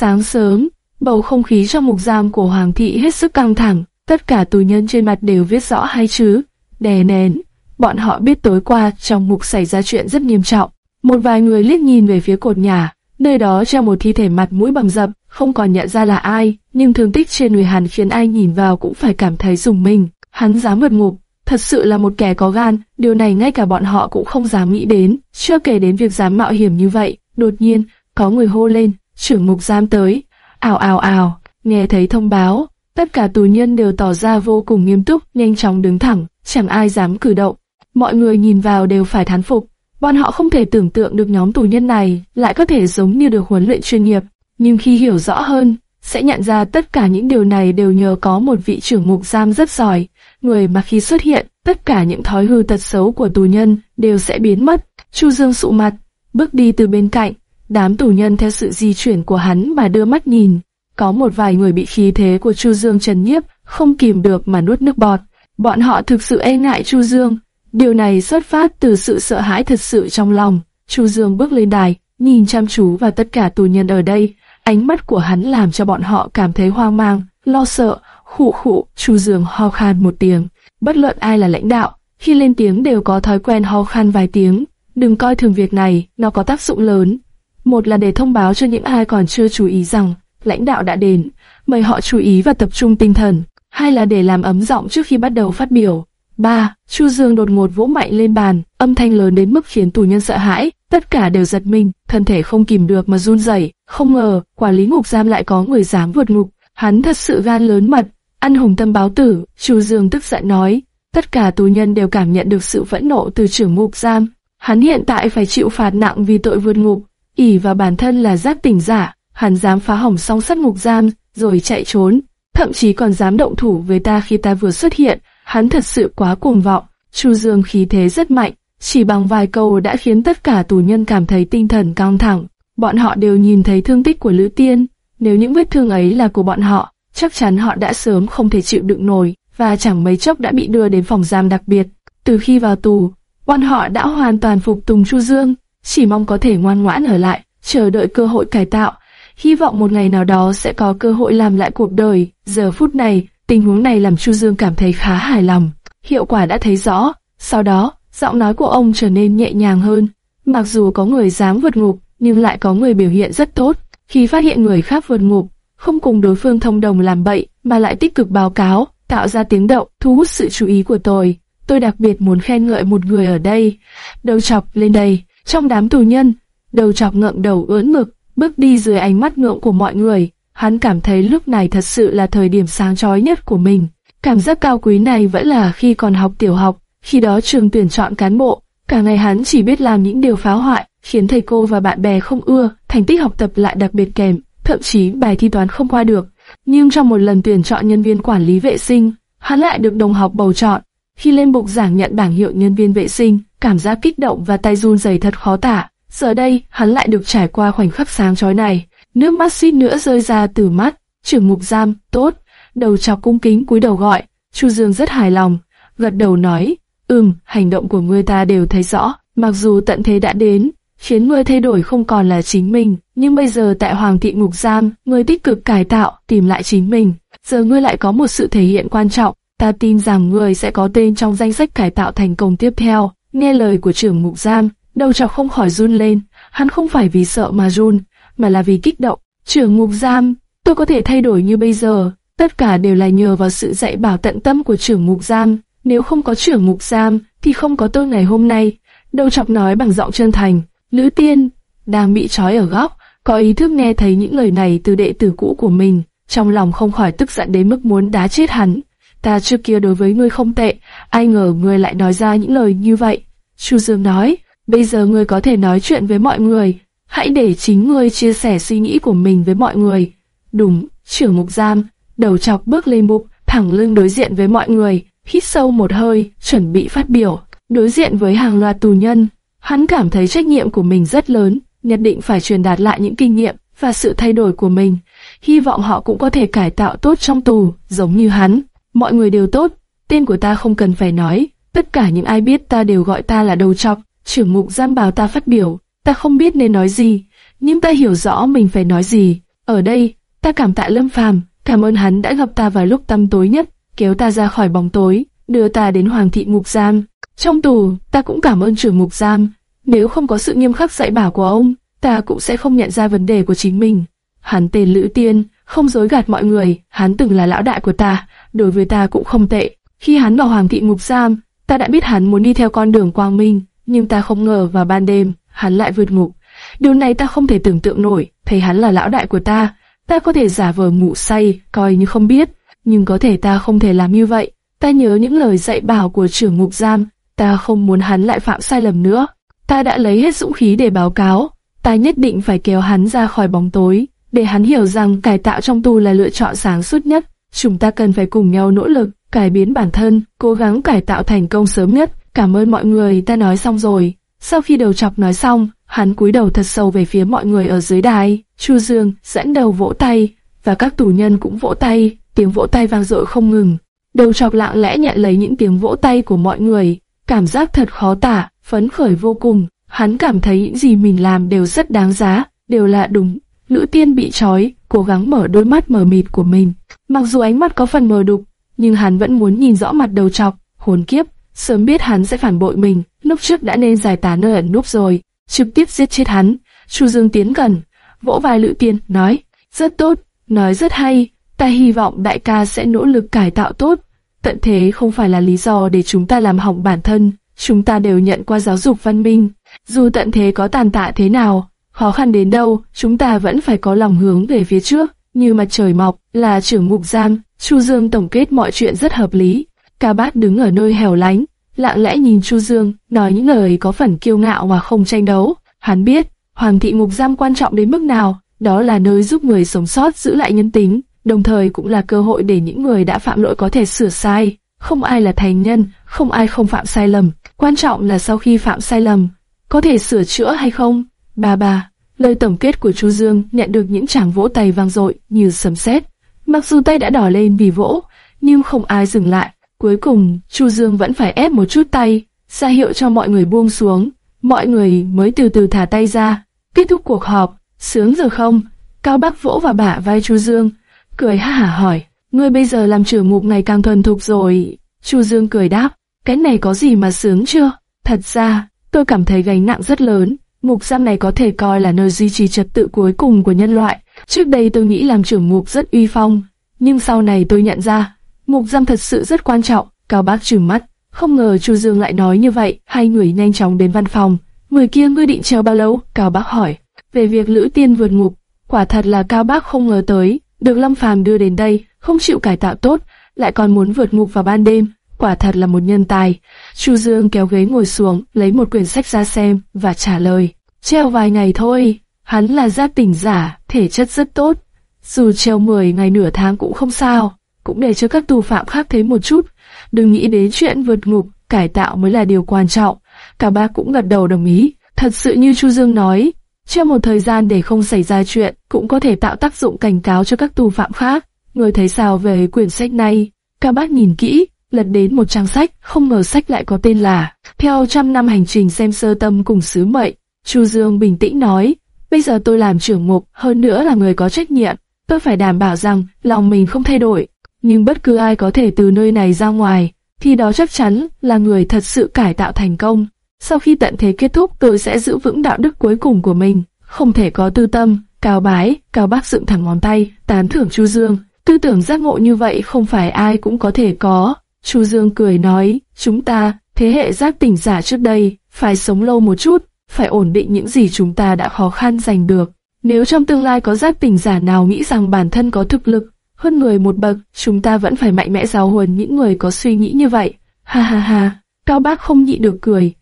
Sáng sớm, bầu không khí trong mục giam của Hoàng thị hết sức căng thẳng, tất cả tù nhân trên mặt đều viết rõ hai chữ, đè nén. Bọn họ biết tối qua trong mục xảy ra chuyện rất nghiêm trọng. Một vài người liếc nhìn về phía cột nhà, nơi đó treo một thi thể mặt mũi bầm dập, không còn nhận ra là ai, nhưng thương tích trên người hắn khiến ai nhìn vào cũng phải cảm thấy rùng mình. Hắn dám vượt ngục, thật sự là một kẻ có gan, điều này ngay cả bọn họ cũng không dám nghĩ đến, chưa kể đến việc dám mạo hiểm như vậy. Đột nhiên, có người hô lên, trưởng mục giam tới. Ào ào ào, nghe thấy thông báo, tất cả tù nhân đều tỏ ra vô cùng nghiêm túc, nhanh chóng đứng thẳng, chẳng ai dám cử động. Mọi người nhìn vào đều phải thán phục, bọn họ không thể tưởng tượng được nhóm tù nhân này lại có thể giống như được huấn luyện chuyên nghiệp, nhưng khi hiểu rõ hơn, sẽ nhận ra tất cả những điều này đều nhờ có một vị trưởng mục giam rất giỏi, người mà khi xuất hiện, tất cả những thói hư tật xấu của tù nhân đều sẽ biến mất. Chu Dương sụ mặt, bước đi từ bên cạnh, đám tù nhân theo sự di chuyển của hắn mà đưa mắt nhìn. Có một vài người bị khí thế của Chu Dương trần nhiếp, không kìm được mà nuốt nước bọt. Bọn họ thực sự e ngại Chu Dương. Điều này xuất phát từ sự sợ hãi thật sự trong lòng. Chu Dương bước lên đài, nhìn chăm chú vào tất cả tù nhân ở đây. Ánh mắt của hắn làm cho bọn họ cảm thấy hoang mang, lo sợ. Khụ khụ, Chu Dương ho khan một tiếng. Bất luận ai là lãnh đạo, khi lên tiếng đều có thói quen ho khan vài tiếng. Đừng coi thường việc này, nó có tác dụng lớn. Một là để thông báo cho những ai còn chưa chú ý rằng lãnh đạo đã đến, mời họ chú ý và tập trung tinh thần. Hai là để làm ấm giọng trước khi bắt đầu phát biểu. Ba, Chu Dương đột ngột vỗ mạnh lên bàn, âm thanh lớn đến mức khiến tù nhân sợ hãi, tất cả đều giật mình, thân thể không kìm được mà run rẩy. Không ngờ, quản lý ngục giam lại có người dám vượt ngục, hắn thật sự gan lớn mật, ăn hùng tâm báo tử. Chu Dương tức giận nói, tất cả tù nhân đều cảm nhận được sự phẫn nộ từ trưởng ngục giam. Hắn hiện tại phải chịu phạt nặng vì tội vượt ngục, ỷ vào bản thân là giác tỉnh giả, hắn dám phá hỏng song sắt ngục giam, rồi chạy trốn, thậm chí còn dám động thủ với ta khi ta vừa xuất hiện, hắn thật sự quá cuồng vọng. Chu Dương khí thế rất mạnh, chỉ bằng vài câu đã khiến tất cả tù nhân cảm thấy tinh thần căng thẳng. Bọn họ đều nhìn thấy thương tích của Lữ Tiên, nếu những vết thương ấy là của bọn họ, chắc chắn họ đã sớm không thể chịu đựng nổi, và chẳng mấy chốc đã bị đưa đến phòng giam đặc biệt. Từ khi vào tù, bọn họ đã hoàn toàn phục tùng Chu Dương, chỉ mong có thể ngoan ngoãn ở lại, chờ đợi cơ hội cải tạo, hy vọng một ngày nào đó sẽ có cơ hội làm lại cuộc đời. Giờ phút này, tình huống này làm Chu Dương cảm thấy khá hài lòng, hiệu quả đã thấy rõ. Sau đó, giọng nói của ông trở nên nhẹ nhàng hơn. Mặc dù có người dám vượt ngục, nhưng lại có người biểu hiện rất tốt. Khi phát hiện người khác vượt ngục, không cùng đối phương thông đồng làm bậy, mà lại tích cực báo cáo, tạo ra tiếng động, thu hút sự chú ý của tôi. Tôi đặc biệt muốn khen ngợi một người ở đây. Đầu chọc lên đây, trong đám tù nhân, đầu chọc ngượng đầu ưỡn ngực, bước đi dưới ánh mắt ngượng của mọi người. Hắn cảm thấy lúc này thật sự là thời điểm sáng chói nhất của mình. Cảm giác cao quý này vẫn là khi còn học tiểu học, khi đó trường tuyển chọn cán bộ. Cả ngày hắn chỉ biết làm những điều phá hoại, khiến thầy cô và bạn bè không ưa, thành tích học tập lại đặc biệt kém, thậm chí bài thi toán không qua được. Nhưng trong một lần tuyển chọn nhân viên quản lý vệ sinh, hắn lại được đồng học bầu chọn. Khi lên bục giảng nhận bảng hiệu nhân viên vệ sinh, cảm giác kích động và tay run rẩy thật khó tả. Giờ đây, hắn lại được trải qua khoảnh khắc sáng chói này. Nước mắt suýt nữa rơi ra từ mắt. Trưởng mục giam, tốt. Đầu chọc cung kính cúi đầu gọi. Chu Dương rất hài lòng, gật đầu nói, ừm, hành động của ngươi ta đều thấy rõ. Mặc dù tận thế đã đến, khiến ngươi thay đổi không còn là chính mình, nhưng bây giờ tại Hoàng thị ngục giam, ngươi tích cực cải tạo, tìm lại chính mình. Giờ ngươi lại có một sự thể hiện quan trọng, ta tin rằng ngươi sẽ có tên trong danh sách cải tạo thành công tiếp theo. Nghe lời của trưởng ngục giam, đầu trọc không khỏi run lên, hắn không phải vì sợ mà run, mà là vì kích động. Trưởng ngục giam, tôi có thể thay đổi như bây giờ, tất cả đều là nhờ vào sự dạy bảo tận tâm của trưởng ngục giam. Nếu không có trưởng ngục giam, thì không có tôi ngày hôm nay. Đầu chọc nói bằng giọng chân thành, Lữ Tiên, đang bị trói ở góc, có ý thức nghe thấy những lời này từ đệ tử cũ của mình, trong lòng không khỏi tức giận đến mức muốn đá chết hắn. Ta trước kia đối với ngươi không tệ, ai ngờ ngươi lại nói ra những lời như vậy. Chu Dương nói, bây giờ ngươi có thể nói chuyện với mọi người, hãy để chính ngươi chia sẻ suy nghĩ của mình với mọi người. Đúng, trưởng mục giam, đầu chọc bước lên mục, thẳng lưng đối diện với mọi người, hít sâu một hơi, chuẩn bị phát biểu. Đối diện với hàng loạt tù nhân, hắn cảm thấy trách nhiệm của mình rất lớn, nhất định phải truyền đạt lại những kinh nghiệm và sự thay đổi của mình. Hy vọng họ cũng có thể cải tạo tốt trong tù, giống như hắn. Mọi người đều tốt, tên của ta không cần phải nói, tất cả những ai biết ta đều gọi ta là đầu chọc. Trưởng mục giam bảo ta phát biểu, ta không biết nên nói gì, nhưng ta hiểu rõ mình phải nói gì. Ở đây, ta cảm tạ Lâm Phàm, cảm ơn hắn đã gặp ta vào lúc tăm tối nhất, kéo ta ra khỏi bóng tối, đưa ta đến Hoàng thị ngục giam. Trong tù, ta cũng cảm ơn trưởng mục giam. Nếu không có sự nghiêm khắc dạy bảo của ông, ta cũng sẽ không nhận ra vấn đề của chính mình. Hắn tên Lữ Tiên, không dối gạt mọi người, hắn từng là lão đại của ta, đối với ta cũng không tệ. Khi hắn vào Hoàng thị ngục giam, ta đã biết hắn muốn đi theo con đường quang minh, nhưng ta không ngờ vào ban đêm, hắn lại vượt ngục. Điều này ta không thể tưởng tượng nổi, thấy hắn là lão đại của ta, ta có thể giả vờ ngủ say, coi như không biết, nhưng có thể ta không thể làm như vậy. Ta nhớ những lời dạy bảo của trưởng ngục giam, ta không muốn hắn lại phạm sai lầm nữa. Ta đã lấy hết dũng khí để báo cáo, ta nhất định phải kéo hắn ra khỏi bóng tối, để hắn hiểu rằng cải tạo trong tù là lựa chọn sáng suốt nhất. Chúng ta cần phải cùng nhau nỗ lực, cải biến bản thân, cố gắng cải tạo thành công sớm nhất. Cảm ơn mọi người, ta nói xong rồi. Sau khi đầu chọc nói xong, hắn cúi đầu thật sâu về phía mọi người ở dưới đài. Chu Dương dẫn đầu vỗ tay, và các tù nhân cũng vỗ tay, tiếng vỗ tay vang dội không ngừng. Đầu chọc lặng lẽ nhận lấy những tiếng vỗ tay của mọi người, cảm giác thật khó tả, phấn khởi vô cùng. Hắn cảm thấy những gì mình làm đều rất đáng giá, đều là đúng. Lữ tiên bị trói, cố gắng mở đôi mắt mờ mịt của mình. Mặc dù ánh mắt có phần mờ đục, nhưng hắn vẫn muốn nhìn rõ mặt đầu trọc, hồn kiếp, sớm biết hắn sẽ phản bội mình, lúc trước đã nên giải tán nơi ẩn núp rồi, trực tiếp giết chết hắn. Chu Dương tiến gần, vỗ vai Lữ Tiên, nói, rất tốt, nói rất hay, ta hy vọng đại ca sẽ nỗ lực cải tạo tốt. Tận thế không phải là lý do để chúng ta làm hỏng bản thân, chúng ta đều nhận qua giáo dục văn minh. Dù tận thế có tàn tạ thế nào, khó khăn đến đâu, chúng ta vẫn phải có lòng hướng về phía trước. Như mặt trời mọc, là trưởng ngục giam, Chu Dương tổng kết mọi chuyện rất hợp lý. Ca Bát đứng ở nơi hẻo lánh, lặng lẽ nhìn Chu Dương, nói những lời có phần kiêu ngạo mà không tranh đấu. Hắn biết, Hoàng thị ngục giam quan trọng đến mức nào, đó là nơi giúp người sống sót giữ lại nhân tính, đồng thời cũng là cơ hội để những người đã phạm lỗi có thể sửa sai. Không ai là thành nhân, không ai không phạm sai lầm. Quan trọng là sau khi phạm sai lầm, có thể sửa chữa hay không ba ba lời tổng kết của Chu Dương nhận được những tràng vỗ tay vang dội như sấm sét. Mặc dù tay đã đỏ lên vì vỗ, nhưng không ai dừng lại. Cuối cùng, Chu Dương vẫn phải ép một chút tay, ra hiệu cho mọi người buông xuống. Mọi người mới từ từ thả tay ra. Kết thúc cuộc họp, sướng rồi không? Cao Bắc vỗ vào bả vai Chu Dương, cười ha hả hỏi, ngươi bây giờ làm trưởng mục ngày càng thuần thục rồi. Chu Dương cười đáp, cái này có gì mà sướng chưa? Thật ra, tôi cảm thấy gánh nặng rất lớn. Mục giam này có thể coi là nơi duy trì trật tự cuối cùng của nhân loại. Trước đây tôi nghĩ làm trưởng mục rất uy phong, nhưng sau này tôi nhận ra, mục giam thật sự rất quan trọng. Cao Bác trừng mắt, không ngờ Chu Dương lại nói như vậy. Hai người nhanh chóng đến văn phòng. Người kia ngươi định treo bao lâu? Cao Bác hỏi. Về việc Lữ Tiên vượt ngục, quả thật là Cao Bác không ngờ tới, được Lâm Phàm đưa đến đây, không chịu cải tạo tốt, lại còn muốn vượt ngục vào ban đêm, quả thật là một nhân tài. Chu Dương kéo ghế ngồi xuống, lấy một quyển sách ra xem và trả lời. Treo vài ngày thôi, hắn là giác tỉnh giả, thể chất rất tốt. Dù treo 10 ngày nửa tháng cũng không sao, cũng để cho các tù phạm khác thấy một chút. Đừng nghĩ đến chuyện vượt ngục, cải tạo mới là điều quan trọng. Cả ba cũng gật đầu đồng ý. Thật sự như Chu Dương nói, treo một thời gian để không xảy ra chuyện, cũng có thể tạo tác dụng cảnh cáo cho các tù phạm khác. Người thấy sao về quyển sách này? Cả bác nhìn kỹ, lật đến một trang sách, không ngờ sách lại có tên là Theo trăm năm hành trình xem sơ tâm cùng sứ mệnh. Chu Dương bình tĩnh nói, bây giờ tôi làm trưởng mục, hơn nữa là người có trách nhiệm, tôi phải đảm bảo rằng lòng mình không thay đổi. Nhưng bất cứ ai có thể từ nơi này ra ngoài, thì đó chắc chắn là người thật sự cải tạo thành công. Sau khi tận thế kết thúc tôi sẽ giữ vững đạo đức cuối cùng của mình, không thể có tư tâm, cao bái, cao bác dựng thẳng ngón tay, tán thưởng Chu Dương. Tư tưởng giác ngộ như vậy không phải ai cũng có thể có. Chu Dương cười nói, chúng ta, thế hệ giác tỉnh giả trước đây, phải sống lâu một chút, phải ổn định những gì chúng ta đã khó khăn giành được. Nếu trong tương lai có giác tỉnh giả nào nghĩ rằng bản thân có thực lực, hơn người một bậc, chúng ta vẫn phải mạnh mẽ giáo huấn những người có suy nghĩ như vậy. Ha ha ha, Cao Bác không nhịn được cười.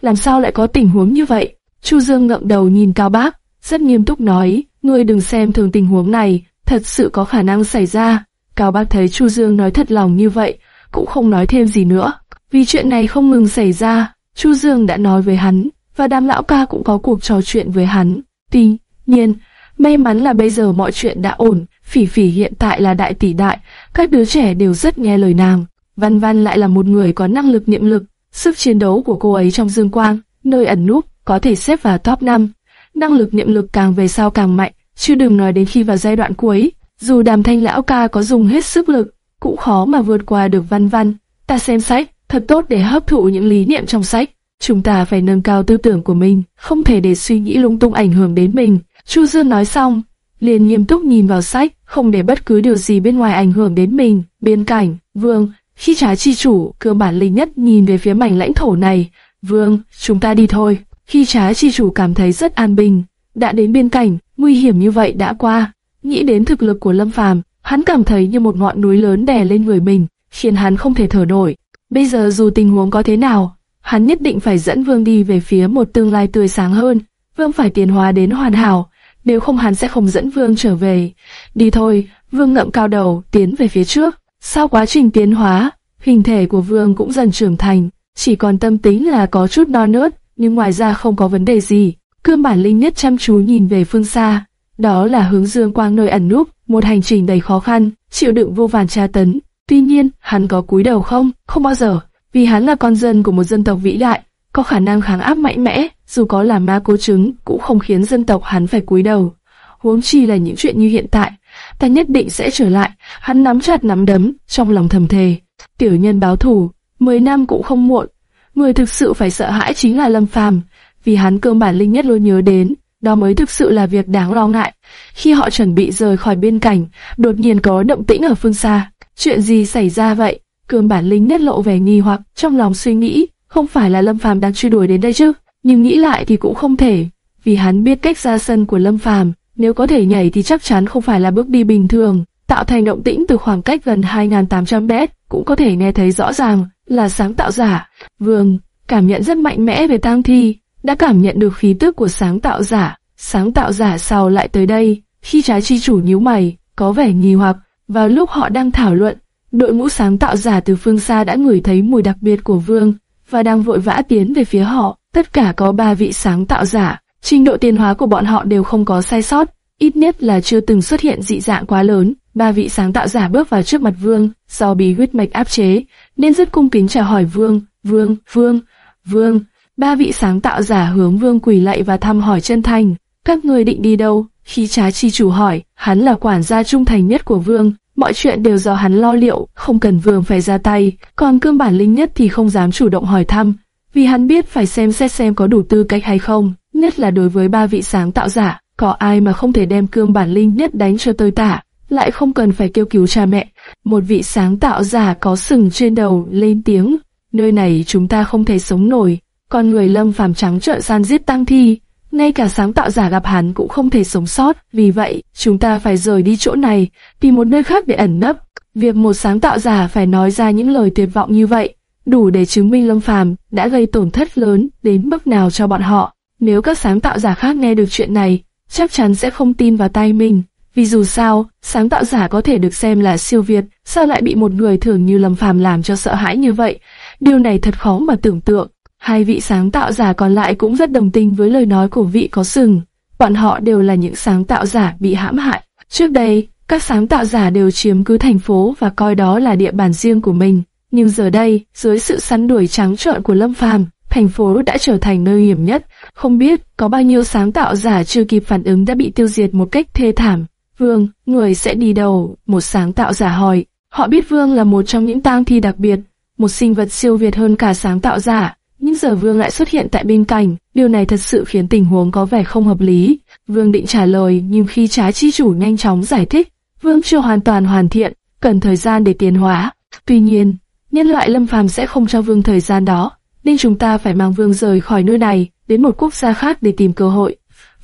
Làm sao lại có tình huống như vậy? Chu Dương ngậm đầu nhìn Cao Bác, rất nghiêm túc nói, ngươi đừng xem thường tình huống này, thật sự có khả năng xảy ra. Cao Bác thấy Chu Dương nói thật lòng như vậy, cũng không nói thêm gì nữa. Vì chuyện này không ngừng xảy ra, Chu Dương đã nói với hắn, và đám lão ca cũng có cuộc trò chuyện với hắn. Tuy nhiên, may mắn là bây giờ mọi chuyện đã ổn, Phỉ Phỉ hiện tại là đại tỷ đại, các đứa trẻ đều rất nghe lời nàng. Văn Văn lại là một người có năng lực niệm lực, sức chiến đấu của cô ấy trong dương quang, nơi ẩn núp, có thể xếp vào top 5. Năng lực niệm lực càng về sau càng mạnh, chứ đừng nói đến khi vào giai đoạn cuối, dù đàm thanh lão ca có dùng hết sức lực, cũng khó mà vượt qua được văn văn. Ta xem sách, thật tốt để hấp thụ những lý niệm trong sách. Chúng ta phải nâng cao tư tưởng của mình, không thể để suy nghĩ lung tung ảnh hưởng đến mình. Chu Dương nói xong, liền nghiêm túc nhìn vào sách, không để bất cứ điều gì bên ngoài ảnh hưởng đến mình. Biên cảnh, Vương, khi trái chi chủ, cơ bản linh nhất nhìn về phía mảnh lãnh thổ này. Vương, chúng ta đi thôi. Khi trái chi chủ cảm thấy rất an bình, đã đến biên cảnh, nguy hiểm như vậy đã qua. Nghĩ đến thực lực của Lâm Phàm, hắn cảm thấy như một ngọn núi lớn đè lên người mình, khiến hắn không thể thở nổi. Bây giờ dù tình huống có thế nào, hắn nhất định phải dẫn Vương đi về phía một tương lai tươi sáng hơn. Vương phải tiến hóa đến hoàn hảo, nếu không hắn sẽ không dẫn Vương trở về. Đi thôi, Vương ngậm cao đầu, tiến về phía trước. Sau quá trình tiến hóa, hình thể của Vương cũng dần trưởng thành, chỉ còn tâm tính là có chút non nớt, nhưng ngoài ra không có vấn đề gì. Cương bản linh nhất chăm chú nhìn về phương xa, đó là hướng dương quang nơi ẩn núp, một hành trình đầy khó khăn, chịu đựng vô vàn tra tấn. Tuy nhiên, hắn có cúi đầu không? Không bao giờ, vì hắn là con dân của một dân tộc vĩ đại, có khả năng kháng áp mạnh mẽ, dù có là ma cố chứng, cũng không khiến dân tộc hắn phải cúi đầu. Huống chi là những chuyện như hiện tại, ta nhất định sẽ trở lại. Hắn nắm chặt nắm đấm, trong lòng thầm thề. Tiểu nhân báo thù, 10 năm cũng không muộn. Người thực sự phải sợ hãi chính là Lâm Phàm, vì hắn cơ bản linh nhất luôn nhớ đến, đó mới thực sự là việc đáng lo ngại. Khi họ chuẩn bị rời khỏi biên cảnh, đột nhiên có động tĩnh ở phương xa. Chuyện gì xảy ra vậy? Cương bản lính nét lộ vẻ nghi hoặc trong lòng suy nghĩ, không phải là Lâm Phàm đang truy đuổi đến đây chứ? Nhưng nghĩ lại thì cũng không thể, vì hắn biết cách ra sân của Lâm Phàm, nếu có thể nhảy thì chắc chắn không phải là bước đi bình thường, tạo thành động tĩnh từ khoảng cách gần 2.800 mét, cũng có thể nghe thấy rõ ràng là sáng tạo giả. Vương cảm nhận rất mạnh mẽ về tang thi, đã cảm nhận được khí tức của sáng tạo giả. Sáng tạo giả sao lại tới đây? Khi trái chi chủ nhíu mày, có vẻ nghi hoặc, vào lúc họ đang thảo luận, đội ngũ sáng tạo giả từ phương xa đã ngửi thấy mùi đặc biệt của Vương và đang vội vã tiến về phía họ. Tất cả có ba vị sáng tạo giả, trình độ tiến hóa của bọn họ đều không có sai sót, ít nhất là chưa từng xuất hiện dị dạng quá lớn. Ba vị sáng tạo giả bước vào trước mặt Vương, do bí huyết mạch áp chế, nên rất cung kính chào hỏi Vương, Vương, Vương, Vương. Ba vị sáng tạo giả hướng Vương quỳ lạy và thăm hỏi chân thành. Các người định đi đâu? Khi trá chi chủ hỏi, hắn là quản gia trung thành nhất của Vương, mọi chuyện đều do hắn lo liệu, không cần Vương phải ra tay. Còn cương bản linh nhất thì không dám chủ động hỏi thăm, vì hắn biết phải xem xét xem có đủ tư cách hay không, nhất là đối với ba vị sáng tạo giả. Có ai mà không thể đem cương bản linh nhất đánh cho tơi tả, lại không cần phải kêu cứu cha mẹ. Một vị sáng tạo giả có sừng trên đầu lên tiếng, nơi này chúng ta không thể sống nổi. Con người lâm phàm trắng trợn san giết tăng thi, ngay cả sáng tạo giả gặp hắn cũng không thể sống sót. Vì vậy, chúng ta phải rời đi chỗ này, tìm một nơi khác để ẩn nấp. Việc một sáng tạo giả phải nói ra những lời tuyệt vọng như vậy, đủ để chứng minh lâm phàm đã gây tổn thất lớn đến mức nào cho bọn họ. Nếu các sáng tạo giả khác nghe được chuyện này, chắc chắn sẽ không tin vào tay mình. Vì dù sao, sáng tạo giả có thể được xem là siêu việt, sao lại bị một người thường như Lâm Phàm làm cho sợ hãi như vậy? Điều này thật khó mà tưởng tượng. Hai vị sáng tạo giả còn lại cũng rất đồng tình với lời nói của vị có sừng. Bọn họ đều là những sáng tạo giả bị hãm hại. Trước đây, các sáng tạo giả đều chiếm cứ thành phố và coi đó là địa bàn riêng của mình. Nhưng giờ đây, dưới sự săn đuổi trắng trợn của Lâm Phàm, thành phố đã trở thành nơi hiểm nhất. Không biết có bao nhiêu sáng tạo giả chưa kịp phản ứng đã bị tiêu diệt một cách thê thảm. Vương, người sẽ đi đầu. Một sáng tạo giả hỏi. Họ biết Vương là một trong những tang thi đặc biệt, một sinh vật siêu việt hơn cả sáng tạo giả. Nhưng giờ Vương lại xuất hiện tại bên cạnh, điều này thật sự khiến tình huống có vẻ không hợp lý. Vương định trả lời nhưng khi trái chi chủ nhanh chóng giải thích, Vương chưa hoàn toàn hoàn thiện, cần thời gian để tiến hóa. Tuy nhiên, nhân loại lâm phàm sẽ không cho Vương thời gian đó, nên chúng ta phải mang Vương rời khỏi nơi này, đến một quốc gia khác để tìm cơ hội.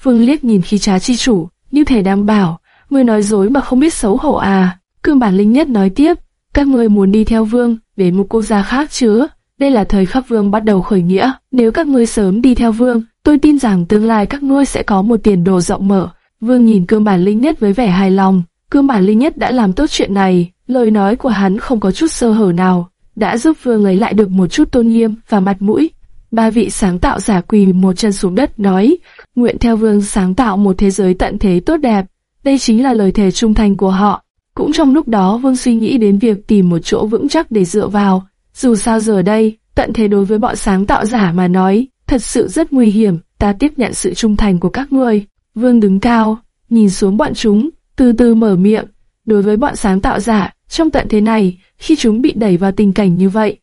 Vương liếc nhìn khi trái chi chủ, như thể đang bảo, Ngươi nói dối mà không biết xấu hổ à? Cương bản linh nhất nói tiếp, các ngươi muốn đi theo vương đến một quốc gia khác chứ? Đây là thời khắc vương bắt đầu khởi nghĩa. Nếu các ngươi sớm đi theo vương, tôi tin rằng tương lai các ngươi sẽ có một tiền đồ rộng mở. Vương nhìn cương bản linh nhất với vẻ hài lòng. Cương bản linh nhất đã làm tốt chuyện này, lời nói của hắn không có chút sơ hở nào, đã giúp vương lấy lại được một chút tôn nghiêm và mặt mũi. Ba vị sáng tạo giả quỳ một chân xuống đất nói, nguyện theo vương sáng tạo một thế giới tận thế tốt đẹp. Đây chính là lời thề trung thành của họ. Cũng trong lúc đó Vương suy nghĩ đến việc tìm một chỗ vững chắc để dựa vào. Dù sao giờ đây, tận thế đối với bọn sáng tạo giả mà nói, thật sự rất nguy hiểm, ta tiếp nhận sự trung thành của các ngươi. Vương đứng cao, nhìn xuống bọn chúng, từ từ mở miệng. Đối với bọn sáng tạo giả, trong tận thế này, khi chúng bị đẩy vào tình cảnh như vậy,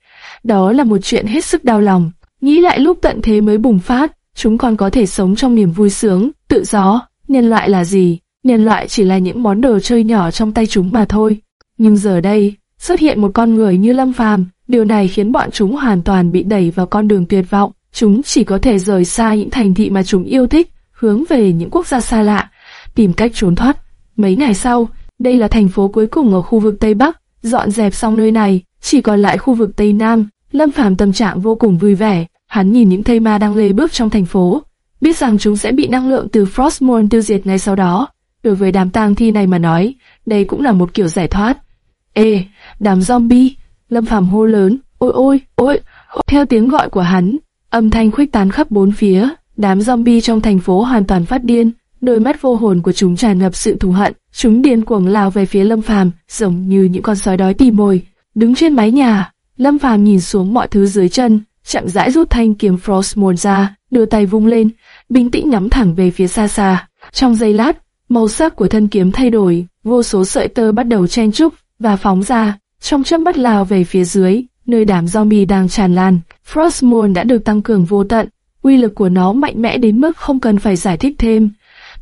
đó là một chuyện hết sức đau lòng. Nghĩ lại lúc tận thế mới bùng phát, chúng còn có thể sống trong niềm vui sướng, tự do. Nhân loại là gì? Nhân loại chỉ là những món đồ chơi nhỏ trong tay chúng mà thôi. Nhưng giờ đây, xuất hiện một con người như Lâm Phàm, điều này khiến bọn chúng hoàn toàn bị đẩy vào con đường tuyệt vọng. Chúng chỉ có thể rời xa những thành thị mà chúng yêu thích, hướng về những quốc gia xa lạ, tìm cách trốn thoát. Mấy ngày sau, đây là thành phố cuối cùng ở khu vực Tây Bắc, dọn dẹp xong nơi này, chỉ còn lại khu vực Tây Nam. Lâm Phàm tâm trạng vô cùng vui vẻ, hắn nhìn những thây ma đang lê bước trong thành phố, biết rằng chúng sẽ bị năng lượng từ Frostmourne tiêu diệt ngay sau đó. Đối với đám tang thi này mà nói, đây cũng là một kiểu giải thoát. Ê, đám zombie! Lâm Phàm hô lớn, ôi ôi, ôi! Theo tiếng gọi của hắn, âm thanh khuếch tán khắp bốn phía, đám zombie trong thành phố hoàn toàn phát điên, đôi mắt vô hồn của chúng tràn ngập sự thù hận, chúng điên cuồng lao về phía Lâm Phàm, giống như những con sói đói tìm mồi. Đứng trên mái nhà, Lâm Phàm nhìn xuống mọi thứ dưới chân, chậm rãi rút thanh kiếm Frostmourne ra, đưa tay vung lên, bình tĩnh nhắm thẳng về phía xa xa. Trong giây lát, màu sắc của thân kiếm thay đổi, vô số sợi tơ bắt đầu chen trúc và phóng ra, trong chớp mắt lao về phía dưới, nơi đám zombie đang tràn lan. Frostmourne đã được tăng cường vô tận, uy lực của nó mạnh mẽ đến mức không cần phải giải thích thêm.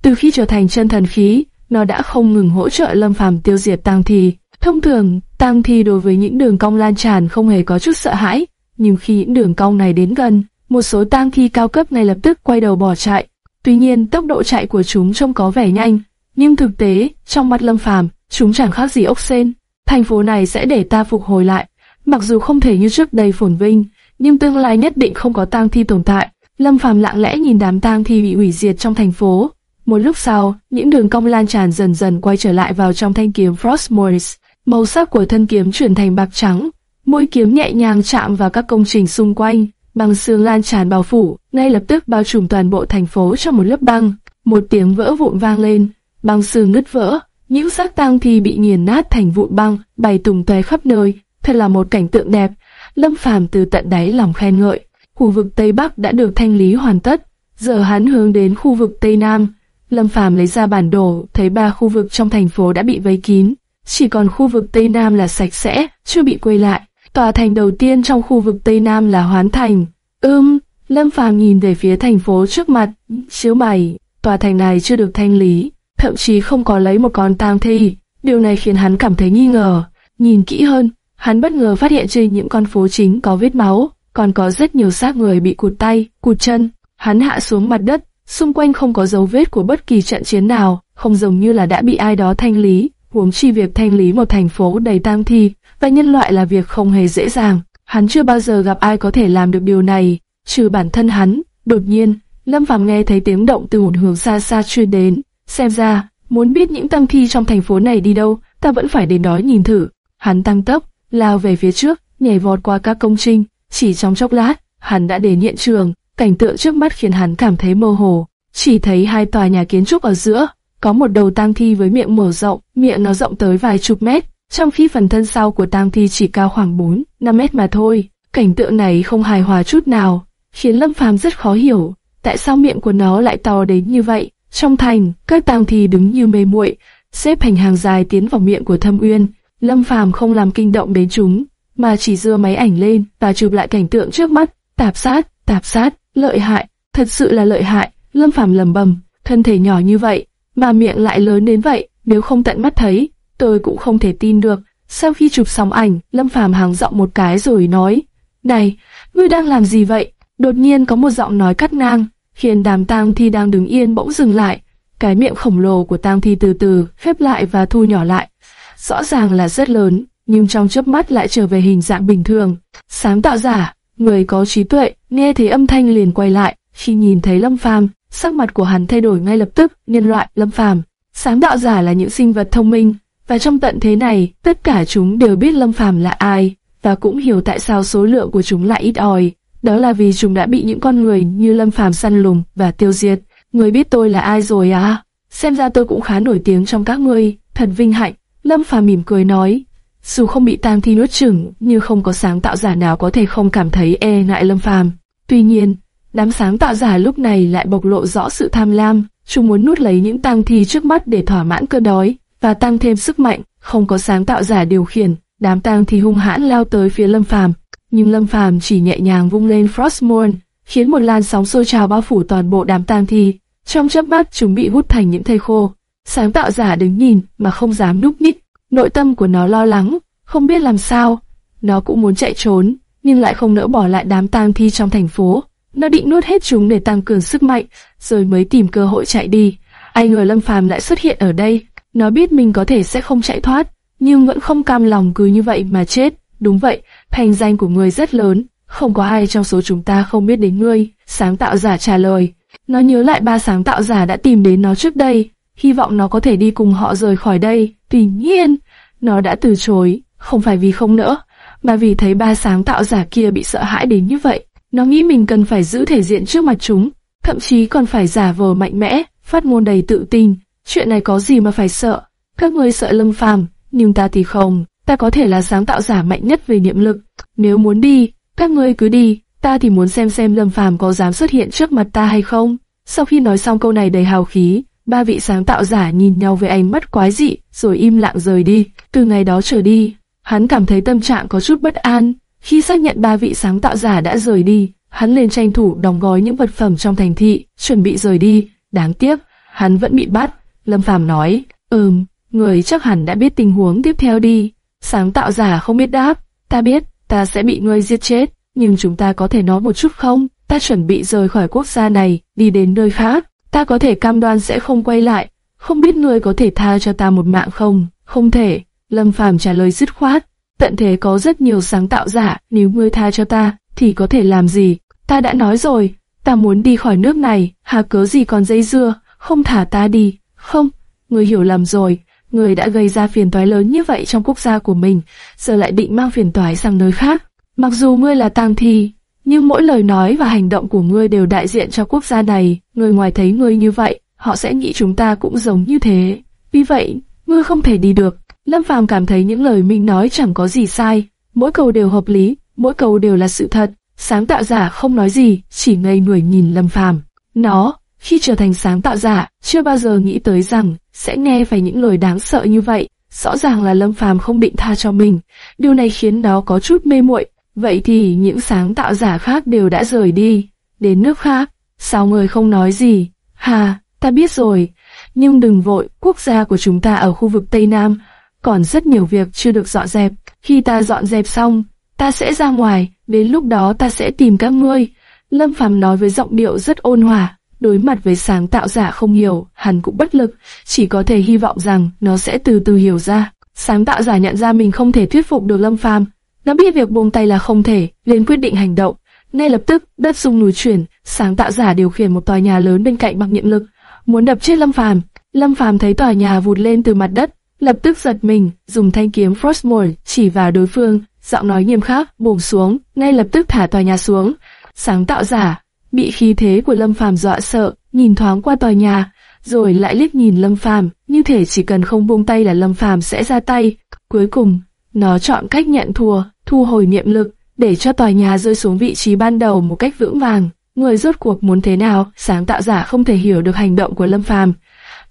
Từ khi trở thành chân thần khí, nó đã không ngừng hỗ trợ Lâm Phàm tiêu diệt tang thi. Thông thường, tang thi đối với những đường cong lan tràn không hề có chút sợ hãi, nhưng khi những đường cong này đến gần, một số tang thi cao cấp ngay lập tức quay đầu bỏ chạy. Tuy nhiên, tốc độ chạy của chúng trông có vẻ nhanh, nhưng thực tế, trong mắt Lâm Phàm, chúng chẳng khác gì ốc sên. Thành phố này sẽ để ta phục hồi lại, mặc dù không thể như trước đây phồn vinh, nhưng tương lai nhất định không có tang thi tồn tại. Lâm Phàm lặng lẽ nhìn đám tang thi bị hủy diệt trong thành phố. Một lúc sau, những đường cong lan tràn dần dần quay trở lại vào trong thanh kiếm Frostmourne. Màu sắc của thân kiếm chuyển thành bạc trắng, mũi kiếm nhẹ nhàng chạm vào các công trình xung quanh, băng xương lan tràn bao phủ, ngay lập tức bao trùm toàn bộ thành phố trong một lớp băng. Một tiếng vỡ vụn vang lên, băng xương nứt vỡ, những xác tang thi bị nghiền nát thành vụn băng, bày tùng tóe khắp nơi, thật là một cảnh tượng đẹp. Lâm Phàm từ tận đáy lòng khen ngợi. Khu vực Tây Bắc đã được thanh lý hoàn tất, giờ hắn hướng đến khu vực Tây Nam. Lâm Phàm lấy ra bản đồ, thấy ba khu vực trong thành phố đã bị vây kín, chỉ còn khu vực Tây Nam là sạch sẽ, chưa bị quay lại. Tòa thành đầu tiên trong khu vực Tây Nam là Hoán Thành. Ưm, Lâm Phàm nhìn về phía thành phố trước mặt, chiếu mày, tòa thành này chưa được thanh lý, thậm chí không có lấy một con tang thi. Điều này khiến hắn cảm thấy nghi ngờ. Nhìn kỹ hơn, hắn bất ngờ phát hiện trên những con phố chính có vết máu, còn có rất nhiều xác người bị cụt tay, cụt chân. Hắn hạ xuống mặt đất, xung quanh không có dấu vết của bất kỳ trận chiến nào, không giống như là đã bị ai đó thanh lý. Huống chi việc thanh lý một thành phố đầy tang thi và nhân loại là việc không hề dễ dàng. Hắn chưa bao giờ gặp ai có thể làm được điều này, trừ bản thân hắn. Đột nhiên, Lâm Phàm nghe thấy tiếng động từ một hướng xa xa truyền đến. Xem ra, muốn biết những tăng thi trong thành phố này đi đâu, ta vẫn phải đến đó nhìn thử. Hắn tăng tốc, lao về phía trước, nhảy vọt qua các công trình. Chỉ trong chốc lát, hắn đã đến hiện trường. Cảnh tượng trước mắt khiến hắn cảm thấy mơ hồ. Chỉ thấy hai tòa nhà kiến trúc ở giữa, có một đầu tang thi với miệng mở rộng, miệng nó rộng tới vài chục mét, trong khi phần thân sau của tang thi chỉ cao khoảng 4, 5 mét mà thôi. Cảnh tượng này không hài hòa chút nào, khiến Lâm Phàm rất khó hiểu, tại sao miệng của nó lại to đến như vậy. Trong thành, các tang thi đứng như mê muội, xếp thành hàng dài tiến vào miệng của Thâm Uyên. Lâm Phàm không làm kinh động đến chúng, mà chỉ đưa máy ảnh lên và chụp lại cảnh tượng trước mắt. Tạp sát, tạp sát, lợi hại, thật sự là lợi hại. Lâm Phàm lầm bầm, thân thể nhỏ như vậy, mà miệng lại lớn đến vậy, nếu không tận mắt thấy, tôi cũng không thể tin được. Sau khi chụp xong ảnh, Lâm Phàm hàng giọng một cái rồi nói, Này, ngươi đang làm gì vậy? Đột nhiên có một giọng nói cắt ngang, khiến đàm tang thi đang đứng yên bỗng dừng lại. Cái miệng khổng lồ của tang thi từ từ khép lại và thu nhỏ lại. Rõ ràng là rất lớn, nhưng trong chớp mắt lại trở về hình dạng bình thường. Sáng tạo giả, người có trí tuệ, nghe thấy âm thanh liền quay lại, khi nhìn thấy Lâm Phàm, sắc mặt của hắn thay đổi ngay lập tức, nhân loại, Lâm Phàm. Sáng tạo giả là những sinh vật thông minh, và trong tận thế này, tất cả chúng đều biết Lâm Phàm là ai, và cũng hiểu tại sao số lượng của chúng lại ít ỏi. Đó là vì chúng đã bị những con người như Lâm Phàm săn lùng và tiêu diệt. Người biết tôi là ai rồi à? Xem ra tôi cũng khá nổi tiếng trong các ngươi, thật vinh hạnh. Lâm Phàm mỉm cười nói, dù không bị tang thi nuốt chửng, nhưng không có sáng tạo giả nào có thể không cảm thấy e ngại Lâm Phàm. Tuy nhiên, đám sáng tạo giả lúc này lại bộc lộ rõ sự tham lam, chúng muốn nuốt lấy những tang thi trước mắt để thỏa mãn cơn đói và tăng thêm sức mạnh. Không có sáng tạo giả điều khiển, đám tang thi hung hãn lao tới phía Lâm Phàm, nhưng Lâm Phàm chỉ nhẹ nhàng vung lên Frostmourne, khiến một làn sóng sôi trào bao phủ toàn bộ đám tang thi. Trong chớp mắt chúng bị hút thành những thây khô. Sáng tạo giả đứng nhìn mà không dám núp nhích. Nội tâm của nó lo lắng, không biết làm sao. Nó cũng muốn chạy trốn, nhưng lại không nỡ bỏ lại đám tang thi trong thành phố. Nó định nuốt hết chúng để tăng cường sức mạnh, rồi mới tìm cơ hội chạy đi. Ai ngờ Lâm Phàm lại xuất hiện ở đây. Nó biết mình có thể sẽ không chạy thoát, nhưng vẫn không cam lòng cứ như vậy mà chết. Đúng vậy, thành danh của người rất lớn, không có ai trong số chúng ta không biết đến ngươi. Sáng tạo giả trả lời. Nó nhớ lại ba sáng tạo giả đã tìm đến nó trước đây, hy vọng nó có thể đi cùng họ rời khỏi đây. Tuy nhiên, nó đã từ chối, không phải vì không nỡ, mà vì thấy ba sáng tạo giả kia bị sợ hãi đến như vậy. Nó nghĩ mình cần phải giữ thể diện trước mặt chúng, thậm chí còn phải giả vờ mạnh mẽ, phát ngôn đầy tự tin. Chuyện này có gì mà phải sợ? Các ngươi sợ Lâm Phàm, nhưng ta thì không. Ta có thể là sáng tạo giả mạnh nhất về niệm lực. Nếu muốn đi, các ngươi cứ đi. Ta thì muốn xem xem Lâm Phàm có dám xuất hiện trước mặt ta hay không. Sau khi nói xong câu này đầy hào khí, ba vị sáng tạo giả nhìn nhau với ánh mắt quái dị, rồi im lặng rời đi. Từ ngày đó trở đi, hắn cảm thấy tâm trạng có chút bất an. Khi xác nhận ba vị sáng tạo giả đã rời đi, hắn lên tranh thủ đóng gói những vật phẩm trong thành thị, chuẩn bị rời đi. Đáng tiếc, hắn vẫn bị bắt. Lâm Phàm nói, ừm, người chắc hẳn đã biết tình huống tiếp theo đi. Sáng tạo giả không biết đáp, ta biết, ta sẽ bị ngươi giết chết, nhưng chúng ta có thể nói một chút không? Ta chuẩn bị rời khỏi quốc gia này, đi đến nơi khác. Ta có thể cam đoan sẽ không quay lại. Không biết ngươi có thể tha cho ta một mạng không? Không thể. Lâm Phàm trả lời dứt khoát. Tận thế có rất nhiều sáng tạo giả, nếu ngươi tha cho ta, thì có thể làm gì? Ta đã nói rồi, ta muốn đi khỏi nước này, hà cớ gì còn dây dưa, không thả ta đi. Không, ngươi hiểu lầm rồi, người đã gây ra phiền toái lớn như vậy trong quốc gia của mình, giờ lại định mang phiền toái sang nơi khác. Mặc dù ngươi là tang thi, nhưng mỗi lời nói và hành động của ngươi đều đại diện cho quốc gia này. Người ngoài thấy ngươi như vậy, họ sẽ nghĩ chúng ta cũng giống như thế. Vì vậy, ngươi không thể đi được. Lâm Phàm cảm thấy những lời mình nói chẳng có gì sai, mỗi câu đều hợp lý, mỗi câu đều là sự thật. Sáng tạo giả không nói gì, chỉ ngây người nhìn Lâm Phàm. Nó, khi trở thành sáng tạo giả, chưa bao giờ nghĩ tới rằng sẽ nghe phải những lời đáng sợ như vậy. Rõ ràng là Lâm Phàm không định tha cho mình, điều này khiến nó có chút mê muội. Vậy thì những sáng tạo giả khác đều đã rời đi, đến nước khác, sao người không nói gì? Hà, ta biết rồi, nhưng đừng vội, quốc gia của chúng ta ở khu vực Tây Nam, còn rất nhiều việc chưa được dọn dẹp. Khi ta dọn dẹp xong, ta sẽ ra ngoài, đến lúc đó ta sẽ tìm các ngươi. Lâm Phàm nói với giọng điệu rất ôn hòa, đối mặt với sáng tạo giả không hiểu, hắn cũng bất lực, chỉ có thể hy vọng rằng nó sẽ từ từ hiểu ra. Sáng tạo giả nhận ra mình không thể thuyết phục được Lâm Phàm, nó biết việc buông tay là không thể, liền quyết định hành động. Ngay lập tức, đất rung núi chuyển, sáng tạo giả điều khiển một tòa nhà lớn bên cạnh bằng niệm lực, muốn đập chết Lâm Phàm. Lâm Phàm thấy tòa nhà vụt lên từ mặt đất, lập tức giật mình, dùng thanh kiếm Frostmourne chỉ vào đối phương, giọng nói nghiêm khắc, bổ xuống, ngay lập tức thả tòa nhà xuống. Sáng tạo giả bị khí thế của Lâm Phàm dọa sợ, nhìn thoáng qua tòa nhà, rồi lại liếc nhìn Lâm Phàm, như thể chỉ cần không buông tay là Lâm Phàm sẽ ra tay. Cuối cùng, nó chọn cách nhận thua, thu hồi niệm lực, để cho tòa nhà rơi xuống vị trí ban đầu một cách vững vàng. Người rốt cuộc muốn thế nào, sáng tạo giả không thể hiểu được hành động của Lâm Phàm.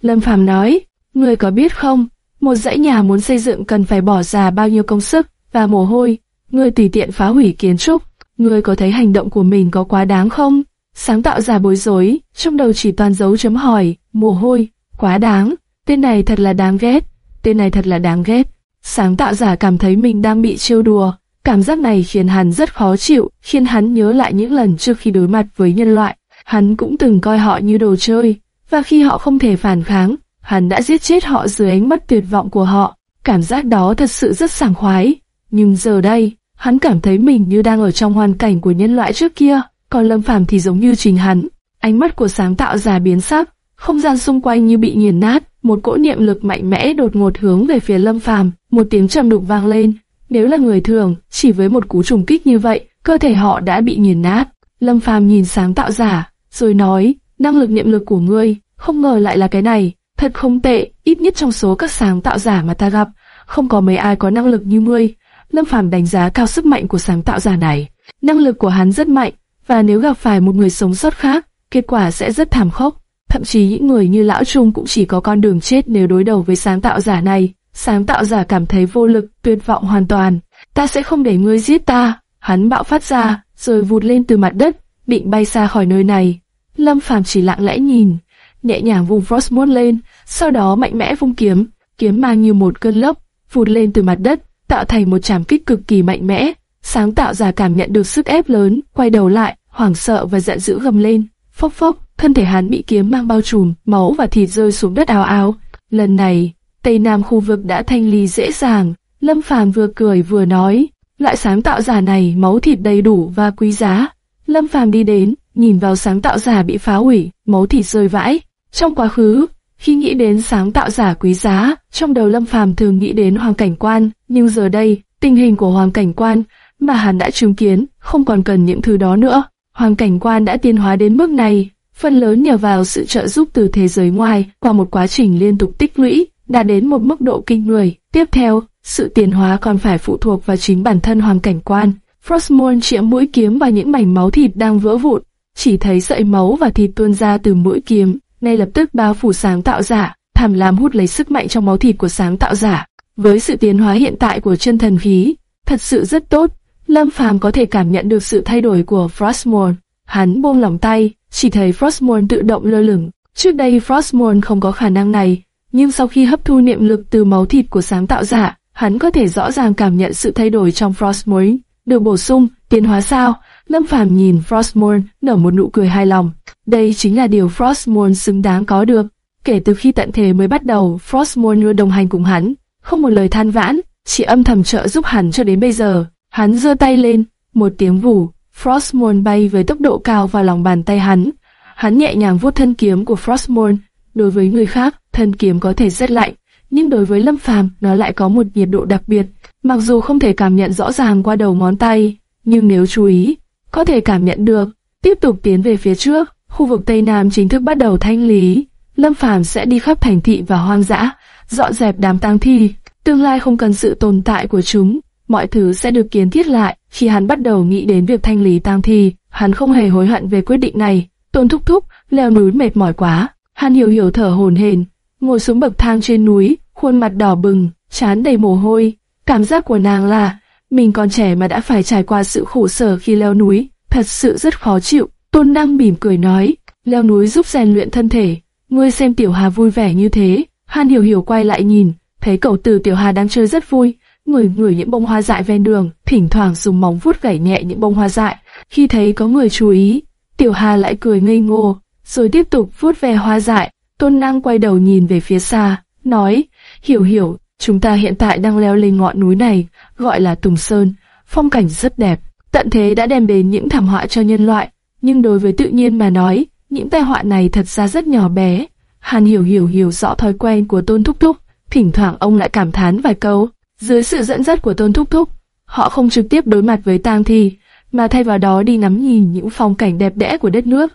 Lâm Phàm nói, người có biết không, một dãy nhà muốn xây dựng cần phải bỏ ra bao nhiêu công sức và mồ hôi, người tùy tiện phá hủy kiến trúc, người có thấy hành động của mình có quá đáng không? Sáng tạo giả bối rối, trong đầu chỉ toàn dấu chấm hỏi, mồ hôi, quá đáng, tên này thật là đáng ghét, tên này thật là đáng ghét. Sáng tạo giả cảm thấy mình đang bị trêu đùa, cảm giác này khiến hắn rất khó chịu, khiến hắn nhớ lại những lần trước khi đối mặt với nhân loại. Hắn cũng từng coi họ như đồ chơi, và khi họ không thể phản kháng, hắn đã giết chết họ dưới ánh mắt tuyệt vọng của họ. Cảm giác đó thật sự rất sảng khoái. Nhưng giờ đây, hắn cảm thấy mình như đang ở trong hoàn cảnh của nhân loại trước kia, còn Lâm Phàm thì giống như trình hắn. Ánh mắt của sáng tạo giả biến sắc, không gian xung quanh như bị nghiền nát, một cỗ niệm lực mạnh mẽ đột ngột hướng về phía Lâm Phàm, một tiếng trầm đục vang lên. Nếu là người thường, chỉ với một cú trùng kích như vậy, cơ thể họ đã bị nghiền nát. Lâm Phàm nhìn sáng tạo giả, rồi nói, năng lực niệm lực của ngươi, không ngờ lại là cái này, thật không tệ, ít nhất trong số các sáng tạo giả mà ta gặp, không có mấy ai có năng lực như ngươi. Lâm Phàm đánh giá cao sức mạnh của sáng tạo giả này. Năng lực của hắn rất mạnh, và nếu gặp phải một người sống sót khác, kết quả sẽ rất thảm khốc. thậm chí những người như lão Trung cũng chỉ có con đường chết nếu đối đầu với sáng tạo giả này. Sáng tạo giả cảm thấy vô lực, tuyệt vọng hoàn toàn. Ta sẽ không để ngươi giết ta. Hắn bạo phát ra, rồi vụt lên từ mặt đất, định bay xa khỏi nơi này. Lâm Phàm chỉ lặng lẽ nhìn, nhẹ nhàng vung Frostmourne lên, sau đó mạnh mẽ vung kiếm, kiếm mang như một cơn lốc, vụt lên từ mặt đất, tạo thành một trảm kích cực kỳ mạnh mẽ. Sáng tạo giả cảm nhận được sức ép lớn, quay đầu lại, hoảng sợ và giận dữ gầm lên. Phốc phốc, thân thể hắn bị kiếm mang bao trùm, máu và thịt rơi xuống đất ào ào. Lần này, Tây Nam khu vực đã thanh lý dễ dàng. Lâm Phàm vừa cười vừa nói, loại sáng tạo giả này máu thịt đầy đủ và quý giá. Lâm Phàm đi đến, nhìn vào sáng tạo giả bị phá hủy, máu thịt rơi vãi. Trong quá khứ, khi nghĩ đến sáng tạo giả quý giá, trong đầu Lâm Phàm thường nghĩ đến Hoàng Cảnh Quan, nhưng giờ đây, tình hình của Hoàng Cảnh Quan mà hắn đã chứng kiến, không còn cần những thứ đó nữa. Hoàng Cảnh Quan đã tiến hóa đến mức này, phần lớn nhờ vào sự trợ giúp từ thế giới ngoài qua một quá trình liên tục tích lũy, đã đến một mức độ kinh người. Tiếp theo, sự tiến hóa còn phải phụ thuộc vào chính bản thân Hoàng Cảnh Quan. Frostmourne chĩa mũi kiếm vào những mảnh máu thịt đang vỡ vụn, chỉ thấy sợi máu và thịt tuôn ra từ mũi kiếm, ngay lập tức bao phủ sáng tạo giả, tham lam hút lấy sức mạnh trong máu thịt của sáng tạo giả. Với sự tiến hóa hiện tại của chân thần khí, thật sự rất tốt, Lâm Phàm có thể cảm nhận được sự thay đổi của Frostmourne. Hắn buông lỏng tay, chỉ thấy Frostmourne tự động lơ lửng. Trước đây Frostmourne không có khả năng này, nhưng sau khi hấp thu niệm lực từ máu thịt của sáng tạo giả, hắn có thể rõ ràng cảm nhận sự thay đổi trong Frostmourne. Được bổ sung, tiến hóa sao? Lâm Phàm nhìn Frostmourne nở một nụ cười hài lòng. Đây chính là điều Frostmourne xứng đáng có được. Kể từ khi tận thế mới bắt đầu, Frostmourne luôn đồng hành cùng hắn, không một lời than vãn, chỉ âm thầm trợ giúp hắn cho đến bây giờ. Hắn giơ tay lên, một tiếng vù, Frostmourne bay với tốc độ cao vào lòng bàn tay hắn. Hắn nhẹ nhàng vuốt thân kiếm của Frostmourne. Đối với người khác, thân kiếm có thể rất lạnh, nhưng đối với Lâm Phàm, nó lại có một nhiệt độ đặc biệt. Mặc dù không thể cảm nhận rõ ràng qua đầu ngón tay, nhưng nếu chú ý, có thể cảm nhận được. Tiếp tục tiến về phía trước, khu vực Tây Nam chính thức bắt đầu thanh lý. Lâm Phàm sẽ đi khắp thành thị và hoang dã, dọn dẹp đám tang thi. Tương lai không cần sự tồn tại của chúng, mọi thứ sẽ được kiến thiết lại. Khi hắn bắt đầu nghĩ đến việc thanh lý tang thi, hắn không hề hối hận về quyết định này. Tôn thúc thúc, leo núi mệt mỏi quá. Hắn hiểu hiểu thở hổn hển, ngồi xuống bậc thang trên núi, khuôn mặt đỏ bừng, chán đầy mồ hôi. Cảm giác của nàng là, mình còn trẻ mà đã phải trải qua sự khổ sở khi leo núi, thật sự rất khó chịu. Tôn Năng mỉm cười nói, leo núi giúp rèn luyện thân thể. Ngươi xem Tiểu Hà vui vẻ như thế. Han Hiểu Hiểu quay lại nhìn, thấy cậu tử Tiểu Hà đang chơi rất vui, người người những bông hoa dại ven đường, thỉnh thoảng dùng móng vuốt gảy nhẹ những bông hoa dại. Khi thấy có người chú ý, Tiểu Hà lại cười ngây ngô, rồi tiếp tục vuốt ve hoa dại. Tôn Năng quay đầu nhìn về phía xa, nói, Hiểu Hiểu, chúng ta hiện tại đang leo lên ngọn núi này, gọi là Tùng Sơn, phong cảnh rất đẹp. Tận thế đã đem đến những thảm họa cho nhân loại, nhưng đối với tự nhiên mà nói, những tai họa này thật ra rất nhỏ bé. Hàn hiểu hiểu hiểu rõ thói quen của Tôn Thúc Thúc, thỉnh thoảng ông lại cảm thán vài câu. Dưới sự dẫn dắt của Tôn Thúc Thúc, họ không trực tiếp đối mặt với tang thi, mà thay vào đó đi ngắm nhìn những phong cảnh đẹp đẽ của đất nước.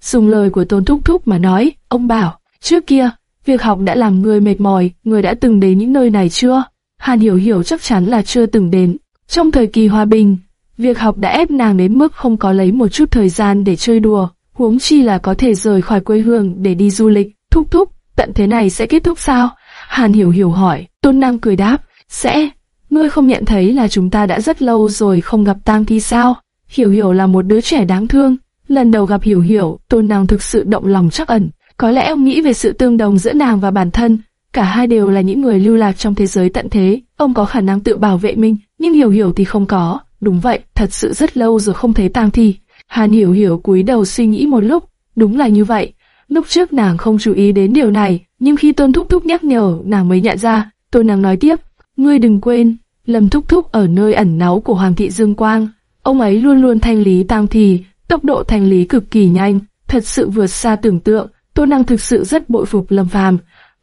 Dùng lời của Tôn Thúc Thúc mà nói, ông bảo, trước kia, việc học đã làm người mệt mỏi, người đã từng đến những nơi này chưa? Hàn Hiểu Hiểu chắc chắn là chưa từng đến. Trong thời kỳ hòa bình, việc học đã ép nàng đến mức không có lấy một chút thời gian để chơi đùa, huống chi là có thể rời khỏi quê hương để đi du lịch. Thúc thúc, tận thế này sẽ kết thúc sao? Hàn Hiểu Hiểu hỏi, Tôn Năng cười đáp, sẽ. Ngươi không nhận thấy là chúng ta đã rất lâu rồi không gặp tang thi sao? Hiểu Hiểu là một đứa trẻ đáng thương. Lần đầu gặp Hiểu Hiểu, Tôn nàng thực sự động lòng chắc ẩn. Có lẽ ông nghĩ về sự tương đồng giữa nàng và bản thân. Cả hai đều là những người lưu lạc trong thế giới tận thế. Ông có khả năng tự bảo vệ mình, nhưng Hiểu Hiểu thì không có. Đúng vậy, thật sự rất lâu rồi không thấy tang thi. Hàn Hiểu Hiểu cúi đầu suy nghĩ một lúc. Đúng là như vậy. Lúc trước nàng không chú ý đến điều này, nhưng khi Tôn Thúc Thúc nhắc nhở, nàng mới nhận ra. Tôn nàng nói tiếp, ngươi đừng quên, Lâm Thúc Thúc ở nơi ẩn náu của Hoàng thị Dương Quang, ông ấy luôn luôn thanh lý tang thì tốc độ thanh lý cực kỳ nhanh, thật sự vượt xa tưởng tượng. Tôn Năng thực sự rất bội phục Lâm Phàm,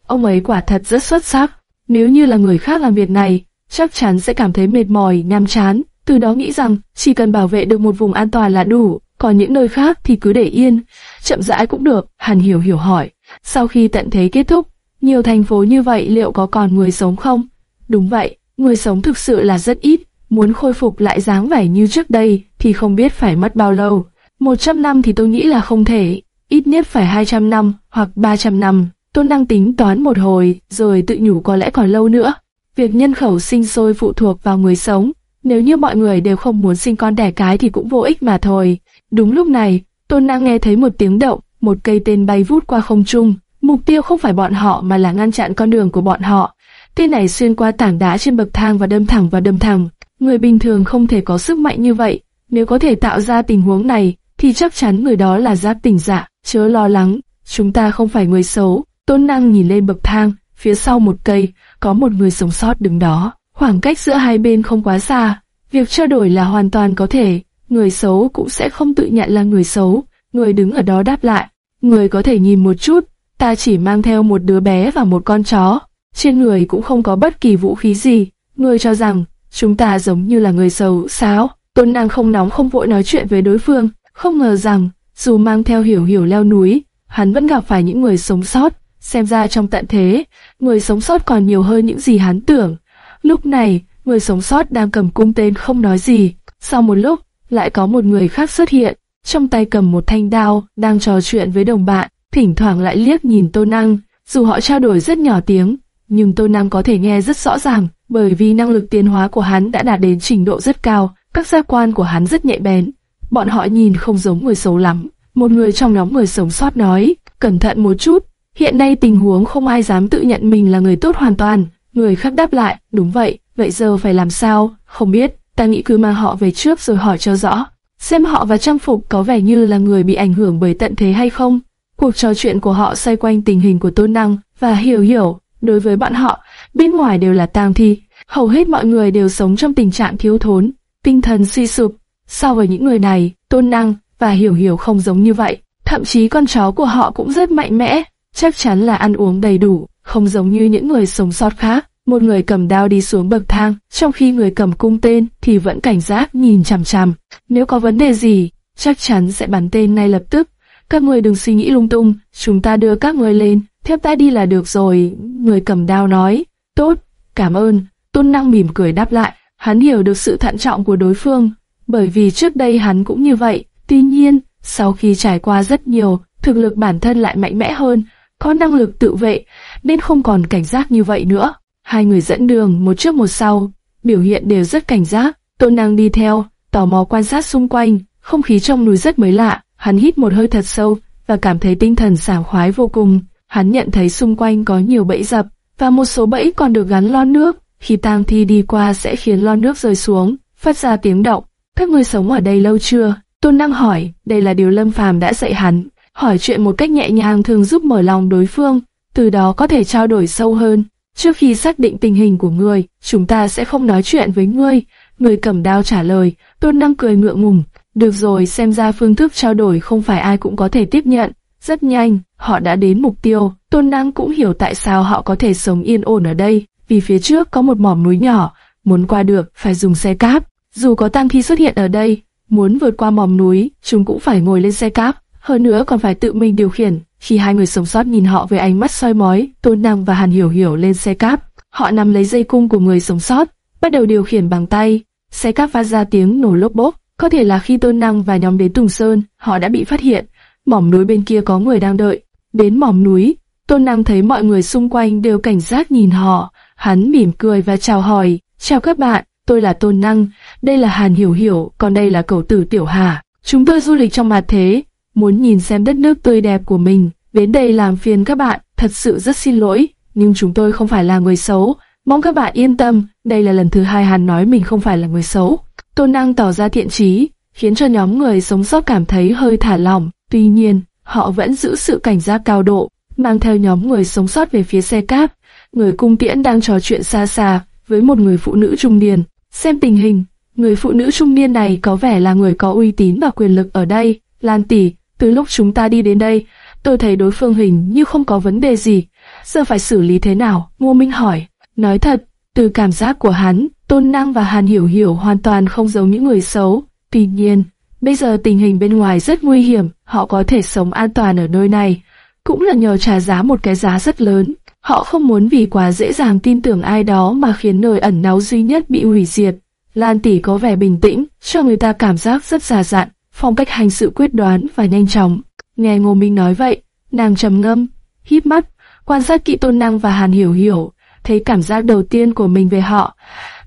ông ấy quả thật rất xuất sắc. Nếu như là người khác làm việc này, chắc chắn sẽ cảm thấy mệt mỏi, nhàm chán, từ đó nghĩ rằng chỉ cần bảo vệ được một vùng an toàn là đủ, còn những nơi khác thì cứ để yên, chậm rãi cũng được. Hàn Hiểu Hiểu hỏi, sau khi tận thế kết thúc, nhiều thành phố như vậy liệu có còn người sống không? Đúng vậy, người sống thực sự là rất ít, muốn khôi phục lại dáng vẻ như trước đây thì không biết phải mất bao lâu. Một trăm năm thì tôi nghĩ là không thể, ít nhất phải 200 năm hoặc 300 năm. Tôn đang tính toán một hồi, rồi tự nhủ có lẽ còn lâu nữa. Việc nhân khẩu sinh sôi phụ thuộc vào người sống. Nếu như mọi người đều không muốn sinh con đẻ cái thì cũng vô ích mà thôi. Đúng lúc này, Tôn đang nghe thấy một tiếng động, một cây tên bay vút qua không trung. Mục tiêu không phải bọn họ mà là ngăn chặn con đường của bọn họ. Tên này xuyên qua tảng đá trên bậc thang và đâm thẳng vào đâm thẳng. Người bình thường không thể có sức mạnh như vậy. Nếu có thể tạo ra tình huống này, thì chắc chắn người đó là giáp tỉnh giả. Dạ. Chớ lo lắng, chúng ta không phải người xấu. Tôn năng nhìn lên bậc thang, phía sau một cây, có một người sống sót đứng đó. Khoảng cách giữa hai bên không quá xa. Việc trao đổi là hoàn toàn có thể. Người xấu cũng sẽ không tự nhận là người xấu. Người đứng ở đó đáp lại. Người có thể nhìn một chút, ta chỉ mang theo một đứa bé và một con chó. Trên người cũng không có bất kỳ vũ khí gì. Người cho rằng, chúng ta giống như là người xấu, sao? Tôn năng không nóng không vội nói chuyện với đối phương, không ngờ rằng, dù mang theo hiểu hiểu leo núi, hắn vẫn gặp phải những người sống sót. Xem ra trong tận thế, người sống sót còn nhiều hơn những gì hắn tưởng. Lúc này, người sống sót đang cầm cung tên không nói gì. Sau một lúc, lại có một người khác xuất hiện, trong tay cầm một thanh đao, đang trò chuyện với đồng bạn, thỉnh thoảng lại liếc nhìn Tô Năng. Dù họ trao đổi rất nhỏ tiếng, nhưng Tô nam có thể nghe rất rõ ràng, bởi vì năng lực tiến hóa của hắn đã đạt đến trình độ rất cao, các giác quan của hắn rất nhạy bén. Bọn họ nhìn không giống người xấu lắm. Một người trong nhóm người sống sót nói, cẩn thận một chút, hiện nay tình huống không ai dám tự nhận mình là người tốt hoàn toàn. Người khác đáp lại, đúng vậy, vậy giờ phải làm sao, không biết, ta nghĩ cứ mang họ về trước rồi hỏi cho rõ. Xem họ và trang phục có vẻ như là người bị ảnh hưởng bởi tận thế hay không. Cuộc trò chuyện của họ xoay quanh tình hình của tôn năng và hiểu hiểu, đối với bọn họ, bên ngoài đều là tang thi, hầu hết mọi người đều sống trong tình trạng thiếu thốn, tinh thần suy sụp. So với những người này, tôn năng và hiểu hiểu không giống như vậy. Thậm chí con chó của họ cũng rất mạnh mẽ, chắc chắn là ăn uống đầy đủ, không giống như những người sống sót khác. Một người cầm đao đi xuống bậc thang, trong khi người cầm cung tên thì vẫn cảnh giác nhìn chằm chằm. Nếu có vấn đề gì, chắc chắn sẽ bắn tên ngay lập tức. Các người đừng suy nghĩ lung tung, chúng ta đưa các người lên, theo ta đi là được rồi. Người cầm đao nói, tốt, cảm ơn. Tôn năng mỉm cười đáp lại, hắn hiểu được sự thận trọng của đối phương, bởi vì trước đây hắn cũng như vậy. Tuy nhiên, sau khi trải qua rất nhiều, thực lực bản thân lại mạnh mẽ hơn, có năng lực tự vệ, nên không còn cảnh giác như vậy nữa. Hai người dẫn đường một trước một sau, biểu hiện đều rất cảnh giác. Tôn năng đi theo, tò mò quan sát xung quanh, không khí trong núi rất mới lạ. Hắn hít một hơi thật sâu và cảm thấy tinh thần sảng khoái vô cùng. Hắn nhận thấy xung quanh có nhiều bẫy dập và một số bẫy còn được gắn lon nước. Khi tang thi đi qua sẽ khiến lon nước rơi xuống, phát ra tiếng động. Các ngươi sống ở đây lâu chưa? Tôn Năng hỏi, đây là điều Lâm Phàm đã dạy hắn. Hỏi chuyện một cách nhẹ nhàng thường giúp mở lòng đối phương, từ đó có thể trao đổi sâu hơn. Trước khi xác định tình hình của ngươi, chúng ta sẽ không nói chuyện với ngươi. Người cầm đao trả lời, Tôn Năng cười ngượng ngùng. Được rồi, xem ra phương thức trao đổi không phải ai cũng có thể tiếp nhận. Rất nhanh, họ đã đến mục tiêu. Tôn Năng cũng hiểu tại sao họ có thể sống yên ổn ở đây, vì phía trước có một mỏm núi nhỏ, muốn qua được phải dùng xe cáp. Dù có tăng thi xuất hiện ở đây, muốn vượt qua mỏm núi, chúng cũng phải ngồi lên xe cáp, hơn nữa còn phải tự mình điều khiển. Khi hai người sống sót nhìn họ với ánh mắt soi mói, Tôn Năng và Hàn Hiểu Hiểu lên xe cáp, họ nắm lấy dây cung của người sống sót, bắt đầu điều khiển bằng tay. Xe cáp phát ra tiếng nổ lốp bốp, có thể là khi Tôn Năng và nhóm đến Tùng Sơn, họ đã bị phát hiện. Mỏm núi bên kia có người đang đợi. Đến mỏm núi, Tôn Năng thấy mọi người xung quanh đều cảnh giác nhìn họ. Hắn mỉm cười và chào hỏi, chào các bạn, tôi là Tôn Năng, đây là Hàn Hiểu Hiểu, còn đây là cậu tử Tiểu Hà. Chúng tôi du lịch trong mặt thế, muốn nhìn xem đất nước tươi đẹp của mình. Đến đây làm phiền các bạn, thật sự rất xin lỗi, nhưng chúng tôi không phải là người xấu. Mong các bạn yên tâm, đây là lần thứ hai Hàn nói mình không phải là người xấu. Tôn Năng tỏ ra thiện trí, khiến cho nhóm người sống sót cảm thấy hơi thả lỏng. Tuy nhiên, họ vẫn giữ sự cảnh giác cao độ, mang theo nhóm người sống sót về phía xe cáp. Người cung tiễn đang trò chuyện xa xa với một người phụ nữ trung niên. Xem tình hình, người phụ nữ trung niên này có vẻ là người có uy tín và quyền lực ở đây. Lan tỷ, từ lúc chúng ta đi đến đây, tôi thấy đối phương hình như không có vấn đề gì. Giờ phải xử lý thế nào? Ngô Minh hỏi. Nói thật, từ cảm giác của hắn, Tôn Năng và Hàn Hiểu Hiểu hoàn toàn không giống những người xấu. Tuy nhiên, bây giờ tình hình bên ngoài rất nguy hiểm, họ có thể sống an toàn ở nơi này. Cũng là nhờ trả giá một cái giá rất lớn. Họ không muốn vì quá dễ dàng tin tưởng ai đó mà khiến nơi ẩn náu duy nhất bị hủy diệt. Lan tỷ có vẻ bình tĩnh, cho người ta cảm giác rất già dặn, phong cách hành sự quyết đoán và nhanh chóng. Nghe Ngô Minh nói vậy, nàng trầm ngâm, híp mắt, quan sát kỹ Tôn Năng và Hàn Hiểu Hiểu, thấy cảm giác đầu tiên của mình về họ.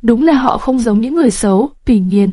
Đúng là họ không giống những người xấu, tuy nhiên,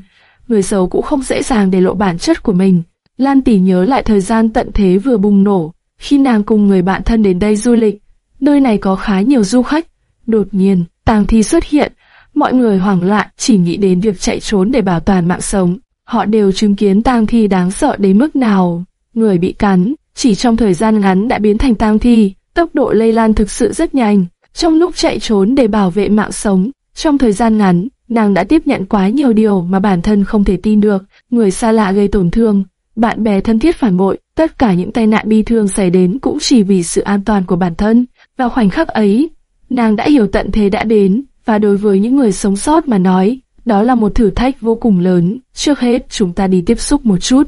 người xấu cũng không dễ dàng để lộ bản chất của mình. Lan Tỷ nhớ lại thời gian tận thế vừa bùng nổ, khi nàng cùng người bạn thân đến đây du lịch. Nơi này có khá nhiều du khách. Đột nhiên, tang thi xuất hiện, mọi người hoảng loạn chỉ nghĩ đến việc chạy trốn để bảo toàn mạng sống. Họ đều chứng kiến tang thi đáng sợ đến mức nào. Người bị cắn, chỉ trong thời gian ngắn đã biến thành tang thi, tốc độ lây lan thực sự rất nhanh. Trong lúc chạy trốn để bảo vệ mạng sống, trong thời gian ngắn, nàng đã tiếp nhận quá nhiều điều mà bản thân không thể tin được. Người xa lạ gây tổn thương, bạn bè thân thiết phản bội, tất cả những tai nạn bi thương xảy đến cũng chỉ vì sự an toàn của bản thân. Vào khoảnh khắc ấy, nàng đã hiểu tận thế đã đến, và đối với những người sống sót mà nói, đó là một thử thách vô cùng lớn. Trước hết, chúng ta đi tiếp xúc một chút.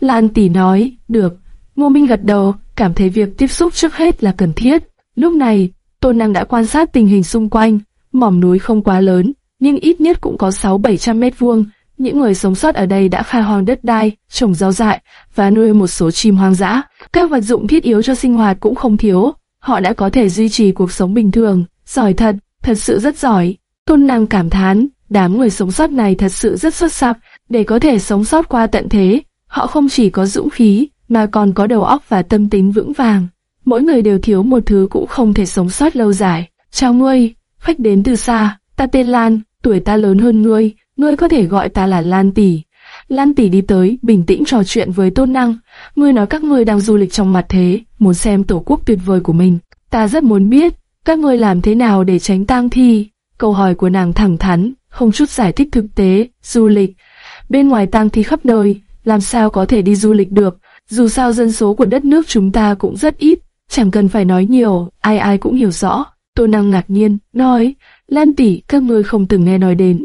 Lan tỷ nói, được. Ngô Minh gật đầu, cảm thấy việc tiếp xúc trước hết là cần thiết. Lúc này, Tôn Năng đã quan sát tình hình xung quanh, mỏm núi không quá lớn, nhưng ít nhất cũng có 6-700 mét vuông. Những người sống sót ở đây đã khai hoang đất đai, trồng rau dại và nuôi một số chim hoang dã. Các vật dụng thiết yếu cho sinh hoạt cũng không thiếu. Họ đã có thể duy trì cuộc sống bình thường. Giỏi thật, thật sự rất giỏi. Tôn Năng cảm thán, đám người sống sót này thật sự rất xuất sắc, để có thể sống sót qua tận thế. Họ không chỉ có dũng khí, mà còn có đầu óc và tâm tính vững vàng. Mỗi người đều thiếu một thứ cũng không thể sống sót lâu dài. Chào ngươi, khách đến từ xa, ta tên Lan, tuổi ta lớn hơn ngươi, ngươi có thể gọi ta là Lan Tỷ. Lan Tỷ đi tới, bình tĩnh trò chuyện với Tôn Năng. Ngươi nói các ngươi đang du lịch trong mặt thế, muốn xem tổ quốc tuyệt vời của mình. Ta rất muốn biết, các ngươi làm thế nào để tránh tang thi? Câu hỏi của nàng thẳng thắn, không chút giải thích thực tế, du lịch. Bên ngoài tang thi khắp nơi, làm sao có thể đi du lịch được? Dù sao dân số của đất nước chúng ta cũng rất ít, chẳng cần phải nói nhiều, ai ai cũng hiểu rõ. Tôn Năng ngạc nhiên, nói, Lan tỷ, các ngươi không từng nghe nói đến.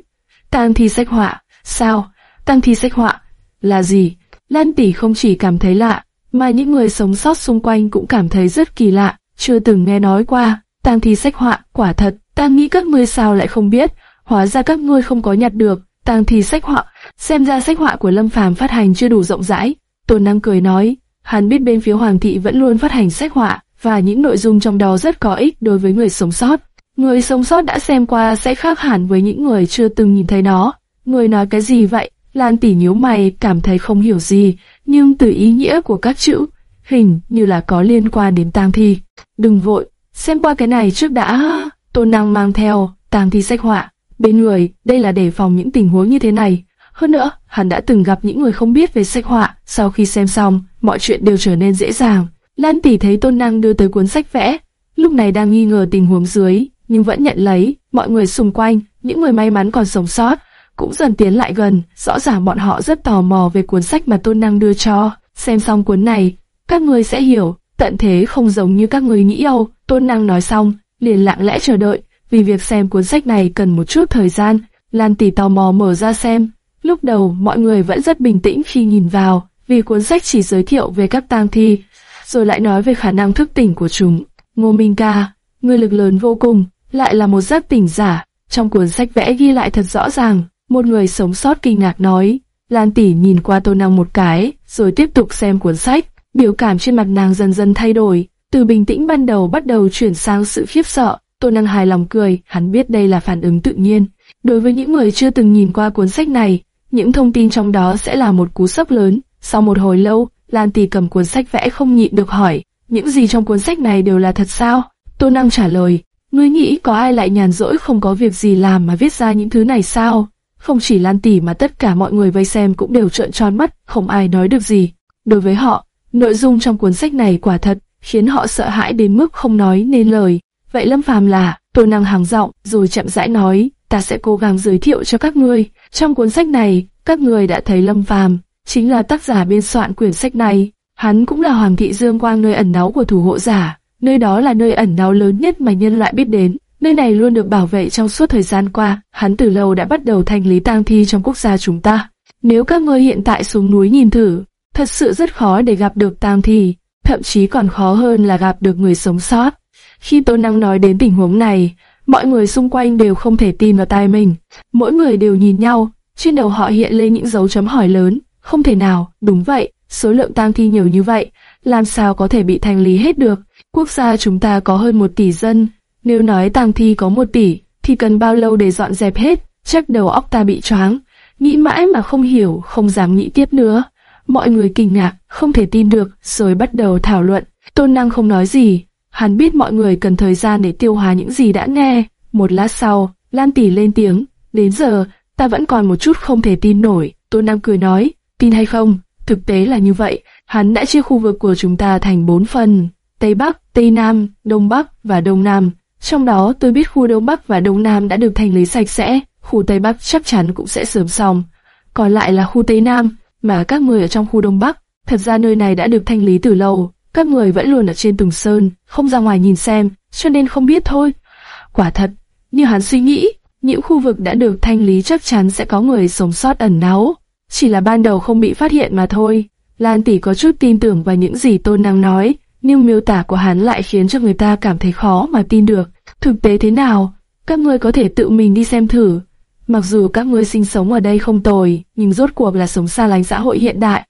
Tang thi sách họa, sao? Tang thi sách họa, là gì? Lan tỷ không chỉ cảm thấy lạ, mà những người sống sót xung quanh cũng cảm thấy rất kỳ lạ, chưa từng nghe nói qua. Tang thi sách họa, quả thật, ta nghĩ các ngươi sao lại không biết, hóa ra các ngươi không có nhặt được. Tang thi sách họa, xem ra sách họa của Lâm Phàm phát hành chưa đủ rộng rãi. Tôn Năng cười nói, hắn biết bên phía Hoàng thị vẫn luôn phát hành sách họa, và những nội dung trong đó rất có ích đối với người sống sót. Người sống sót đã xem qua sẽ khác hẳn với những người chưa từng nhìn thấy nó. Người nói cái gì vậy? Lan tỉ nhíu mày cảm thấy không hiểu gì, nhưng từ ý nghĩa của các chữ, hình như là có liên quan đến tang thi. Đừng vội, xem qua cái này trước đã. Tôn năng mang theo tang thi sách họa. Bên người, đây là để phòng những tình huống như thế này. Hơn nữa, hắn đã từng gặp những người không biết về sách họa, sau khi xem xong, mọi chuyện đều trở nên dễ dàng. Lan tỷ thấy tôn năng đưa tới cuốn sách vẽ, lúc này đang nghi ngờ tình huống dưới, nhưng vẫn nhận lấy, mọi người xung quanh, những người may mắn còn sống sót, cũng dần tiến lại gần, rõ ràng bọn họ rất tò mò về cuốn sách mà tôn năng đưa cho. Xem xong cuốn này, các người sẽ hiểu, tận thế không giống như các người nghĩ đâu. Tôn năng nói xong, liền lặng lẽ chờ đợi, vì việc xem cuốn sách này cần một chút thời gian. Lan tỷ tò mò mở ra xem. Lúc đầu mọi người vẫn rất bình tĩnh khi nhìn vào, vì cuốn sách chỉ giới thiệu về các tang thi, rồi lại nói về khả năng thức tỉnh của chúng. Ngô Minh Ca, người lực lớn vô cùng, lại là một giấc tỉnh giả. Trong cuốn sách vẽ ghi lại thật rõ ràng, một người sống sót kinh ngạc nói. Lan tỷ nhìn qua Tô Năng một cái, rồi tiếp tục xem cuốn sách. Biểu cảm trên mặt nàng dần dần thay đổi, từ bình tĩnh ban đầu bắt đầu chuyển sang sự khiếp sợ. Tô Năng hài lòng cười, hắn biết đây là phản ứng tự nhiên. Đối với những người chưa từng nhìn qua cuốn sách này, những thông tin trong đó sẽ là một cú sốc lớn. Sau một hồi lâu, Lan Tỷ cầm cuốn sách vẽ không nhịn được hỏi, những gì trong cuốn sách này đều là thật sao? Tô Năng trả lời, ngươi nghĩ có ai lại nhàn rỗi không có việc gì làm mà viết ra những thứ này sao? Không chỉ Lan Tỷ mà tất cả mọi người vây xem cũng đều trợn tròn mắt, không ai nói được gì. Đối với họ, nội dung trong cuốn sách này quả thật khiến họ sợ hãi đến mức không nói nên lời. Vậy Lâm Phàm là, tôi Năng hàng giọng rồi chậm rãi nói, ta sẽ cố gắng giới thiệu cho các ngươi. Trong cuốn sách này, các người đã thấy Lâm Phàm chính là tác giả biên soạn quyển sách này. Hắn cũng là Hoàng thị Dương Quang nơi ẩn náu của thủ hộ giả, nơi đó là nơi ẩn náu lớn nhất mà nhân loại biết đến. Nơi này luôn được bảo vệ trong suốt thời gian qua, hắn từ lâu đã bắt đầu thanh lý tang thi trong quốc gia chúng ta. Nếu các ngươi hiện tại xuống núi nhìn thử, thật sự rất khó để gặp được tang thi, thậm chí còn khó hơn là gặp được người sống sót. Khi Tô Năng nói đến tình huống này, mọi người xung quanh đều không thể tin vào tai mình. Mỗi người đều nhìn nhau, trên đầu họ hiện lên những dấu chấm hỏi lớn. Không thể nào, đúng vậy, số lượng tang thi nhiều như vậy, làm sao có thể bị thanh lý hết được? Quốc gia chúng ta có hơn một tỷ dân, nếu nói tang thi có một tỷ, thì cần bao lâu để dọn dẹp hết? Chắc đầu óc ta bị choáng, nghĩ mãi mà không hiểu, không dám nghĩ tiếp nữa. Mọi người kinh ngạc, không thể tin được, rồi bắt đầu thảo luận. Tôn Năng không nói gì, hắn biết mọi người cần thời gian để tiêu hóa những gì đã nghe. Một lát sau, Lan Tỷ lên tiếng, đến giờ, ta vẫn còn một chút không thể tin nổi. Tôn Năng cười nói, tin hay không, thực tế là như vậy, hắn đã chia khu vực của chúng ta thành bốn phần, Tây Bắc, Tây Nam, Đông Bắc và Đông Nam. Trong đó tôi biết khu Đông Bắc và Đông Nam đã được thanh lý sạch sẽ, khu Tây Bắc chắc chắn cũng sẽ sớm xong. Còn lại là khu Tây Nam, mà các người ở trong khu Đông Bắc. Thật ra nơi này đã được thanh lý từ lâu, các người vẫn luôn ở trên Tùng Sơn, không ra ngoài nhìn xem, cho nên không biết thôi. Quả thật, như hắn suy nghĩ, những khu vực đã được thanh lý chắc chắn sẽ có người sống sót ẩn náu. Chỉ là ban đầu không bị phát hiện mà thôi. Lan tỷ có chút tin tưởng vào những gì Tôn Năng nói, nhưng miêu tả của hắn lại khiến cho người ta cảm thấy khó mà tin được. Thực tế thế nào? Các ngươi có thể tự mình đi xem thử. Mặc dù các ngươi sinh sống ở đây không tồi, nhưng rốt cuộc là sống xa lánh xã hội hiện đại.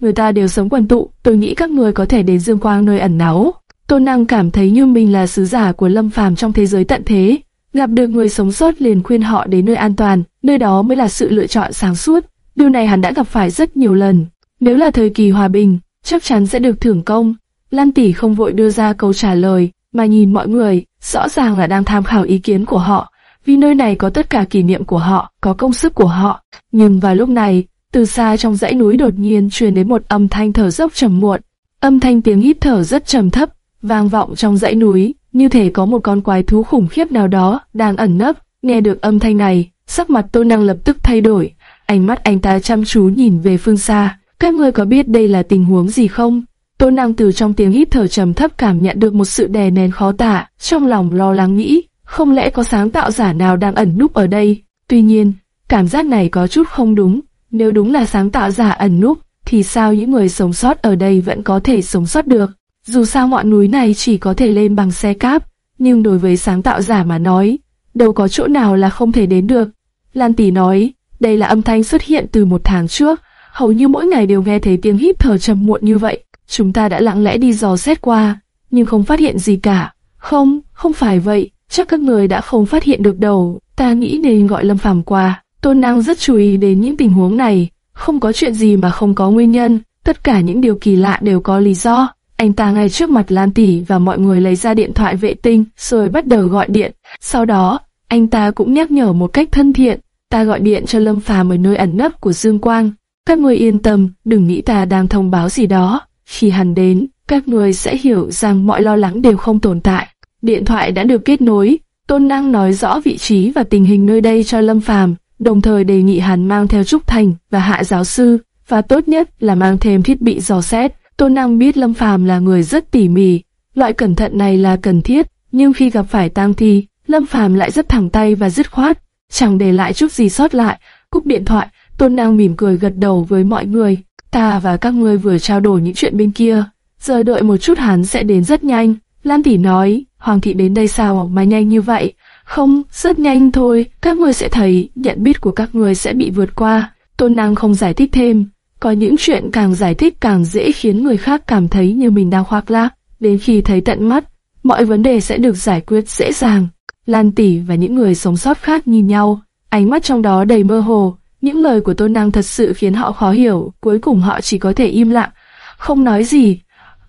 Người ta đều sống quần tụ, tôi nghĩ các ngươi có thể đến Dương Quang nơi ẩn náu. Tôn Năng cảm thấy như mình là sứ giả của Lâm Phàm trong thế giới tận thế. Gặp được người sống sót liền khuyên họ đến nơi an toàn, nơi đó mới là sự lựa chọn sáng suốt. Điều này hắn đã gặp phải rất nhiều lần. Nếu là thời kỳ hòa bình, chắc chắn sẽ được thưởng công. Lan Tỷ không vội đưa ra câu trả lời, mà nhìn mọi người, rõ ràng là đang tham khảo ý kiến của họ, vì nơi này có tất cả kỷ niệm của họ, có công sức của họ. Nhưng vào lúc này, từ xa trong dãy núi đột nhiên truyền đến một âm thanh thở dốc trầm muộn. Âm thanh tiếng hít thở rất trầm thấp, vang vọng trong dãy núi, như thể có một con quái thú khủng khiếp nào đó đang ẩn nấp. Nghe được âm thanh này, sắc mặt Tô Năng lập tức thay đổi, ánh mắt anh ta chăm chú nhìn về phương xa. Các ngươi có biết đây là tình huống gì không? Tô Năng từ trong tiếng hít thở trầm thấp cảm nhận được một sự đè nén khó tả, trong lòng lo lắng nghĩ, không lẽ có sáng tạo giả nào đang ẩn núp ở đây? Tuy nhiên, cảm giác này có chút không đúng, nếu đúng là sáng tạo giả ẩn núp, thì sao những người sống sót ở đây vẫn có thể sống sót được? Dù sao ngọn núi này chỉ có thể lên bằng xe cáp, nhưng đối với sáng tạo giả mà nói, đâu có chỗ nào là không thể đến được. Lan Tỷ nói, đây là âm thanh xuất hiện từ một tháng trước, hầu như mỗi ngày đều nghe thấy tiếng hít thở trầm muộn như vậy. Chúng ta đã lặng lẽ đi dò xét qua, nhưng không phát hiện gì cả. Không, không phải vậy, chắc các người đã không phát hiện được đâu. Ta nghĩ nên gọi Lâm Phàm qua. Tôn Năng rất chú ý đến những tình huống này, không có chuyện gì mà không có nguyên nhân, tất cả những điều kỳ lạ đều có lý do. Anh ta ngay trước mặt Lan Tỷ và mọi người lấy ra điện thoại vệ tinh, rồi bắt đầu gọi điện. Sau đó, anh ta cũng nhắc nhở một cách thân thiện, ta gọi điện cho Lâm Phàm ở nơi ẩn nấp của Dương Quang. Các người yên tâm, đừng nghĩ ta đang thông báo gì đó. Khi hắn đến, các người sẽ hiểu rằng mọi lo lắng đều không tồn tại. Điện thoại đã được kết nối, Tôn Năng nói rõ vị trí và tình hình nơi đây cho Lâm Phàm, đồng thời đề nghị hắn mang theo Trúc Thành và Hạ giáo sư, và tốt nhất là mang thêm thiết bị dò xét. Tôn Năng biết Lâm Phàm là người rất tỉ mỉ, loại cẩn thận này là cần thiết, nhưng khi gặp phải tang thi, Lâm Phàm lại rất thẳng tay và dứt khoát, chẳng để lại chút gì sót lại. Cúp điện thoại, Tôn Năng mỉm cười gật đầu với mọi người. Ta và các ngươi vừa trao đổi những chuyện bên kia, giờ đợi một chút hắn sẽ đến rất nhanh. Lan Tỷ nói, Hoàng thị đến đây sao mà nhanh như vậy? Không, rất nhanh thôi, các ngươi sẽ thấy nhận biết của các ngươi sẽ bị vượt qua. Tôn Năng không giải thích thêm, có những chuyện càng giải thích càng dễ khiến người khác cảm thấy như mình đang khoác lác. Đến khi thấy tận mắt, mọi vấn đề sẽ được giải quyết dễ dàng. Lan Tỷ và những người sống sót khác nhìn nhau, ánh mắt trong đó đầy mơ hồ. Những lời của Tôn Năng thật sự khiến họ khó hiểu, cuối cùng họ chỉ có thể im lặng, không nói gì.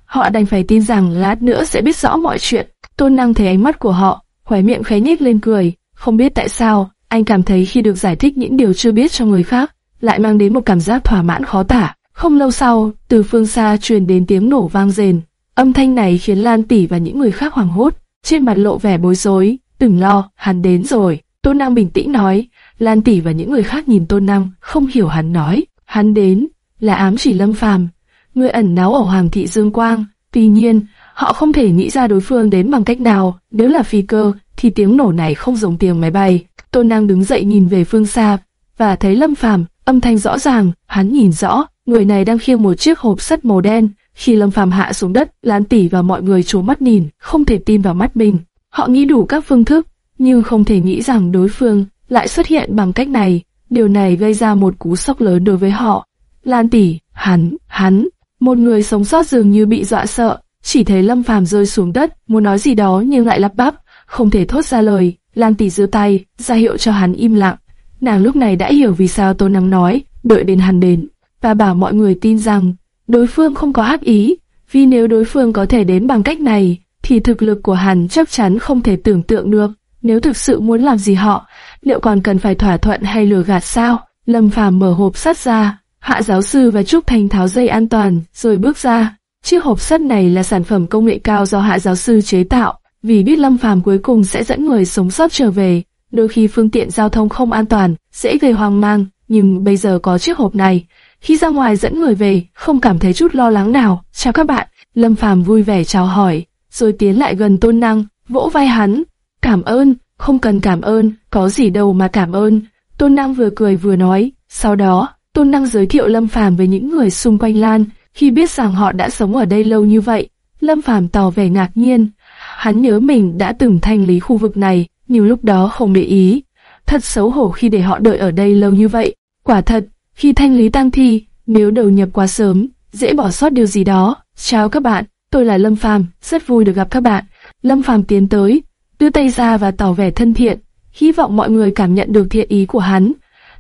Họ đành phải tin rằng lát nữa sẽ biết rõ mọi chuyện. Tôn Năng thấy ánh mắt của họ, khóe miệng khẽ nhếch lên cười. Không biết tại sao, anh cảm thấy khi được giải thích những điều chưa biết cho người khác, lại mang đến một cảm giác thỏa mãn khó tả. Không lâu sau, từ phương xa truyền đến tiếng nổ vang rền. Âm thanh này khiến Lan Tỷ và những người khác hoảng hốt, trên mặt lộ vẻ bối rối. Đừng lo, hắn đến rồi. Tôn Năng bình tĩnh nói. Lan Tỷ và những người khác nhìn Tôn Năng, không hiểu hắn nói. Hắn đến, là ám chỉ Lâm Phàm, người ẩn náu ở Hoàng thị Dương Quang. Tuy nhiên, họ không thể nghĩ ra đối phương đến bằng cách nào. Nếu là phi cơ, thì tiếng nổ này không giống tiếng máy bay. Tôn Năng đứng dậy nhìn về phương xa và thấy Lâm Phàm, âm thanh rõ ràng. Hắn nhìn rõ, người này đang khiêng một chiếc hộp sắt màu đen. Khi Lâm Phàm hạ xuống đất, Lan Tỷ và mọi người trố mắt nhìn, không thể tin vào mắt mình. Họ nghĩ đủ các phương thức, nhưng không thể nghĩ rằng đối phương lại xuất hiện bằng cách này. Điều này gây ra một cú sốc lớn đối với họ. Lan tỷ, hắn, hắn, Một người sống sót dường như bị dọa sợ, chỉ thấy Lâm Phàm rơi xuống đất, muốn nói gì đó nhưng lại lắp bắp, không thể thốt ra lời. Lan Tỷ giơ tay, ra hiệu cho hắn im lặng. Nàng lúc này đã hiểu vì sao Tô Năng nói, đợi đến hắn đến, và bảo mọi người tin rằng đối phương không có ác ý, vì nếu đối phương có thể đến bằng cách này, thì thực lực của hắn chắc chắn không thể tưởng tượng được. Nếu thực sự muốn làm gì họ, liệu còn cần phải thỏa thuận hay lừa gạt sao? Lâm Phàm mở hộp sắt ra, Hạ giáo sư và Trúc Thành tháo dây an toàn, rồi bước ra. Chiếc hộp sắt này là sản phẩm công nghệ cao do Hạ giáo sư chế tạo, vì biết Lâm Phàm cuối cùng sẽ dẫn người sống sót trở về. Đôi khi phương tiện giao thông không an toàn, dễ gây hoang mang, nhưng bây giờ có chiếc hộp này, khi ra ngoài dẫn người về, không cảm thấy chút lo lắng nào. Chào các bạn, Lâm Phàm vui vẻ chào hỏi, rồi tiến lại gần Tôn Năng, vỗ vai hắn. Cảm ơn, không cần cảm ơn, có gì đâu mà cảm ơn. Tôn Năng vừa cười vừa nói, sau đó, Tôn Năng giới thiệu Lâm Phàm với những người xung quanh Lan, khi biết rằng họ đã sống ở đây lâu như vậy. Lâm Phàm tỏ vẻ ngạc nhiên, hắn nhớ mình đã từng thanh lý khu vực này, nhưng lúc đó không để ý. Thật xấu hổ khi để họ đợi ở đây lâu như vậy. Quả thật, khi thanh lý tăng thi, nếu đầu nhập quá sớm, dễ bỏ sót điều gì đó. Chào các bạn, tôi là Lâm Phàm, rất vui được gặp các bạn. Lâm Phàm tiến tới, đưa tay ra và tỏ vẻ thân thiện, hy vọng mọi người cảm nhận được thiện ý của hắn,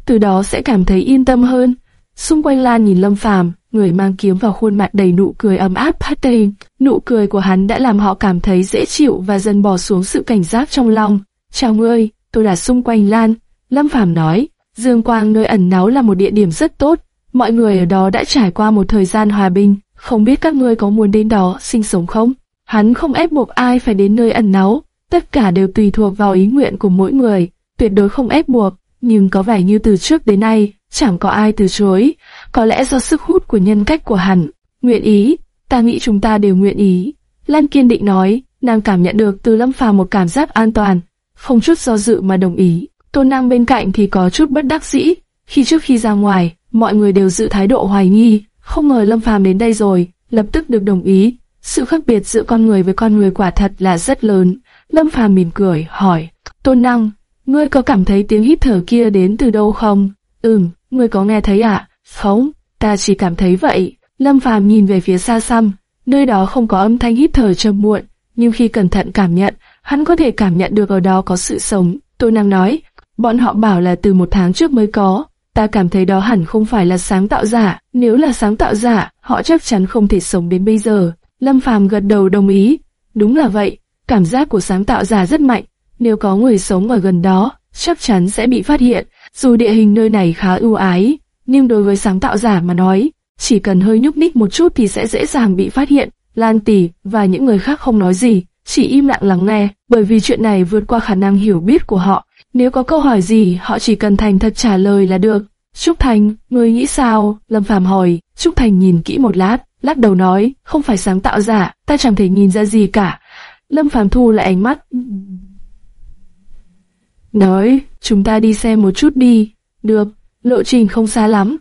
từ đó sẽ cảm thấy yên tâm hơn. Xung quanh Lan nhìn Lâm Phàm, người mang kiếm vào khuôn mặt đầy nụ cười ấm áp Patty. Nụ cười của hắn đã làm họ cảm thấy dễ chịu và dần bỏ xuống sự cảnh giác trong lòng. Chào ngươi, tôi là xung quanh Lan. Lâm Phàm nói, Dương Quang nơi ẩn náu là một địa điểm rất tốt. Mọi người ở đó đã trải qua một thời gian hòa bình, không biết các ngươi có muốn đến đó sinh sống không? Hắn không ép buộc ai phải đến nơi ẩn náu, tất cả đều tùy thuộc vào ý nguyện của mỗi người, tuyệt đối không ép buộc, nhưng có vẻ như từ trước đến nay, chẳng có ai từ chối, có lẽ do sức hút của nhân cách của hắn. Nguyện ý, ta nghĩ chúng ta đều nguyện ý. Lan kiên định nói, nàng cảm nhận được từ Lâm Phàm một cảm giác an toàn, không chút do dự mà đồng ý. Tôn Năng bên cạnh thì có chút bất đắc dĩ, khi trước khi ra ngoài, mọi người đều giữ thái độ hoài nghi, không ngờ Lâm Phàm đến đây rồi, lập tức được đồng ý. Sự khác biệt giữa con người với con người quả thật là rất lớn. Lâm Phàm mỉm cười, hỏi, Tôn Năng, ngươi có cảm thấy tiếng hít thở kia đến từ đâu không? Ừm, ngươi có nghe thấy ạ? À? Không, ta chỉ cảm thấy vậy. Lâm Phàm nhìn về phía xa xăm, nơi đó không có âm thanh hít thở trầm muộn, nhưng khi cẩn thận cảm nhận, hắn có thể cảm nhận được ở đó có sự sống. Tôn Năng nói, bọn họ bảo là từ một tháng trước mới có, ta cảm thấy đó hẳn không phải là sáng tạo giả, nếu là sáng tạo giả, họ chắc chắn không thể sống đến bây giờ. Lâm Phàm gật đầu đồng ý, đúng là vậy, cảm giác của sáng tạo giả rất mạnh, nếu có người sống ở gần đó, chắc chắn sẽ bị phát hiện. Dù địa hình nơi này khá ưu ái, nhưng đối với sáng tạo giả mà nói, chỉ cần hơi nhúc nhích một chút thì sẽ dễ dàng bị phát hiện. Lan Tỷ và những người khác không nói gì, chỉ im lặng lắng nghe, bởi vì chuyện này vượt qua khả năng hiểu biết của họ. Nếu có câu hỏi gì, họ chỉ cần thành thật trả lời là được. Trúc Thành, người nghĩ sao? Lâm Phàm hỏi. Trúc Thành nhìn kỹ một lát, lắc đầu nói, không phải sáng tạo giả, ta chẳng thể nhìn ra gì cả. Lâm Phàm thu lại ánh mắt. Nói, chúng ta đi xem một chút đi. Được, lộ trình không xa lắm.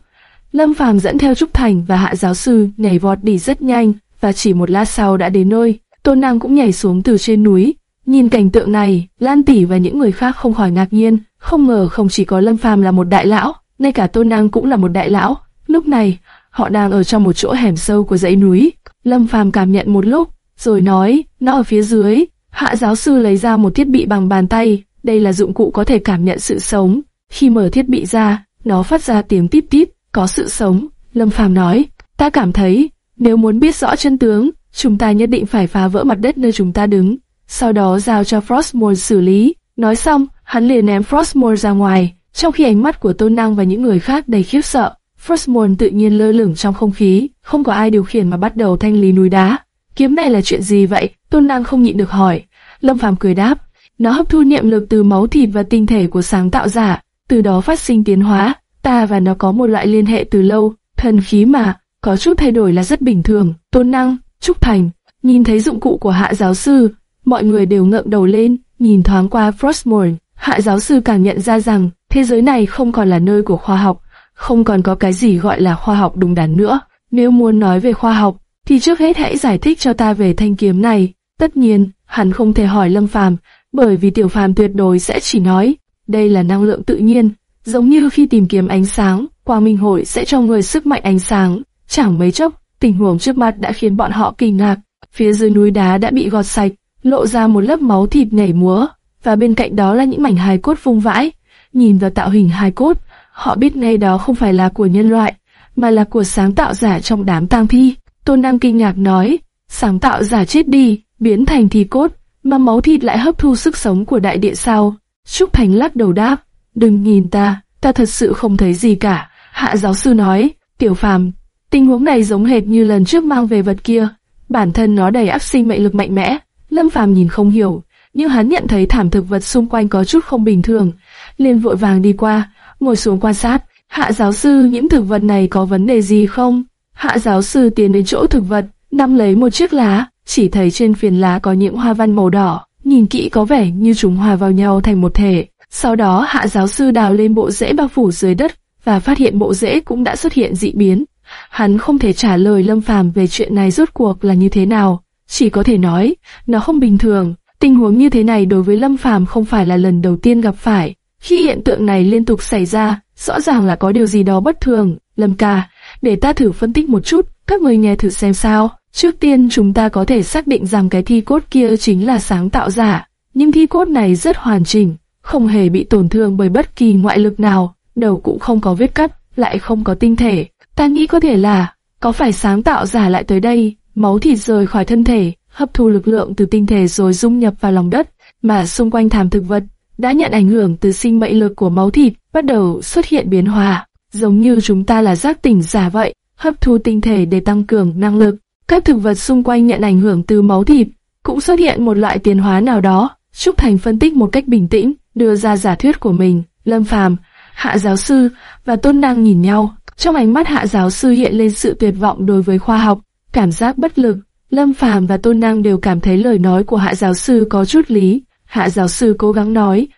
Lâm Phàm dẫn theo Trúc Thành và Hạ giáo sư nhảy vọt đi rất nhanh, và chỉ một lát sau đã đến nơi. Tôn Năng cũng nhảy xuống từ trên núi. Nhìn cảnh tượng này, Lan Tỷ và những người khác không khỏi ngạc nhiên, không ngờ không chỉ có Lâm Phàm là một đại lão, ngay cả Tôn Năng cũng là một đại lão. Lúc này, họ đang ở trong một chỗ hẻm sâu của dãy núi. Lâm Phàm cảm nhận một lúc, rồi nói, nó ở phía dưới. Hạ giáo sư lấy ra một thiết bị bằng bàn tay, đây là dụng cụ có thể cảm nhận sự sống. Khi mở thiết bị ra, nó phát ra tiếng tít tít, có sự sống. Lâm Phàm nói, ta cảm thấy, nếu muốn biết rõ chân tướng, chúng ta nhất định phải phá vỡ mặt đất nơi chúng ta đứng. Sau đó giao cho Frostmourne xử lý. Nói xong, hắn liền ném Frostmourne ra ngoài, trong khi ánh mắt của Tôn Năng và những người khác đầy khiếp sợ. Frostmourne tự nhiên lơ lửng trong không khí, không có ai điều khiển mà bắt đầu thanh lý núi đá. Kiếm này là chuyện gì vậy? Tôn Năng không nhịn được hỏi. Lâm Phàm cười đáp, nó hấp thu niệm lực từ máu thịt và tinh thể của sáng tạo giả, từ đó phát sinh tiến hóa. Ta và nó có một loại liên hệ từ lâu, thần khí mà, có chút thay đổi là rất bình thường. Tôn Năng, Trúc Thành, nhìn thấy dụng cụ của hạ giáo sư, mọi người đều ngượng đầu lên, nhìn thoáng qua Frostmourne. Hạ giáo sư càng nhận ra rằng thế giới này không còn là nơi của khoa học, không còn có cái gì gọi là khoa học đúng đắn nữa. Nếu muốn nói về khoa học, thì trước hết hãy giải thích cho ta về thanh kiếm này. Tất nhiên, hắn không thể hỏi Lâm Phàm, bởi vì Tiểu Phàm tuyệt đối sẽ chỉ nói, đây là năng lượng tự nhiên, giống như khi tìm kiếm ánh sáng, quang minh hội sẽ cho người sức mạnh ánh sáng. Chẳng mấy chốc, Tình huống trước mặt đã khiến bọn họ kinh ngạc. Phía dưới núi đá đã bị gọt sạch, lộ ra một lớp máu thịt nhảy múa, và bên cạnh đó là những mảnh hài cốt vung vãi. Nhìn vào tạo hình hài cốt, họ biết ngay đó không phải là của nhân loại, mà là của sáng tạo giả trong đám tang thi. Tôn Nam kinh ngạc nói, sáng tạo giả chết đi, biến thành thi cốt, mà máu thịt lại hấp thu sức sống của đại địa sao. Trúc Thành lắc đầu đáp, đừng nhìn ta, ta thật sự không thấy gì cả. Hạ giáo sư nói, tiểu phàm, tình huống này giống hệt như lần trước mang về vật kia, bản thân nó đầy áp sinh mệnh lực mạnh mẽ. Lâm phàm nhìn không hiểu, nhưng hắn nhận thấy thảm thực vật xung quanh có chút không bình thường, liền vội vàng đi qua, ngồi xuống quan sát. Hạ giáo sư, những thực vật này có vấn đề gì không? Hạ giáo sư tiến đến chỗ thực vật, nắm lấy một chiếc lá, chỉ thấy trên phiền lá có những hoa văn màu đỏ, nhìn kỹ có vẻ như chúng hòa vào nhau thành một thể. Sau đó hạ giáo sư đào lên bộ rễ bao phủ dưới đất và phát hiện bộ rễ cũng đã xuất hiện dị biến. Hắn không thể trả lời Lâm Phàm về chuyện này rốt cuộc là như thế nào, chỉ có thể nói, nó không bình thường. Tình huống như thế này đối với Lâm Phàm không phải là lần đầu tiên gặp phải. Khi hiện tượng này liên tục xảy ra, rõ ràng là có điều gì đó bất thường. Lâm ca, để ta thử phân tích một chút, các người nghe thử xem sao. Trước tiên chúng ta có thể xác định rằng cái thi cốt kia chính là sáng tạo giả, nhưng thi cốt này rất hoàn chỉnh, không hề bị tổn thương bởi bất kỳ ngoại lực nào, đầu cũng không có vết cắt, lại không có tinh thể. Ta nghĩ có thể là, có phải sáng tạo giả lại tới đây, máu thịt rời khỏi thân thể, hấp thu lực lượng từ tinh thể rồi dung nhập vào lòng đất, mà xung quanh thảm thực vật đã nhận ảnh hưởng từ sinh mệnh lực của máu thịt, bắt đầu xuất hiện biến hóa, giống như chúng ta là giác tỉnh giả vậy, hấp thu tinh thể để tăng cường năng lực. Các thực vật xung quanh nhận ảnh hưởng từ máu thịt, cũng xuất hiện một loại tiến hóa nào đó. Trúc Thành phân tích một cách bình tĩnh, đưa ra giả thuyết của mình. Lâm Phàm, Hạ giáo sư và Tôn Năng nhìn nhau. Trong ánh mắt Hạ giáo sư hiện lên sự tuyệt vọng đối với khoa học, cảm giác bất lực. Lâm Phàm và Tôn Năng đều cảm thấy lời nói của Hạ giáo sư có chút lý. Hạ giáo sư cố gắng nói,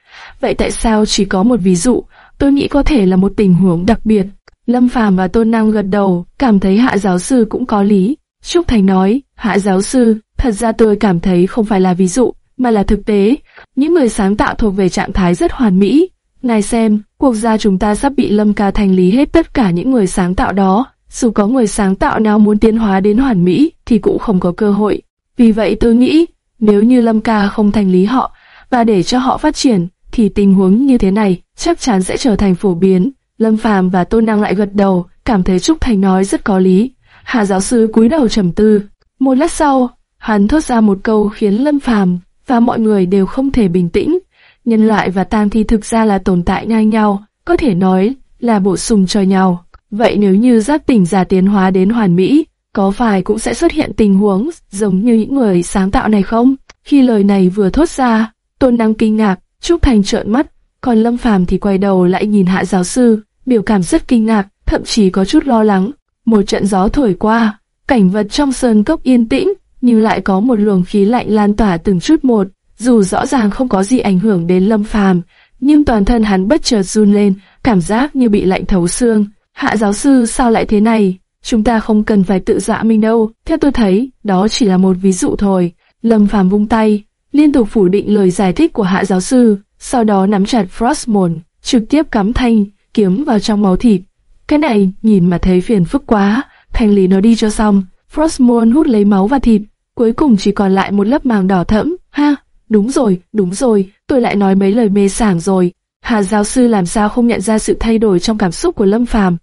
vậy tại sao chỉ có một ví dụ? Tôi nghĩ có thể là một tình huống đặc biệt. Lâm Phàm và Tôn nam gật đầu, cảm thấy Hạ giáo sư cũng có lý. Trúc Thành nói, Hạ giáo sư, thật ra tôi cảm thấy không phải là ví dụ, mà là thực tế. Những người sáng tạo thuộc về trạng thái rất hoàn mỹ. Ngài xem, quốc gia chúng ta sắp bị Lâm Ca thành lý hết tất cả những người sáng tạo đó. Dù có người sáng tạo nào muốn tiến hóa đến hoàn mỹ, thì cũng không có cơ hội. Vì vậy tôi nghĩ, nếu như Lâm Ca không thành lý họ, và để cho họ phát triển, thì tình huống như thế này chắc chắn sẽ trở thành phổ biến. Lâm Phàm và Tôn Năng lại gật đầu, cảm thấy Trúc Thành nói rất có lý. Hà giáo sư cúi đầu trầm tư. Một lát sau, hắn thốt ra một câu khiến Lâm Phàm và mọi người đều không thể bình tĩnh. Nhân loại và tang thi thực ra là tồn tại ngang nhau, có thể nói là bổ sung cho nhau. Vậy nếu như giác tỉnh giả tiến hóa đến hoàn mỹ, có phải cũng sẽ xuất hiện tình huống giống như những người sáng tạo này không? Khi lời này vừa thốt ra, Tôn năng kinh ngạc, Trúc Thành trợn mắt, còn Lâm Phàm thì quay đầu lại nhìn Hạ giáo sư, biểu cảm rất kinh ngạc, thậm chí có chút lo lắng. Một trận gió thổi qua, cảnh vật trong sơn cốc yên tĩnh, nhưng lại có một luồng khí lạnh lan tỏa từng chút một. Dù rõ ràng không có gì ảnh hưởng đến Lâm Phàm, nhưng toàn thân hắn bất chợt run lên, cảm giác như bị lạnh thấu xương. Hạ giáo sư sao lại thế này? Chúng ta không cần phải tự dọa mình đâu. Theo tôi thấy, đó chỉ là một ví dụ thôi. Lâm Phàm vung tay, liên tục phủ định lời giải thích của hạ giáo sư, sau đó nắm chặt Frostmourne, trực tiếp cắm thanh kiếm vào trong máu thịt. Cái này nhìn mà thấy phiền phức quá, thanh lý nó đi cho xong. Frostmourne hút lấy máu và thịt, cuối cùng chỉ còn lại một lớp màng đỏ thẫm. Ha, đúng rồi, đúng rồi, tôi lại nói mấy lời mê sảng rồi. Hà giáo sư làm sao không nhận ra sự thay đổi trong cảm xúc của Lâm Phàm,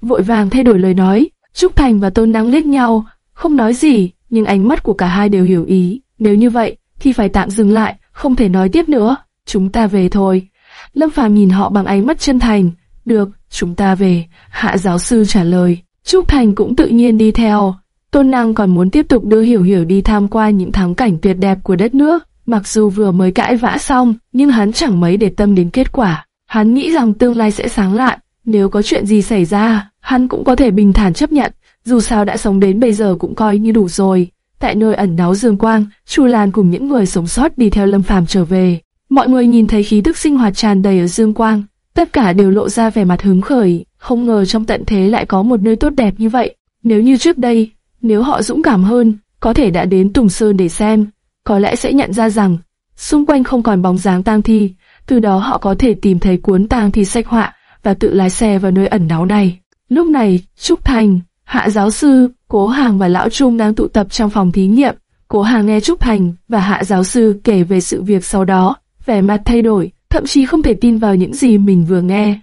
vội vàng thay đổi lời nói. Trúc Thành và Tôn Năng liếc nhau, không nói gì, nhưng ánh mắt của cả hai đều hiểu ý. Nếu như vậy, thì phải tạm dừng lại, không thể nói tiếp nữa. Chúng ta về thôi. Lâm Phàm nhìn họ bằng ánh mắt chân thành. Được, chúng ta về. Hạ giáo sư trả lời. Trúc Thành cũng tự nhiên đi theo. Tôn Năng còn muốn tiếp tục đưa Hiểu Hiểu đi tham quan những thắng cảnh tuyệt đẹp của đất nước. Mặc dù vừa mới cãi vã xong, nhưng hắn chẳng mấy để tâm đến kết quả. Hắn nghĩ rằng tương lai sẽ sáng lạn. Nếu có chuyện gì xảy ra, hắn cũng có thể bình thản chấp nhận. Dù sao đã sống đến bây giờ cũng coi như đủ rồi. Tại nơi ẩn náu dương quang, Chu Lan cùng những người sống sót đi theo Lâm Phàm trở về. Mọi người nhìn thấy khí tức sinh hoạt tràn đầy ở dương quang, tất cả đều lộ ra vẻ mặt hứng khởi, không ngờ trong tận thế lại có một nơi tốt đẹp như vậy. Nếu như trước đây, nếu họ dũng cảm hơn, có thể đã đến Tùng Sơn để xem, có lẽ sẽ nhận ra rằng xung quanh không còn bóng dáng tang thi, từ đó họ có thể tìm thấy cuốn tang thi sách họa và tự lái xe vào nơi ẩn náu này. Lúc này, Trúc Thành, Hạ giáo sư Cố Hàng và Lão Trung đang tụ tập trong phòng thí nghiệm. Cố Hàng nghe Trúc Thành và Hạ giáo sư kể về sự việc sau đó, vẻ mặt thay đổi, thậm chí không thể tin vào những gì mình vừa nghe.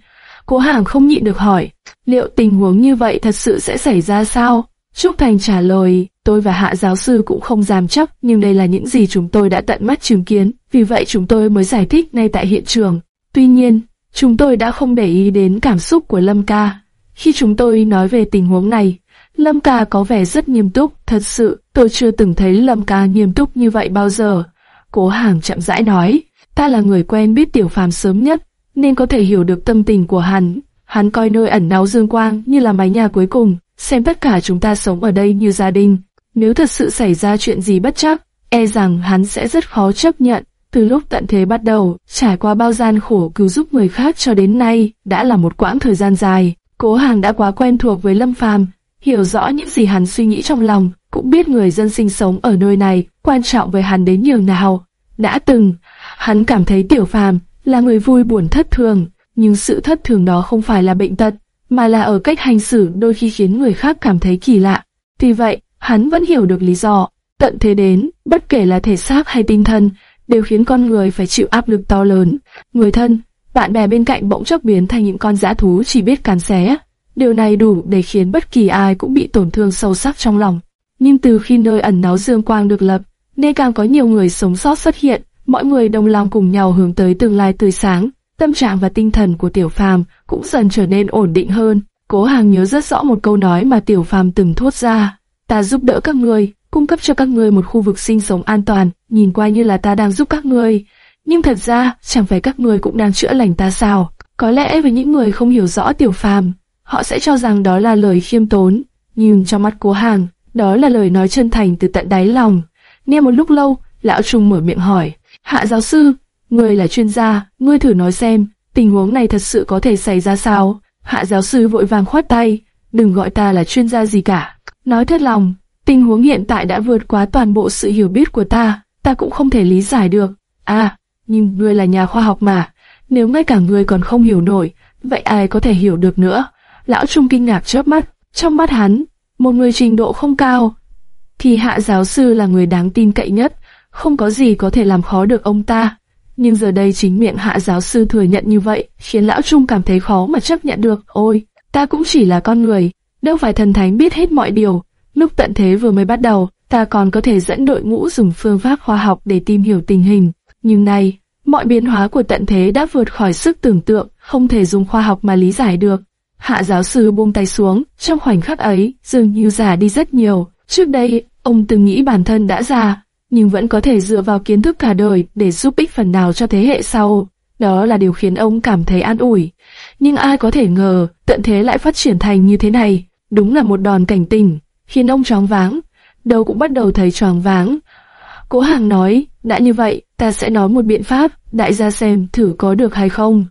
Cố Hàng không nhịn được hỏi, liệu tình huống như vậy thật sự sẽ xảy ra sao? Trúc Thành trả lời, tôi và Hạ giáo sư cũng không dám chắc, nhưng đây là những gì chúng tôi đã tận mắt chứng kiến, vì vậy chúng tôi mới giải thích ngay tại hiện trường. Tuy nhiên, chúng tôi đã không để ý đến cảm xúc của Lâm Ca. Khi chúng tôi nói về tình huống này, Lâm Ca có vẻ rất nghiêm túc, thật sự, tôi chưa từng thấy Lâm Ca nghiêm túc như vậy bao giờ. Cố Hàng chậm rãi nói, ta là người quen biết Tiểu Phàm sớm nhất, nên có thể hiểu được tâm tình của hắn. Hắn coi nơi ẩn náu dương quang như là mái nhà cuối cùng, xem tất cả chúng ta sống ở đây như gia đình. Nếu thật sự xảy ra chuyện gì bất chắc, e rằng hắn sẽ rất khó chấp nhận. Từ lúc tận thế bắt đầu, trải qua bao gian khổ cứu giúp người khác cho đến nay, đã là một quãng thời gian dài. Cố Hàng đã quá quen thuộc với Lâm Phàm, hiểu rõ những gì hắn suy nghĩ trong lòng, cũng biết người dân sinh sống ở nơi này quan trọng với hắn đến nhường nào. Đã từng, hắn cảm thấy Tiểu Phàm là người vui buồn thất thường, nhưng sự thất thường đó không phải là bệnh tật, mà là ở cách hành xử đôi khi khiến người khác cảm thấy kỳ lạ. Vì vậy, hắn vẫn hiểu được lý do. Tận thế đến, bất kể là thể xác hay tinh thần, đều khiến con người phải chịu áp lực to lớn. Người thân, bạn bè bên cạnh bỗng chốc biến thành những con dã thú chỉ biết càn xé. Điều này đủ để khiến bất kỳ ai cũng bị tổn thương sâu sắc trong lòng. Nhưng từ khi nơi ẩn náu dương quang được lập, nên càng có nhiều người sống sót xuất hiện, mọi người đồng lòng cùng nhau hướng tới tương lai tươi sáng. Tâm trạng và tinh thần của Tiểu Phàm cũng dần trở nên ổn định hơn. Cố Hàng nhớ rất rõ một câu nói mà Tiểu Phàm từng thốt ra: "Ta giúp đỡ các ngươi, cung cấp cho các ngươi một khu vực sinh sống an toàn, nhìn qua như là ta đang giúp các ngươi, nhưng thật ra chẳng phải các ngươi cũng đang chữa lành ta sao?" Có lẽ với những người không hiểu rõ Tiểu Phàm, họ sẽ cho rằng đó là lời khiêm tốn, nhưng trong mắt Cố Hàng, đó là lời nói chân thành từ tận đáy lòng. Nghe một lúc lâu, lão Trung mở miệng hỏi: "Hạ giáo sư, ngươi là chuyên gia, ngươi thử nói xem, tình huống này thật sự có thể xảy ra sao?" Hạ giáo sư vội vàng khoát tay: "Đừng gọi ta là chuyên gia gì cả. Nói thật lòng, tình huống hiện tại đã vượt quá toàn bộ sự hiểu biết của ta, ta cũng không thể lý giải được. À, nhưng ngươi là nhà khoa học mà, nếu ngay cả ngươi còn không hiểu nổi, vậy ai có thể hiểu được nữa?" Lão Trung kinh ngạc chớp mắt, trong mắt hắn, một người trình độ không cao, thì hạ giáo sư là người đáng tin cậy nhất, không có gì có thể làm khó được ông ta. Nhưng giờ đây chính miệng hạ giáo sư thừa nhận như vậy, khiến lão Trung cảm thấy khó mà chấp nhận được. Ôi, ta cũng chỉ là con người, đâu phải thần thánh biết hết mọi điều. Lúc tận thế vừa mới bắt đầu, ta còn có thể dẫn đội ngũ dùng phương pháp khoa học để tìm hiểu tình hình. Nhưng nay, mọi biến hóa của tận thế đã vượt khỏi sức tưởng tượng, không thể dùng khoa học mà lý giải được. Hạ giáo sư buông tay xuống, trong khoảnh khắc ấy, dường như già đi rất nhiều. Trước đây, ông từng nghĩ bản thân đã già, nhưng vẫn có thể dựa vào kiến thức cả đời để giúp ích phần nào cho thế hệ sau. Đó là điều khiến ông cảm thấy an ủi. Nhưng ai có thể ngờ, tận thế lại phát triển thành như thế này. Đúng là một đòn cảnh tỉnh, khiến ông choáng váng. Đầu cũng bắt đầu thấy choáng váng. Cố Hàng nói, đã như vậy, ta sẽ nói một biện pháp, đại gia xem thử có được hay không.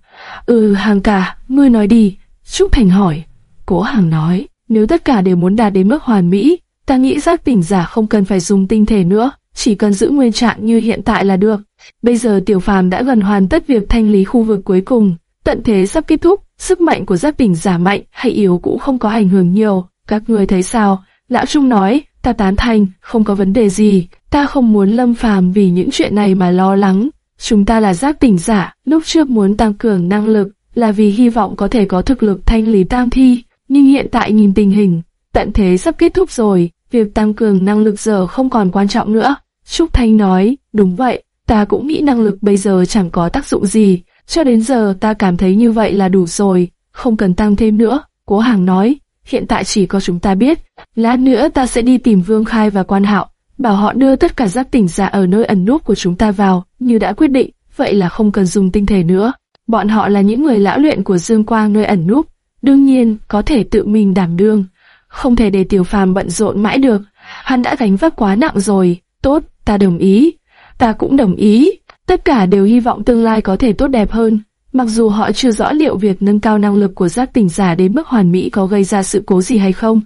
Ừ, Hàng cả, ngươi nói đi. Trúc Thành hỏi. Cố Hàng nói, nếu tất cả đều muốn đạt đến mức hoàn mỹ, ta nghĩ giác tỉnh giả không cần phải dùng tinh thể nữa, chỉ cần giữ nguyên trạng như hiện tại là được. Bây giờ Tiểu Phàm đã gần hoàn tất việc thanh lý khu vực cuối cùng, tận thế sắp kết thúc, sức mạnh của giác tỉnh giả mạnh hay yếu cũng không có ảnh hưởng nhiều. Các người thấy sao? Lão Trung nói, ta tán thành, không có vấn đề gì, ta không muốn Lâm Phàm vì những chuyện này mà lo lắng. Chúng ta là giác tỉnh giả, lúc trước muốn tăng cường năng lực, là vì hy vọng có thể có thực lực thanh lý tam thi, nhưng hiện tại nhìn tình hình, tận thế sắp kết thúc rồi, việc tăng cường năng lực giờ không còn quan trọng nữa. Trúc Thanh nói, đúng vậy, ta cũng nghĩ năng lực bây giờ chẳng có tác dụng gì, cho đến giờ ta cảm thấy như vậy là đủ rồi, không cần tăng thêm nữa. Cố Hàng nói, hiện tại chỉ có chúng ta biết, lát nữa ta sẽ đi tìm Vương Khai và Quan Hạo, bảo họ đưa tất cả giác tỉnh giả ở nơi ẩn núp của chúng ta vào, như đã quyết định, vậy là không cần dùng tinh thể nữa. Bọn họ là những người lão luyện của Dương Quang nơi ẩn núp, đương nhiên có thể tự mình đảm đương, không thể để Tiểu Phàm bận rộn mãi được. Hắn đã gánh vác quá nặng rồi. Tốt, ta đồng ý. Ta cũng đồng ý. Tất cả đều hy vọng tương lai có thể tốt đẹp hơn. Mặc dù họ chưa rõ liệu việc nâng cao năng lực của giác tỉnh giả đến mức hoàn mỹ có gây ra sự cố gì hay không,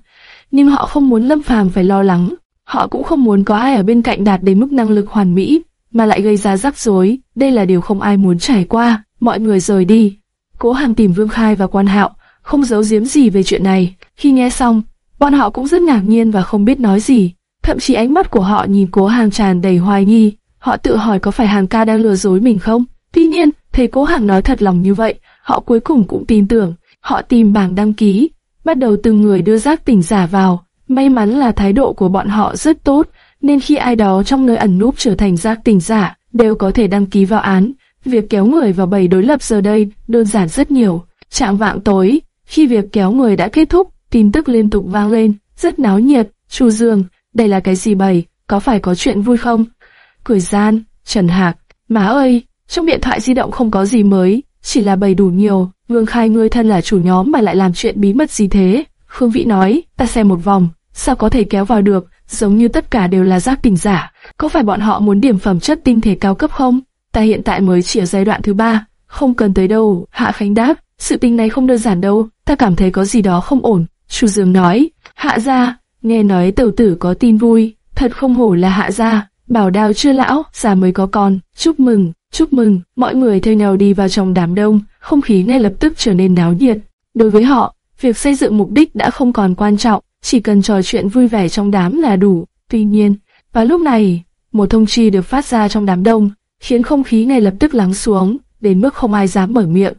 nhưng họ không muốn Lâm Phàm phải lo lắng. Họ cũng không muốn có ai ở bên cạnh đạt đến mức năng lực hoàn mỹ, mà lại gây ra rắc rối. Đây là điều không ai muốn trải qua mọi người rời đi. Cố Hàng tìm Vương Khai và Quan Hạo, không giấu giếm gì về chuyện này. Khi nghe xong, Bọn họ cũng rất ngạc nhiên và không biết nói gì. Thậm chí ánh mắt của họ nhìn cố hàng tràn đầy hoài nghi. Họ tự hỏi có phải hàng ca đang lừa dối mình không? Tuy nhiên, thấy cố hàng nói thật lòng như vậy, họ cuối cùng cũng tin tưởng. Họ tìm bảng đăng ký, bắt đầu từng người đưa giác tỉnh giả vào. May mắn là thái độ của bọn họ rất tốt, nên khi ai đó trong nơi ẩn núp trở thành giác tỉnh giả, đều có thể đăng ký vào án. Việc kéo người vào bầy đối lập giờ đây đơn giản rất nhiều. Trạng vạng tối, khi việc kéo người đã kết thúc, tin tức liên tục vang lên, rất náo nhiệt. Chu Dương, đây là cái gì bầy? Có phải có chuyện vui không? Cười gian, Trần Hạc, má ơi, trong điện thoại di động không có gì mới, chỉ là bầy đủ nhiều. Vương Khai ngươi thân là chủ nhóm mà lại làm chuyện bí mật gì thế? Khương Vĩ nói, ta xem một vòng, sao có thể kéo vào được? Giống như tất cả đều là giác tình giả, có phải bọn họ muốn điểm phẩm chất tinh thể cao cấp không? Ta hiện tại mới chỉ ở giai đoạn thứ ba, không cần tới đâu. Hạ Khánh đáp, sự tình này không đơn giản đâu, ta cảm thấy có gì đó không ổn. Chu Dương nói, Hạ gia, nghe nói tiểu tử có tin vui, thật không hổ là Hạ gia, bảo đào chưa lão, già mới có con, chúc mừng, chúc mừng. Mọi người theo nhau đi vào trong đám đông, không khí ngay lập tức trở nên náo nhiệt. Đối với họ, việc xây dựng mục đích đã không còn quan trọng, chỉ cần trò chuyện vui vẻ trong đám là đủ. Tuy nhiên, vào lúc này, một thông chi được phát ra trong đám đông, khiến không khí ngay lập tức lắng xuống, đến mức không ai dám mở miệng.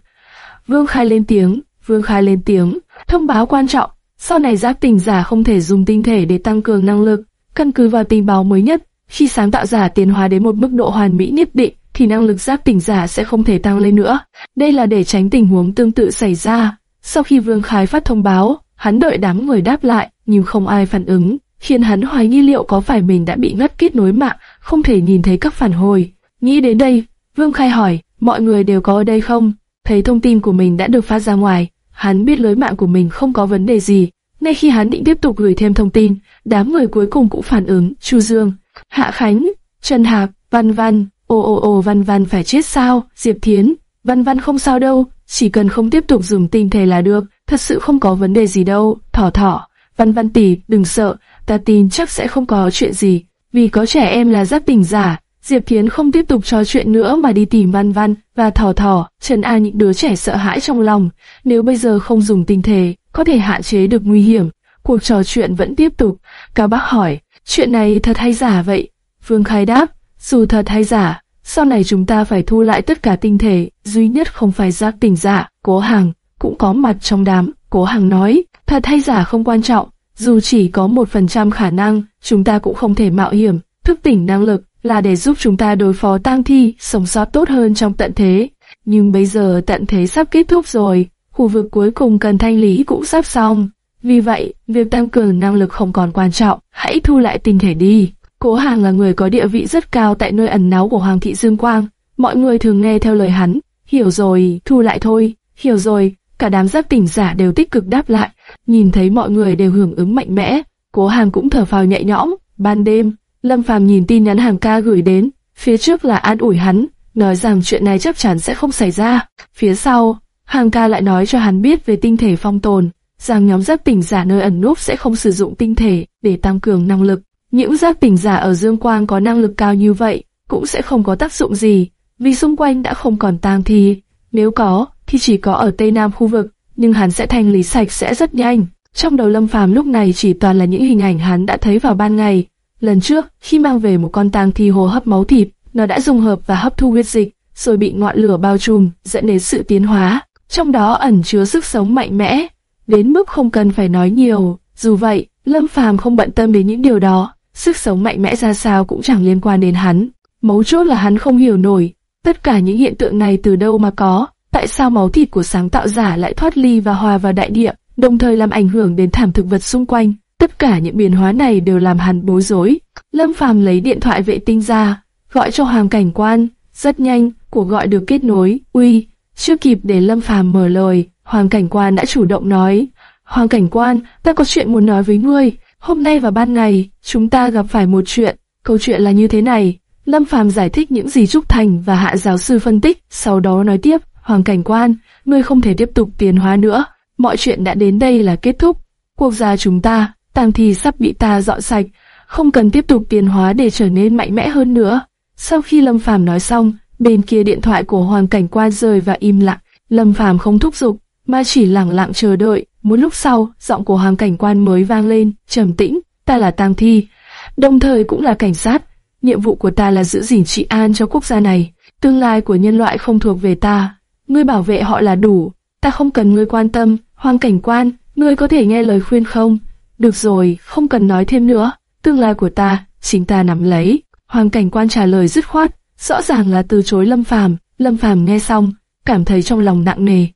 Vương Khai lên tiếng, Vương Khai lên tiếng, thông báo quan trọng, sau này giác tỉnh giả không thể dùng tinh thể để tăng cường năng lực, căn cứ vào tình báo mới nhất, khi sáng tạo giả tiến hóa đến một mức độ hoàn mỹ nhất định, thì năng lực giác tỉnh giả sẽ không thể tăng lên nữa. Đây là để tránh tình huống tương tự xảy ra. Sau khi Vương Khai phát thông báo, hắn đợi đám người đáp lại, nhưng không ai phản ứng, khiến hắn hoài nghi liệu có phải mình đã bị ngắt kết nối mạng, không thể nhìn thấy các phản hồi. Nghĩ đến đây, Vương Khai hỏi, mọi người đều có ở đây không? Thấy thông tin của mình đã được phát ra ngoài, hắn biết lưới mạng của mình không có vấn đề gì. Ngay khi hắn định tiếp tục gửi thêm thông tin, đám người cuối cùng cũng phản ứng, Chu Dương, Hạ Khánh, Trần Hạc, Văn Văn, ồ ồ ồ Văn Văn phải chết sao, Diệp Thiến, Văn Văn không sao đâu, chỉ cần không tiếp tục dùng tinh thể là được, thật sự không có vấn đề gì đâu, thỏ thỏ, Văn Văn tỷ, đừng sợ, ta tin chắc sẽ không có chuyện gì, vì có trẻ em là giáp tình giả. Diệp Thiến không tiếp tục trò chuyện nữa mà đi tìm Văn Văn và Thỏ Thỏ, trần an những đứa trẻ sợ hãi trong lòng. Nếu bây giờ không dùng tinh thể, có thể hạn chế được nguy hiểm. Cuộc trò chuyện vẫn tiếp tục. Cao Bác hỏi, chuyện này thật hay giả vậy? Vương Khai đáp, dù thật hay giả, sau này chúng ta phải thu lại tất cả tinh thể, duy nhất không phải giác tỉnh giả. Cố Hằng cũng có mặt trong đám. Cố Hằng nói, thật hay giả không quan trọng, dù chỉ có một phần trăm khả năng, chúng ta cũng không thể mạo hiểm. Thức tỉnh năng lực là để giúp chúng ta đối phó tang thi, sống sót tốt hơn trong tận thế. Nhưng bây giờ tận thế sắp kết thúc rồi, khu vực cuối cùng cần thanh lý cũng sắp xong. Vì vậy, việc tăng cường năng lực không còn quan trọng, hãy thu lại tinh thể đi. Cố Hàng là người có địa vị rất cao tại nơi ẩn náu của Hoàng thị Dương Quang. Mọi người thường nghe theo lời hắn. Hiểu rồi, thu lại thôi. Hiểu rồi, cả đám giác tỉnh giả đều tích cực đáp lại. Nhìn thấy mọi người đều hưởng ứng mạnh mẽ, Cố Hàng cũng thở phào nhẹ nhõm. Ban đêm, Lâm Phàm nhìn tin nhắn hàng ca gửi đến, phía trước là an ủi hắn, nói rằng chuyện này chắc chắn sẽ không xảy ra. Phía sau, hàng ca lại nói cho hắn biết về tinh thể phong tồn, rằng nhóm giác tỉnh giả nơi ẩn núp sẽ không sử dụng tinh thể để tăng cường năng lực. Những giác tỉnh giả ở Dương Quang có năng lực cao như vậy cũng sẽ không có tác dụng gì, vì xung quanh đã không còn tang thi. Nếu có, thì chỉ có ở Tây Nam khu vực, nhưng hắn sẽ thanh lý sạch sẽ rất nhanh. Trong đầu Lâm Phàm lúc này chỉ toàn là những hình ảnh hắn đã thấy vào ban ngày. Lần trước, khi mang về một con tang thi hồ hấp máu thịt, nó đã dung hợp và hấp thu huyết dịch, rồi bị ngọn lửa bao trùm, dẫn đến sự tiến hóa. Trong đó ẩn chứa sức sống mạnh mẽ, đến mức không cần phải nói nhiều. Dù vậy, Lâm Phàm không bận tâm đến những điều đó, sức sống mạnh mẽ ra sao cũng chẳng liên quan đến hắn. Mấu chốt là hắn không hiểu nổi, tất cả những hiện tượng này từ đâu mà có, tại sao máu thịt của sáng tạo giả lại thoát ly và hòa vào đại địa, đồng thời làm ảnh hưởng đến thảm thực vật xung quanh. Tất cả những biến hóa này đều làm hắn bối rối. Lâm Phàm lấy điện thoại vệ tinh ra, gọi cho Hoàng Cảnh Quan. Rất nhanh, cuộc gọi được kết nối. Uy, chưa kịp để Lâm Phàm mở lời, Hoàng Cảnh Quan đã chủ động nói. Hoàng Cảnh Quan, ta có chuyện muốn nói với ngươi. Hôm nay vào ban ngày, chúng ta gặp phải một chuyện. Câu chuyện là như thế này. Lâm Phàm giải thích những gì Trúc Thành và Hạ giáo sư phân tích, sau đó nói tiếp, Hoàng Cảnh Quan, ngươi không thể tiếp tục tiến hóa nữa. Mọi chuyện đã đến đây là kết thúc. Quốc gia chúng ta, tang thi sắp bị ta dọn sạch, không cần tiếp tục tiến hóa để trở nên mạnh mẽ hơn nữa. Sau khi Lâm Phàm nói xong, bên kia điện thoại của Hoàng Cảnh Quan rời và im lặng. Lâm Phàm không thúc giục, mà chỉ lặng lặng chờ đợi. Một lúc sau, giọng của hoàng cảnh quan mới vang lên, trầm tĩnh, ta là tang thi, đồng thời cũng là cảnh sát. Nhiệm vụ của ta là giữ gìn trị an cho quốc gia này. Tương lai của nhân loại không thuộc về ta. Ngươi bảo vệ họ là đủ. Ta không cần ngươi quan tâm. Hoàng cảnh quan, ngươi có thể nghe lời khuyên không? Được rồi, không cần nói thêm nữa. Tương lai của ta, chính ta nắm lấy. Hoàng cảnh quan trả lời dứt khoát, rõ ràng là từ chối Lâm Phàm. Lâm Phàm nghe xong, cảm thấy trong lòng nặng nề.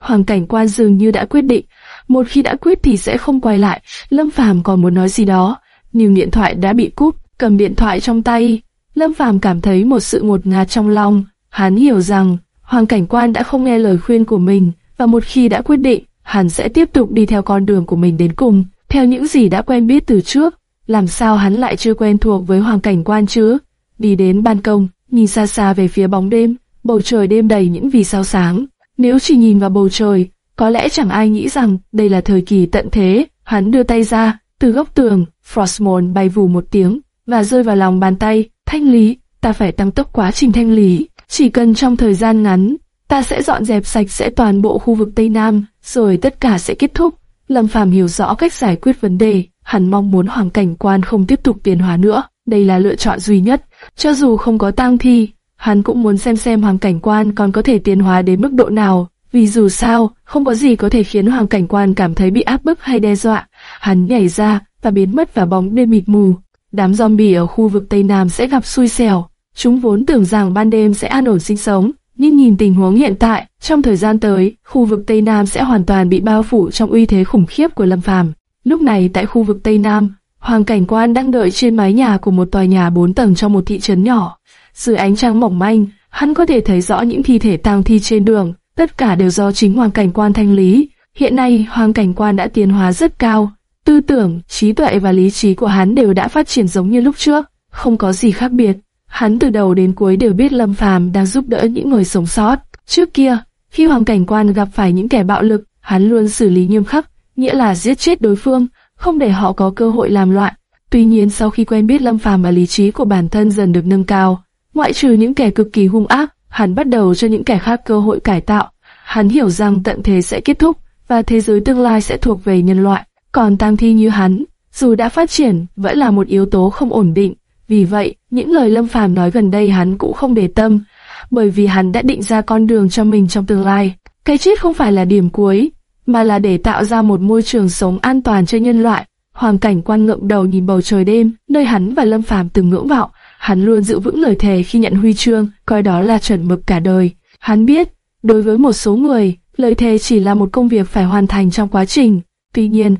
Hoàng cảnh quan dường như đã quyết định, một khi đã quyết thì sẽ không quay lại. Lâm Phàm còn muốn nói gì đó, nhưng điện thoại đã bị cúp, cầm điện thoại trong tay. Lâm Phàm cảm thấy một sự ngột ngạt trong lòng. Hắn hiểu rằng Hoàng cảnh quan đã không nghe lời khuyên của mình, và một khi đã quyết định, hắn sẽ tiếp tục đi theo con đường của mình đến cùng, theo những gì đã quen biết từ trước. Làm sao hắn lại chưa quen thuộc với Hoàng cảnh quan chứ? Đi đến ban công, nhìn xa xa về phía bóng đêm, bầu trời đêm đầy những vì sao sáng. Nếu chỉ nhìn vào bầu trời, có lẽ chẳng ai nghĩ rằng đây là thời kỳ tận thế. Hắn đưa tay ra, từ góc tường, Frostmourne bay vù một tiếng, và rơi vào lòng bàn tay. Thanh lý, ta phải tăng tốc quá trình thanh lý. Chỉ cần trong thời gian ngắn, ta sẽ dọn dẹp sạch sẽ toàn bộ khu vực Tây Nam, rồi tất cả sẽ kết thúc. Lâm Phàm hiểu rõ cách giải quyết vấn đề, hắn mong muốn hoàng cảnh quan không tiếp tục tiến hóa nữa. Đây là lựa chọn duy nhất, cho dù không có tang thi, hắn cũng muốn xem xem hoàng cảnh quan còn có thể tiến hóa đến mức độ nào. Vì dù sao, không có gì có thể khiến hoàng cảnh quan cảm thấy bị áp bức hay đe dọa. Hắn nhảy ra và biến mất vào bóng đêm mịt mù. Đám zombie ở khu vực Tây Nam sẽ gặp xui xẻo. Chúng vốn tưởng rằng ban đêm sẽ an ổn sinh sống, nhưng nhìn tình huống hiện tại, trong thời gian tới, khu vực Tây Nam sẽ hoàn toàn bị bao phủ trong uy thế khủng khiếp của Lâm Phàm. Lúc này tại khu vực Tây Nam, Hoàng Cảnh Quan đang đợi trên mái nhà của một tòa nhà bốn tầng trong một thị trấn nhỏ. Dưới ánh trăng mỏng manh, hắn có thể thấy rõ những thi thể tang thi trên đường, tất cả đều do chính Hoàng Cảnh Quan thanh lý. Hiện nay, Hoàng Cảnh Quan đã tiến hóa rất cao, tư tưởng, trí tuệ và lý trí của hắn đều đã phát triển giống như lúc trước, không có gì khác biệt. Hắn từ đầu đến cuối đều biết Lâm Phàm đang giúp đỡ những người sống sót. Trước kia, khi Hoàng Cảnh Quan gặp phải những kẻ bạo lực, hắn luôn xử lý nghiêm khắc, nghĩa là giết chết đối phương, không để họ có cơ hội làm loạn. Tuy nhiên sau khi quen biết Lâm Phàm và lý trí của bản thân dần được nâng cao, ngoại trừ những kẻ cực kỳ hung ác, hắn bắt đầu cho những kẻ khác cơ hội cải tạo. Hắn hiểu rằng tận thế sẽ kết thúc và thế giới tương lai sẽ thuộc về nhân loại. Còn tang thi như hắn, dù đã phát triển, vẫn là một yếu tố không ổn định. Vì vậy, những lời Lâm Phàm nói gần đây hắn cũng không để tâm, bởi vì hắn đã định ra con đường cho mình trong tương lai. Cái chết không phải là điểm cuối, mà là để tạo ra một môi trường sống an toàn cho nhân loại. Hoàng cảnh quan ngượng đầu nhìn bầu trời đêm, nơi hắn và Lâm Phàm từng ngưỡng vọng. Hắn luôn giữ vững lời thề khi nhận huy chương, coi đó là chuẩn mực cả đời. Hắn biết, đối với một số người, lời thề chỉ là một công việc phải hoàn thành trong quá trình. Tuy nhiên,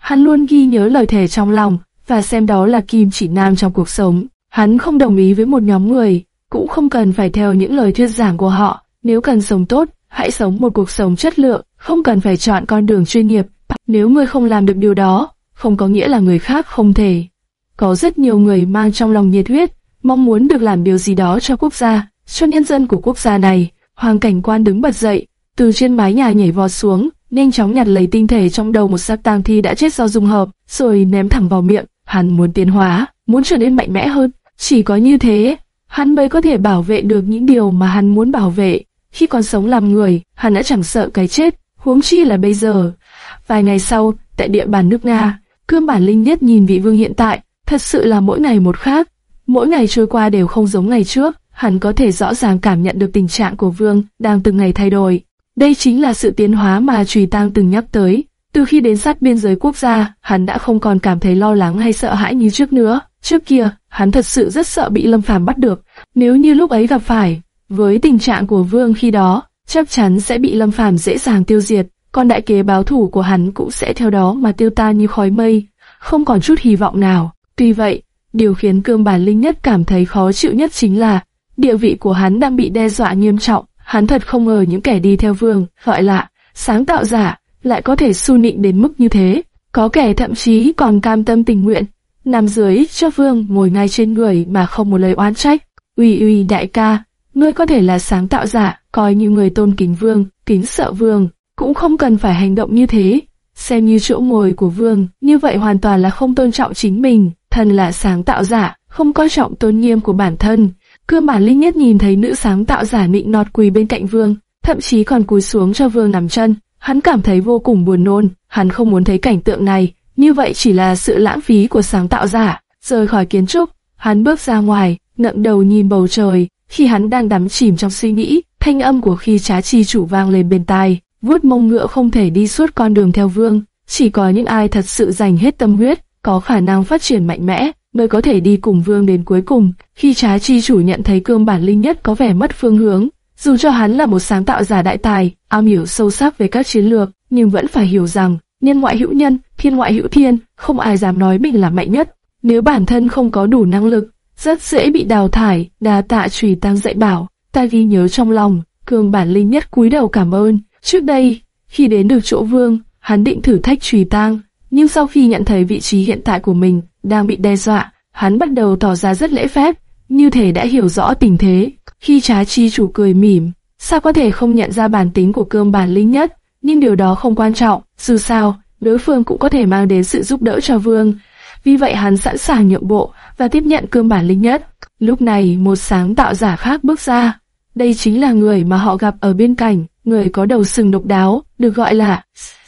hắn luôn ghi nhớ lời thề trong lòng, và xem đó là kim chỉ nam trong cuộc sống. Hắn không đồng ý với một nhóm người, cũng không cần phải theo những lời thuyết giảng của họ. Nếu cần sống tốt, hãy sống một cuộc sống chất lượng, không cần phải chọn con đường chuyên nghiệp. Nếu ngươi không làm được điều đó, không có nghĩa là người khác không thể. Có rất nhiều người mang trong lòng nhiệt huyết, mong muốn được làm điều gì đó cho quốc gia, cho nhân dân của quốc gia này. Hoàng cảnh quan đứng bật dậy, từ trên mái nhà nhảy vọt xuống, nhanh chóng nhặt lấy tinh thể trong đầu một xác tang thi đã chết do dung hợp, rồi ném thẳng vào miệng. Hắn muốn tiến hóa, muốn trở nên mạnh mẽ hơn. Chỉ có như thế, hắn mới có thể bảo vệ được những điều mà hắn muốn bảo vệ. Khi còn sống làm người, hắn đã chẳng sợ cái chết, huống chi là bây giờ. Vài ngày sau, tại địa bàn nước Nga, cương bản linh nhất nhìn vị vương hiện tại, thật sự là mỗi ngày một khác. Mỗi ngày trôi qua đều không giống ngày trước, hắn có thể rõ ràng cảm nhận được tình trạng của vương đang từng ngày thay đổi. Đây chính là sự tiến hóa mà Trùy Tang từng nhắc tới. Từ khi đến sát biên giới quốc gia, hắn đã không còn cảm thấy lo lắng hay sợ hãi như trước nữa. Trước kia, hắn thật sự rất sợ bị Lâm Phàm bắt được. Nếu như lúc ấy gặp phải, với tình trạng của Vương khi đó, chắc chắn sẽ bị Lâm Phàm dễ dàng tiêu diệt. Còn đại kế báo thủ của hắn cũng sẽ theo đó mà tiêu tan như khói mây, không còn chút hy vọng nào. Tuy vậy, điều khiến cương bản linh nhất cảm thấy khó chịu nhất chính là địa vị của hắn đang bị đe dọa nghiêm trọng. Hắn thật không ngờ những kẻ đi theo Vương, gọi là sáng tạo giả, lại có thể su nịnh đến mức như thế. Có kẻ thậm chí còn cam tâm tình nguyện, nằm dưới cho vương ngồi ngay trên người mà không một lời oán trách. Uy uy đại ca, ngươi có thể là sáng tạo giả, coi như người tôn kính vương, kính sợ vương, cũng không cần phải hành động như thế. Xem như chỗ ngồi của vương, như vậy hoàn toàn là không tôn trọng chính mình, thần là sáng tạo giả, không coi trọng tôn nghiêm của bản thân. Cương bản linh nhất nhìn thấy nữ sáng tạo giả nịnh nọt quỳ bên cạnh vương, thậm chí còn cúi xuống cho vương nằm chân, Hắn cảm thấy vô cùng buồn nôn, hắn không muốn thấy cảnh tượng này, như vậy chỉ là sự lãng phí của sáng tạo giả. Rời khỏi kiến trúc, hắn bước ra ngoài, ngẩng đầu nhìn bầu trời, khi hắn đang đắm chìm trong suy nghĩ, thanh âm của khi trá chi chủ vang lên bên tai, vuốt mông ngựa không thể đi suốt con đường theo vương, chỉ có những ai thật sự dành hết tâm huyết, có khả năng phát triển mạnh mẽ, mới có thể đi cùng vương đến cuối cùng. Khi trá chi chủ nhận thấy cương bản linh nhất có vẻ mất phương hướng, dù cho hắn là một sáng tạo giả đại tài, am hiểu sâu sắc về các chiến lược, nhưng vẫn phải hiểu rằng, nhân ngoại hữu nhân, thiên ngoại hữu thiên, không ai dám nói mình là mạnh nhất. Nếu bản thân không có đủ năng lực, rất dễ bị đào thải, đà tạ trùy tăng dạy bảo, ta ghi nhớ trong lòng, cường bản linh nhất cúi đầu cảm ơn. Trước đây, khi đến được chỗ vương, hắn định thử thách trùy tăng, nhưng sau khi nhận thấy vị trí hiện tại của mình đang bị đe dọa, hắn bắt đầu tỏ ra rất lễ phép, như thể đã hiểu rõ tình thế. Khi trá chi chủ cười mỉm, sao có thể không nhận ra bản tính của cương bản linh nhất, nhưng điều đó không quan trọng, dù sao, đối phương cũng có thể mang đến sự giúp đỡ cho vương. Vì vậy hắn sẵn sàng nhượng bộ và tiếp nhận cương bản linh nhất. Lúc này một sáng tạo giả khác bước ra. Đây chính là người mà họ gặp ở bên cạnh, người có đầu sừng độc đáo, được gọi là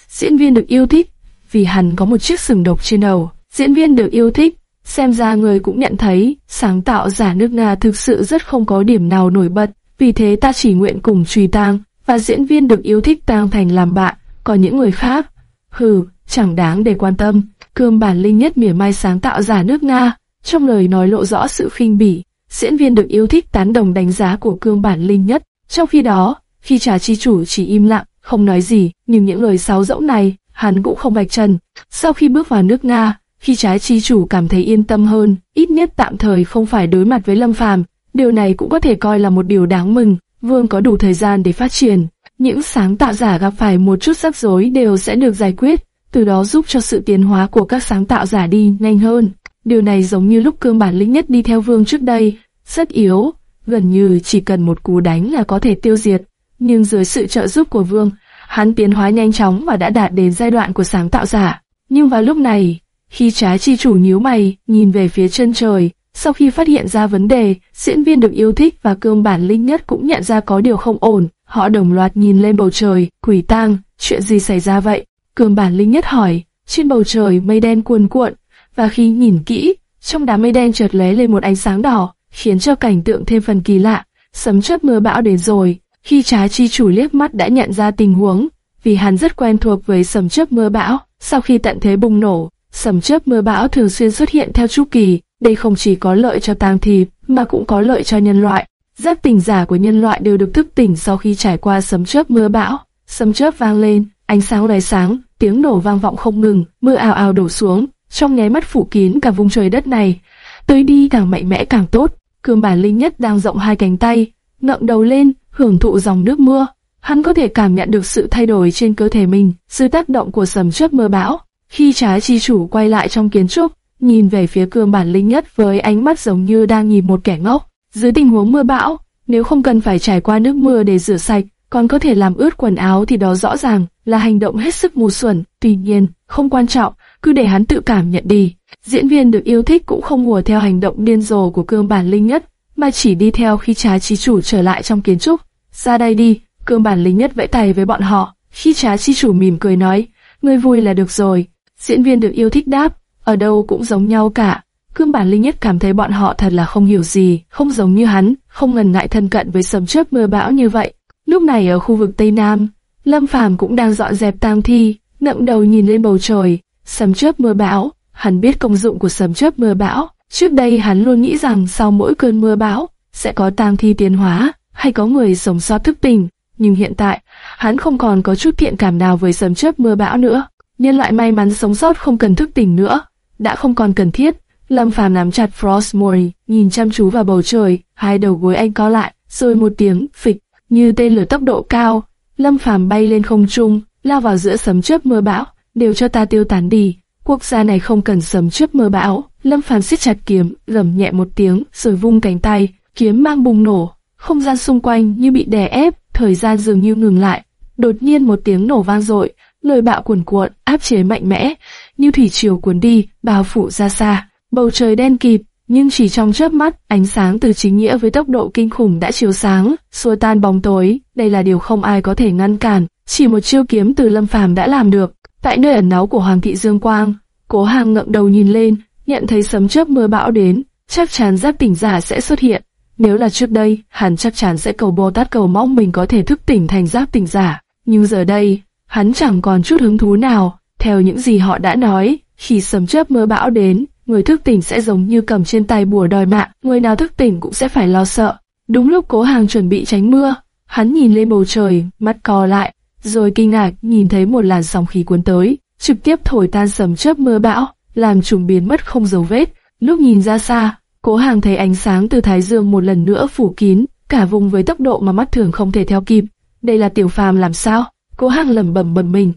diễn viên được yêu thích, vì hắn có một chiếc sừng độc trên đầu. Diễn viên được yêu thích, xem ra người cũng nhận thấy sáng tạo giả nước Nga thực sự rất không có điểm nào nổi bật, vì thế ta chỉ nguyện cùng truy tang và diễn viên được yêu thích tang thành làm bạn, còn những người khác, hừ, chẳng đáng để quan tâm. Cương bản linh nhất mỉa mai sáng tạo giả nước Nga, trong lời nói lộ rõ sự khinh bỉ. Diễn viên được yêu thích tán đồng đánh giá của cương bản linh nhất. Trong khi đó, khi trà chi chủ chỉ im lặng, không nói gì, nhưng những lời sáo rỗng này, hắn cũng không vạch trần. Sau khi bước vào nước Nga, khi trái chi chủ cảm thấy yên tâm hơn, ít nhất tạm thời không phải đối mặt với Lâm Phàm, điều này cũng có thể coi là một điều đáng mừng. Vương có đủ thời gian để phát triển, những sáng tạo giả gặp phải một chút rắc rối đều sẽ được giải quyết, từ đó giúp cho sự tiến hóa của các sáng tạo giả đi nhanh hơn. Điều này giống như lúc cương bản lĩnh nhất đi theo vương trước đây, rất yếu, gần như chỉ cần một cú đánh là có thể tiêu diệt. Nhưng dưới sự trợ giúp của vương, hắn tiến hóa nhanh chóng và đã đạt đến giai đoạn của sáng tạo giả. Nhưng vào lúc này, khi trái chi chủ nhíu mày, nhìn về phía chân trời, sau khi phát hiện ra vấn đề, diễn viên được yêu thích và cương bản linh nhất cũng nhận ra có điều không ổn. Họ đồng loạt nhìn lên bầu trời, quỷ tang, chuyện gì xảy ra vậy? Cương bản linh nhất hỏi, trên bầu trời mây đen cuồn cuộn, và khi nhìn kỹ, trong đám mây đen chợt lóe lên một ánh sáng đỏ, khiến cho cảnh tượng thêm phần kỳ lạ. Sấm chớp mưa bão đến rồi, khi trái chi chủ liếc mắt đã nhận ra tình huống, vì hắn rất quen thuộc với sấm chớp mưa bão. Sau khi tận thế bùng nổ, sầm chớp mưa bão thường xuyên xuất hiện theo chu kỳ. Đây không chỉ có lợi cho tang thi, mà cũng có lợi cho nhân loại. Giác tỉnh giả của nhân loại đều được thức tỉnh sau khi trải qua sấm chớp mưa bão. Sấm chớp vang lên, ánh sáng lóe sáng, tiếng nổ vang vọng không ngừng, mưa ào ào đổ xuống, trong nháy mắt phủ kín cả vùng trời đất này. Tới đi càng mạnh mẽ càng tốt. Cương bản linh nhất đang rộng hai cánh tay, ngậm đầu lên, hưởng thụ dòng nước mưa. Hắn có thể cảm nhận được sự thay đổi trên cơ thể mình, sự tác động của sấm chớp mưa bão. Khi trái chi chủ quay lại trong kiến trúc, nhìn về phía cương bản linh nhất với ánh mắt giống như đang nhìn một kẻ ngốc. Dưới tình huống mưa bão, nếu không cần phải trải qua nước mưa để rửa sạch, còn có thể làm ướt quần áo thì đó rõ ràng là hành động hết sức mù xuẩn. Tuy nhiên, không quan trọng, cứ để hắn tự cảm nhận đi. Diễn viên được yêu thích cũng không hùa theo hành động điên rồ của cương bản linh nhất, mà chỉ đi theo khi trái chi chủ trở lại trong kiến trúc. Ra đây đi, cương bản linh nhất vẫy tay với bọn họ. Khi trái chi chủ mỉm cười nói, ngươi vui là được rồi. Diễn viên được yêu thích đáp, ở đâu cũng giống nhau cả. Cương bản linh nhất cảm thấy bọn họ thật là không hiểu gì, không giống như hắn, không ngần ngại thân cận với sấm chớp mưa bão như vậy. Lúc này ở khu vực Tây Nam, Lâm Phàm cũng đang dọn dẹp tang thi, ngậm đầu nhìn lên bầu trời, sấm chớp mưa bão. Hắn biết công dụng của sấm chớp mưa bão. Trước đây hắn luôn nghĩ rằng sau mỗi cơn mưa bão sẽ có tang thi tiến hóa, hay có người sống sót thức tỉnh. Nhưng hiện tại, hắn không còn có chút thiện cảm nào với sấm chớp mưa bão nữa. Nhân loại may mắn sống sót không cần thức tỉnh nữa, đã không còn cần thiết. Lâm Phàm nắm chặt Frostmourne, nhìn chăm chú vào bầu trời, hai đầu gối anh co lại, rồi một tiếng phịch, như tên lửa tốc độ cao, Lâm Phàm bay lên không trung, lao vào giữa sấm chớp mưa bão, đều cho ta tiêu tán đi. Quốc gia này không cần sấm chớp mưa bão. Lâm Phàm siết chặt kiếm, gầm nhẹ một tiếng, rồi vung cánh tay, kiếm mang bùng nổ, không gian xung quanh như bị đè ép, thời gian dường như ngừng lại. Đột nhiên một tiếng nổ vang dội, lời bạo cuồn cuộn, áp chế mạnh mẽ, như thủy triều cuốn đi, bao phủ ra xa. Bầu trời đen kịt, nhưng chỉ trong chớp mắt, ánh sáng từ chính nghĩa với tốc độ kinh khủng đã chiếu sáng, xua tan bóng tối, đây là điều không ai có thể ngăn cản, chỉ một chiêu kiếm từ Lâm Phàm đã làm được. Tại nơi ẩn náu của Hoàng thị Dương Quang, Cố Hàng ngậm đầu nhìn lên, nhận thấy sấm chớp mưa bão đến, chắc chắn giáp tỉnh giả sẽ xuất hiện. Nếu là trước đây, hắn chắc chắn sẽ cầu Bồ Tát cầu mong mình có thể thức tỉnh thành giáp tỉnh giả. Nhưng giờ đây, hắn chẳng còn chút hứng thú nào. Theo những gì họ đã nói, khi sấm chớp mưa bão đến, người thức tỉnh sẽ giống như cầm trên tay bùa đòi mạng, người nào thức tỉnh cũng sẽ phải lo sợ. Đúng lúc cố hàng chuẩn bị tránh mưa, hắn nhìn lên bầu trời, mắt co lại, rồi kinh ngạc nhìn thấy một làn sóng khí cuốn tới, trực tiếp thổi tan sấm chớp mưa bão, làm trùng biến mất không dấu vết. Lúc nhìn ra xa, cố hàng thấy ánh sáng từ thái dương một lần nữa phủ kín, cả vùng với tốc độ mà mắt thường không thể theo kịp. Đây là tiểu phàm làm sao? Cố Hằng lẩm bẩm bẩm mình.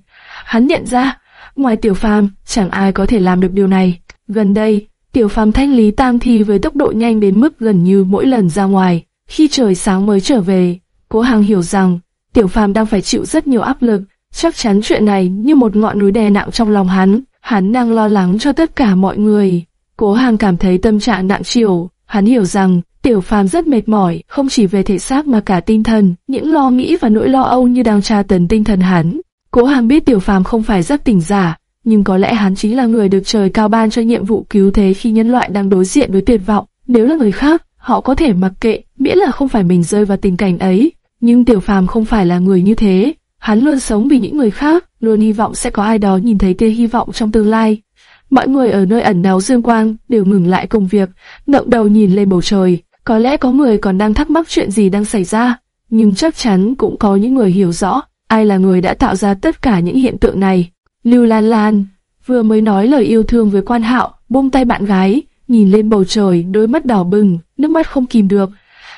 Hắn nhận ra, ngoài tiểu phàm, chẳng ai có thể làm được điều này. Gần đây, tiểu phàm thanh lý tang thi với tốc độ nhanh đến mức gần như mỗi lần ra ngoài. Khi trời sáng mới trở về, cố Hằng hiểu rằng, tiểu phàm đang phải chịu rất nhiều áp lực. Chắc chắn chuyện này như một ngọn núi đè nặng trong lòng hắn. Hắn đang lo lắng cho tất cả mọi người. Cố Hằng cảm thấy tâm trạng nặng chiều. Hắn hiểu rằng, Tiểu phàm rất mệt mỏi, không chỉ về thể xác mà cả tinh thần, những lo nghĩ và nỗi lo âu như đang tra tấn tinh thần hắn. Cố Hàm biết Tiểu phàm không phải rất tỉnh giả, nhưng có lẽ hắn chính là người được trời cao ban cho nhiệm vụ cứu thế khi nhân loại đang đối diện với tuyệt vọng. Nếu là người khác, họ có thể mặc kệ, miễn là không phải mình rơi vào tình cảnh ấy. Nhưng Tiểu phàm không phải là người như thế. Hắn luôn sống vì những người khác, luôn hy vọng sẽ có ai đó nhìn thấy tia hy vọng trong tương lai. Mọi người ở nơi ẩn náu dương quang đều ngừng lại công việc, ngẩng đầu nhìn lên bầu trời. Có lẽ có người còn đang thắc mắc chuyện gì đang xảy ra, nhưng chắc chắn cũng có những người hiểu rõ ai là người đã tạo ra tất cả những hiện tượng này. Lưu Lan Lan vừa mới nói lời yêu thương với quan hạo, buông tay bạn gái, nhìn lên bầu trời, đôi mắt đỏ bừng, nước mắt không kìm được,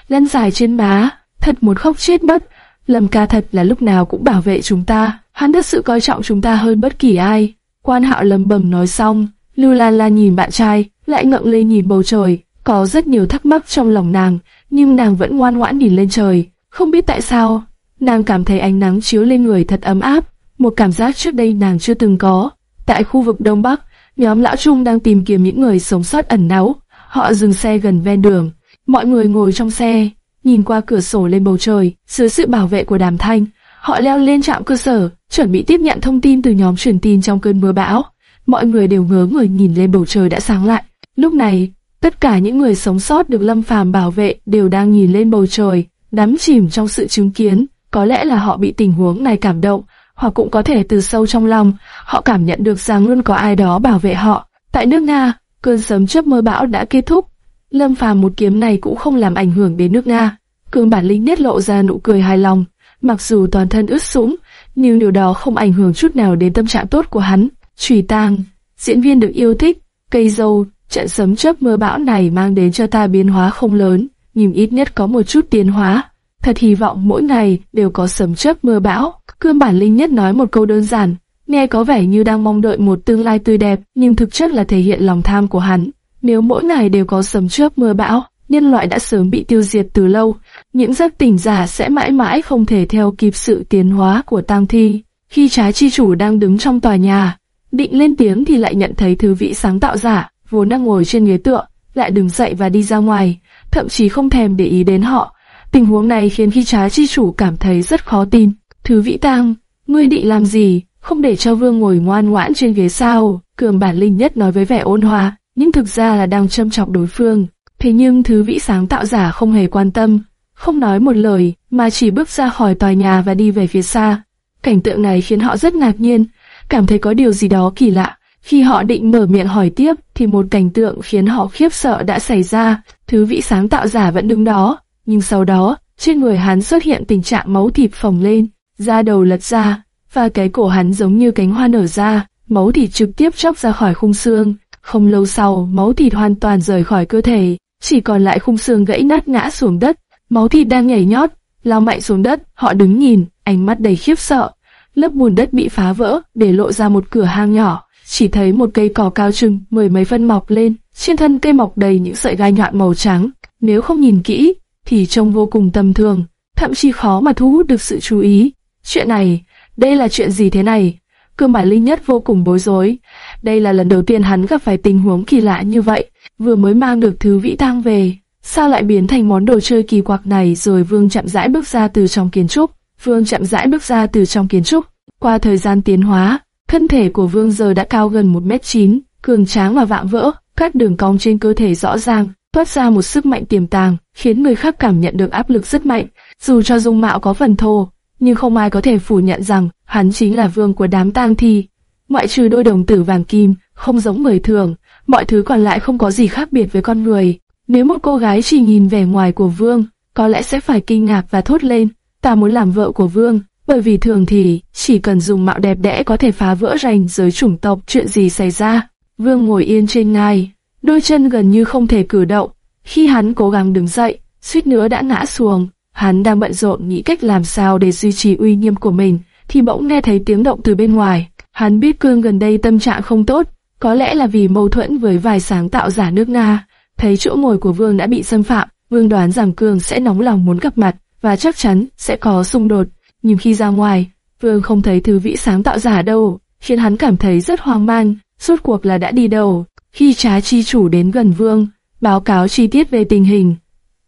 lăn dài trên má, thật muốn khóc chết mất. Lâm ca thật là lúc nào cũng bảo vệ chúng ta, hắn thật sự coi trọng chúng ta hơn bất kỳ ai. Quan hạo lầm bầm nói xong, Lưu Lan Lan nhìn bạn trai, lại ngẩng lên nhìn bầu trời, có rất nhiều thắc mắc trong lòng nàng, nhưng nàng vẫn ngoan ngoãn nhìn lên trời. Không biết tại sao, nàng cảm thấy ánh nắng chiếu lên người thật ấm áp, một cảm giác trước đây nàng chưa từng có. Tại khu vực Đông Bắc, nhóm lão Trung đang tìm kiếm những người sống sót ẩn náu. Họ dừng xe gần ven đường. Mọi người ngồi trong xe, nhìn qua cửa sổ lên bầu trời, dưới sự bảo vệ của đàm thanh. Họ leo lên trạm cơ sở, chuẩn bị tiếp nhận thông tin từ nhóm truyền tin trong cơn mưa bão. Mọi người đều ngớ người nhìn lên bầu trời đã sáng lại. Lúc này, Tất cả những người sống sót được Lâm Phàm bảo vệ đều đang nhìn lên bầu trời, đắm chìm trong sự chứng kiến. Có lẽ là họ bị tình huống này cảm động, hoặc cũng có thể từ sâu trong lòng, họ cảm nhận được rằng luôn có ai đó bảo vệ họ. Tại nước Nga, cơn sấm chớp mưa bão đã kết thúc. Lâm Phàm một kiếm này cũng không làm ảnh hưởng đến nước Nga. Cường bản lĩnh nét lộ ra nụ cười hài lòng, mặc dù toàn thân ướt sũng, nhưng điều đó không ảnh hưởng chút nào đến tâm trạng tốt của hắn. Chủy tang, diễn viên được yêu thích, cây dâu, Trận sấm chớp mưa bão này mang đến cho ta biến hóa không lớn, nhưng ít nhất có một chút tiến hóa. Thật hy vọng mỗi ngày đều có sấm chớp mưa bão. Cương bản linh nhất nói một câu đơn giản, nghe có vẻ như đang mong đợi một tương lai tươi đẹp, nhưng thực chất là thể hiện lòng tham của hắn. Nếu mỗi ngày đều có sấm chớp mưa bão, nhân loại đã sớm bị tiêu diệt từ lâu. Những giấc tỉnh giả sẽ mãi mãi không thể theo kịp sự tiến hóa của tang thi. Khi trái chi chủ đang đứng trong tòa nhà, định lên tiếng thì lại nhận thấy thứ vị sáng tạo giả vốn đang ngồi trên ghế tựa, lại đứng dậy và đi ra ngoài, thậm chí không thèm để ý đến họ. Tình huống này khiến khi trái chi chủ cảm thấy rất khó tin. Thứ vĩ tang, ngươi định làm gì, không để cho vương ngồi ngoan ngoãn trên ghế sao? Cường bản linh nhất nói với vẻ ôn hòa, nhưng thực ra là đang châm chọc đối phương. Thế nhưng thứ vĩ sáng tạo giả không hề quan tâm, không nói một lời, mà chỉ bước ra khỏi tòa nhà và đi về phía xa. Cảnh tượng này khiến họ rất ngạc nhiên, cảm thấy có điều gì đó kỳ lạ. Khi họ định mở miệng hỏi tiếp, thì một cảnh tượng khiến họ khiếp sợ đã xảy ra. Thứ vị sáng tạo giả vẫn đứng đó, nhưng sau đó, trên người hắn xuất hiện tình trạng máu thịt phồng lên, da đầu lật ra, và cái cổ hắn giống như cánh hoa nở ra, máu thịt trực tiếp chóc ra khỏi khung xương. Không lâu sau, máu thịt hoàn toàn rời khỏi cơ thể, chỉ còn lại khung xương gãy nát ngã xuống đất. Máu thịt đang nhảy nhót, lao mạnh xuống đất, họ đứng nhìn, ánh mắt đầy khiếp sợ. Lớp bùn đất bị phá vỡ, để lộ ra một cửa hang nhỏ chỉ thấy một cây cỏ cao chừng mười mấy phân mọc lên, trên thân cây mọc đầy những sợi gai nhọn màu trắng. Nếu không nhìn kỹ, thì trông vô cùng tầm thường, thậm chí khó mà thu hút được sự chú ý. Chuyện này, đây là chuyện gì thế này? Cương bản linh nhất vô cùng bối rối. Đây là lần đầu tiên hắn gặp phải tình huống kỳ lạ như vậy. Vừa mới mang được thứ vĩ tang về, sao lại biến thành món đồ chơi kỳ quặc này rồi Vương chậm rãi bước ra từ trong kiến trúc. Vương chậm rãi bước ra từ trong kiến trúc. Qua thời gian tiến hóa, thân thể của Vương giờ đã cao gần 1m9, cường tráng và vạm vỡ, các đường cong trên cơ thể rõ ràng, toát ra một sức mạnh tiềm tàng, khiến người khác cảm nhận được áp lực rất mạnh. Dù cho dung mạo có phần thô, nhưng không ai có thể phủ nhận rằng hắn chính là vương của đám tang thi. Ngoại trừ đôi đồng tử vàng kim, không giống người thường, mọi thứ còn lại không có gì khác biệt với con người. Nếu một cô gái chỉ nhìn vẻ ngoài của vương, có lẽ sẽ phải kinh ngạc và thốt lên, ta muốn làm vợ của vương, bởi vì thường thì chỉ cần dùng mạo đẹp đẽ có thể phá vỡ ranh giới chủng tộc chuyện gì xảy ra. Vương ngồi yên trên ngai, đôi chân gần như không thể cử động. Khi hắn cố gắng đứng dậy, suýt nữa đã ngã xuồng. Hắn đang bận rộn nghĩ cách làm sao để duy trì uy nghiêm của mình, thì bỗng nghe thấy tiếng động từ bên ngoài. Hắn biết Cương gần đây tâm trạng không tốt, có lẽ là vì mâu thuẫn với vài sáng tạo giả nước Nga. Thấy chỗ ngồi của Vương đã bị xâm phạm, Vương đoán rằng Cương sẽ nóng lòng muốn gặp mặt, và chắc chắn sẽ có xung đột. Nhưng khi ra ngoài, Vương không thấy thứ vĩ sáng tạo giả đâu, khiến hắn cảm thấy rất hoang mang, suốt cuộc là đã đi đâu. Khi trá chi chủ đến gần Vương, báo cáo chi tiết về tình hình.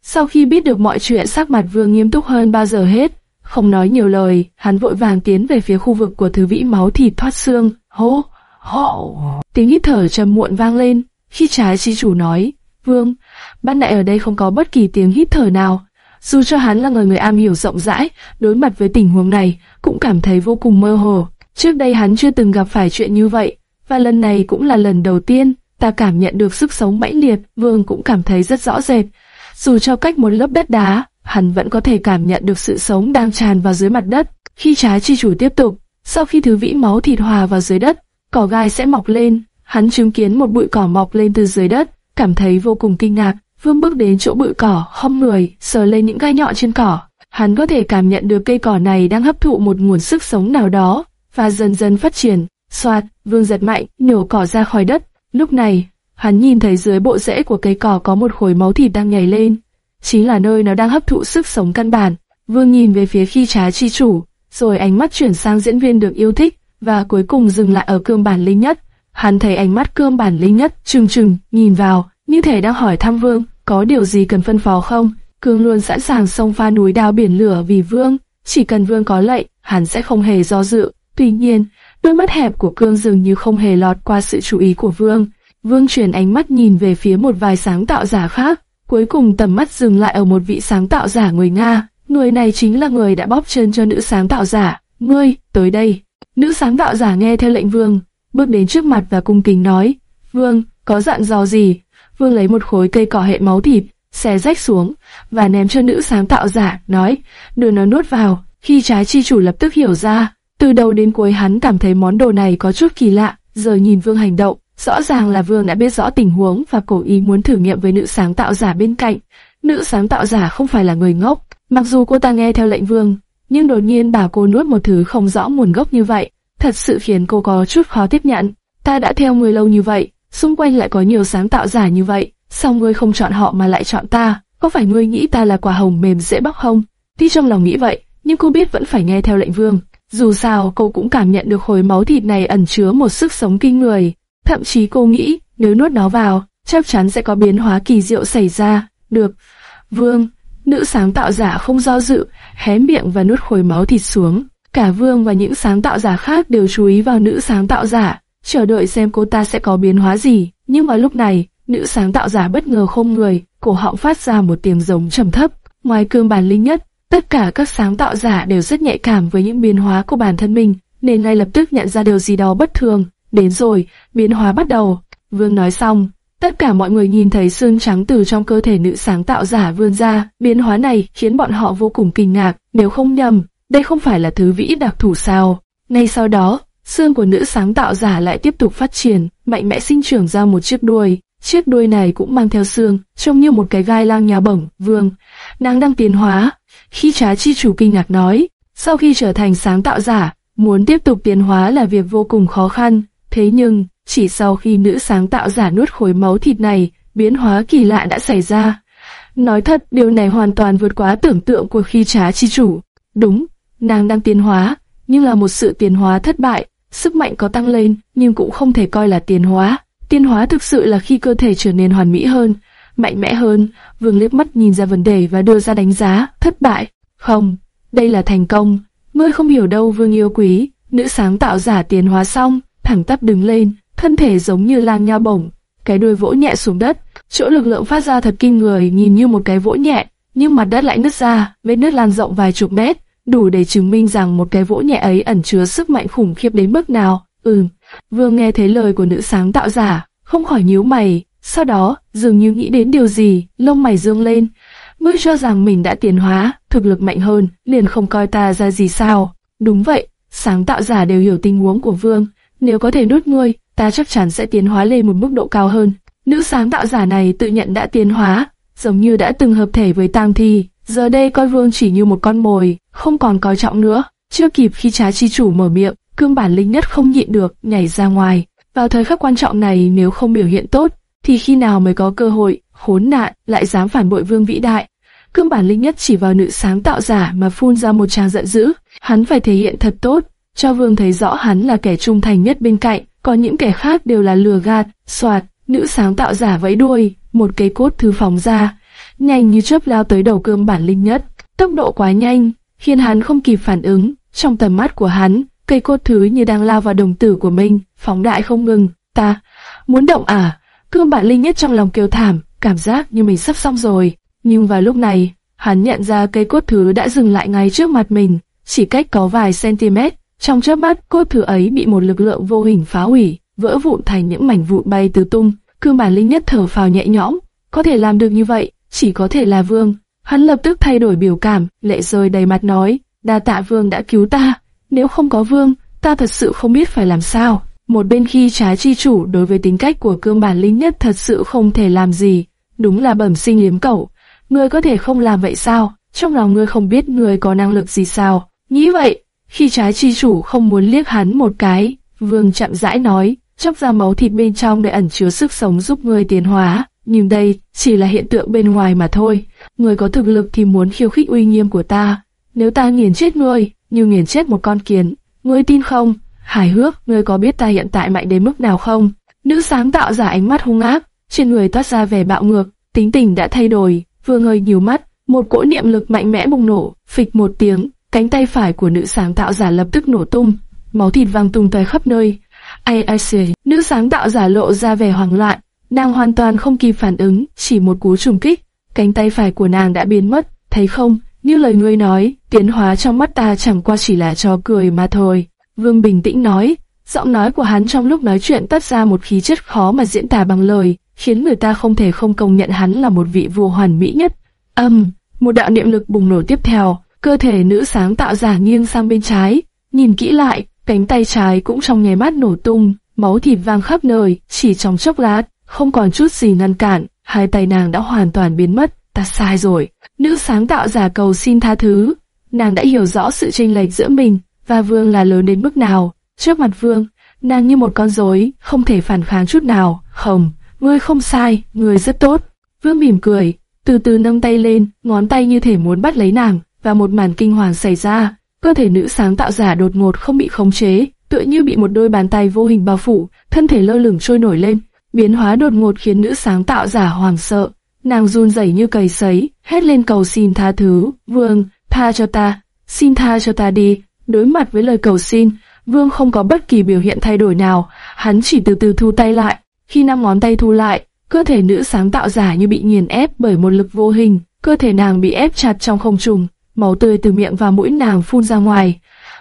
Sau khi biết được mọi chuyện sắc mặt Vương nghiêm túc hơn bao giờ hết, không nói nhiều lời, hắn vội vàng tiến về phía khu vực của thứ vĩ máu thịt thoát xương. Hô, hô, tiếng hít thở trầm muộn vang lên. Khi trái chi chủ nói, Vương, ban nãy ở đây không có bất kỳ tiếng hít thở nào. Dù cho hắn là người người am hiểu rộng rãi, đối mặt với tình huống này, cũng cảm thấy vô cùng mơ hồ. Trước đây hắn chưa từng gặp phải chuyện như vậy, và lần này cũng là lần đầu tiên ta cảm nhận được sức sống mãnh liệt. Vương cũng cảm thấy rất rõ rệt. Dù cho cách một lớp đất đá, hắn vẫn có thể cảm nhận được sự sống đang tràn vào dưới mặt đất. Khi trái chi chủ tiếp tục, sau khi thứ vĩ máu thịt hòa vào dưới đất, cỏ gai sẽ mọc lên. Hắn chứng kiến một bụi cỏ mọc lên từ dưới đất, cảm thấy vô cùng kinh ngạc. Vương bước đến chỗ bụi cỏ, không người, sờ lên những gai nhọn trên cỏ. Hắn có thể cảm nhận được cây cỏ này đang hấp thụ một nguồn sức sống nào đó, và dần dần phát triển. Xoạt, Vương giật mạnh, nhổ cỏ ra khỏi đất. Lúc này, hắn nhìn thấy dưới bộ rễ của cây cỏ có một khối máu thịt đang nhảy lên. Chính là nơi nó đang hấp thụ sức sống căn bản. Vương nhìn về phía khi trá chi chủ, rồi ánh mắt chuyển sang diễn viên được yêu thích, và cuối cùng dừng lại ở cương bản linh nhất. Hắn thấy ánh mắt cương bản linh nhất trừng trừng nhìn vào, như thể đang hỏi thăm Vương, có điều gì cần phân phó không? Cương luôn sẵn sàng xông pha núi đao biển lửa vì Vương, chỉ cần Vương có lệnh, hắn sẽ không hề do dự. Tuy nhiên, đôi mắt hẹp của Cương dường như không hề lọt qua sự chú ý của Vương. Vương chuyển ánh mắt nhìn về phía một vài sáng tạo giả khác, cuối cùng tầm mắt dừng lại ở một vị sáng tạo giả người Nga. Người này chính là người đã bóp chân cho nữ sáng tạo giả. Ngươi, tới đây. Nữ sáng tạo giả nghe theo lệnh Vương, bước đến trước mặt và cung kính nói, Vương, có dặn dò gì? Vương lấy một khối cây cỏ hệ máu thịt, xé rách xuống, và ném cho nữ sáng tạo giả, nói, đưa nó nuốt vào. Khi trái chi chủ lập tức hiểu ra, từ đầu đến cuối hắn cảm thấy món đồ này có chút kỳ lạ, giờ nhìn Vương hành động, rõ ràng là Vương đã biết rõ tình huống và cố ý muốn thử nghiệm với nữ sáng tạo giả bên cạnh. Nữ sáng tạo giả không phải là người ngốc, mặc dù cô ta nghe theo lệnh Vương, nhưng đột nhiên bảo cô nuốt một thứ không rõ nguồn gốc như vậy, thật sự khiến cô có chút khó tiếp nhận. Ta đã theo người lâu như vậy, xung quanh lại có nhiều sáng tạo giả như vậy, sao ngươi không chọn họ mà lại chọn ta? Có phải ngươi nghĩ ta là quả hồng mềm dễ bóc không? Tuy trong lòng nghĩ vậy, nhưng cô biết vẫn phải nghe theo lệnh Vương. Dù sao, cô cũng cảm nhận được khối máu thịt này ẩn chứa một sức sống kinh người. Thậm chí cô nghĩ, nếu nuốt nó vào, chắc chắn sẽ có biến hóa kỳ diệu xảy ra. Được. Vương, nữ sáng tạo giả không do dự, hé miệng và nuốt khối máu thịt xuống. Cả Vương và những sáng tạo giả khác đều chú ý vào nữ sáng tạo giả, chờ đợi xem cô ta sẽ có biến hóa gì. Nhưng mà lúc này, nữ sáng tạo giả bất ngờ không người, cổ họng phát ra một tiếng giống trầm thấp. Ngoài cương bản linh nhất, tất cả các sáng tạo giả đều rất nhạy cảm với những biến hóa của bản thân mình, nên ngay lập tức nhận ra điều gì đó bất thường. Đến rồi, biến hóa bắt đầu. Vương nói xong, tất cả mọi người nhìn thấy xương trắng từ trong cơ thể nữ sáng tạo giả vươn ra. Biến hóa này khiến bọn họ vô cùng kinh ngạc. Nếu không nhầm, đây không phải là thứ vĩ đặc thủ sao. Ngay sau đó, xương của nữ sáng tạo giả lại tiếp tục phát triển, mạnh mẽ sinh trưởng ra một chiếc đuôi. Chiếc đuôi này cũng mang theo xương, trông như một cái gai lang nhà bổng. Vương, nàng đang tiến hóa. Khi trá chi chủ kinh ngạc nói, sau khi trở thành sáng tạo giả, muốn tiếp tục tiến hóa là việc vô cùng khó khăn. Thế nhưng, chỉ sau khi nữ sáng tạo giả nuốt khối máu thịt này, biến hóa kỳ lạ đã xảy ra. Nói thật, điều này hoàn toàn vượt quá tưởng tượng của khi trá chi chủ. Đúng, nàng đang tiến hóa, nhưng là một sự tiến hóa thất bại sức mạnh có tăng lên, nhưng cũng không thể coi là tiến hóa. Tiến hóa thực sự là khi cơ thể trở nên hoàn mỹ hơn, mạnh mẽ hơn. Vương liếc mắt nhìn ra vấn đề và đưa ra đánh giá, thất bại. Không, đây là thành công. Ngươi không hiểu đâu Vương yêu quý, nữ sáng tạo giả tiến hóa xong, thẳng tắp đứng lên, thân thể giống như lang nha bổng, cái đuôi vỗ nhẹ xuống đất, chỗ lực lượng phát ra thật kinh người, nhìn như một cái vỗ nhẹ, nhưng mặt đất lại nứt ra, vết nứt lan rộng vài chục mét, đủ để chứng minh rằng một cái vỗ nhẹ ấy ẩn chứa sức mạnh khủng khiếp đến mức nào. Ừm, Vương nghe thấy lời của nữ sáng tạo giả, không khỏi nhíu mày, sau đó dường như nghĩ đến điều gì, lông mày dương lên. Ngươi cho rằng mình đã tiến hóa, thực lực mạnh hơn, liền không coi ta ra gì sao? Đúng vậy, sáng tạo giả đều hiểu tình huống của Vương, nếu có thể nuốt ngươi, ta chắc chắn sẽ tiến hóa lên một mức độ cao hơn. Nữ sáng tạo giả này tự nhận đã tiến hóa, giống như đã từng hợp thể với tang thi, giờ đây coi vương chỉ như một con mồi, không còn coi trọng nữa. Chưa kịp khi trái chi chủ mở miệng, cương bản linh nhất không nhịn được, nhảy ra ngoài. Vào thời khắc quan trọng này nếu không biểu hiện tốt, thì khi nào mới có cơ hội, khốn nạn, lại dám phản bội vương vĩ đại. Cương bản linh nhất chỉ vào nữ sáng tạo giả mà phun ra một tràng giận dữ, hắn phải thể hiện thật tốt, cho vương thấy rõ hắn là kẻ trung thành nhất bên cạnh, còn những kẻ khác đều là lừa gạt, soạt, nữ sáng tạo giả vẫy đuôi, một cây cốt thư phóng ra, nhanh như chớp lao tới đầu cương bản linh nhất, tốc độ quá nhanh, khiến hắn không kịp phản ứng, trong tầm mắt của hắn, cây cốt thứ như đang lao vào đồng tử của mình, phóng đại không ngừng, ta, muốn động à, cương bản linh nhất trong lòng kêu thảm, cảm giác như mình sắp xong rồi, nhưng vào lúc này, hắn nhận ra cây cốt thứ đã dừng lại ngay trước mặt mình, chỉ cách có vài cm, trong chớp mắt cốt thứ ấy bị một lực lượng vô hình phá hủy, vỡ vụn thành những mảnh vụn bay tứ tung, cương bản linh nhất thở phào nhẹ nhõm, có thể làm được như vậy, chỉ có thể là vương. Hắn lập tức thay đổi biểu cảm, lệ rơi đầy mặt nói, đa tạ vương đã cứu ta, nếu không có vương, ta thật sự không biết phải làm sao. Một bên khi trái chi chủ đối với tính cách của cương bản linh nhất thật sự không thể làm gì, đúng là bẩm sinh liếm cẩu. Ngươi có thể không làm vậy sao? Trong lòng ngươi không biết ngươi có năng lực gì sao? Nghĩ vậy, khi trái chi chủ không muốn liếc hắn một cái, vương chậm rãi nói, chóc ra máu thịt bên trong để ẩn chứa sức sống giúp ngươi tiến hóa. Nhưng đây chỉ là hiện tượng bên ngoài mà thôi. người có thực lực thì muốn khiêu khích uy nghiêm của ta. Nếu ta nghiền chết ngươi, như nghiền chết một con kiến, ngươi tin không? Hài hước, ngươi có biết ta hiện tại mạnh đến mức nào không? Nữ sáng tạo giả ánh mắt hung ác, trên người toát ra vẻ bạo ngược, tính tình đã thay đổi, vừa ngơi nhiều mắt, một cỗ niệm lực mạnh mẽ bùng nổ, phịch một tiếng, cánh tay phải của nữ sáng tạo giả lập tức nổ tung, máu thịt văng tung tóe khắp nơi. Ai ai xì, nữ sáng tạo giả lộ ra vẻ hoảng loạn, nàng hoàn toàn không kịp phản ứng, chỉ một cú trùng kích, cánh tay phải của nàng đã biến mất, thấy không, như lời ngươi nói, tiến hóa trong mắt ta chẳng qua chỉ là trò cười mà thôi. Vương bình tĩnh nói, giọng nói của hắn trong lúc nói chuyện tất ra một khí chất khó mà diễn tả bằng lời, khiến người ta không thể không công nhận hắn là một vị vua hoàn mỹ nhất. Âm, một đạo niệm lực bùng nổ tiếp theo, cơ thể nữ sáng tạo giả nghiêng sang bên trái, nhìn kỹ lại, cánh tay trái cũng trong nháy mắt nổ tung, máu thịt vang khắp nơi, chỉ trong chốc lát, không còn chút gì ngăn cản, hai tay nàng đã hoàn toàn biến mất, ta sai rồi. Nữ sáng tạo giả cầu xin tha thứ, nàng đã hiểu rõ sự chênh lệch giữa mình và Vương là lớn đến mức nào. Trước mặt Vương, nàng như một con rối, không thể phản kháng chút nào. Không, ngươi không sai, ngươi rất tốt. Vương mỉm cười, từ từ nâng tay lên, ngón tay như thể muốn bắt lấy nàng, và một màn kinh hoàng xảy ra. Cơ thể nữ sáng tạo giả đột ngột không bị khống chế, tựa như bị một đôi bàn tay vô hình bao phủ, thân thể lơ lửng trôi nổi lên. Biến hóa đột ngột khiến nữ sáng tạo giả hoảng sợ, nàng run rẩy như cầy sấy, hét lên cầu xin tha thứ. Vương, tha cho ta, xin tha cho ta đi. Đối mặt với lời cầu xin, Vương không có bất kỳ biểu hiện thay đổi nào, hắn chỉ từ từ thu tay lại. Khi năm ngón tay thu lại, cơ thể nữ sáng tạo giả như bị nghiền ép bởi một lực vô hình, cơ thể nàng bị ép chặt trong không trung, máu tươi từ miệng và mũi nàng phun ra ngoài.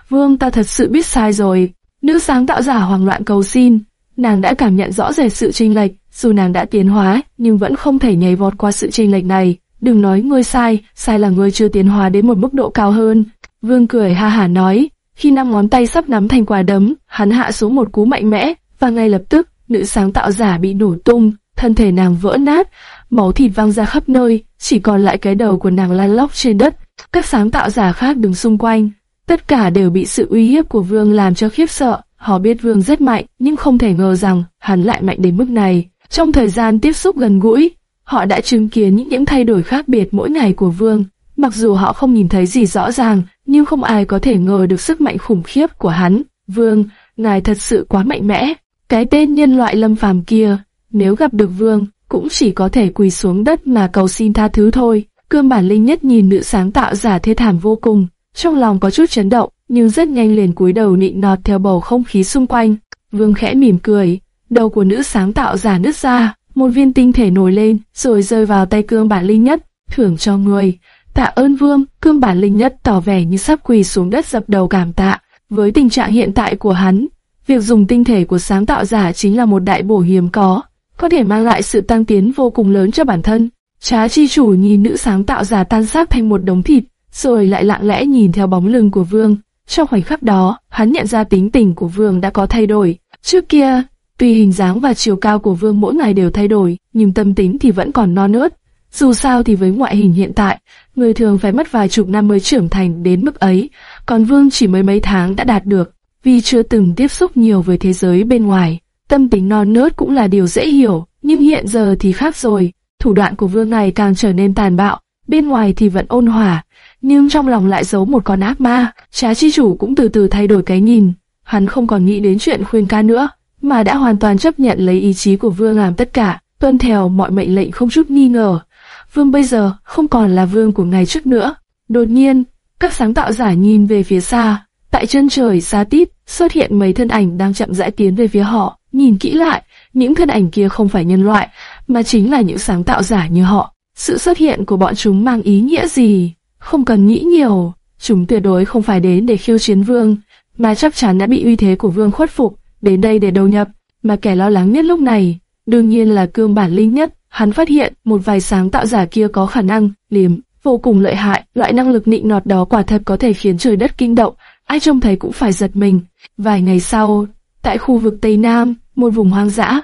Vương ta thật sự biết sai rồi. Nữ sáng tạo giả hoảng loạn cầu xin, nàng đã cảm nhận rõ rệt sự chênh lệch, dù nàng đã tiến hóa, nhưng vẫn không thể nhảy vọt qua sự chênh lệch này. Đừng nói ngươi sai, sai là ngươi chưa tiến hóa đến một mức độ cao hơn. Vương cười ha hả nói, khi năm ngón tay sắp nắm thành quả đấm, hắn hạ xuống một cú mạnh mẽ, và ngay lập tức, nữ sáng tạo giả bị nổ tung, thân thể nàng vỡ nát, máu thịt văng ra khắp nơi, chỉ còn lại cái đầu của nàng lăn lóc trên đất. Các sáng tạo giả khác đứng xung quanh, tất cả đều bị sự uy hiếp của Vương làm cho khiếp sợ. Họ biết Vương rất mạnh, nhưng không thể ngờ rằng hắn lại mạnh đến mức này. Trong thời gian tiếp xúc gần gũi, họ đã chứng kiến những, những thay đổi khác biệt mỗi ngày của Vương. Mặc dù họ không nhìn thấy gì rõ ràng, nhưng không ai có thể ngờ được sức mạnh khủng khiếp của hắn. Vương, ngài thật sự quá mạnh mẽ. Cái tên nhân loại Lâm Phàm kia, nếu gặp được vương, cũng chỉ có thể quỳ xuống đất mà cầu xin tha thứ thôi. Cương bản linh nhất nhìn nữ sáng tạo giả thê thảm vô cùng, trong lòng có chút chấn động, nhưng rất nhanh liền cúi đầu nịnh nọt theo bầu không khí xung quanh. Vương khẽ mỉm cười, đầu của nữ sáng tạo giả nứt ra, một viên tinh thể nổi lên, rồi rơi vào tay cương bản linh nhất, thưởng cho người. Tạ ơn vương, cương bản linh nhất tỏ vẻ như sắp quỳ xuống đất dập đầu cảm tạ. Với tình trạng hiện tại của hắn, việc dùng tinh thể của sáng tạo giả chính là một đại bổ hiếm có, có thể mang lại sự tăng tiến vô cùng lớn cho bản thân. Trá chi chủ nhìn nữ sáng tạo giả tan xác thành một đống thịt, rồi lại lặng lẽ nhìn theo bóng lưng của vương. Trong khoảnh khắc đó, hắn nhận ra tính tình của vương đã có thay đổi. Trước kia, tuy hình dáng và chiều cao của vương mỗi ngày đều thay đổi, nhưng tâm tính thì vẫn còn non nớt. Dù sao thì với ngoại hình hiện tại, người thường phải mất vài chục năm mới trưởng thành đến mức ấy, còn vương chỉ mới mấy tháng đã đạt được, vì chưa từng tiếp xúc nhiều với thế giới bên ngoài. Tâm tính non nớt cũng là điều dễ hiểu, nhưng hiện giờ thì khác rồi. Thủ đoạn của vương này càng trở nên tàn bạo, bên ngoài thì vẫn ôn hòa, nhưng trong lòng lại giấu một con ác ma. Trá chi chủ cũng từ từ thay đổi cái nhìn, hắn không còn nghĩ đến chuyện khuyên ca nữa, mà đã hoàn toàn chấp nhận lấy ý chí của vương làm tất cả, tuân theo mọi mệnh lệnh không chút nghi ngờ. Vương bây giờ không còn là vương của ngày trước nữa. Đột nhiên, các sáng tạo giả nhìn về phía xa, tại chân trời xa tít xuất hiện mấy thân ảnh đang chậm rãi tiến về phía họ. Nhìn kỹ lại, những thân ảnh kia không phải nhân loại, mà chính là những sáng tạo giả như họ. Sự xuất hiện của bọn chúng mang ý nghĩa gì? Không cần nghĩ nhiều, chúng tuyệt đối không phải đến để khiêu chiến vương, mà chắc chắn đã bị uy thế của vương khuất phục, đến đây để đầu nhập. Mà kẻ lo lắng nhất lúc này, đương nhiên là cương bản linh nhất. Hắn phát hiện một vài sáng tạo giả kia có khả năng liềm vô cùng lợi hại, loại năng lực nịnh nọt đó quả thật có thể khiến trời đất kinh động, ai trông thấy cũng phải giật mình. Vài ngày sau, tại khu vực Tây Nam, một vùng hoang dã,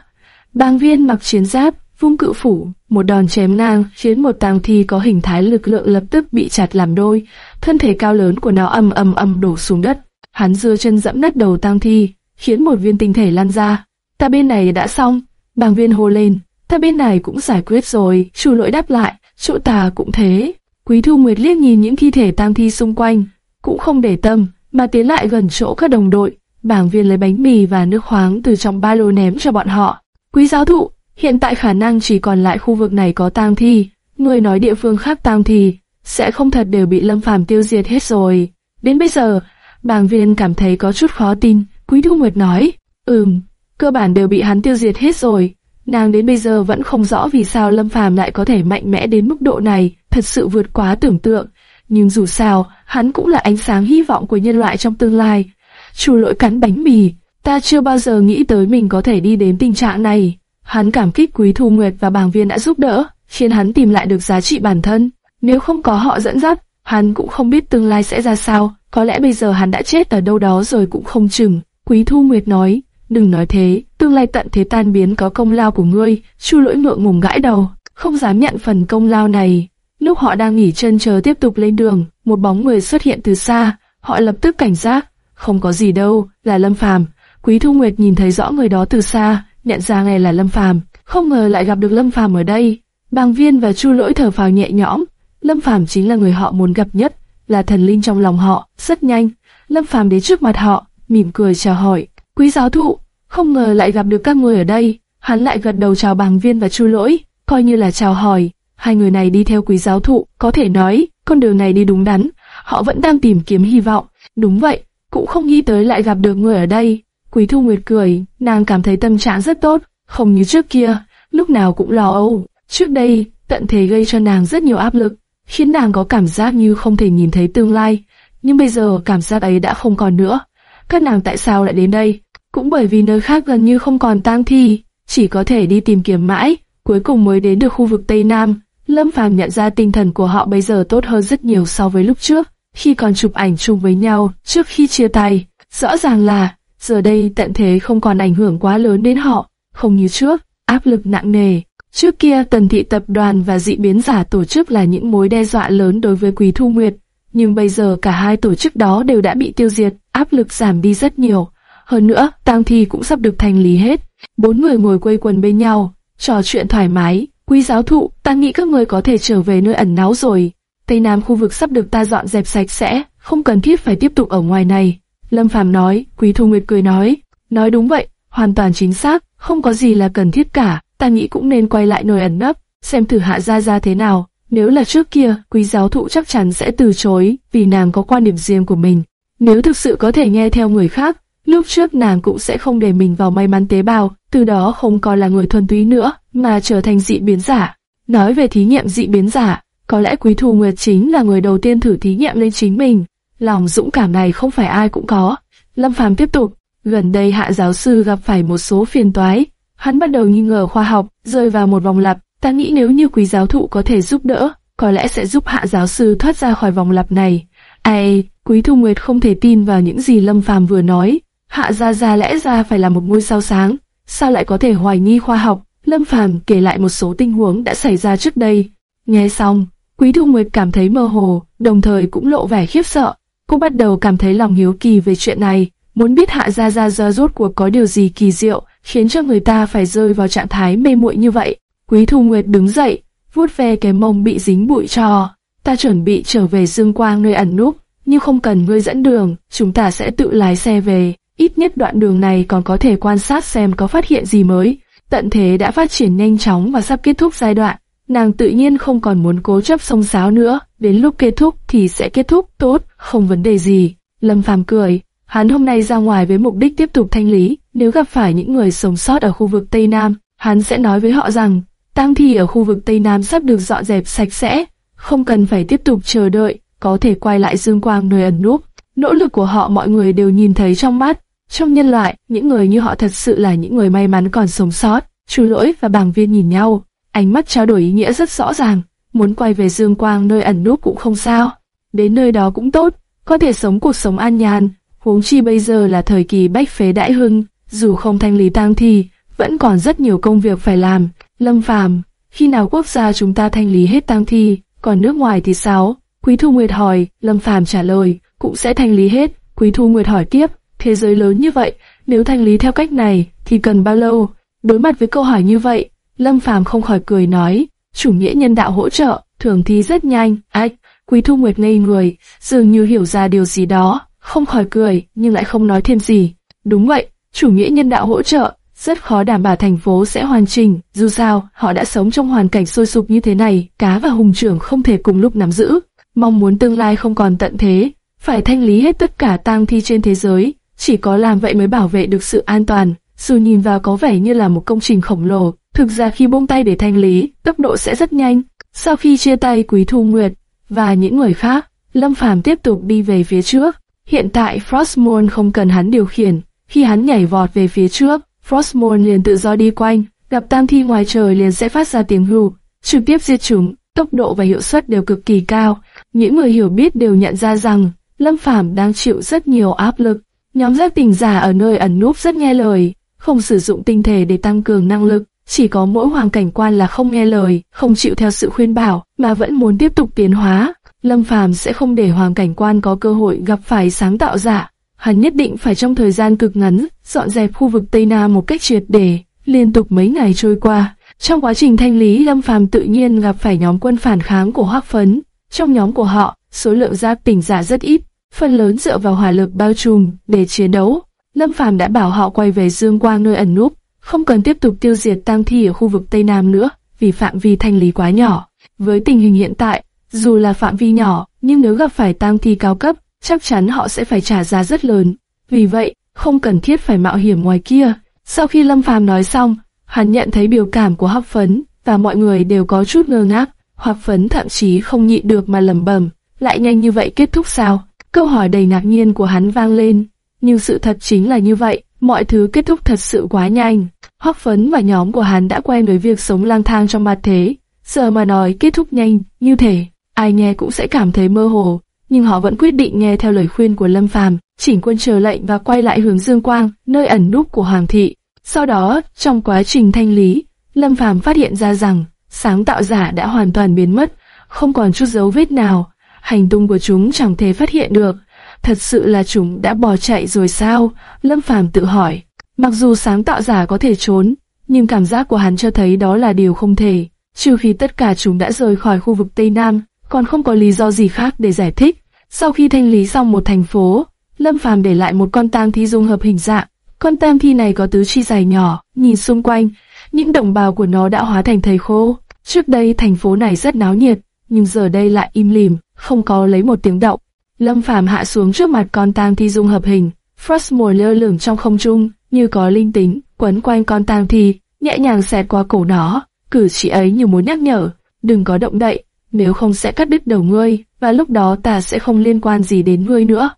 bang viên mặc chiến giáp, vung cự phủ, một đòn chém ngang khiến một tang thi có hình thái lực lượng lập tức bị chặt làm đôi, thân thể cao lớn của nó ầm ầm ầm đổ xuống đất. Hắn dưa chân dẫm nát đầu tang thi, khiến một viên tinh thể lan ra. Ta bên này đã xong, bàng viên hô lên, ta bên này cũng giải quyết rồi, chủ lỗi đáp lại, chỗ ta cũng thế. Quý Thu Nguyệt liếc nhìn những thi thể tang thi xung quanh, cũng không để tâm, mà tiến lại gần chỗ các đồng đội. Bảng viên lấy bánh mì và nước khoáng từ trong ba lô ném cho bọn họ. Quý giáo thụ, hiện tại khả năng chỉ còn lại khu vực này có tang thi. Người nói địa phương khác tang thi, sẽ không thật đều bị Lâm Phàm tiêu diệt hết rồi. Đến bây giờ, Bàng viên cảm thấy có chút khó tin. Quý Thu Nguyệt nói, ừm, cơ bản đều bị hắn tiêu diệt hết rồi. Nàng đến bây giờ vẫn không rõ vì sao Lâm Phàm lại có thể mạnh mẽ đến mức độ này, thật sự vượt quá tưởng tượng. Nhưng dù sao, hắn cũng là ánh sáng hy vọng của nhân loại trong tương lai. chủ lỗi cắn bánh mì, ta chưa bao giờ nghĩ tới mình có thể đi đến tình trạng này. Hắn cảm kích Quý Thu Nguyệt và bàng viên đã giúp đỡ, khiến hắn tìm lại được giá trị bản thân. Nếu không có họ dẫn dắt, hắn cũng không biết tương lai sẽ ra sao. Có lẽ bây giờ hắn đã chết ở đâu đó rồi cũng không chừng. Quý Thu Nguyệt nói, đừng nói thế, tương lai tận thế tan biến có công lao của ngươi. Chu lỗi ngượng ngùng gãi đầu, không dám nhận phần công lao này. Lúc họ đang nghỉ chân chờ tiếp tục lên đường, một bóng người xuất hiện từ xa, họ lập tức cảnh giác. Không có gì đâu, là Lâm Phàm. Quý Thu Nguyệt nhìn thấy rõ người đó từ xa, nhận ra ngay là Lâm Phàm. Không ngờ lại gặp được Lâm Phàm ở đây. Bàng Viên và Chu Lỗi thở phào nhẹ nhõm. Lâm Phàm chính là người họ muốn gặp nhất, là thần linh trong lòng họ. Rất nhanh, Lâm Phàm đến trước mặt họ, mỉm cười chào hỏi. Quý giáo thụ, không ngờ lại gặp được các người ở đây. Hắn lại gật đầu chào Bàng Viên và Chu Lỗi, coi như là chào hỏi. Hai người này đi theo quý giáo thụ, có thể nói, con đường này đi đúng đắn, họ vẫn đang tìm kiếm hy vọng. Đúng vậy, cũng không nghĩ tới lại gặp được người ở đây. Quý Thu Nguyệt cười, nàng cảm thấy tâm trạng rất tốt, không như trước kia, lúc nào cũng lo âu. Trước đây, tận thế gây cho nàng rất nhiều áp lực, khiến nàng có cảm giác như không thể nhìn thấy tương lai. Nhưng bây giờ cảm giác ấy đã không còn nữa. Các nàng tại sao lại đến đây? Cũng bởi vì nơi khác gần như không còn tang thi, chỉ có thể đi tìm kiếm mãi, cuối cùng mới đến được khu vực Tây Nam. Lâm Phàm nhận ra tinh thần của họ bây giờ tốt hơn rất nhiều so với lúc trước, khi còn chụp ảnh chung với nhau trước khi chia tay. Rõ ràng là, giờ đây tận thế không còn ảnh hưởng quá lớn đến họ, không như trước, áp lực nặng nề. Trước kia tần thị tập đoàn và dị biến giả tổ chức là những mối đe dọa lớn đối với Quý Thu Nguyệt, nhưng bây giờ cả hai tổ chức đó đều đã bị tiêu diệt, áp lực giảm đi rất nhiều. Hơn nữa, tang thi cũng sắp được thành lý hết. Bốn người ngồi quây quần bên nhau, trò chuyện thoải mái, Quý giáo thụ, ta nghĩ các người có thể trở về nơi ẩn náu rồi. Tây Nam khu vực sắp được ta dọn dẹp sạch sẽ, không cần thiết phải tiếp tục ở ngoài này. Lâm Phàm nói, Quý Thu Nguyệt cười nói, Nói đúng vậy, hoàn toàn chính xác, không có gì là cần thiết cả, ta nghĩ cũng nên quay lại nơi ẩn nấp, xem thử hạ gia gia thế nào. Nếu là trước kia, quý giáo thụ chắc chắn sẽ từ chối, vì nàng có quan điểm riêng của mình. Nếu thực sự có thể nghe theo người khác, lúc trước nàng cũng sẽ không để mình vào may mắn tế bào, từ đó không còn là người thuần túy nữa, mà trở thành dị biến giả. Nói về thí nghiệm dị biến giả, có lẽ Quý Thù Nguyệt chính là người đầu tiên thử thí nghiệm lên chính mình. Lòng dũng cảm này không phải ai cũng có. Lâm Phàm tiếp tục, gần đây hạ giáo sư gặp phải một số phiền toái. Hắn bắt đầu nghi ngờ khoa học, rơi vào một vòng lặp. Ta nghĩ nếu như quý giáo thụ có thể giúp đỡ, có lẽ sẽ giúp hạ giáo sư thoát ra khỏi vòng lặp này. Ai, Quý Thu Nguyệt không thể tin vào những gì Lâm Phàm vừa nói. Hạ gia gia lẽ ra phải là một ngôi sao sáng, sao lại có thể hoài nghi khoa học? Lâm Phàm kể lại một số tình huống đã xảy ra trước đây. Nghe xong, Quý Thu Nguyệt cảm thấy mơ hồ, đồng thời cũng lộ vẻ khiếp sợ. Cô bắt đầu cảm thấy lòng hiếu kỳ về chuyện này, muốn biết Hạ Gia Gia Gia rốt cuộc có điều gì kỳ diệu, khiến cho người ta phải rơi vào trạng thái mê muội như vậy. Quý Thu Nguyệt đứng dậy, vuốt ve cái mông bị dính bụi trò. Ta chuẩn bị trở về Dương Quang nơi ẩn núp, nhưng không cần ngươi dẫn đường, chúng ta sẽ tự lái xe về. Ít nhất đoạn đường này còn có thể quan sát xem có phát hiện gì mới. Tận thế đã phát triển nhanh chóng và sắp kết thúc giai đoạn. Nàng tự nhiên không còn muốn cố chấp sông sáo nữa, đến lúc kết thúc thì sẽ kết thúc tốt, không vấn đề gì. Lâm Phàm cười, hắn hôm nay ra ngoài với mục đích tiếp tục thanh lý, nếu gặp phải những người sống sót ở khu vực Tây Nam, hắn sẽ nói với họ rằng, tang thi ở khu vực Tây Nam sắp được dọn dẹp sạch sẽ, không cần phải tiếp tục chờ đợi, có thể quay lại dương quang nơi ẩn núp. Nỗ lực của họ mọi người đều nhìn thấy trong mắt, trong nhân loại, những người như họ thật sự là những người may mắn còn sống sót. Chu lỗi và bàng viên nhìn nhau, ánh mắt trao đổi ý nghĩa rất rõ ràng. Muốn quay về dương quang nơi ẩn núp cũng không sao. Đến nơi đó cũng tốt, có thể sống cuộc sống an nhàn. Huống chi bây giờ là thời kỳ bách phế đại hưng, dù không thanh lý tang thi, vẫn còn rất nhiều công việc phải làm. Lâm Phàm, khi nào quốc gia chúng ta thanh lý hết tang thi, còn nước ngoài thì sao? Quý Thu Nguyệt hỏi, Lâm Phàm trả lời, cũng sẽ thanh lý hết. Quý Thu Nguyệt hỏi tiếp, thế giới lớn như vậy, nếu thanh lý theo cách này, thì cần bao lâu? Đối mặt với câu hỏi như vậy, Lâm Phàm không khỏi cười nói, chủ nghĩa nhân đạo hỗ trợ, thường thi rất nhanh. Ách, Quý Thu Nguyệt ngây người, dường như hiểu ra điều gì đó, không khỏi cười, nhưng lại không nói thêm gì. Đúng vậy, chủ nghĩa nhân đạo hỗ trợ, rất khó đảm bảo thành phố sẽ hoàn chỉnh. Dù sao, họ đã sống trong hoàn cảnh sôi sục như thế này, cá và hùng trưởng không thể cùng lúc nắm giữ. Mong muốn tương lai không còn tận thế, phải thanh lý hết tất cả tang thi trên thế giới, chỉ có làm vậy mới bảo vệ được sự an toàn. Dù nhìn vào có vẻ như là một công trình khổng lồ, thực ra khi buông tay để thanh lý, tốc độ sẽ rất nhanh. Sau khi chia tay Quý Thu Nguyệt và những người khác, Lâm Phàm tiếp tục đi về phía trước. Hiện tại Frostmourne không cần hắn điều khiển, khi hắn nhảy vọt về phía trước, Frostmourne liền tự do đi quanh, gặp tam thi ngoài trời liền sẽ phát ra tiếng hù, trực tiếp diệt chúng, tốc độ và hiệu suất đều cực kỳ cao. Những người hiểu biết đều nhận ra rằng Lâm Phàm đang chịu rất nhiều áp lực. Nhóm giác tình giả ở nơi ẩn núp rất nghe lời, không sử dụng tinh thể để tăng cường năng lực, chỉ có mỗi hoàng cảnh quan là không nghe lời, không chịu theo sự khuyên bảo, mà vẫn muốn tiếp tục tiến hóa. Lâm Phàm sẽ không để hoàng cảnh quan có cơ hội gặp phải sáng tạo giả. Hắn nhất định phải trong thời gian cực ngắn, dọn dẹp khu vực Tây Nam một cách triệt để. Liên tục mấy ngày trôi qua, trong quá trình thanh lý Lâm Phàm tự nhiên gặp phải nhóm quân phản kháng của Hoắc Phấn. Trong nhóm của họ, số lượng gia tỉnh giả rất ít, phần lớn dựa vào hỏa lực bao trùm để chiến đấu. Lâm Phàm đã bảo họ quay về Dương Quang nơi ẩn núp, không cần tiếp tục tiêu diệt tang thi ở khu vực Tây Nam nữa, vì phạm vi thanh lý quá nhỏ. Với tình hình hiện tại, dù là phạm vi nhỏ, nhưng nếu gặp phải tang thi cao cấp, chắc chắn họ sẽ phải trả giá rất lớn. Vì vậy, không cần thiết phải mạo hiểm ngoài kia. Sau khi Lâm Phàm nói xong, hắn nhận thấy biểu cảm của Hắc Phấn và mọi người đều có chút ngơ ngác. Hắc Phấn thậm chí không nhịn được mà lẩm bẩm, lại nhanh như vậy kết thúc sao? Câu hỏi đầy ngạc nhiên của hắn vang lên, nhưng sự thật chính là như vậy, mọi thứ kết thúc thật sự quá nhanh. Hoắc Phấn và nhóm của hắn đã quen với việc sống lang thang trong mặt thế, giờ mà nói kết thúc nhanh như thể ai nghe cũng sẽ cảm thấy mơ hồ, nhưng họ vẫn quyết định nghe theo lời khuyên của Lâm Phàm, chỉnh quân chờ lệnh và quay lại hướng Dương Quang, nơi ẩn núp của Hoàng thị. Sau đó, trong quá trình thanh lý, Lâm Phàm phát hiện ra rằng sáng tạo giả đã hoàn toàn biến mất, không còn chút dấu vết nào, hành tung của chúng chẳng thể phát hiện được. Thật sự là chúng đã bỏ chạy rồi sao? Lâm Phàm tự hỏi. Mặc dù sáng tạo giả có thể trốn, nhưng cảm giác của hắn cho thấy đó là điều không thể, trừ khi tất cả chúng đã rời khỏi khu vực Tây Nam, còn không có lý do gì khác để giải thích. Sau khi thanh lý xong một thành phố, Lâm Phàm để lại một con tang thi dung hợp hình dạng, Con tam thi này có tứ chi dài nhỏ, nhìn xung quanh, những đồng bào của nó đã hóa thành thầy khô. Trước đây thành phố này rất náo nhiệt, nhưng giờ đây lại im lìm, không có lấy một tiếng động. Lâm Phàm hạ xuống trước mặt con tang thi dung hợp hình, Frostmourne lơ lửng trong không trung, như có linh tính, quấn quanh con tang thi, nhẹ nhàng xẹt qua cổ nó. Cử chỉ ấy như muốn nhắc nhở, đừng có động đậy, nếu không sẽ cắt đứt đầu ngươi, và lúc đó ta sẽ không liên quan gì đến ngươi nữa.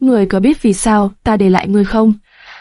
Ngươi có biết vì sao ta để lại ngươi không?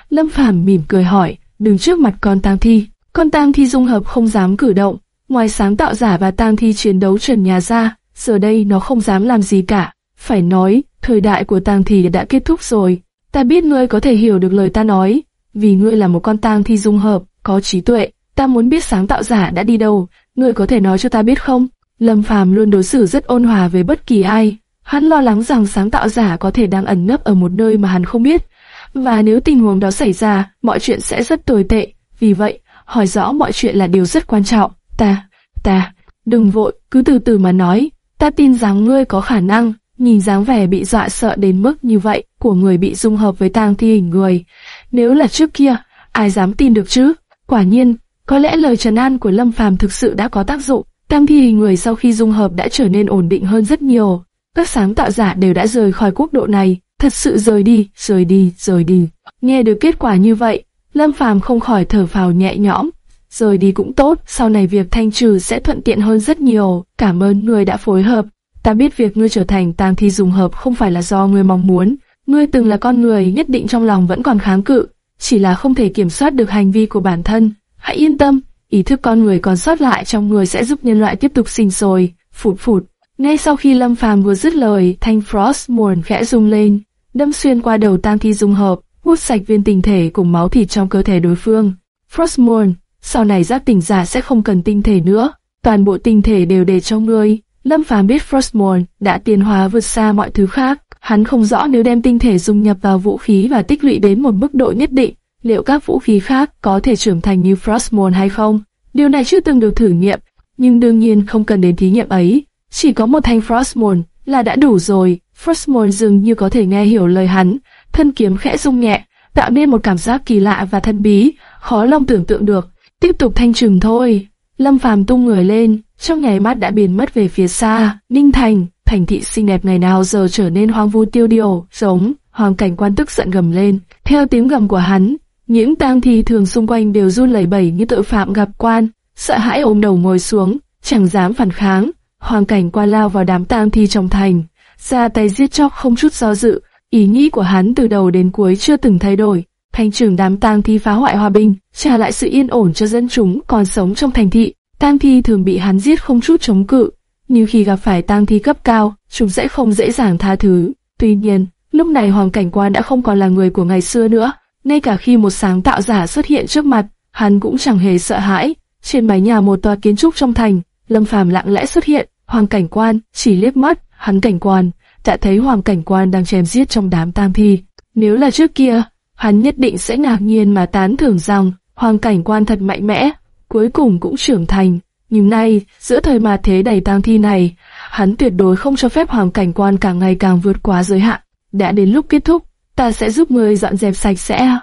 Lâm Phàm mỉm cười hỏi, đứng trước mặt con tang thi. Con tang thi dung hợp không dám cử động, ngoài sáng tạo giả và tang thi chiến đấu trần nhà ra, giờ đây nó không dám làm gì cả. Phải nói, thời đại của tang thi đã kết thúc rồi. Ta biết ngươi có thể hiểu được lời ta nói, vì ngươi là một con tang thi dung hợp, có trí tuệ. Ta muốn biết sáng tạo giả đã đi đâu, ngươi có thể nói cho ta biết không? Lâm Phàm luôn đối xử rất ôn hòa với bất kỳ ai. Hắn lo lắng rằng sáng tạo giả có thể đang ẩn nấp ở một nơi mà hắn không biết. Và nếu tình huống đó xảy ra, mọi chuyện sẽ rất tồi tệ. Vì vậy, hỏi rõ mọi chuyện là điều rất quan trọng. Ta, ta, đừng vội, cứ từ từ mà nói. Ta tin rằng ngươi có khả năng, nhìn dáng vẻ bị dọa sợ đến mức như vậy của người bị dung hợp với tang thi hình người. Nếu là trước kia, ai dám tin được chứ? Quả nhiên, có lẽ lời trấn an của Lâm Phàm thực sự đã có tác dụng. Tang thi hình người sau khi dung hợp đã trở nên ổn định hơn rất nhiều. Các sáng tạo giả đều đã rời khỏi quốc độ này, thật sự rời đi, rời đi, rời đi. Nghe được kết quả như vậy, Lâm Phàm không khỏi thở phào nhẹ nhõm. Rời đi cũng tốt, sau này việc thanh trừ sẽ thuận tiện hơn rất nhiều. Cảm ơn người đã phối hợp. Ta biết việc ngươi trở thành Tam thi dùng hợp không phải là do ngươi mong muốn. Ngươi từng là con người nhất định trong lòng vẫn còn kháng cự, chỉ là không thể kiểm soát được hành vi của bản thân. Hãy yên tâm, ý thức con người còn sót lại trong người sẽ giúp nhân loại tiếp tục sinh sôi. Phụt phụt. Ngay sau khi Lâm Phàm vừa dứt lời, thanh Frost muồn khẽ rung lên, đâm xuyên qua đầu tang thi dung hợp, hút sạch viên tinh thể cùng máu thịt trong cơ thể đối phương. Frostmourne, sau này giác tỉnh giả sẽ không cần tinh thể nữa, toàn bộ tinh thể đều để cho ngươi. Lâm Phàm biết Frostmourne đã tiến hóa vượt xa mọi thứ khác, hắn không rõ nếu đem tinh thể dung nhập vào vũ khí và tích lũy đến một mức độ nhất định, liệu các vũ khí khác có thể trưởng thành như Frostmourne hay không. Điều này chưa từng được thử nghiệm, nhưng đương nhiên không cần đến thí nghiệm ấy, chỉ có một thanh Frostmourne là đã đủ rồi. Frostmourne dường như có thể nghe hiểu lời hắn, thân kiếm khẽ rung nhẹ, tạo nên một cảm giác kỳ lạ và thân bí, khó lòng tưởng tượng được. Tiếp tục thanh trừng thôi. Lâm Phàm tung người lên, trong nháy mắt đã biến mất về phía xa. Ninh Thành, thành thị xinh đẹp ngày nào giờ trở nên hoang vu tiêu điều, giống. Hoàng cảnh quan tức giận gầm lên. Theo tiếng gầm của hắn, những tang thi thường xung quanh đều run lẩy bẩy như tội phạm gặp quan, sợ hãi ôm đầu ngồi xuống, chẳng dám phản kháng. Hoàng cảnh quan lao vào đám tang thi trong thành, ra tay giết chóc không chút do dự. Ý nghĩ của hắn từ đầu đến cuối chưa từng thay đổi, thanh trưởng đám tang thi phá hoại hòa bình, trả lại sự yên ổn cho dân chúng còn sống trong thành thị. Tang thi thường bị hắn giết không chút chống cự, nhưng khi gặp phải tang thi cấp cao, chúng sẽ không dễ dàng tha thứ. Tuy nhiên, lúc này Hoàng Cảnh Quan đã không còn là người của ngày xưa nữa, ngay cả khi một sáng tạo giả xuất hiện trước mặt, hắn cũng chẳng hề sợ hãi. Trên mái nhà một tòa kiến trúc trong thành, Lâm Phàm lặng lẽ xuất hiện, Hoàng Cảnh Quan chỉ liếc mắt, hắn cảnh quan đã thấy Hoàng Cảnh Quan đang chém giết trong đám tang thi. Nếu là trước kia, hắn nhất định sẽ ngạc nhiên mà tán thưởng rằng Hoàng Cảnh Quan thật mạnh mẽ, cuối cùng cũng trưởng thành. Nhưng nay, giữa thời mà thế đầy tang thi này, hắn tuyệt đối không cho phép Hoàng Cảnh Quan càng ngày càng vượt quá giới hạn. Đã đến lúc kết thúc, ta sẽ giúp ngươi dọn dẹp sạch sẽ.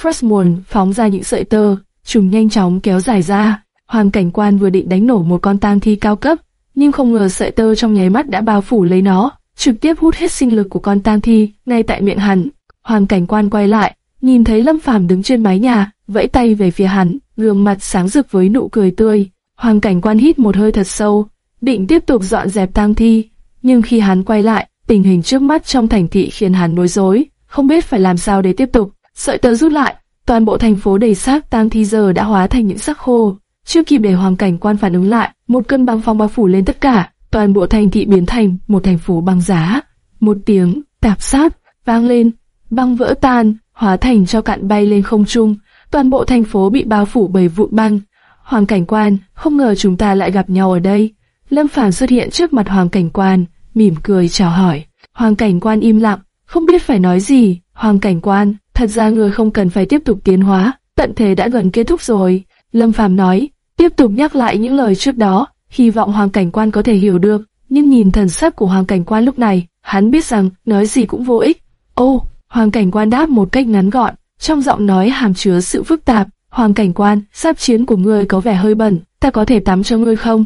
Frostmourne phóng ra những sợi tơ, chúng nhanh chóng kéo dài ra. Hoàng Cảnh Quan vừa định đánh nổ một con tang thi cao cấp, nhưng không ngờ sợi tơ trong nháy mắt đã bao phủ lấy nó, trực tiếp hút hết sinh lực của con tang thi ngay tại miệng hắn. Hoàng cảnh quan quay lại, nhìn thấy Lâm Phàm đứng trên mái nhà, vẫy tay về phía hắn, gương mặt sáng rực với nụ cười tươi. Hoàng cảnh quan hít một hơi thật sâu, định tiếp tục dọn dẹp tang thi, nhưng khi hắn quay lại, tình hình trước mắt trong thành thị khiến hắn bối rối, không biết phải làm sao để tiếp tục. Sợi tơ rút lại, toàn bộ thành phố đầy xác tang thi giờ đã hóa thành những xác khô. Chưa kịp để hoàng cảnh quan phản ứng lại, một cơn băng phong bao phủ lên tất cả, toàn bộ thành thị biến thành một thành phố băng giá. Một tiếng tạp sát vang lên, băng vỡ tan, hóa thành cho cạn bay lên không trung, toàn bộ thành phố bị bao phủ bởi vụn băng. Hoàng cảnh quan, không ngờ chúng ta lại gặp nhau ở đây. Lâm Phàm xuất hiện trước mặt Hoàng cảnh quan, mỉm cười chào hỏi. Hoàng cảnh quan im lặng, không biết phải nói gì. Hoàng cảnh quan, thật ra người không cần phải tiếp tục tiến hóa, tận thế đã gần kết thúc rồi. Lâm Phàm nói, tiếp tục nhắc lại những lời trước đó, hy vọng Hoàng Cảnh Quan có thể hiểu được. Nhưng nhìn thần sắc của Hoàng Cảnh Quan lúc này, hắn biết rằng nói gì cũng vô ích. Ô, Hoàng Cảnh Quan đáp một cách ngắn gọn, trong giọng nói hàm chứa sự phức tạp. Hoàng cảnh quan, giáp chiến của ngươi có vẻ hơi bẩn, ta có thể tắm cho ngươi không?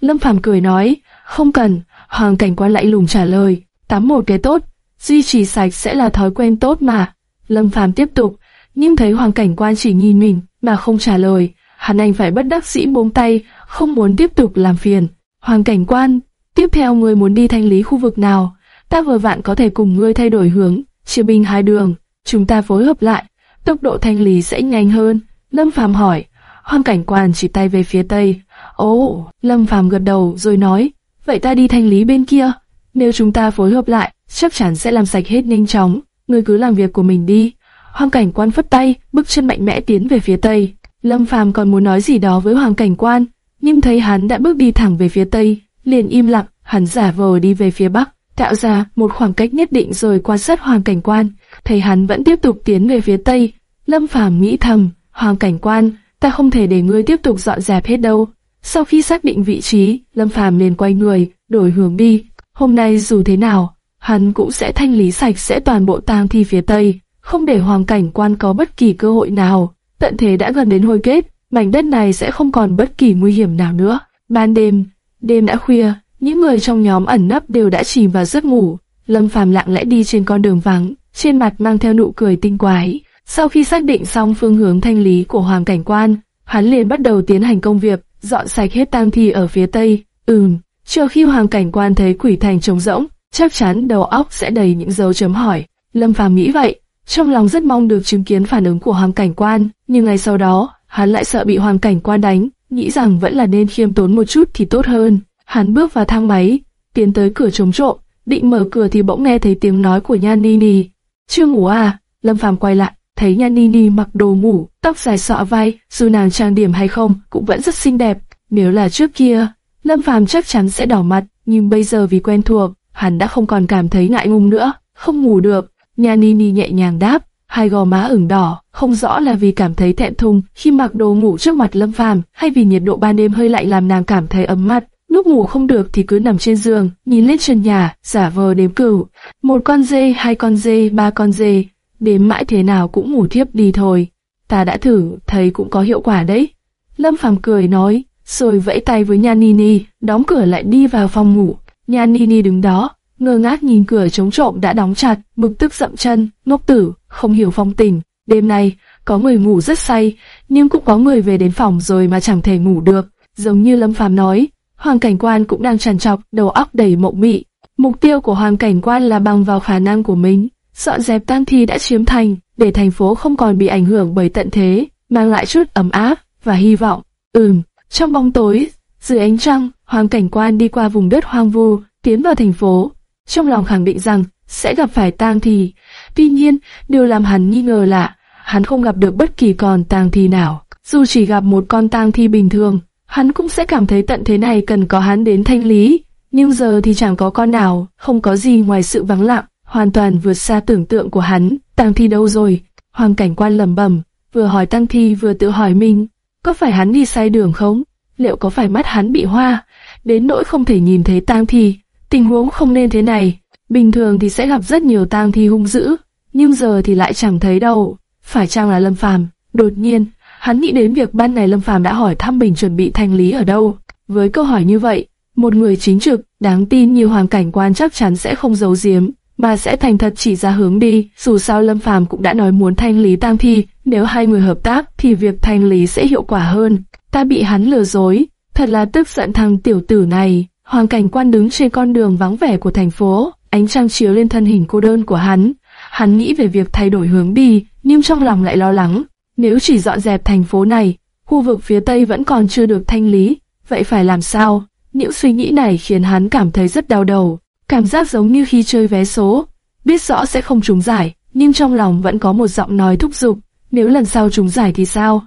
Lâm Phàm cười nói, không cần. Hoàng cảnh quan lại lùng trả lời, tắm một cái tốt, duy trì sạch sẽ là thói quen tốt mà. Lâm Phàm tiếp tục, nhưng thấy Hoàng cảnh quan chỉ nhìn mình mà không trả lời, hắn anh phải bất đắc dĩ buông tay, không muốn tiếp tục làm phiền. Hoàng cảnh quan, tiếp theo ngươi muốn đi thanh lý khu vực nào? Ta vừa vặn có thể cùng ngươi thay đổi hướng, chia binh hai đường, chúng ta phối hợp lại, tốc độ thanh lý sẽ nhanh hơn. Lâm Phàm hỏi, Hoàng cảnh quan chỉ tay về phía tây. Ồ, Lâm Phàm gật đầu rồi nói, vậy ta đi thanh lý bên kia. Nếu chúng ta phối hợp lại, chắc chắn sẽ làm sạch hết nhanh chóng. Ngươi cứ làm việc của mình đi. Hoàng cảnh quan phất tay, bước chân mạnh mẽ tiến về phía tây. Lâm Phàm còn muốn nói gì đó với Hoàng cảnh quan, nhưng thấy hắn đã bước đi thẳng về phía tây, liền im lặng, hắn giả vờ đi về phía bắc, tạo ra một khoảng cách nhất định rồi quan sát Hoàng cảnh quan. Thấy hắn vẫn tiếp tục tiến về phía tây, Lâm Phàm nghĩ thầm, Hoàng cảnh quan, ta không thể để ngươi tiếp tục dọn dẹp hết đâu. Sau khi xác định vị trí, Lâm Phàm liền quay người, đổi hướng đi. Hôm nay dù thế nào, hắn cũng sẽ thanh lý sạch sẽ toàn bộ tang thi phía tây, không để hoàng cảnh quan có bất kỳ cơ hội nào. Tận thế đã gần đến hồi kết, mảnh đất này sẽ không còn bất kỳ nguy hiểm nào nữa. Ban đêm, đêm đã khuya, những người trong nhóm ẩn nấp đều đã chìm vào giấc ngủ. Lâm Phàm lặng lẽ đi trên con đường vắng, trên mặt mang theo nụ cười tinh quái. Sau khi xác định xong phương hướng thanh lý của hoàng cảnh quan, hắn liền bắt đầu tiến hành công việc, dọn sạch hết tang thi ở phía tây. Ừm, chờ khi hoàng cảnh quan thấy quỷ thành trống rỗng, chắc chắn đầu óc sẽ đầy những dấu chấm hỏi. Lâm Phàm nghĩ vậy, trong lòng rất mong được chứng kiến phản ứng của hoàng cảnh quan, nhưng ngày sau đó, hắn lại sợ bị hoàng cảnh quan đánh, nghĩ rằng vẫn là nên khiêm tốn một chút thì tốt hơn. Hắn bước vào thang máy, tiến tới cửa chống trộm, định mở cửa thì bỗng nghe thấy tiếng nói của Nhan Nini. Chưa ngủ à? Lâm Phàm quay lại, thấy Nhan Nini mặc đồ ngủ, tóc dài xõa vai, dù nàng trang điểm hay không, cũng vẫn rất xinh đẹp. Nếu là trước kia, Lâm Phàm chắc chắn sẽ đỏ mặt, nhưng bây giờ vì quen thuộc, hắn đã không còn cảm thấy ngại ngùng nữa. Không ngủ được, Nhan Nini nhẹ nhàng đáp, hai gò má ửng đỏ, không rõ là vì cảm thấy thẹn thùng khi mặc đồ ngủ trước mặt Lâm Phàm, hay vì nhiệt độ ban đêm hơi lạnh làm nàng cảm thấy ấm mặt. Lúc ngủ không được thì cứ nằm trên giường, nhìn lên trần nhà, giả vờ đếm cửu. Một con dê, hai con dê, ba con dê, đếm mãi thế nào cũng ngủ thiếp đi thôi. Ta đã thử, thấy cũng có hiệu quả đấy. Lâm Phàm cười nói, rồi vẫy tay với nha Nini, đóng cửa lại đi vào phòng ngủ. nha Nini đứng đó, ngơ ngác nhìn cửa chống trộm đã đóng chặt, bực tức dậm chân, ngốc tử, không hiểu phong tình. Đêm nay, có người ngủ rất say, nhưng cũng có người về đến phòng rồi mà chẳng thể ngủ được. Giống như Lâm Phàm nói, Hoàng Cảnh Quan cũng đang trằn trọc, đầu óc đầy mộng mị. Mục tiêu của Hoàng Cảnh Quan là bằng vào khả năng của mình, dọn dẹp tang thi đã chiếm thành, để thành phố không còn bị ảnh hưởng bởi tận thế, mang lại chút ấm áp và hy vọng. Ừm, trong bóng tối, dưới ánh trăng, Hoàng Cảnh Quan đi qua vùng đất hoang vu, tiến vào thành phố, trong lòng khẳng định rằng sẽ gặp phải tang thi. Tuy nhiên, điều làm hắn nghi ngờ là hắn không gặp được bất kỳ con tang thi nào. Dù chỉ gặp một con tang thi bình thường, hắn cũng sẽ cảm thấy tận thế này cần có hắn đến thanh lý. Nhưng giờ thì chẳng có con nào, không có gì ngoài sự vắng lặng, hoàn toàn vượt xa tưởng tượng của hắn. Tang thi đâu rồi? Hoàng cảnh quan lẩm bẩm, vừa hỏi tang thi vừa tự hỏi mình, có phải hắn đi sai đường không? Liệu có phải mắt hắn bị hoa, đến nỗi không thể nhìn thấy tang thi? Tình huống không nên thế này. Bình thường thì sẽ gặp rất nhiều tang thi hung dữ, nhưng giờ thì lại chẳng thấy đâu. Phải chăng là Lâm Phàm? Đột nhiên, hắn nghĩ đến việc ban ngày Lâm Phàm đã hỏi thăm mình chuẩn bị thanh lý ở đâu. Với câu hỏi như vậy, một người chính trực, đáng tin như Hoàng Cảnh Quan chắc chắn sẽ không giấu giếm, mà sẽ thành thật chỉ ra hướng đi. Dù sao Lâm Phàm cũng đã nói muốn thanh lý tang thi, nếu hai người hợp tác thì việc thanh lý sẽ hiệu quả hơn. Ta bị hắn lừa dối, thật là tức giận thằng tiểu tử này. Hoàng cảnh quan đứng trên con đường vắng vẻ của thành phố, ánh trăng chiếu lên thân hình cô đơn của hắn. Hắn nghĩ về việc thay đổi hướng đi, nhưng trong lòng lại lo lắng. Nếu chỉ dọn dẹp thành phố này, khu vực phía tây vẫn còn chưa được thanh lý, vậy phải làm sao? Những suy nghĩ này khiến hắn cảm thấy rất đau đầu, cảm giác giống như khi chơi vé số, biết rõ sẽ không trúng giải, nhưng trong lòng vẫn có một giọng nói thúc giục, nếu lần sau trúng giải thì sao?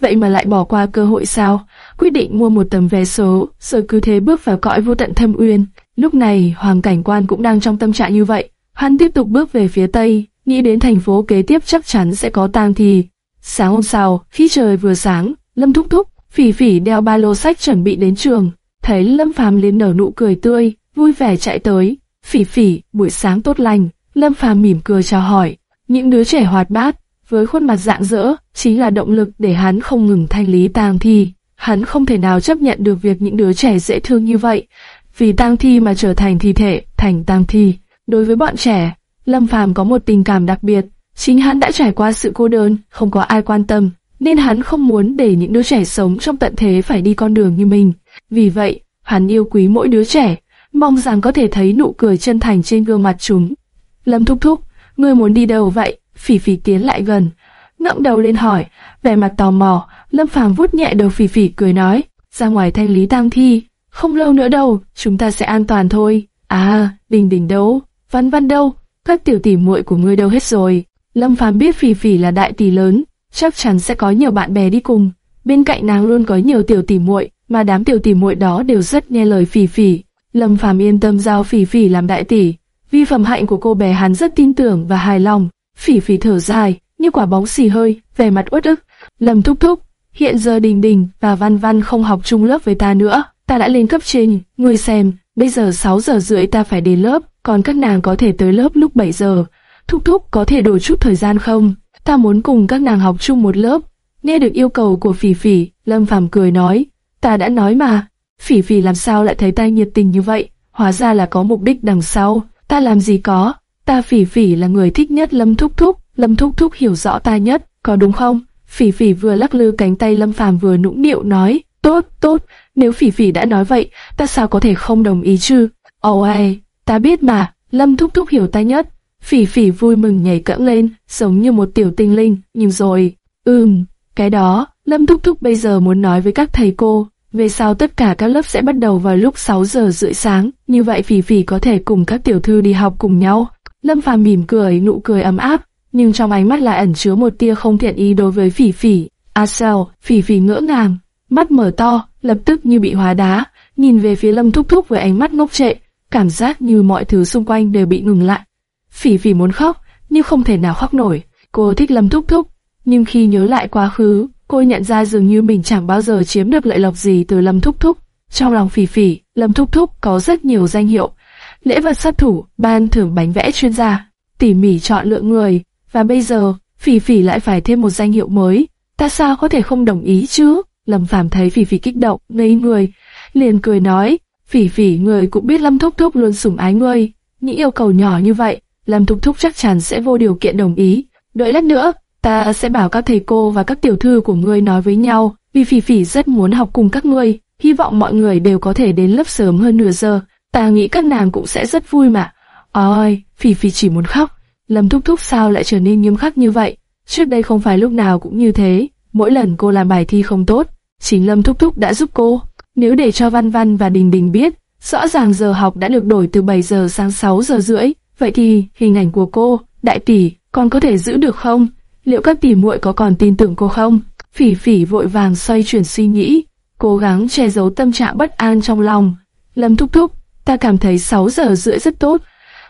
Vậy mà lại bỏ qua cơ hội sao? quyết định mua một tấm vé số, rồi cứ thế bước vào cõi vô tận thâm uyên. Lúc này, Hoàng Cảnh Quan cũng đang trong tâm trạng như vậy. Hắn tiếp tục bước về phía tây, nghĩ đến thành phố kế tiếp chắc chắn sẽ có tang thì. Sáng hôm sau, khi trời vừa sáng, Lâm Thúc Thúc, Phỉ Phỉ đeo ba lô sách chuẩn bị đến trường, thấy Lâm Phàm liền nở nụ cười tươi, vui vẻ chạy tới. Phỉ Phỉ, buổi sáng tốt lành. Lâm Phàm mỉm cười chào hỏi. Những đứa trẻ hoạt bát, với khuôn mặt dạng dỡ, chính là động lực để hắn không ngừng thanh lý tang thi. Hắn không thể nào chấp nhận được việc những đứa trẻ dễ thương như vậy, vì tang thi mà trở thành thi thể, thành tang thi. Đối với bọn trẻ, Lâm Phàm có một tình cảm đặc biệt, chính hắn đã trải qua sự cô đơn, không có ai quan tâm, nên hắn không muốn để những đứa trẻ sống trong tận thế phải đi con đường như mình. Vì vậy, hắn yêu quý mỗi đứa trẻ, mong rằng có thể thấy nụ cười chân thành trên gương mặt chúng. Lâm thúc thúc, ngươi muốn đi đâu vậy? Phỉ phỉ tiến lại gần, ngẩng đầu lên hỏi, vẻ mặt tò mò, Lâm Phàm vuốt nhẹ đầu phỉ phỉ cười nói, ra ngoài thanh lý tang thi, không lâu nữa đâu, chúng ta sẽ an toàn thôi. À, đình đình đâu, văn văn đâu, các tiểu tỷ muội của ngươi đâu hết rồi. Lâm Phàm biết phỉ phỉ là đại tỷ lớn, chắc chắn sẽ có nhiều bạn bè đi cùng. Bên cạnh nàng luôn có nhiều tiểu tỷ muội, mà đám tiểu tỷ muội đó đều rất nghe lời phỉ phỉ. Lâm Phàm yên tâm giao phỉ phỉ làm đại tỷ, vì phẩm hạnh của cô bé hắn rất tin tưởng và hài lòng. Phỉ phỉ thở dài, như quả bóng xì hơi, vẻ mặt uất ức. Lâm thúc thúc, hiện giờ Đình Đình và Văn Văn không học chung lớp với ta nữa, ta đã lên cấp trên, ngươi xem, bây giờ 6 giờ rưỡi ta phải đến lớp, còn các nàng có thể tới lớp lúc 7 giờ. Thúc thúc có thể đổi chút thời gian không? Ta muốn cùng các nàng học chung một lớp. Nghe được yêu cầu của Phỉ Phỉ, Lâm Phàm cười nói, ta đã nói mà. Phỉ Phỉ làm sao lại thấy ta nhiệt tình như vậy? Hóa ra là có mục đích đằng sau. Ta làm gì có? Ta Phỉ Phỉ là người thích nhất Lâm Thúc Thúc. Lâm Thúc Thúc hiểu rõ ta nhất, có đúng không? Phỉ Phỉ vừa lắc lư cánh tay Lâm Phàm vừa nũng nịu nói, tốt, tốt, nếu Phỉ Phỉ đã nói vậy, ta sao có thể không đồng ý chứ? Ồ ai, ta biết mà, Lâm Thúc Thúc hiểu ta nhất. Phỉ Phỉ vui mừng nhảy cẫng lên, giống như một tiểu tinh linh, nhưng rồi, ừm, cái đó, Lâm Thúc Thúc bây giờ muốn nói với các thầy cô, về sau tất cả các lớp sẽ bắt đầu vào lúc 6 giờ rưỡi sáng, như vậy Phỉ Phỉ có thể cùng các tiểu thư đi học cùng nhau. Lâm Phàm mỉm cười, nụ cười ấm áp, nhưng trong ánh mắt lại ẩn chứa một tia không thiện ý đối với Phỉ Phỉ. À sao, Phỉ Phỉ ngỡ ngàng, mắt mở to, lập tức như bị hóa đá, nhìn về phía Lâm Thúc Thúc với ánh mắt ngốc trệ, cảm giác như mọi thứ xung quanh đều bị ngừng lại. Phỉ Phỉ muốn khóc, nhưng không thể nào khóc nổi. Cô thích Lâm Thúc Thúc, nhưng khi nhớ lại quá khứ, cô nhận ra dường như mình chẳng bao giờ chiếm được lợi lộc gì từ Lâm Thúc Thúc. Trong lòng Phỉ Phỉ, Lâm Thúc Thúc có rất nhiều danh hiệu, lễ vật sát thủ, ban thưởng bánh vẽ chuyên gia, tỉ mỉ chọn lựa người, và bây giờ, Phỉ Phỉ lại phải thêm một danh hiệu mới. Ta sao có thể không đồng ý chứ? Lâm Phàm thấy Phỉ Phỉ kích động, ngây người, liền cười nói, Phỉ Phỉ người cũng biết Lâm Thúc Thúc luôn sủng ái ngươi, những yêu cầu nhỏ như vậy, Lâm Thúc Thúc chắc chắn sẽ vô điều kiện đồng ý. Đợi lát nữa, ta sẽ bảo các thầy cô và các tiểu thư của ngươi nói với nhau, vì Phỉ Phỉ rất muốn học cùng các ngươi, hy vọng mọi người đều có thể đến lớp sớm hơn nửa giờ. Ta nghĩ các nàng cũng sẽ rất vui mà. Ôi, Phỉ Phỉ chỉ muốn khóc. Lâm Thúc Thúc sao lại trở nên nghiêm khắc như vậy? Trước đây không phải lúc nào cũng như thế. Mỗi lần cô làm bài thi không tốt, chính Lâm Thúc Thúc đã giúp cô. Nếu để cho Văn Văn và Đình Đình biết, rõ ràng giờ học đã được đổi từ 7 giờ sang 6 giờ rưỡi, vậy thì hình ảnh của cô, đại tỷ, còn có thể giữ được không? Liệu các tỷ muội có còn tin tưởng cô không? Phỉ phỉ vội vàng xoay chuyển suy nghĩ, cố gắng che giấu tâm trạng bất an trong lòng. Lâm Thúc Thúc, ta cảm thấy 6 giờ rưỡi rất tốt.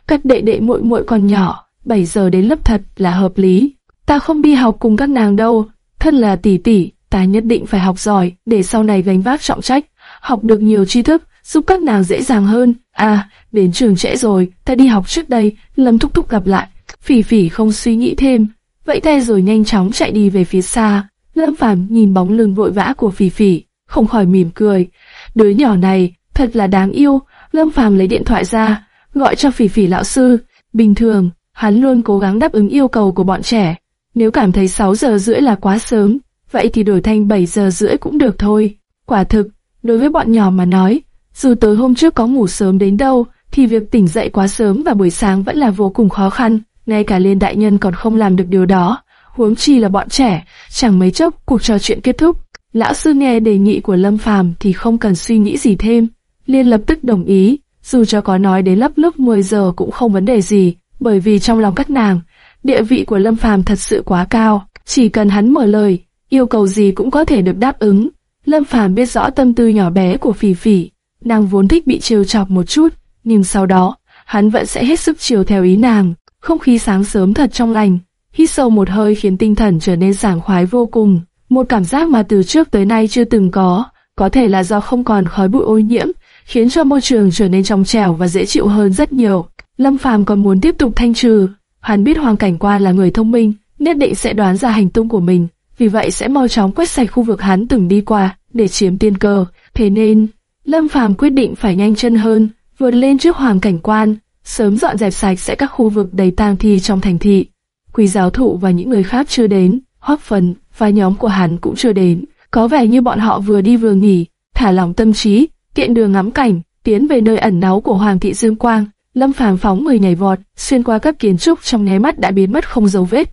Các đệ đệ muội muội còn nhỏ, 7 giờ đến lớp thật là hợp lý. Ta không đi học cùng các nàng đâu, thân là tỷ tỷ, ta nhất định phải học giỏi để sau này gánh vác trọng trách, học được nhiều tri thức, giúp các nàng dễ dàng hơn. À, đến trường trễ rồi, ta đi học trước đây, Lâm Thúc Thúc gặp lại. Phỉ phỉ không suy nghĩ thêm, vẫy tay rồi nhanh chóng chạy đi về phía xa. Lâm Phàm nhìn bóng lưng vội vã của Phỉ Phỉ, không khỏi mỉm cười. Đứa nhỏ này thật là đáng yêu. Lâm Phàm lấy điện thoại ra, gọi cho Phỉ Phỉ lão sư. Bình thường, hắn luôn cố gắng đáp ứng yêu cầu của bọn trẻ. Nếu cảm thấy 6 giờ rưỡi là quá sớm, vậy thì đổi thành 7 giờ rưỡi cũng được thôi. Quả thực, đối với bọn nhỏ mà nói, dù tối hôm trước có ngủ sớm đến đâu, thì việc tỉnh dậy quá sớm và buổi sáng vẫn là vô cùng khó khăn. Ngay cả liên đại nhân còn không làm được điều đó, huống chi là bọn trẻ. Chẳng mấy chốc cuộc trò chuyện kết thúc, lão sư nghe đề nghị của Lâm Phàm thì không cần suy nghĩ gì thêm, liền lập tức đồng ý. Dù cho có nói đến lấp lúc 10 giờ cũng không vấn đề gì, bởi vì trong lòng các nàng, địa vị của Lâm Phàm thật sự quá cao, chỉ cần hắn mở lời, yêu cầu gì cũng có thể được đáp ứng. Lâm Phàm biết rõ tâm tư nhỏ bé của Phỉ Phỉ, nàng vốn thích bị trêu chọc một chút, nhưng sau đó, hắn vẫn sẽ hết sức chiều theo ý nàng. Không khí sáng sớm thật trong lành, hít sâu một hơi khiến tinh thần trở nên sảng khoái vô cùng, một cảm giác mà từ trước tới nay chưa từng có, có thể là do không còn khói bụi ô nhiễm, khiến cho môi trường trở nên trong trẻo và dễ chịu hơn rất nhiều. Lâm Phàm còn muốn tiếp tục thanh trừ, hắn biết Hoàng Cảnh Quan là người thông minh, nhất định sẽ đoán ra hành tung của mình, vì vậy sẽ mau chóng quét sạch khu vực hắn từng đi qua để chiếm tiên cơ. Thế nên, Lâm Phàm quyết định phải nhanh chân hơn, vượt lên trước hoàng cảnh quan, sớm dọn dẹp sạch sẽ các khu vực đầy tang thi trong thành thị. Quý giáo thụ và những người khác chưa đến, Hoắc Phần và nhóm của hắn cũng chưa đến, có vẻ như bọn họ vừa đi vừa nghỉ, thả lỏng tâm trí, tiện đường ngắm cảnh, tiến về nơi ẩn náu của Hoàng thị Dương Quang. Lâm Phàm phóng người nhảy vọt, xuyên qua các kiến trúc trong nháy mắt đã biến mất không dấu vết.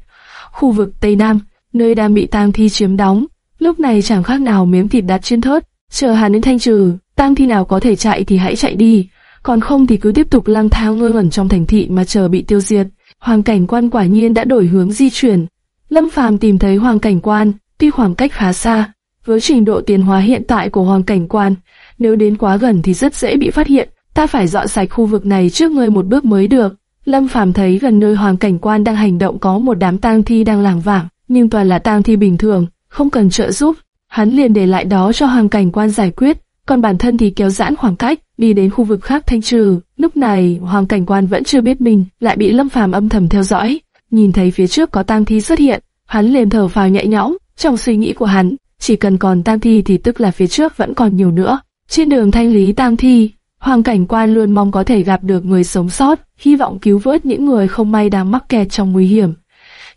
Khu vực Tây Nam, nơi đang bị tang thi chiếm đóng, lúc này chẳng khác nào miếng thịt đặt trên thớt, chờ hắn đến thanh trừ, tang thi nào có thể chạy thì hãy chạy đi, còn không thì cứ tiếp tục lang thang ngơ ngẩn trong thành thị mà chờ bị tiêu diệt. Hoàng cảnh quan quả nhiên đã đổi hướng di chuyển. Lâm Phàm tìm thấy hoàng cảnh quan, tuy khoảng cách khá xa, với trình độ tiến hóa hiện tại của hoàng cảnh quan, nếu đến quá gần thì rất dễ bị phát hiện. Ta phải dọn sạch khu vực này trước người một bước mới được. Lâm Phàm thấy gần nơi hoàng cảnh quan đang hành động có một đám tang thi đang lảng vảng, nhưng toàn là tang thi bình thường, không cần trợ giúp. Hắn liền để lại đó cho hoàng cảnh quan giải quyết, còn bản thân thì kéo giãn khoảng cách, đi đến khu vực khác thanh trừ. Lúc này, hoàng cảnh quan vẫn chưa biết mình lại bị Lâm Phàm âm thầm theo dõi. Nhìn thấy phía trước có tang thi xuất hiện, hắn liền thở phào nhẹ nhõm. Trong suy nghĩ của hắn, chỉ cần còn tang thi thì tức là phía trước vẫn còn nhiều nữa. Trên đường thanh lý tang thi, hoàng cảnh quan luôn mong có thể gặp được người sống sót, hy vọng cứu vớt những người không may đang mắc kẹt trong nguy hiểm.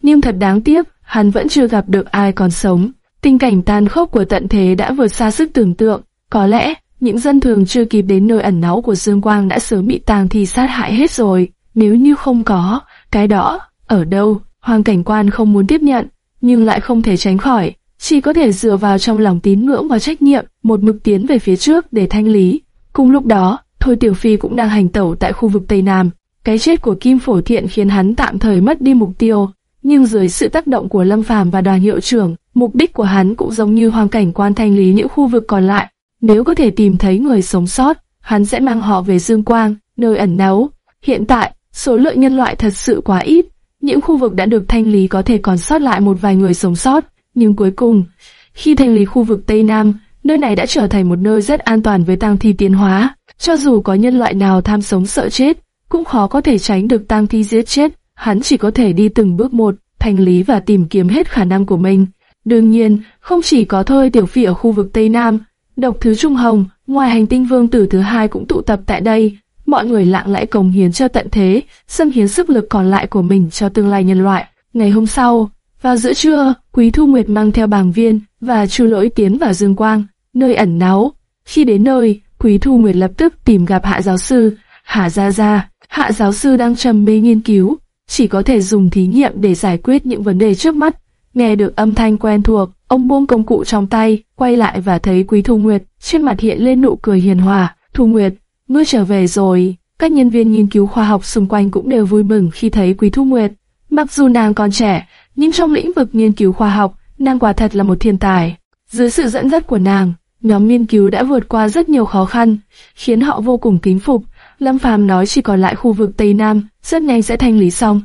Nhưng thật đáng tiếc, hắn vẫn chưa gặp được ai còn sống. Tình cảnh tàn khốc của tận thế đã vượt xa sức tưởng tượng. Có lẽ, những dân thường chưa kịp đến nơi ẩn náu của Dương Quang đã sớm bị tang thi sát hại hết rồi. Nếu như không có, cái đó, ở đâu, hoàng cảnh quan không muốn tiếp nhận, nhưng lại không thể tránh khỏi, chỉ có thể dựa vào trong lòng tín ngưỡng và trách nhiệm, một mực tiến về phía trước để thanh lý. Cùng lúc đó, Thôi Tiểu Phi cũng đang hành tẩu tại khu vực Tây Nam. Cái chết của Kim Phổ Thiện khiến hắn tạm thời mất đi mục tiêu, nhưng dưới sự tác động của Lâm Phàm và đoàn hiệu trưởng, mục đích của hắn cũng giống như hoàng cảnh quan thanh lý những khu vực còn lại. Nếu có thể tìm thấy người sống sót, hắn sẽ mang họ về Dương Quang, nơi ẩn náu. Hiện tại, số lượng nhân loại thật sự quá ít, những khu vực đã được thanh lý có thể còn sót lại một vài người sống sót, nhưng cuối cùng, khi thanh lý khu vực Tây Nam, nơi này đã trở thành một nơi rất an toàn với tang thi tiến hóa. Cho dù có nhân loại nào tham sống sợ chết, cũng khó có thể tránh được tang thi giết chết. Hắn chỉ có thể đi từng bước một, thanh lý và tìm kiếm hết khả năng của mình. Đương nhiên, không chỉ có thôi tiểu phi ở khu vực Tây Nam, độc thứ Trung Hồng, ngoài hành tinh vương tử thứ hai cũng tụ tập tại đây. Mọi người lặng lẽ cống hiến cho tận thế, xâm hiến sức lực còn lại của mình cho tương lai nhân loại. Ngày hôm sau, vào giữa trưa, Quý Thu Nguyệt mang theo bảng viên và Chu Lỗi tiến vào Dương Quang, nơi ẩn náu. Khi đến nơi, Quý Thu Nguyệt lập tức tìm gặp Hạ giáo sư. Hạ Gia Gia, Hạ giáo sư đang trầm mê nghiên cứu, chỉ có thể dùng thí nghiệm để giải quyết những vấn đề trước mắt. Nghe được âm thanh quen thuộc, ông buông công cụ trong tay, quay lại và thấy Quý Thu Nguyệt, trên mặt hiện lên nụ cười hiền hòa. Thu Nguyệt, ngươi trở về rồi. Các nhân viên nghiên cứu khoa học xung quanh cũng đều vui mừng khi thấy Quý Thu Nguyệt. Mặc dù nàng còn trẻ, nhưng trong lĩnh vực nghiên cứu khoa học, nàng quả thật là một thiên tài. Dưới sự dẫn dắt của nàng, nhóm nghiên cứu đã vượt qua rất nhiều khó khăn, khiến họ vô cùng kính phục. Lâm Phàm nói chỉ còn lại khu vực Tây Nam, rất nhanh sẽ thanh lý xong.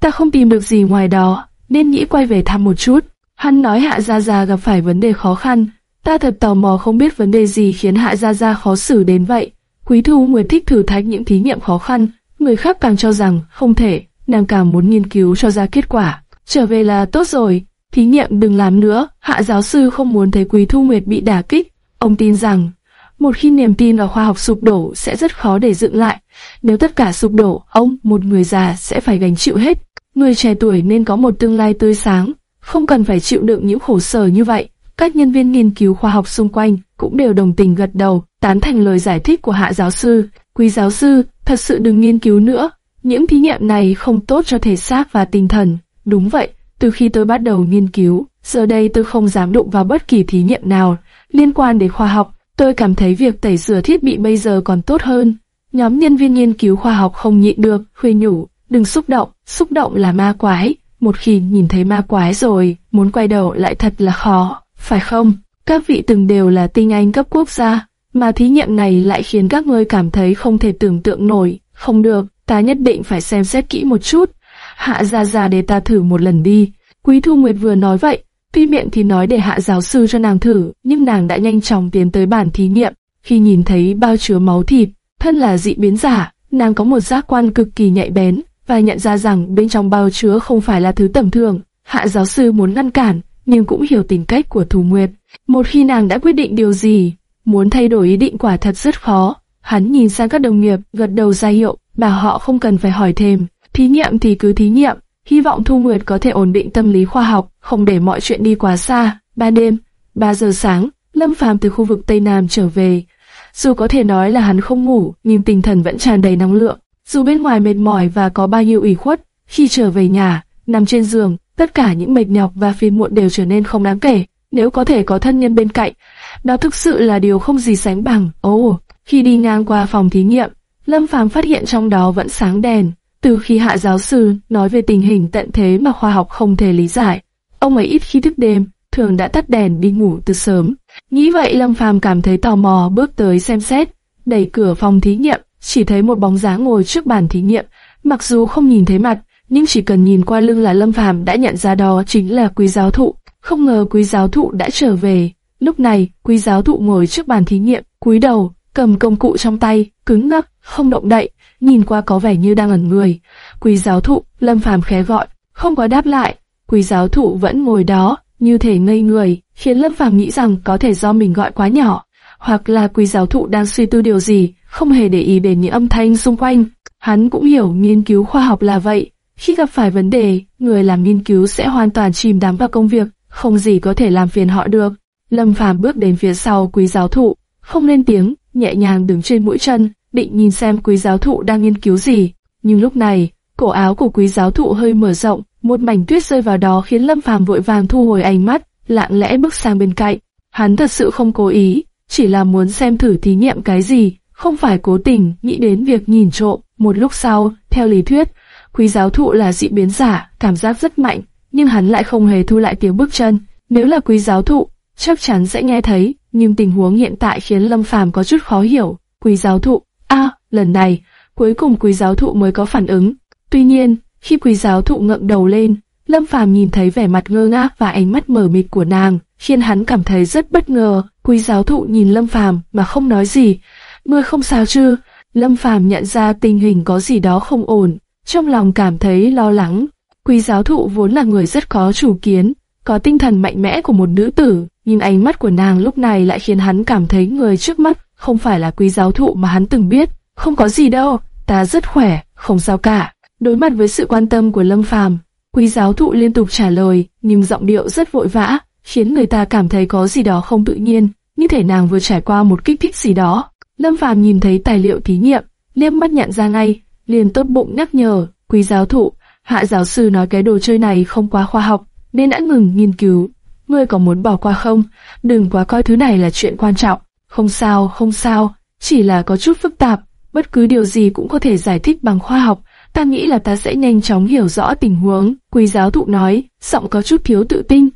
Ta không tìm được gì ngoài đó, nên nghĩ quay về thăm một chút. Hắn nói Hạ Gia Gia gặp phải vấn đề khó khăn. Ta thật tò mò không biết vấn đề gì khiến Hạ Gia Gia khó xử đến vậy. Quý Thu Nguyệt thích thử thách những thí nghiệm khó khăn, người khác càng cho rằng không thể, nàng càng muốn nghiên cứu cho ra kết quả. Trở về là tốt rồi, thí nghiệm đừng làm nữa, hạ giáo sư không muốn thấy Quý Thu Nguyệt bị đả kích. Ông tin rằng, một khi niềm tin vào khoa học sụp đổ sẽ rất khó để dựng lại. Nếu tất cả sụp đổ, ông, một người già, sẽ phải gánh chịu hết. Người trẻ tuổi nên có một tương lai tươi sáng, không cần phải chịu đựng những khổ sở như vậy. Các nhân viên nghiên cứu khoa học xung quanh cũng đều đồng tình gật đầu, tán thành lời giải thích của hạ giáo sư. Quý giáo sư, thật sự đừng nghiên cứu nữa, những thí nghiệm này không tốt cho thể xác và tinh thần. Đúng vậy, từ khi tôi bắt đầu nghiên cứu, giờ đây tôi không dám đụng vào bất kỳ thí nghiệm nào liên quan đến khoa học. Tôi cảm thấy việc tẩy rửa thiết bị bây giờ còn tốt hơn. Nhóm nhân viên nghiên cứu khoa học không nhịn được, khuyên nhủ, đừng xúc động, xúc động là ma quái. Một khi nhìn thấy ma quái rồi, muốn quay đầu lại thật là khó, phải không? Các vị từng đều là tinh anh cấp quốc gia, mà thí nghiệm này lại khiến các ngươi cảm thấy không thể tưởng tượng nổi. Không được, ta nhất định phải xem xét kỹ một chút. Hạ ra ra để ta thử một lần đi. Quý Thu Nguyệt vừa nói vậy, tuy miệng thì nói để hạ giáo sư cho nàng thử, nhưng nàng đã nhanh chóng tiến tới bản thí nghiệm. Khi nhìn thấy bao chứa máu thịt, thân là dị biến giả, nàng có một giác quan cực kỳ nhạy bén và nhận ra rằng bên trong bao chứa không phải là thứ tầm thường. Hạ giáo sư muốn ngăn cản, nhưng cũng hiểu tính cách của Thù Nguyệt. Một khi nàng đã quyết định điều gì, muốn thay đổi ý định quả thật rất khó. Hắn nhìn sang các đồng nghiệp, gật đầu ra hiệu, bảo họ không cần phải hỏi thêm. Thí nghiệm thì cứ thí nghiệm, hy vọng Thu Nguyệt có thể ổn định tâm lý khoa học, không để mọi chuyện đi quá xa. Ba đêm, 3 giờ sáng, Lâm Phàm từ khu vực Tây Nam trở về. Dù có thể nói là hắn không ngủ, nhưng tinh thần vẫn tràn đầy năng lượng. Dù bên ngoài mệt mỏi và có bao nhiêu ủy khuất, khi trở về nhà, nằm trên giường, tất cả những mệt nhọc và phiền muộn đều trở nên không đáng kể. Nếu có thể có thân nhân bên cạnh, đó thực sự là điều không gì sánh bằng. Ồ, oh, khi đi ngang qua phòng thí nghiệm, Lâm Phàm phát hiện trong đó vẫn sáng đèn. Từ khi hạ giáo sư nói về tình hình tận thế mà khoa học không thể lý giải, ông ấy ít khi thức đêm, thường đã tắt đèn đi ngủ từ sớm. Nghĩ vậy Lâm Phàm cảm thấy tò mò bước tới xem xét, đẩy cửa phòng thí nghiệm, chỉ thấy một bóng dáng ngồi trước bàn thí nghiệm, mặc dù không nhìn thấy mặt, nhưng chỉ cần nhìn qua lưng là Lâm Phàm đã nhận ra đó chính là quý giáo thụ. Không ngờ quý giáo thụ đã trở về. Lúc này, quý giáo thụ ngồi trước bàn thí nghiệm, cúi đầu, cầm công cụ trong tay, cứng ngắc, không động đậy, nhìn qua có vẻ như đang ẩn người. Quý giáo thụ, Lâm Phàm khẽ gọi, không có đáp lại. Quý giáo thụ vẫn ngồi đó, như thể ngây người, khiến Lâm Phàm nghĩ rằng có thể do mình gọi quá nhỏ, hoặc là quý giáo thụ đang suy tư điều gì, không hề để ý đến những âm thanh xung quanh. Hắn cũng hiểu nghiên cứu khoa học là vậy, khi gặp phải vấn đề, người làm nghiên cứu sẽ hoàn toàn chìm đắm vào công việc, không gì có thể làm phiền họ được. Lâm Phàm bước đến phía sau quý giáo thụ, không lên tiếng, nhẹ nhàng đứng trên mũi chân, định nhìn xem quý giáo thụ đang nghiên cứu gì. Nhưng lúc này, cổ áo của quý giáo thụ hơi mở rộng, một mảnh tuyết rơi vào đó khiến Lâm Phàm vội vàng thu hồi ánh mắt, lặng lẽ bước sang bên cạnh. Hắn thật sự không cố ý, chỉ là muốn xem thử thí nghiệm cái gì, không phải cố tình nghĩ đến việc nhìn trộm. Một lúc sau, theo lý thuyết, quý giáo thụ là dị biến giả, cảm giác rất mạnh, nhưng hắn lại không hề thu lại tiếng bước chân. Nếu là quý giáo thụ, chắc chắn sẽ nghe thấy, nhưng tình huống hiện tại khiến Lâm Phàm có chút khó hiểu. Quý giáo thụ, a, lần này, cuối cùng quý giáo thụ mới có phản ứng. Tuy nhiên, khi quý giáo thụ ngẩng đầu lên, Lâm Phàm nhìn thấy vẻ mặt ngơ ngác và ánh mắt mở mịt của nàng, khiến hắn cảm thấy rất bất ngờ. Quý giáo thụ nhìn Lâm Phàm mà không nói gì. Ngươi không sao chứ? Lâm Phàm nhận ra tình hình có gì đó không ổn, trong lòng cảm thấy lo lắng. Quý giáo thụ vốn là người rất có chủ kiến, có tinh thần mạnh mẽ của một nữ tử, nhưng ánh mắt của nàng lúc này lại khiến hắn cảm thấy người trước mắt không phải là quý giáo thụ mà hắn từng biết. Không có gì đâu, ta rất khỏe, không sao cả. Đối mặt với sự quan tâm của Lâm Phàm, quý giáo thụ liên tục trả lời, nhưng giọng điệu rất vội vã, khiến người ta cảm thấy có gì đó không tự nhiên, như thể nàng vừa trải qua một kích thích gì đó. Lâm Phàm nhìn thấy tài liệu thí nghiệm, liếc mắt nhận ra ngay, liền tốt bụng nhắc nhở, quý giáo thụ, hạ giáo sư nói cái đồ chơi này không quá khoa học, nên đã ngừng nghiên cứu. Ngươi có muốn bỏ qua không? Đừng quá coi thứ này là chuyện quan trọng. Không sao, không sao, chỉ là có chút phức tạp, bất cứ điều gì cũng có thể giải thích bằng khoa học. Ta nghĩ là ta sẽ nhanh chóng hiểu rõ tình huống. Quý giáo thụ nói, giọng có chút thiếu tự tin.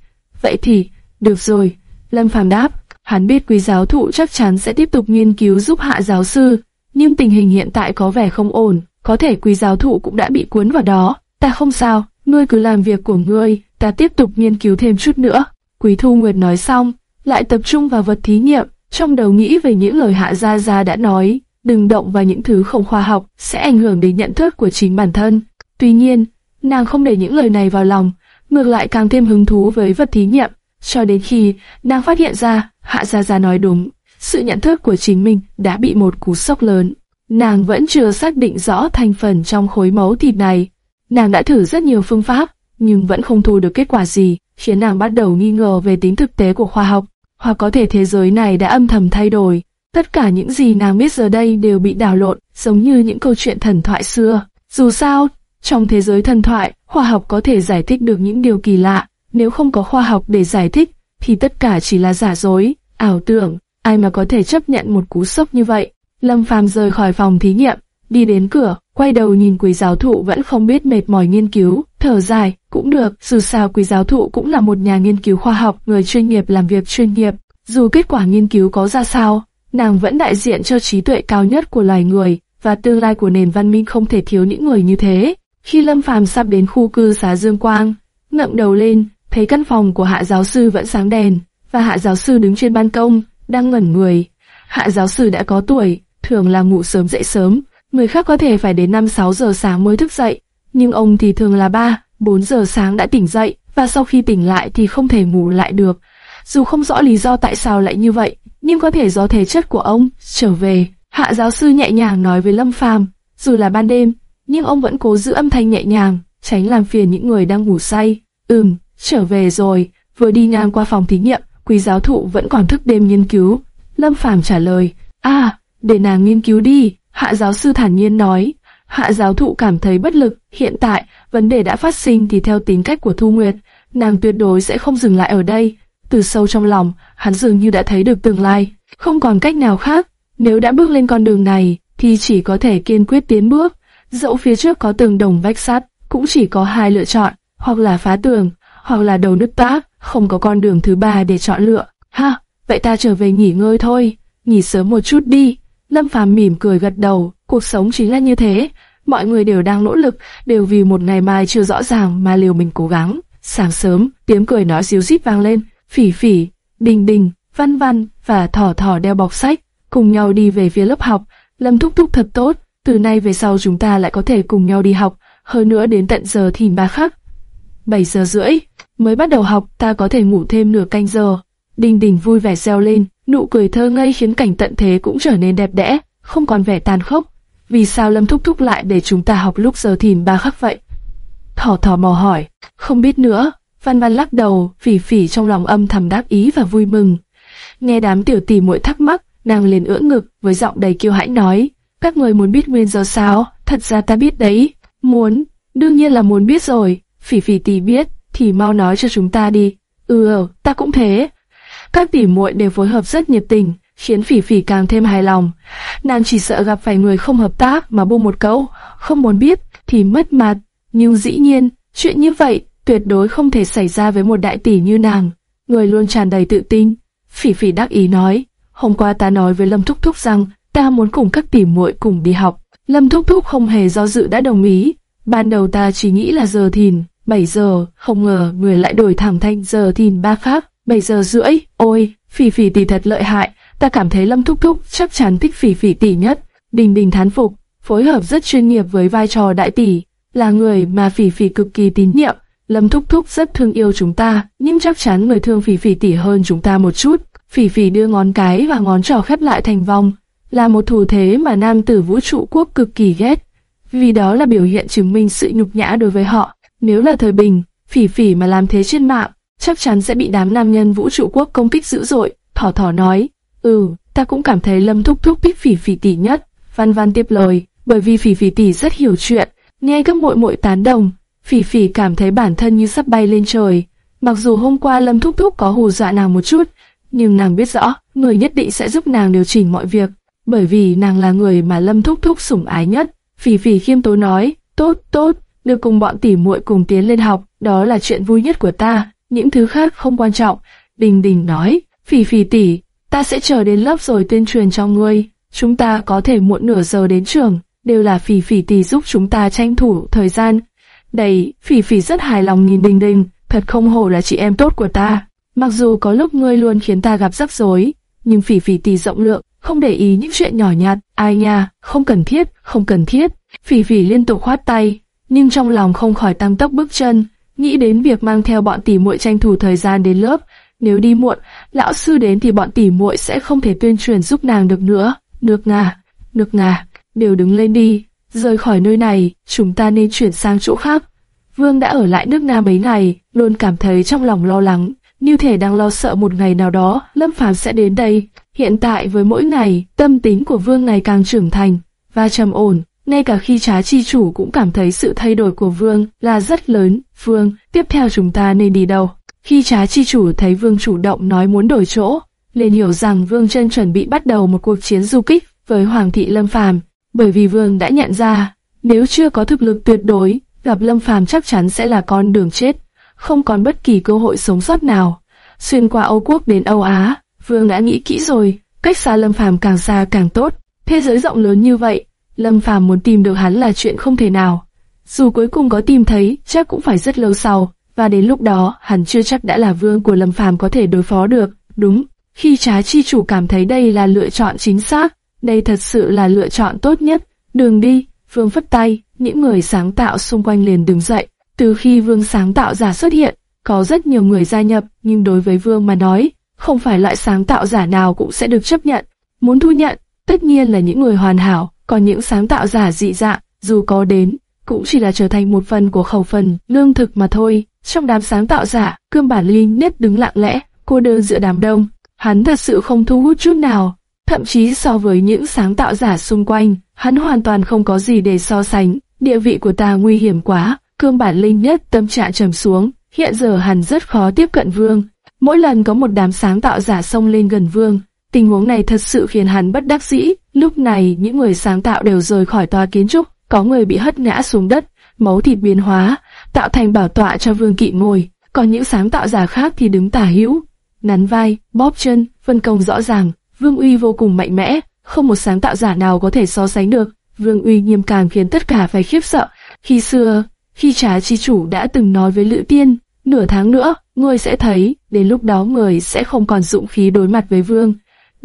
Vậy thì, được rồi. Lâm Phàm đáp, hắn biết quý giáo thụ chắc chắn sẽ tiếp tục nghiên cứu giúp hạ giáo sư, nhưng tình hình hiện tại có vẻ không ổn, có thể quý giáo thụ cũng đã bị cuốn vào đó. Ta không sao, ngươi cứ làm việc của ngươi, ta tiếp tục nghiên cứu thêm chút nữa. Quý Thu Nguyệt nói xong, lại tập trung vào vật thí nghiệm, trong đầu nghĩ về những lời Hạ Gia Gia đã nói, đừng động vào những thứ không khoa học, sẽ ảnh hưởng đến nhận thức của chính bản thân. Tuy nhiên, nàng không để những lời này vào lòng, ngược lại càng thêm hứng thú với vật thí nghiệm, cho đến khi nàng phát hiện ra Hạ Gia Gia nói đúng, sự nhận thức của chính mình đã bị một cú sốc lớn. Nàng vẫn chưa xác định rõ thành phần trong khối máu thịt này. Nàng đã thử rất nhiều phương pháp, nhưng vẫn không thu được kết quả gì, khiến nàng bắt đầu nghi ngờ về tính thực tế của khoa học. Hoặc có thể thế giới này đã âm thầm thay đổi. Tất cả những gì nàng biết giờ đây đều bị đảo lộn, giống như những câu chuyện thần thoại xưa. Dù sao, trong thế giới thần thoại, khoa học có thể giải thích được những điều kỳ lạ. Nếu không có khoa học để giải thích, thì tất cả chỉ là giả dối, ảo tưởng. Ai mà có thể chấp nhận một cú sốc như vậy? Lâm Phàm rời khỏi phòng thí nghiệm, đi đến cửa, quay đầu nhìn quý giáo thụ vẫn không biết mệt mỏi nghiên cứu, thở dài, cũng được, dù sao quý giáo thụ cũng là một nhà nghiên cứu khoa học, người chuyên nghiệp làm việc chuyên nghiệp. Dù kết quả nghiên cứu có ra sao, nàng vẫn đại diện cho trí tuệ cao nhất của loài người, và tương lai của nền văn minh không thể thiếu những người như thế. Khi Lâm Phàm sắp đến khu cư xá Dương Quang, ngậm đầu lên, thấy căn phòng của hạ giáo sư vẫn sáng đèn, và hạ giáo sư đứng trên ban công, đang ngẩn người. Hạ giáo sư đã có tuổi, thường là ngủ sớm dậy sớm, người khác có thể phải đến 5-6 giờ sáng mới thức dậy, nhưng ông thì thường là 3, 4 giờ sáng đã tỉnh dậy và sau khi tỉnh lại thì không thể ngủ lại được. Dù không rõ lý do tại sao lại như vậy, nhưng có thể do thể chất của ông trở về. Hạ giáo sư nhẹ nhàng nói với Lâm Phàm, dù là ban đêm, nhưng ông vẫn cố giữ âm thanh nhẹ nhàng, tránh làm phiền những người đang ngủ say. Ừm, trở về rồi, vừa đi ngang qua phòng thí nghiệm, quý giáo thụ vẫn còn thức đêm nghiên cứu. Lâm Phàm trả lời, à, để nàng nghiên cứu đi, hạ giáo sư thản nhiên nói. Hạ giáo thụ cảm thấy bất lực, hiện tại, vấn đề đã phát sinh thì theo tính cách của Thu Nguyệt, nàng tuyệt đối sẽ không dừng lại ở đây. Từ sâu trong lòng, hắn dường như đã thấy được tương lai, không còn cách nào khác. Nếu đã bước lên con đường này, thì chỉ có thể kiên quyết tiến bước. Dẫu phía trước có tường đồng vách sắt, cũng chỉ có hai lựa chọn, hoặc là phá tường, hoặc là đầu nứt tác, không có con đường thứ ba để chọn lựa. Ha, vậy ta trở về nghỉ ngơi thôi, nghỉ sớm một chút đi. Lâm Phàm mỉm cười gật đầu, cuộc sống chính là như thế, mọi người đều đang nỗ lực, đều vì một ngày mai chưa rõ ràng mà liều mình cố gắng. Sáng sớm, tiếng cười nói xíu xít vang lên, phỉ phỉ, đình đình, văn văn và thỏ thỏ đeo bọc sách, cùng nhau đi về phía lớp học. Lâm thúc thúc thật tốt, từ nay về sau chúng ta lại có thể cùng nhau đi học, hơn nữa đến tận giờ thì ba khắc. 7 giờ rưỡi, mới bắt đầu học ta có thể ngủ thêm nửa canh giờ. Đình đình vui vẻ reo lên, nụ cười thơ ngây khiến cảnh tận thế cũng trở nên đẹp đẽ, không còn vẻ tàn khốc. Vì sao Lâm thúc thúc lại để chúng ta học lúc giờ thìn ba khắc vậy? Thỏ thỏ mò hỏi, không biết nữa. Văn Văn lắc đầu, phỉ phỉ trong lòng âm thầm đáp ý và vui mừng. Nghe đám tiểu tỷ muội thắc mắc, nàng liền ưỡn ngực với giọng đầy kiêu hãnh nói, các người muốn biết nguyên do sao? Thật ra ta biết đấy. Muốn, đương nhiên là muốn biết rồi. Phỉ phỉ tỷ biết, thì mau nói cho chúng ta đi. Ừ, ừ ta cũng thế. Các tỷ muội đều phối hợp rất nhiệt tình, khiến phỉ phỉ càng thêm hài lòng. Nàng chỉ sợ gặp phải người không hợp tác mà buông một câu, không muốn biết, thì mất mặt. Nhưng dĩ nhiên, chuyện như vậy tuyệt đối không thể xảy ra với một đại tỷ như nàng. Người luôn tràn đầy tự tin. Phỉ phỉ đắc ý nói, hôm qua ta nói với Lâm Thúc Thúc rằng ta muốn cùng các tỷ muội cùng đi học. Lâm Thúc Thúc không hề do dự đã đồng ý. Ban đầu ta chỉ nghĩ là giờ thìn, 7 giờ, không ngờ người lại đổi thẳng thanh giờ thìn ba khác, 7 giờ rưỡi. Ôi, phỉ phỉ tỷ thật lợi hại, ta cảm thấy Lâm Thúc Thúc chắc chắn thích phỉ phỉ tỷ nhất. Đình đình thán phục, phối hợp rất chuyên nghiệp với vai trò đại tỷ, là người mà phỉ phỉ cực kỳ tín nhiệm. Lâm Thúc Thúc rất thương yêu chúng ta, nhưng chắc chắn người thương phỉ phỉ tỷ hơn chúng ta một chút. Phỉ phỉ đưa ngón cái và ngón trỏ khép lại thành vòng, là một thủ thế mà nam tử vũ trụ quốc cực kỳ ghét, vì đó là biểu hiện chứng minh sự nhục nhã đối với họ. Nếu là thời bình, phỉ phỉ mà làm thế trên mạng, chắc chắn sẽ bị đám nam nhân vũ trụ quốc công kích dữ dội. Thỏ thỏ nói, ừ, ta cũng cảm thấy Lâm Thúc Thúc thích phỉ phỉ tỷ nhất. Văn Văn tiếp lời, bởi vì phỉ phỉ tỷ rất hiểu chuyện, nghe các muội muội tán đồng, phỉ phỉ cảm thấy bản thân như sắp bay lên trời. Mặc dù hôm qua Lâm Thúc Thúc có hù dọa nàng một chút, nhưng nàng biết rõ, người nhất định sẽ giúp nàng điều chỉnh mọi việc, bởi vì nàng là người mà Lâm Thúc Thúc sủng ái nhất. Phỉ phỉ khiêm tốn nói, tốt, tốt, được cùng bọn tỷ muội cùng tiến lên học, đó là chuyện vui nhất của ta, những thứ khác không quan trọng. Đình Đình nói, phỉ phỉ tỷ, ta sẽ chờ đến lớp rồi tuyên truyền cho ngươi, chúng ta có thể muộn nửa giờ đến trường, đều là phỉ phỉ tỷ giúp chúng ta tranh thủ thời gian. Đây, phỉ phỉ rất hài lòng nhìn Đình Đình, thật không hổ là chị em tốt của ta. Mặc dù có lúc ngươi luôn khiến ta gặp rắc rối, nhưng phỉ phỉ tỷ rộng lượng, không để ý những chuyện nhỏ nhặt, ai nha, không cần thiết, không cần thiết. Phỉ phỉ liên tục khoát tay, nhưng trong lòng không khỏi tăng tốc bước chân, nghĩ đến việc mang theo bọn tỷ muội tranh thủ thời gian đến lớp. Nếu đi muộn, lão sư đến thì bọn tỷ muội sẽ không thể tuyên truyền giúp nàng được nữa. Nước ngà nước ngà đều đứng lên đi, rời khỏi nơi này, chúng ta nên chuyển sang chỗ khác. Vương đã ở lại nước nam mấy ngày, luôn cảm thấy trong lòng lo lắng, như thể đang lo sợ một ngày nào đó Lâm Phàm sẽ đến đây. Hiện tại với mỗi ngày, tâm tính của Vương ngày càng trưởng thành và trầm ổn, ngay cả khi trá chi chủ cũng cảm thấy sự thay đổi của Vương là rất lớn. Vương, tiếp theo chúng ta nên đi đâu? Khi trá chi chủ thấy Vương chủ động nói muốn đổi chỗ, liền hiểu rằng Vương chân chuẩn bị bắt đầu một cuộc chiến du kích với Hoàng thị Lâm Phàm, bởi vì Vương đã nhận ra, nếu chưa có thực lực tuyệt đối, gặp Lâm Phàm chắc chắn sẽ là con đường chết, không còn bất kỳ cơ hội sống sót nào. Xuyên qua Âu Quốc đến Âu Á, Vương đã nghĩ kỹ rồi, cách xa Lâm Phàm càng xa càng tốt. Thế giới rộng lớn như vậy, Lâm Phàm muốn tìm được hắn là chuyện không thể nào. Dù cuối cùng có tìm thấy, chắc cũng phải rất lâu sau, và đến lúc đó, hắn chưa chắc đã là vương của Lâm Phàm có thể đối phó được. Đúng, khi trá chi chủ cảm thấy đây là lựa chọn chính xác, đây thật sự là lựa chọn tốt nhất. Đường đi, vương phất tay, những người sáng tạo xung quanh liền đứng dậy. Từ khi vương sáng tạo giả xuất hiện, có rất nhiều người gia nhập, nhưng đối với Vương mà nói, không phải loại sáng tạo giả nào cũng sẽ được chấp nhận. Muốn thu nhận, tất nhiên là những người hoàn hảo, còn những sáng tạo giả dị dạng, dù có đến, cũng chỉ là trở thành một phần của khẩu phần, lương thực mà thôi. Trong đám sáng tạo giả, cương bản linh nết đứng lặng lẽ, cô đơn giữa đám đông. Hắn thật sự không thu hút chút nào, thậm chí so với những sáng tạo giả xung quanh, hắn hoàn toàn không có gì để so sánh. Địa vị của ta nguy hiểm quá, cương bản linh nhất tâm trạng trầm xuống. Hiện giờ hắn rất khó tiếp cận vương. Mỗi lần có một đám sáng tạo giả xông lên gần vương, tình huống này thật sự khiến hắn bất đắc dĩ. Lúc này những người sáng tạo đều rời khỏi tòa kiến trúc, có người bị hất ngã xuống đất, máu thịt biến hóa, tạo thành bảo tọa cho vương kỵ ngồi. Còn những sáng tạo giả khác thì đứng tả hữu, nắn vai, bóp chân, phân công rõ ràng. Vương uy vô cùng mạnh mẽ, không một sáng tạo giả nào có thể so sánh được. Vương uy nghiêm càng khiến tất cả phải khiếp sợ. Khi xưa, khi trá chi chủ đã từng nói với Lữ Tiên, nửa tháng nữa, ngươi sẽ thấy, đến lúc đó người sẽ không còn dũng khí đối mặt với Vương.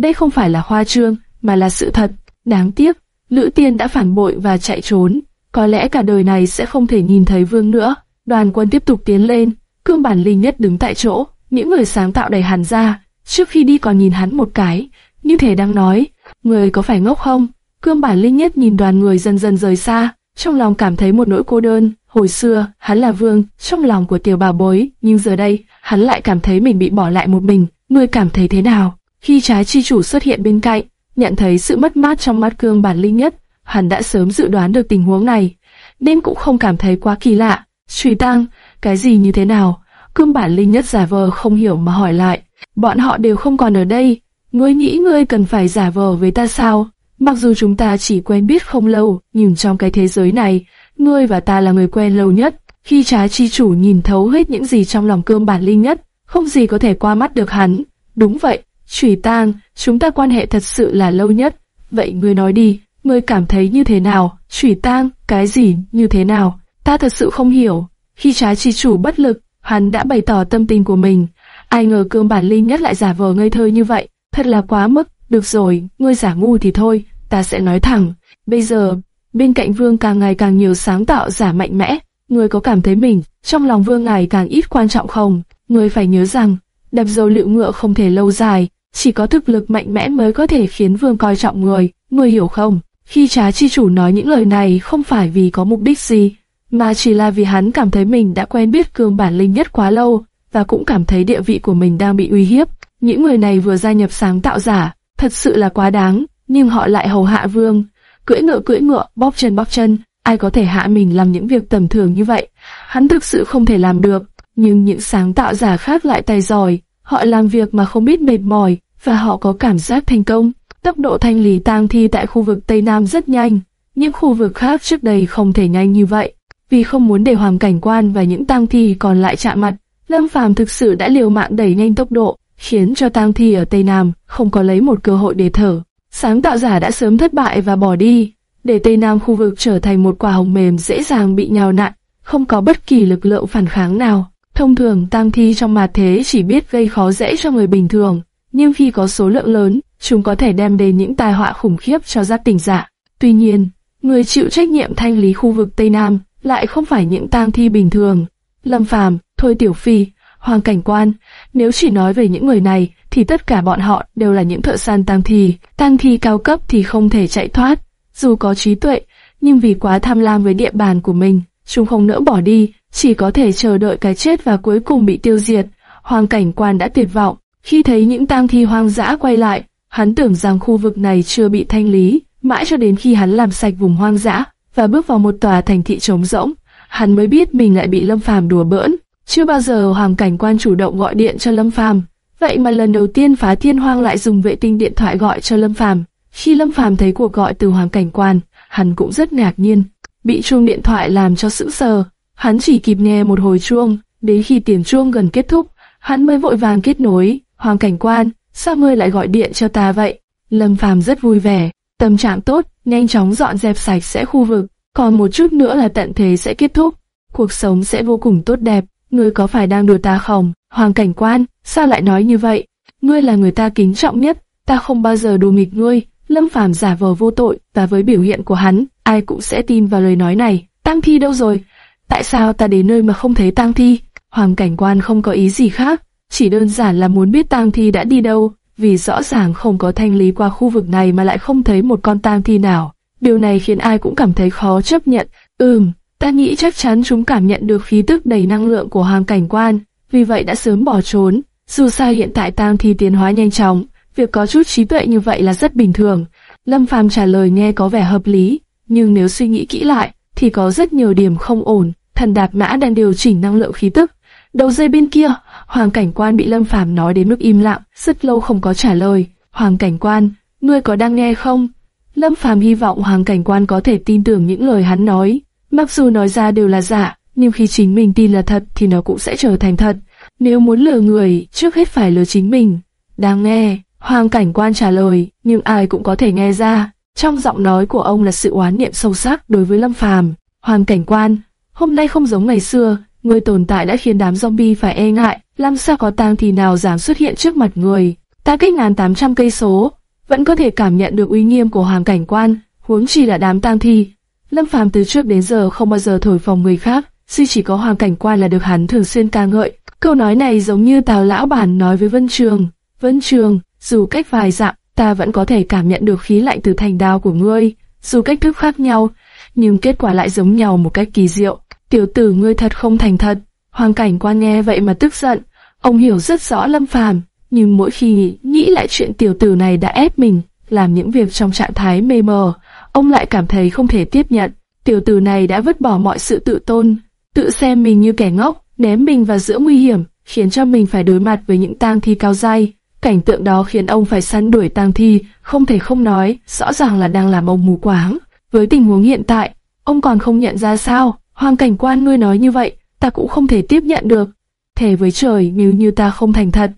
Đây không phải là hoa trương, mà là sự thật. Đáng tiếc, Lữ Tiên đã phản bội và chạy trốn. Có lẽ cả đời này sẽ không thể nhìn thấy Vương nữa. Đoàn quân tiếp tục tiến lên, cương bản linh nhất đứng tại chỗ, những người sáng tạo đầy hàn ra. Trước khi đi còn nhìn hắn một cái, như thể đang nói, người có phải ngốc không? Cương bản linh nhất nhìn đoàn người dần dần rời xa, trong lòng cảm thấy một nỗi cô đơn. Hồi xưa, hắn là vương, trong lòng của tiểu bà bối, nhưng giờ đây, hắn lại cảm thấy mình bị bỏ lại một mình. Ngươi cảm thấy thế nào? Khi trái chi chủ xuất hiện bên cạnh, nhận thấy sự mất mát trong mắt cương bản linh nhất, hắn đã sớm dự đoán được tình huống này, nên cũng không cảm thấy quá kỳ lạ. Truy tăng, cái gì như thế nào? Cương bản linh nhất giả vờ không hiểu mà hỏi lại. Bọn họ đều không còn ở đây, ngươi nghĩ ngươi cần phải giả vờ với ta sao? Mặc dù chúng ta chỉ quen biết không lâu, nhưng trong cái thế giới này, ngươi và ta là người quen lâu nhất. Khi trái chi chủ nhìn thấu hết những gì trong lòng cương bản linh nhất, không gì có thể qua mắt được hắn. Đúng vậy, Chủy Tang, chúng ta quan hệ thật sự là lâu nhất. Vậy ngươi nói đi, ngươi cảm thấy như thế nào? Chủy Tang, cái gì, như thế nào? Ta thật sự không hiểu. Khi trái chi chủ bất lực, hắn đã bày tỏ tâm tình của mình. Ai ngờ cương bản linh nhất lại giả vờ ngây thơ như vậy, thật là quá mức. Được rồi, ngươi giả ngu thì thôi, ta sẽ nói thẳng. Bây giờ, bên cạnh vương càng ngày càng nhiều sáng tạo giả mạnh mẽ. Ngươi có cảm thấy mình, trong lòng vương ngày càng ít quan trọng không? Ngươi phải nhớ rằng, đập dầu liệu ngựa không thể lâu dài, chỉ có thực lực mạnh mẽ mới có thể khiến vương coi trọng người, ngươi hiểu không? Khi trá chi chủ nói những lời này không phải vì có mục đích gì, mà chỉ là vì hắn cảm thấy mình đã quen biết cương bản linh nhất quá lâu, và cũng cảm thấy địa vị của mình đang bị uy hiếp. Những người này vừa gia nhập sáng tạo giả, thật sự là quá đáng, nhưng họ lại hầu hạ vương, cưỡi ngựa cưỡi ngựa, bóp chân bóp chân, ai có thể hạ mình làm những việc tầm thường như vậy? Hắn thực sự không thể làm được, nhưng những sáng tạo giả khác lại tài giỏi, họ làm việc mà không biết mệt mỏi, và họ có cảm giác thành công. Tốc độ thanh lý tang thi tại khu vực Tây Nam rất nhanh, những khu vực khác trước đây không thể nhanh như vậy. Vì không muốn để hoàng cảnh quan và những tang thi còn lại chạm mặt, Lâm Phàm thực sự đã liều mạng đẩy nhanh tốc độ, khiến cho tang thi ở Tây Nam không có lấy một cơ hội để thở. Sáng tạo giả đã sớm thất bại và bỏ đi, để Tây Nam khu vực trở thành một quả hồng mềm dễ dàng bị nhào nặn, không có bất kỳ lực lượng phản kháng nào. Thông thường tang thi trong mà thế chỉ biết gây khó dễ cho người bình thường, nhưng khi có số lượng lớn, chúng có thể đem đến những tai họa khủng khiếp cho giác tỉnh giả. Tuy nhiên, người chịu trách nhiệm thanh lý khu vực Tây Nam lại không phải những tang thi bình thường. Lâm Phàm, Thôi Tiểu Phi, Hoàng Cảnh Quan, nếu chỉ nói về những người này, thì tất cả bọn họ đều là những thợ săn tang thi. Tang thi cao cấp thì không thể chạy thoát, dù có trí tuệ, nhưng vì quá tham lam với địa bàn của mình, chúng không nỡ bỏ đi, chỉ có thể chờ đợi cái chết và cuối cùng bị tiêu diệt. Hoàng Cảnh Quan đã tuyệt vọng, khi thấy những tang thi hoang dã quay lại, hắn tưởng rằng khu vực này chưa bị thanh lý, mãi cho đến khi hắn làm sạch vùng hoang dã và bước vào một tòa thành thị trống rỗng, hắn mới biết mình lại bị Lâm Phàm đùa bỡn. Chưa bao giờ Hoàng Cảnh Quan chủ động gọi điện cho Lâm Phàm, vậy mà lần đầu tiên Phá Thiên Hoang lại dùng vệ tinh điện thoại gọi cho Lâm Phàm. Khi Lâm Phàm thấy cuộc gọi từ Hoàng Cảnh Quan, hắn cũng rất ngạc nhiên, bị chuông điện thoại làm cho sững sờ. Hắn chỉ kịp nghe một hồi chuông, đến khi tiếng chuông gần kết thúc, hắn mới vội vàng kết nối. Hoàng cảnh quan, sao ngươi lại gọi điện cho ta vậy? Lâm Phàm rất vui vẻ, tâm trạng tốt, nhanh chóng dọn dẹp sạch sẽ khu vực, còn một chút nữa là tận thế sẽ kết thúc, cuộc sống sẽ vô cùng tốt đẹp. Ngươi có phải đang đùa ta không? Hoàng cảnh quan, sao lại nói như vậy? Ngươi là người ta kính trọng nhất, ta không bao giờ đùa nghịch ngươi. Lâm Phàm giả vờ vô tội, và với biểu hiện của hắn, ai cũng sẽ tin vào lời nói này. tăng thi đâu rồi? Tại sao ta đến nơi mà không thấy tang thi? Hoàng cảnh quan không có ý gì khác, chỉ đơn giản là muốn biết tang thi đã đi đâu, vì rõ ràng không có thanh lý qua khu vực này mà lại không thấy một con tang thi nào. Điều này khiến ai cũng cảm thấy khó chấp nhận. Ừm, ta nghĩ chắc chắn chúng cảm nhận được khí tức đầy năng lượng của hoàng cảnh quan, vì vậy đã sớm bỏ trốn. Dù sao hiện tại tang thi tiến hóa nhanh chóng, việc có chút trí tuệ như vậy là rất bình thường. Lâm Phàm trả lời nghe có vẻ hợp lý, nhưng nếu suy nghĩ kỹ lại, thì có rất nhiều điểm không ổn. Thần đạp mã đang điều chỉnh năng lượng khí tức. Đầu dây bên kia, Hoàng cảnh quan bị Lâm Phàm nói đến mức im lặng, rất lâu không có trả lời. Hoàng cảnh quan, ngươi có đang nghe không? Lâm Phàm hy vọng Hoàng cảnh quan có thể tin tưởng những lời hắn nói. Mặc dù nói ra đều là giả, nhưng khi chính mình tin là thật thì nó cũng sẽ trở thành thật. Nếu muốn lừa người, trước hết phải lừa chính mình. Đang nghe, Hoàng cảnh quan trả lời, nhưng ai cũng có thể nghe ra. Trong giọng nói của ông là sự oán niệm sâu sắc đối với Lâm Phàm. Hoàng cảnh quan, hôm nay không giống ngày xưa, người tồn tại đã khiến đám zombie phải e ngại, làm sao có tang thì nào dám xuất hiện trước mặt người. Ta cách ngàn tám trăm cây số, vẫn có thể cảm nhận được uy nghiêm của hoàng cảnh quan, huống chi là đám tang thi. Lâm Phàm từ trước đến giờ không bao giờ thổi phòng người khác, duy chỉ có hoàng cảnh quan là được hắn thường xuyên ca ngợi. Câu nói này giống như Tào lão bản nói với Vân Trường, Vân Trường, dù cách vài dặm, ta vẫn có thể cảm nhận được khí lạnh từ thành đao của ngươi, dù cách thức khác nhau, nhưng kết quả lại giống nhau một cách kỳ diệu. Tiểu tử ngươi thật không thành thật. Hoàng cảnh quan nghe vậy mà tức giận. Ông hiểu rất rõ Lâm Phàm, nhưng mỗi khi nghĩ lại chuyện tiểu tử này đã ép mình làm những việc trong trạng thái mê mờ, ông lại cảm thấy không thể tiếp nhận. Tiểu tử này đã vứt bỏ mọi sự tự tôn, tự xem mình như kẻ ngốc, ném mình vào giữa nguy hiểm, khiến cho mình phải đối mặt với những tang thi cao dai. Cảnh tượng đó khiến ông phải săn đuổi tang thi, không thể không nói, rõ ràng là đang làm ông mù quáng. Với tình huống hiện tại, ông còn không nhận ra sao, hoàng cảnh quan ngươi nói như vậy, ta cũng không thể tiếp nhận được. Thề với trời nếu như ta không thành thật,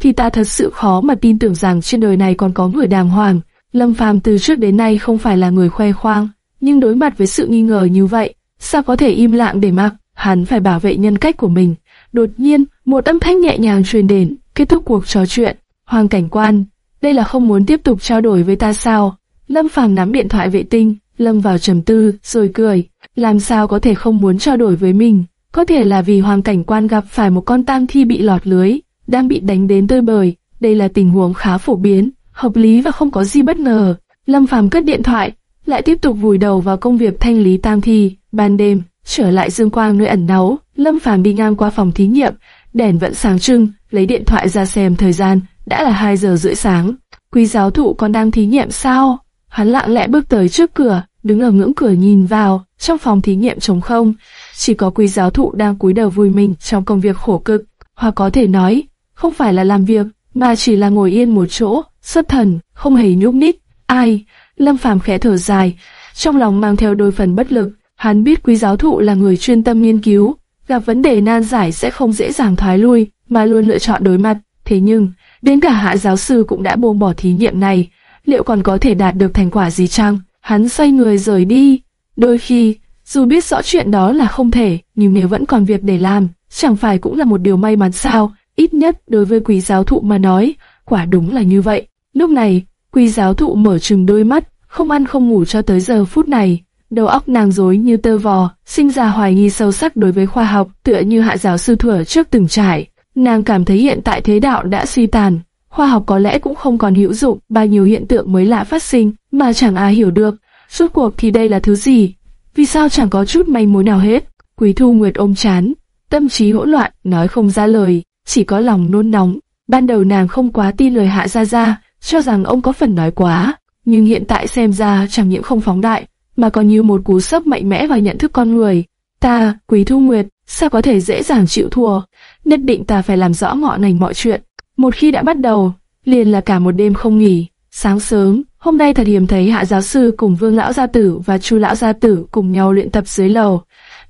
thì ta thật sự khó mà tin tưởng rằng trên đời này còn có người đàng hoàng. Lâm Phàm từ trước đến nay không phải là người khoe khoang, nhưng đối mặt với sự nghi ngờ như vậy, sao có thể im lặng để mặc, hắn phải bảo vệ nhân cách của mình. Đột nhiên, một âm thanh nhẹ nhàng truyền đến, kết thúc cuộc trò chuyện. Hoàng cảnh quan, đây là không muốn tiếp tục trao đổi với ta sao? Lâm Phàm nắm điện thoại vệ tinh, lâm vào trầm tư, rồi cười. Làm sao có thể không muốn trao đổi với mình? Có thể là vì hoàng cảnh quan gặp phải một con tang thi bị lọt lưới, đang bị đánh đến tơi bời. Đây là tình huống khá phổ biến, hợp lý và không có gì bất ngờ. Lâm Phàm cất điện thoại, lại tiếp tục vùi đầu vào công việc thanh lý tang thi. Ban đêm, trở lại dương quang nơi ẩn náu, Lâm Phàm đi ngang qua phòng thí nghiệm, đèn vẫn sáng trưng, lấy điện thoại ra xem thời gian, đã là 2 giờ rưỡi sáng. Quý giáo thụ còn đang thí nghiệm sao? Hắn lặng lẽ bước tới trước cửa, đứng ở ngưỡng cửa nhìn vào, trong phòng thí nghiệm trống không, chỉ có quý giáo thụ đang cúi đầu vui mình trong công việc khổ cực, hoặc có thể nói, không phải là làm việc, mà chỉ là ngồi yên một chỗ, xuất thần, không hề nhúc nhích. Ai? Lâm Phàm khẽ thở dài, trong lòng mang theo đôi phần bất lực. Hắn biết quý giáo thụ là người chuyên tâm nghiên cứu, gặp vấn đề nan giải sẽ không dễ dàng thoái lui, mà luôn lựa chọn đối mặt. Thế nhưng, đến cả hạ giáo sư cũng đã buông bỏ thí nghiệm này, liệu còn có thể đạt được thành quả gì chăng? Hắn xoay người rời đi. Đôi khi, dù biết rõ chuyện đó là không thể, nhưng nếu vẫn còn việc để làm, chẳng phải cũng là một điều may mắn sao? Ít nhất đối với quý giáo thụ mà nói, quả đúng là như vậy. Lúc này, quý giáo thụ mở trừng đôi mắt, không ăn không ngủ cho tới giờ phút này. Đầu óc nàng rối như tơ vò, sinh ra hoài nghi sâu sắc đối với khoa học, tựa như hạ giáo sư thừa trước từng trải. Nàng cảm thấy hiện tại thế đạo đã suy tàn, khoa học có lẽ cũng không còn hữu dụng, bao nhiêu hiện tượng mới lạ phát sinh mà chẳng ai hiểu được. Suốt cuộc thì đây là thứ gì? Vì sao chẳng có chút manh mối nào hết? Quý Thu Nguyệt ôm chán, tâm trí hỗn loạn, nói không ra lời, chỉ có lòng nôn nóng. Ban đầu nàng không quá tin lời Hạ Gia Gia, cho rằng ông có phần nói quá, nhưng hiện tại xem ra chẳng những không phóng đại, mà còn như một cú sốc mạnh mẽ vào nhận thức con người. Ta, Quý Thu Nguyệt, sao có thể dễ dàng chịu thua? Nhất định ta phải làm rõ ngọn ngành mọi chuyện. Một khi đã bắt đầu, liền là cả một đêm không nghỉ. Sáng sớm, hôm nay thật hiếm thấy hạ giáo sư cùng vương lão gia tử và chu lão gia tử cùng nhau luyện tập dưới lầu,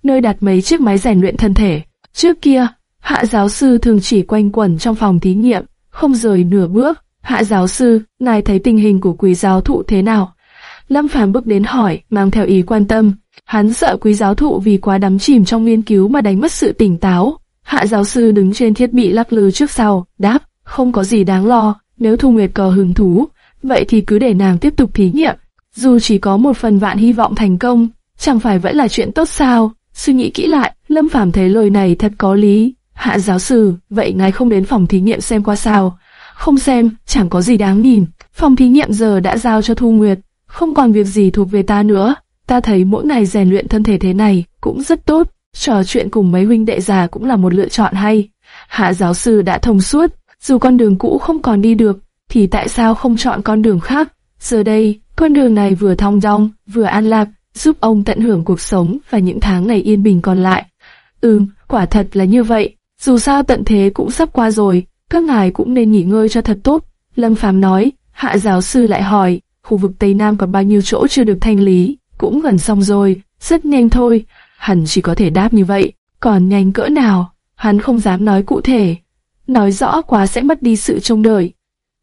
nơi đặt mấy chiếc máy rèn luyện thân thể. Trước kia, hạ giáo sư thường chỉ quanh quẩn trong phòng thí nghiệm, không rời nửa bước. Hạ giáo sư, ngài thấy tình hình của quý giáo thụ thế nào? Lâm Phàm bước đến hỏi, mang theo ý quan tâm. Hắn sợ quý giáo thụ vì quá đắm chìm trong nghiên cứu mà đánh mất sự tỉnh táo. Hạ giáo sư đứng trên thiết bị lắc lư trước sau, đáp, không có gì đáng lo, nếu Thu Nguyệt có hứng thú, vậy thì cứ để nàng tiếp tục thí nghiệm. Dù chỉ có một phần vạn hy vọng thành công, chẳng phải vẫn là chuyện tốt sao? Suy nghĩ kỹ lại, Lâm Phàm thấy lời này thật có lý. Hạ giáo sư, vậy ngài không đến phòng thí nghiệm xem qua sao? Không xem, chẳng có gì đáng nhìn. Phòng thí nghiệm giờ đã giao cho Thu Nguyệt, không còn việc gì thuộc về ta nữa. Ta thấy mỗi ngày rèn luyện thân thể thế này cũng rất tốt. Trò chuyện cùng mấy huynh đệ già cũng là một lựa chọn hay. Hạ giáo sư đã thông suốt, dù con đường cũ không còn đi được, thì tại sao không chọn con đường khác? Giờ đây, con đường này vừa thong dong, vừa an lạc, giúp ông tận hưởng cuộc sống và những tháng ngày yên bình còn lại. Ừm, quả thật là như vậy. Dù sao tận thế cũng sắp qua rồi, các ngài cũng nên nghỉ ngơi cho thật tốt. Lâm Phàm nói, hạ giáo sư lại hỏi, khu vực Tây Nam còn bao nhiêu chỗ chưa được thanh lý, cũng gần xong rồi, rất nhanh thôi. Hắn chỉ có thể đáp như vậy, còn nhanh cỡ nào, hắn không dám nói cụ thể. Nói rõ quá sẽ mất đi sự trông đợi.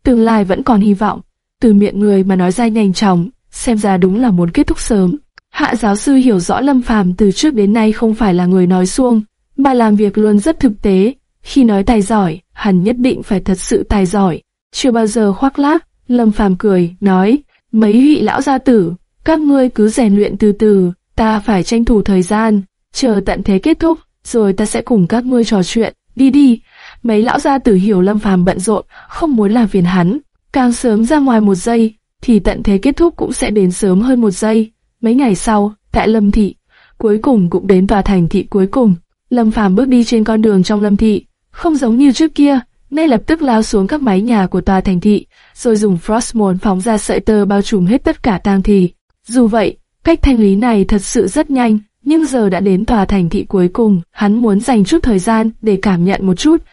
Tương lai vẫn còn hy vọng, từ miệng người mà nói ra nhanh chóng, xem ra đúng là muốn kết thúc sớm. Hạ giáo sư hiểu rõ Lâm Phàm từ trước đến nay không phải là người nói suông, mà làm việc luôn rất thực tế. Khi nói tài giỏi, hắn nhất định phải thật sự tài giỏi. Chưa bao giờ khoác lác, Lâm Phàm cười, nói, mấy vị lão gia tử, các ngươi cứ rèn luyện từ từ, ta phải tranh thủ thời gian, chờ tận thế kết thúc, rồi ta sẽ cùng các ngươi trò chuyện, đi đi. Mấy lão gia tử hiểu Lâm Phàm bận rộn, không muốn làm phiền hắn, càng sớm ra ngoài một giây, thì tận thế kết thúc cũng sẽ đến sớm hơn một giây. Mấy ngày sau, tại Lâm Thị, cuối cùng cũng đến tòa thành thị cuối cùng. Lâm Phàm bước đi trên con đường trong Lâm Thị, không giống như trước kia, ngay lập tức lao xuống các mái nhà của tòa thành thị, rồi dùng Frostmourne phóng ra sợi tơ bao trùm hết tất cả tang thì. Dù vậy, cách thanh lý này thật sự rất nhanh, nhưng giờ đã đến tòa thành thị cuối cùng, hắn muốn dành chút thời gian để cảm nhận một chút.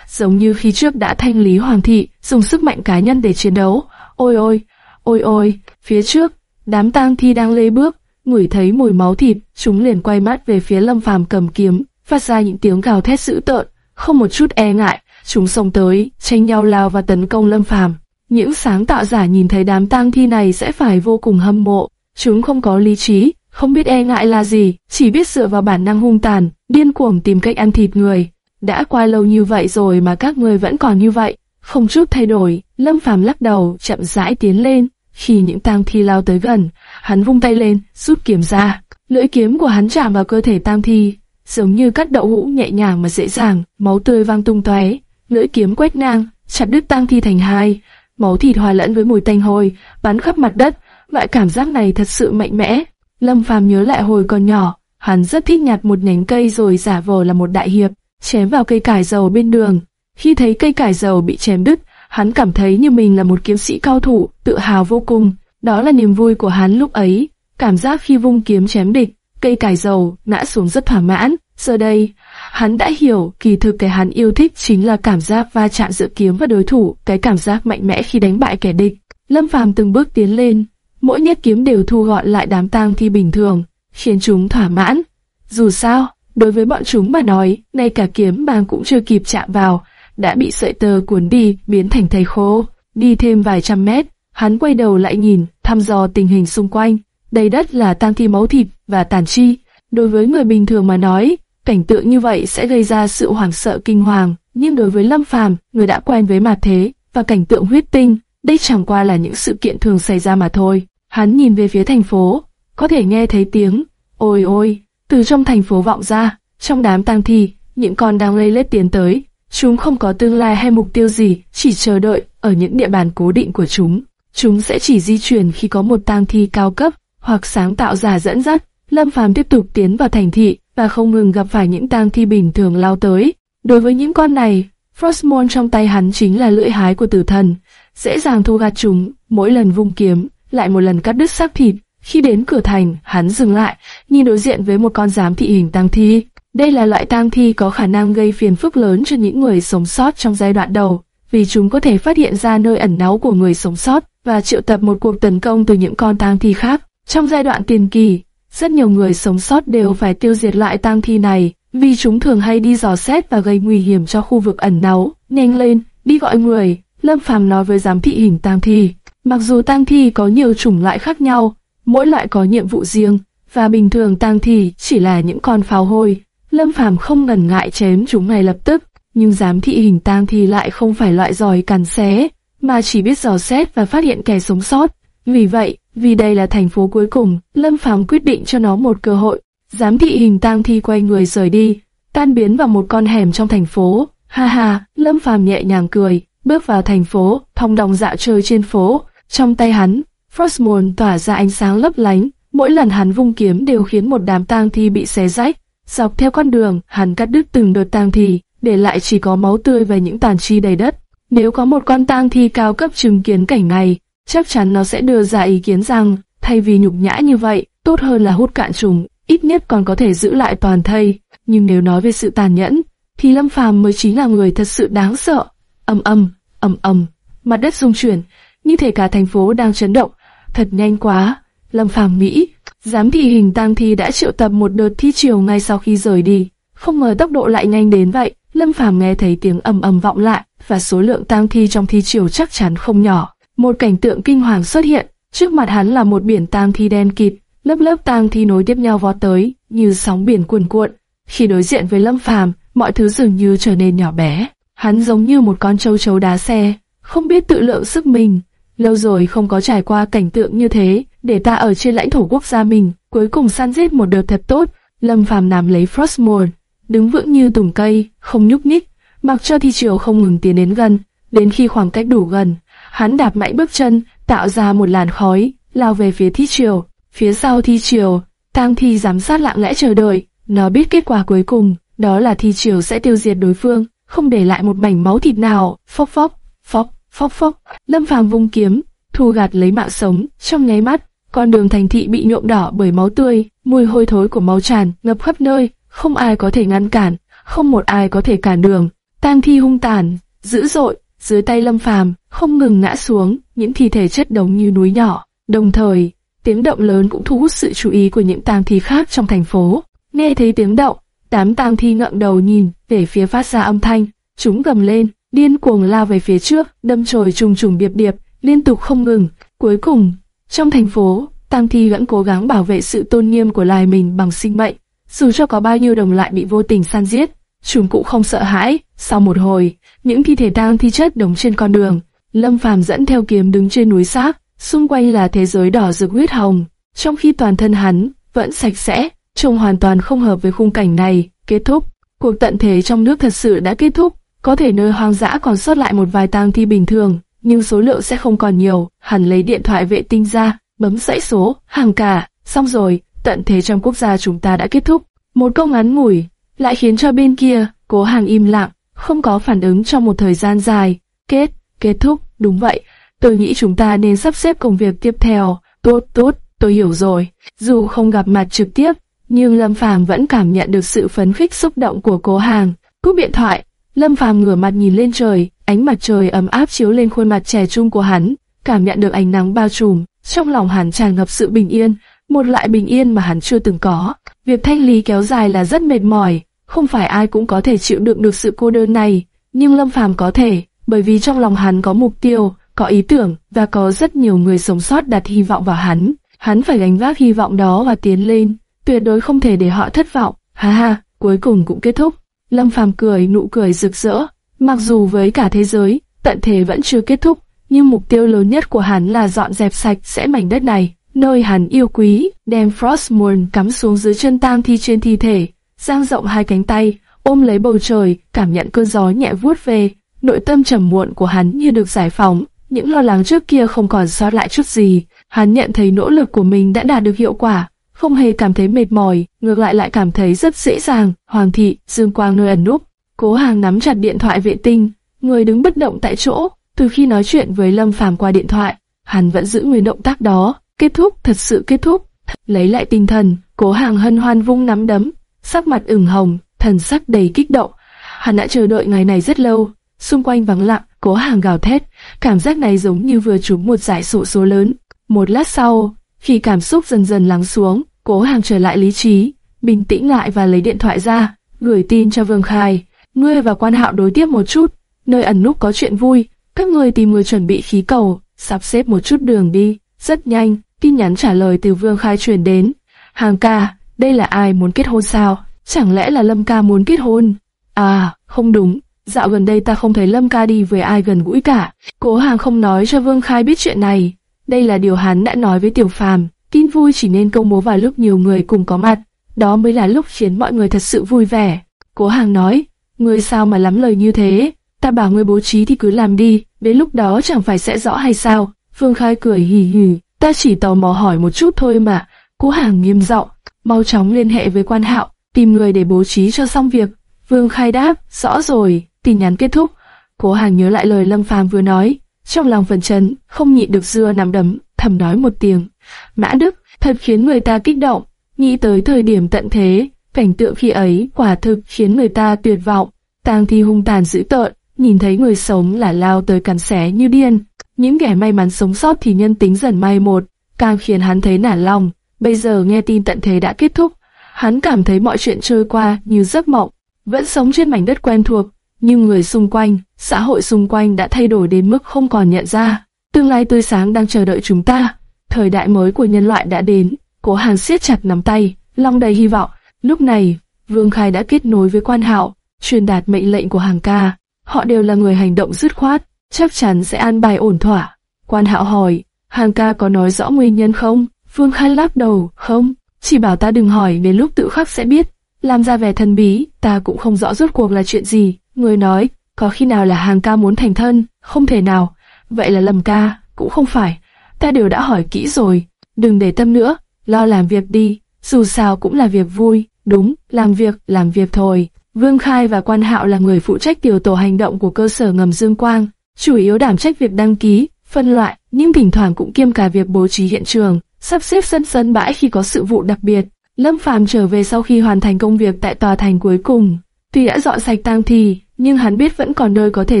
Giống như khi trước đã thanh lý hoàng thị, dùng sức mạnh cá nhân để chiến đấu. Ôi ôi, ôi ôi, phía trước, đám tang thi đang lê bước, ngửi thấy mùi máu thịt, chúng liền quay mắt về phía lâm phàm cầm kiếm, phát ra những tiếng gào thét dữ tợn, không một chút e ngại, chúng xông tới, tranh nhau lao và tấn công lâm phàm. Những sáng tạo giả nhìn thấy đám tang thi này sẽ phải vô cùng hâm mộ, chúng không có lý trí, không biết e ngại là gì, chỉ biết dựa vào bản năng hung tàn, điên cuồng tìm cách ăn thịt người. Đã qua lâu như vậy rồi mà các người vẫn còn như vậy, không chút thay đổi. Lâm Phàm lắc đầu, chậm rãi tiến lên. Khi những tang thi lao tới gần, hắn vung tay lên, rút kiếm ra. Lưỡi kiếm của hắn chạm vào cơ thể tang thi, giống như cắt đậu hũ nhẹ nhàng mà dễ dàng, máu tươi vang tung tóe. Lưỡi kiếm quét ngang, chặt đứt tang thi thành hai, máu thịt hòa lẫn với mùi tanh hôi, bắn khắp mặt đất. Loại cảm giác này thật sự mạnh mẽ. Lâm Phàm nhớ lại hồi còn nhỏ, hắn rất thích nhặt một nhánh cây rồi giả vờ là một đại hiệp, chém vào cây cải dầu bên đường. Khi thấy cây cải dầu bị chém đứt, hắn cảm thấy như mình là một kiếm sĩ cao thủ, tự hào vô cùng. Đó là niềm vui của hắn lúc ấy, cảm giác khi vung kiếm chém địch, cây cải dầu ngã xuống rất thỏa mãn. Giờ đây, hắn đã hiểu kỳ thực cái hắn yêu thích chính là cảm giác va chạm giữa kiếm và đối thủ, cái cảm giác mạnh mẽ khi đánh bại kẻ địch. Lâm Phàm từng bước tiến lên, mỗi nhát kiếm đều thu gọn lại đám tang thi bình thường, khiến chúng thỏa mãn. Dù sao, đối với bọn chúng mà nói, ngay cả kiếm bang cũng chưa kịp chạm vào, đã bị sợi tơ cuốn đi, biến thành thầy khô. Đi thêm vài trăm mét, hắn quay đầu lại nhìn, thăm dò tình hình xung quanh. Đầy đất là tang thi máu thịt và tàn chi. Đối với người bình thường mà nói, cảnh tượng như vậy sẽ gây ra sự hoảng sợ kinh hoàng. Nhưng đối với Lâm Phàm, người đã quen với mặt thế và cảnh tượng huyết tinh, đây chẳng qua là những sự kiện thường xảy ra mà thôi. Hắn nhìn về phía thành phố, có thể nghe thấy tiếng ôi ôi từ trong thành phố vọng ra. Trong đám tang thi, những con đang lây lết tiến tới. Chúng không có tương lai hay mục tiêu gì, chỉ chờ đợi ở những địa bàn cố định của chúng. Chúng sẽ chỉ di chuyển khi có một tang thi cao cấp hoặc sáng tạo giả dẫn dắt. Lâm Phàm tiếp tục tiến vào thành thị và không ngừng gặp phải những tang thi bình thường lao tới. Đối với những con này, Frostmourne trong tay hắn chính là lưỡi hái của tử thần, dễ dàng thu gạt chúng mỗi lần vung kiếm lại một lần cắt đứt xác thịt. Khi đến cửa thành, hắn dừng lại, nhìn đối diện với một con giám thị hình tang thi. Đây là loại tang thi có khả năng gây phiền phức lớn cho những người sống sót trong giai đoạn đầu, vì chúng có thể phát hiện ra nơi ẩn náu của người sống sót và triệu tập một cuộc tấn công từ những con tang thi khác. Trong giai đoạn tiền kỳ, rất nhiều người sống sót đều phải tiêu diệt lại tang thi này, vì chúng thường hay đi dò xét và gây nguy hiểm cho khu vực ẩn náu. Nhanh lên, đi gọi người. Lâm Phàm nói với giám thị hình tang thi. Mặc dù tang thi có nhiều chủng loại khác nhau, mỗi loại có nhiệm vụ riêng, và bình thường tang thi chỉ là những con pháo hôi. Lâm Phàm không ngần ngại chém chúng ngay lập tức, nhưng giám thị hình tang thi lại không phải loại giỏi cắn xé, mà chỉ biết dò xét và phát hiện kẻ sống sót. Vì vậy, vì đây là thành phố cuối cùng, Lâm Phàm quyết định cho nó một cơ hội. Giám thị hình tang thi quay người rời đi, tan biến vào một con hẻm trong thành phố. Ha ha, Lâm Phàm nhẹ nhàng cười, bước vào thành phố, thong dong dạo chơi trên phố. Trong tay hắn, Frostmourne tỏa ra ánh sáng lấp lánh, mỗi lần hắn vung kiếm đều khiến một đám tang thi bị xé rách. Dọc theo con đường, hắn cắt đứt từng đợt tang thi, để lại chỉ có máu tươi và những tàn chi đầy đất. Nếu có một con tang thi cao cấp chứng kiến cảnh này, chắc chắn nó sẽ đưa ra ý kiến rằng, thay vì nhục nhã như vậy, tốt hơn là hút cạn trùng, ít nhất còn có thể giữ lại toàn thây. Nhưng nếu nói về sự tàn nhẫn, thì Lâm Phàm mới chính là người thật sự đáng sợ. Ầm ầm, ầm ầm, mặt đất rung chuyển, như thể cả thành phố đang chấn động. Thật nhanh quá. Lâm Phàm nghĩ, giám thị hình tang thi đã triệu tập một đợt thi chiều ngay sau khi rời đi. Không ngờ tốc độ lại nhanh đến vậy. Lâm Phàm nghe thấy tiếng ầm ầm vọng lại, và số lượng tang thi trong thi chiều chắc chắn không nhỏ. Một cảnh tượng kinh hoàng xuất hiện, trước mặt hắn là một biển tang thi đen kịt, lớp lớp tang thi nối tiếp nhau vọt tới, như sóng biển cuồn cuộn. Khi đối diện với Lâm Phàm, mọi thứ dường như trở nên nhỏ bé. Hắn giống như một con trâu chấu đá xe, không biết tự lượng sức mình. Lâu rồi không có trải qua cảnh tượng như thế, để ta ở trên lãnh thổ quốc gia mình, cuối cùng săn giết một đợt thật tốt. Lâm Phàm nắm lấy Frostmourne, đứng vững như tùng cây, không nhúc nhích, mặc cho thi triều không ngừng tiến đến gần. Đến khi khoảng cách đủ gần, hắn đạp mạnh bước chân, tạo ra một làn khói, lao về phía thi triều. Phía sau thi triều, tang thi giám sát lặng lẽ chờ đợi, nó biết kết quả cuối cùng, đó là thi triều sẽ tiêu diệt đối phương, không để lại một mảnh máu thịt nào. Phốc phốc, phốc, phốc phốc. Lâm Phàm vung kiếm, thu gạt lấy mạng sống. Trong nháy mắt, con đường thành thị bị nhuộm đỏ bởi máu tươi, mùi hôi thối của máu tràn ngập khắp nơi, không ai có thể ngăn cản, không một ai có thể cản đường. Tang thi hung tàn, dữ dội, dưới tay Lâm Phàm không ngừng ngã xuống, những thi thể chất đống như núi nhỏ. Đồng thời, tiếng động lớn cũng thu hút sự chú ý của những tang thi khác trong thành phố. Nghe thấy tiếng động, đám tang thi ngẩng đầu nhìn về phía phát ra âm thanh, chúng gầm lên, điên cuồng lao về phía trước, đâm chồi trùng trùng điệp điệp, liên tục không ngừng. Cuối cùng, trong thành phố, tang thi vẫn cố gắng bảo vệ sự tôn nghiêm của loài mình bằng sinh mệnh, dù cho có bao nhiêu đồng loại bị vô tình san giết, chúng cũng không sợ hãi. Sau một hồi, những thi thể tang thi chất đống trên con đường, Lâm Phàm dẫn theo kiếm đứng trên núi xác, xung quanh là thế giới đỏ rực huyết hồng, trong khi toàn thân hắn vẫn sạch sẽ, trông hoàn toàn không hợp với khung cảnh này. Kết thúc, cuộc tận thế trong nước thật sự đã kết thúc, có thể nơi hoang dã còn sót lại một vài tang thi bình thường, nhưng số lượng sẽ không còn nhiều. Hắn lấy điện thoại vệ tinh ra, bấm dãy số, hàng cả, xong rồi, tận thế trong quốc gia chúng ta đã kết thúc. Một câu ngắn ngủi, lại khiến cho bên kia, cố hàng im lặng, không có phản ứng trong một thời gian dài. Kết, kết thúc, đúng vậy. Tôi nghĩ chúng ta nên sắp xếp công việc tiếp theo. Tốt, tốt, tôi hiểu rồi. Dù không gặp mặt trực tiếp, nhưng Lâm Phàm vẫn cảm nhận được sự phấn khích xúc động của cố hàng. Cúp điện thoại, Lâm Phàm ngửa mặt nhìn lên trời, ánh mặt trời ấm áp chiếu lên khuôn mặt trẻ trung của hắn, cảm nhận được ánh nắng bao trùm, trong lòng hắn tràn ngập sự bình yên, một loại bình yên mà hắn chưa từng có. Việc thanh lý kéo dài là rất mệt mỏi, không phải ai cũng có thể chịu đựng được sự cô đơn này, nhưng Lâm Phàm có thể, bởi vì trong lòng hắn có mục tiêu, có ý tưởng và có rất nhiều người sống sót đặt hy vọng vào hắn. Hắn phải gánh vác hy vọng đó và tiến lên, tuyệt đối không thể để họ thất vọng. Ha ha, cuối cùng cũng kết thúc. Lâm Phàm cười nụ cười rực rỡ, mặc dù với cả thế giới, tận thế vẫn chưa kết thúc, nhưng mục tiêu lớn nhất của hắn là dọn dẹp sạch sẽ mảnh đất này, nơi hắn yêu quý, đem Frostmourne cắm xuống dưới chân tang thi trên thi thể, giang rộng hai cánh tay, ôm lấy bầu trời, cảm nhận cơn gió nhẹ vuốt về, nội tâm trầm muộn của hắn như được giải phóng, những lo lắng trước kia không còn sót lại chút gì, hắn nhận thấy nỗ lực của mình đã đạt được hiệu quả, không hề cảm thấy mệt mỏi, ngược lại lại cảm thấy rất dễ dàng. Hoàng thị, Dương Quang nơi ẩn núp, Cố Hàng nắm chặt điện thoại vệ tinh, người đứng bất động tại chỗ. Từ khi nói chuyện với Lâm Phàm qua điện thoại, hắn vẫn giữ nguyên động tác đó. Kết thúc, thật sự kết thúc. Lấy lại tinh thần, Cố Hàng hân hoan vung nắm đấm, sắc mặt ửng hồng, thần sắc đầy kích động. Hắn đã chờ đợi ngày này rất lâu. Xung quanh vắng lặng, Cố Hàng gào thét, cảm giác này giống như vừa trúng một giải sổ số lớn. Một lát sau, khi cảm xúc dần dần lắng xuống, Cố Hàng trở lại lý trí, bình tĩnh lại và lấy điện thoại ra, gửi tin cho Vương Khai. Ngươi và quan hạo đối tiếp một chút, nơi ẩn núp có chuyện vui, các ngươi tìm người chuẩn bị khí cầu, sắp xếp một chút đường đi. Rất nhanh, tin nhắn trả lời từ Vương Khai truyền đến. Hàng ca, đây là ai muốn kết hôn sao? Chẳng lẽ là Lâm ca muốn kết hôn? À, không đúng, dạo gần đây ta không thấy Lâm ca đi với ai gần gũi cả. Cố Hàng không nói cho Vương Khai biết chuyện này. Đây là điều hắn đã nói với Tiểu Phàm. Tin vui chỉ nên công bố vào lúc nhiều người cùng có mặt, đó mới là lúc khiến mọi người thật sự vui vẻ. Cố Hàng nói, ngươi sao mà lắm lời như thế? Ta bảo ngươi bố trí thì cứ làm đi, đến lúc đó chẳng phải sẽ rõ hay sao? Phương Khai cười hì hì, ta chỉ tò mò hỏi một chút thôi mà. Cố Hàng nghiêm giọng, mau chóng liên hệ với quan hạo, tìm người để bố trí cho xong việc. Vương Khai đáp, rõ rồi, tin nhắn kết thúc. Cố Hàng nhớ lại lời Lâm Phàm vừa nói, trong lòng phần chấn, không nhịn được dưa nằm đấm, thầm nói một tiếng. Mã Đức, thật khiến người ta kích động, nghĩ tới thời điểm tận thế, cảnh tượng khi ấy quả thực khiến người ta tuyệt vọng. Tang thi hung tàn dữ tợn, nhìn thấy người sống là lao tới cắn xé như điên. Những kẻ may mắn sống sót thì nhân tính dần may một, càng khiến hắn thấy nản lòng. Bây giờ nghe tin tận thế đã kết thúc, hắn cảm thấy mọi chuyện trôi qua như giấc mộng, vẫn sống trên mảnh đất quen thuộc, nhưng người xung quanh, xã hội xung quanh đã thay đổi đến mức không còn nhận ra. Tương lai tươi sáng đang chờ đợi chúng ta. Thời đại mới của nhân loại đã đến. Cố Hàn siết chặt nắm tay, lòng đầy hy vọng. Lúc này, Vương Khai đã kết nối với quan hạo, truyền đạt mệnh lệnh của hàng ca. Họ đều là người hành động dứt khoát, chắc chắn sẽ an bài ổn thỏa. Quan hạo hỏi, hàng ca có nói rõ nguyên nhân không? Vương Khai lắc đầu, không, chỉ bảo ta đừng hỏi đến lúc tự khắc sẽ biết. Làm ra vẻ thần bí, ta cũng không rõ rốt cuộc là chuyện gì. Người nói, có khi nào là hàng ca muốn thành thân, không thể nào. Vậy là lầm ca, cũng không phải. Ta đều đã hỏi kỹ rồi, đừng để tâm nữa, lo làm việc đi, dù sao cũng là việc vui. Đúng, làm việc, làm việc thôi. Vương Khai và Quan Hạo là người phụ trách tiểu tổ hành động của cơ sở ngầm Dương Quang, chủ yếu đảm trách việc đăng ký, phân loại, nhưng thỉnh thoảng cũng kiêm cả việc bố trí hiện trường, sắp xếp sân sân bãi khi có sự vụ đặc biệt. Lâm Phàm trở về sau khi hoàn thành công việc tại tòa thành cuối cùng, tuy đã dọn sạch tang thi, nhưng hắn biết vẫn còn nơi có thể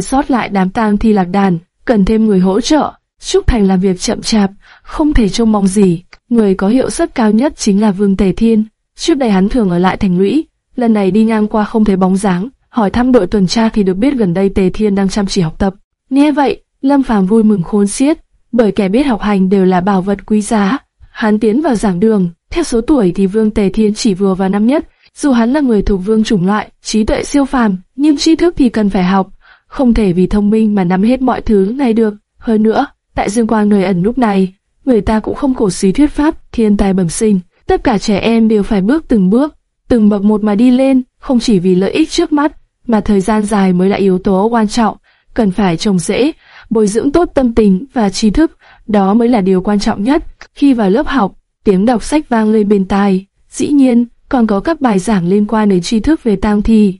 sót lại đám tang thi lạc đàn, cần thêm người hỗ trợ. Trúc Thành làm việc chậm chạp, không thể trông mong gì. Người có hiệu suất cao nhất chính là Vương Tề Thiên. Trước đây hắn thường ở lại thành lũy, lần này đi ngang qua không thấy bóng dáng, hỏi thăm đội tuần tra thì được biết gần đây Tề Thiên đang chăm chỉ học tập. Nghe vậy, Lâm Phàm vui mừng khôn xiết, bởi kẻ biết học hành đều là bảo vật quý giá. Hắn tiến vào giảng đường, theo số tuổi thì Vương Tề Thiên chỉ vừa vào năm nhất, dù hắn là người thuộc vương chủng loại, trí tuệ siêu phàm, nhưng tri thức thì cần phải học, không thể vì thông minh mà nắm hết mọi thứ này được. Hơn nữa, tại Dương Quang nơi ẩn lúc này, người ta cũng không cổ suý thuyết pháp thiên tài bẩm sinh, tất cả trẻ em đều phải bước từng bước, từng bậc một mà đi lên, không chỉ vì lợi ích trước mắt, mà thời gian dài mới là yếu tố quan trọng, cần phải trồng rễ, bồi dưỡng tốt tâm tình và trí thức, đó mới là điều quan trọng nhất. Khi vào lớp học, tiếng đọc sách vang lên bên tai, dĩ nhiên, còn có các bài giảng liên quan đến tri thức về tang thi.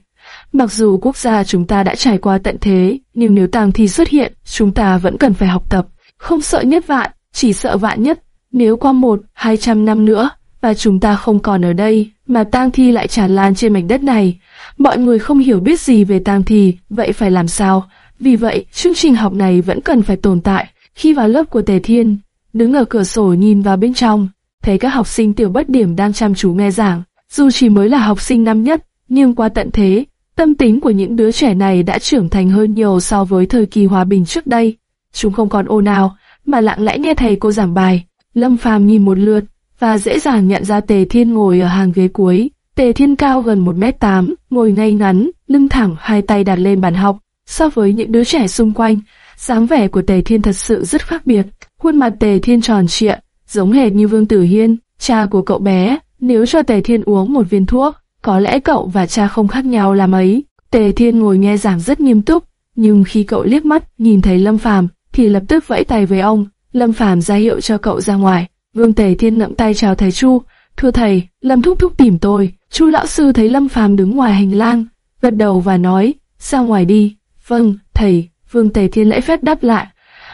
Mặc dù quốc gia chúng ta đã trải qua tận thế, nhưng nếu tang thi xuất hiện, chúng ta vẫn cần phải học tập. Không sợ nhất vạn, chỉ sợ vạn nhất. Nếu qua một, hai trăm năm nữa, và chúng ta không còn ở đây, mà tang thi lại tràn lan trên mảnh đất này, mọi người không hiểu biết gì về tang thi, vậy phải làm sao? Vì vậy, chương trình học này vẫn cần phải tồn tại. Khi vào lớp của Tề Thiên, đứng ở cửa sổ nhìn vào bên trong, thấy các học sinh tiểu bất điểm đang chăm chú nghe giảng. Dù chỉ mới là học sinh năm nhất, nhưng qua tận thế, tâm tính của những đứa trẻ này đã trưởng thành hơn nhiều so với thời kỳ hòa bình trước đây. Chúng không còn ồn ào, mà lặng lẽ nghe thầy cô giảng bài. Lâm Phàm nhìn một lượt và dễ dàng nhận ra Tề Thiên ngồi ở hàng ghế cuối. Tề Thiên cao gần 1m8, ngồi ngay ngắn, lưng thẳng, hai tay đặt lên bàn học. So với những đứa trẻ xung quanh, dáng vẻ của Tề Thiên thật sự rất khác biệt. Khuôn mặt Tề Thiên tròn trịa, giống hệt như Vương Tử Hiên, cha của cậu bé. Nếu cho Tề Thiên uống một viên thuốc, có lẽ cậu và cha không khác nhau là mấy. Tề Thiên ngồi nghe giảng rất nghiêm túc, nhưng khi cậu liếc mắt nhìn thấy Lâm Phàm, thì lập tức vẫy tay với ông. Lâm Phàm ra hiệu cho cậu ra ngoài. Vương Tề Thiên ngậm tay chào thầy Chu. Thưa thầy, Lâm thúc thúc tìm tôi. Chu lão sư thấy Lâm Phàm đứng ngoài hành lang, gật đầu và nói, ra ngoài đi. Vâng, thầy. Vương Tề Thiên lễ phép đáp lại.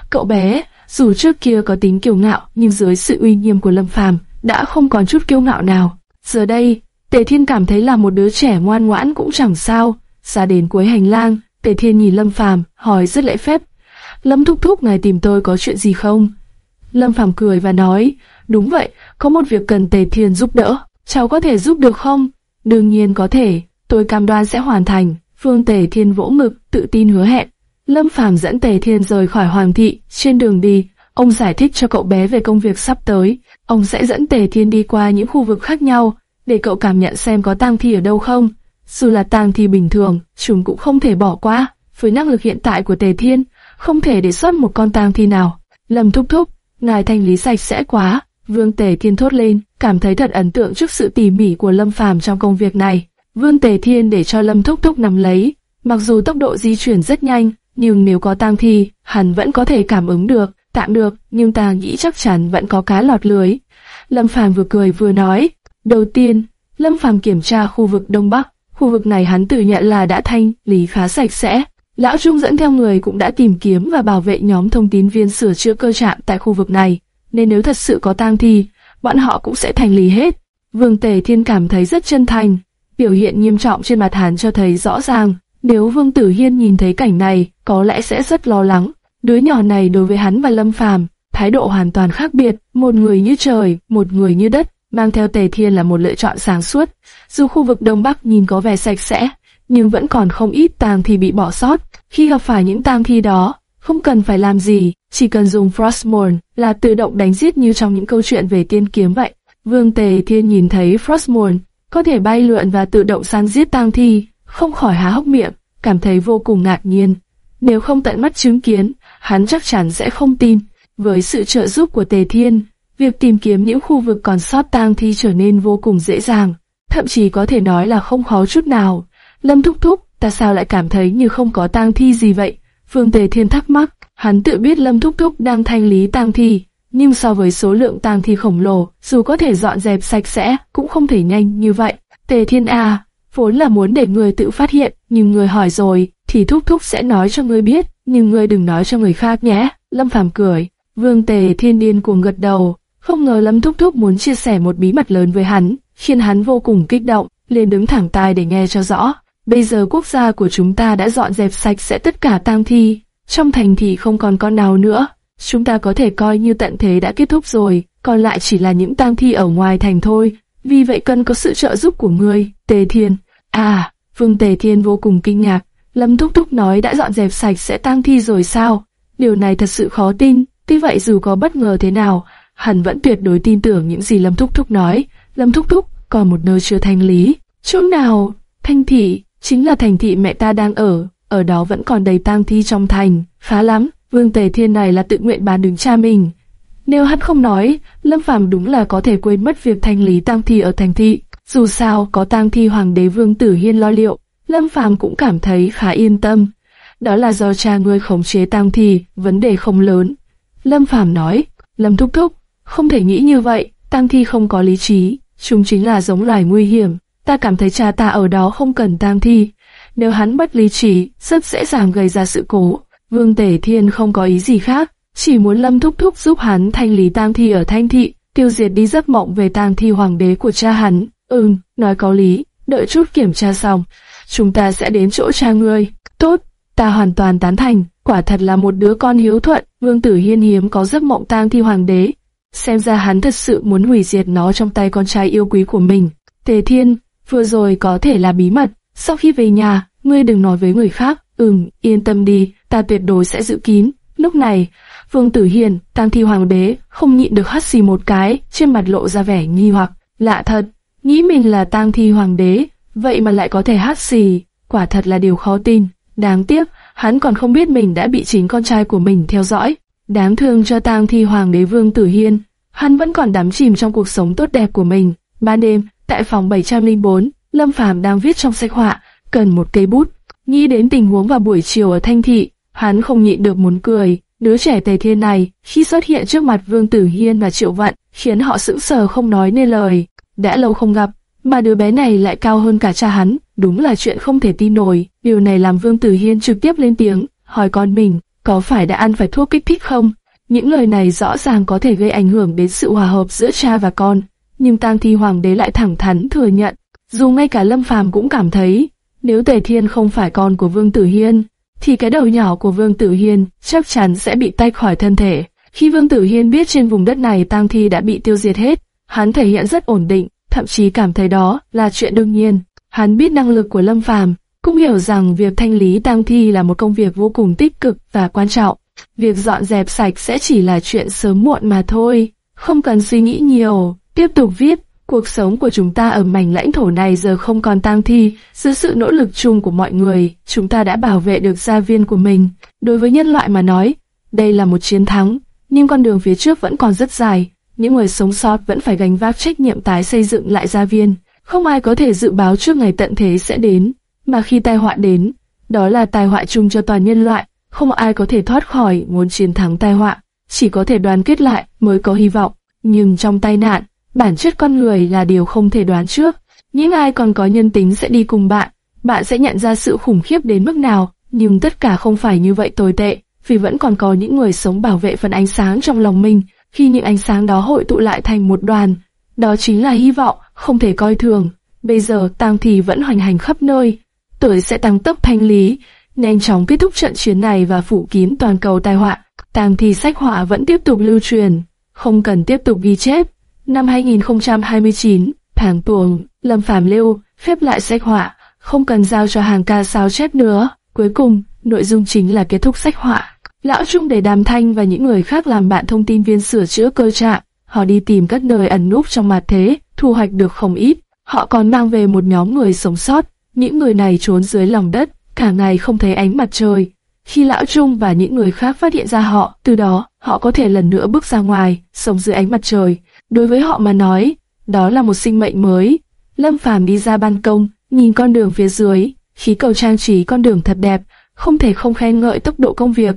Cậu bé, dù trước kia có tính kiêu ngạo, nhưng dưới sự uy nghiêm của Lâm Phàm, đã không còn chút kiêu ngạo nào. Giờ đây, Tề Thiên cảm thấy là một đứa trẻ ngoan ngoãn cũng chẳng sao. Ra đến cuối hành lang, Tề Thiên nhìn Lâm Phàm, hỏi rất lễ phép. Lâm thúc thúc ngài tìm tôi có chuyện gì không? Lâm Phàm cười và nói, đúng vậy, có một việc cần Tề Thiên giúp đỡ. Cháu có thể giúp được không? Đương nhiên có thể, tôi cam đoan sẽ hoàn thành. Phương Tề Thiên vỗ ngực, tự tin hứa hẹn. Lâm Phàm dẫn Tề Thiên rời khỏi Hoàng thị, trên đường đi, ông giải thích cho cậu bé về công việc sắp tới. Ông sẽ dẫn Tề Thiên đi qua những khu vực khác nhau, để cậu cảm nhận xem có tang thi ở đâu không. Dù là tang thi bình thường, chúng cũng không thể bỏ qua. Với năng lực hiện tại của Tề Thiên, không thể để sót một con tang thi nào. Lâm thúc thúc, ngài thanh lý sạch sẽ quá. Vương Tề Thiên thốt lên, cảm thấy thật ấn tượng trước sự tỉ mỉ của Lâm Phàm trong công việc này. Vương Tề Thiên để cho Lâm Thúc Thúc nắm lấy. Mặc dù tốc độ di chuyển rất nhanh, nhưng nếu có tang thi, hắn vẫn có thể cảm ứng được, tạm được, nhưng ta nghĩ chắc chắn vẫn có cá lọt lưới. Lâm Phàm vừa cười vừa nói, đầu tiên, Lâm Phàm kiểm tra khu vực Đông Bắc, khu vực này hắn tự nhận là đã thanh, lý khá sạch sẽ. Lão Trung dẫn theo người cũng đã tìm kiếm và bảo vệ nhóm thông tin viên sửa chữa cơ trạm tại khu vực này, nên nếu thật sự có tang thi, bọn họ cũng sẽ thành lý hết. Vương Tề Thiên cảm thấy rất chân thành, biểu hiện nghiêm trọng trên mặt hắn cho thấy rõ ràng, nếu Vương Tử Hiên nhìn thấy cảnh này, có lẽ sẽ rất lo lắng. Đứa nhỏ này đối với hắn và Lâm Phàm, thái độ hoàn toàn khác biệt, một người như trời, một người như đất, mang theo Tề Thiên là một lựa chọn sáng suốt. Dù khu vực Đông Bắc nhìn có vẻ sạch sẽ, nhưng vẫn còn không ít tang thi bị bỏ sót. Khi gặp phải những tang thi đó, không cần phải làm gì, chỉ cần dùng Frostmourne là tự động đánh giết như trong những câu chuyện về tiên kiếm vậy. Vương Tề Thiên nhìn thấy Frostmourne có thể bay lượn và tự động săn giết tang thi, không khỏi há hốc miệng, cảm thấy vô cùng ngạc nhiên. Nếu không tận mắt chứng kiến, hắn chắc chắn sẽ không tin. Với sự trợ giúp của Tề Thiên, việc tìm kiếm những khu vực còn sót tang thi trở nên vô cùng dễ dàng, thậm chí có thể nói là không khó chút nào. Lâm thúc thúc, ta sao lại cảm thấy như không có tang thi gì vậy? Phương Tề Thiên thắc mắc, hắn tự biết Lâm thúc thúc đang thanh lý tang thi, nhưng so với số lượng tang thi khổng lồ, dù có thể dọn dẹp sạch sẽ, cũng không thể nhanh như vậy. Tề Thiên A, vốn là muốn để người tự phát hiện, nhưng người hỏi rồi, thì thúc thúc sẽ nói cho người biết, nhưng người đừng nói cho người khác nhé. Lâm Phàm cười, Vương Tề Thiên điên cuồng gật đầu, không ngờ Lâm thúc thúc muốn chia sẻ một bí mật lớn với hắn, khiến hắn vô cùng kích động, liền đứng thẳng tai để nghe cho rõ. Bây giờ quốc gia của chúng ta đã dọn dẹp sạch sẽ tất cả tang thi, trong thành thì không còn con nào nữa. Chúng ta có thể coi như tận thế đã kết thúc rồi, còn lại chỉ là những tang thi ở ngoài thành thôi. Vì vậy cần có sự trợ giúp của ngươi, Tề Thiên. À, Vương Tề Thiên vô cùng kinh ngạc. Lâm Thúc Thúc nói đã dọn dẹp sạch sẽ tang thi rồi sao? Điều này thật sự khó tin. Tuy vậy dù có bất ngờ thế nào, hắn vẫn tuyệt đối tin tưởng những gì Lâm Thúc Thúc nói. Lâm Thúc Thúc còn một nơi chưa thanh lý. Chỗ nào? Thanh thị, chính là thành thị mẹ ta đang ở. Ở đó vẫn còn đầy tang thi trong thành. Phá lắm, Vương Tề Thiên này là tự nguyện bán đứng cha mình. Nếu hắn không nói, Lâm Phàm đúng là có thể quên mất việc thanh lý tang thi ở thành thị. Dù sao, có tang thi hoàng đế Vương Tử Hiên lo liệu, Lâm Phàm cũng cảm thấy khá yên tâm. Đó là do cha ngươi khống chế tang thi, vấn đề không lớn. Lâm Phàm nói, Lâm Thúc Thúc, không thể nghĩ như vậy, tang thi không có lý trí, chúng chính là giống loài nguy hiểm. Ta cảm thấy cha ta ở đó không cần tang thi. Nếu hắn bất lý trí, rất dễ dàng gây ra sự cố. Vương Tể Thiên không có ý gì khác, chỉ muốn Lâm Thúc Thúc giúp hắn thanh lý tang thi ở Thanh Thị, tiêu diệt đi giấc mộng về tang thi hoàng đế của cha hắn. Ừm, nói có lý, đợi chút kiểm tra xong, chúng ta sẽ đến chỗ cha ngươi. Tốt, ta hoàn toàn tán thành, quả thật là một đứa con hiếu thuận, Vương Tử Hiên hiếm có giấc mộng tang thi hoàng đế. Xem ra hắn thật sự muốn hủy diệt nó trong tay con trai yêu quý của mình. Tề Thiên, vừa rồi có thể là bí mật, sau khi về nhà, ngươi đừng nói với người khác. Ừm, yên tâm đi, ta tuyệt đối sẽ giữ kín. Lúc này, Vương Tử Hiền, Tang Thi Hoàng đế, không nhịn được hắt xì một cái, trên mặt lộ ra vẻ nghi hoặc. Lạ thật, nghĩ mình là Tang Thi Hoàng đế, vậy mà lại có thể hắt xì, quả thật là điều khó tin. Đáng tiếc, hắn còn không biết mình đã bị chính con trai của mình theo dõi. Đáng thương cho Tang Thi Hoàng đế Vương Tử Hiên, hắn vẫn còn đắm chìm trong cuộc sống tốt đẹp của mình. Ban đêm, tại phòng 704, Lâm Phàm đang viết trong sách họa, cần một cây bút. Nghĩ đến tình huống vào buổi chiều ở Thanh Thị, hắn không nhịn được muốn cười. Đứa trẻ tề thiên này, khi xuất hiện trước mặt Vương Tử Hiên và Triệu Vận, khiến họ sững sờ không nói nên lời. Đã lâu không gặp, mà đứa bé này lại cao hơn cả cha hắn, đúng là chuyện không thể tin nổi. Điều này làm Vương Tử Hiên trực tiếp lên tiếng, hỏi con mình, có phải đã ăn phải thuốc kích thích không? Những lời này rõ ràng có thể gây ảnh hưởng đến sự hòa hợp giữa cha và con, nhưng Tang Thi Hoàng đế lại thẳng thắn thừa nhận, dù ngay cả Lâm Phàm cũng cảm thấy, nếu Tề Thiên không phải con của Vương Tử Hiên, thì cái đầu nhỏ của Vương Tử Hiên chắc chắn sẽ bị tách khỏi thân thể. Khi Vương Tử Hiên biết trên vùng đất này tang thi đã bị tiêu diệt hết, hắn thể hiện rất ổn định, thậm chí cảm thấy đó là chuyện đương nhiên. Hắn biết năng lực của Lâm Phàm, cũng hiểu rằng việc thanh lý tang thi là một công việc vô cùng tích cực và quan trọng. Việc dọn dẹp sạch sẽ chỉ là chuyện sớm muộn mà thôi, không cần suy nghĩ nhiều. Tiếp tục viết, Cuộc sống của chúng ta ở mảnh lãnh thổ này giờ không còn tang thi, dưới sự nỗ lực chung của mọi người, chúng ta đã bảo vệ được gia viên của mình. Đối với nhân loại mà nói, đây là một chiến thắng, nhưng con đường phía trước vẫn còn rất dài. Những người sống sót vẫn phải gánh vác trách nhiệm tái xây dựng lại gia viên. Không ai có thể dự báo trước ngày tận thế sẽ đến, mà khi tai họa đến, đó là tai họa chung cho toàn nhân loại, không ai có thể thoát khỏi muốn chiến thắng tai họa, chỉ có thể đoàn kết lại mới có hy vọng. Nhưng trong tai nạn, bản chất con người là điều không thể đoán trước. Những ai còn có nhân tính sẽ đi cùng bạn, bạn sẽ nhận ra sự khủng khiếp đến mức nào, nhưng tất cả không phải như vậy tồi tệ, vì vẫn còn có những người sống bảo vệ phần ánh sáng trong lòng mình, khi những ánh sáng đó hội tụ lại thành một đoàn. Đó chính là hy vọng, không thể coi thường. Bây giờ tang thì vẫn hoành hành khắp nơi, tuổi sẽ tăng tốc thanh lý, nhanh chóng kết thúc trận chiến này và phủ kín toàn cầu tai họa. Tang thi sách họa vẫn tiếp tục lưu truyền, không cần tiếp tục ghi chép. Năm 2029, tháng tuồng, Lâm Phàm lưu, phép lại sách họa, không cần giao cho hàng ca sao chép nữa. Cuối cùng, nội dung chính là kết thúc sách họa. Lão Trung để Đàm Thanh và những người khác làm bạn thông tin viên sửa chữa cơ trạng. Họ đi tìm các nơi ẩn núp trong mặt thế, thu hoạch được không ít. Họ còn mang về một nhóm người sống sót. Những người này trốn dưới lòng đất, cả ngày không thấy ánh mặt trời. Khi Lão Trung và những người khác phát hiện ra họ, từ đó, họ có thể lần nữa bước ra ngoài, sống dưới ánh mặt trời. Đối với họ mà nói, đó là một sinh mệnh mới. Lâm Phàm đi ra ban công, nhìn con đường phía dưới, khí cầu trang trí con đường thật đẹp, không thể không khen ngợi tốc độ công việc.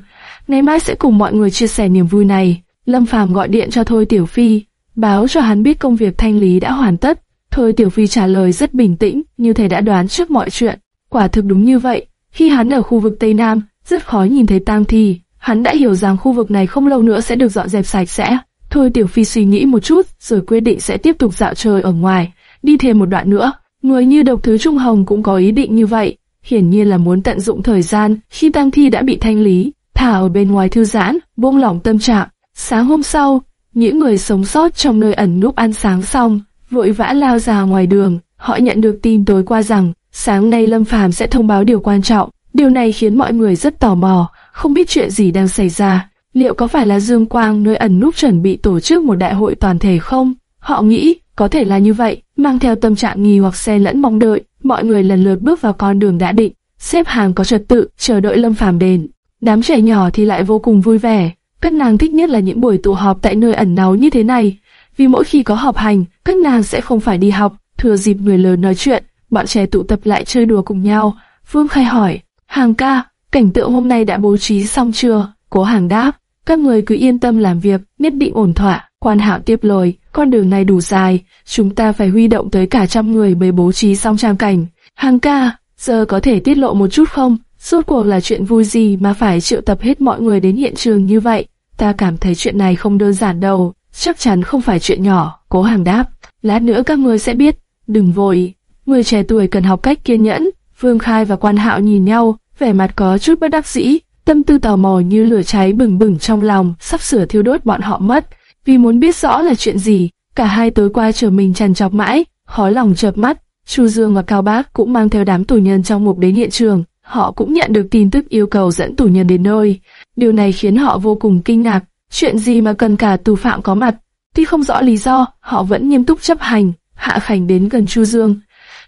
Ngày mai sẽ cùng mọi người chia sẻ niềm vui này. Lâm Phàm gọi điện cho Thôi Tiểu Phi, báo cho hắn biết công việc thanh lý đã hoàn tất. Thôi Tiểu Phi trả lời rất bình tĩnh, như thể đã đoán trước mọi chuyện. Quả thực đúng như vậy, khi hắn ở khu vực Tây Nam, rất khó nhìn thấy tang thi. Hắn đã hiểu rằng khu vực này không lâu nữa sẽ được dọn dẹp sạch sẽ. Thôi Tiểu Phi suy nghĩ một chút, rồi quyết định sẽ tiếp tục dạo chơi ở ngoài, đi thêm một đoạn nữa. Người như độc thứ Trung Hồng cũng có ý định như vậy, hiển nhiên là muốn tận dụng thời gian khi tang thi đã bị thanh lý, thả ở bên ngoài thư giãn, buông lỏng tâm trạng. Sáng hôm sau, những người sống sót trong nơi ẩn núp ăn sáng xong, vội vã lao ra ngoài đường. Họ nhận được tin tối qua rằng sáng nay Lâm Phàm sẽ thông báo điều quan trọng. Điều này khiến mọi người rất tò mò, không biết chuyện gì đang xảy ra. Liệu có phải là Dương Quang nơi ẩn núp chuẩn bị tổ chức một đại hội toàn thể không? Họ nghĩ có thể là như vậy, mang theo tâm trạng nghi hoặc xe lẫn mong đợi, mọi người lần lượt bước vào con đường đã định, xếp hàng có trật tự, chờ đợi Lâm Phàm đến. Đám trẻ nhỏ thì lại vô cùng vui vẻ, các nàng thích nhất là những buổi tụ họp tại nơi ẩn náu như thế này, vì mỗi khi có họp hành, các nàng sẽ không phải đi học, thừa dịp người lớn nói chuyện, bọn trẻ tụ tập lại chơi đùa cùng nhau. Vương Khai hỏi, Hàng ca, cảnh tượng hôm nay đã bố trí xong chưa? Cố Hàng đáp, các người cứ yên tâm làm việc, nhất định ổn thỏa. Quan Hạo tiếp lời, con đường này đủ dài, chúng ta phải huy động tới cả trăm người mới bố trí xong trang cảnh. Hàng ca, giờ có thể tiết lộ một chút không? Suốt cuộc là chuyện vui gì mà phải triệu tập hết mọi người đến hiện trường như vậy? Ta cảm thấy chuyện này không đơn giản đâu, chắc chắn không phải chuyện nhỏ, cố hàng đáp. Lát nữa các người sẽ biết, đừng vội. Người trẻ tuổi cần học cách kiên nhẫn. Vương Khai và Quan Hạo nhìn nhau, vẻ mặt có chút bất đắc dĩ, tâm tư tò mò như lửa cháy bừng bừng trong lòng, sắp sửa thiêu đốt bọn họ mất. Vì muốn biết rõ là chuyện gì, cả hai tối qua chờ mình trằn trọc mãi, khó lòng chợp mắt. Chu Dương và Cao Bác cũng mang theo đám tù nhân trong mục đến hiện trường, họ cũng nhận được tin tức yêu cầu dẫn tù nhân đến nơi. Điều này khiến họ vô cùng kinh ngạc, chuyện gì mà cần cả tù phạm có mặt. Tuy không rõ lý do, họ vẫn nghiêm túc chấp hành. Hạ Khánh đến gần Chu Dương.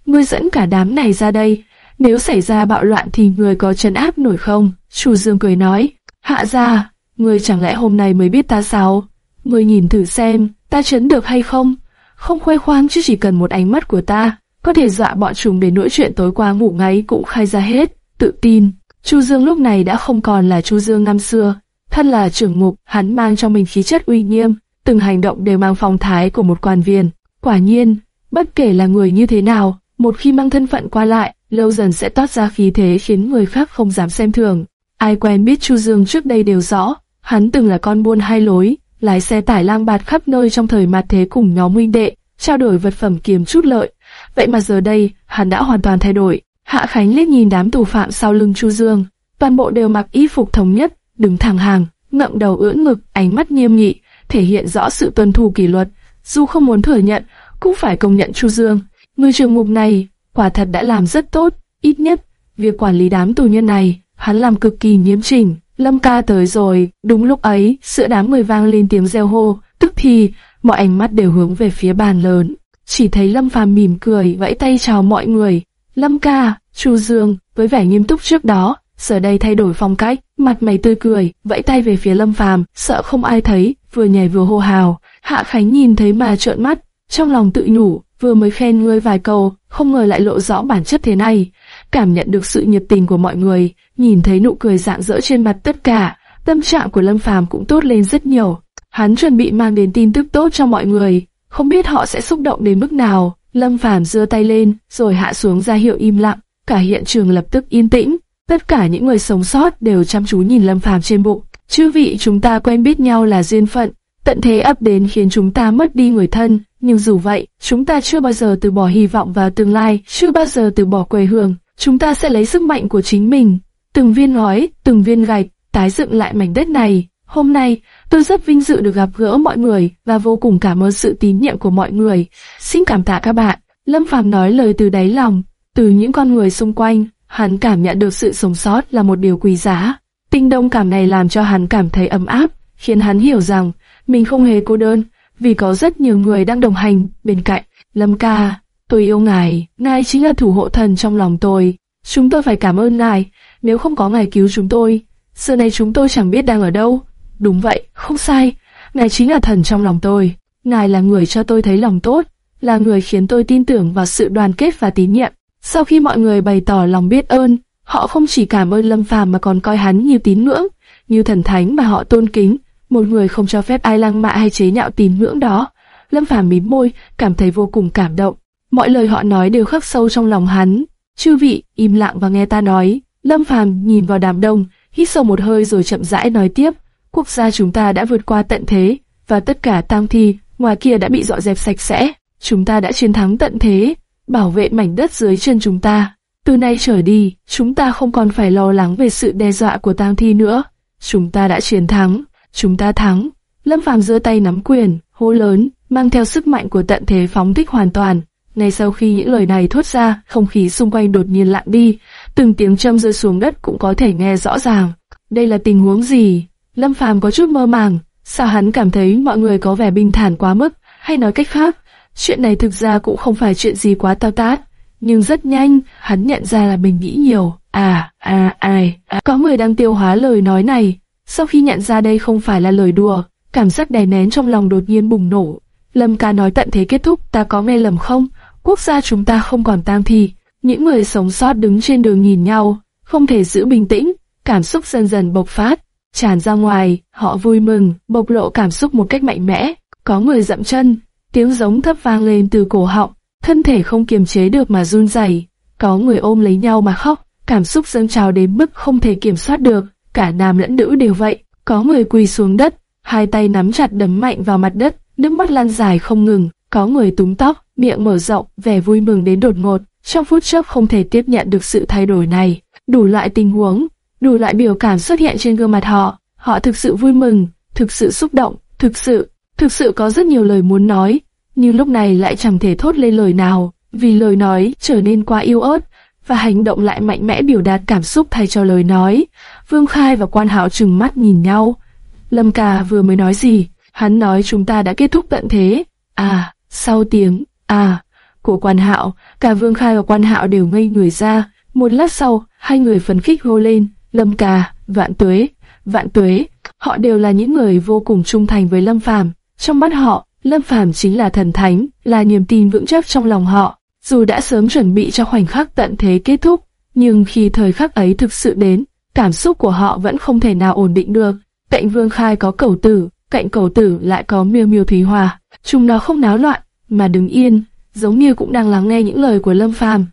Ngươi dẫn cả đám này ra đây. Nếu xảy ra bạo loạn thì người có trấn áp nổi không? Chu Dương cười nói. Hạ ra, ngươi chẳng lẽ hôm nay mới biết ta sao? Ngươi nhìn thử xem, ta chấn được hay không? Không khoe khoang chứ chỉ cần một ánh mắt của ta, có thể dọa bọn chúng đến nỗi chuyện tối qua ngủ ngáy cũng khai ra hết. Tự tin, Chu Dương lúc này đã không còn là Chu Dương năm xưa. Thân là trưởng mục, hắn mang trong mình khí chất uy nghiêm, từng hành động đều mang phong thái của một quan viên. Quả nhiên, bất kể là người như thế nào, một khi mang thân phận qua lại, lâu dần sẽ toát ra khí thế khiến người khác không dám xem thường. Ai quen biết Chu Dương trước đây đều rõ, hắn từng là con buôn hai lối, lái xe tải lang bạt khắp nơi trong thời mạt thế cùng nhóm huynh đệ, trao đổi vật phẩm kiếm chút lợi. Vậy mà giờ đây, hắn đã hoàn toàn thay đổi. Hạ Khánh liếc nhìn đám tù phạm sau lưng Chu Dương, toàn bộ đều mặc y phục thống nhất, đứng thẳng hàng, ngậm đầu ưỡn ngực, ánh mắt nghiêm nghị, thể hiện rõ sự tuân thủ kỷ luật. Dù không muốn thừa nhận, cũng phải công nhận Chu Dương. Người trường mục này, quả thật đã làm rất tốt, ít nhất, việc quản lý đám tù nhân này, hắn làm cực kỳ nghiêm chỉnh. Lâm ca tới rồi, đúng lúc ấy, giữa đám người vang lên tiếng reo hô, tức thì, mọi ánh mắt đều hướng về phía bàn lớn. Chỉ thấy Lâm Phàm mỉm cười, vẫy tay chào mọi người. Lâm ca, Chu Dương, với vẻ nghiêm túc trước đó, giờ đây thay đổi phong cách, mặt mày tươi cười, vẫy tay về phía Lâm Phàm, sợ không ai thấy, vừa nhảy vừa hô hào. Hạ Khánh nhìn thấy mà trợn mắt, trong lòng tự nhủ, vừa mới khen ngươi vài câu, không ngờ lại lộ rõ bản chất thế này. Cảm nhận được sự nhiệt tình của mọi người, nhìn thấy nụ cười rạng rỡ trên mặt tất cả, tâm trạng của Lâm Phàm cũng tốt lên rất nhiều. Hắn chuẩn bị mang đến tin tức tốt cho mọi người, không biết họ sẽ xúc động đến mức nào. Lâm Phàm giơ tay lên, rồi hạ xuống ra hiệu im lặng, cả hiện trường lập tức yên tĩnh. Tất cả những người sống sót đều chăm chú nhìn Lâm Phàm trên bụng. Chư vị chúng ta quen biết nhau là duyên phận, tận thế ập đến khiến chúng ta mất đi người thân, nhưng dù vậy, chúng ta chưa bao giờ từ bỏ hy vọng vào tương lai, chưa bao giờ từ bỏ quê hương. Chúng ta sẽ lấy sức mạnh của chính mình, từng viên ngói, từng viên gạch, tái dựng lại mảnh đất này. Hôm nay, tôi rất vinh dự được gặp gỡ mọi người và vô cùng cảm ơn sự tín nhiệm của mọi người. Xin cảm tạ các bạn. Lâm Phàm nói lời từ đáy lòng, từ những con người xung quanh, hắn cảm nhận được sự sống sót là một điều quý giá. Tinh đông cảm này làm cho hắn cảm thấy ấm áp, khiến hắn hiểu rằng mình không hề cô đơn, vì có rất nhiều người đang đồng hành bên cạnh. Lâm ca, tôi yêu ngài, ngài chính là thủ hộ thần trong lòng tôi. Chúng tôi phải cảm ơn ngài, nếu không có ngài cứu chúng tôi, giờ này chúng tôi chẳng biết đang ở đâu. Đúng vậy, không sai, ngài chính là thần trong lòng tôi. Ngài là người cho tôi thấy lòng tốt, là người khiến tôi tin tưởng vào sự đoàn kết và tín nhiệm. Sau khi mọi người bày tỏ lòng biết ơn, họ không chỉ cảm ơn Lâm Phàm mà còn coi hắn như tín ngưỡng, như thần thánh mà họ tôn kính. Một người không cho phép ai lăng mạ hay chế nhạo tín ngưỡng đó. Lâm Phàm mím môi, cảm thấy vô cùng cảm động. Mọi lời họ nói đều khắc sâu trong lòng hắn. Chư vị, im lặng và nghe ta nói. Lâm Phàm nhìn vào đám đông, hít sâu một hơi rồi chậm rãi nói tiếp. Quốc gia chúng ta đã vượt qua tận thế, và tất cả tang thi ngoài kia đã bị dọn dẹp sạch sẽ. Chúng ta đã chiến thắng tận thế, bảo vệ mảnh đất dưới chân chúng ta. Từ nay trở đi, chúng ta không còn phải lo lắng về sự đe dọa của tang thi nữa. Chúng ta đã chiến thắng, chúng ta thắng. Lâm Phàm giơ tay nắm quyền, hô lớn, mang theo sức mạnh của tận thế phóng thích hoàn toàn. Ngay sau khi những lời này thốt ra, không khí xung quanh đột nhiên lặng đi, từng tiếng châm rơi xuống đất cũng có thể nghe rõ ràng. Đây là tình huống gì? Lâm Phàm có chút mơ màng, sao hắn cảm thấy mọi người có vẻ bình thản quá mức, hay nói cách khác, chuyện này thực ra cũng không phải chuyện gì quá tao tát. Nhưng rất nhanh, hắn nhận ra là mình nghĩ nhiều. À, à, ai, à, có người đang tiêu hóa lời nói này. Sau khi nhận ra đây không phải là lời đùa, cảm giác đè nén trong lòng đột nhiên bùng nổ. Lâm ca nói tận thế kết thúc, ta có nghe lầm không? Quốc gia chúng ta không còn tang thi. Những người sống sót đứng trên đường nhìn nhau, không thể giữ bình tĩnh, cảm xúc dần dần bộc phát, tràn ra ngoài, họ vui mừng, bộc lộ cảm xúc một cách mạnh mẽ. Có người dậm chân, tiếng giống thấp vang lên từ cổ họng, thân thể không kiềm chế được mà run rẩy. Có người ôm lấy nhau mà khóc, cảm xúc dâng trào đến mức không thể kiểm soát được, cả nam lẫn nữ đều vậy. Có người quỳ xuống đất, hai tay nắm chặt đấm mạnh vào mặt đất, nước mắt lan dài không ngừng. Có người túm tóc, miệng mở rộng, vẻ vui mừng đến đột ngột, trong phút chốc không thể tiếp nhận được sự thay đổi này. Đủ loại tình huống, đủ loại biểu cảm xuất hiện trên gương mặt họ. Họ thực sự vui mừng, thực sự xúc động, thực sự, thực sự có rất nhiều lời muốn nói, nhưng lúc này lại chẳng thể thốt lên lời nào, vì lời nói trở nên quá yếu ớt, và hành động lại mạnh mẽ biểu đạt cảm xúc thay cho lời nói. Vương Khai và Quan Hạo trừng mắt nhìn nhau. Lâm Cà vừa mới nói gì? Hắn nói chúng ta đã kết thúc tận thế. À, sau tiếng, à, của Quan Hạo, cả Vương Khai và Quan Hạo đều ngây người ra. Một lát sau, hai người phấn khích hô lên, Lâm Cà, Vạn Tuế, Vạn Tuế. Họ đều là những người vô cùng trung thành với Lâm Phàm. Trong mắt họ, Lâm Phàm chính là thần thánh, là niềm tin vững chắc trong lòng họ. Dù đã sớm chuẩn bị cho khoảnh khắc tận thế kết thúc, nhưng khi thời khắc ấy thực sự đến, cảm xúc của họ vẫn không thể nào ổn định được. Cạnh Vương Khai có cầu tử, cạnh cầu tử lại có miêu miêu thúy hòa. Chúng nó không náo loạn, mà đứng yên, giống như cũng đang lắng nghe những lời của Lâm Phàm.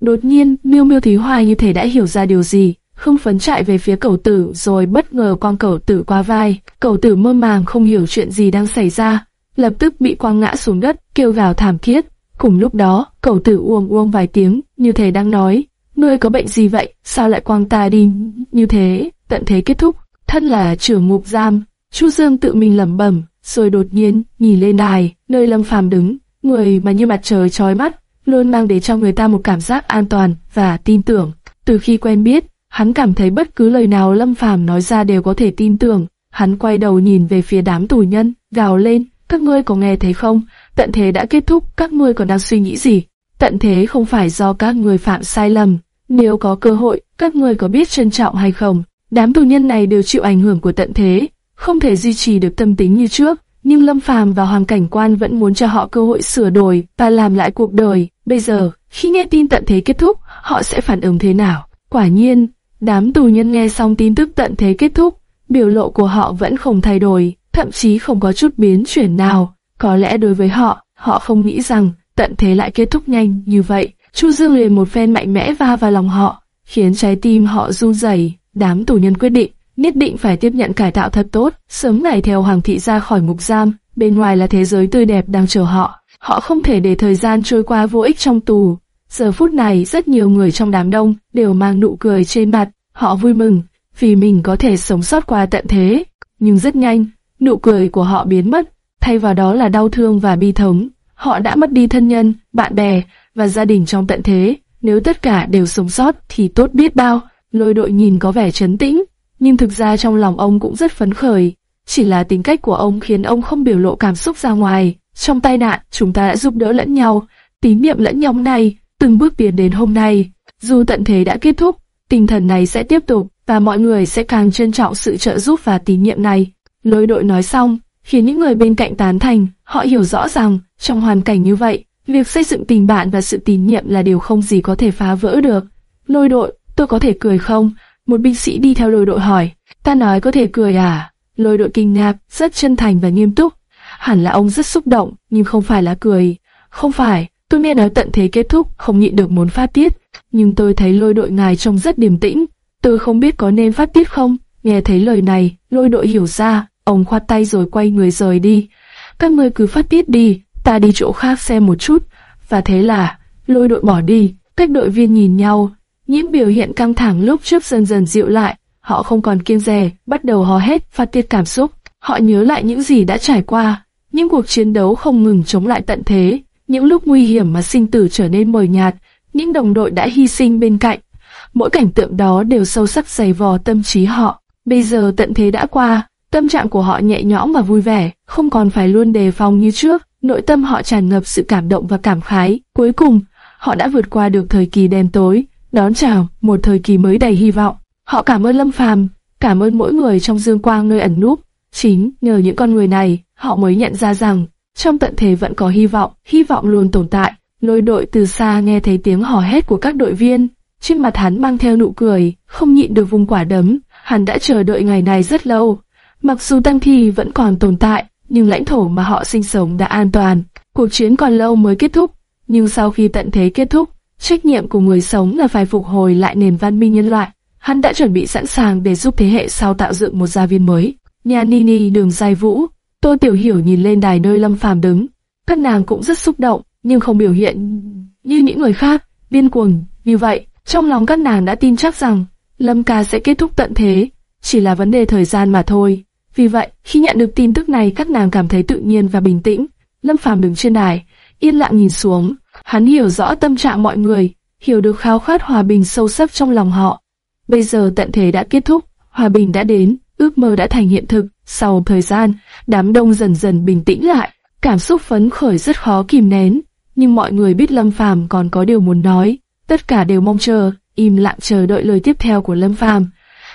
Đột nhiên, miêu miêu thúy hòa như thể đã hiểu ra điều gì, không phấn chạy về phía cầu tử rồi bất ngờ quăng cầu tử qua vai. Cầu tử mơ màng không hiểu chuyện gì đang xảy ra, lập tức bị quăng ngã xuống đất, kêu gào thảm thiết. Cùng lúc đó, cầu tử uông uông vài tiếng, như thể đang nói, ngươi có bệnh gì vậy, sao lại quăng ta đi như thế, tận thế kết thúc. Thân là trưởng ngục giam, Chu Dương tự mình lẩm bẩm, rồi đột nhiên nhìn lên đài, nơi Lâm Phàm đứng, người mà như mặt trời chói mắt, luôn mang đến cho người ta một cảm giác an toàn và tin tưởng. Từ khi quen biết, hắn cảm thấy bất cứ lời nào Lâm Phàm nói ra đều có thể tin tưởng. Hắn quay đầu nhìn về phía đám tù nhân, gào lên, các ngươi có nghe thấy không? Tận thế đã kết thúc, các ngươi còn đang suy nghĩ gì? Tận thế không phải do các ngươi phạm sai lầm. Nếu có cơ hội, các ngươi có biết trân trọng hay không? Đám tù nhân này đều chịu ảnh hưởng của tận thế, không thể duy trì được tâm tính như trước, nhưng Lâm Phàm và Hoàng Cảnh Quan vẫn muốn cho họ cơ hội sửa đổi và làm lại cuộc đời. Bây giờ, khi nghe tin tận thế kết thúc, họ sẽ phản ứng thế nào? Quả nhiên, đám tù nhân nghe xong tin tức tận thế kết thúc, biểu lộ của họ vẫn không thay đổi, thậm chí không có chút biến chuyển nào. Có lẽ đối với họ, họ không nghĩ rằng tận thế lại kết thúc nhanh như vậy. Chu Dương liền một phen mạnh mẽ va vào lòng họ, khiến trái tim họ run rẩy. Đám tù nhân quyết định, nhất định phải tiếp nhận cải tạo thật tốt, sớm ngày theo Hoàng thị ra khỏi ngục giam. Bên ngoài là thế giới tươi đẹp đang chờ họ. Họ không thể để thời gian trôi qua vô ích trong tù. Giờ phút này rất nhiều người trong đám đông đều mang nụ cười trên mặt. Họ vui mừng vì mình có thể sống sót qua tận thế. Nhưng rất nhanh, nụ cười của họ biến mất, thay vào đó là đau thương và bi thống. Họ đã mất đi thân nhân, bạn bè và gia đình trong tận thế. Nếu tất cả đều sống sót thì tốt biết bao. Lôi đội nhìn có vẻ trấn tĩnh, nhưng thực ra trong lòng ông cũng rất phấn khởi. Chỉ là tính cách của ông khiến ông không biểu lộ cảm xúc ra ngoài. Trong tai nạn, chúng ta đã giúp đỡ lẫn nhau, tín niệm lẫn nhau này, từng bước tiến đến hôm nay. Dù tận thế đã kết thúc, tinh thần này sẽ tiếp tục, và mọi người sẽ càng trân trọng sự trợ giúp và tín nhiệm này. Lôi đội nói xong, khiến những người bên cạnh tán thành, họ hiểu rõ rằng, trong hoàn cảnh như vậy, việc xây dựng tình bạn và sự tín nhiệm là điều không gì có thể phá vỡ được. Lôi đội, tôi có thể cười không? Một binh sĩ đi theo lôi đội hỏi, ta nói có thể cười à? Lôi đội kinh ngạc, rất chân thành và nghiêm túc. Hẳn là ông rất xúc động, nhưng không phải là cười. Không phải, tôi nghe nói tận thế kết thúc, không nhịn được muốn phát tiết. Nhưng tôi thấy lôi đội ngài trông rất điềm tĩnh. Tôi không biết có nên phát tiết không? Nghe thấy lời này, lôi đội hiểu ra, ông khoát tay rồi quay người rời đi. Các ngươi cứ phát tiết đi, ta đi chỗ khác xem một chút. Và thế là, lôi đội bỏ đi, các đội viên nhìn nhau, những biểu hiện căng thẳng lúc trước dần dần dịu lại, họ không còn kiêng dè, bắt đầu hò hét, phát tiết cảm xúc. Họ nhớ lại những gì đã trải qua, những cuộc chiến đấu không ngừng chống lại tận thế, những lúc nguy hiểm mà sinh tử trở nên mờ nhạt, những đồng đội đã hy sinh bên cạnh. Mỗi cảnh tượng đó đều sâu sắc dày vò tâm trí họ. Bây giờ tận thế đã qua, tâm trạng của họ nhẹ nhõm và vui vẻ, không còn phải luôn đề phòng như trước. Nội tâm họ tràn ngập sự cảm động và cảm khái. Cuối cùng, họ đã vượt qua được thời kỳ đen tối, đón chào một thời kỳ mới đầy hy vọng. Họ cảm ơn Lâm Phàm, cảm ơn mỗi người trong dương quang nơi ẩn núp. Chính nhờ những con người này, họ mới nhận ra rằng trong tận thế vẫn có hy vọng, hy vọng luôn tồn tại. Lôi đội từ xa nghe thấy tiếng hò hét của các đội viên, trên mặt hắn mang theo nụ cười, không nhịn được vùng quả đấm. Hắn đã chờ đợi ngày này rất lâu. Mặc dù tăng thi vẫn còn tồn tại, nhưng lãnh thổ mà họ sinh sống đã an toàn. Cuộc chiến còn lâu mới kết thúc, nhưng sau khi tận thế kết thúc, trách nhiệm của người sống là phải phục hồi lại nền văn minh nhân loại. Hắn đã chuẩn bị sẵn sàng để giúp thế hệ sau tạo dựng một gia viên mới. Nhà Nini đường dài vũ, Tô Tiểu Hiểu nhìn lên đài nơi Lâm Phàm đứng, các nàng cũng rất xúc động, nhưng không biểu hiện như những người khác, điên cuồng như vậy. Trong lòng các nàng đã tin chắc rằng Lâm ca sẽ kết thúc tận thế, chỉ là vấn đề thời gian mà thôi. Vì vậy, khi nhận được tin tức này, các nàng cảm thấy tự nhiên và bình tĩnh. Lâm Phàm đứng trên đài, yên lặng nhìn xuống, hắn hiểu rõ tâm trạng mọi người, hiểu được khao khát hòa bình sâu sắc trong lòng họ. Bây giờ tận thế đã kết thúc, hòa bình đã đến, ước mơ đã thành hiện thực. Sau thời gian, đám đông dần dần bình tĩnh lại, cảm xúc phấn khởi rất khó kìm nén. Nhưng mọi người biết Lâm Phàm còn có điều muốn nói, tất cả đều mong chờ, im lặng chờ đợi lời tiếp theo của Lâm Phàm.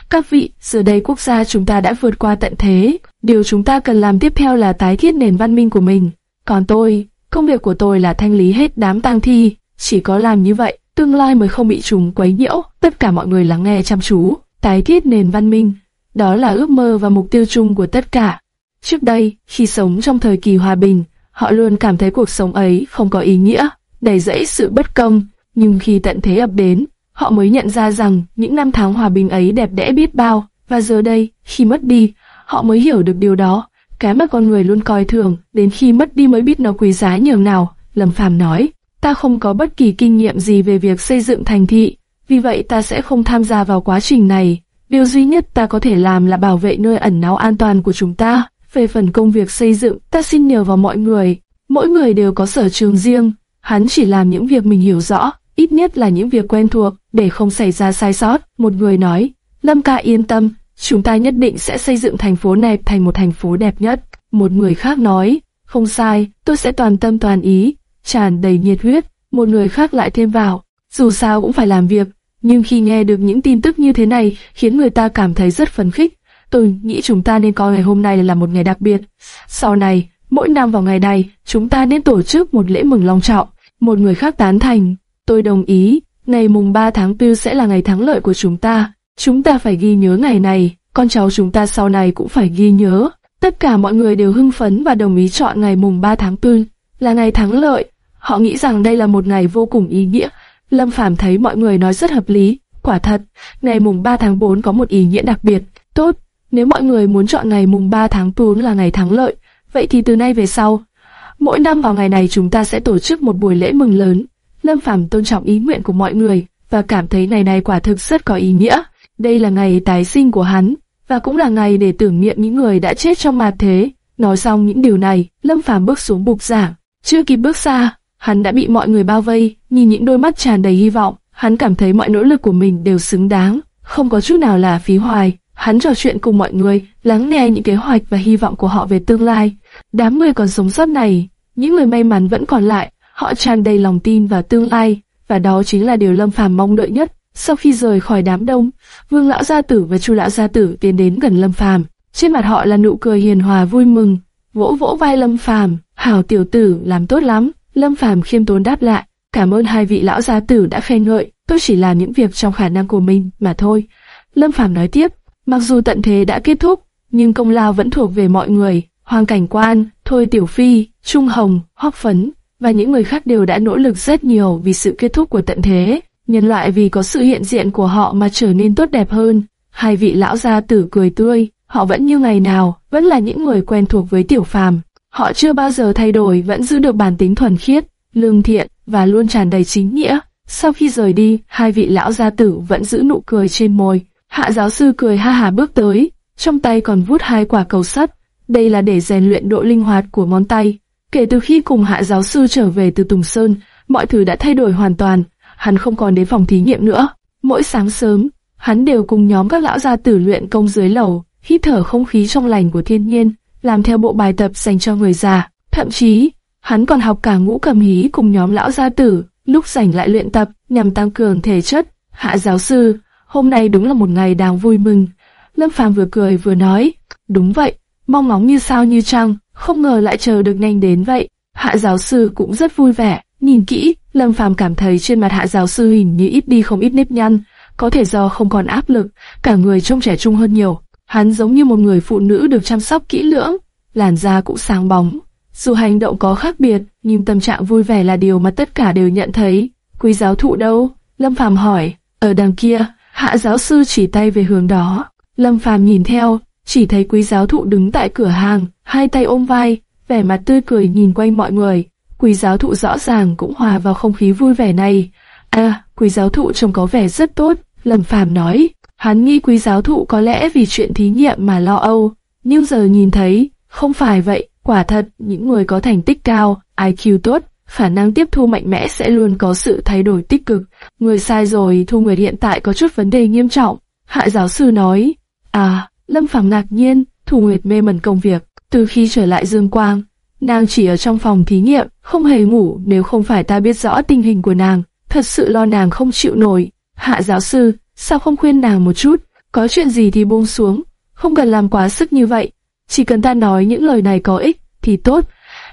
Các vị, giờ đây quốc gia chúng ta đã vượt qua tận thế, điều chúng ta cần làm tiếp theo là tái thiết nền văn minh của mình. Còn tôi, công việc của tôi là thanh lý hết đám tang thi, chỉ có làm như vậy, tương lai mới không bị chúng quấy nhiễu. Tất cả mọi người lắng nghe chăm chú, tái thiết nền văn minh, đó là ước mơ và mục tiêu chung của tất cả. Trước đây, khi sống trong thời kỳ hòa bình, họ luôn cảm thấy cuộc sống ấy không có ý nghĩa, đầy rẫy sự bất công, nhưng khi tận thế ập đến, họ mới nhận ra rằng những năm tháng hòa bình ấy đẹp đẽ biết bao, và giờ đây, khi mất đi, họ mới hiểu được điều đó. Cái mà con người luôn coi thường, đến khi mất đi mới biết nó quý giá nhường nào, Lâm Phàm nói. Ta không có bất kỳ kinh nghiệm gì về việc xây dựng thành thị, vì vậy ta sẽ không tham gia vào quá trình này. Điều duy nhất ta có thể làm là bảo vệ nơi ẩn náu an toàn của chúng ta. Về phần công việc xây dựng, ta xin nhờ vào mọi người. Mỗi người đều có sở trường riêng. Hắn chỉ làm những việc mình hiểu rõ, ít nhất là những việc quen thuộc, để không xảy ra sai sót. Một người nói, Lâm ca yên tâm, chúng ta nhất định sẽ xây dựng thành phố này thành một thành phố đẹp nhất. Một người khác nói, không sai, tôi sẽ toàn tâm toàn ý, tràn đầy nhiệt huyết. Một người khác lại thêm vào, dù sao cũng phải làm việc, nhưng khi nghe được những tin tức như thế này khiến người ta cảm thấy rất phấn khích. Tôi nghĩ chúng ta nên coi ngày hôm nay là một ngày đặc biệt. Sau này, mỗi năm vào ngày này, chúng ta nên tổ chức một lễ mừng long trọng. Một người khác tán thành. Tôi đồng ý, ngày mùng 3 tháng 4 sẽ là ngày thắng lợi của chúng ta. Chúng ta phải ghi nhớ ngày này, con cháu chúng ta sau này cũng phải ghi nhớ. Tất cả mọi người đều hưng phấn và đồng ý chọn ngày mùng 3 tháng 4 là ngày thắng lợi. Họ nghĩ rằng đây là một ngày vô cùng ý nghĩa. Lâm Phàm thấy mọi người nói rất hợp lý. Quả thật, ngày mùng 3 tháng 4 có một ý nghĩa đặc biệt. Tốt, nếu mọi người muốn chọn ngày mùng 3 tháng 4 là ngày thắng lợi, vậy thì từ nay về sau, mỗi năm vào ngày này chúng ta sẽ tổ chức một buổi lễ mừng lớn. Lâm Phàm tôn trọng ý nguyện của mọi người và cảm thấy ngày này quả thực rất có ý nghĩa. Đây là ngày tái sinh của hắn và cũng là ngày để tưởng niệm những người đã chết trong mạt thế. Nói xong những điều này, Lâm Phàm bước xuống bục giảng. Chưa kịp bước xa, hắn đã bị mọi người bao vây, nhìn những đôi mắt tràn đầy hy vọng. Hắn cảm thấy mọi nỗ lực của mình đều xứng đáng, không có chút nào là phí hoài. Hắn trò chuyện cùng mọi người, lắng nghe những kế hoạch và hy vọng của họ về tương lai. Đám người còn sống sót này, những người may mắn vẫn còn lại, họ tràn đầy lòng tin vào tương lai, và đó chính là điều Lâm Phàm mong đợi nhất. Sau khi rời khỏi đám đông, Vương lão gia tử và Chu lão gia tử tiến đến gần Lâm Phàm, trên mặt họ là nụ cười hiền hòa vui mừng, vỗ vỗ vai Lâm Phàm, "Hảo tiểu tử, làm tốt lắm." Lâm Phàm khiêm tốn đáp lại, "Cảm ơn hai vị lão gia tử đã khen ngợi, tôi chỉ làm những việc trong khả năng của mình mà thôi." Lâm Phàm nói tiếp, "Mặc dù tận thế đã kết thúc, nhưng công lao vẫn thuộc về mọi người, Hoàng Cảnh Quan, Thôi Tiểu Phi, Trung Hồng, Hoắc Phấn và những người khác đều đã nỗ lực rất nhiều vì sự kết thúc của tận thế." nhân loại vì có sự hiện diện của họ mà trở nên tốt đẹp hơn. Hai vị lão gia tử cười tươi, họ vẫn như ngày nào, vẫn là những người quen thuộc với tiểu phàm. Họ chưa bao giờ thay đổi, vẫn giữ được bản tính thuần khiết, lương thiện và luôn tràn đầy chính nghĩa. Sau khi rời đi, hai vị lão gia tử vẫn giữ nụ cười trên môi. Hạ giáo sư cười ha hà bước tới, trong tay còn vút hai quả cầu sắt. Đây là để rèn luyện độ linh hoạt của ngón tay. Kể từ khi cùng hạ giáo sư trở về từ Tùng Sơn, mọi thứ đã thay đổi hoàn toàn hắn không còn đến phòng thí nghiệm nữa. Mỗi sáng sớm, hắn đều cùng nhóm các lão gia tử luyện công dưới lầu, hít thở không khí trong lành của thiên nhiên, làm theo bộ bài tập dành cho người già. Thậm chí, hắn còn học cả ngũ cầm hí cùng nhóm lão gia tử, lúc rảnh lại luyện tập nhằm tăng cường thể chất. Hạ giáo sư, hôm nay đúng là một ngày đáng vui mừng. Lâm Phàm vừa cười vừa nói, đúng vậy, mong ngóng như sao như trăng, không ngờ lại chờ được nhanh đến vậy. Hạ giáo sư cũng rất vui vẻ, Nhìn kỹ, Lâm Phàm cảm thấy trên mặt hạ giáo sư hình như ít đi không ít nếp nhăn, có thể do không còn áp lực, cả người trông trẻ trung hơn nhiều. Hắn giống như một người phụ nữ được chăm sóc kỹ lưỡng, làn da cũng sáng bóng. Dù hành động có khác biệt, nhưng tâm trạng vui vẻ là điều mà tất cả đều nhận thấy. Quý giáo thụ đâu? Lâm Phàm hỏi. Ở đằng kia, hạ giáo sư chỉ tay về hướng đó. Lâm Phàm nhìn theo, chỉ thấy quý giáo thụ đứng tại cửa hàng, hai tay ôm vai, vẻ mặt tươi cười nhìn quanh mọi người. Quý giáo thụ rõ ràng cũng hòa vào không khí vui vẻ này. À, quý giáo thụ trông có vẻ rất tốt, Lâm Phàm nói. Hắn nghĩ quý giáo thụ có lẽ vì chuyện thí nghiệm mà lo âu, nhưng giờ nhìn thấy, không phải vậy, quả thật, những người có thành tích cao, IQ tốt, khả năng tiếp thu mạnh mẽ sẽ luôn có sự thay đổi tích cực. Người sai rồi, Thu Nguyệt hiện tại có chút vấn đề nghiêm trọng. Hạ giáo sư nói, à, Lâm Phàm ngạc nhiên, Thu Nguyệt mê mẩn công việc, từ khi trở lại Dương Quang, Nàng chỉ ở trong phòng thí nghiệm, không hề ngủ nếu không phải ta biết rõ tình hình của nàng, thật sự lo nàng không chịu nổi. Hạ giáo sư, sao không khuyên nàng một chút, có chuyện gì thì buông xuống, không cần làm quá sức như vậy. Chỉ cần ta nói những lời này có ích, thì tốt.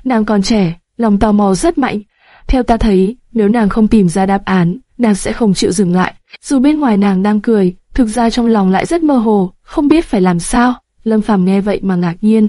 Nàng còn trẻ, lòng tò mò rất mạnh. Theo ta thấy, nếu nàng không tìm ra đáp án, nàng sẽ không chịu dừng lại. Dù bên ngoài nàng đang cười, thực ra trong lòng lại rất mơ hồ, không biết phải làm sao. Lâm Phàm nghe vậy mà ngạc nhiên.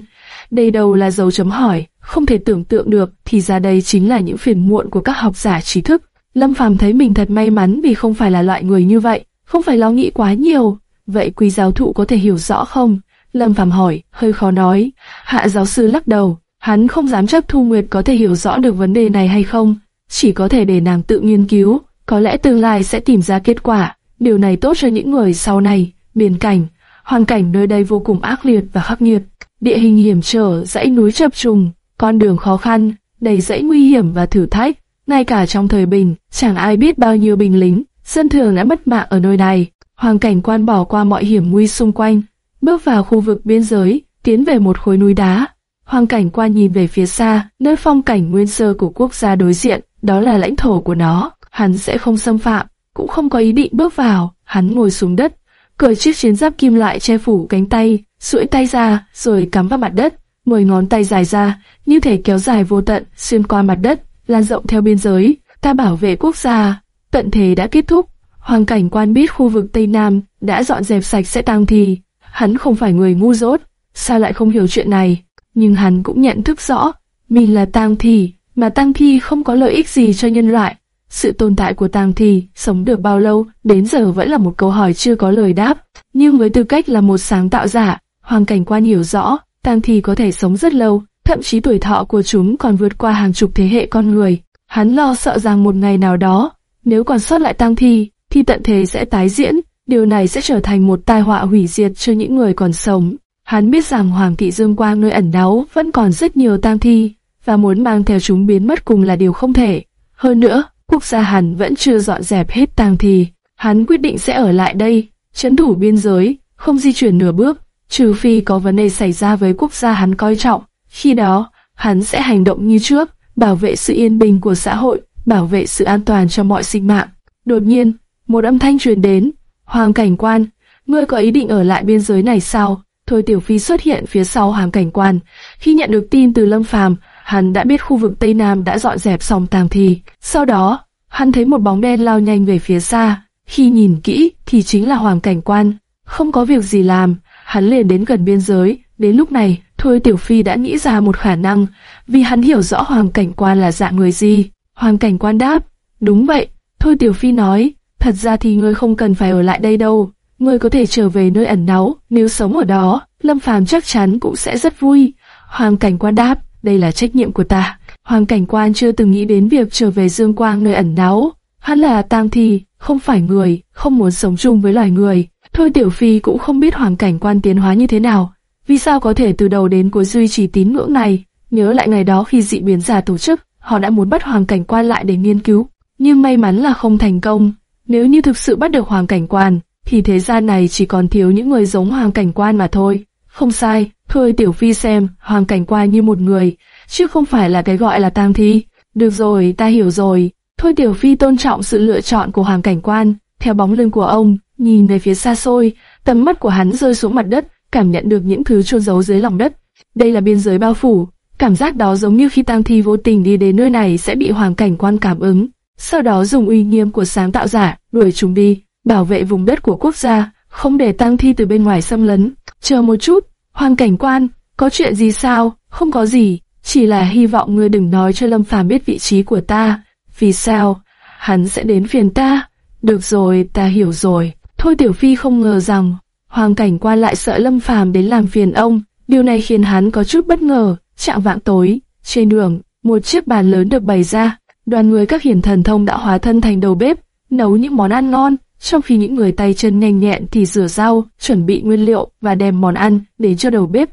Đây đầu là dấu chấm hỏi, không thể tưởng tượng được, thì ra đây chính là những phiền muộn của các học giả trí thức. Lâm Phàm thấy mình thật may mắn vì không phải là loại người như vậy, không phải lo nghĩ quá nhiều. Vậy quý giáo thụ có thể hiểu rõ không? Lâm Phàm hỏi, hơi khó nói. Hạ giáo sư lắc đầu, hắn không dám chắc Thu Nguyệt có thể hiểu rõ được vấn đề này hay không, chỉ có thể để nàng tự nghiên cứu, có lẽ tương lai sẽ tìm ra kết quả. Điều này tốt cho những người sau này, biên cảnh, hoàn cảnh nơi đây vô cùng ác liệt và khắc nghiệt, địa hình hiểm trở, dãy núi chập trùng, con đường khó khăn, đầy dãy nguy hiểm và thử thách. Ngay cả trong thời bình, chẳng ai biết bao nhiêu binh lính, dân thường đã mất mạng ở nơi này. Hoàng cảnh quan bỏ qua mọi hiểm nguy xung quanh, bước vào khu vực biên giới, tiến về một khối núi đá. Hoàng cảnh quan nhìn về phía xa, nơi phong cảnh nguyên sơ của quốc gia đối diện, đó là lãnh thổ của nó. Hắn sẽ không xâm phạm, cũng không có ý định bước vào. Hắn ngồi xuống đất, cởi chiếc chiến giáp kim loại che phủ cánh tay, duỗi tay ra, rồi cắm vào mặt đất, mười ngón tay dài ra, như thể kéo dài vô tận, xuyên qua mặt đất, lan rộng theo biên giới. Ta bảo vệ quốc gia, tận thế đã kết thúc. Hoàng cảnh quan biết khu vực Tây Nam đã dọn dẹp sạch sẽ tang thi. Hắn không phải người ngu dốt, sao lại không hiểu chuyện này? Nhưng hắn cũng nhận thức rõ, mình là tang thi, mà tang thi không có lợi ích gì cho nhân loại. Sự tồn tại của tang thi sống được bao lâu đến giờ vẫn là một câu hỏi chưa có lời đáp. Nhưng với tư cách là một sáng tạo giả, Hoàng cảnh quan hiểu rõ, tang thi có thể sống rất lâu, thậm chí tuổi thọ của chúng còn vượt qua hàng chục thế hệ con người. Hắn lo sợ rằng một ngày nào đó, nếu còn sót lại tang thi, thì tận thế sẽ tái diễn, điều này sẽ trở thành một tai họa hủy diệt cho những người còn sống. Hắn biết rằng Hoàng thị Dương Quang nơi ẩn náu vẫn còn rất nhiều tang thi, và muốn mang theo chúng biến mất cùng là điều không thể. Hơn nữa, quốc gia hắn vẫn chưa dọn dẹp hết tang thi. Hắn quyết định sẽ ở lại đây, chấn thủ biên giới, không di chuyển nửa bước, trừ phi có vấn đề xảy ra với quốc gia hắn coi trọng. Khi đó, hắn sẽ hành động như trước, bảo vệ sự yên bình của xã hội, bảo vệ sự an toàn cho mọi sinh mạng. Đột nhiên, một âm thanh truyền đến, Hoàng cảnh quan, ngươi có ý định ở lại biên giới này sao? Thôi Tiểu Phi xuất hiện phía sau Hoàng cảnh quan. Khi nhận được tin từ Lâm Phàm, hắn đã biết khu vực Tây Nam đã dọn dẹp xong tang thi. Sau đó, hắn thấy một bóng đen lao nhanh về phía xa. Khi nhìn kỹ thì chính là Hoàng cảnh quan. Không có việc gì làm, hắn liền đến gần biên giới. Đến lúc này, Thôi Tiểu Phi đã nghĩ ra một khả năng, vì hắn hiểu rõ Hoàng cảnh quan là dạng người gì. Hoàng cảnh quan đáp, đúng vậy. Thôi Tiểu Phi nói, thật ra thì ngươi không cần phải ở lại đây đâu. Ngươi có thể trở về nơi ẩn náu, nếu sống ở đó, Lâm Phàm chắc chắn cũng sẽ rất vui. Hoàng cảnh quan đáp, đây là trách nhiệm của ta. Hoàng cảnh quan chưa từng nghĩ đến việc trở về Dương Quang nơi ẩn náu. Hắn là tang thi, không phải người, không muốn sống chung với loài người. Thôi Tiểu Phi cũng không biết Hoàng cảnh quan tiến hóa như thế nào. Vì sao có thể từ đầu đến cuối duy trì tín ngưỡng này? Nhớ lại ngày đó khi dị biến giả tổ chức, họ đã muốn bắt Hoàng cảnh quan lại để nghiên cứu. Nhưng may mắn là không thành công. Nếu như thực sự bắt được Hoàng cảnh quan, thì thế gian này chỉ còn thiếu những người giống Hoàng cảnh quan mà thôi. Không sai, thôi Tiểu Phi xem Hoàng cảnh quan như một người, chứ không phải là cái gọi là tang thi. Được rồi, ta hiểu rồi. Thôi Tiểu Phi tôn trọng sự lựa chọn của Hoàng cảnh quan, theo bóng lưng của ông, nhìn về phía xa xôi, tầm mắt của hắn rơi xuống mặt đất, cảm nhận được những thứ chôn giấu dưới lòng đất. Đây là biên giới bao phủ, cảm giác đó giống như khi tang thi vô tình đi đến nơi này sẽ bị Hoàng cảnh quan cảm ứng, sau đó dùng uy nghiêm của sáng tạo giả đuổi chúng đi, bảo vệ vùng đất của quốc gia, không để tang thi từ bên ngoài xâm lấn. Chờ một chút, Hoàng cảnh quan, có chuyện gì sao? Không có gì, chỉ là hy vọng ngươi đừng nói cho Lâm Phàm biết vị trí của ta. Vì sao? Hắn sẽ đến phiền ta. Được rồi, ta hiểu rồi. Thôi Tiểu Phi không ngờ rằng Hoàng cảnh quan lại sợ Lâm Phàm đến làm phiền ông. Điều này khiến hắn có chút bất ngờ. Trạng vạng tối, trên đường, một chiếc bàn lớn được bày ra. Đoàn người các hiển thần thông đã hóa thân thành đầu bếp, nấu những món ăn ngon, trong khi những người tay chân nhanh nhẹn thì rửa rau, chuẩn bị nguyên liệu và đem món ăn đến cho đầu bếp.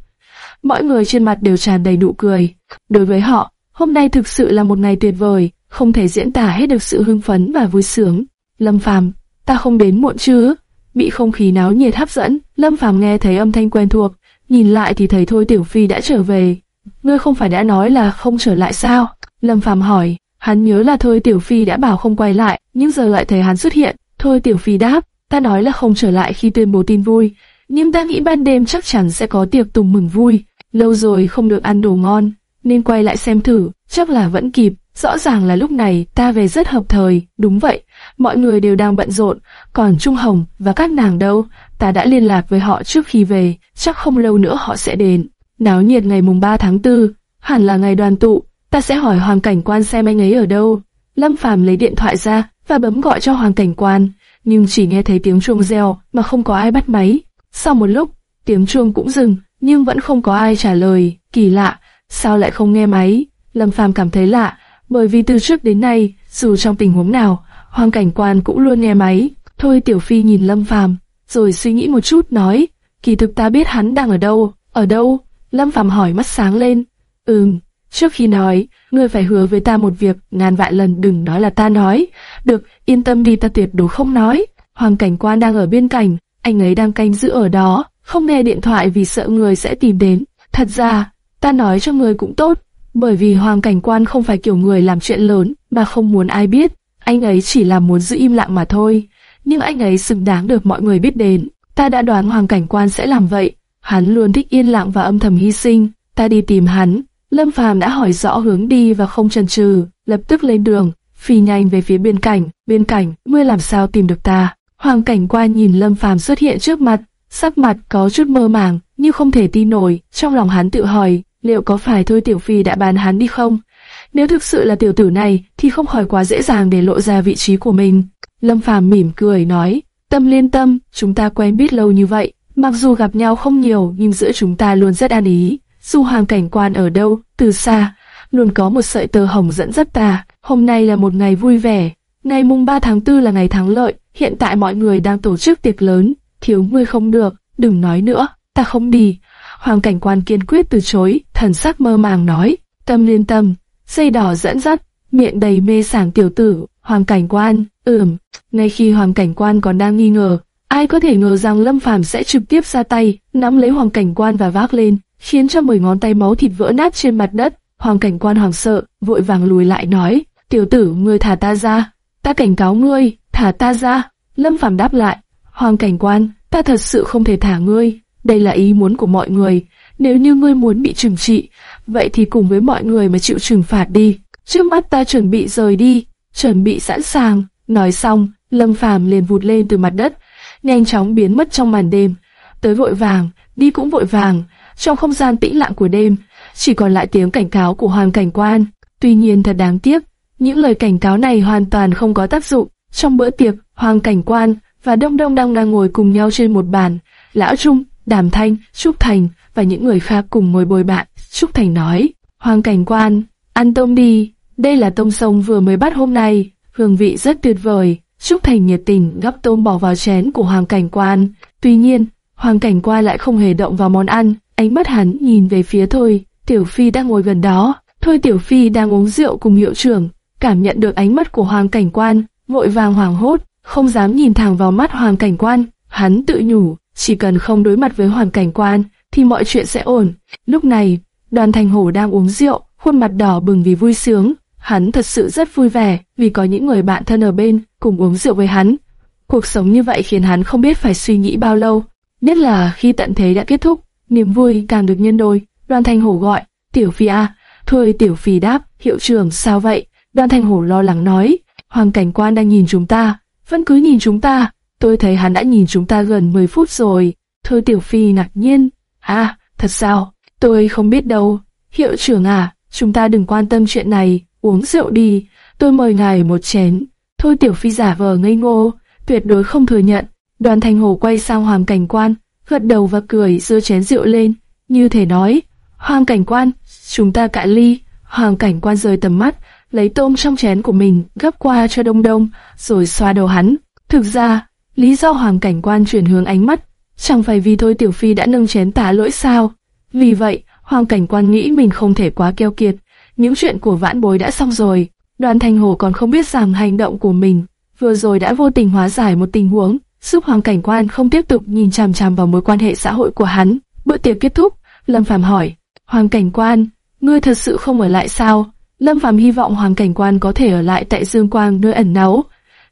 Mọi người trên mặt đều tràn đầy nụ cười. Đối với họ, hôm nay thực sự là một ngày tuyệt vời, không thể diễn tả hết được sự hưng phấn và vui sướng. Lâm Phàm, ta không đến muộn chứ? Bị không khí náo nhiệt hấp dẫn, Lâm Phàm nghe thấy âm thanh quen thuộc, nhìn lại thì thấy Thôi Tiểu Phi đã trở về. Ngươi không phải đã nói là không trở lại sao? Lâm Phàm hỏi. Hắn nhớ là Thôi Tiểu Phi đã bảo không quay lại, nhưng giờ lại thấy hắn xuất hiện. Thôi Tiểu Phi đáp, ta nói là không trở lại khi tuyên bố tin vui, nhưng ta nghĩ ban đêm chắc chắn sẽ có tiệc tùng mừng vui. Lâu rồi không được ăn đồ ngon, nên quay lại xem thử, chắc là vẫn kịp. Rõ ràng là lúc này ta về rất hợp thời, đúng vậy, mọi người đều đang bận rộn, còn Trung Hồng và các nàng đâu, ta đã liên lạc với họ trước khi về, chắc không lâu nữa họ sẽ đến. Náo nhiệt ngày mùng 3 tháng 4, hẳn là ngày đoàn tụ, ta sẽ hỏi Hoàng Cảnh Quan xem anh ấy ở đâu. Lâm Phàm lấy điện thoại ra và bấm gọi cho Hoàng Cảnh Quan, nhưng chỉ nghe thấy tiếng chuông reo mà không có ai bắt máy. Sau một lúc, tiếng chuông cũng dừng, nhưng vẫn không có ai trả lời. Kỳ lạ, sao lại không nghe máy? Lâm Phàm cảm thấy lạ, bởi vì từ trước đến nay, dù trong tình huống nào, Hoàng Cảnh Quan cũng luôn nghe máy. Thôi Tiểu Phi nhìn Lâm Phàm, rồi suy nghĩ một chút nói, kỳ thực ta biết hắn đang ở đâu. Ở đâu? Lâm Phàm hỏi mắt sáng lên. Ừm, Trước khi nói, ngươi phải hứa với ta một việc, ngàn vạn lần đừng nói là ta nói. Được, yên tâm đi ta tuyệt đối không nói. Hoàng cảnh quan đang ở bên cạnh, anh ấy đang canh giữ ở đó, không nghe điện thoại vì sợ người sẽ tìm đến. Thật ra, ta nói cho người cũng tốt, bởi vì hoàng cảnh quan không phải kiểu người làm chuyện lớn mà không muốn ai biết. Anh ấy chỉ là muốn giữ im lặng mà thôi, nhưng anh ấy xứng đáng được mọi người biết đến. Ta đã đoán hoàng cảnh quan sẽ làm vậy. Hắn luôn thích yên lặng và âm thầm hy sinh. Ta đi tìm hắn. Lâm Phàm đã hỏi rõ hướng đi và không chần chừ, lập tức lên đường, phi nhanh về phía biên cảnh. Biên cảnh, ngươi làm sao tìm được ta? Hoàng cảnh quan nhìn Lâm Phàm xuất hiện trước mặt, sắc mặt có chút mơ màng, nhưng không thể tin nổi. Trong lòng hắn tự hỏi, liệu có phải thôi tiểu phi đã bán hắn đi không? Nếu thực sự là tiểu tử này, thì không khỏi quá dễ dàng để lộ ra vị trí của mình. Lâm Phàm mỉm cười nói, tâm liên tâm, chúng ta quen biết lâu như vậy, mặc dù gặp nhau không nhiều nhưng giữa chúng ta luôn rất an ý. Dù hoàng cảnh quan ở đâu, từ xa, luôn có một sợi tơ hồng dẫn dắt ta. Hôm nay là một ngày vui vẻ, ngày mùng 3 tháng 4 là ngày thắng lợi, hiện tại mọi người đang tổ chức tiệc lớn, thiếu ngươi không được, đừng nói nữa, ta không đi. Hoàng cảnh quan kiên quyết từ chối, thần sắc mơ màng nói, tâm liên tâm, dây đỏ dẫn dắt, miệng đầy mê sảng tiểu tử, hoàng cảnh quan, ừm, ngay khi hoàng cảnh quan còn đang nghi ngờ, ai có thể ngờ rằng Lâm Phàm sẽ trực tiếp ra tay, nắm lấy hoàng cảnh quan và vác lên, khiến cho mười ngón tay máu thịt vỡ nát trên mặt đất. Hoàng cảnh quan hoảng sợ, vội vàng lùi lại nói, tiểu tử, ngươi thả ta ra, ta cảnh cáo ngươi, thả ta ra. Lâm Phàm đáp lại, hoàng cảnh quan, ta thật sự không thể thả ngươi, đây là ý muốn của mọi người, nếu như ngươi muốn bị trừng trị, vậy thì cùng với mọi người mà chịu trừng phạt đi. Trước mắt ta chuẩn bị rời đi, chuẩn bị sẵn sàng. Nói xong, Lâm Phàm liền vụt lên từ mặt đất, nhanh chóng biến mất trong màn đêm. Tới vội vàng, đi cũng vội vàng. Trong không gian tĩnh lặng của đêm, chỉ còn lại tiếng cảnh cáo của Hoàng Cảnh Quan. Tuy nhiên thật đáng tiếc, những lời cảnh cáo này hoàn toàn không có tác dụng. Trong bữa tiệc, Hoàng Cảnh Quan và Đông Đông đang đang ngồi cùng nhau trên một bàn. Lão Trung, Đàm Thanh, Trúc Thành và những người khác cùng ngồi bồi bạn. Trúc Thành nói, Hoàng Cảnh Quan, ăn tôm đi, đây là tôm sông vừa mới bắt hôm nay, hương vị rất tuyệt vời. Trúc Thành nhiệt tình gắp tôm bỏ vào chén của Hoàng Cảnh Quan. Tuy nhiên, Hoàng Cảnh Quan lại không hề động vào món ăn, ánh mắt hắn nhìn về phía Thôi, Tiểu Phi đang ngồi gần đó. Thôi Tiểu Phi đang uống rượu cùng hiệu trưởng, cảm nhận được ánh mắt của Hoàng Cảnh Quan, vội vàng hoảng hốt, không dám nhìn thẳng vào mắt Hoàng Cảnh Quan. Hắn tự nhủ, chỉ cần không đối mặt với Hoàng Cảnh Quan, thì mọi chuyện sẽ ổn. Lúc này, đoàn thành hổ đang uống rượu, khuôn mặt đỏ bừng vì vui sướng. Hắn thật sự rất vui vẻ vì có những người bạn thân ở bên cùng uống rượu với hắn. Cuộc sống như vậy khiến hắn không biết phải suy nghĩ bao lâu, nhất là khi tận thế đã kết thúc, niềm vui càng được nhân đôi. Đoàn Thanh Hổ gọi, Tiểu Phi a, thôi Tiểu Phi đáp, hiệu trưởng sao vậy? Đoàn Thanh Hổ lo lắng nói, Hoàng Cảnh Quan đang nhìn chúng ta, vẫn cứ nhìn chúng ta. Tôi thấy hắn đã nhìn chúng ta gần 10 phút rồi. Thôi Tiểu Phi ngạc nhiên, à, thật sao? Tôi không biết đâu. Hiệu trưởng à, chúng ta đừng quan tâm chuyện này, uống rượu đi, tôi mời ngài một chén. Thôi Tiểu Phi giả vờ ngây ngô, tuyệt đối không thừa nhận. Đoàn Thành Hồ quay sang Hoàng Cảnh Quan, gật đầu và cười giơ chén rượu lên, như thể nói, Hoàng Cảnh Quan, chúng ta cạn ly. Hoàng Cảnh Quan rời tầm mắt, lấy tôm trong chén của mình gấp qua cho Đông Đông, rồi xoa đầu hắn. Thực ra, lý do Hoàng Cảnh Quan chuyển hướng ánh mắt, chẳng phải vì thôi Tiểu Phi đã nâng chén tả lỗi sao. Vì vậy, Hoàng Cảnh Quan nghĩ mình không thể quá keo kiệt, những chuyện của vãn bối đã xong rồi. Đoàn Thành Hồ còn không biết rằng hành động của mình vừa rồi đã vô tình hóa giải một tình huống, giúp Hoàng Cảnh Quan không tiếp tục nhìn chằm chằm vào mối quan hệ xã hội của hắn. Bữa tiệc kết thúc, Lâm Phàm hỏi, Hoàng Cảnh Quan, ngươi thật sự không ở lại sao? Lâm Phàm hy vọng Hoàng Cảnh Quan có thể ở lại tại Dương Quang nơi ẩn náu,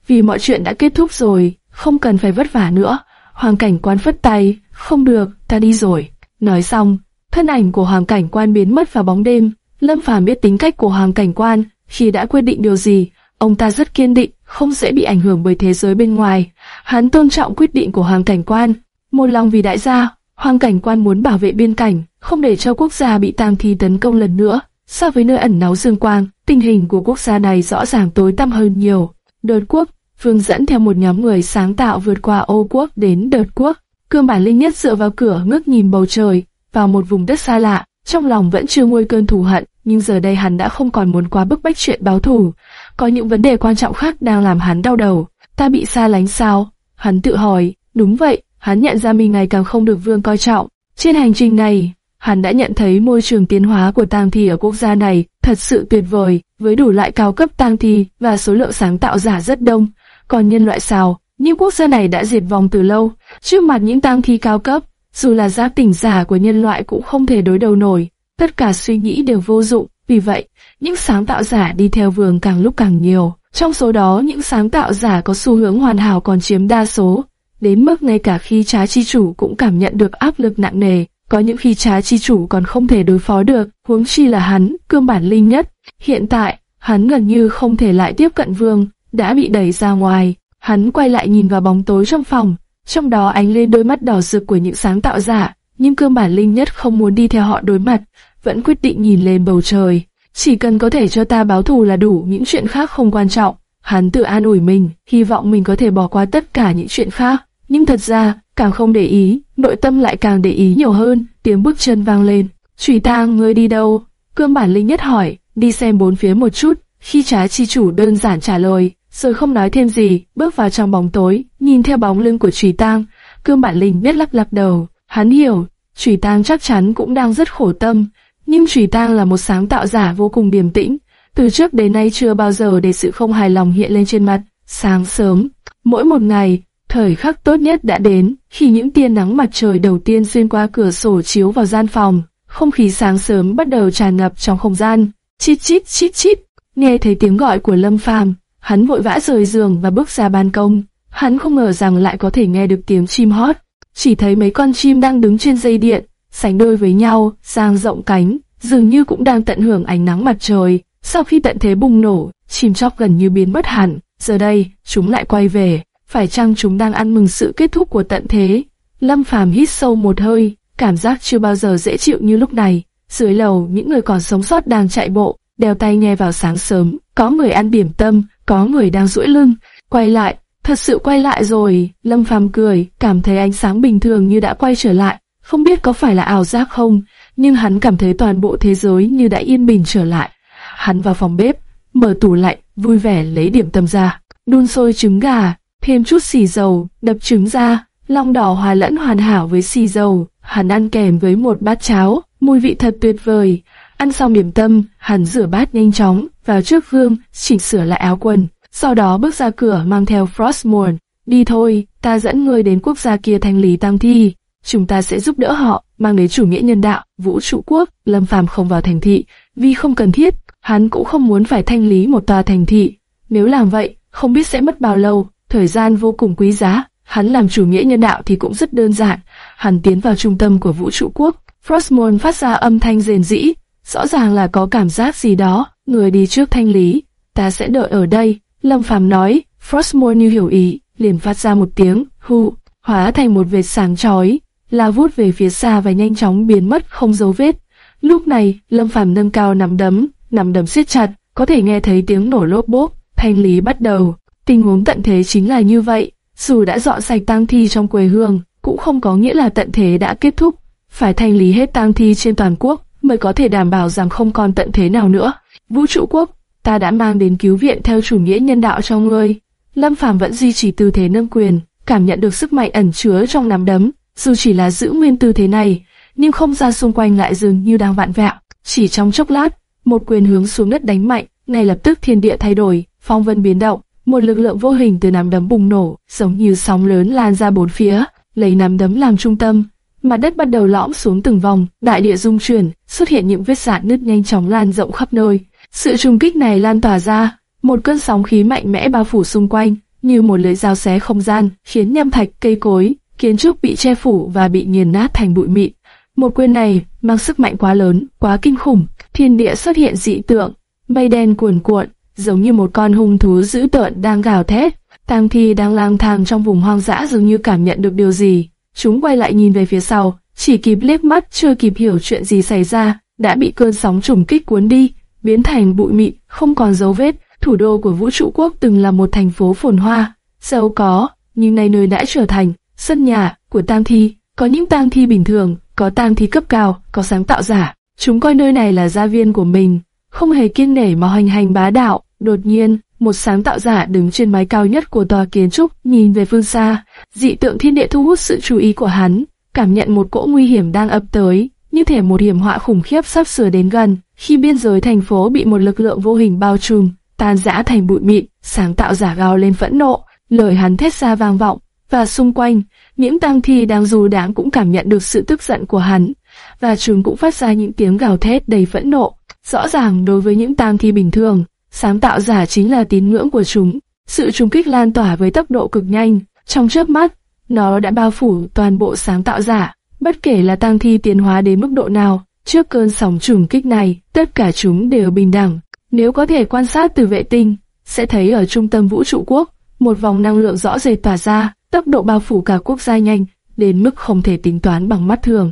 vì mọi chuyện đã kết thúc rồi, không cần phải vất vả nữa. Hoàng Cảnh Quan phất tay, không được, ta đi rồi. Nói xong, thân ảnh của Hoàng Cảnh Quan biến mất vào bóng đêm. Lâm Phàm biết tính cách của Hoàng Cảnh Quan, khi đã quyết định điều gì, ông ta rất kiên định, không dễ bị ảnh hưởng bởi thế giới bên ngoài. Hắn tôn trọng quyết định của Hoàng Cảnh Quan, một lòng vì đại gia. Hoàng Cảnh Quan muốn bảo vệ biên cảnh, không để cho quốc gia bị tang thi tấn công lần nữa. So với nơi ẩn náu dương quang, tình hình của quốc gia này rõ ràng tối tăm hơn nhiều. Đợt quốc, Phương dẫn theo một nhóm người sáng tạo vượt qua ô quốc đến đợt quốc. Cương bản linh nhất dựa vào cửa ngước nhìn bầu trời, vào một vùng đất xa lạ, trong lòng vẫn chưa nguôi cơn thù hận, nhưng giờ đây hắn đã không còn muốn quá bức bách chuyện báo thù. Có những vấn đề quan trọng khác đang làm hắn đau đầu. Ta bị xa lánh sao? Hắn tự hỏi, đúng vậy, hắn nhận ra mình ngày càng không được vương coi trọng. Trên hành trình này, hắn đã nhận thấy môi trường tiến hóa của tang thi ở quốc gia này thật sự tuyệt vời, với đủ loại cao cấp tang thi và số lượng sáng tạo giả rất đông. Còn nhân loại sao? Những quốc gia này đã diệt vong từ lâu, trước mặt những tang thi cao cấp, dù là giáp tỉnh giả của nhân loại cũng không thể đối đầu nổi. Tất cả suy nghĩ đều vô dụng, vì vậy, những sáng tạo giả đi theo vườn càng lúc càng nhiều. Trong số đó, những sáng tạo giả có xu hướng hoàn hảo còn chiếm đa số. đến mức ngay cả khi trá chi chủ cũng cảm nhận được áp lực nặng nề, có những khi trá chi chủ còn không thể đối phó được, huống chi là hắn, cương bản linh nhất. Hiện tại, hắn gần như không thể lại tiếp cận vương, đã bị đẩy ra ngoài. Hắn quay lại nhìn vào bóng tối trong phòng, trong đó ánh lên đôi mắt đỏ rực của những sáng tạo giả, nhưng cương bản linh nhất không muốn đi theo họ đối mặt, vẫn quyết định nhìn lên bầu trời. Chỉ cần có thể cho ta báo thù là đủ, những chuyện khác không quan trọng. Hắn tự an ủi mình, hy vọng mình có thể bỏ qua tất cả những chuyện khác. Nhưng thật ra, càng không để ý, nội tâm lại càng để ý nhiều hơn, tiếng bước chân vang lên. Chủy tang, ngươi đi đâu? Cương bản linh nhất hỏi, đi xem bốn phía một chút, khi trái chi chủ đơn giản trả lời, rồi không nói thêm gì, bước vào trong bóng tối, nhìn theo bóng lưng của Trùy Tang, cương bản linh biết lắc lắc đầu, hắn hiểu, Trùy Tang chắc chắn cũng đang rất khổ tâm, nhưng Trùy Tang là một sáng tạo giả vô cùng điềm tĩnh, từ trước đến nay chưa bao giờ để sự không hài lòng hiện lên trên mặt. Sáng sớm, mỗi một ngày, thời khắc tốt nhất đã đến, khi những tia nắng mặt trời đầu tiên xuyên qua cửa sổ chiếu vào gian phòng, không khí sáng sớm bắt đầu tràn ngập trong không gian. Chít chít chít chít, nghe thấy tiếng gọi của Lâm Phàm, hắn vội vã rời giường và bước ra ban công. Hắn không ngờ rằng lại có thể nghe được tiếng chim hót, chỉ thấy mấy con chim đang đứng trên dây điện, sánh đôi với nhau, sang rộng cánh, dường như cũng đang tận hưởng ánh nắng mặt trời. Sau khi tận thế bùng nổ, chim chóc gần như biến mất hẳn, giờ đây, chúng lại quay về, phải chăng chúng đang ăn mừng sự kết thúc của tận thế? Lâm Phàm hít sâu một hơi, cảm giác chưa bao giờ dễ chịu như lúc này. Dưới lầu, những người còn sống sót đang chạy bộ, đeo tay nghe vào sáng sớm, có người ăn điểm tâm, có người đang duỗi lưng, quay lại, thật sự quay lại rồi. Lâm Phàm cười, cảm thấy ánh sáng bình thường như đã quay trở lại, không biết có phải là ảo giác không, nhưng hắn cảm thấy toàn bộ thế giới như đã yên bình trở lại. Hắn vào phòng bếp, mở tủ lạnh, vui vẻ lấy điểm tâm ra, đun sôi trứng gà, thêm chút xì dầu, đập trứng ra, long đỏ hòa lẫn hoàn hảo với xì dầu, hắn ăn kèm với một bát cháo, mùi vị thật tuyệt vời. Ăn xong điểm tâm, hắn rửa bát nhanh chóng, vào trước gương, chỉnh sửa lại áo quần, sau đó bước ra cửa mang theo Frostmourne. Đi thôi, ta dẫn ngươi đến quốc gia kia thanh lý tam thi, chúng ta sẽ giúp đỡ họ, mang đến chủ nghĩa nhân đạo, vũ trụ quốc. Lâm Phàm không vào thành thị, vì không cần thiết, hắn cũng không muốn phải thanh lý một tòa thành thị. Nếu làm vậy, không biết sẽ mất bao lâu, thời gian vô cùng quý giá. Hắn làm chủ nghĩa nhân đạo thì cũng rất đơn giản. Hắn tiến vào trung tâm của vũ trụ quốc. Frostmourne phát ra âm thanh rền rĩ, rõ ràng là có cảm giác gì đó. Người đi trước thanh lý, ta sẽ đợi ở đây. Lâm Phàm nói. Frostmore như hiểu ý, liền phát ra một tiếng hụ, hóa thành một vệt sáng chói, lao vút về phía xa và nhanh chóng biến mất không dấu vết. Lúc này, Lâm Phàm nâng cao nắm đấm, nắm đấm siết chặt, có thể nghe thấy tiếng nổ lốp bốp, thanh lý bắt đầu. Tình huống tận thế chính là như vậy, dù đã dọn sạch tang thi trong quê hương, cũng không có nghĩa là tận thế đã kết thúc. Phải thanh lý hết tang thi trên toàn quốc mới có thể đảm bảo rằng không còn tận thế nào nữa. Vũ trụ quốc, ta đã mang đến cứu viện theo chủ nghĩa nhân đạo cho ngươi. Lâm Phàm vẫn duy trì tư thế nâng quyền, cảm nhận được sức mạnh ẩn chứa trong nắm đấm, dù chỉ là giữ nguyên tư thế này, nhưng không gian xung quanh lại dường như đang vạn vẹo. Chỉ trong chốc lát, một quyền hướng xuống đất đánh mạnh, ngay lập tức thiên địa thay đổi, phong vân biến động, một lực lượng vô hình từ nắm đấm bùng nổ, giống như sóng lớn lan ra bốn phía, lấy nắm đấm làm trung tâm, mặt đất bắt đầu lõm xuống từng vòng, đại địa rung chuyển, xuất hiện những vết rạn nứt nhanh chóng lan rộng khắp nơi. Sự trùng kích này lan tỏa ra, một cơn sóng khí mạnh mẽ bao phủ xung quanh, như một lưỡi dao xé không gian, khiến nham thạch, cây cối, kiến trúc bị che phủ và bị nghiền nát thành bụi mịn. Một quyền này mang sức mạnh quá lớn, quá kinh khủng, thiên địa xuất hiện dị tượng, mây đen cuồn cuộn, giống như một con hung thú dữ tợn đang gào thét. Tang thi đang lang thang trong vùng hoang dã dường như cảm nhận được điều gì, chúng quay lại nhìn về phía sau, chỉ kịp liếc mắt chưa kịp hiểu chuyện gì xảy ra, đã bị cơn sóng trùng kích cuốn đi, biến thành bụi mịn, không còn dấu vết. Thủ đô của vũ trụ quốc từng là một thành phố phồn hoa, giàu có, nhưng nay nơi đã trở thành sân nhà của tang thi. Có những tang thi bình thường, có tang thi cấp cao, có sáng tạo giả. Chúng coi nơi này là gia viên của mình, không hề kiêng nể mà hoành hành bá đạo. Đột nhiên, một sáng tạo giả đứng trên mái cao nhất của tòa kiến trúc, nhìn về phương xa, dị tượng thiên địa thu hút sự chú ý của hắn, cảm nhận một cỗ nguy hiểm đang ập tới, như thể một hiểm họa khủng khiếp sắp sửa đến gần. Khi biên giới thành phố bị một lực lượng vô hình bao trùm, tan rã thành bụi mịn, sáng tạo giả gào lên phẫn nộ, lời hắn thét ra vang vọng, và xung quanh, những tang thi đang dù đáng cũng cảm nhận được sự tức giận của hắn, và chúng cũng phát ra những tiếng gào thét đầy phẫn nộ. Rõ ràng đối với những tang thi bình thường, sáng tạo giả chính là tín ngưỡng của chúng. Sự trùng kích lan tỏa với tốc độ cực nhanh, trong chớp mắt, nó đã bao phủ toàn bộ sáng tạo giả, bất kể là tăng thi tiến hóa đến mức độ nào. Trước cơn sóng trùng kích này, tất cả chúng đều bình đẳng. Nếu có thể quan sát từ vệ tinh, sẽ thấy ở trung tâm vũ trụ quốc, một vòng năng lượng rõ rệt tỏa ra, tốc độ bao phủ cả quốc gia nhanh, đến mức không thể tính toán bằng mắt thường.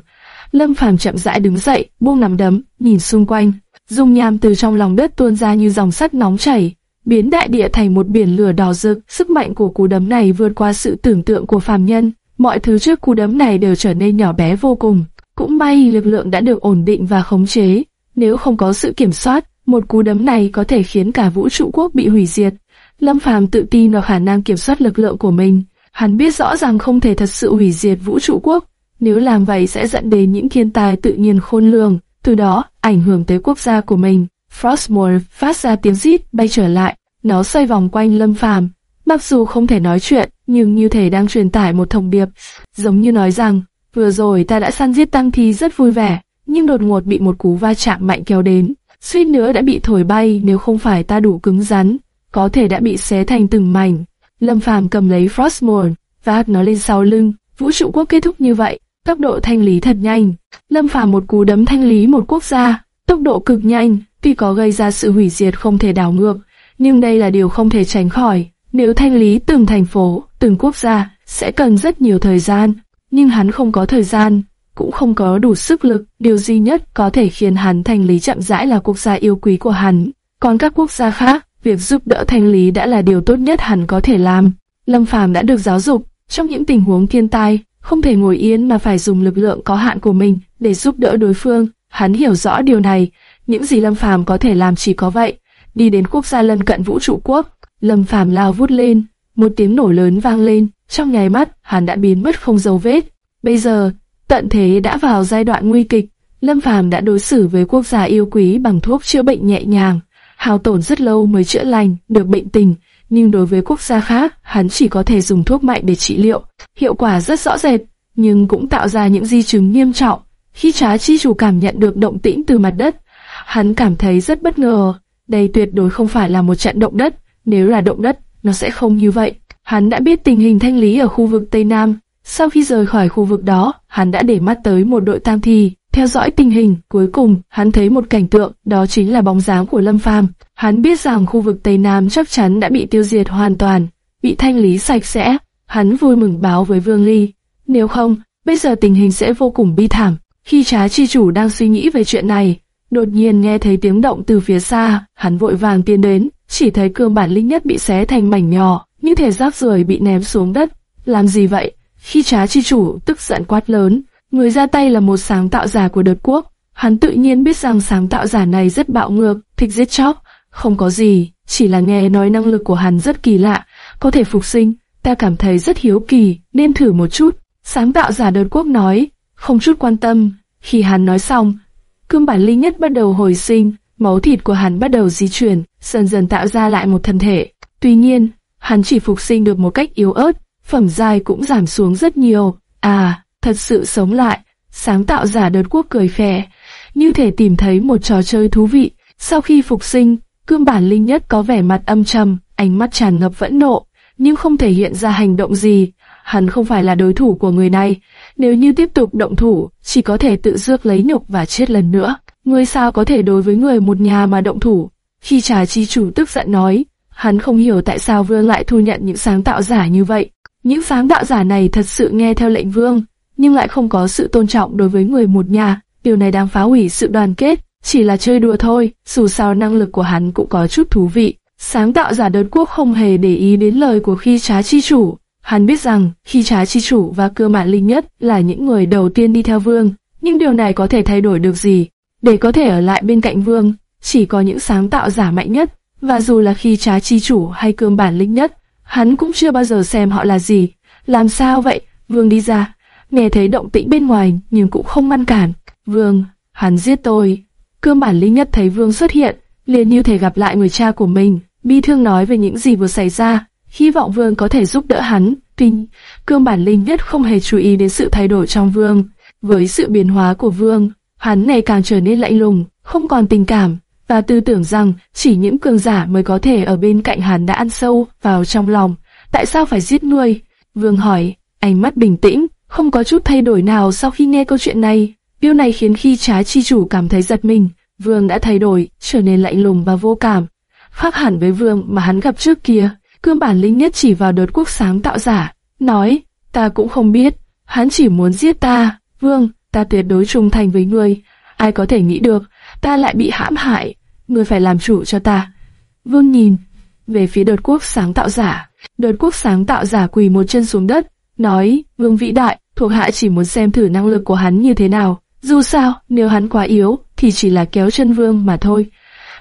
Lâm Phàm chậm rãi đứng dậy, buông nắm đấm, nhìn xung quanh. Dung nham từ trong lòng đất tuôn ra như dòng sắt nóng chảy, biến đại địa thành một biển lửa đỏ rực. Sức mạnh của cú đấm này vượt qua sự tưởng tượng của phàm nhân. Mọi thứ trước cú đấm này đều trở nên nhỏ bé vô cùng. Cũng may lực lượng đã được ổn định và khống chế. Nếu không có sự kiểm soát, một cú đấm này có thể khiến cả vũ trụ quốc bị hủy diệt. Lâm Phàm tự tin vào khả năng kiểm soát lực lượng của mình. Hắn biết rõ rằng không thể thật sự hủy diệt vũ trụ quốc, nếu làm vậy sẽ dẫn đến những thiên tài tự nhiên khôn lường, từ đó ảnh hưởng tới quốc gia của mình. Frostmore phát ra tiếng rít bay trở lại, nó xoay vòng quanh Lâm Phàm. Mặc dù không thể nói chuyện, nhưng như thể đang truyền tải một thông điệp, giống như nói rằng, vừa rồi ta đã săn giết tăng thi rất vui vẻ, nhưng đột ngột bị một cú va chạm mạnh kéo đến, suýt nữa đã bị thổi bay nếu không phải ta đủ cứng rắn, có thể đã bị xé thành từng mảnh. Lâm Phàm cầm lấy Frostmourne, vác nó lên sau lưng. Vũ trụ quốc kết thúc như vậy, tốc độ thanh lý thật nhanh. Lâm Phàm một cú đấm thanh lý một quốc gia, tốc độ cực nhanh, tuy có gây ra sự hủy diệt không thể đảo ngược, nhưng đây là điều không thể tránh khỏi. Nếu thanh lý từng thành phố, từng quốc gia, sẽ cần rất nhiều thời gian, nhưng hắn không có thời gian, cũng không có đủ sức lực. Điều duy nhất có thể khiến hắn thanh lý chậm rãi là quốc gia yêu quý của hắn. Còn các quốc gia khác, việc giúp đỡ thanh lý đã là điều tốt nhất hắn có thể làm. Lâm Phàm đã được giáo dục, trong những tình huống thiên tai, không thể ngồi yên mà phải dùng lực lượng có hạn của mình để giúp đỡ đối phương. Hắn hiểu rõ điều này, những gì Lâm Phàm có thể làm chỉ có vậy. Đi đến quốc gia lân cận vũ trụ quốc, Lâm Phàm lao vút lên, một tiếng nổ lớn vang lên, trong nháy mắt, hắn đã biến mất không dấu vết. Bây giờ, tận thế đã vào giai đoạn nguy kịch, Lâm Phàm đã đối xử với quốc gia yêu quý bằng thuốc chữa bệnh nhẹ nhàng, hao tổn rất lâu mới chữa lành được bệnh tình, nhưng đối với quốc gia khác, hắn chỉ có thể dùng thuốc mạnh để trị liệu. Hiệu quả rất rõ rệt, nhưng cũng tạo ra những di chứng nghiêm trọng. Khi trá chi chủ cảm nhận được động tĩnh từ mặt đất, hắn cảm thấy rất bất ngờ. Đây tuyệt đối không phải là một trận động đất, nếu là động đất, nó sẽ không như vậy. Hắn đã biết tình hình thanh lý ở khu vực Tây Nam. Sau khi rời khỏi khu vực đó, hắn đã để mắt tới một đội tam thi, theo dõi tình hình, cuối cùng, hắn thấy một cảnh tượng, đó chính là bóng dáng của Lâm Phàm. Hắn biết rằng khu vực Tây Nam chắc chắn đã bị tiêu diệt hoàn toàn, bị thanh lý sạch sẽ. Hắn vui mừng báo với Vương Ly. Nếu không, bây giờ tình hình sẽ vô cùng bi thảm. Khi trá chi chủ đang suy nghĩ về chuyện này, đột nhiên nghe thấy tiếng động từ phía xa, hắn vội vàng tiến đến, chỉ thấy cương bản linh nhất bị xé thành mảnh nhỏ, như thể rác rưởi bị ném xuống đất. Làm gì vậy? Khi trá chi chủ tức giận quát lớn, người ra tay là một sáng tạo giả của đợt quốc. Hắn tự nhiên biết rằng sáng tạo giả này rất bạo ngược, thích giết chóc, không có gì, chỉ là nghe nói năng lực của hắn rất kỳ lạ, có thể phục sinh, ta cảm thấy rất hiếu kỳ, nên thử một chút. Sáng tạo giả đợt quốc nói, không chút quan tâm. Khi hắn nói xong, cương bản linh nhất bắt đầu hồi sinh, máu thịt của hắn bắt đầu di chuyển, dần dần tạo ra lại một thân thể. Tuy nhiên, hắn chỉ phục sinh được một cách yếu ớt, phẩm giai cũng giảm xuống rất nhiều. À, thật sự sống lại, sáng tạo giả đợt quốc cười khẽ, như thể tìm thấy một trò chơi thú vị. Sau khi phục sinh, cương bản linh nhất có vẻ mặt âm trầm, ánh mắt tràn ngập vẫn nộ, nhưng không thể hiện ra hành động gì. Hắn không phải là đối thủ của người này, nếu như tiếp tục động thủ, chỉ có thể tự rước lấy nhục và chết lần nữa. Người sao có thể đối với người một nhà mà động thủ? Khi trà chi chủ tức giận nói, hắn không hiểu tại sao vương lại thu nhận những sáng tạo giả như vậy. Những sáng tạo giả này thật sự nghe theo lệnh vương, nhưng lại không có sự tôn trọng đối với người một nhà. Điều này đang phá hủy sự đoàn kết, chỉ là chơi đùa thôi, dù sao năng lực của hắn cũng có chút thú vị. Sáng tạo giả đơn quốc không hề để ý đến lời của khi trá chi chủ. Hắn biết rằng khi trá chi chủ và cơ mạn linh nhất là những người đầu tiên đi theo vương, nhưng điều này có thể thay đổi được gì? Để có thể ở lại bên cạnh vương, chỉ có những sáng tạo giả mạnh nhất, và dù là khi trá chi chủ hay cương bản linh nhất, hắn cũng chưa bao giờ xem họ là gì. Làm sao vậy? Vương đi ra, nghe thấy động tĩnh bên ngoài nhưng cũng không ngăn cản. Vương, hắn giết tôi. Cương bản linh nhất thấy Vương xuất hiện, liền như thể gặp lại người cha của mình, bi thương nói về những gì vừa xảy ra, hy vọng Vương có thể giúp đỡ hắn. Tuy cương bản linh nhất không hề chú ý đến sự thay đổi trong Vương. Với sự biến hóa của Vương, hắn ngày càng trở nên lạnh lùng, không còn tình cảm, và tư tưởng rằng chỉ những cường giả mới có thể ở bên cạnh hắn đã ăn sâu vào trong lòng. Tại sao phải giết nuôi? Vương hỏi, ánh mắt bình tĩnh, không có chút thay đổi nào sau khi nghe câu chuyện này. Điều này khiến khi trái chi chủ cảm thấy giật mình, vương đã thay đổi, trở nên lạnh lùng và vô cảm. Khác hẳn với vương mà hắn gặp trước kia, cương bản linh nhất chỉ vào đột quốc sáng tạo giả, nói, ta cũng không biết, hắn chỉ muốn giết ta, vương, ta tuyệt đối trung thành với ngươi, ai có thể nghĩ được, ta lại bị hãm hại, ngươi phải làm chủ cho ta. Vương nhìn về phía đột quốc sáng tạo giả, đột quốc sáng tạo giả quỳ một chân xuống đất, nói, vương vĩ đại, thuộc hạ chỉ muốn xem thử năng lực của hắn như thế nào, dù sao, nếu hắn quá yếu, thì chỉ là kéo chân vương mà thôi.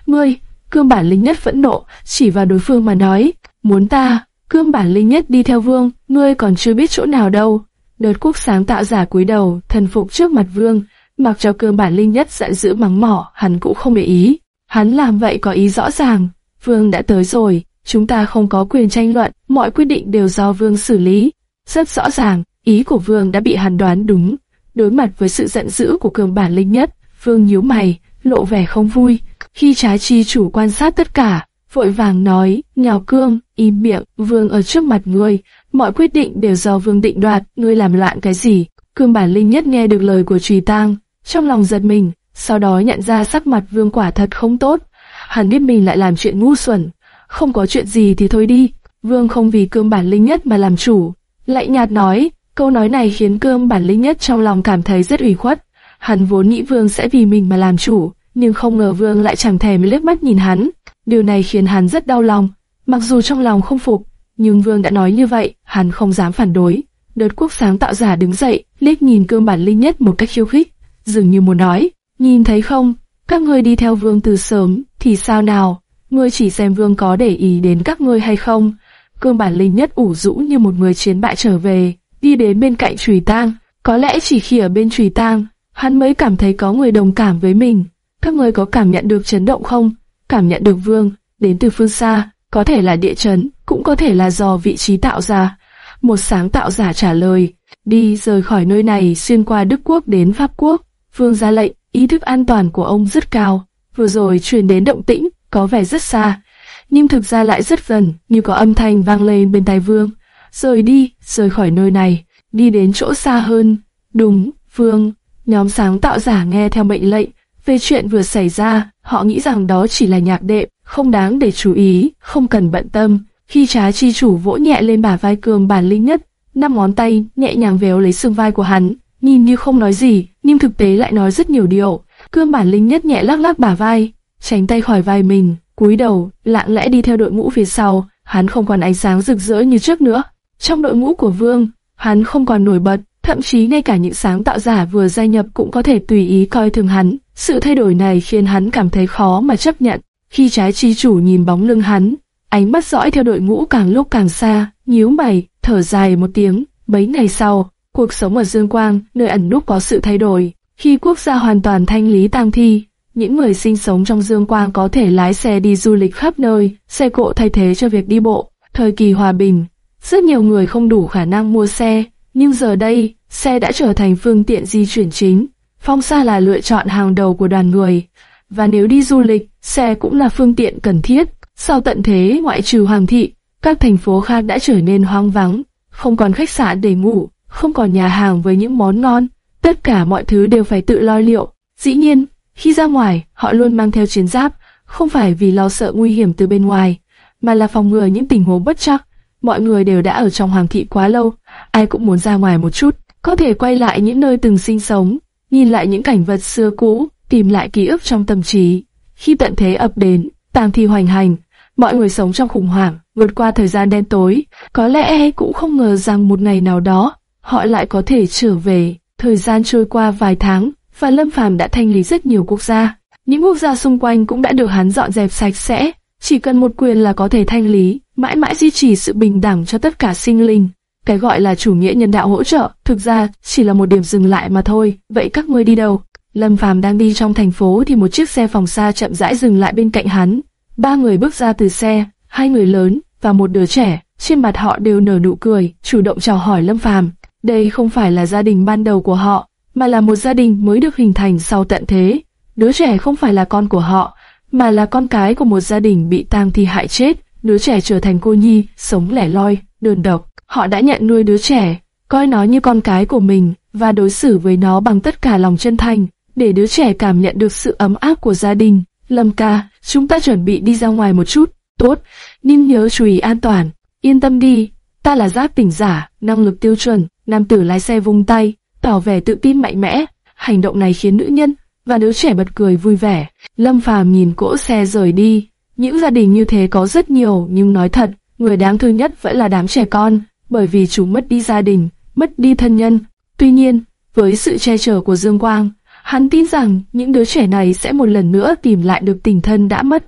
Ngươi, cương bản linh nhất phẫn nộ, chỉ vào đối phương mà nói, muốn ta, cương bản linh nhất đi theo vương, ngươi còn chưa biết chỗ nào đâu. Đợt quốc sáng tạo giả cúi đầu, thần phục trước mặt vương, mặc cho cương bản linh nhất giận dữ mắng mỏ, hắn cũng không để ý. Hắn làm vậy có ý rõ ràng, vương đã tới rồi, chúng ta không có quyền tranh luận, mọi quyết định đều do vương xử lý. Rất rõ ràng, ý của vương đã bị hắn đoán đúng. Đối mặt với sự giận dữ của cương bản linh nhất, vương nhíu mày, lộ vẻ không vui. Khi trái chi chủ quan sát tất cả, vội vàng nói, nhào cương, im miệng, vương ở trước mặt ngươi, mọi quyết định đều do vương định đoạt, ngươi làm loạn cái gì. Cương bản linh nhất nghe được lời của trùy tang, trong lòng giật mình, sau đó nhận ra sắc mặt vương quả thật không tốt. Hắn biết mình lại làm chuyện ngu xuẩn, không có chuyện gì thì thôi đi. Vương không vì cương bản linh nhất mà làm chủ. Lại nhạt nói, câu nói này khiến cương bản linh nhất trong lòng cảm thấy rất ủy khuất. Hắn vốn nghĩ vương sẽ vì mình mà làm chủ, nhưng không ngờ vương lại chẳng thèm liếc mắt nhìn hắn. Điều này khiến hắn rất đau lòng. Mặc dù trong lòng không phục, nhưng vương đã nói như vậy, hắn không dám phản đối. Đợt quốc sáng tạo giả đứng dậy, liếc nhìn cương bản linh nhất một cách khiêu khích, dường như muốn nói, nhìn thấy không, các ngươi đi theo vương từ sớm, thì sao nào, ngươi chỉ xem vương có để ý đến các ngươi hay không. Cương bản linh nhất ủ rũ như một người chiến bại trở về, đi đến bên cạnh trùy tang, có lẽ chỉ khi ở bên trùy tang, hắn mới cảm thấy có người đồng cảm với mình. Các người có cảm nhận được chấn động không? Cảm nhận được vương, đến từ phương xa, có thể là địa chấn, cũng có thể là do vị trí tạo ra. Một sáng tạo giả trả lời, đi rời khỏi nơi này xuyên qua Đức Quốc đến Pháp Quốc. Vương ra lệnh, ý thức an toàn của ông rất cao. Vừa rồi truyền đến động tĩnh, có vẻ rất xa, nhưng thực ra lại rất gần, như có âm thanh vang lên bên tai Vương. Rời đi, rời khỏi nơi này, đi đến chỗ xa hơn. Đúng, Vương, nhóm sáng tạo giả nghe theo mệnh lệnh. Về chuyện vừa xảy ra, họ nghĩ rằng đó chỉ là nhạc đệm, không đáng để chú ý, không cần bận tâm. Khi trái chi chủ vỗ nhẹ lên bả vai cường bản linh nhất, năm ngón tay nhẹ nhàng véo lấy xương vai của hắn, nhìn như không nói gì, nhưng thực tế lại nói rất nhiều điều. Cương bản linh nhất nhẹ lắc lắc bả vai, tránh tay khỏi vai mình, cúi đầu, lặng lẽ đi theo đội ngũ phía sau. Hắn không còn ánh sáng rực rỡ như trước nữa. Trong đội ngũ của Vương, hắn không còn nổi bật, thậm chí ngay cả những sáng tạo giả vừa gia nhập cũng có thể tùy ý coi thường hắn. Sự thay đổi này khiến hắn cảm thấy khó mà chấp nhận. Khi trái chi chủ nhìn bóng lưng hắn, ánh mắt dõi theo đội ngũ càng lúc càng xa, nhíu mày, thở dài một tiếng. Mấy ngày sau, cuộc sống ở Dương Quang, nơi ẩn núp có sự thay đổi. Khi quốc gia hoàn toàn thanh lý tang thi, những người sinh sống trong Dương Quang có thể lái xe đi du lịch khắp nơi, xe cộ thay thế cho việc đi bộ. Thời kỳ hòa bình, rất nhiều người không đủ khả năng mua xe, nhưng giờ đây, xe đã trở thành phương tiện di chuyển chính. Phong xa là lựa chọn hàng đầu của đoàn người. Và nếu đi du lịch, xe cũng là phương tiện cần thiết. Sau tận thế ngoại trừ Hoàng thị, các thành phố khác đã trở nên hoang vắng, không còn khách sạn để ngủ, không còn nhà hàng với những món ngon. Tất cả mọi thứ đều phải tự lo liệu. Dĩ nhiên, khi ra ngoài, họ luôn mang theo chiến giáp, không phải vì lo sợ nguy hiểm từ bên ngoài, mà là phòng ngừa những tình huống bất chắc. Mọi người đều đã ở trong hoàng thị quá lâu, ai cũng muốn ra ngoài một chút, có thể quay lại những nơi từng sinh sống, nhìn lại những cảnh vật xưa cũ, tìm lại ký ức trong tâm trí. Khi tận thế ập đến, tang thi hoành hành, mọi người sống trong khủng hoảng, vượt qua thời gian đen tối, có lẽ cũng không ngờ rằng một ngày nào đó, họ lại có thể trở về. Thời gian trôi qua vài tháng, và Lâm Phàm đã thanh lý rất nhiều quốc gia. Những quốc gia xung quanh cũng đã được hắn dọn dẹp sạch sẽ, chỉ cần một quyền là có thể thanh lý, mãi mãi duy trì sự bình đẳng cho tất cả sinh linh. Cái gọi là chủ nghĩa nhân đạo hỗ trợ, thực ra chỉ là một điểm dừng lại mà thôi. Vậy các ngươi đi đâu? Lâm Phàm đang đi trong thành phố thì một chiếc xe phòng xa chậm rãi dừng lại bên cạnh hắn. Ba người bước ra từ xe, hai người lớn và một đứa trẻ. Trên mặt họ đều nở nụ cười, chủ động chào hỏi Lâm Phàm. Đây không phải là gia đình ban đầu của họ, mà là một gia đình mới được hình thành sau tận thế. Đứa trẻ không phải là con của họ, mà là con cái của một gia đình bị tang thi hại chết. Đứa trẻ trở thành cô nhi, sống lẻ loi, đơn độc. Họ đã nhận nuôi đứa trẻ, coi nó như con cái của mình và đối xử với nó bằng tất cả lòng chân thành, để đứa trẻ cảm nhận được sự ấm áp của gia đình. Lâm ca, chúng ta chuẩn bị đi ra ngoài một chút. Tốt, nhưng nhớ chú ý an toàn. Yên tâm đi, ta là Giáp tỉnh giả, năng lực tiêu chuẩn. Nam tử lái xe vung tay, tỏ vẻ tự tin mạnh mẽ. Hành động này khiến nữ nhân và đứa trẻ bật cười vui vẻ. Lâm Phàm nhìn cỗ xe rời đi. Những gia đình như thế có rất nhiều, nhưng nói thật, người đáng thương nhất vẫn là đám trẻ con, bởi vì chúng mất đi gia đình, mất đi thân nhân. Tuy nhiên, với sự che chở của Dương Quang, hắn tin rằng những đứa trẻ này sẽ một lần nữa tìm lại được tình thân đã mất.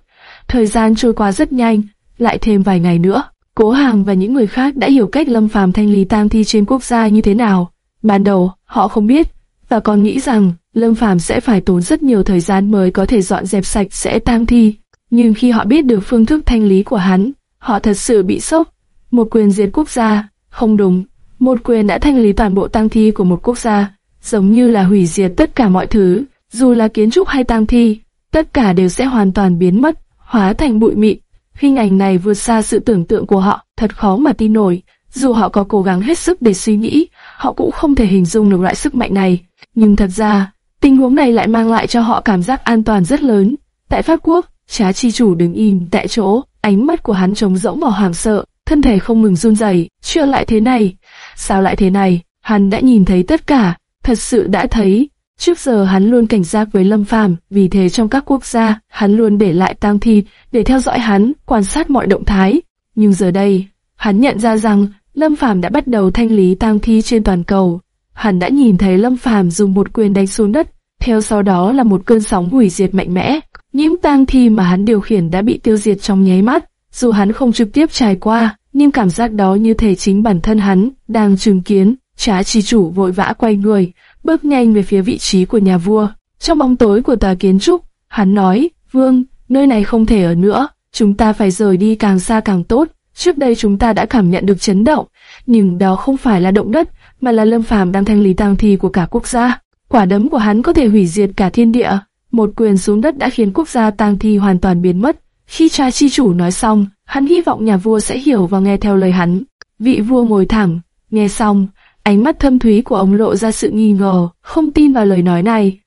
Thời gian trôi qua rất nhanh, lại thêm vài ngày nữa. Cố Hàng và những người khác đã hiểu cách Lâm Phàm thanh lý tang thi trên quốc gia như thế nào. Ban đầu, họ không biết, và còn nghĩ rằng Lâm Phàm sẽ phải tốn rất nhiều thời gian mới có thể dọn dẹp sạch sẽ tang thi. Nhưng khi họ biết được phương thức thanh lý của hắn, họ thật sự bị sốc. Một quyền diệt quốc gia, không đúng, một quyền đã thanh lý toàn bộ tang thi của một quốc gia, giống như là hủy diệt tất cả mọi thứ, dù là kiến trúc hay tang thi, tất cả đều sẽ hoàn toàn biến mất, hóa thành bụi mịn. Hình ảnh này vượt xa sự tưởng tượng của họ, thật khó mà tin nổi. Dù họ có cố gắng hết sức để suy nghĩ, họ cũng không thể hình dung được loại sức mạnh này. Nhưng thật ra, tình huống này lại mang lại cho họ cảm giác an toàn rất lớn. Tại Pháp Quốc, Trá chi chủ đứng im tại chỗ, ánh mắt của hắn trống rỗng và hoảng sợ, thân thể không ngừng run rẩy. Chưa lại thế này? Sao lại thế này? Hắn đã nhìn thấy tất cả, thật sự đã thấy. Trước giờ hắn luôn cảnh giác với Lâm Phàm, vì thế trong các quốc gia, hắn luôn để lại tang thi để theo dõi hắn, quan sát mọi động thái. Nhưng giờ đây, hắn nhận ra rằng Lâm Phàm đã bắt đầu thanh lý tang thi trên toàn cầu. Hắn đã nhìn thấy Lâm Phàm dùng một quyền đánh xuống đất, theo sau đó là một cơn sóng hủy diệt mạnh mẽ. Những tang thi mà hắn điều khiển đã bị tiêu diệt trong nháy mắt, dù hắn không trực tiếp trải qua, nhưng cảm giác đó như thể chính bản thân hắn đang chứng kiến. Trá chi chủ vội vã quay người, bước nhanh về phía vị trí của nhà vua. Trong bóng tối của tòa kiến trúc, hắn nói, Vương, nơi này không thể ở nữa, chúng ta phải rời đi càng xa càng tốt. Trước đây chúng ta đã cảm nhận được chấn động, nhưng đó không phải là động đất, mà là lâm phàm đang thanh lý tang thi của cả quốc gia. Quả đấm của hắn có thể hủy diệt cả thiên địa. Một quyền xuống đất đã khiến quốc gia tang thi hoàn toàn biến mất. Khi cha chi chủ nói xong, hắn hy vọng nhà vua sẽ hiểu và nghe theo lời hắn. Vị vua ngồi thẳng, nghe xong, ánh mắt thâm thúy của ông lộ ra sự nghi ngờ, không tin vào lời nói này.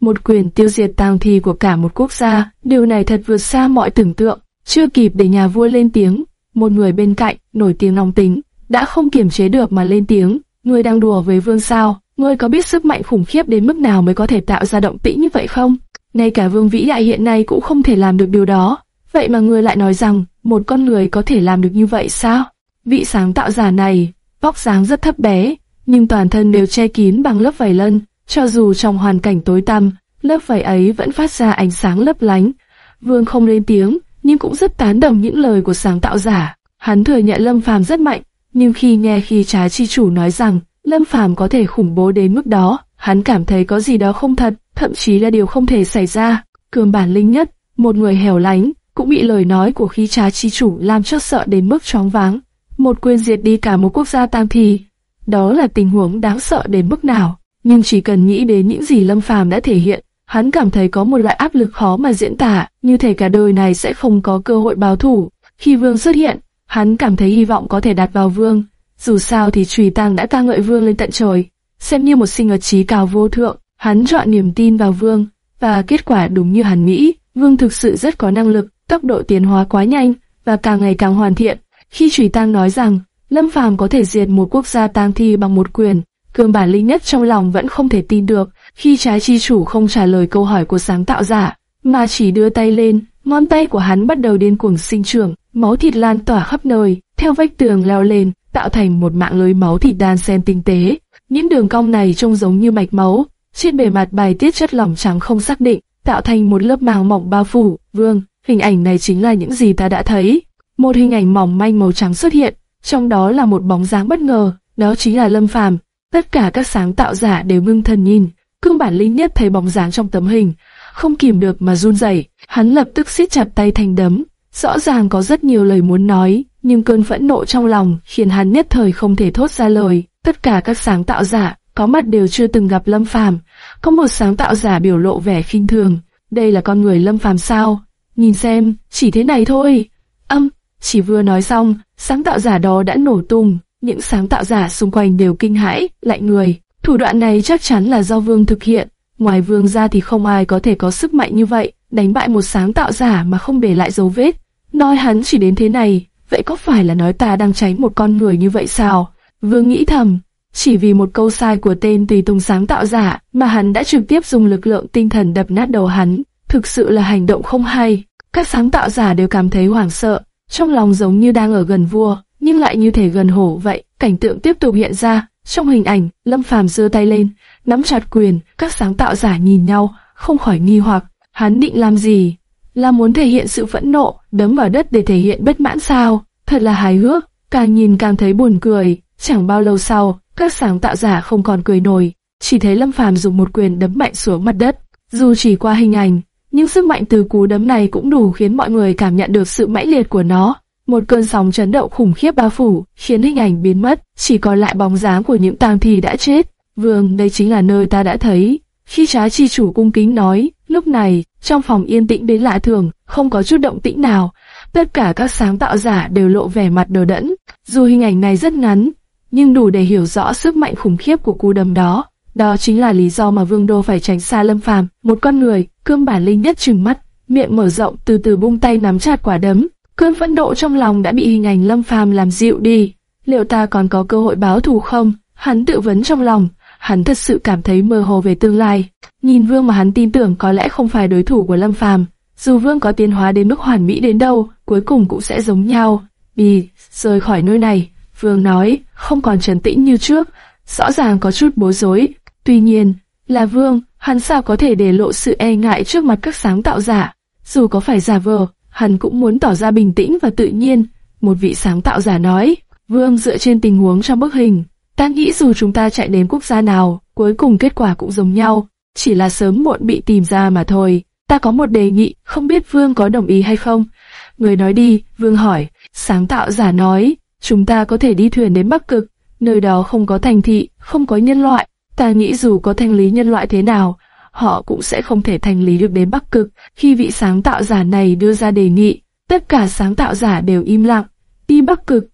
Một quyền tiêu diệt tang thi của cả một quốc gia, điều này thật vượt xa mọi tưởng tượng. Chưa kịp để nhà vua lên tiếng, một người bên cạnh, nổi tiếng nóng tính, đã không kiềm chế được mà lên tiếng. Ngươi đang đùa với vương sao? Ngươi có biết sức mạnh khủng khiếp đến mức nào mới có thể tạo ra động tĩnh như vậy không? Ngay cả vương vĩ đại hiện nay cũng không thể làm được điều đó. Vậy mà ngươi lại nói rằng, một con người có thể làm được như vậy sao? Vị sáng tạo giả này, vóc dáng rất thấp bé, nhưng toàn thân đều che kín bằng lớp vảy lân, cho dù trong hoàn cảnh tối tăm, lớp vảy ấy vẫn phát ra ánh sáng lấp lánh. Vương không lên tiếng, nhưng cũng rất tán đồng những lời của sáng tạo giả. Hắn thừa nhận Lâm Phàm rất mạnh, nhưng khi nghe khi trái chi chủ nói rằng Lâm Phàm có thể khủng bố đến mức đó, hắn cảm thấy có gì đó không thật, thậm chí là điều không thể xảy ra. Cường bản linh nhất, một người hẻo lánh, cũng bị lời nói của khí trá chi chủ làm cho sợ đến mức choáng váng. Một quyền diệt đi cả một quốc gia tang thi. Đó là tình huống đáng sợ đến mức nào. Nhưng chỉ cần nghĩ đến những gì Lâm Phàm đã thể hiện, hắn cảm thấy có một loại áp lực khó mà diễn tả, như thể cả đời này sẽ không có cơ hội báo thủ. Khi Vương xuất hiện, hắn cảm thấy hy vọng có thể đạt vào Vương. Dù sao thì Trùy Tăng đã ca ngợi Vương lên tận trời, xem như một sinh vật trí cao vô thượng. Hắn chọn niềm tin vào Vương, và kết quả đúng như hắn nghĩ, Vương thực sự rất có năng lực, tốc độ tiến hóa quá nhanh và càng ngày càng hoàn thiện. Khi Trùy Tăng nói rằng Lâm Phàm có thể diệt một quốc gia tang thi bằng một quyền, cường bản linh nhất trong lòng vẫn không thể tin được. Khi trái chi chủ không trả lời câu hỏi của sáng tạo giả, mà chỉ đưa tay lên, ngón tay của hắn bắt đầu điên cuồng sinh trưởng, máu thịt lan tỏa khắp nơi, theo vách tường leo lên, tạo thành một mạng lưới máu thịt đan xen tinh tế. Những đường cong này trông giống như mạch máu, trên bề mặt bài tiết chất lỏng trắng không xác định, tạo thành một lớp màng mỏng bao phủ. Vương, hình ảnh này chính là những gì ta đã thấy. Một hình ảnh mỏng manh màu trắng xuất hiện, trong đó là một bóng dáng bất ngờ, đó chính là Lâm Phàm. Tất cả các sáng tạo giả đều ngưng thần nhìn, cương bản linh nhất thấy bóng dáng trong tấm hình, không kìm được mà run rẩy. Hắn lập tức siết chặt tay thành đấm, rõ ràng có rất nhiều lời muốn nói, nhưng cơn phẫn nộ trong lòng khiến hắn nhất thời không thể thốt ra lời. Tất cả các sáng tạo giả có mặt đều chưa từng gặp Lâm Phàm, có một sáng tạo giả biểu lộ vẻ khinh thường. Đây là con người Lâm Phàm sao? Nhìn xem, chỉ thế này thôi. Âm, chỉ vừa nói xong, sáng tạo giả đó đã nổ tung, những sáng tạo giả xung quanh đều kinh hãi, lạnh người. Thủ đoạn này chắc chắn là do Vương thực hiện, ngoài Vương ra thì không ai có thể có sức mạnh như vậy, đánh bại một sáng tạo giả mà không để lại dấu vết. Nói hắn chỉ đến thế này, vậy có phải là nói ta đang tránh một con người như vậy sao? Vương nghĩ thầm, chỉ vì một câu sai của tên tùy tùng sáng tạo giả mà hắn đã trực tiếp dùng lực lượng tinh thần đập nát đầu hắn, thực sự là hành động không hay. Các sáng tạo giả đều cảm thấy hoảng sợ, trong lòng giống như đang ở gần vua, nhưng lại như thể gần hổ vậy. Cảnh tượng tiếp tục hiện ra, trong hình ảnh, Lâm Phàm giơ tay lên, nắm chặt quyền, các sáng tạo giả nhìn nhau, không khỏi nghi hoặc, hắn định làm gì? Là muốn thể hiện sự phẫn nộ, đấm vào đất để thể hiện bất mãn sao? Thật là hài hước, càng nhìn càng thấy buồn cười. Chẳng bao lâu sau, các sáng tạo giả không còn cười nổi, chỉ thấy Lâm Phàm dùng một quyền đấm mạnh xuống mặt đất. Dù chỉ qua hình ảnh, nhưng sức mạnh từ cú đấm này cũng đủ khiến mọi người cảm nhận được sự mãnh liệt của nó. Một cơn sóng chấn động khủng khiếp bao phủ, khiến hình ảnh biến mất, chỉ còn lại bóng dáng của những tang thi đã chết. Vương, đây chính là nơi ta đã thấy. Khi trái chi chủ cung kính nói, lúc này, trong phòng yên tĩnh đến lạ thường, không có chút động tĩnh nào. Tất cả các sáng tạo giả đều lộ vẻ mặt đờ đẫn. Dù hình ảnh này rất ngắn, nhưng đủ để hiểu rõ sức mạnh khủng khiếp của cú đấm đó. Đó chính là lý do mà Vương Đô phải tránh xa Lâm Phàm, một con người, cương bản linh nhất trừng mắt, miệng mở rộng từ từ bung tay nắm chặt quả đấm. Cơn phẫn độ trong lòng đã bị hình ảnh Lâm Phàm làm dịu đi. Liệu ta còn có cơ hội báo thù không? Hắn tự vấn trong lòng, hắn thật sự cảm thấy mơ hồ về tương lai. Nhìn Vương mà hắn tin tưởng có lẽ không phải đối thủ của Lâm Phàm. Dù Vương có tiến hóa đến mức hoàn mỹ đến đâu, cuối cùng cũng sẽ giống nhau. Bì, rời khỏi nơi này, Vương nói, không còn trấn tĩnh như trước, rõ ràng có chút bối rối. Tuy nhiên, là Vương, hắn sao có thể để lộ sự e ngại trước mặt các sáng tạo giả. Dù có phải giả vờ, hắn cũng muốn tỏ ra bình tĩnh và tự nhiên. Một vị sáng tạo giả nói, Vương dựa trên tình huống trong bức hình, ta nghĩ dù chúng ta chạy đến quốc gia nào, cuối cùng kết quả cũng giống nhau, chỉ là sớm muộn bị tìm ra mà thôi. Ta có một đề nghị, không biết Vương có đồng ý hay không? Người nói đi, Vương hỏi, sáng tạo giả nói, chúng ta có thể đi thuyền đến Bắc Cực, nơi đó không có thành thị, không có nhân loại. Ta nghĩ dù có thanh lý nhân loại thế nào, họ cũng sẽ không thể thành lý được đến Bắc Cực. Khi vị sáng tạo giả này đưa ra đề nghị, tất cả sáng tạo giả đều im lặng. Đi Bắc Cực,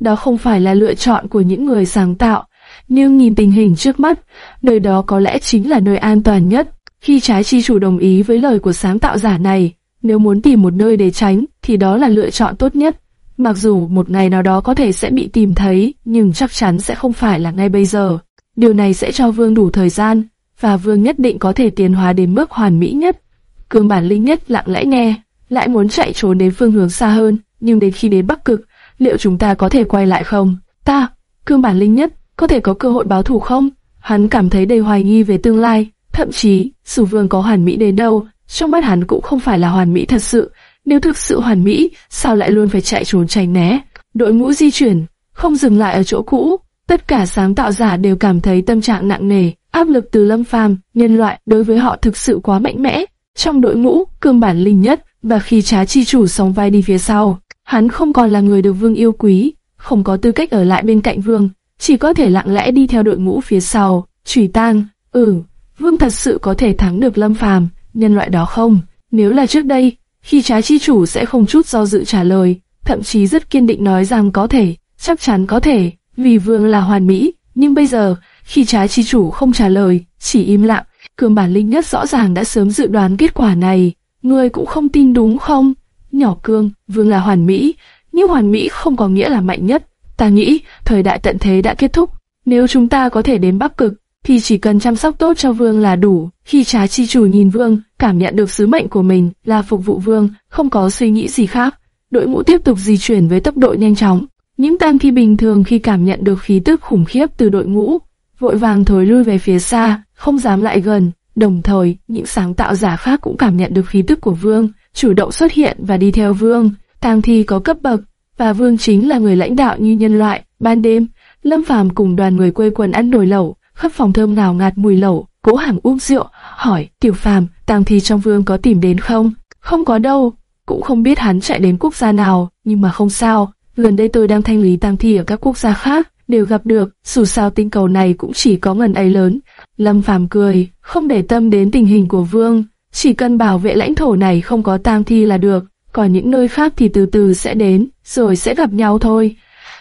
đó không phải là lựa chọn của những người sáng tạo, nhưng nhìn tình hình trước mắt, nơi đó có lẽ chính là nơi an toàn nhất. Khi trái chi chủ đồng ý với lời của sáng tạo giả này, nếu muốn tìm một nơi để tránh, thì đó là lựa chọn tốt nhất. Mặc dù một ngày nào đó có thể sẽ bị tìm thấy, nhưng chắc chắn sẽ không phải là ngay bây giờ. Điều này sẽ cho Vương đủ thời gian, và Vương nhất định có thể tiến hóa đến mức hoàn mỹ nhất. Cương bản linh nhất lặng lẽ nghe, lại muốn chạy trốn đến phương hướng xa hơn, nhưng đến khi đến Bắc Cực, liệu chúng ta có thể quay lại không? Ta, cương bản linh nhất, có thể có cơ hội báo thù không? Hắn cảm thấy đầy hoài nghi về tương lai, thậm chí, dù Vương có hoàn mỹ đến đâu, trong mắt hắn cũng không phải là hoàn mỹ thật sự. Nếu thực sự hoàn mỹ, sao lại luôn phải chạy trốn tránh né? Đội ngũ di chuyển, không dừng lại ở chỗ cũ. Tất cả sáng tạo giả đều cảm thấy tâm trạng nặng nề, áp lực từ lâm phàm, nhân loại đối với họ thực sự quá mạnh mẽ. Trong đội ngũ, cương bản linh nhất, và khi trá chi chủ song vai đi phía sau, hắn không còn là người được vương yêu quý, không có tư cách ở lại bên cạnh vương, chỉ có thể lặng lẽ đi theo đội ngũ phía sau. trùy tang, ừ, vương thật sự có thể thắng được lâm phàm, nhân loại đó không? Nếu là trước đây, khi trái chi chủ sẽ không chút do dự trả lời, thậm chí rất kiên định nói rằng có thể, chắc chắn có thể, vì vương là hoàn mỹ. Nhưng bây giờ, khi trái chi chủ không trả lời, chỉ im lặng, cường bản linh nhất rõ ràng đã sớm dự đoán kết quả này. Người cũng không tin đúng không? Nhỏ cương, vương là hoàn mỹ, nhưng hoàn mỹ không có nghĩa là mạnh nhất. Ta nghĩ, thời đại tận thế đã kết thúc. Nếu chúng ta có thể đến Bắc Cực, thì chỉ cần chăm sóc tốt cho vương là đủ. Khi trá chi chủ nhìn vương, cảm nhận được sứ mệnh của mình là phục vụ vương, không có suy nghĩ gì khác. Đội ngũ tiếp tục di chuyển với tốc độ nhanh chóng. Những tam thi bình thường khi cảm nhận được khí tức khủng khiếp từ đội ngũ, vội vàng thối lui về phía xa, không dám lại gần. Đồng thời, những sáng tạo giả khác cũng cảm nhận được khí tức của vương, chủ động xuất hiện và đi theo vương. tang thi có cấp bậc, và vương chính là người lãnh đạo như nhân loại. Ban đêm, Lâm Phàm cùng đoàn người quê quần ăn nồi lẩu, khắp phòng thơm ngào ngạt mùi lẩu. Cố hàng uống rượu, hỏi Tiểu Phàm, tang thi trong vương có tìm đến không? Không có đâu, cũng không biết hắn chạy đến quốc gia nào, nhưng mà không sao. Gần đây tôi đang thanh lý tang thi ở các quốc gia khác, đều gặp được, dù sao tinh cầu này cũng chỉ có ngần ấy lớn. Lâm Phàm cười, không để tâm đến tình hình của vương, chỉ cần bảo vệ lãnh thổ này không có tang thi là được, còn những nơi khác thì từ từ sẽ đến, rồi sẽ gặp nhau thôi.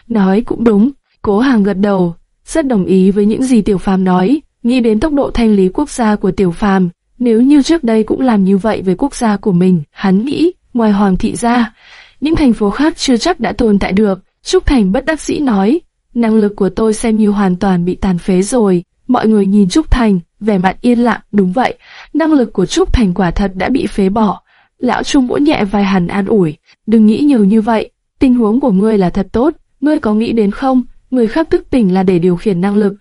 Nói cũng đúng, Cố Hàng gật đầu, rất đồng ý với những gì Tiểu Phàm nói, nghĩ đến tốc độ thanh lý quốc gia của Tiểu Phàm, nếu như trước đây cũng làm như vậy với quốc gia của mình, hắn nghĩ, ngoài Hoàng thị ra, những thành phố khác chưa chắc đã tồn tại được. Trúc Thành bất đắc dĩ nói, năng lực của tôi xem như hoàn toàn bị tàn phế rồi. Mọi người nhìn Trúc Thành, vẻ mặt yên lặng, đúng vậy, năng lực của Trúc Thành quả thật đã bị phế bỏ. Lão Trung vỗ nhẹ vai hắn an ủi, đừng nghĩ nhiều như vậy, tình huống của ngươi là thật tốt, ngươi có nghĩ đến không, người khác thức tỉnh là để điều khiển năng lực.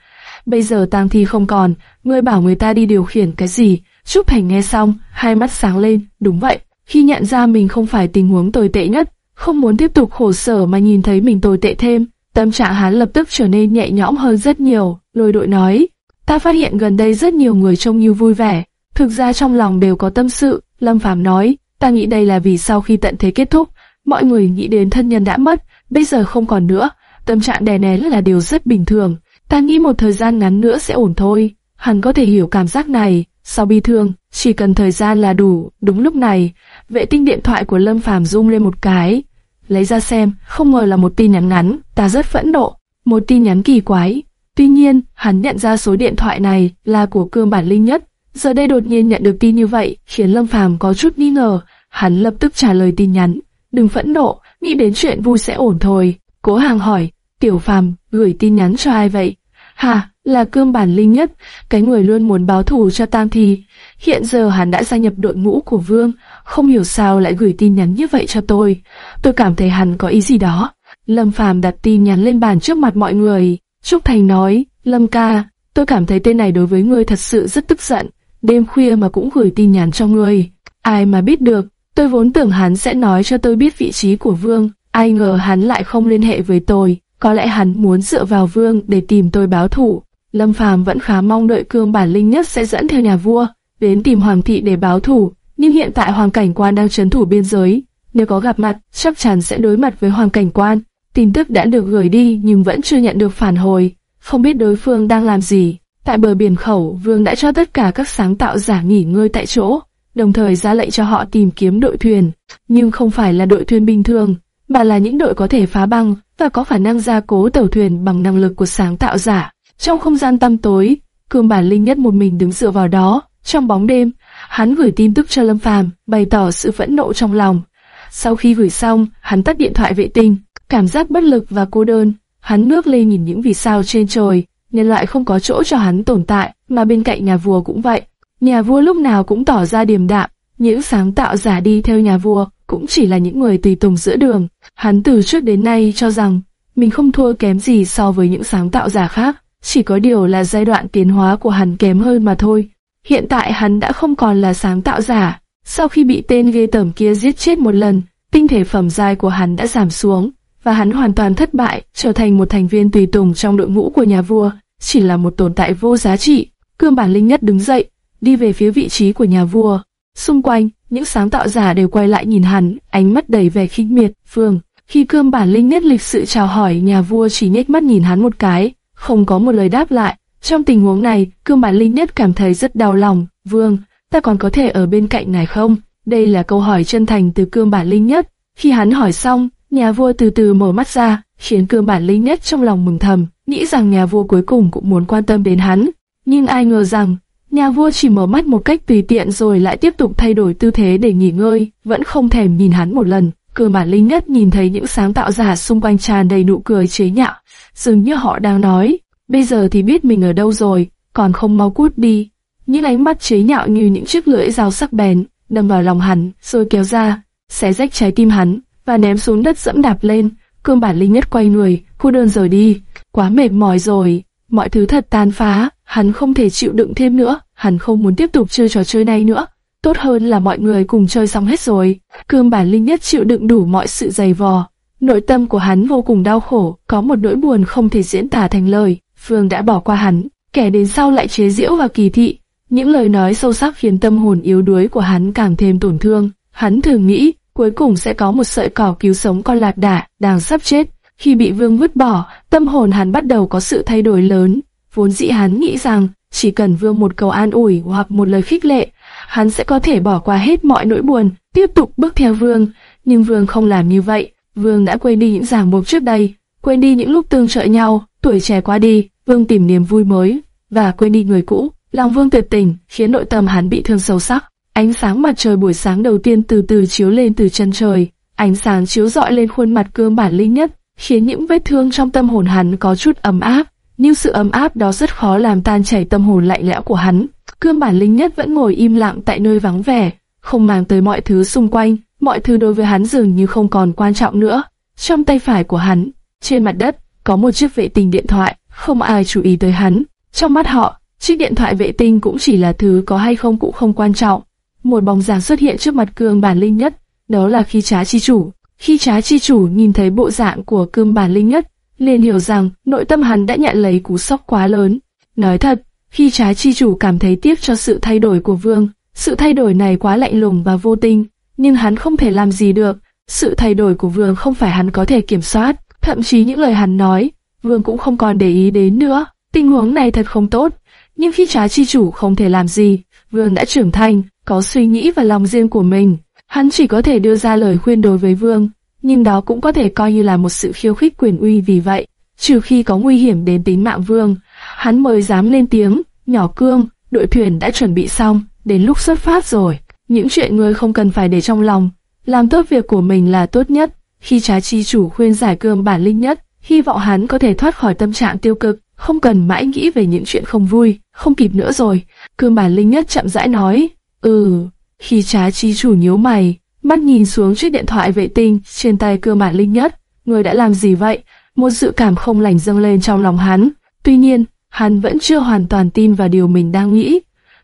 Bây giờ tang thi không còn, ngươi bảo người ta đi điều khiển cái gì? Trúc Thành nghe xong, hai mắt sáng lên, đúng vậy, khi nhận ra mình không phải tình huống tồi tệ nhất, không muốn tiếp tục khổ sở mà nhìn thấy mình tồi tệ thêm, tâm trạng hắn lập tức trở nên nhẹ nhõm hơn rất nhiều. Lôi đội nói, ta phát hiện gần đây rất nhiều người trông như vui vẻ, thực ra trong lòng đều có tâm sự. Lâm Phàm nói, ta nghĩ đây là vì sau khi tận thế kết thúc, mọi người nghĩ đến thân nhân đã mất, bây giờ không còn nữa, tâm trạng đè nén là điều rất bình thường. Ta nghĩ một thời gian ngắn nữa sẽ ổn thôi. Hắn có thể hiểu cảm giác này, sau bi thương, chỉ cần thời gian là đủ. Đúng lúc này, vệ tinh điện thoại của Lâm Phàm rung lên một cái, lấy ra xem, không ngờ là một tin nhắn ngắn, ta rất phẫn nộ, một tin nhắn kỳ quái. Tuy nhiên, hắn nhận ra số điện thoại này là của cương bản linh nhất. Giờ đây đột nhiên nhận được tin như vậy, khiến Lâm Phàm có chút nghi ngờ. Hắn lập tức trả lời tin nhắn, đừng phẫn nộ, nghĩ đến chuyện vui sẽ ổn thôi. Cố Hàng hỏi, Tiểu Phàm gửi tin nhắn cho ai vậy? Hà, là cương bản linh nhất, cái người luôn muốn báo thù cho Tam Thi. Hiện giờ hắn đã gia nhập đội ngũ của Vương, không hiểu sao lại gửi tin nhắn như vậy cho tôi. Tôi cảm thấy hắn có ý gì đó. Lâm Phàm đặt tin nhắn lên bàn trước mặt mọi người. Trúc Thành nói, Lâm ca, tôi cảm thấy tên này đối với ngươi thật sự rất tức giận. Đêm khuya mà cũng gửi tin nhắn cho ngươi. Ai mà biết được, tôi vốn tưởng hắn sẽ nói cho tôi biết vị trí của Vương. Ai ngờ hắn lại không liên hệ với tôi. Có lẽ hắn muốn dựa vào Vương để tìm tôi báo thù. Lâm Phàm vẫn khá mong đợi cương bản linh nhất sẽ dẫn theo nhà vua đến tìm hoàng thị để báo thù, nhưng hiện tại hoàng cảnh quan đang trấn thủ biên giới, nếu có gặp mặt, chắc chắn sẽ đối mặt với hoàng cảnh quan. Tin tức đã được gửi đi nhưng vẫn chưa nhận được phản hồi, không biết đối phương đang làm gì. Tại bờ biển khẩu, Vương đã cho tất cả các sáng tạo giả nghỉ ngơi tại chỗ, đồng thời ra lệnh cho họ tìm kiếm đội thuyền, nhưng không phải là đội thuyền bình thường, mà là những đội có thể phá băng và có khả năng gia cố tàu thuyền bằng năng lực của sáng tạo giả. Trong không gian tăm tối, Cương Bản Linh nhất một mình đứng dựa vào đó, trong bóng đêm, hắn gửi tin tức cho Lâm Phàm, bày tỏ sự phẫn nộ trong lòng. Sau khi gửi xong, hắn tắt điện thoại vệ tinh, cảm giác bất lực và cô đơn. Hắn ngước lên nhìn những vì sao trên trời, nhân loại không có chỗ cho hắn tồn tại, mà bên cạnh nhà vua cũng vậy. Nhà vua lúc nào cũng tỏ ra điềm đạm, những sáng tạo giả đi theo nhà vua cũng chỉ là những người tùy tùng giữa đường. Hắn từ trước đến nay cho rằng mình không thua kém gì so với những sáng tạo giả khác, chỉ có điều là giai đoạn tiến hóa của hắn kém hơn mà thôi. Hiện tại hắn đã không còn là sáng tạo giả. Sau khi bị tên ghê tởm kia giết chết một lần, tinh thể phẩm giai của hắn đã giảm xuống, và hắn hoàn toàn thất bại, trở thành một thành viên tùy tùng trong đội ngũ của nhà vua, chỉ là một tồn tại vô giá trị. Cương bản linh nhất đứng dậy, đi về phía vị trí của nhà vua. Xung quanh, những sáng tạo giả đều quay lại nhìn hắn, ánh mắt đầy vẻ khinh miệt, phương. Khi cương bản linh nhất lịch sự chào hỏi nhà vua chỉ nhếch mắt nhìn hắn một cái, không có một lời đáp lại. Trong tình huống này, cương bản linh nhất cảm thấy rất đau lòng. Vương, ta còn có thể ở bên cạnh ngài không? Đây là câu hỏi chân thành từ cương bản linh nhất. Khi hắn hỏi xong, nhà vua từ từ mở mắt ra, khiến cương bản linh nhất trong lòng mừng thầm, nghĩ rằng nhà vua cuối cùng cũng muốn quan tâm đến hắn. Nhưng ai ngờ rằng, nhà vua chỉ mở mắt một cách tùy tiện rồi lại tiếp tục thay đổi tư thế để nghỉ ngơi, vẫn không thèm nhìn hắn một lần. Cương bản linh nhất nhìn thấy những sáng tạo giả xung quanh tràn đầy nụ cười chế nhạo, dường như họ đang nói, bây giờ thì biết mình ở đâu rồi, còn không mau cút đi. Những ánh mắt chế nhạo như những chiếc lưỡi dao sắc bén, đâm vào lòng hắn, rồi kéo ra, xé rách trái tim hắn, và ném xuống đất dẫm đạp lên. Cương bản linh nhất quay người, khu đơn rời đi, quá mệt mỏi rồi, mọi thứ thật tàn phá, hắn không thể chịu đựng thêm nữa, hắn không muốn tiếp tục chơi trò chơi này nữa. Tốt hơn là mọi người cùng chơi xong hết rồi. Cương bản linh nhất chịu đựng đủ mọi sự dày vò, Nội tâm của hắn vô cùng đau khổ, có một nỗi buồn không thể diễn tả thành lời. Phương đã bỏ qua hắn, kẻ đến sau lại chế giễu và kỳ thị. Những lời nói sâu sắc khiến tâm hồn yếu đuối của hắn càng thêm tổn thương. Hắn thường nghĩ, cuối cùng sẽ có một sợi cỏ cứu sống con lạc đà đang sắp chết. Khi bị Vương vứt bỏ, tâm hồn hắn bắt đầu có sự thay đổi lớn. Vốn dĩ hắn nghĩ rằng, chỉ cần Vương một câu an ủi hoặc một lời khích lệ, hắn sẽ có thể bỏ qua hết mọi nỗi buồn, tiếp tục bước theo Vương. Nhưng Vương không làm như vậy Vương đã quên đi những ràng buộc trước đây, quên đi những lúc tương trợ nhau, tuổi trẻ qua đi, Vương tìm niềm vui mới và quên đi người cũ. Lòng Vương tuyệt tình khiến nội tâm hắn bị thương sâu sắc. Ánh sáng mặt trời buổi sáng đầu tiên từ từ chiếu lên từ chân trời, ánh sáng chiếu rọi lên khuôn mặt cương bản linh nhất, khiến những vết thương trong tâm hồn hắn có chút ấm áp, nhưng sự ấm áp đó rất khó làm tan chảy tâm hồn lạnh lẽo của hắn. Cương bản linh nhất vẫn ngồi im lặng tại nơi vắng vẻ, không mang tới mọi thứ xung quanh, mọi thứ đối với hắn dường như không còn quan trọng nữa. Trong tay phải của hắn, trên mặt đất, có một chiếc vệ tinh điện thoại, không ai chú ý tới hắn. Trong mắt họ, chiếc điện thoại vệ tinh cũng chỉ là thứ có hay không cũng không quan trọng. Một bóng dáng xuất hiện trước mặt cương bản linh nhất, đó là khi trá chi chủ. Khi trá chi chủ nhìn thấy bộ dạng của cương bản linh nhất, liền hiểu rằng nội tâm hắn đã nhận lấy cú sốc quá lớn. Nói thật, khi trá chi chủ cảm thấy tiếc cho sự thay đổi của vương, sự thay đổi này quá lạnh lùng và vô tình, nhưng hắn không thể làm gì được. Sự thay đổi của vương không phải hắn có thể kiểm soát, thậm chí những lời hắn nói, vương cũng không còn để ý đến nữa. Tình huống này thật không tốt, nhưng khi trá chi chủ không thể làm gì, vương đã trưởng thành, có suy nghĩ và lòng riêng của mình. Hắn chỉ có thể đưa ra lời khuyên đối với vương, nhưng đó cũng có thể coi như là một sự khiêu khích quyền uy vì vậy, trừ khi có nguy hiểm đến tính mạng vương, hắn mới dám lên tiếng, nhỏ cương, đội thuyền đã chuẩn bị xong, đến lúc xuất phát rồi, những chuyện ngươi không cần phải để trong lòng, làm tốt việc của mình là tốt nhất, khi trái chi chủ khuyên giải cương bản linh nhất, hy vọng hắn có thể thoát khỏi tâm trạng tiêu cực, không cần mãi nghĩ về những chuyện không vui, không kịp nữa rồi, cương bản linh nhất chậm rãi nói, ừ, khi trá chi chủ nhíu mày, mắt nhìn xuống chiếc điện thoại vệ tinh trên tay cương bản linh nhất, người đã làm gì vậy? Một dự cảm không lành dâng lên trong lòng hắn. Tuy nhiên, hắn vẫn chưa hoàn toàn tin vào điều mình đang nghĩ.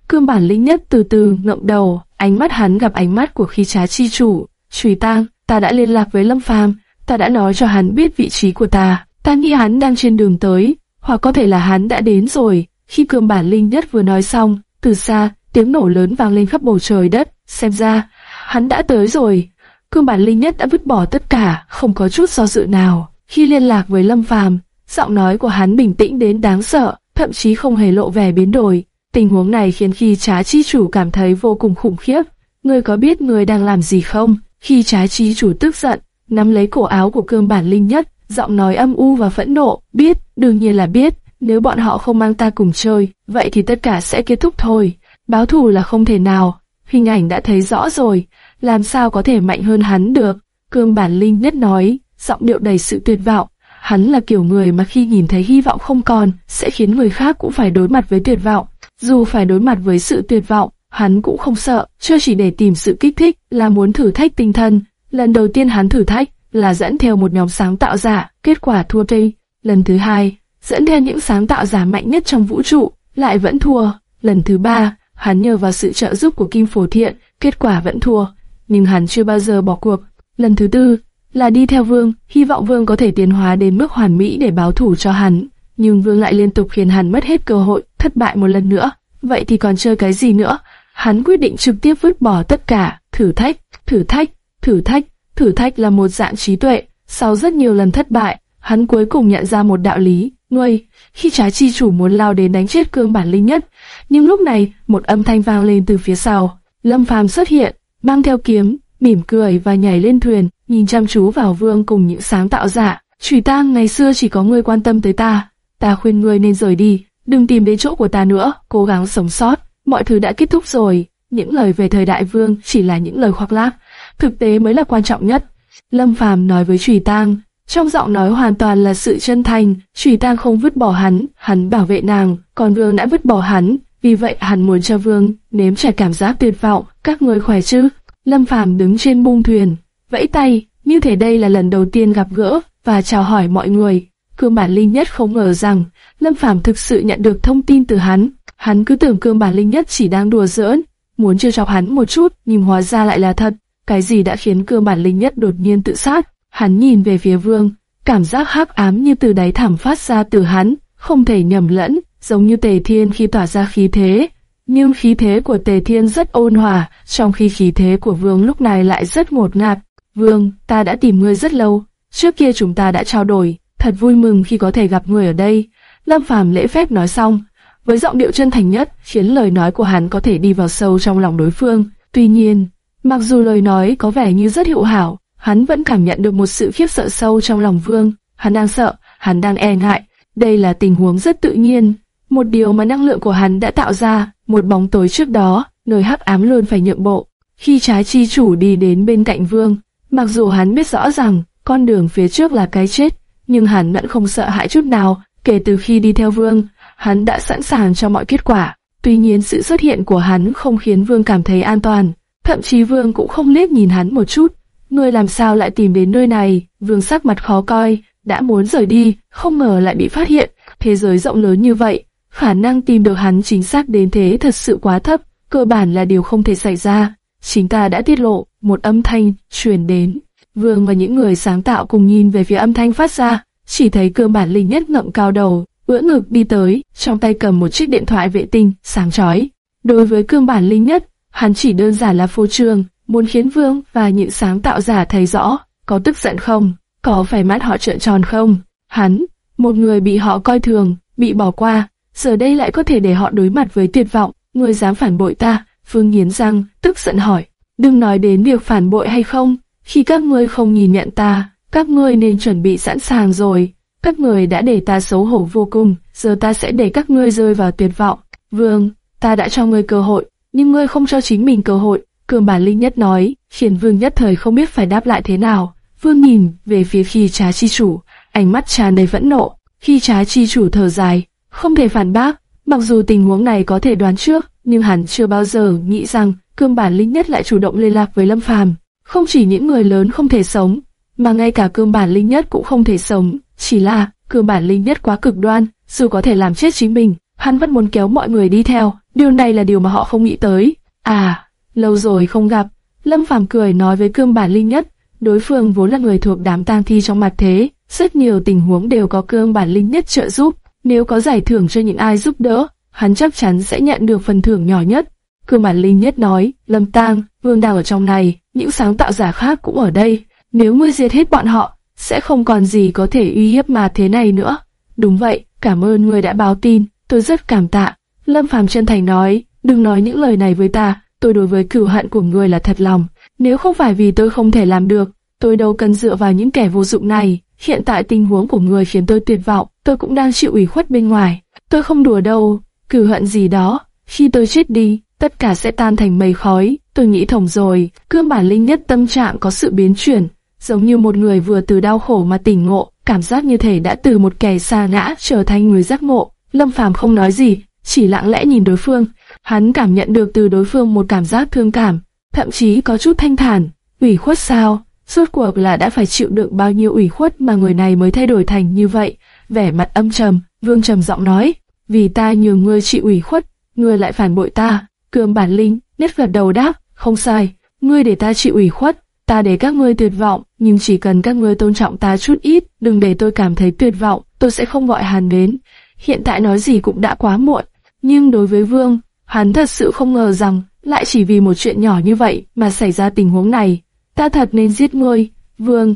Cương bản linh nhất từ từ ngậm đầu, ánh mắt hắn gặp ánh mắt của khi trá chi chủ. chủy tang, ta đã liên lạc với Lâm Phàm, ta đã nói cho hắn biết vị trí của ta. Ta nghĩ hắn đang trên đường tới, hoặc có thể là hắn đã đến rồi. Khi cương bản linh nhất vừa nói xong, từ xa, tiếng nổ lớn vang lên khắp bầu trời đất. Xem ra, hắn đã tới rồi. Cương bản linh nhất đã vứt bỏ tất cả, không có chút do dự nào. Khi liên lạc với Lâm Phàm, giọng nói của hắn bình tĩnh đến đáng sợ, thậm chí không hề lộ vẻ biến đổi. Tình huống này khiến khi trá chi chủ cảm thấy vô cùng khủng khiếp. Ngươi có biết ngươi đang làm gì không? Khi trái chi chủ tức giận, nắm lấy cổ áo của cương bản linh nhất, giọng nói âm u và phẫn nộ, biết, đương nhiên là biết, nếu bọn họ không mang ta cùng chơi, vậy thì tất cả sẽ kết thúc thôi. Báo thù là không thể nào, hình ảnh đã thấy rõ rồi, làm sao có thể mạnh hơn hắn được. Cương bản linh nhất nói, giọng điệu đầy sự tuyệt vọng. Hắn là kiểu người mà khi nhìn thấy hy vọng không còn, sẽ khiến người khác cũng phải đối mặt với tuyệt vọng. Dù phải đối mặt với sự tuyệt vọng, hắn cũng không sợ, chưa chỉ để tìm sự kích thích, là muốn thử thách tinh thần. Lần đầu tiên hắn thử thách, là dẫn theo một nhóm sáng tạo giả, kết quả thua tây. Lần thứ hai, dẫn theo những sáng tạo giả mạnh nhất trong vũ trụ, lại vẫn thua. Lần thứ ba, hắn nhờ vào sự trợ giúp của Kim Phổ Thiện, kết quả vẫn thua. Nhưng hắn chưa bao giờ bỏ cuộc. Lần thứ tư, là đi theo Vương, hy vọng Vương có thể tiến hóa đến mức hoàn mỹ để báo thủ cho hắn. Nhưng Vương lại liên tục khiến hắn mất hết cơ hội, thất bại một lần nữa. Vậy thì còn chơi cái gì nữa? Hắn quyết định trực tiếp vứt bỏ tất cả, thử thách, thử thách, thử thách. Thử thách là một dạng trí tuệ. Sau rất nhiều lần thất bại, hắn cuối cùng nhận ra một đạo lý. Ngươi, khi trái chi chủ muốn lao đến đánh chết cương bản linh nhất, nhưng lúc này một âm thanh vang lên từ phía sau. Lâm Phàm xuất hiện, mang theo kiếm, mỉm cười và nhảy lên thuyền, nhìn chăm chú vào vương cùng những sáng tạo giả. Chủy tang ngày xưa chỉ có ngươi quan tâm tới ta, ta khuyên ngươi nên rời đi, đừng tìm đến chỗ của ta nữa, cố gắng sống sót. Mọi thứ đã kết thúc rồi, những lời về thời đại vương chỉ là những lời khoác lác, thực tế mới là quan trọng nhất. Lâm Phàm nói với Chủy Tang, trong giọng nói hoàn toàn là sự chân thành. Trùy Tang không vứt bỏ hắn, hắn bảo vệ nàng, còn Vương đã vứt bỏ hắn, vì vậy hắn muốn cho Vương nếm trải cảm giác tuyệt vọng. Các người khỏe chứ? Lâm Phàm đứng trên bung thuyền, vẫy tay, như thể đây là lần đầu tiên gặp gỡ và chào hỏi mọi người. Cương Bản Linh Nhất không ngờ rằng Lâm Phàm thực sự nhận được thông tin từ hắn. Hắn cứ tưởng Cương Bản Linh Nhất chỉ đang đùa giỡn, muốn trêu chọc hắn một chút, nhưng hóa ra lại là thật. Cái gì đã khiến Cương Bản Linh Nhất đột nhiên tự sát? Hắn nhìn về phía Vương, cảm giác hắc ám như từ đáy thẳm phát ra từ hắn, không thể nhầm lẫn, giống như Tề Thiên khi tỏa ra khí thế, nhưng khí thế của Tề Thiên rất ôn hòa, trong khi khí thế của Vương lúc này lại rất ngột ngạt. Vương, ta đã tìm ngươi rất lâu, trước kia chúng ta đã trao đổi, thật vui mừng khi có thể gặp ngươi ở đây. Lâm Phàm lễ phép nói xong, với giọng điệu chân thành nhất, khiến lời nói của hắn có thể đi vào sâu trong lòng đối phương. Tuy nhiên, mặc dù lời nói có vẻ như rất hiệu hảo, hắn vẫn cảm nhận được một sự khiếp sợ sâu trong lòng Vương. Hắn đang sợ, hắn đang e ngại, Đây là tình huống rất tự nhiên, một điều mà năng lượng của hắn đã tạo ra, một bóng tối trước đó, nơi hắc ám luôn phải nhượng bộ. Khi trái chi chủ đi đến bên cạnh vương, mặc dù hắn biết rõ rằng con đường phía trước là cái chết, nhưng hắn vẫn không sợ hãi chút nào. Kể từ khi đi theo vương, hắn đã sẵn sàng cho mọi kết quả. Tuy nhiên sự xuất hiện của hắn không khiến vương cảm thấy an toàn, thậm chí vương cũng không liếc nhìn hắn một chút. Ngươi làm sao lại tìm đến nơi này? Vương sắc mặt khó coi, đã muốn rời đi, không ngờ lại bị phát hiện. Thế giới rộng lớn như vậy, khả năng tìm được hắn chính xác đến thế thật sự quá thấp, cơ bản là điều không thể xảy ra. Chính ta đã tiết lộ, một âm thanh truyền đến. Vương và những người sáng tạo cùng nhìn về phía âm thanh phát ra, chỉ thấy cơ bản linh nhất ngậm cao đầu, ưỡn ngực đi tới, trong tay cầm một chiếc điện thoại vệ tinh, sáng chói. Đối với cương bản linh nhất, hắn chỉ đơn giản là phô trương, muốn khiến Vương và những sáng tạo giả thấy rõ, có tức giận không, có phải mắt họ trợn tròn không. Hắn, một người bị họ coi thường, bị bỏ qua, giờ đây lại có thể để họ đối mặt với tuyệt vọng, người dám phản bội ta, Vương nghiến răng, tức giận hỏi, đừng nói đến việc phản bội hay không, khi các ngươi không nhìn nhận ta, các ngươi nên chuẩn bị sẵn sàng rồi, các người đã để ta xấu hổ vô cùng, giờ ta sẽ để các ngươi rơi vào tuyệt vọng. Vương, ta đã cho ngươi cơ hội, nhưng ngươi không cho chính mình cơ hội, cường bản linh nhất nói, khiến vương nhất thời không biết phải đáp lại thế nào. Vương nhìn về phía khi trá chi chủ, ánh mắt tràn đầy vẫn nộ, khi trá chi chủ thở dài, không thể phản bác, mặc dù tình huống này có thể đoán trước, nhưng hắn chưa bao giờ nghĩ rằng cương bản linh nhất lại chủ động liên lạc với Lâm Phàm. Không chỉ những người lớn không thể sống, mà ngay cả cương bản linh nhất cũng không thể sống, chỉ là cương bản linh nhất quá cực đoan, dù có thể làm chết chính mình, hắn vẫn muốn kéo mọi người đi theo, điều này là điều mà họ không nghĩ tới. À, lâu rồi không gặp, Lâm Phàm cười nói với cương bản linh nhất, đối phương vốn là người thuộc đám tang thi trong mặt thế, rất nhiều tình huống đều có cương bản linh nhất trợ giúp, nếu có giải thưởng cho những ai giúp đỡ, hắn chắc chắn sẽ nhận được phần thưởng nhỏ nhất. Cương bản linh nhất nói, Lâm Tang, Vương đang ở trong này, những sáng tạo giả khác cũng ở đây, nếu ngươi diệt hết bọn họ, sẽ không còn gì có thể uy hiếp mà thế này nữa. Đúng vậy, cảm ơn ngươi đã báo tin, tôi rất cảm tạ. Lâm Phàm chân thành nói, đừng nói những lời này với ta, tôi đối với cửu hận của ngươi là thật lòng. Nếu không phải vì tôi không thể làm được, tôi đâu cần dựa vào những kẻ vô dụng này. Hiện tại tình huống của ngươi khiến tôi tuyệt vọng, tôi cũng đang chịu ủy khuất bên ngoài. Tôi không đùa đâu, cửu hận gì đó. Khi tôi chết đi, tất cả sẽ tan thành mây khói. Tôi nghĩ thổng rồi, cương bản linh nhất tâm trạng có sự biến chuyển, giống như một người vừa từ đau khổ mà tỉnh ngộ, cảm giác như thể đã từ một kẻ xa ngã trở thành người giác ngộ. Lâm Phàm không nói gì, chỉ lặng lẽ nhìn đối phương. Hắn cảm nhận được từ đối phương một cảm giác thương cảm, thậm chí có chút thanh thản. ủy khuất sao? Suốt cuộc là đã phải chịu đựng bao nhiêu ủy khuất mà người này mới thay đổi thành như vậy. Vẻ mặt âm trầm, Vương trầm giọng nói, vì ta nhường ngươi chịu ủy khuất, ngươi lại phản bội ta. Cương bản linh, nét gật đầu đáp, không sai, ngươi để ta chịu ủy khuất, ta để các ngươi tuyệt vọng, nhưng chỉ cần các ngươi tôn trọng ta chút ít, đừng để tôi cảm thấy tuyệt vọng, tôi sẽ không gọi hàn đến. Hiện tại nói gì cũng đã quá muộn, nhưng đối với Vương, hắn thật sự không ngờ rằng lại chỉ vì một chuyện nhỏ như vậy mà xảy ra tình huống này. Ta thật nên giết ngươi, Vương.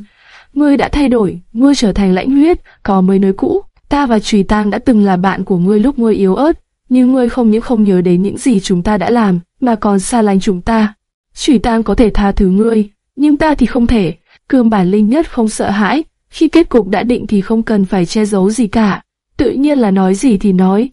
Ngươi đã thay đổi, ngươi trở thành lãnh huyết, có mới nơi cũ. Ta và Trùy Tang đã từng là bạn của ngươi lúc ngươi yếu ớt, nhưng ngươi không những không nhớ đến những gì chúng ta đã làm, mà còn xa lánh chúng ta. Trùy Tang có thể tha thứ ngươi, nhưng ta thì không thể. Cương bản linh nhất không sợ hãi, khi kết cục đã định thì không cần phải che giấu gì cả. Tự nhiên là nói gì thì nói.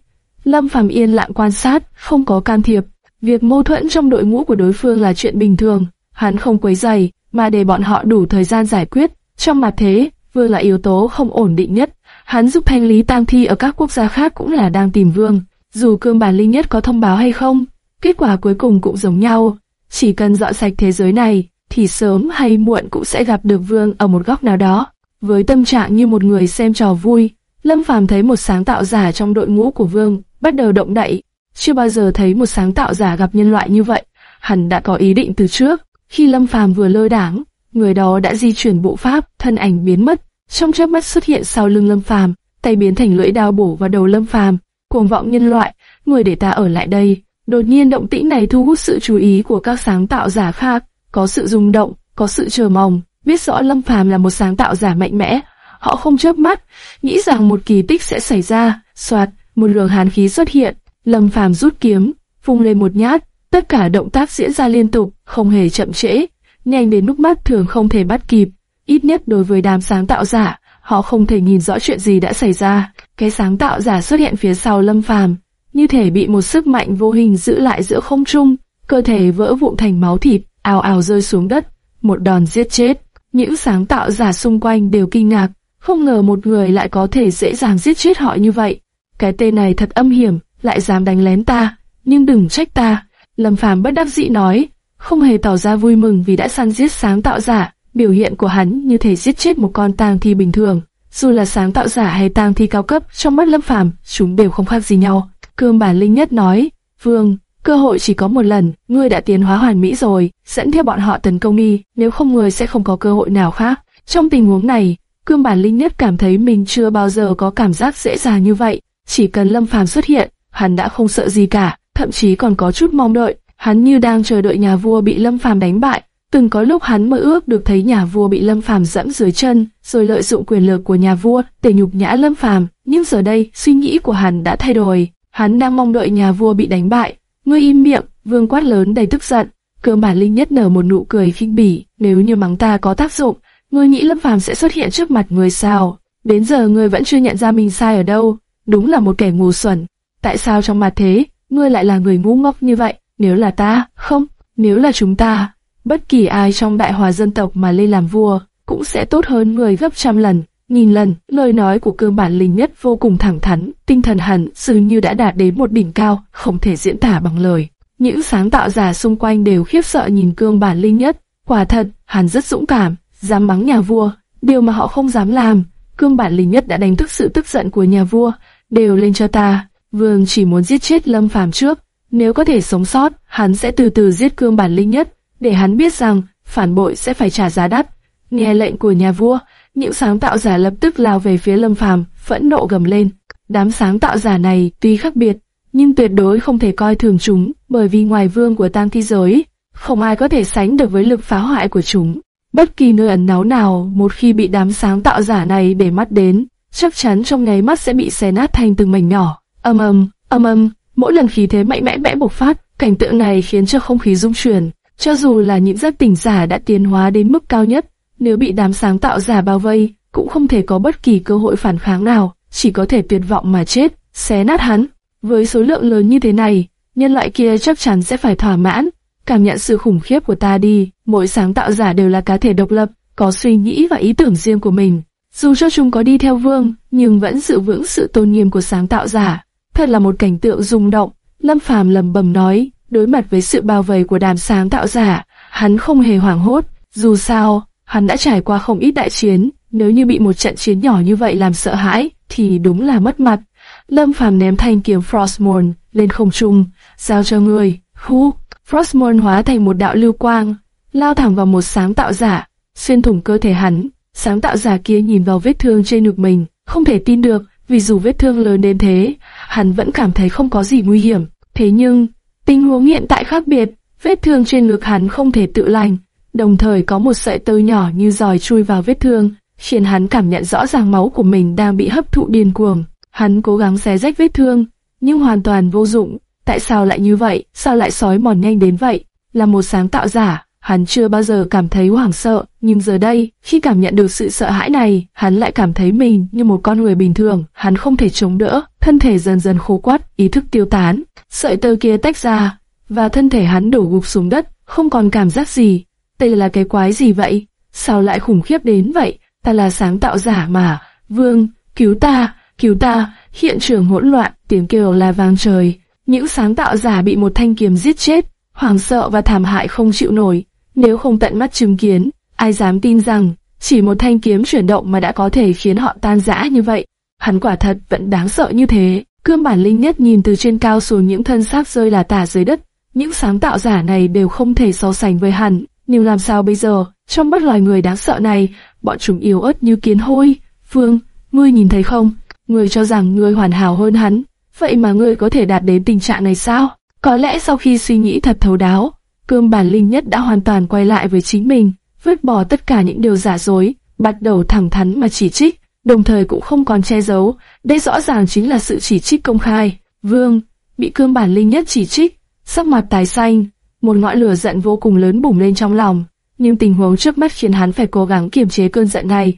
Lâm Phàm yên lặng quan sát, không có can thiệp. Việc mâu thuẫn trong đội ngũ của đối phương là chuyện bình thường, hắn không quấy rầy, mà để bọn họ đủ thời gian giải quyết. Trong mặt thế, vương là yếu tố không ổn định nhất. Hắn giúp thanh lý tang thi ở các quốc gia khác cũng là đang tìm vương. Dù cương bản linh nhất có thông báo hay không, kết quả cuối cùng cũng giống nhau. Chỉ cần dọn sạch thế giới này, thì sớm hay muộn cũng sẽ gặp được Vương ở một góc nào đó. Với tâm trạng như một người xem trò vui, Lâm Phàm thấy một sáng tạo giả trong đội ngũ của Vương bắt đầu động đậy. Chưa bao giờ thấy một sáng tạo giả gặp nhân loại như vậy. Hẳn đã có ý định từ trước. Khi Lâm Phàm vừa lơ đảng, người đó đã di chuyển bộ pháp, thân ảnh biến mất. Trong chớp mắt xuất hiện sau lưng Lâm Phàm, tay biến thành lưỡi đao bổ vào đầu Lâm Phàm. Cuồng vọng nhân loại, người để ta ở lại đây. Đột nhiên động tĩnh này thu hút sự chú ý của các sáng tạo giả khác có sự rung động, có sự chờ mong, biết rõ Lâm Phàm là một sáng tạo giả mạnh mẽ. Họ không chớp mắt, nghĩ rằng một kỳ tích sẽ xảy ra. Soạt, một luồng hàn khí xuất hiện, Lâm Phàm rút kiếm, vung lên một nhát, tất cả động tác diễn ra liên tục, không hề chậm trễ, nhanh đến mức mắt thường không thể bắt kịp. Ít nhất đối với đám sáng tạo giả, họ không thể nhìn rõ chuyện gì đã xảy ra. Cái sáng tạo giả xuất hiện phía sau Lâm Phàm, như thể bị một sức mạnh vô hình giữ lại giữa không trung, cơ thể vỡ vụn thành máu thịt, ào ào rơi xuống đất, một đòn giết chết. Những sáng tạo giả xung quanh đều kinh ngạc, không ngờ một người lại có thể dễ dàng giết chết họ như vậy. Cái tên này thật âm hiểm, lại dám đánh lén ta, nhưng đừng trách ta. Lâm Phàm bất đắc dĩ nói, không hề tỏ ra vui mừng vì đã săn giết sáng tạo giả. Biểu hiện của hắn như thể giết chết một con tang thi bình thường. Dù là sáng tạo giả hay tang thi cao cấp, trong mắt Lâm Phàm, chúng đều không khác gì nhau. Cương bản linh nhất nói, Vương, cơ hội chỉ có một lần, ngươi đã tiến hóa hoàn mỹ rồi, dẫn theo bọn họ tấn công đi, nếu không ngươi sẽ không có cơ hội nào khác. Trong tình huống này, Cương bản linh nhất cảm thấy mình chưa bao giờ có cảm giác dễ dàng như vậy. Chỉ cần Lâm Phàm xuất hiện, hắn đã không sợ gì cả, thậm chí còn có chút mong đợi. Hắn như đang chờ đợi nhà vua bị Lâm Phàm đánh bại. Từng có lúc hắn mơ ước được thấy nhà vua bị Lâm Phàm dẫm dưới chân, rồi lợi dụng quyền lực của nhà vua để nhục nhã Lâm Phàm. Nhưng giờ đây, suy nghĩ của hắn đã thay đổi. Hắn đang mong đợi nhà vua bị đánh bại. Ngươi im miệng, vương quát lớn đầy tức giận. Cương bản linh nhất nở một nụ cười khinh bỉ. Nếu như mắng ta có tác dụng, ngươi nghĩ Lâm Phàm sẽ xuất hiện trước mặt ngươi sao? Đến giờ ngươi vẫn chưa nhận ra mình sai ở đâu. Đúng là một kẻ ngu xuẩn. Tại sao trong mặt thế, ngươi lại là người ngu ngốc như vậy? Nếu là ta, không, nếu là chúng ta, bất kỳ ai trong đại hòa dân tộc mà lên làm vua, cũng sẽ tốt hơn người gấp trăm lần, nghìn lần. Lời nói của cương bản linh nhất vô cùng thẳng thắn, tinh thần hẳn dường như đã đạt đến một đỉnh cao, không thể diễn tả bằng lời. Những sáng tạo giả xung quanh đều khiếp sợ nhìn cương bản linh nhất. Quả thật, hắn rất dũng cảm, dám mắng nhà vua, điều mà họ không dám làm. Cương bản linh nhất đã đánh thức sự tức giận của nhà vua, đều lên cho ta. Vương chỉ muốn giết chết Lâm Phàm trước, nếu có thể sống sót, hắn sẽ từ từ giết cương bản linh nhất, để hắn biết rằng phản bội sẽ phải trả giá đắt. Nghe lệnh của nhà vua, những sáng tạo giả lập tức lao về phía Lâm Phàm, phẫn nộ gầm lên. Đám sáng tạo giả này tuy khác biệt, nhưng tuyệt đối không thể coi thường chúng, bởi vì ngoài vương của tam thi giới, không ai có thể sánh được với lực phá hoại của chúng. Bất kỳ nơi ẩn náu nào, một khi bị đám sáng tạo giả này để mắt đến, chắc chắn trong nháy mắt sẽ bị xé nát thành từng mảnh nhỏ. Âm âm, âm âm, mỗi lần khí thế mạnh mẽ bẽ bộc phát, cảnh tượng này khiến cho không khí rung chuyển. Cho dù là những giấc tỉnh giả đã tiến hóa đến mức cao nhất, nếu bị đám sáng tạo giả bao vây, cũng không thể có bất kỳ cơ hội phản kháng nào, chỉ có thể tuyệt vọng mà chết, xé nát hắn. Với số lượng lớn như thế này, nhân loại kia chắc chắn sẽ phải thỏa mãn. Cảm nhận sự khủng khiếp của ta đi, mỗi sáng tạo giả đều là cá thể độc lập, có suy nghĩ và ý tưởng riêng của mình. Dù cho chúng có đi theo vương, nhưng vẫn giữ vững sự tôn nghiêm của sáng tạo giả. Thật là một cảnh tượng rung động. Lâm Phàm lầm bầm nói, đối mặt với sự bao vây của đám sáng tạo giả, hắn không hề hoảng hốt. Dù sao, hắn đã trải qua không ít đại chiến, nếu như bị một trận chiến nhỏ như vậy làm sợ hãi, thì đúng là mất mặt. Lâm Phàm ném thanh kiếm Frostmourne lên không trung, giao cho người. Hú, Frostmourne hóa thành một đạo lưu quang, lao thẳng vào một sáng tạo giả, xuyên thủng cơ thể hắn. Sáng tạo giả kia nhìn vào vết thương trên ngực mình, không thể tin được, vì dù vết thương lớn đến thế, hắn vẫn cảm thấy không có gì nguy hiểm. Thế nhưng, tình huống hiện tại khác biệt, vết thương trên ngực hắn không thể tự lành, đồng thời có một sợi tơ nhỏ như giòi chui vào vết thương, khiến hắn cảm nhận rõ ràng máu của mình đang bị hấp thụ điên cuồng. Hắn cố gắng xé rách vết thương, nhưng hoàn toàn vô dụng. Tại sao lại như vậy? Sao lại sói mòn nhanh đến vậy? Là một sáng tạo giả, Hắn chưa bao giờ cảm thấy hoảng sợ, nhưng giờ đây, khi cảm nhận được sự sợ hãi này, hắn lại cảm thấy mình như một con người bình thường, hắn không thể chống đỡ, thân thể dần dần khô quắt, ý thức tiêu tán, sợi tơ kia tách ra, và thân thể hắn đổ gục xuống đất, không còn cảm giác gì. Đây là cái quái gì vậy? Sao lại khủng khiếp đến vậy? Ta là sáng tạo giả mà. Vương, cứu ta, cứu ta, hiện trường hỗn loạn, tiếng kêu la vang trời. Những sáng tạo giả bị một thanh kiếm giết chết, hoảng sợ và thảm hại không chịu nổi. Nếu không tận mắt chứng kiến, ai dám tin rằng chỉ một thanh kiếm chuyển động mà đã có thể khiến họ tan rã như vậy. Hắn quả thật vẫn đáng sợ như thế. Cương bản linh nhất nhìn từ trên cao xuống những thân xác rơi là tả dưới đất. Những sáng tạo giả này đều không thể so sánh với hắn. Nhưng làm sao bây giờ, trong bất loài người đáng sợ này, bọn chúng yếu ớt như kiến hôi. Phương, ngươi nhìn thấy không? Ngươi cho rằng ngươi hoàn hảo hơn hắn. Vậy mà ngươi có thể đạt đến tình trạng này sao? Có lẽ sau khi suy nghĩ thật thấu đáo, Cương bản linh nhất đã hoàn toàn quay lại với chính mình, vứt bỏ tất cả những điều giả dối, bắt đầu thẳng thắn mà chỉ trích, đồng thời cũng không còn che giấu, đây rõ ràng chính là sự chỉ trích công khai. Vương, bị cương bản linh nhất chỉ trích, sắc mặt tái xanh, một ngọn lửa giận vô cùng lớn bùng lên trong lòng, nhưng tình huống trước mắt khiến hắn phải cố gắng kiềm chế cơn giận này.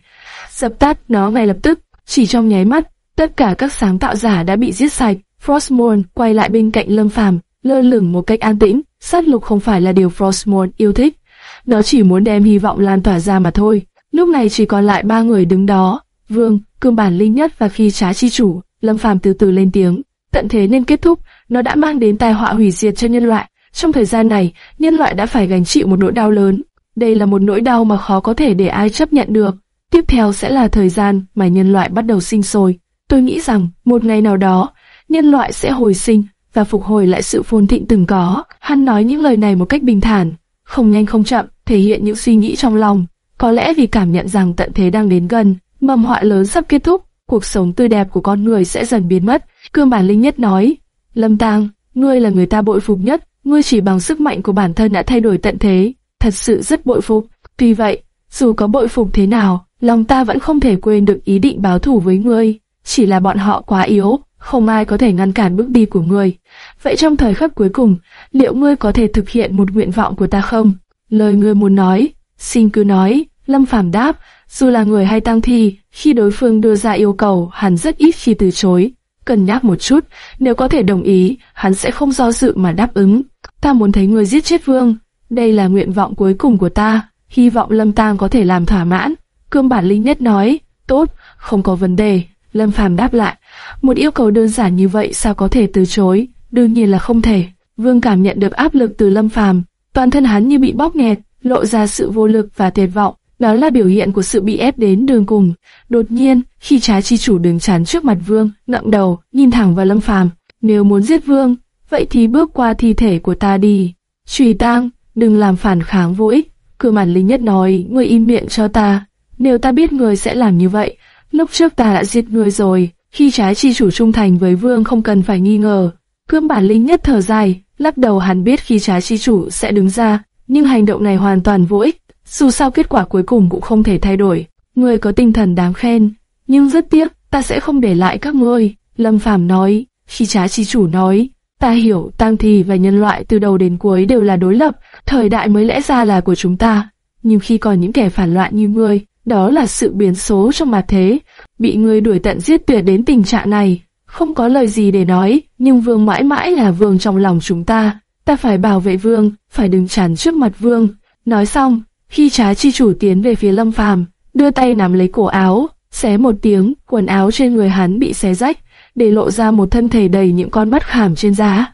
dập tắt nó ngay lập tức. Chỉ trong nháy mắt, tất cả các sáng tạo giả đã bị giết sạch. Frostmourne quay lại bên cạnh Lâm Phàm, lơ lửng một cách an tĩnh. Sát lục không phải là điều Frostmourne yêu thích, nó chỉ muốn đem hy vọng lan tỏa ra mà thôi. Lúc này chỉ còn lại ba người đứng đó, Vương, Cương Bản Linh Nhất và Khi Trá Chi Chủ. Lâm Phàm từ từ lên tiếng, tận thế nên kết thúc, nó đã mang đến tai họa hủy diệt cho nhân loại. Trong thời gian này, nhân loại đã phải gánh chịu một nỗi đau lớn. Đây là một nỗi đau mà khó có thể để ai chấp nhận được. Tiếp theo sẽ là thời gian mà nhân loại bắt đầu sinh sôi. Tôi nghĩ rằng một ngày nào đó, nhân loại sẽ hồi sinh và phục hồi lại sự phồn thịnh từng có. Hắn nói những lời này một cách bình thản, không nhanh không chậm, thể hiện những suy nghĩ trong lòng. Có lẽ vì cảm nhận rằng tận thế đang đến gần, mầm họa lớn sắp kết thúc, cuộc sống tươi đẹp của con người sẽ dần biến mất. Cương bản linh nhất nói, Lâm Tang, ngươi là người ta bội phục nhất, ngươi chỉ bằng sức mạnh của bản thân đã thay đổi tận thế, thật sự rất bội phục. Tuy vậy, dù có bội phục thế nào, lòng ta vẫn không thể quên được ý định báo thù với ngươi, chỉ là bọn họ quá yếu, không ai có thể ngăn cản bước đi của ngươi. Vậy trong thời khắc cuối cùng, liệu ngươi có thể thực hiện một nguyện vọng của ta không? Lời ngươi muốn nói, xin cứ nói, Lâm Phàm đáp, dù là người hay tăng thi, khi đối phương đưa ra yêu cầu, hắn rất ít khi từ chối. Cần nhắc một chút, nếu có thể đồng ý, hắn sẽ không do dự mà đáp ứng. Ta muốn thấy người giết chết vương, đây là nguyện vọng cuối cùng của ta, hy vọng Lâm Tang có thể làm thỏa mãn. Cương bản linh nhất nói, tốt, không có vấn đề. Lâm Phàm đáp lại, một yêu cầu đơn giản như vậy sao có thể từ chối, đương nhiên là không thể. Vương cảm nhận được áp lực từ Lâm Phàm, toàn thân hắn như bị bóp nghẹt, lộ ra sự vô lực và tuyệt vọng. Đó là biểu hiện của sự bị ép đến đường cùng. Đột nhiên, khi trái chi chủ đứng chắn trước mặt Vương, ngậm đầu, nhìn thẳng vào Lâm Phàm. Nếu muốn giết Vương, vậy thì bước qua thi thể của ta đi. Trùy tang, đừng làm phản kháng vô ích. Cửa mặt Lý nhất nói, ngươi im miệng cho ta. Nếu ta biết người sẽ làm như vậy, lúc trước ta đã giết người rồi. Khi trái chi chủ trung thành với Vương không cần phải nghi ngờ. Cương bản linh nhất thở dài, lắc đầu hắn biết khi trái chi chủ sẽ đứng ra, nhưng hành động này hoàn toàn vô ích. Dù sao kết quả cuối cùng cũng không thể thay đổi. Người có tinh thần đáng khen, nhưng rất tiếc, ta sẽ không để lại các ngươi. Lâm Phàm nói, khi trái chi chủ nói, ta hiểu tang thi và nhân loại từ đầu đến cuối đều là đối lập, thời đại mới lẽ ra là của chúng ta. Nhưng khi còn những kẻ phản loạn như ngươi, đó là sự biến số trong mặt thế, bị người đuổi tận giết tuyệt đến tình trạng này. Không có lời gì để nói, nhưng vương mãi mãi là vương trong lòng chúng ta. Ta phải bảo vệ vương, phải đứng chắn trước mặt vương. Nói xong, khi trái chi chủ tiến về phía Lâm Phàm, đưa tay nắm lấy cổ áo, xé một tiếng, quần áo trên người hắn bị xé rách, để lộ ra một thân thể đầy những con mắt khảm trên da.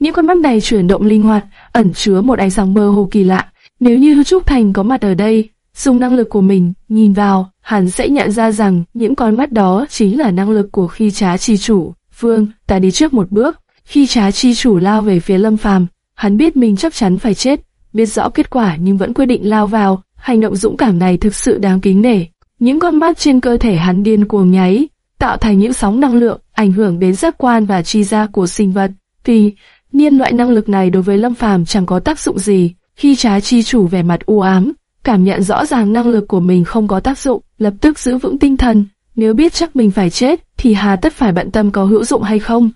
Những con mắt này chuyển động linh hoạt, ẩn chứa một ánh sáng mơ hồ kỳ lạ. Nếu như Trúc Thành có mặt ở đây, dùng năng lực của mình nhìn vào, hắn sẽ nhận ra rằng những con mắt đó chính là năng lực của khi trá chi chủ. Vương, ta đi trước một bước. Khi trá chi chủ lao về phía Lâm Phàm, hắn biết mình chắc chắn phải chết, biết rõ kết quả nhưng vẫn quyết định lao vào. Hành động dũng cảm này thực sự đáng kính nể. Những con mắt trên cơ thể hắn điên cuồng nháy, tạo thành những sóng năng lượng, ảnh hưởng đến giác quan và chi giác của sinh vật. Vì niên loại năng lực này đối với Lâm Phàm chẳng có tác dụng gì. Khi trá chi chủ vẻ mặt u ám, cảm nhận rõ ràng năng lực của mình không có tác dụng, lập tức giữ vững tinh thần. Nếu biết chắc mình phải chết, thì hà tất phải bận tâm có hữu dụng hay không.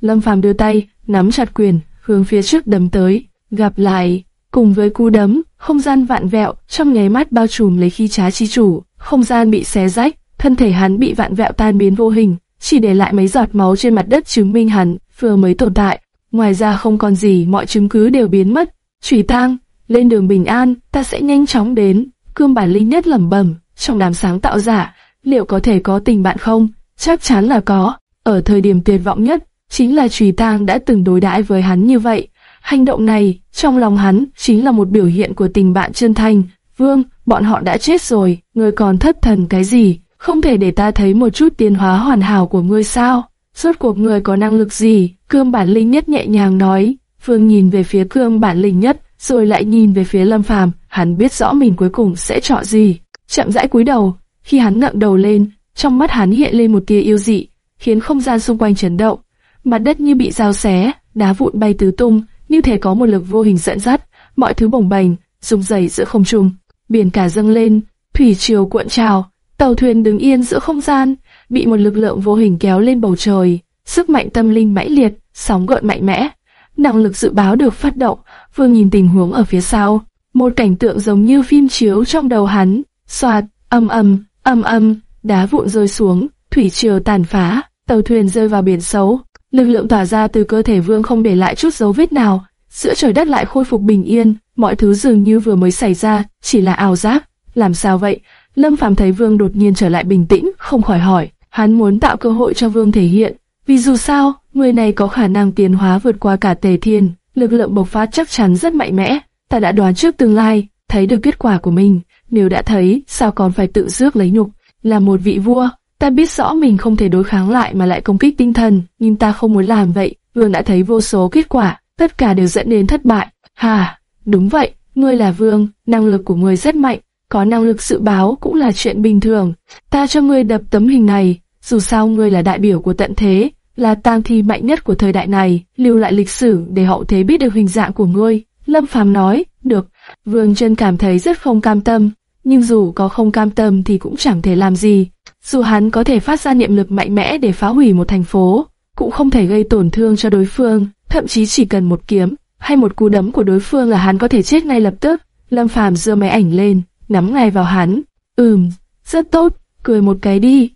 Lâm Phàm đưa tay, nắm chặt quyền, hướng phía trước đấm tới. Gặp lại, cùng với cú đấm, không gian vạn vẹo, trong nháy mắt bao trùm lấy khi trái chi chủ, không gian bị xé rách, thân thể hắn bị vạn vẹo tan biến vô hình, chỉ để lại mấy giọt máu trên mặt đất chứng minh hắn vừa mới tồn tại. Ngoài ra không còn gì, mọi chứng cứ đều biến mất. Chủy tang, lên đường bình an, ta sẽ nhanh chóng đến. Cương bản linh nhất lẩm bẩm, trong đám sáng tạo giả, liệu có thể có tình bạn không? Chắc chắn là có. Ở thời điểm tuyệt vọng nhất, chính là Trùy Tang đã từng đối đãi với hắn như vậy. Hành động này, trong lòng hắn, chính là một biểu hiện của tình bạn chân thành. Vương, bọn họ đã chết rồi, ngươi còn thất thần cái gì? Không thể để ta thấy một chút tiến hóa hoàn hảo của ngươi sao? Suốt cuộc ngươi có năng lực gì? Cương bản linh nhất nhẹ nhàng nói. Vương nhìn về phía cương bản linh nhất, rồi lại nhìn về phía lâm phàm. Hắn biết rõ mình cuối cùng sẽ chọn gì. Chậm rãi cúi đầu, khi hắn ngẩng đầu lên, trong mắt hắn hiện lên một tia yêu dị, khiến không gian xung quanh chấn động. Mặt đất như bị dao xé, đá vụn bay tứ tung, như thể có một lực vô hình dẫn dắt, mọi thứ bồng bềnh, rung rẩy giữa không trung. Biển cả dâng lên, thủy triều cuộn trào, tàu thuyền đứng yên giữa không gian, bị một lực lượng vô hình kéo lên bầu trời. Sức mạnh tâm linh mãnh liệt, sóng gợn mạnh mẽ. Năng lực dự báo được phát động, Vương nhìn tình huống ở phía sau. Một cảnh tượng giống như phim chiếu trong đầu hắn. Soạt, âm âm, âm âm, đá vụn rơi xuống, thủy triều tàn phá, tàu thuyền rơi vào biển xấu. Lực lượng tỏa ra từ cơ thể Vương không để lại chút dấu vết nào, giữa trời đất lại khôi phục bình yên, mọi thứ dường như vừa mới xảy ra, chỉ là ảo giác. Làm sao vậy? Lâm Phàm thấy Vương đột nhiên trở lại bình tĩnh, không khỏi hỏi. Hắn muốn tạo cơ hội cho Vương thể hiện, vì dù sao, người này có khả năng tiến hóa vượt qua cả Tề Thiên, lực lượng bộc phát chắc chắn rất mạnh mẽ. Ta đã đoán trước tương lai, thấy được kết quả của mình, nếu đã thấy, sao còn phải tự rước lấy nhục? Là một vị vua, ta biết rõ mình không thể đối kháng lại mà lại công kích tinh thần, nhưng ta không muốn làm vậy. Vương đã thấy vô số kết quả, tất cả đều dẫn đến thất bại. Hà, đúng vậy, ngươi là vương, năng lực của ngươi rất mạnh, có năng lực dự báo cũng là chuyện bình thường. Ta cho ngươi đập tấm hình này, dù sao ngươi là đại biểu của tận thế, là tang thi mạnh nhất của thời đại này, lưu lại lịch sử để hậu thế biết được hình dạng của ngươi. Lâm Phàm nói, được, Vương chân cảm thấy rất không cam tâm, nhưng dù có không cam tâm thì cũng chẳng thể làm gì. Dù hắn có thể phát ra niệm lực mạnh mẽ để phá hủy một thành phố, cũng không thể gây tổn thương cho đối phương, thậm chí chỉ cần một kiếm hay một cú đấm của đối phương là hắn có thể chết ngay lập tức. Lâm Phàm giơ máy ảnh lên, nắm ngay vào hắn. Ừm, rất tốt, cười một cái đi.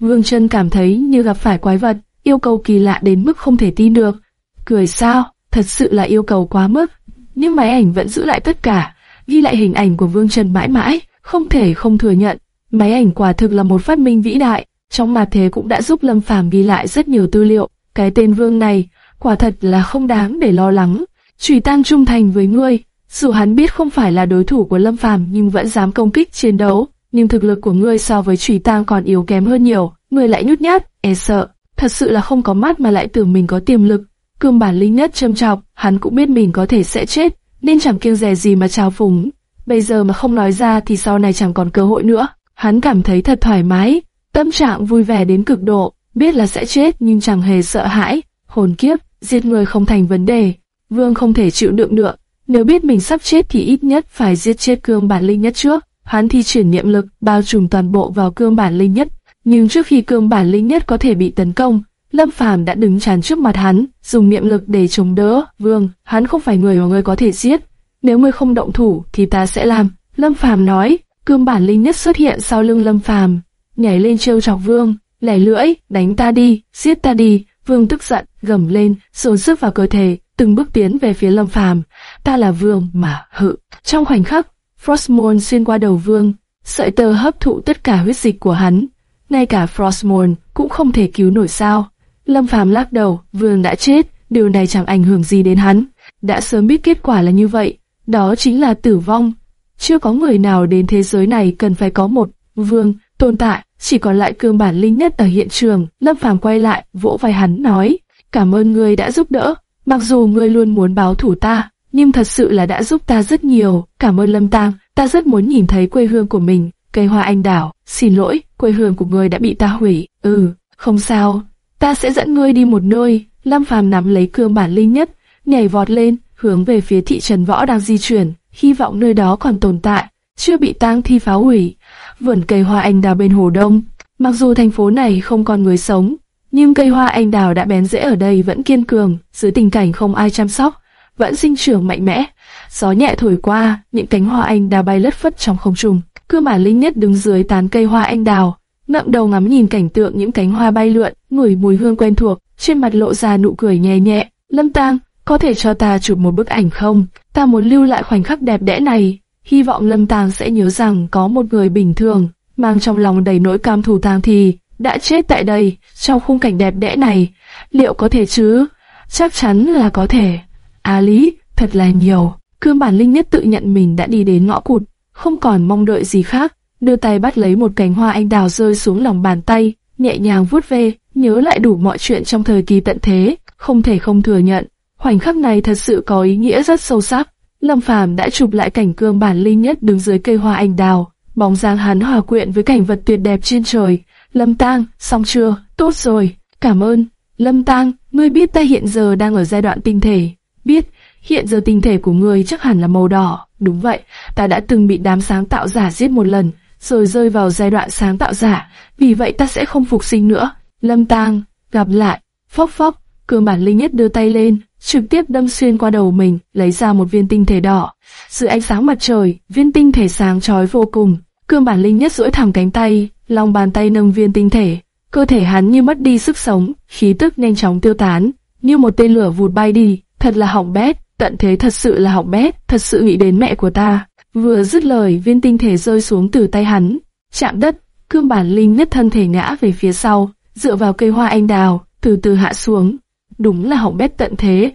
Vương chân cảm thấy như gặp phải quái vật, yêu cầu kỳ lạ đến mức không thể tin được. Cười sao, thật sự là yêu cầu quá mức. Nhưng máy ảnh vẫn giữ lại tất cả, ghi lại hình ảnh của Vương Trần mãi mãi, không thể không thừa nhận. Máy ảnh quả thực là một phát minh vĩ đại, trong mà thế cũng đã giúp Lâm Phàm ghi lại rất nhiều tư liệu. Cái tên Vương này, quả thật là không đáng để lo lắng. Chủy tam trung thành với ngươi, dù hắn biết không phải là đối thủ của Lâm Phàm nhưng vẫn dám công kích chiến đấu, nhưng thực lực của ngươi so với Chủy tam còn yếu kém hơn nhiều, ngươi lại nhút nhát, e sợ, thật sự là không có mắt mà lại tưởng mình có tiềm lực. Cương bản linh nhất châm chọc, hắn cũng biết mình có thể sẽ chết, nên chẳng kiêng dè gì mà trao phúng. Bây giờ mà không nói ra thì sau này chẳng còn cơ hội nữa. Hắn cảm thấy thật thoải mái, tâm trạng vui vẻ đến cực độ, biết là sẽ chết nhưng chẳng hề sợ hãi. Hồn kiếp, giết người không thành vấn đề. Vương không thể chịu đựng được. Nếu biết mình sắp chết thì ít nhất phải giết chết cương bản linh nhất trước. Hắn thi chuyển niệm lực bao trùm toàn bộ vào cương bản linh nhất. Nhưng trước khi cương bản linh nhất có thể bị tấn công, Lâm Phàm đã đứng chắn trước mặt hắn, dùng niệm lực để chống đỡ. Vương, hắn không phải người mà ngươi có thể giết. Nếu ngươi không động thủ thì ta sẽ làm. Lâm Phàm nói. Cương bản linh nhất xuất hiện sau lưng Lâm Phàm, nhảy lên trêu chọc Vương, lẻ lưỡi, đánh ta đi, giết ta đi. Vương tức giận, gầm lên, dồn sức vào cơ thể, từng bước tiến về phía Lâm Phàm. Ta là Vương mà hự. Trong khoảnh khắc, Frostmourne xuyên qua đầu Vương, sợi tơ hấp thụ tất cả huyết dịch của hắn. Ngay cả Frostmourne cũng không thể cứu nổi sao. Lâm Phàm lắc đầu, Vương đã chết, điều này chẳng ảnh hưởng gì đến hắn. Đã sớm biết kết quả là như vậy, đó chính là tử vong. Chưa có người nào đến thế giới này cần phải có một Vương tồn tại, chỉ còn lại cương bản linh nhất ở hiện trường. Lâm Phàm quay lại, vỗ vai hắn nói, cảm ơn ngươi đã giúp đỡ. Mặc dù ngươi luôn muốn báo thủ ta, nhưng thật sự là đã giúp ta rất nhiều. Cảm ơn Lâm Tang, ta rất muốn nhìn thấy quê hương của mình. Cây hoa anh đào, xin lỗi, quê hương của ngươi đã bị ta hủy. Ừ, không sao, ta sẽ dẫn ngươi đi một nơi. Lâm Phàm nắm lấy cương bản linh nhất, nhảy vọt lên, hướng về phía thị trấn võ đang di chuyển, hy vọng nơi đó còn tồn tại, chưa bị tang thi phá hủy. Vườn cây hoa anh đào bên hồ đông, mặc dù thành phố này không còn người sống, nhưng cây hoa anh đào đã bén rễ ở đây vẫn kiên cường, dưới tình cảnh không ai chăm sóc, vẫn sinh trưởng mạnh mẽ. Gió nhẹ thổi qua, những cánh hoa anh đào bay lất phất trong không trung. Cương bản linh nhất đứng dưới tán cây hoa anh đào, ngậm đầu ngắm nhìn cảnh tượng những cánh hoa bay lượn, ngửi mùi hương quen thuộc, trên mặt lộ ra nụ cười nhẹ nhẹ. Lâm Tang, có thể cho ta chụp một bức ảnh không? Ta muốn lưu lại khoảnh khắc đẹp đẽ này. Hy vọng Lâm Tang sẽ nhớ rằng có một người bình thường, mang trong lòng đầy nỗi cam thù tang thì đã chết tại đây, trong khung cảnh đẹp đẽ này. Liệu có thể chứ? Chắc chắn là có thể. À lý, thật là nhiều. Cương bản linh nhất tự nhận mình đã đi đến ngõ cụt, không còn mong đợi gì khác, đưa tay bắt lấy một cành hoa anh đào rơi xuống lòng bàn tay, nhẹ nhàng vuốt ve, nhớ lại đủ mọi chuyện trong thời kỳ tận thế, không thể không thừa nhận, khoảnh khắc này thật sự có ý nghĩa rất sâu sắc. Lâm Phàm đã chụp lại cảnh cương bản linh nhất đứng dưới cây hoa anh đào, bóng dáng hắn hòa quyện với cảnh vật tuyệt đẹp trên trời. Lâm Tang, xong chưa? Tốt rồi, cảm ơn. Lâm Tang, ngươi biết ta hiện giờ đang ở giai đoạn tinh thể. Biết, hiện giờ tinh thể của ngươi chắc hẳn là màu đỏ. Đúng vậy, ta đã từng bị đám sáng tạo giả giết một lần, rồi rơi vào giai đoạn sáng tạo giả, vì vậy ta sẽ không phục sinh nữa. Lâm Tang, gặp lại. Phốc phốc, cương bản linh nhất đưa tay lên, trực tiếp đâm xuyên qua đầu mình, lấy ra một viên tinh thể đỏ. Dưới ánh sáng mặt trời, viên tinh thể sáng chói vô cùng. Cương bản linh nhất duỗi thẳng cánh tay, lòng bàn tay nâng viên tinh thể, cơ thể hắn như mất đi sức sống, khí tức nhanh chóng tiêu tán, như một tên lửa vụt bay đi, thật là hỏng bét, tận thế thật sự là học bét, thật sự nghĩ đến mẹ của ta. Vừa dứt lời, viên tinh thể rơi xuống từ tay hắn, chạm đất, cương bản linh nhất thân thể ngã về phía sau, dựa vào cây hoa anh đào, từ từ hạ xuống. Đúng là hỏng bét tận thế.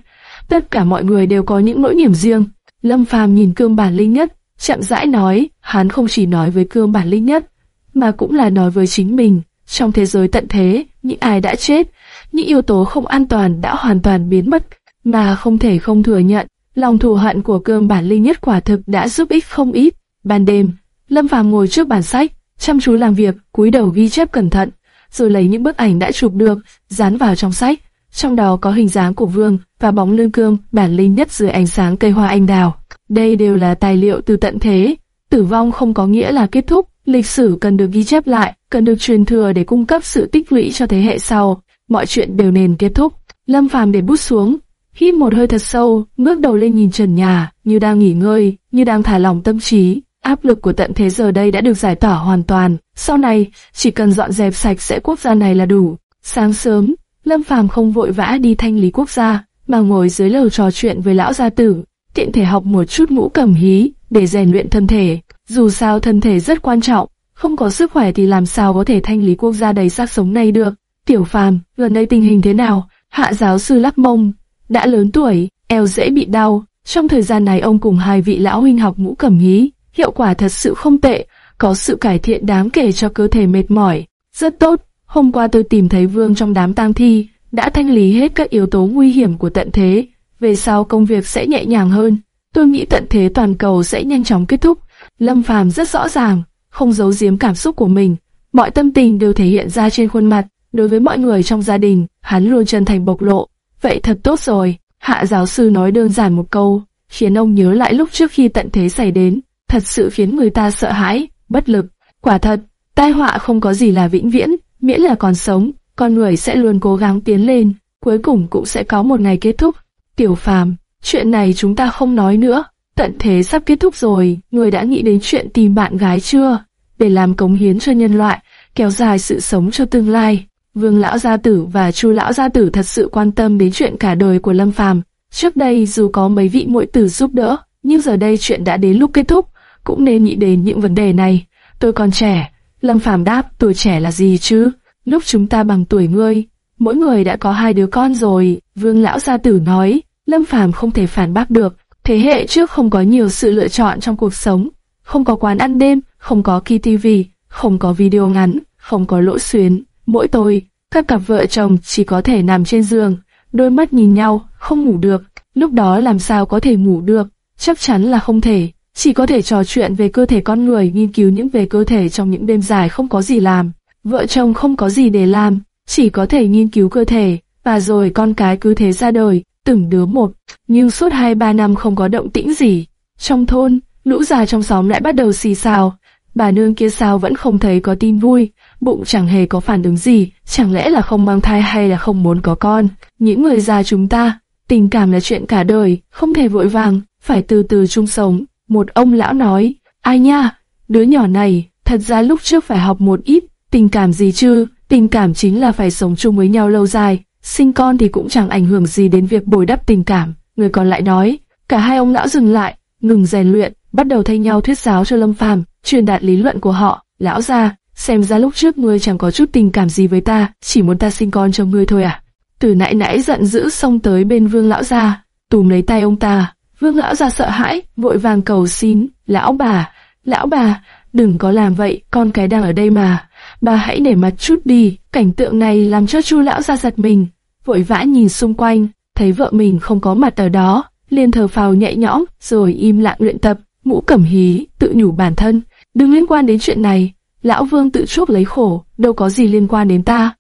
Tất cả mọi người đều có những nỗi niềm riêng. Lâm Phàm nhìn cương bản linh nhất, chậm rãi nói, hắn không chỉ nói với cương bản linh nhất, mà cũng là nói với chính mình. Trong thế giới tận thế, những ai đã chết, những yếu tố không an toàn đã hoàn toàn biến mất, mà không thể không thừa nhận. Lòng thù hận của cương bản linh nhất quả thực đã giúp ích không ít. Ban đêm, Lâm Phàm ngồi trước bản sách, chăm chú làm việc, cúi đầu ghi chép cẩn thận, rồi lấy những bức ảnh đã chụp được, dán vào trong sách. Trong đó có hình dáng của vương và bóng lưng cương bản linh nhất dưới ánh sáng cây hoa anh đào. Đây đều là tài liệu từ tận thế. Tử vong không có nghĩa là kết thúc, lịch sử cần được ghi chép lại, cần được truyền thừa để cung cấp sự tích lũy cho thế hệ sau. Mọi chuyện đều nên kết thúc. Lâm Phàm để bút xuống, hít một hơi thật sâu, ngước đầu lên nhìn trần nhà, như đang nghỉ ngơi, như đang thả lỏng tâm trí. Áp lực của tận thế giờ đây đã được giải tỏa hoàn toàn. Sau này, chỉ cần dọn dẹp sạch sẽ quốc gia này là đủ. Sáng sớm, Lâm Phàm không vội vã đi thanh lý quốc gia, mà ngồi dưới lầu trò chuyện với lão gia tử, tiện thể học một chút ngũ cẩm hí để rèn luyện thân thể. Dù sao thân thể rất quan trọng, không có sức khỏe thì làm sao có thể thanh lý quốc gia đầy xác sống này được. Tiểu Phàm, gần đây tình hình thế nào? Hạ giáo sư lắc mông, đã lớn tuổi, eo dễ bị đau. Trong thời gian này ông cùng hai vị lão huynh học ngũ cẩm hí, hiệu quả thật sự không tệ, có sự cải thiện đáng kể cho cơ thể mệt mỏi. Rất tốt, hôm qua tôi tìm thấy vương trong đám tang thi, đã thanh lý hết các yếu tố nguy hiểm của tận thế, về sau công việc sẽ nhẹ nhàng hơn. Tôi nghĩ tận thế toàn cầu sẽ nhanh chóng kết thúc. Lâm Phàm rất rõ ràng, không giấu giếm cảm xúc của mình, mọi tâm tình đều thể hiện ra trên khuôn mặt. Đối với mọi người trong gia đình, hắn luôn chân thành bộc lộ. Vậy thật tốt rồi. Hạ giáo sư nói đơn giản một câu, khiến ông nhớ lại lúc trước khi tận thế xảy đến, thật sự khiến người ta sợ hãi, bất lực. Quả thật, tai họa không có gì là vĩnh viễn, miễn là còn sống, con người sẽ luôn cố gắng tiến lên, cuối cùng cũng sẽ có một ngày kết thúc. Tiểu phàm, chuyện này chúng ta không nói nữa, tận thế sắp kết thúc rồi, người đã nghĩ đến chuyện tìm bạn gái chưa? Để làm cống hiến cho nhân loại, kéo dài sự sống cho tương lai. Vương lão gia tử và Chu lão gia tử thật sự quan tâm đến chuyện cả đời của Lâm Phàm. Trước đây dù có mấy vị muội tử giúp đỡ, nhưng giờ đây chuyện đã đến lúc kết thúc, cũng nên nghĩ đến những vấn đề này. Tôi còn trẻ, Lâm Phàm đáp, tuổi trẻ là gì chứ? Lúc chúng ta bằng tuổi ngươi, mỗi người đã có hai đứa con rồi. Vương lão gia tử nói, Lâm Phàm không thể phản bác được. Thế hệ trước không có nhiều sự lựa chọn trong cuộc sống, không có quán ăn đêm, không có kỳ tivi, không có video ngắn, không có lỗ xuyến. Mỗi tối, các cặp vợ chồng chỉ có thể nằm trên giường, đôi mắt nhìn nhau, không ngủ được. Lúc đó làm sao có thể ngủ được? Chắc chắn là không thể. Chỉ có thể trò chuyện về cơ thể con người, nghiên cứu những về cơ thể trong những đêm dài không có gì làm. Vợ chồng không có gì để làm, chỉ có thể nghiên cứu cơ thể, và rồi con cái cứ thế ra đời, từng đứa một. Nhưng suốt hai ba năm không có động tĩnh gì. Trong thôn, lũ già trong xóm lại bắt đầu xì xào. Bà nương kia sao vẫn không thấy có tin vui, bụng chẳng hề có phản ứng gì, chẳng lẽ là không mang thai hay là không muốn có con. Những người già chúng ta, tình cảm là chuyện cả đời, không thể vội vàng, phải từ từ chung sống. Một ông lão nói, ai nha, đứa nhỏ này, thật ra lúc trước phải học một ít, tình cảm gì chứ, tình cảm chính là phải sống chung với nhau lâu dài, sinh con thì cũng chẳng ảnh hưởng gì đến việc bồi đắp tình cảm. Người còn lại nói, cả hai ông lão dừng lại, ngừng rèn luyện, bắt đầu thay nhau thuyết giáo cho Lâm Phàm, truyền đạt lý luận của họ. Lão gia, xem ra lúc trước ngươi chẳng có chút tình cảm gì với ta, chỉ muốn ta sinh con cho ngươi thôi à? Từ nãy nãy giận dữ xông tới bên Vương lão gia, túm lấy tay ông ta. Vương lão gia sợ hãi, vội vàng cầu xin, lão bà, lão bà, đừng có làm vậy, con cái đang ở đây mà. Bà hãy để mặt chút đi, cảnh tượng này làm cho chu lão gia giật mình, vội vã nhìn xung quanh, thấy vợ mình không có mặt ở đó, liền thở phào nhẹ nhõm, rồi im lặng luyện tập, mũ cẩm hí, tự nhủ bản thân, đừng liên quan đến chuyện này, lão vương tự chuốc lấy khổ, đâu có gì liên quan đến ta.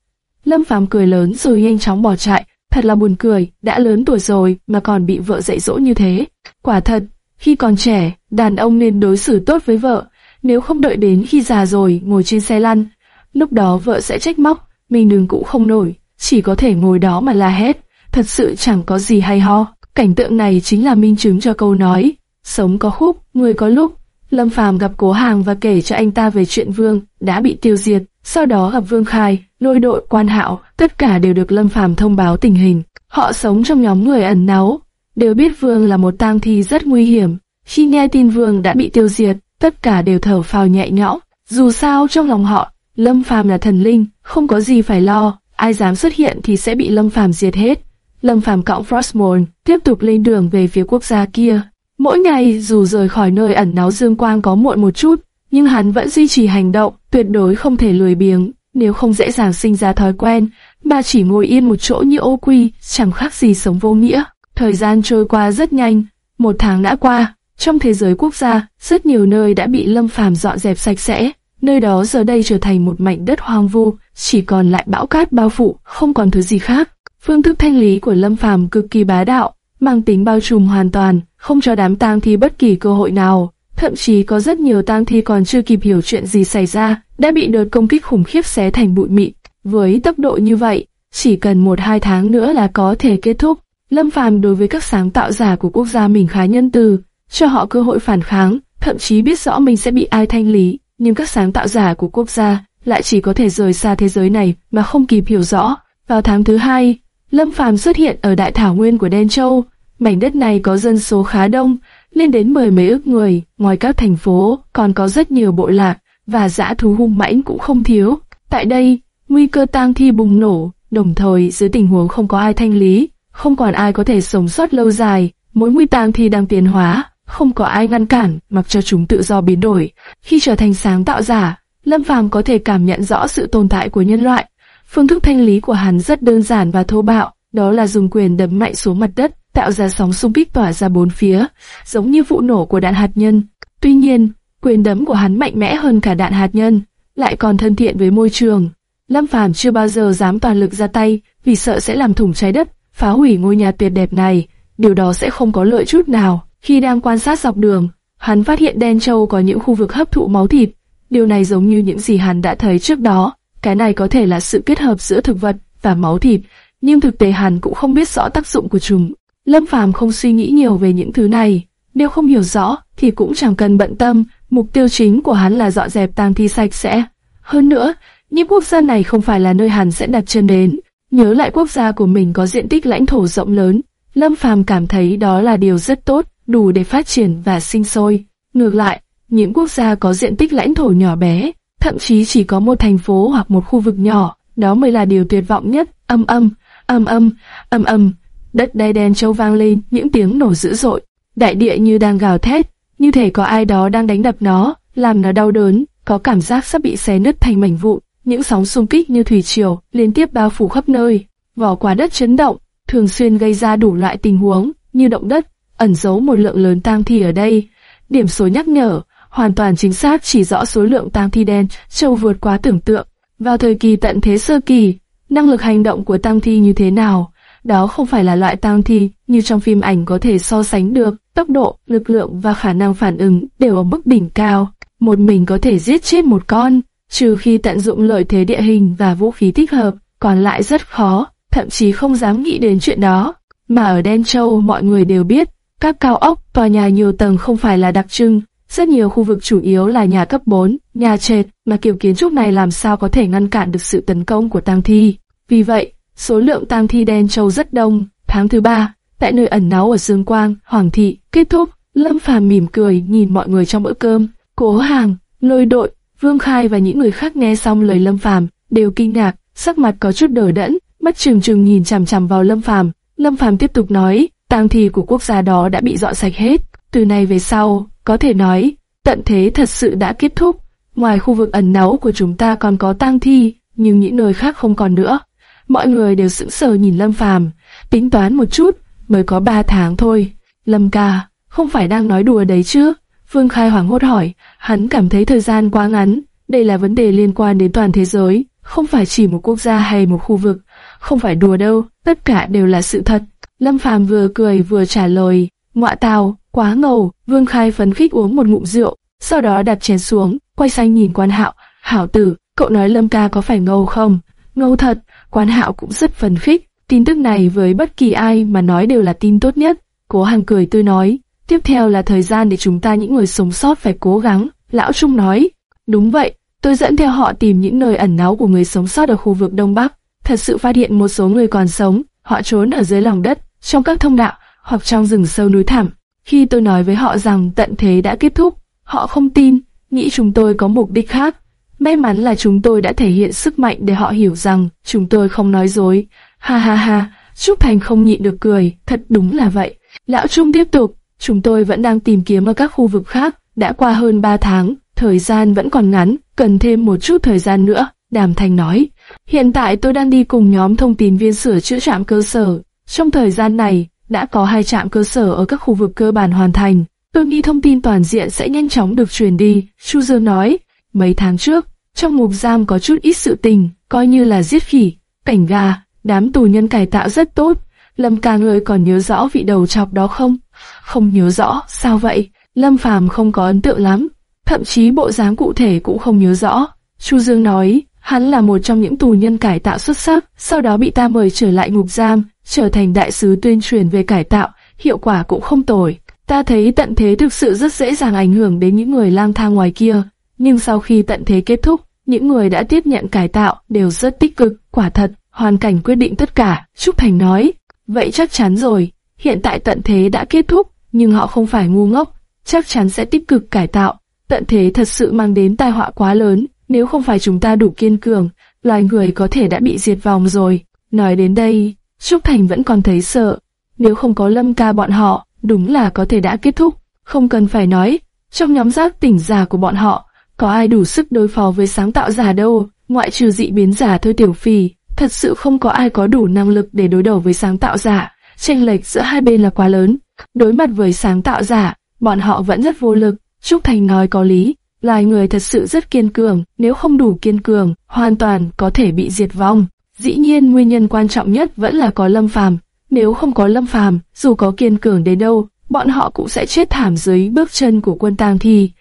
Lâm Phàm cười lớn rồi nhanh chóng bỏ chạy, thật là buồn cười, đã lớn tuổi rồi mà còn bị vợ dạy dỗ như thế. Quả thật, khi còn trẻ, đàn ông nên đối xử tốt với vợ, nếu không đợi đến khi già rồi ngồi trên xe lăn, lúc đó vợ sẽ trách móc, mình đừng cũng không nổi, chỉ có thể ngồi đó mà la hét, thật sự chẳng có gì hay ho. Cảnh tượng này chính là minh chứng cho câu nói, sống có khúc, người có lúc, Lâm Phàm gặp Cố Hàng và kể cho anh ta về chuyện Vương đã bị tiêu diệt, sau đó gặp Vương Khai, lôi đội quan hạo, tất cả đều được Lâm Phàm thông báo tình hình. Họ sống trong nhóm người ẩn náu, đều biết Vương là một tang thi rất nguy hiểm. Khi nghe tin Vương đã bị tiêu diệt, tất cả đều thở phào nhẹ nhõm. Dù sao trong lòng họ, Lâm Phàm là thần linh, không có gì phải lo, ai dám xuất hiện thì sẽ bị Lâm Phàm diệt hết. Lâm Phàm cõng Frostmourne tiếp tục lên đường về phía quốc gia kia. Mỗi ngày dù rời khỏi nơi ẩn náu dương quang có muộn một chút, nhưng hắn vẫn duy trì hành động, tuyệt đối không thể lười biếng, nếu không dễ dàng sinh ra thói quen, mà chỉ ngồi yên một chỗ như ô quy, chẳng khác gì sống vô nghĩa. Thời gian trôi qua rất nhanh, một tháng đã qua, trong thế giới quốc gia, rất nhiều nơi đã bị Lâm Phàm dọn dẹp sạch sẽ, nơi đó giờ đây trở thành một mảnh đất hoang vu, chỉ còn lại bão cát bao phủ, không còn thứ gì khác. Phương thức thanh lý của Lâm Phàm cực kỳ bá đạo, mang tính bao trùm hoàn toàn, không cho đám tang thi bất kỳ cơ hội nào. Thậm chí có rất nhiều tang thi còn chưa kịp hiểu chuyện gì xảy ra, đã bị đợt công kích khủng khiếp xé thành bụi mịn. Với tốc độ như vậy, chỉ cần một hai tháng nữa là có thể kết thúc. Lâm Phàm đối với các sáng tạo giả của quốc gia mình khá nhân từ, cho họ cơ hội phản kháng, thậm chí biết rõ mình sẽ bị ai thanh lý, nhưng các sáng tạo giả của quốc gia lại chỉ có thể rời xa thế giới này mà không kịp hiểu rõ. Vào tháng thứ hai, Lâm Phàm xuất hiện ở đại thảo nguyên của Đen Châu. Mảnh đất này có dân số khá đông, lên đến mười mấy ước người, ngoài các thành phố còn có rất nhiều bộ lạc và dã thú hung mãnh cũng không thiếu. Tại đây, nguy cơ tang thi bùng nổ, đồng thời dưới tình huống không có ai thanh lý, không còn ai có thể sống sót lâu dài, mỗi nguy tang thi đang tiến hóa, không có ai ngăn cản, mặc cho chúng tự do biến đổi. Khi trở thành sáng tạo giả, Lâm Phàm có thể cảm nhận rõ sự tồn tại của nhân loại. Phương thức thanh lý của hắn rất đơn giản và thô bạo, đó là dùng quyền đấm mạnh xuống mặt đất, tạo ra sóng xung kích tỏa ra bốn phía, giống như vụ nổ của đạn hạt nhân. Tuy nhiên, quyền đấm của hắn mạnh mẽ hơn cả đạn hạt nhân, lại còn thân thiện với môi trường. Lâm Phàm chưa bao giờ dám toàn lực ra tay, vì sợ sẽ làm thủng trái đất, phá hủy ngôi nhà tuyệt đẹp này. Điều đó sẽ không có lợi chút nào. Khi đang quan sát dọc đường, hắn phát hiện Đen Châu có những khu vực hấp thụ máu thịt. Điều này giống như những gì hắn đã thấy trước đó. Cái này có thể là sự kết hợp giữa thực vật và máu thịt, nhưng thực tế hắn cũng không biết rõ tác dụng của chúng. Lâm Phàm không suy nghĩ nhiều về những thứ này, nếu không hiểu rõ thì cũng chẳng cần bận tâm, mục tiêu chính của hắn là dọn dẹp tang thi sạch sẽ. Hơn nữa, những quốc gia này không phải là nơi hắn sẽ đặt chân đến. Nhớ lại quốc gia của mình có diện tích lãnh thổ rộng lớn, Lâm Phàm cảm thấy đó là điều rất tốt, đủ để phát triển và sinh sôi. Ngược lại, những quốc gia có diện tích lãnh thổ nhỏ bé, thậm chí chỉ có một thành phố hoặc một khu vực nhỏ, đó mới là điều tuyệt vọng nhất. Âm âm, âm âm, âm âm, đất đai đen châu vang lên những tiếng nổ dữ dội, đại địa như đang gào thét, như thể có ai đó đang đánh đập nó, làm nó đau đớn, có cảm giác sắp bị xé nứt thành mảnh vụn. Những sóng xung kích như thủy triều liên tiếp bao phủ khắp nơi, vỏ quả đất chấn động, thường xuyên gây ra đủ loại tình huống như động đất, ẩn giấu một lượng lớn tang thi ở đây. Điểm số nhắc nhở, hoàn toàn chính xác chỉ rõ số lượng tang thi đen châu vượt quá tưởng tượng. Vào thời kỳ tận thế sơ kỳ, năng lực hành động của tang thi như thế nào? Đó không phải là loại tang thi như trong phim ảnh có thể so sánh được, tốc độ, lực lượng và khả năng phản ứng đều ở mức đỉnh cao. Một mình có thể giết chết một con, trừ khi tận dụng lợi thế địa hình và vũ khí thích hợp, còn lại rất khó, thậm chí không dám nghĩ đến chuyện đó. Mà ở Đen Châu mọi người đều biết, các cao ốc, tòa nhà nhiều tầng không phải là đặc trưng, rất nhiều khu vực chủ yếu là nhà cấp 4, nhà trệt, mà kiểu kiến trúc này làm sao có thể ngăn cản được sự tấn công của tang thi. Vì vậy, số lượng tang thi Đen Châu rất đông. Tháng thứ ba, tại nơi ẩn náu ở Dương Quang, Hoàng Thị, kết thúc, Lâm Phàm mỉm cười nhìn mọi người trong bữa cơm. Cố Hàng, Lôi Đội, Vương Khai và những người khác nghe xong lời Lâm Phàm đều kinh ngạc, sắc mặt có chút đờ đẫn, mắt trừng trừng nhìn chằm chằm vào Lâm Phàm. Lâm Phàm tiếp tục nói, tang thi của quốc gia đó đã bị dọn sạch hết. Từ nay về sau, có thể nói, tận thế thật sự đã kết thúc. Ngoài khu vực ẩn náu của chúng ta còn có tang thi, nhưng những nơi khác không còn nữa. Mọi người đều sững sờ nhìn Lâm Phàm, tính toán một chút, mới có ba tháng thôi. Lâm ca, không phải đang nói đùa đấy chứ? Vương Khai hoảng hốt hỏi, hắn cảm thấy thời gian quá ngắn, đây là vấn đề liên quan đến toàn thế giới, không phải chỉ một quốc gia hay một khu vực, không phải đùa đâu, tất cả đều là sự thật. Lâm Phàm vừa cười vừa trả lời, ngọa tào, quá ngầu, Vương Khai phấn khích uống một ngụm rượu, sau đó đặt chén xuống, quay sang nhìn quan hạo, hảo tử, cậu nói Lâm ca có phải ngầu không? Ngầu thật, quan hạo cũng rất phấn khích, tin tức này với bất kỳ ai mà nói đều là tin tốt nhất. Cố hàng cười tươi nói, tiếp theo là thời gian để chúng ta những người sống sót phải cố gắng. Lão Trung nói, đúng vậy, tôi dẫn theo họ tìm những nơi ẩn náu của người sống sót ở khu vực Đông Bắc. Thật sự phát hiện một số người còn sống, họ trốn ở dưới lòng đất, trong các thông đạo, hoặc trong rừng sâu núi thẳm. Khi tôi nói với họ rằng tận thế đã kết thúc, họ không tin, nghĩ chúng tôi có mục đích khác. May mắn là chúng tôi đã thể hiện sức mạnh để họ hiểu rằng chúng tôi không nói dối. Ha ha ha, Trúc Thành không nhịn được cười, thật đúng là vậy. Lão Trung tiếp tục, chúng tôi vẫn đang tìm kiếm ở các khu vực khác, đã qua hơn 3 tháng, thời gian vẫn còn ngắn, cần thêm một chút thời gian nữa. Đàm Thành nói, hiện tại tôi đang đi cùng nhóm thông tin viên sửa chữa trạm cơ sở. Trong thời gian này, đã có hai trạm cơ sở ở các khu vực cơ bản hoàn thành. Tôi nghĩ thông tin toàn diện sẽ nhanh chóng được truyền đi. Chu Dương nói, mấy tháng trước, trong ngục giam có chút ít sự tình, coi như là giết khỉ, cảnh gà, đám tù nhân cải tạo rất tốt. Lâm ca người còn nhớ rõ vị đầu chọc đó không? Không nhớ rõ, sao vậy? Lâm Phàm không có ấn tượng lắm, thậm chí bộ dáng cụ thể cũng không nhớ rõ. Chu Dương nói, hắn là một trong những tù nhân cải tạo xuất sắc, sau đó bị ta mời trở lại ngục giam, trở thành đại sứ tuyên truyền về cải tạo, hiệu quả cũng không tồi. Ta thấy tận thế thực sự rất dễ dàng ảnh hưởng đến những người lang thang ngoài kia, nhưng sau khi tận thế kết thúc, những người đã tiếp nhận cải tạo đều rất tích cực, quả thật, hoàn cảnh quyết định tất cả, Trúc Thành nói. Vậy chắc chắn rồi, hiện tại tận thế đã kết thúc, nhưng họ không phải ngu ngốc, chắc chắn sẽ tích cực cải tạo. Tận thế thật sự mang đến tai họa quá lớn, nếu không phải chúng ta đủ kiên cường, loài người có thể đã bị diệt vong rồi. Nói đến đây, Trúc Thành vẫn còn thấy sợ. Nếu không có lâm ca bọn họ, đúng là có thể đã kết thúc. Không cần phải nói, trong nhóm giác tỉnh giả của bọn họ, có ai đủ sức đối phó với sáng tạo giả đâu, ngoại trừ dị biến giả thôi tiểu phì. Thật sự không có ai có đủ năng lực để đối đầu với sáng tạo giả. Tranh lệch giữa hai bên là quá lớn. Đối mặt với sáng tạo giả, bọn họ vẫn rất vô lực. Trúc Thành nói có lý, loài người thật sự rất kiên cường, nếu không đủ kiên cường, hoàn toàn có thể bị diệt vong. Dĩ nhiên nguyên nhân quan trọng nhất vẫn là có Lâm Phàm. Nếu không có Lâm Phàm, dù có kiên cường đến đâu, bọn họ cũng sẽ chết thảm dưới bước chân của quân tang thi.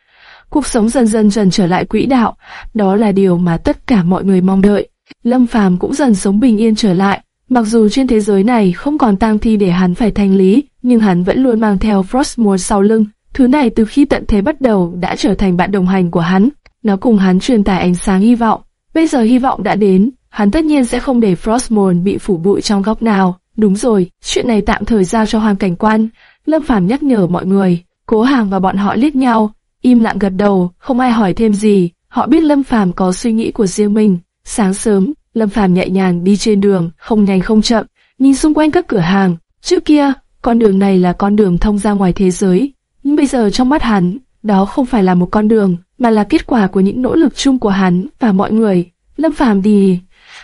Cuộc sống dần dần dần trở lại quỹ đạo, đó là điều mà tất cả mọi người mong đợi. Lâm Phàm cũng dần sống bình yên trở lại, mặc dù trên thế giới này không còn tang thi để hắn phải thanh lý, nhưng hắn vẫn luôn mang theo Frostmourne sau lưng. Thứ này từ khi tận thế bắt đầu đã trở thành bạn đồng hành của hắn. Nó cùng hắn truyền tải ánh sáng hy vọng. Bây giờ hy vọng đã đến, hắn tất nhiên sẽ không để Frostmourne bị phủ bụi trong góc nào. Đúng rồi, chuyện này tạm thời giao cho hoàng cảnh quan. Lâm Phàm nhắc nhở mọi người. Cố Hàng và bọn họ liếc nhau, im lặng gật đầu, không ai hỏi thêm gì. Họ biết Lâm Phàm có suy nghĩ của riêng mình. Sáng sớm, Lâm Phàm nhẹ nhàng đi trên đường, không nhanh không chậm, nhìn xung quanh các cửa hàng. Trước kia, con đường này là con đường thông ra ngoài thế giới, nhưng bây giờ trong mắt hắn, đó không phải là một con đường, mà là kết quả của những nỗ lực chung của hắn và mọi người. Lâm Phàm đi,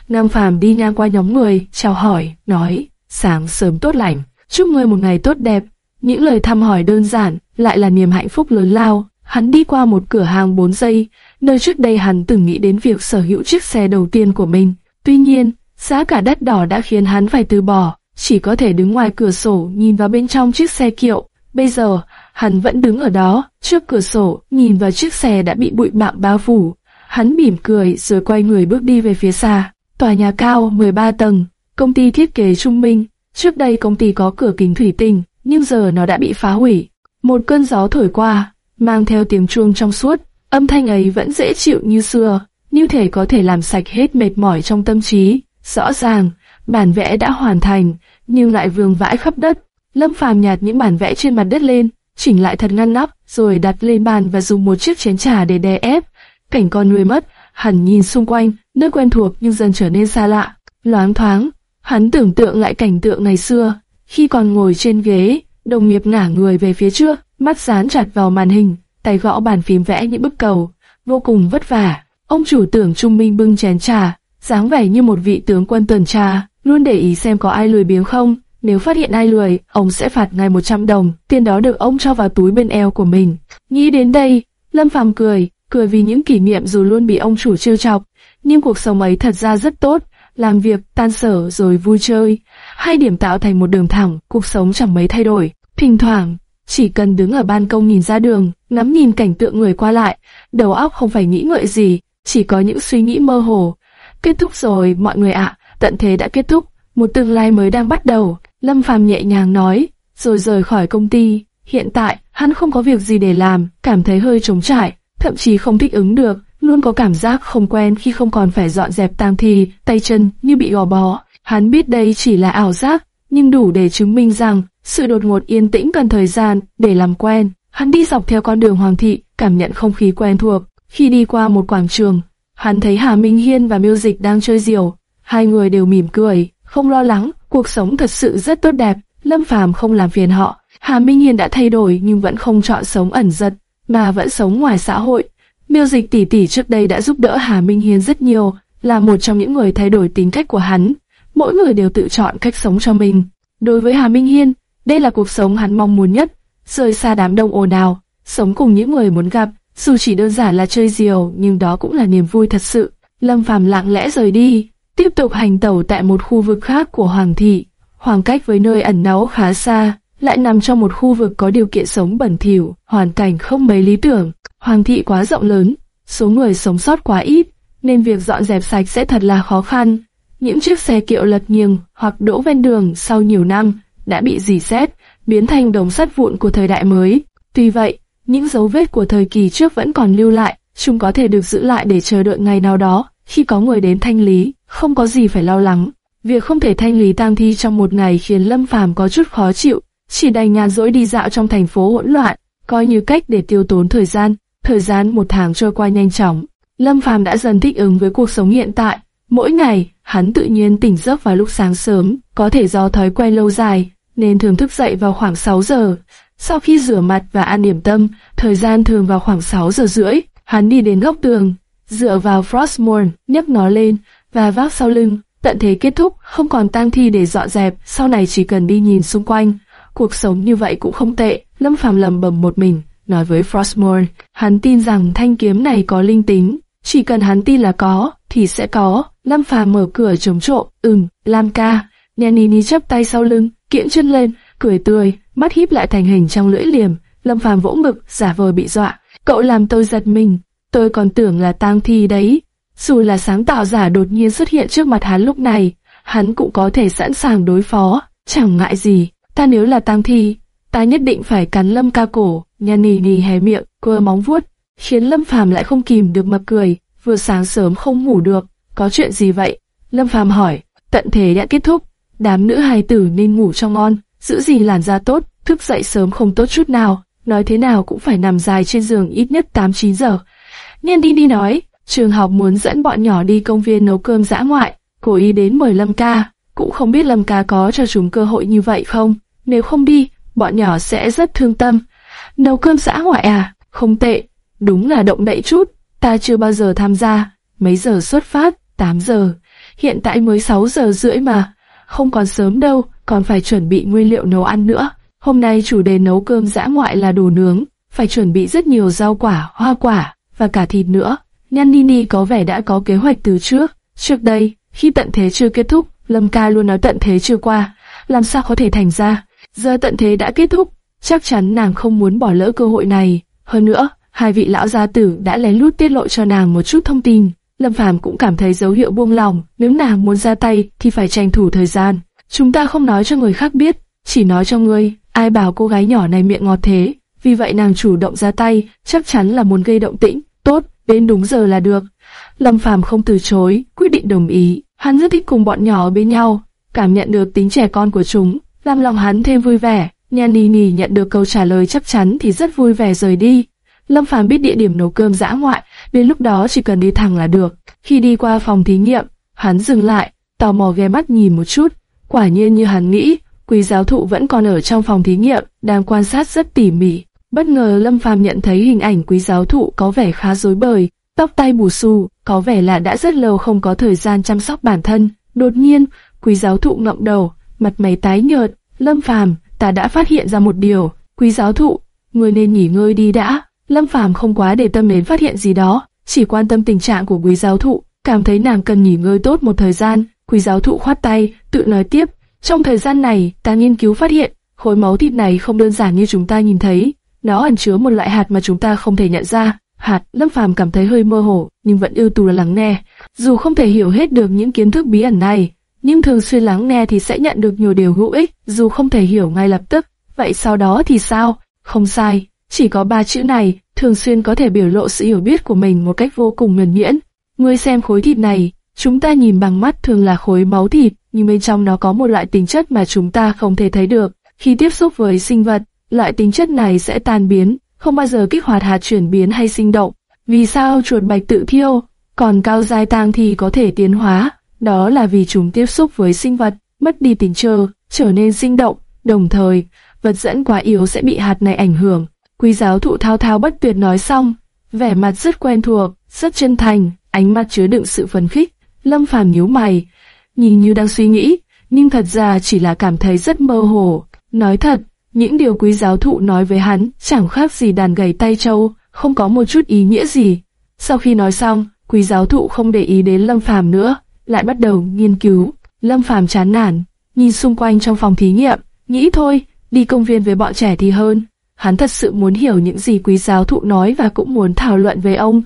Lâm Phàm đi ngang qua nhóm người, chào hỏi, nói, sáng sớm tốt lành, chúc người một ngày tốt đẹp. Những lời thăm hỏi đơn giản, lại là niềm hạnh phúc lớn lao. Hắn đi qua một cửa hàng 4 giây, nơi trước đây hắn từng nghĩ đến việc sở hữu chiếc xe đầu tiên của mình. Tuy nhiên, giá cả đắt đỏ đã khiến hắn phải từ bỏ, chỉ có thể đứng ngoài cửa sổ nhìn vào bên trong chiếc xe kiệu. Bây giờ, hắn vẫn đứng ở đó, trước cửa sổ, nhìn vào chiếc xe đã bị bụi bặm bao phủ. Hắn mỉm cười rồi quay người bước đi về phía xa. Tòa nhà cao 13 tầng, công ty thiết kế trung minh. Trước đây công ty có cửa kính thủy tinh, nhưng giờ nó đã bị phá hủy. Một cơn gió thổi qua, mang theo tiếng chuông trong suốt, âm thanh ấy vẫn dễ chịu như xưa, như thể có thể làm sạch hết mệt mỏi trong tâm trí. Rõ ràng, bản vẽ đã hoàn thành, nhưng lại vương vãi khắp đất. Lâm Phàm nhặt những bản vẽ trên mặt đất lên, chỉnh lại thật ngăn nắp, rồi đặt lên bàn và dùng một chiếc chén trà để đè ép. Cảnh con nuôi mất, hắn nhìn xung quanh, nơi quen thuộc nhưng dần trở nên xa lạ. Loáng thoáng, hắn tưởng tượng lại cảnh tượng ngày xưa, khi còn ngồi trên ghế, đồng nghiệp ngả người về phía trước, mắt dán chặt vào màn hình, tay gõ bàn phím vẽ những bức cầu, vô cùng vất vả. Ông chủ tưởng Trung Minh bưng chén trà, dáng vẻ như một vị tướng quân tuần tra, luôn để ý xem có ai lười biếng không. Nếu phát hiện ai lười, ông sẽ phạt ngay 100 đồng, tiền đó được ông cho vào túi bên eo của mình. Nghĩ đến đây, Lâm Phàm cười, cười vì những kỷ niệm dù luôn bị ông chủ trêu chọc, nhưng cuộc sống ấy thật ra rất tốt, làm việc, tan sở rồi vui chơi. Hai điểm tạo thành một đường thẳng, cuộc sống chẳng mấy thay đổi. Thỉnh thoảng, chỉ cần đứng ở ban công nhìn ra đường, ngắm nhìn cảnh tượng người qua lại, đầu óc không phải nghĩ ngợi gì, chỉ có những suy nghĩ mơ hồ. Kết thúc rồi mọi người ạ, tận thế đã kết thúc, một tương lai mới đang bắt đầu, Lâm Phàm nhẹ nhàng nói, rồi rời khỏi công ty. Hiện tại, hắn không có việc gì để làm, cảm thấy hơi trống trải, thậm chí không thích ứng được, luôn có cảm giác không quen khi không còn phải dọn dẹp tang thi, tay chân như bị gò bó. Hắn biết đây chỉ là ảo giác, nhưng đủ để chứng minh rằng sự đột ngột yên tĩnh cần thời gian để làm quen. Hắn đi dọc theo con đường Hoàng thị, cảm nhận không khí quen thuộc. Khi đi qua một quảng trường, hắn thấy Hà Minh Hiên và Miêu Dịch đang chơi diều. Hai người đều mỉm cười, không lo lắng, cuộc sống thật sự rất tốt đẹp. Lâm Phàm không làm phiền họ. Hà Minh Hiên đã thay đổi nhưng vẫn không chọn sống ẩn giật, mà vẫn sống ngoài xã hội. Miêu Dịch tỷ tỷ trước đây đã giúp đỡ Hà Minh Hiên rất nhiều, là một trong những người thay đổi tính cách của hắn. Mỗi người đều tự chọn cách sống cho mình. Đối với Hà Minh Hiên, đây là cuộc sống hắn mong muốn nhất, rời xa đám đông ồn ào, sống cùng những người muốn gặp, dù chỉ đơn giản là chơi diều, nhưng đó cũng là niềm vui thật sự. Lâm Phàm lặng lẽ rời đi, tiếp tục hành tẩu tại một khu vực khác của Hoàng thị, khoảng cách với nơi ẩn náu khá xa, lại nằm trong một khu vực có điều kiện sống bẩn thỉu, hoàn cảnh không mấy lý tưởng. Hoàng thị quá rộng lớn, số người sống sót quá ít, nên việc dọn dẹp sạch sẽ thật là khó khăn. Những chiếc xe kiệu lật nghiêng hoặc đỗ ven đường sau nhiều năm đã bị dì xét, biến thành đống sắt vụn của thời đại mới. Tuy vậy, những dấu vết của thời kỳ trước vẫn còn lưu lại, chúng có thể được giữ lại để chờ đợi ngày nào đó, khi có người đến thanh lý, không có gì phải lo lắng. Việc không thể thanh lý tang thi trong một ngày khiến Lâm Phàm có chút khó chịu, chỉ đành nhàn rỗi đi dạo trong thành phố hỗn loạn, coi như cách để tiêu tốn thời gian. Thời gian một tháng trôi qua nhanh chóng, Lâm Phàm đã dần thích ứng với cuộc sống hiện tại. Mỗi ngày, hắn tự nhiên tỉnh giấc vào lúc sáng sớm, có thể do thói quen lâu dài, nên thường thức dậy vào khoảng 6 giờ. Sau khi rửa mặt và ăn điểm tâm, thời gian thường vào khoảng 6 giờ rưỡi, hắn đi đến góc tường, dựa vào Frostmourne, nhấc nó lên và vác sau lưng. Tận thế kết thúc, không còn tang thi để dọn dẹp, sau này chỉ cần đi nhìn xung quanh. Cuộc sống như vậy cũng không tệ, Lâm Phàm lầm bầm một mình, nói với Frostmourne, hắn tin rằng thanh kiếm này có linh tính, chỉ cần hắn tin là có, thì sẽ có. Lâm Phàm mở cửa chống trộm, ừm, Lam ca. Nhanini chấp tay sau lưng, kiễng chân lên, cười tươi, mắt híp lại thành hình trong lưỡi liềm. Lâm Phàm vỗ ngực, giả vờ bị dọa. Cậu làm tôi giật mình, tôi còn tưởng là tang thi đấy. Dù là sáng tạo giả đột nhiên xuất hiện trước mặt hắn lúc này, hắn cũng có thể sẵn sàng đối phó, chẳng ngại gì. Ta nếu là tang thi, ta nhất định phải cắn Lâm ca cổ. nhả nì nì hé miệng, cơ móng vuốt, khiến Lâm Phàm lại không kìm được mà cười. Vừa sáng sớm không ngủ được, có chuyện gì vậy? Lâm Phàm hỏi. Tận thế đã kết thúc, đám nữ hài tử nên ngủ cho ngon, giữ gì làn da tốt, thức dậy sớm không tốt chút nào, nói thế nào cũng phải nằm dài trên giường ít nhất 8-9 giờ. Niên đi đi nói, trường học muốn dẫn bọn nhỏ đi công viên nấu cơm dã ngoại, cố ý đến mời Lâm ca, cũng không biết Lâm ca có cho chúng cơ hội như vậy không, nếu không đi, bọn nhỏ sẽ rất thương tâm. Nấu cơm dã ngoại à, không tệ, đúng là động đậy chút, ta chưa bao giờ tham gia, mấy giờ xuất phát, 8 giờ, hiện tại mới 6 giờ rưỡi mà, không còn sớm đâu, còn phải chuẩn bị nguyên liệu nấu ăn nữa. Hôm nay chủ đề nấu cơm dã ngoại là đồ nướng, phải chuẩn bị rất nhiều rau quả, hoa quả và cả thịt nữa. Nhanini có vẻ đã có kế hoạch từ trước. Trước đây, khi tận thế chưa kết thúc, Lâm Ca luôn nói tận thế chưa qua, làm sao có thể thành ra. Giờ tận thế đã kết thúc, chắc chắn nàng không muốn bỏ lỡ cơ hội này. Hơn nữa, hai vị lão gia tử đã lén lút tiết lộ cho nàng một chút thông tin. Lâm Phàm cũng cảm thấy dấu hiệu buông lòng, nếu nàng muốn ra tay thì phải tranh thủ thời gian. Chúng ta không nói cho người khác biết, chỉ nói cho ngươi, ai bảo cô gái nhỏ này miệng ngọt thế. Vì vậy nàng chủ động ra tay, chắc chắn là muốn gây động tĩnh. Tốt, đến đúng giờ là được. Lâm Phàm không từ chối, quyết định đồng ý. Hắn rất thích cùng bọn nhỏ ở bên nhau, cảm nhận được tính trẻ con của chúng, làm lòng hắn thêm vui vẻ. Nhan Nì Nì nhận được câu trả lời chắc chắn thì rất vui vẻ rời đi. Lâm Phàm biết địa điểm nấu cơm dã ngoại, đến lúc đó chỉ cần đi thẳng là được. Khi đi qua phòng thí nghiệm, hắn dừng lại, tò mò ghé mắt nhìn một chút. Quả nhiên như hắn nghĩ, quý giáo thụ vẫn còn ở trong phòng thí nghiệm, đang quan sát rất tỉ mỉ. Bất ngờ Lâm Phàm nhận thấy hình ảnh quý giáo thụ có vẻ khá rối bời, tóc tai bù xù, có vẻ là đã rất lâu không có thời gian chăm sóc bản thân. Đột nhiên, quý giáo thụ ngậm đầu, mặt mày tái nhợt. Lâm Phàm, ta đã phát hiện ra một điều. Quý giáo thụ, người nên nghỉ ngơi đi đã. Lâm Phàm không quá để tâm đến phát hiện gì đó, chỉ quan tâm tình trạng của quý giáo thụ, cảm thấy nàng cần nghỉ ngơi tốt một thời gian. Quý giáo thụ khoát tay, tự nói tiếp, trong thời gian này, ta nghiên cứu phát hiện, khối máu thịt này không đơn giản như chúng ta nhìn thấy, nó ẩn chứa một loại hạt mà chúng ta không thể nhận ra. Hạt, Lâm Phàm cảm thấy hơi mơ hồ, nhưng vẫn ưu tú là lắng nghe. Dù không thể hiểu hết được những kiến thức bí ẩn này, nhưng thường xuyên lắng nghe thì sẽ nhận được nhiều điều hữu ích, dù không thể hiểu ngay lập tức. Vậy sau đó thì sao? không sai, chỉ có ba chữ này, thường xuyên có thể biểu lộ sự hiểu biết của mình một cách vô cùng nhuần nhuyễn. Ngươi xem khối thịt này, chúng ta nhìn bằng mắt thường là khối máu thịt, nhưng bên trong nó có một loại tính chất mà chúng ta không thể thấy được. Khi tiếp xúc với sinh vật, loại tính chất này sẽ tan biến, không bao giờ kích hoạt hạt chuyển biến hay sinh động. Vì sao chuột bạch tự thiêu, còn cao dai tang thì có thể tiến hóa? Đó là vì chúng tiếp xúc với sinh vật, mất đi tính trơ, trở nên sinh động, đồng thời, vật dẫn quá yếu sẽ bị hạt này ảnh hưởng. Quý giáo thụ thao thao bất tuyệt nói xong, vẻ mặt rất quen thuộc, rất chân thành, ánh mắt chứa đựng sự phấn khích. Lâm Phàm nhíu mày, nhìn như đang suy nghĩ, nhưng thật ra chỉ là cảm thấy rất mơ hồ. Nói thật, những điều quý giáo thụ nói với hắn chẳng khác gì đàn gầy tay trâu, không có một chút ý nghĩa gì. Sau khi nói xong, quý giáo thụ không để ý đến Lâm Phàm nữa, lại bắt đầu nghiên cứu. Lâm Phàm chán nản, nhìn xung quanh trong phòng thí nghiệm, nghĩ thôi, đi công viên với bọn trẻ thì hơn. Hắn thật sự muốn hiểu những gì quý giáo thụ nói và cũng muốn thảo luận với ông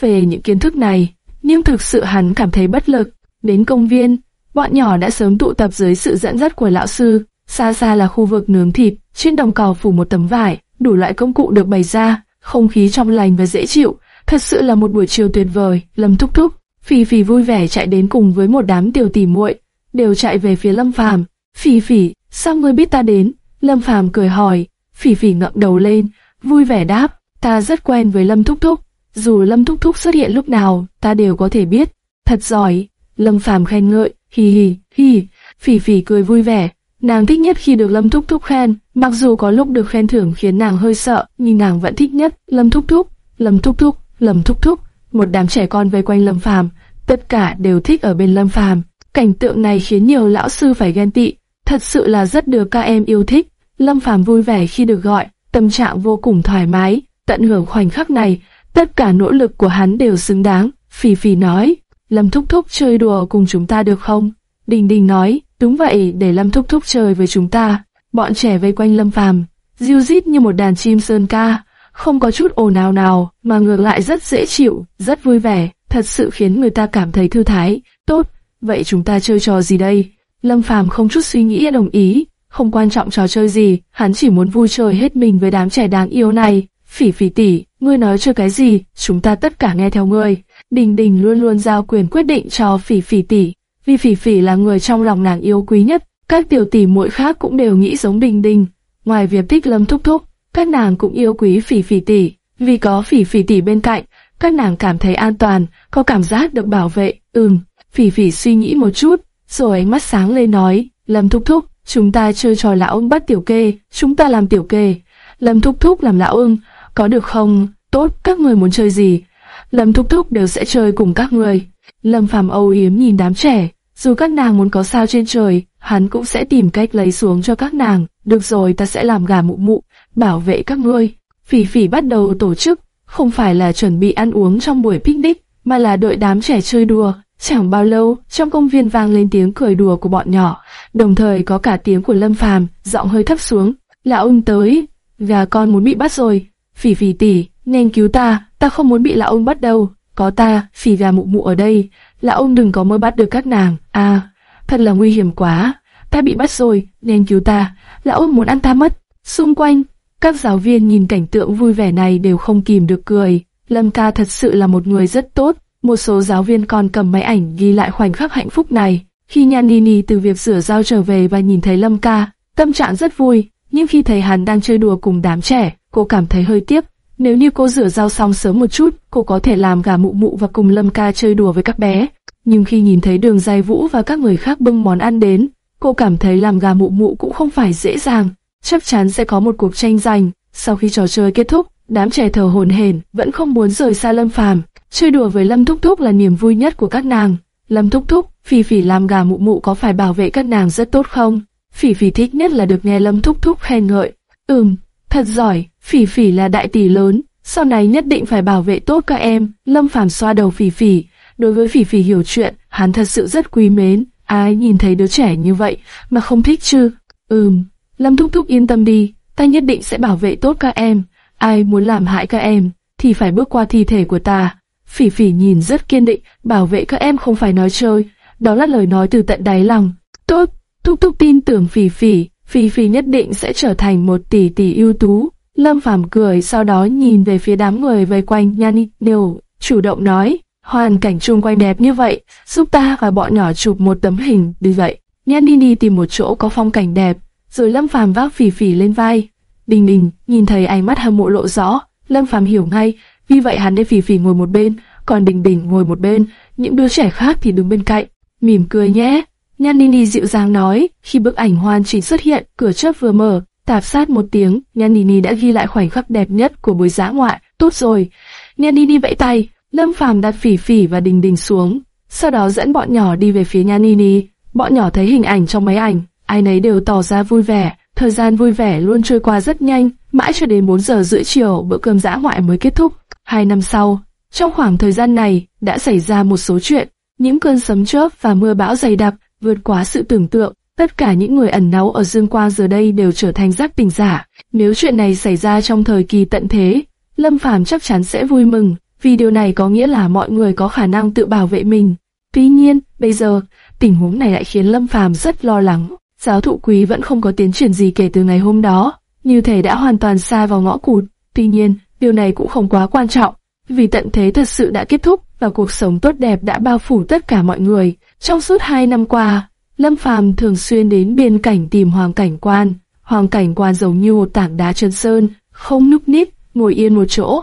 về những kiến thức này, nhưng thực sự hắn cảm thấy bất lực. Đến công viên, bọn nhỏ đã sớm tụ tập dưới sự dẫn dắt của lão sư. Xa xa là khu vực nướng thịt, trên đồng cỏ phủ một tấm vải, đủ loại công cụ được bày ra, không khí trong lành và dễ chịu. Thật sự là một buổi chiều tuyệt vời. Lâm thúc thúc, Phỉ Phỉ vui vẻ chạy đến cùng với một đám tiểu tỷ muội, đều chạy về phía Lâm Phàm. Phỉ Phỉ, sao ngươi biết ta đến? Lâm Phàm cười hỏi. Phỉ Phỉ ngậm đầu lên, vui vẻ đáp, ta rất quen với Lâm thúc thúc, dù Lâm thúc thúc xuất hiện lúc nào, ta đều có thể biết. Thật giỏi. Lâm Phàm khen ngợi, hi hi hi. Phỉ Phỉ cười vui vẻ, nàng thích nhất khi được Lâm thúc thúc khen, mặc dù có lúc được khen thưởng khiến nàng hơi sợ, nhưng nàng vẫn thích nhất. Lâm thúc thúc, Lâm thúc thúc, Lâm thúc thúc. Một đám trẻ con vây quanh Lâm Phàm, tất cả đều thích ở bên Lâm Phàm. Cảnh tượng này khiến nhiều lão sư phải ghen tị, thật sự là rất được các em yêu thích. Lâm Phàm vui vẻ khi được gọi, tâm trạng vô cùng thoải mái, tận hưởng khoảnh khắc này, tất cả nỗ lực của hắn đều xứng đáng. Phỉ Phỉ nói, Lâm Thúc Thúc chơi đùa cùng chúng ta được không? Đình Đình nói, đúng vậy, để Lâm Thúc Thúc chơi với chúng ta. Bọn trẻ vây quanh Lâm Phàm, diêu rít như một đàn chim sơn ca, không có chút ồn ào nào, mà ngược lại rất dễ chịu, rất vui vẻ, thật sự khiến người ta cảm thấy thư thái. Tốt, vậy chúng ta chơi trò gì đây? Lâm Phàm không chút suy nghĩ đồng ý, không quan trọng trò chơi gì, hắn chỉ muốn vui chơi hết mình với đám trẻ đáng yêu này. Phỉ phỉ tỷ, ngươi nói chơi cái gì, chúng ta tất cả nghe theo ngươi. Đình Đình luôn luôn giao quyền quyết định cho phỉ phỉ tỷ, vì phỉ phỉ là người trong lòng nàng yêu quý nhất. Các tiểu tỷ muội khác cũng đều nghĩ giống Đình Đình. Ngoài việc thích Lâm Thúc Thúc, các nàng cũng yêu quý phỉ phỉ tỷ, vì có phỉ phỉ tỷ bên cạnh, các nàng cảm thấy an toàn, có cảm giác được bảo vệ. Ừm, phỉ phỉ suy nghĩ một chút, rồi ánh mắt sáng lên nói, Lâm Thúc Thúc, chúng ta chơi trò lão ưng bắt tiểu kê, chúng ta làm tiểu kê. Lâm Thúc Thúc làm lão ưng, có được không? Tốt, các người muốn chơi gì? Lâm Thúc Thúc đều sẽ chơi cùng các người. Lâm Phàm âu yếm nhìn đám trẻ, dù các nàng muốn có sao trên trời, hắn cũng sẽ tìm cách lấy xuống cho các nàng. Được rồi, ta sẽ làm gà mụ mụ, bảo vệ các ngươi. Phỉ phỉ bắt đầu tổ chức, không phải là chuẩn bị ăn uống trong buổi picnic, mà là đợi đám trẻ chơi đùa. Chẳng bao lâu, trong công viên vang lên tiếng cười đùa của bọn nhỏ, đồng thời có cả tiếng của Lâm Phàm, giọng hơi thấp xuống. Lão ông tới, gà con muốn bị bắt rồi. Phỉ phỉ tỷ, nên cứu ta, ta không muốn bị lão ông bắt đâu. Có ta, phỉ gà mụ mụ ở đây, lão ông đừng có mơ bắt được các nàng. À, thật là nguy hiểm quá. Ta bị bắt rồi, nên cứu ta. Lão ông muốn ăn ta mất. Xung quanh, các giáo viên nhìn cảnh tượng vui vẻ này đều không kìm được cười. Lâm ca thật sự là một người rất tốt. Một số giáo viên còn cầm máy ảnh ghi lại khoảnh khắc hạnh phúc này. Khi Nhanini từ việc rửa dao trở về và nhìn thấy Lâm ca, tâm trạng rất vui. Nhưng khi thấy hắn đang chơi đùa cùng đám trẻ, cô cảm thấy hơi tiếc. Nếu như cô rửa rau xong sớm một chút, cô có thể làm gà mụ mụ và cùng Lâm ca chơi đùa với các bé. Nhưng khi nhìn thấy đường dài vũ và các người khác bưng món ăn đến, cô cảm thấy làm gà mụ mụ cũng không phải dễ dàng chắc chắn sẽ có một cuộc tranh giành. Sau khi trò chơi kết thúc, đám trẻ thở hổn hển, vẫn không muốn rời xa Lâm Phàm. Chơi đùa với Lâm Thúc Thúc là niềm vui nhất của các nàng. Lâm Thúc Thúc, Phỉ Phỉ làm gà mụ mụ có phải bảo vệ các nàng rất tốt không? Phỉ Phỉ thích nhất là được nghe Lâm Thúc Thúc khen ngợi. Ừm, thật giỏi, Phỉ Phỉ là đại tỷ lớn, sau này nhất định phải bảo vệ tốt các em. Lâm Phàm xoa đầu Phỉ Phỉ, đối với Phỉ Phỉ hiểu chuyện, hắn thật sự rất quý mến. Ai nhìn thấy đứa trẻ như vậy mà không thích chứ? Ừm, Lâm Thúc Thúc yên tâm đi, ta nhất định sẽ bảo vệ tốt các em. Ai muốn làm hại các em, thì phải bước qua thi thể của ta. Phỉ phỉ nhìn rất kiên định, bảo vệ các em không phải nói chơi, đó là lời nói từ tận đáy lòng. Tốt, Thúc Thúc tin tưởng phỉ phỉ, Phi Phi nhất định sẽ trở thành một tỷ tỷ ưu tú. Lâm Phàm cười, sau đó nhìn về phía đám người vây quanh Nhan Điều, chủ động nói, hoàn cảnh chung quanh đẹp như vậy, giúp ta và bọn nhỏ chụp một tấm hình đi vậy. Nhan Nini tìm một chỗ có phong cảnh đẹp, rồi Lâm Phàm vác phỉ phỉ lên vai. Đình Đình nhìn thấy ánh mắt hâm mộ lộ rõ, Lâm Phàm hiểu ngay, vì vậy hắn để phỉ phỉ ngồi một bên, còn Đình Đình ngồi một bên, những đứa trẻ khác thì đứng bên cạnh. Mỉm cười nhé. Nhanini dịu dàng nói, khi bức ảnh hoàn chỉnh xuất hiện, cửa chớp vừa mở, tạp sát một tiếng, Nhanini đã ghi lại khoảnh khắc đẹp nhất của buổi giã ngoại. Tốt rồi. Nhanini vẫy tay, Lâm Phàm đặt phỉ phỉ và Đình Đình xuống, sau đó dẫn bọn nhỏ đi về phía Nhanini. Bọn nhỏ thấy hình ảnh trong máy ảnh, ai nấy đều tỏ ra vui vẻ. Thời gian vui vẻ luôn trôi qua rất nhanh, mãi cho đến 4 giờ rưỡi chiều bữa cơm dã ngoại mới kết thúc. Hai năm sau, trong khoảng thời gian này đã xảy ra một số chuyện, những cơn sấm chớp và mưa bão dày đặc vượt quá sự tưởng tượng. Tất cả những người ẩn náu ở Dương Quang giờ đây đều trở thành giác tình giả. Nếu chuyện này xảy ra trong thời kỳ tận thế, Lâm Phàm chắc chắn sẽ vui mừng, vì điều này có nghĩa là mọi người có khả năng tự bảo vệ mình. Tuy nhiên, bây giờ, tình huống này lại khiến Lâm Phàm rất lo lắng. Giáo thụ quý vẫn không có tiến triển gì kể từ ngày hôm đó, như thể đã hoàn toàn xa vào ngõ cụt. Tuy nhiên, điều này cũng không quá quan trọng, vì tận thế thật sự đã kết thúc và cuộc sống tốt đẹp đã bao phủ tất cả mọi người. Trong suốt hai năm qua, Lâm Phàm thường xuyên đến biên cảnh tìm Hoàng Cảnh Quan. Hoàng Cảnh Quan giống như một tảng đá chân sơn, không núp nít, ngồi yên một chỗ.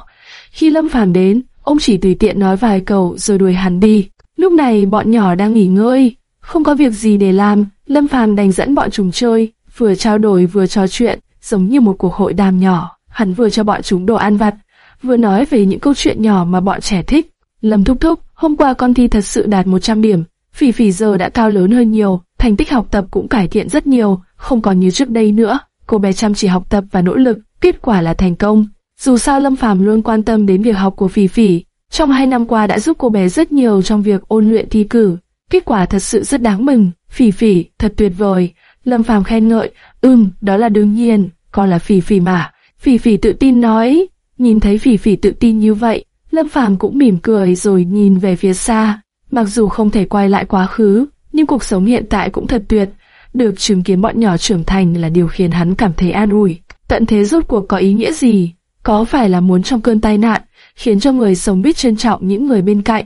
Khi Lâm Phàm đến, ông chỉ tùy tiện nói vài câu rồi đuổi hắn đi. Lúc này bọn nhỏ đang nghỉ ngơi, không có việc gì để làm, Lâm Phàm đành dẫn bọn chúng chơi, vừa trao đổi vừa trò chuyện, giống như một cuộc hội đàm nhỏ. Hắn vừa cho bọn chúng đồ ăn vặt, vừa nói về những câu chuyện nhỏ mà bọn trẻ thích. Lâm thúc thúc, hôm qua con thi thật sự đạt 100 điểm, Phỉ Phỉ giờ đã cao lớn hơn nhiều, thành tích học tập cũng cải thiện rất nhiều, không còn như trước đây nữa. Cô bé chăm chỉ học tập và nỗ lực, kết quả là thành công. Dù sao Lâm Phàm luôn quan tâm đến việc học của Phỉ Phỉ, trong hai năm qua đã giúp cô bé rất nhiều trong việc ôn luyện thi cử. Kết quả thật sự rất đáng mừng, Phỉ Phỉ, thật tuyệt vời. Lâm Phàm khen ngợi, ừm, đó là đương nhiên, con là Phỉ Phỉ mà. Phỉ Phỉ tự tin nói, nhìn thấy Phỉ Phỉ tự tin như vậy, Lâm Phàm cũng mỉm cười rồi nhìn về phía xa. Mặc dù không thể quay lại quá khứ, nhưng cuộc sống hiện tại cũng thật tuyệt. Được chứng kiến bọn nhỏ trưởng thành là điều khiến hắn cảm thấy an ủi. Tận thế rốt cuộc có ý nghĩa gì? Có phải là muốn trong cơn tai nạn, khiến cho người sống biết trân trọng những người bên cạnh?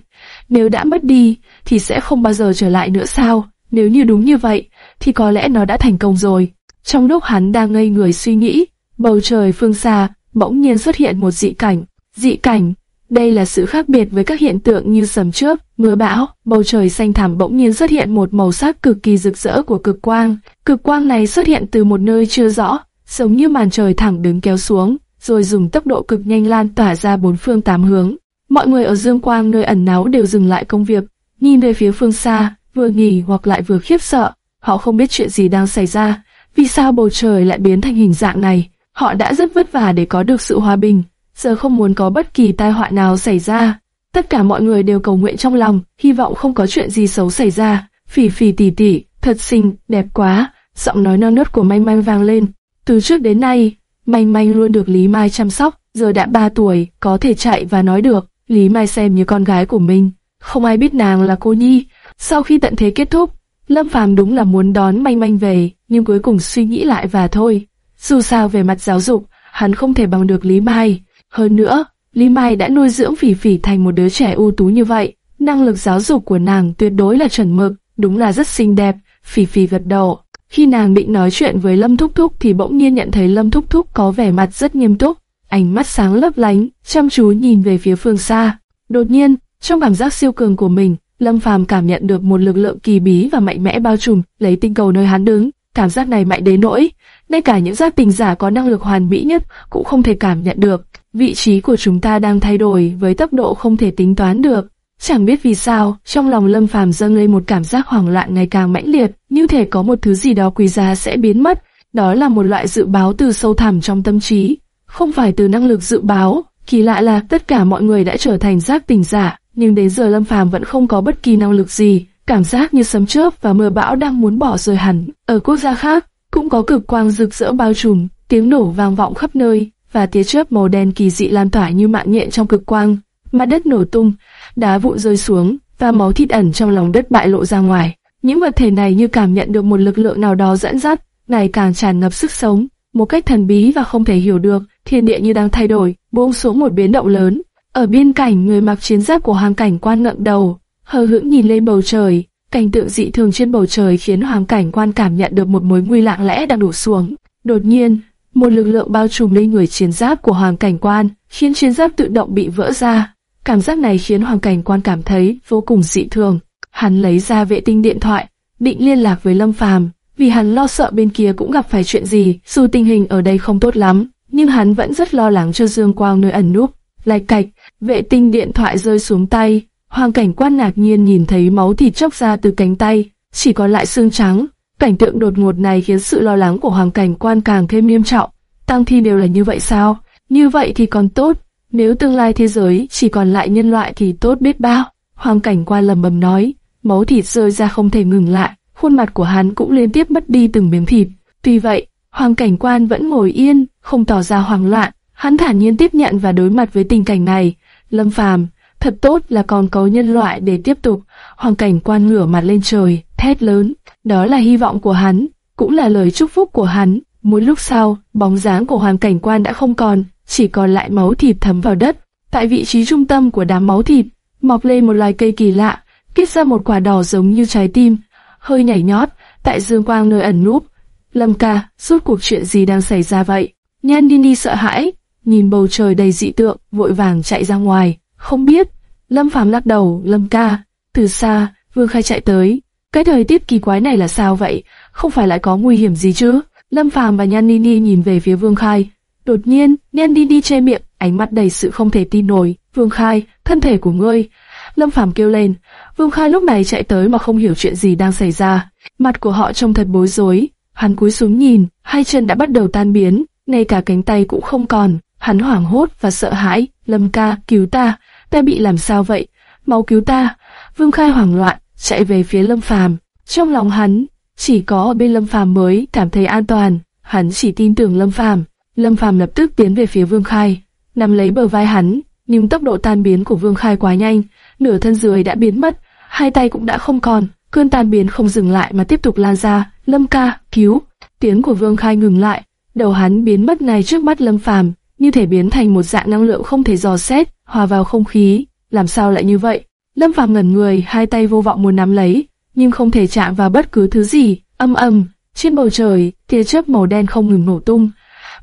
Nếu đã mất đi, thì sẽ không bao giờ trở lại nữa sao? Nếu như đúng như vậy, thì có lẽ nó đã thành công rồi. Trong lúc hắn đang ngây người suy nghĩ, bầu trời phương xa bỗng nhiên xuất hiện một dị cảnh. Dị cảnh, đây là sự khác biệt với các hiện tượng như sầm chớp, mưa bão, bầu trời xanh thẳm bỗng nhiên xuất hiện một màu sắc cực kỳ rực rỡ của cực quang. Cực quang này xuất hiện từ một nơi chưa rõ, giống như màn trời thẳng đứng kéo xuống, rồi dùng tốc độ cực nhanh lan tỏa ra bốn phương tám hướng. Mọi người ở Dương Quang nơi ẩn náu đều dừng lại công việc, nhìn về phía phương xa, vừa nghỉ hoặc lại vừa khiếp sợ. Họ không biết chuyện gì đang xảy ra, vì sao bầu trời lại biến thành hình dạng này. Họ đã rất vất vả để có được sự hòa bình, giờ không muốn có bất kỳ tai họa nào xảy ra. Tất cả mọi người đều cầu nguyện trong lòng, hy vọng không có chuyện gì xấu xảy ra. Phỉ phỉ tỉ tỉ, thật xinh, đẹp quá, giọng nói non nớt của Manh Manh vang lên. Từ trước đến nay, Manh Manh luôn được Lý Mai chăm sóc, giờ đã 3 tuổi, có thể chạy và nói được. Lý Mai xem như con gái của mình. Không ai biết nàng là cô Nhi. Sau khi tận thế kết thúc, Lâm Phàm đúng là muốn đón Manh Manh về, nhưng cuối cùng suy nghĩ lại và thôi. Dù sao về mặt giáo dục, hắn không thể bằng được Lý Mai. Hơn nữa, Lý Mai đã nuôi dưỡng Phỉ Phỉ thành một đứa trẻ ưu tú như vậy. Năng lực giáo dục của nàng tuyệt đối là chuẩn mực, đúng là rất xinh đẹp. Phỉ Phỉ gật đầu. Khi nàng định nói chuyện với Lâm Thúc Thúc thì bỗng nhiên nhận thấy Lâm Thúc Thúc có vẻ mặt rất nghiêm túc, ánh mắt sáng lấp lánh, chăm chú nhìn về phía phương xa. Đột nhiên, trong cảm giác siêu cường của mình, Lâm Phàm cảm nhận được một lực lượng kỳ bí và mạnh mẽ bao trùm lấy tinh cầu nơi hắn đứng. Cảm giác này mạnh đến nỗi, ngay cả những giác tình giả có năng lực hoàn mỹ nhất cũng không thể cảm nhận được. Vị trí của chúng ta đang thay đổi với tốc độ không thể tính toán được. Chẳng biết vì sao, trong lòng Lâm Phàm dâng lên một cảm giác hoảng loạn ngày càng mãnh liệt, như thể có một thứ gì đó quý giá sẽ biến mất. Đó là một loại dự báo từ sâu thẳm trong tâm trí, không phải từ năng lực dự báo. Kỳ lạ là tất cả mọi người đã trở thành giác tỉnh giả, nhưng đến giờ Lâm Phàm vẫn không có bất kỳ năng lực gì. Cảm giác như sấm chớp và mưa bão đang muốn bỏ rơi hẳn. Ở quốc gia khác, cũng có cực quang rực rỡ bao trùm, tiếng nổ vang vọng khắp nơi, và tia chớp màu đen kỳ dị lan tỏa như mạng nhện trong cực quang. Mặt đất nổ tung, đá vụn rơi xuống, và máu thịt ẩn trong lòng đất bại lộ ra ngoài. Những vật thể này như cảm nhận được một lực lượng nào đó dẫn dắt, ngày càng tràn ngập sức sống. một cách thần bí và không thể hiểu được, thiên địa như đang thay đổi, buông xuống một biến động lớn. Ở biên cảnh, người mặc chiến giáp của hoàng cảnh quan ngẩng đầu, hờ hững nhìn lên bầu trời. Cảnh tượng dị thường trên bầu trời khiến hoàng cảnh quan cảm nhận được một mối nguy lặng lẽ đang đổ xuống. Đột nhiên, một lực lượng bao trùm lên người chiến giáp của hoàng cảnh quan, khiến chiến giáp tự động bị vỡ ra. Cảm giác này khiến hoàng cảnh quan cảm thấy vô cùng dị thường. Hắn lấy ra vệ tinh điện thoại, định liên lạc với Lâm Phàm, vì hắn lo sợ bên kia cũng gặp phải chuyện gì, dù tình hình ở đây không tốt lắm, nhưng hắn vẫn rất lo lắng cho Dương Quang nơi ẩn núp. Lạch cạch, vệ tinh điện thoại rơi xuống tay, hoàng cảnh quan ngạc nhiên nhìn thấy máu thịt chốc ra từ cánh tay, chỉ còn lại xương trắng. Cảnh tượng đột ngột này khiến sự lo lắng của hoàng cảnh quan càng thêm nghiêm trọng. Tăng thi đều là như vậy sao? Như vậy thì còn tốt, nếu tương lai thế giới chỉ còn lại nhân loại thì tốt biết bao. Hoàng cảnh quan lầm bầm nói, máu thịt rơi ra không thể ngừng lại, khuôn mặt của hắn cũng liên tiếp mất đi từng miếng thịt. Tuy vậy, hoàng cảnh quan vẫn ngồi yên, không tỏ ra hoảng loạn, hắn thản nhiên tiếp nhận và đối mặt với tình cảnh này. Lâm Phàm, thật tốt là còn có nhân loại để tiếp tục. Hoàng cảnh quan ngửa mặt lên trời, thét lớn, đó là hy vọng của hắn, cũng là lời chúc phúc của hắn. Một lúc sau, bóng dáng của hoàng cảnh quan đã không còn, chỉ còn lại máu thịt thấm vào đất. Tại vị trí trung tâm của đám máu thịt, mọc lên một loài cây kỳ lạ, kết ra một quả đỏ giống như trái tim, hơi nhảy nhót, tại dương quang nơi ẩn núp. Lâm ca, suốt cuộc chuyện gì đang xảy ra vậy? Nhan đi đi sợ hãi, nhìn bầu trời đầy dị tượng, vội vàng chạy ra ngoài. Không biết. Lâm phàm lắc đầu, Lâm ca. Từ xa, Vương Khai chạy tới. Cái thời tiết kỳ quái này là sao vậy? Không phải lại có nguy hiểm gì chứ? Lâm phàm và Nhan Nini nhìn về phía Vương Khai. Đột nhiên, Nhan Nini che miệng, ánh mắt đầy sự không thể tin nổi. Vương Khai, thân thể của ngươi. Lâm phàm kêu lên. Vương Khai lúc này chạy tới mà không hiểu chuyện gì đang xảy ra. Mặt của họ trông thật bối rối. Hắn cúi xuống nhìn, hai chân đã bắt đầu tan biến, ngay cả cánh tay cũng không còn. Hắn hoảng hốt và sợ hãi. Lâm ca, cứu ta, ta bị làm sao vậy? Mau cứu ta! Vương Khai hoảng loạn, chạy về phía Lâm Phàm. Trong lòng hắn, chỉ có ở bên Lâm Phàm mới cảm thấy an toàn. Hắn chỉ tin tưởng Lâm Phàm. Lâm Phàm lập tức tiến về phía Vương Khai, nắm lấy bờ vai hắn, nhưng tốc độ tan biến của Vương Khai quá nhanh, nửa thân dưới đã biến mất, hai tay cũng đã không còn. Cơn tan biến không dừng lại mà tiếp tục lan ra. Lâm ca, cứu! Tiếng của Vương Khai ngừng lại, đầu hắn biến mất ngay trước mắt Lâm Phàm, như thể biến thành một dạng năng lượng không thể dò xét, hòa vào không khí. Làm sao lại như vậy? Lâm Phàm ngẩn người, hai tay vô vọng muốn nắm lấy, nhưng không thể chạm vào bất cứ thứ gì. Âm ầm, trên bầu trời, tia chớp màu đen không ngừng nổ tung,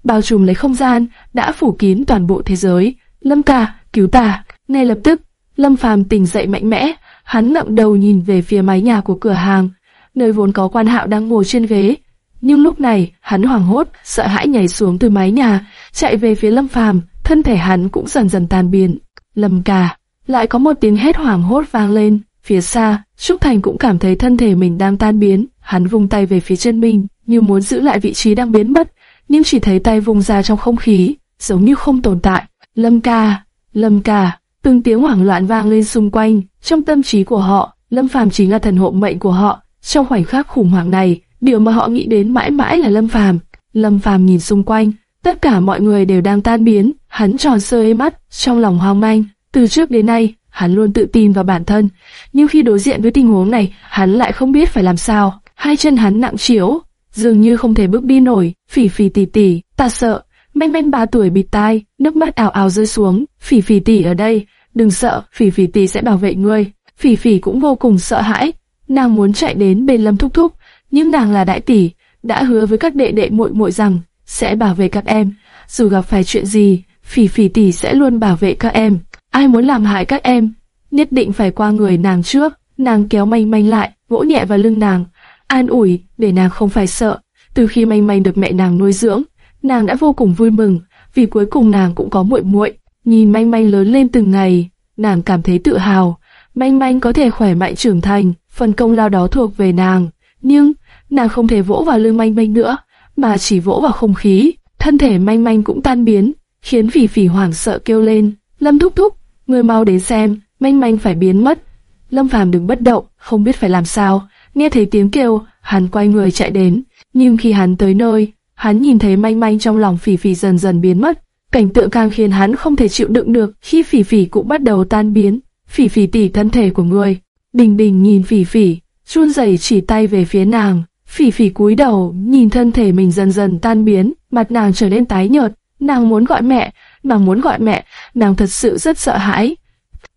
bao trùm lấy không gian, đã phủ kín toàn bộ thế giới. Lâm ca, cứu ta! Ngay lập tức, Lâm Phàm tỉnh dậy mạnh mẽ, hắn ngậm đầu nhìn về phía mái nhà của cửa hàng, nơi vốn có quan hạo đang ngồi trên ghế. Nhưng lúc này, hắn hoảng hốt, sợ hãi nhảy xuống từ mái nhà, chạy về phía Lâm Phàm, thân thể hắn cũng dần dần tan biến. Lâm ca, lại có một tiếng hét hoảng hốt vang lên, phía xa, Trúc Thành cũng cảm thấy thân thể mình đang tan biến, hắn vung tay về phía chân mình, như muốn giữ lại vị trí đang biến mất, nhưng chỉ thấy tay vùng ra trong không khí, giống như không tồn tại. Lâm ca, Lâm ca, từng tiếng hoảng loạn vang lên xung quanh, trong tâm trí của họ, Lâm Phàm chính là thần hộ mệnh của họ. Trong khoảnh khắc khủng hoảng này, điều mà họ nghĩ đến mãi mãi là Lâm Phàm. Lâm Phàm nhìn xung quanh, tất cả mọi người đều đang tan biến, hắn tròn sơ mắt, trong lòng hoang mang. Từ trước đến nay, hắn luôn tự tin vào bản thân, nhưng khi đối diện với tình huống này, hắn lại không biết phải làm sao. Hai chân hắn nặng chiếu dường như không thể bước đi nổi, phỉ phỉ tỉ tỉ, ta sợ, manh manh ba tuổi bịt tai, nước mắt ảo ảo rơi xuống, phỉ phỉ tỉ ở đây, đừng sợ, phỉ phỉ tỉ sẽ bảo vệ ngươi, phỉ phỉ cũng vô cùng sợ hãi, nàng muốn chạy đến bên lâm thúc thúc, nhưng nàng là đại tỷ, đã hứa với các đệ đệ muội muội rằng, sẽ bảo vệ các em, dù gặp phải chuyện gì, phỉ phỉ tỷ sẽ luôn bảo vệ các em, ai muốn làm hại các em, nhất định phải qua người nàng trước, nàng kéo manh manh lại, vỗ nhẹ vào lưng nàng, an ủi, để nàng không phải sợ. Từ khi manh manh được mẹ nàng nuôi dưỡng, nàng đã vô cùng vui mừng, vì cuối cùng nàng cũng có muội muội. Nhìn manh manh lớn lên từng ngày, nàng cảm thấy tự hào. Manh manh có thể khỏe mạnh trưởng thành, phần công lao đó thuộc về nàng. Nhưng, nàng không thể vỗ vào lưng manh manh nữa, mà chỉ vỗ vào không khí. Thân thể manh manh cũng tan biến, khiến phỉ phỉ hoảng sợ kêu lên. Lâm thúc thúc, người mau đến xem, manh manh phải biến mất. Lâm phàm đứng bất động, không biết phải làm sao. Nghe thấy tiếng kêu, hắn quay người chạy đến, nhưng khi hắn tới nơi, hắn nhìn thấy manh manh trong lòng phỉ phỉ dần dần biến mất. Cảnh tượng càng khiến hắn không thể chịu đựng được khi phỉ phỉ cũng bắt đầu tan biến. Phỉ phỉ tỉ thân thể của người. Đình đình nhìn phỉ phỉ, run rẩy chỉ tay về phía nàng. Phỉ phỉ cúi đầu, nhìn thân thể mình dần dần tan biến, mặt nàng trở nên tái nhợt. Nàng muốn gọi mẹ, nàng muốn gọi mẹ, nàng thật sự rất sợ hãi.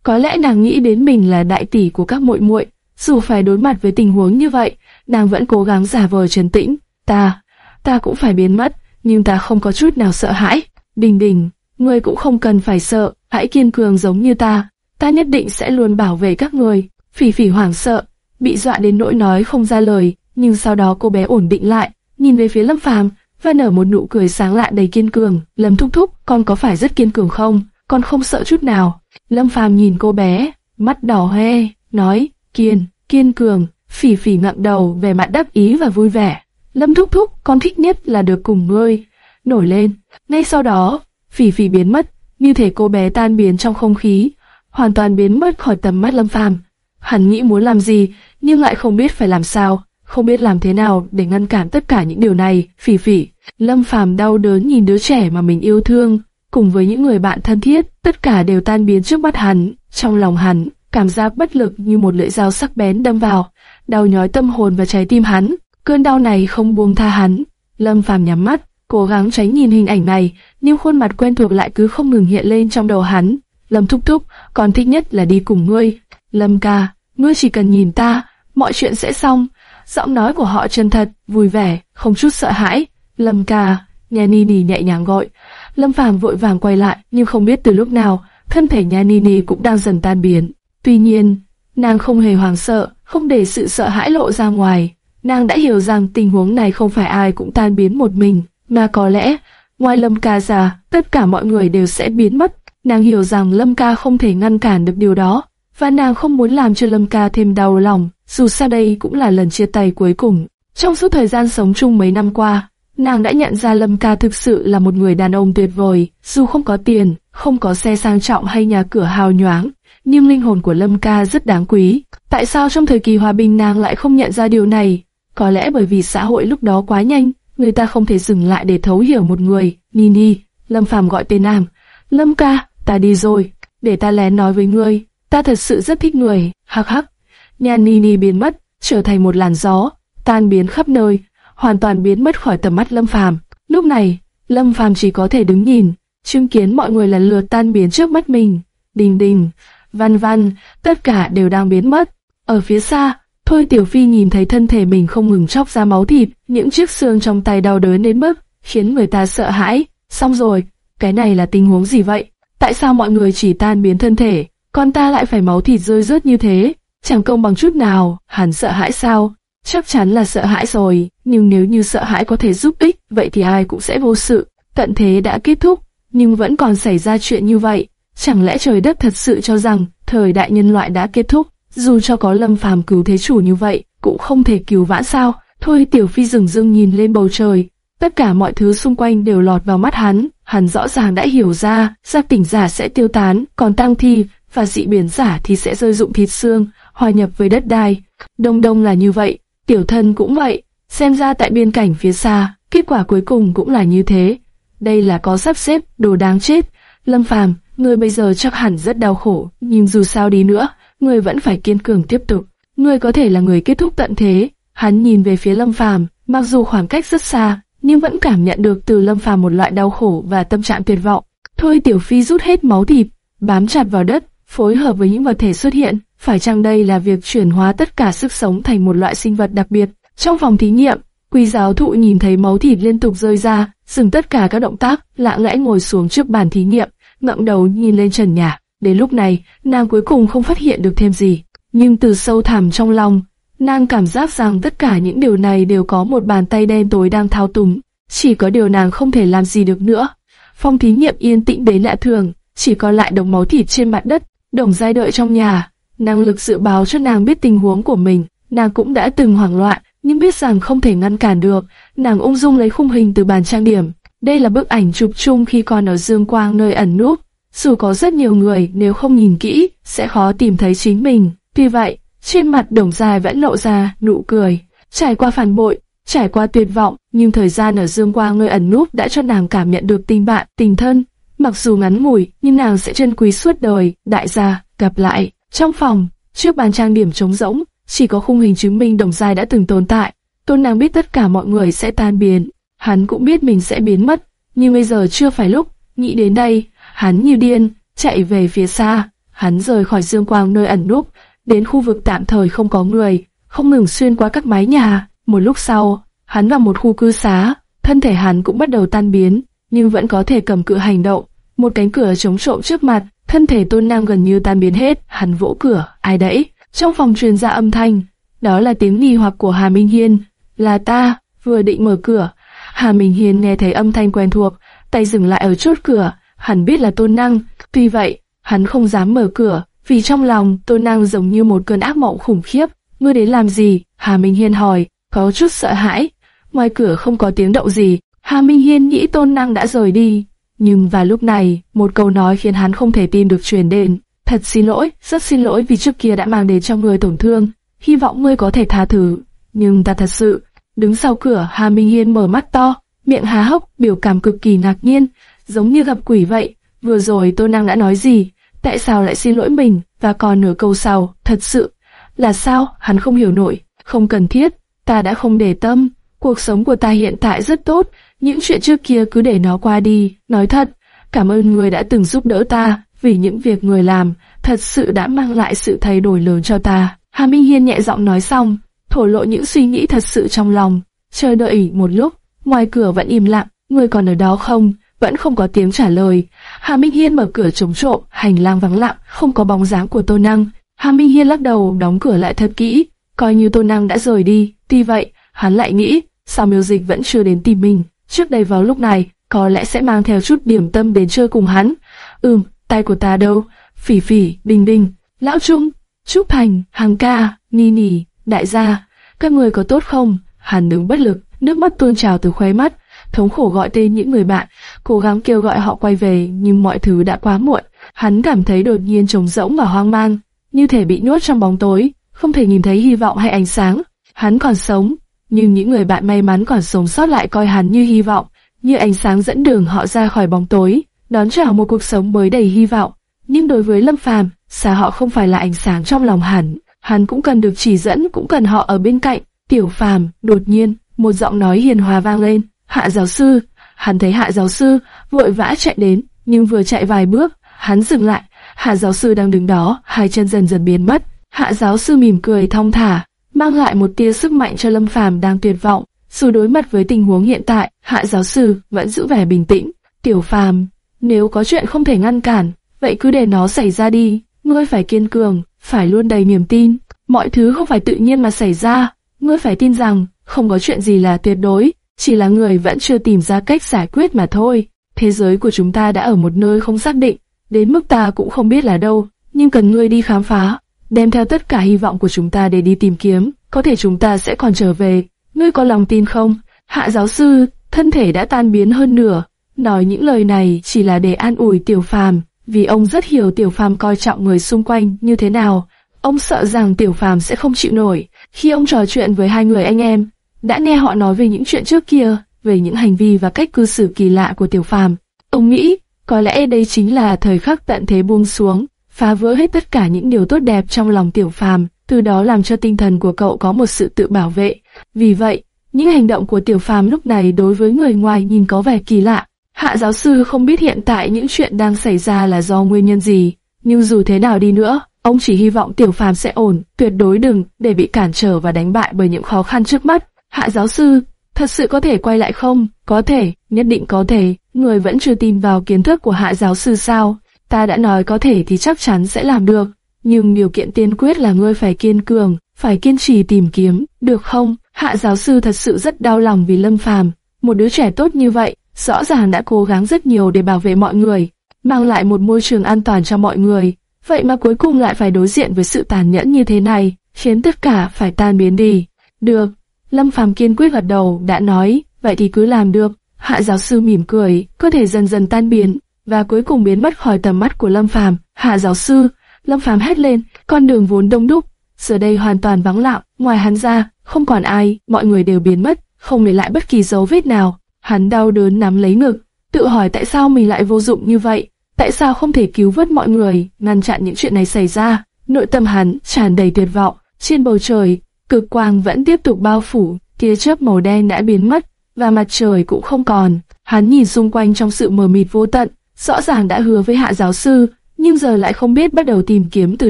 Có lẽ nàng nghĩ đến mình là đại tỷ của các muội muội, dù phải đối mặt với tình huống như vậy, nàng vẫn cố gắng giả vờ trấn tĩnh. Ta, ta cũng phải biến mất, nhưng ta không có chút nào sợ hãi. Đình đình, ngươi cũng không cần phải sợ, hãy kiên cường giống như ta. Ta nhất định sẽ luôn bảo vệ các người. Phỉ phỉ hoảng sợ, bị dọa đến nỗi nói không ra lời, nhưng sau đó cô bé ổn định lại, nhìn về phía Lâm Phàm và nở một nụ cười sáng lạ đầy kiên cường. Lâm thúc thúc, con có phải rất kiên cường không? Con không sợ chút nào. Lâm Phàm nhìn cô bé, mắt đỏ hoe, nói, kiên, kiên cường. Phỉ phỉ ngậm đầu, về mặt đắc ý và vui vẻ. Lâm thúc thúc, con thích nhất là được cùng ngươi. Nổi lên. Ngay sau đó, phỉ phỉ biến mất, như thể cô bé tan biến trong không khí, hoàn toàn biến mất khỏi tầm mắt Lâm Phàm. Hắn nghĩ muốn làm gì, nhưng lại không biết phải làm sao, không biết làm thế nào để ngăn cản tất cả những điều này. Phỉ phỉ, Lâm Phàm đau đớn nhìn đứa trẻ mà mình yêu thương, cùng với những người bạn thân thiết, tất cả đều tan biến trước mắt hắn. Trong lòng hắn, cảm giác bất lực như một lưỡi dao sắc bén đâm vào, đau nhói tâm hồn và trái tim hắn. Cơn đau này không buông tha hắn. Lâm Phàm nhắm mắt, cố gắng tránh nhìn hình ảnh này, nhưng khuôn mặt quen thuộc lại cứ không ngừng hiện lên trong đầu hắn. Lâm thúc thúc, còn thích nhất là đi cùng ngươi. Lâm ca, ngươi chỉ cần nhìn ta, mọi chuyện sẽ xong. Giọng nói của họ chân thật, vui vẻ, không chút sợ hãi. Lâm ca, nhà Nini nhẹ nhàng gọi. Lâm Phàm vội vàng quay lại, nhưng không biết từ lúc nào, thân thể nhà Nini cũng đang dần tan biến. Tuy nhiên, nàng không hề hoảng sợ, không để sự sợ hãi lộ ra ngoài. Nàng đã hiểu rằng tình huống này không phải ai cũng tan biến một mình, mà có lẽ, ngoài Lâm ca ra, tất cả mọi người đều sẽ biến mất. Nàng hiểu rằng Lâm ca không thể ngăn cản được điều đó, và nàng không muốn làm cho Lâm ca thêm đau lòng, dù sao đây cũng là lần chia tay cuối cùng. Trong suốt thời gian sống chung mấy năm qua, nàng đã nhận ra Lâm ca thực sự là một người đàn ông tuyệt vời, dù không có tiền, không có xe sang trọng hay nhà cửa hào nhoáng, nhưng linh hồn của Lâm ca rất đáng quý. Tại sao trong thời kỳ hòa bình nàng lại không nhận ra điều này? Có lẽ bởi vì xã hội lúc đó quá nhanh, người ta không thể dừng lại để thấu hiểu một người. Nini, Lâm Phàm gọi tên nàng. Lâm ca, ta đi rồi, để ta lén nói với ngươi, ta thật sự rất thích người. Hắc hắc. Nhà Nini biến mất, trở thành một làn gió, tan biến khắp nơi, hoàn toàn biến mất khỏi tầm mắt Lâm Phàm. Lúc này, Lâm Phàm chỉ có thể đứng nhìn, chứng kiến mọi người lần lượt tan biến trước mắt mình. Đình đình, văn văn, tất cả đều đang biến mất. Ở phía xa, Thôi Tiểu Phi nhìn thấy thân thể mình không ngừng chóc ra máu thịt, những chiếc xương trong tay đau đớn đến mức khiến người ta sợ hãi. Xong rồi, cái này là tình huống gì vậy? Tại sao mọi người chỉ tan biến thân thể, con ta lại phải máu thịt rơi rớt như thế? Chẳng công bằng chút nào, hắn sợ hãi sao? Chắc chắn là sợ hãi rồi, nhưng nếu như sợ hãi có thể giúp ích, vậy thì ai cũng sẽ vô sự. Tận thế đã kết thúc, nhưng vẫn còn xảy ra chuyện như vậy. Chẳng lẽ trời đất thật sự cho rằng thời đại nhân loại đã kết thúc? Dù cho có lâm phàm cứu thế chủ như vậy, cũng không thể cứu vãn sao. Thôi tiểu phi dừng rưng nhìn lên bầu trời. Tất cả mọi thứ xung quanh đều lọt vào mắt hắn. Hắn rõ ràng đã hiểu ra, giác tỉnh giả sẽ tiêu tán, còn tăng thi và dị biến giả thì sẽ rơi dụng thịt xương, hòa nhập với đất đai. Đông đông là như vậy, tiểu thân cũng vậy. Xem ra tại biên cảnh phía xa, kết quả cuối cùng cũng là như thế. Đây là có sắp xếp, đồ đáng chết. Lâm Phàm, người bây giờ chắc hẳn rất đau khổ, nhưng dù sao đi nữa, người vẫn phải kiên cường tiếp tục. Người có thể là người kết thúc tận thế. Hắn nhìn về phía Lâm Phàm, mặc dù khoảng cách rất xa, nhưng vẫn cảm nhận được từ Lâm Phàm một loại đau khổ và tâm trạng tuyệt vọng. Thôi Tiểu Phi rút hết máu thịt, bám chặt vào đất, phối hợp với những vật thể xuất hiện. Phải chăng đây là việc chuyển hóa tất cả sức sống thành một loại sinh vật đặc biệt? Trong phòng thí nghiệm, Quy giáo thụ nhìn thấy máu thịt liên tục rơi ra, dừng tất cả các động tác, lặng lẽ ngồi xuống trước bàn thí nghiệm, ngậm đầu nhìn lên trần nhà. Đến lúc này, nàng cuối cùng không phát hiện được thêm gì. Nhưng từ sâu thẳm trong lòng, nàng cảm giác rằng tất cả những điều này đều có một bàn tay đen tối đang thao túng. Chỉ có điều nàng không thể làm gì được nữa. Phòng thí nghiệm yên tĩnh đến lạ thường, chỉ còn lại đống máu thịt trên mặt đất, đồng giai đợi trong nhà. Năng lực dự báo cho nàng biết tình huống của mình, nàng cũng đã từng hoảng loạn, nhưng biết rằng không thể ngăn cản được, nàng ung dung lấy khung hình từ bàn trang điểm. Đây là bức ảnh chụp chung khi còn ở Dương Quang nơi ẩn núp. Dù có rất nhiều người nếu không nhìn kỹ, sẽ khó tìm thấy chính mình. Tuy vậy, trên mặt đồng dài vẫn lộ ra nụ cười. Trải qua phản bội, trải qua tuyệt vọng, nhưng thời gian ở Dương Quang nơi ẩn núp đã cho nàng cảm nhận được tình bạn, tình thân. Mặc dù ngắn ngủi, nhưng nàng sẽ trân quý suốt đời. Đại gia, gặp lại. Trong phòng, trước bàn trang điểm trống rỗng, chỉ có khung hình chứng minh đồng giai đã từng tồn tại. Tôn nàng biết tất cả mọi người sẽ tan biến, hắn cũng biết mình sẽ biến mất, nhưng bây giờ chưa phải lúc. Nghĩ đến đây, hắn như điên, chạy về phía xa. Hắn rời khỏi dương quang nơi ẩn núp, đến khu vực tạm thời không có người, không ngừng xuyên qua các mái nhà. Một lúc sau, hắn vào một khu cư xá, thân thể hắn cũng bắt đầu tan biến, nhưng vẫn có thể cầm cự hành động. Một cánh cửa chống trộm trước mặt, thân thể tôn nam gần như tan biến hết, hắn vỗ cửa, ai đấy? Trong phòng truyền ra âm thanh, đó là tiếng nghi hoặc của Hà Minh Hiên, là ta, vừa định mở cửa. Hà Minh Hiên nghe thấy âm thanh quen thuộc, tay dừng lại ở chốt cửa, hắn biết là tôn năng, tuy vậy, hắn không dám mở cửa, vì trong lòng tôn năng giống như một cơn ác mộng khủng khiếp. Ngươi đến làm gì? Hà Minh Hiên hỏi, có chút sợ hãi. Ngoài cửa không có tiếng động gì, Hà Minh Hiên nghĩ tôn năng đã rời đi. Nhưng vào lúc này, một câu nói khiến hắn không thể tin được truyền đến. Thật xin lỗi, rất xin lỗi vì trước kia đã mang đến cho ngươi tổn thương. Hy vọng ngươi có thể tha thứ. Nhưng ta thật sự, đứng sau cửa Hà Minh Hiên mở mắt to, miệng há hốc, biểu cảm cực kỳ ngạc nhiên, giống như gặp quỷ vậy. Vừa rồi tôi Năng đã nói gì? Tại sao lại xin lỗi mình? Và còn nửa câu sau, thật sự, là sao? Hắn không hiểu nổi. Không cần thiết, ta đã không để tâm. Cuộc sống của ta hiện tại rất tốt, những chuyện trước kia cứ để nó qua đi. Nói thật, cảm ơn người đã từng giúp đỡ ta, vì những việc người làm, thật sự đã mang lại sự thay đổi lớn cho ta. Hà Minh Hiên nhẹ giọng nói xong, thổ lộ những suy nghĩ thật sự trong lòng. Chờ đợi một lúc, ngoài cửa vẫn im lặng, người còn ở đó không? Vẫn không có tiếng trả lời. Hà Minh Hiên mở cửa chống trộm, hành lang vắng lặng, không có bóng dáng của Tô Năng. Hà Minh Hiên lắc đầu đóng cửa lại thật kỹ, coi như Tô Năng đã rời đi. Tuy vậy, hắn lại nghĩ, sao miêu dịch vẫn chưa đến tìm mình. Trước đây vào lúc này, có lẽ sẽ mang theo chút điểm tâm đến chơi cùng hắn. Ừm, tay của ta đâu? Phỉ phỉ, đình đình, lão trung, trúc thành, hàng ca, ni nỉ, đại gia, các người có tốt không? Hàn đứng bất lực, nước mắt tuôn trào từ khóe mắt, thống khổ gọi tên những người bạn, cố gắng kêu gọi họ quay về, nhưng mọi thứ đã quá muộn. Hắn cảm thấy đột nhiên trống rỗng và hoang mang, như thể bị nuốt trong bóng tối, không thể nhìn thấy hy vọng hay ánh sáng. Hắn còn sống, nhưng những người bạn may mắn còn sống sót lại coi hắn như hy vọng, như ánh sáng dẫn đường họ ra khỏi bóng tối, đón chào một cuộc sống mới đầy hy vọng. Nhưng đối với Lâm Phàm, xa họ không phải là ánh sáng trong lòng hắn, hắn cũng cần được chỉ dẫn, cũng cần họ ở bên cạnh. Tiểu Phàm, đột nhiên, một giọng nói hiền hòa vang lên, "Hạ giáo sư." Hắn thấy Hạ giáo sư vội vã chạy đến, nhưng vừa chạy vài bước, hắn dừng lại. Hạ giáo sư đang đứng đó, hai chân dần dần biến mất. Hạ giáo sư mỉm cười thong thả, mang lại một tia sức mạnh cho Lâm Phàm đang tuyệt vọng. Dù đối mặt với tình huống hiện tại, Hạ giáo sư vẫn giữ vẻ bình tĩnh. Tiểu Phàm, nếu có chuyện không thể ngăn cản, vậy cứ để nó xảy ra đi. Ngươi phải kiên cường, phải luôn đầy niềm tin. Mọi thứ không phải tự nhiên mà xảy ra. Ngươi phải tin rằng không có chuyện gì là tuyệt đối, chỉ là người vẫn chưa tìm ra cách giải quyết mà thôi. Thế giới của chúng ta đã ở một nơi không xác định, đến mức ta cũng không biết là đâu, nhưng cần ngươi đi khám phá, đem theo tất cả hy vọng của chúng ta để đi tìm kiếm, có thể chúng ta sẽ còn trở về. Ngươi có lòng tin không? Hạ giáo sư, thân thể đã tan biến hơn nửa, nói những lời này chỉ là để an ủi Tiểu Phàm, vì ông rất hiểu Tiểu Phàm coi trọng người xung quanh như thế nào. Ông sợ rằng Tiểu Phàm sẽ không chịu nổi. Khi ông trò chuyện với hai người anh em, đã nghe họ nói về những chuyện trước kia, về những hành vi và cách cư xử kỳ lạ của Tiểu Phàm. Ông nghĩ, có lẽ đây chính là thời khắc tận thế buông xuống, phá vỡ hết tất cả những điều tốt đẹp trong lòng Tiểu Phàm, từ đó làm cho tinh thần của cậu có một sự tự bảo vệ. Vì vậy, những hành động của Tiểu Phàm lúc này đối với người ngoài nhìn có vẻ kỳ lạ. Hạ giáo sư không biết hiện tại những chuyện đang xảy ra là do nguyên nhân gì, nhưng dù thế nào đi nữa, ông chỉ hy vọng Tiểu Phàm sẽ ổn, tuyệt đối đừng để bị cản trở và đánh bại bởi những khó khăn trước mắt. Hạ giáo sư, thật sự có thể quay lại không? Có thể, nhất định có thể. Người vẫn chưa tin vào kiến thức của hạ giáo sư sao? Ta đã nói có thể thì chắc chắn sẽ làm được. Nhưng điều kiện tiên quyết là ngươi phải kiên cường, phải kiên trì tìm kiếm, được không? Hạ giáo sư thật sự rất đau lòng vì Lâm Phàm, một đứa trẻ tốt như vậy, rõ ràng đã cố gắng rất nhiều để bảo vệ mọi người, mang lại một môi trường an toàn cho mọi người. Vậy mà cuối cùng lại phải đối diện với sự tàn nhẫn như thế này, khiến tất cả phải tan biến đi. Được, Lâm Phàm kiên quyết gật đầu, đã nói, vậy thì cứ làm được. Hạ giáo sư mỉm cười, cơ thể dần dần tan biến, và cuối cùng biến mất khỏi tầm mắt của Lâm Phàm. Hạ giáo sư, Lâm Phàm hét lên, con đường vốn đông đúc, giờ đây hoàn toàn vắng lặng, ngoài hắn ra, không còn ai, mọi người đều biến mất, không để lại bất kỳ dấu vết nào. Hắn đau đớn nắm lấy ngực, tự hỏi tại sao mình lại vô dụng như vậy, tại sao không thể cứu vớt mọi người, ngăn chặn những chuyện này xảy ra. Nội tâm hắn tràn đầy tuyệt vọng, trên bầu trời, cực quang vẫn tiếp tục bao phủ, tia chớp màu đen đã biến mất, và mặt trời cũng không còn. Hắn nhìn xung quanh trong sự mờ mịt vô tận, rõ ràng đã hứa với hạ giáo sư, nhưng giờ lại không biết bắt đầu tìm kiếm từ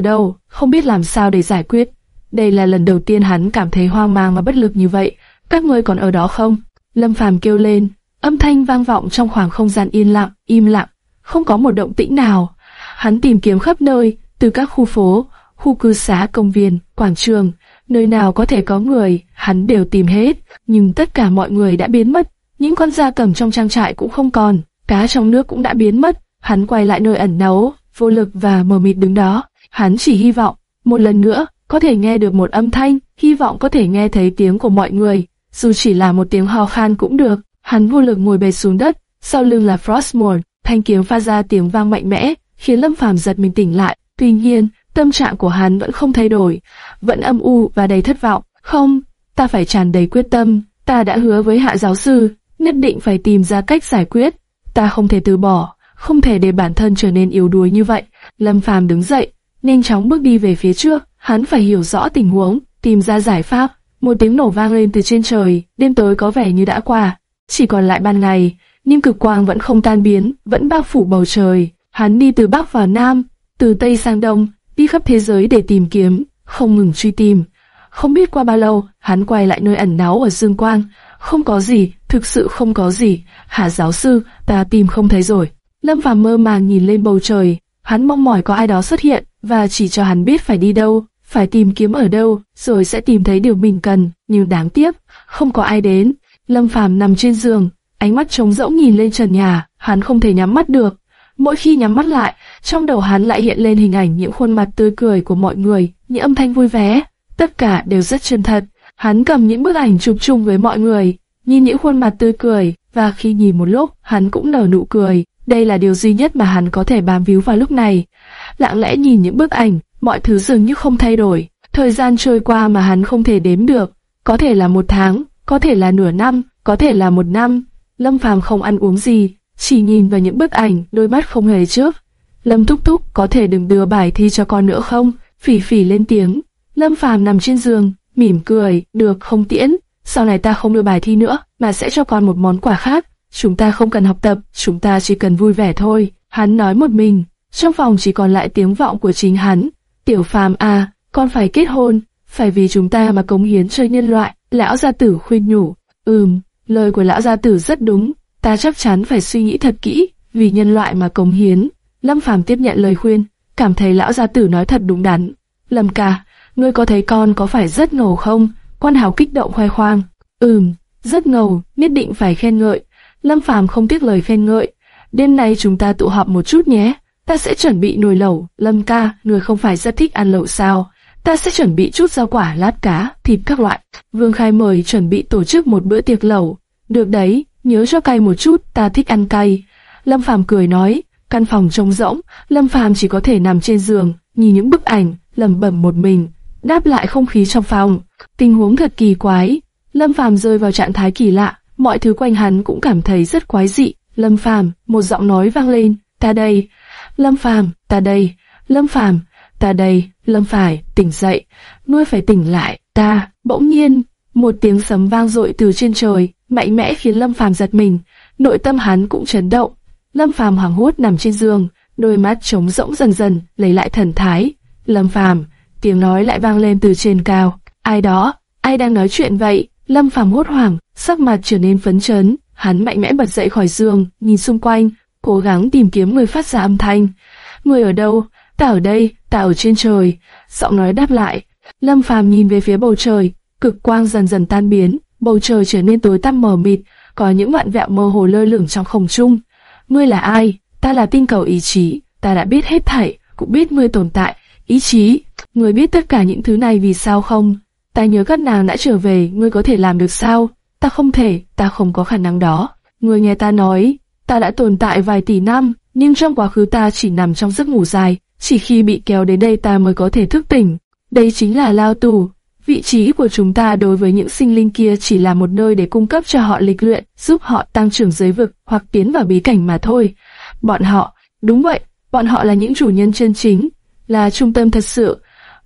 đâu, không biết làm sao để giải quyết. Đây là lần đầu tiên hắn cảm thấy hoang mang và bất lực như vậy. Các ngươi còn ở đó không? Lâm Phàm kêu lên, âm thanh vang vọng trong khoảng không gian yên lặng, im lặng, không có một động tĩnh nào. Hắn tìm kiếm khắp nơi, từ các khu phố, khu cư xá, công viên, quảng trường, nơi nào có thể có người, hắn đều tìm hết, nhưng tất cả mọi người đã biến mất. Những con gia cầm trong trang trại cũng không còn, cá trong nước cũng đã biến mất. Hắn quay lại nơi ẩn náu, vô lực và mờ mịt đứng đó. Hắn chỉ hy vọng, một lần nữa, có thể nghe được một âm thanh, hy vọng có thể nghe thấy tiếng của mọi người, dù chỉ là một tiếng ho khan cũng được. Hắn vô lực ngồi bệt xuống đất, sau lưng là Frostmourne, thanh kiếm pha ra tiếng vang mạnh mẽ, khiến Lâm Phàm giật mình tỉnh lại. Tuy nhiên, tâm trạng của hắn vẫn không thay đổi, vẫn âm u và đầy thất vọng. Không, ta phải tràn đầy quyết tâm, ta đã hứa với hạ giáo sư, nhất định phải tìm ra cách giải quyết. Ta không thể từ bỏ, không thể để bản thân trở nên yếu đuối như vậy. Lâm Phàm đứng dậy, nhanh chóng bước đi về phía trước, hắn phải hiểu rõ tình huống, tìm ra giải pháp. Một tiếng nổ vang lên từ trên trời, đêm tối có vẻ như đã qua, chỉ còn lại ban ngày, nhưng cực quang vẫn không tan biến, vẫn bao phủ bầu trời. Hắn đi từ bắc vào nam, từ tây sang đông, đi khắp thế giới để tìm kiếm, không ngừng truy tìm. Không biết qua bao lâu, hắn quay lại nơi ẩn náu ở dương quang. Không có gì, thực sự không có gì. hả giáo sư, ta tìm không thấy rồi. Lâm Phàm mơ màng nhìn lên bầu trời, hắn mong mỏi có ai đó xuất hiện và chỉ cho hắn biết phải đi đâu, phải tìm kiếm ở đâu, rồi sẽ tìm thấy điều mình cần. Nhưng đáng tiếc, không có ai đến. Lâm Phàm nằm trên giường, ánh mắt trống rỗng nhìn lên trần nhà, hắn không thể nhắm mắt được. Mỗi khi nhắm mắt lại, trong đầu hắn lại hiện lên hình ảnh những khuôn mặt tươi cười của mọi người, những âm thanh vui vẻ, tất cả đều rất chân thật. Hắn cầm những bức ảnh chụp chung với mọi người, nhìn những khuôn mặt tươi cười, và khi nhìn một lúc, hắn cũng nở nụ cười. Đây là điều duy nhất mà hắn có thể bám víu vào lúc này. Lặng lẽ nhìn những bức ảnh, mọi thứ dường như không thay đổi. Thời gian trôi qua mà hắn không thể đếm được, có thể là một tháng, có thể là nửa năm, có thể là một năm. Lâm Phàm không ăn uống gì, chỉ nhìn vào những bức ảnh, đôi mắt không hề chớp. Lâm Thúc Thúc có thể đừng đưa bài thi cho con nữa không? Phỉ phỉ lên tiếng. Lâm Phàm nằm trên giường, mỉm cười, được không tiễn. Sau này ta không đưa bài thi nữa, mà sẽ cho con một món quà khác. Chúng ta không cần học tập, chúng ta chỉ cần vui vẻ thôi. Hắn nói một mình, trong phòng chỉ còn lại tiếng vọng của chính hắn. Tiểu Phàm à, con phải kết hôn, phải vì chúng ta mà cống hiến cho nhân loại. Lão gia tử khuyên nhủ. Ừm, lời của lão gia tử rất đúng, ta chắc chắn phải suy nghĩ thật kỹ, vì nhân loại mà cống hiến. Lâm Phàm tiếp nhận lời khuyên, cảm thấy lão gia tử nói thật đúng đắn. Lâm ca, ngươi có thấy con có phải rất ngầu không? Quan Hào kích động khoe khoang. Ừm, rất ngầu, nhất định phải khen ngợi. Lâm Phàm không tiếc lời khen ngợi. Đêm nay chúng ta tụ họp một chút nhé. Ta sẽ chuẩn bị nồi lẩu. Lâm ca, người không phải rất thích ăn lẩu sao? Ta sẽ chuẩn bị chút rau quả, lát cá, thịt các loại. Vương Khai mời chuẩn bị tổ chức một bữa tiệc lẩu. Được đấy, nhớ cho cay một chút, ta thích ăn cay. Lâm Phàm cười nói, căn phòng trống rỗng, Lâm Phàm chỉ có thể nằm trên giường, nhìn những bức ảnh, lẩm bẩm một mình, đáp lại không khí trong phòng. Tình huống thật kỳ quái. Lâm Phàm rơi vào trạng thái kỳ lạ, mọi thứ quanh hắn cũng cảm thấy rất quái dị. Lâm Phàm, một giọng nói vang lên, ta đây. Lâm Phàm, ta đây. Lâm Phàm, ta đây. Lâm phải tỉnh dậy, nuôi phải tỉnh lại. Ta, bỗng nhiên, một tiếng sấm vang dội từ trên trời, mạnh mẽ khiến Lâm Phàm giật mình, nội tâm hắn cũng chấn động. Lâm Phàm hoảng hốt nằm trên giường, đôi mắt trống rỗng dần dần lấy lại thần thái. Lâm Phàm, tiếng nói lại vang lên từ trên cao. Ai đó? Ai đang nói chuyện vậy? Lâm Phàm hốt hoảng, sắc mặt trở nên phấn chấn. Hắn mạnh mẽ bật dậy khỏi giường, nhìn xung quanh, cố gắng tìm kiếm người phát ra âm thanh. Người ở đâu? Ta ở đây, ta ở trên trời. Giọng nói đáp lại. Lâm Phàm nhìn về phía bầu trời, cực quang dần dần tan biến, bầu trời trở nên tối tăm mờ mịt, có những vạn vẹo mơ hồ lơ lửng trong không trung. Ngươi là ai? Ta là tinh cầu ý chí, ta đã biết hết thảy, cũng biết ngươi tồn tại. Ý chí, ngươi biết tất cả những thứ này vì sao không? Ta nhớ các nàng đã trở về, ngươi có thể làm được sao? Ta không thể, ta không có khả năng đó. Ngươi nghe ta nói, ta đã tồn tại vài tỷ năm, nhưng trong quá khứ ta chỉ nằm trong giấc ngủ dài, chỉ khi bị kéo đến đây ta mới có thể thức tỉnh. Đây chính là lao tù, Vị trí của chúng ta đối với những sinh linh kia chỉ là một nơi để cung cấp cho họ lịch luyện, giúp họ tăng trưởng giới vực hoặc tiến vào bí cảnh mà thôi. Bọn họ, đúng vậy, bọn họ là những chủ nhân chân chính, là trung tâm thật sự.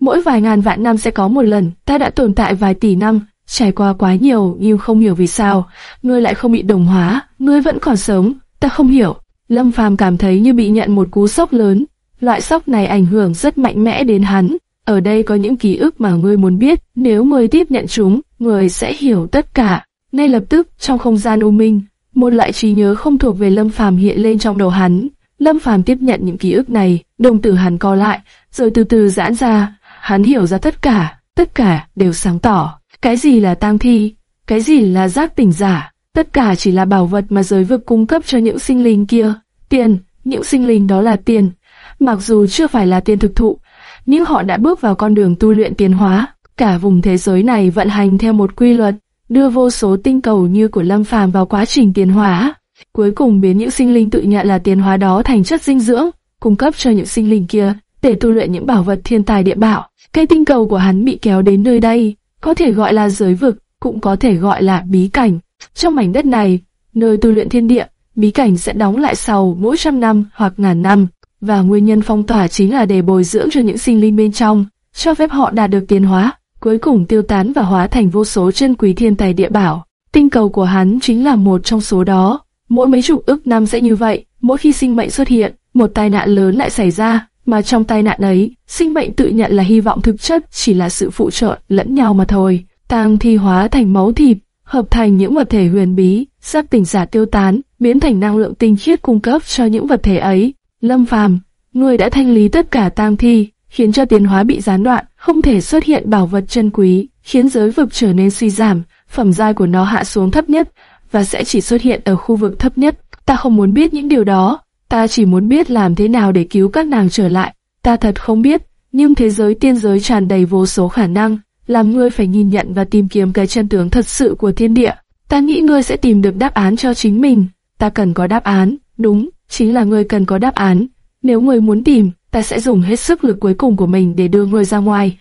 Mỗi vài ngàn vạn năm sẽ có một lần, ta đã tồn tại vài tỷ năm, trải qua quá nhiều nhưng không hiểu vì sao, ngươi lại không bị đồng hóa, ngươi vẫn còn sống, ta không hiểu. Lâm Phàm cảm thấy như bị nhận một cú sốc lớn, loại sốc này ảnh hưởng rất mạnh mẽ đến hắn. Ở đây có những ký ức mà ngươi muốn biết, nếu ngươi tiếp nhận chúng, ngươi sẽ hiểu tất cả. Ngay lập tức, trong không gian u minh, một loại trí nhớ không thuộc về Lâm Phàm hiện lên trong đầu hắn. Lâm Phàm tiếp nhận những ký ức này, đồng tử hắn co lại, rồi từ từ giãn ra. Hắn hiểu ra tất cả, tất cả đều sáng tỏ. Cái gì là tang thi? Cái gì là giác tỉnh giả? Tất cả chỉ là bảo vật mà giới vực cung cấp cho những sinh linh kia. Tiền, những sinh linh đó là tiền. Mặc dù chưa phải là tiền thực thụ, nhưng họ đã bước vào con đường tu luyện tiến hóa. Cả vùng thế giới này vận hành theo một quy luật, đưa vô số tinh cầu như của Lâm Phàm vào quá trình tiến hóa, cuối cùng biến những sinh linh tự nhận là tiến hóa đó thành chất dinh dưỡng, cung cấp cho những sinh linh kia để tu luyện những bảo vật thiên tài địa bảo. Cây tinh cầu của hắn bị kéo đến nơi đây, có thể gọi là giới vực, cũng có thể gọi là bí cảnh. Trong mảnh đất này, nơi tu luyện thiên địa, bí cảnh sẽ đóng lại sau mỗi trăm năm hoặc ngàn năm, và nguyên nhân phong tỏa chính là để bồi dưỡng cho những sinh linh bên trong, cho phép họ đạt được tiến hóa, cuối cùng tiêu tán và hóa thành vô số chân quý thiên tài địa bảo. Tinh cầu của hắn chính là một trong số đó. Mỗi mấy chục ức năm sẽ như vậy, mỗi khi sinh mệnh xuất hiện, một tai nạn lớn lại xảy ra, mà trong tai nạn ấy, sinh mệnh tự nhận là hy vọng thực chất chỉ là sự phụ trợ lẫn nhau mà thôi. Tang thi hóa thành máu thịt, hợp thành những vật thể huyền bí, sắc tỉnh giả tiêu tán, biến thành năng lượng tinh khiết cung cấp cho những vật thể ấy. Lâm Phàm, người đã thanh lý tất cả tang thi, khiến cho tiến hóa bị gián đoạn, không thể xuất hiện bảo vật chân quý, khiến giới vực trở nên suy giảm, phẩm giai của nó hạ xuống thấp nhất và sẽ chỉ xuất hiện ở khu vực thấp nhất. Ta không muốn biết những điều đó, ta chỉ muốn biết làm thế nào để cứu các nàng trở lại. Ta thật không biết, nhưng thế giới tiên giới tràn đầy vô số khả năng, làm ngươi phải nhìn nhận và tìm kiếm cái chân tướng thật sự của thiên địa. Ta nghĩ ngươi sẽ tìm được đáp án cho chính mình. Ta cần có đáp án, đúng, chính là ngươi cần có đáp án. Nếu ngươi muốn tìm, ta sẽ dùng hết sức lực cuối cùng của mình để đưa ngươi ra ngoài,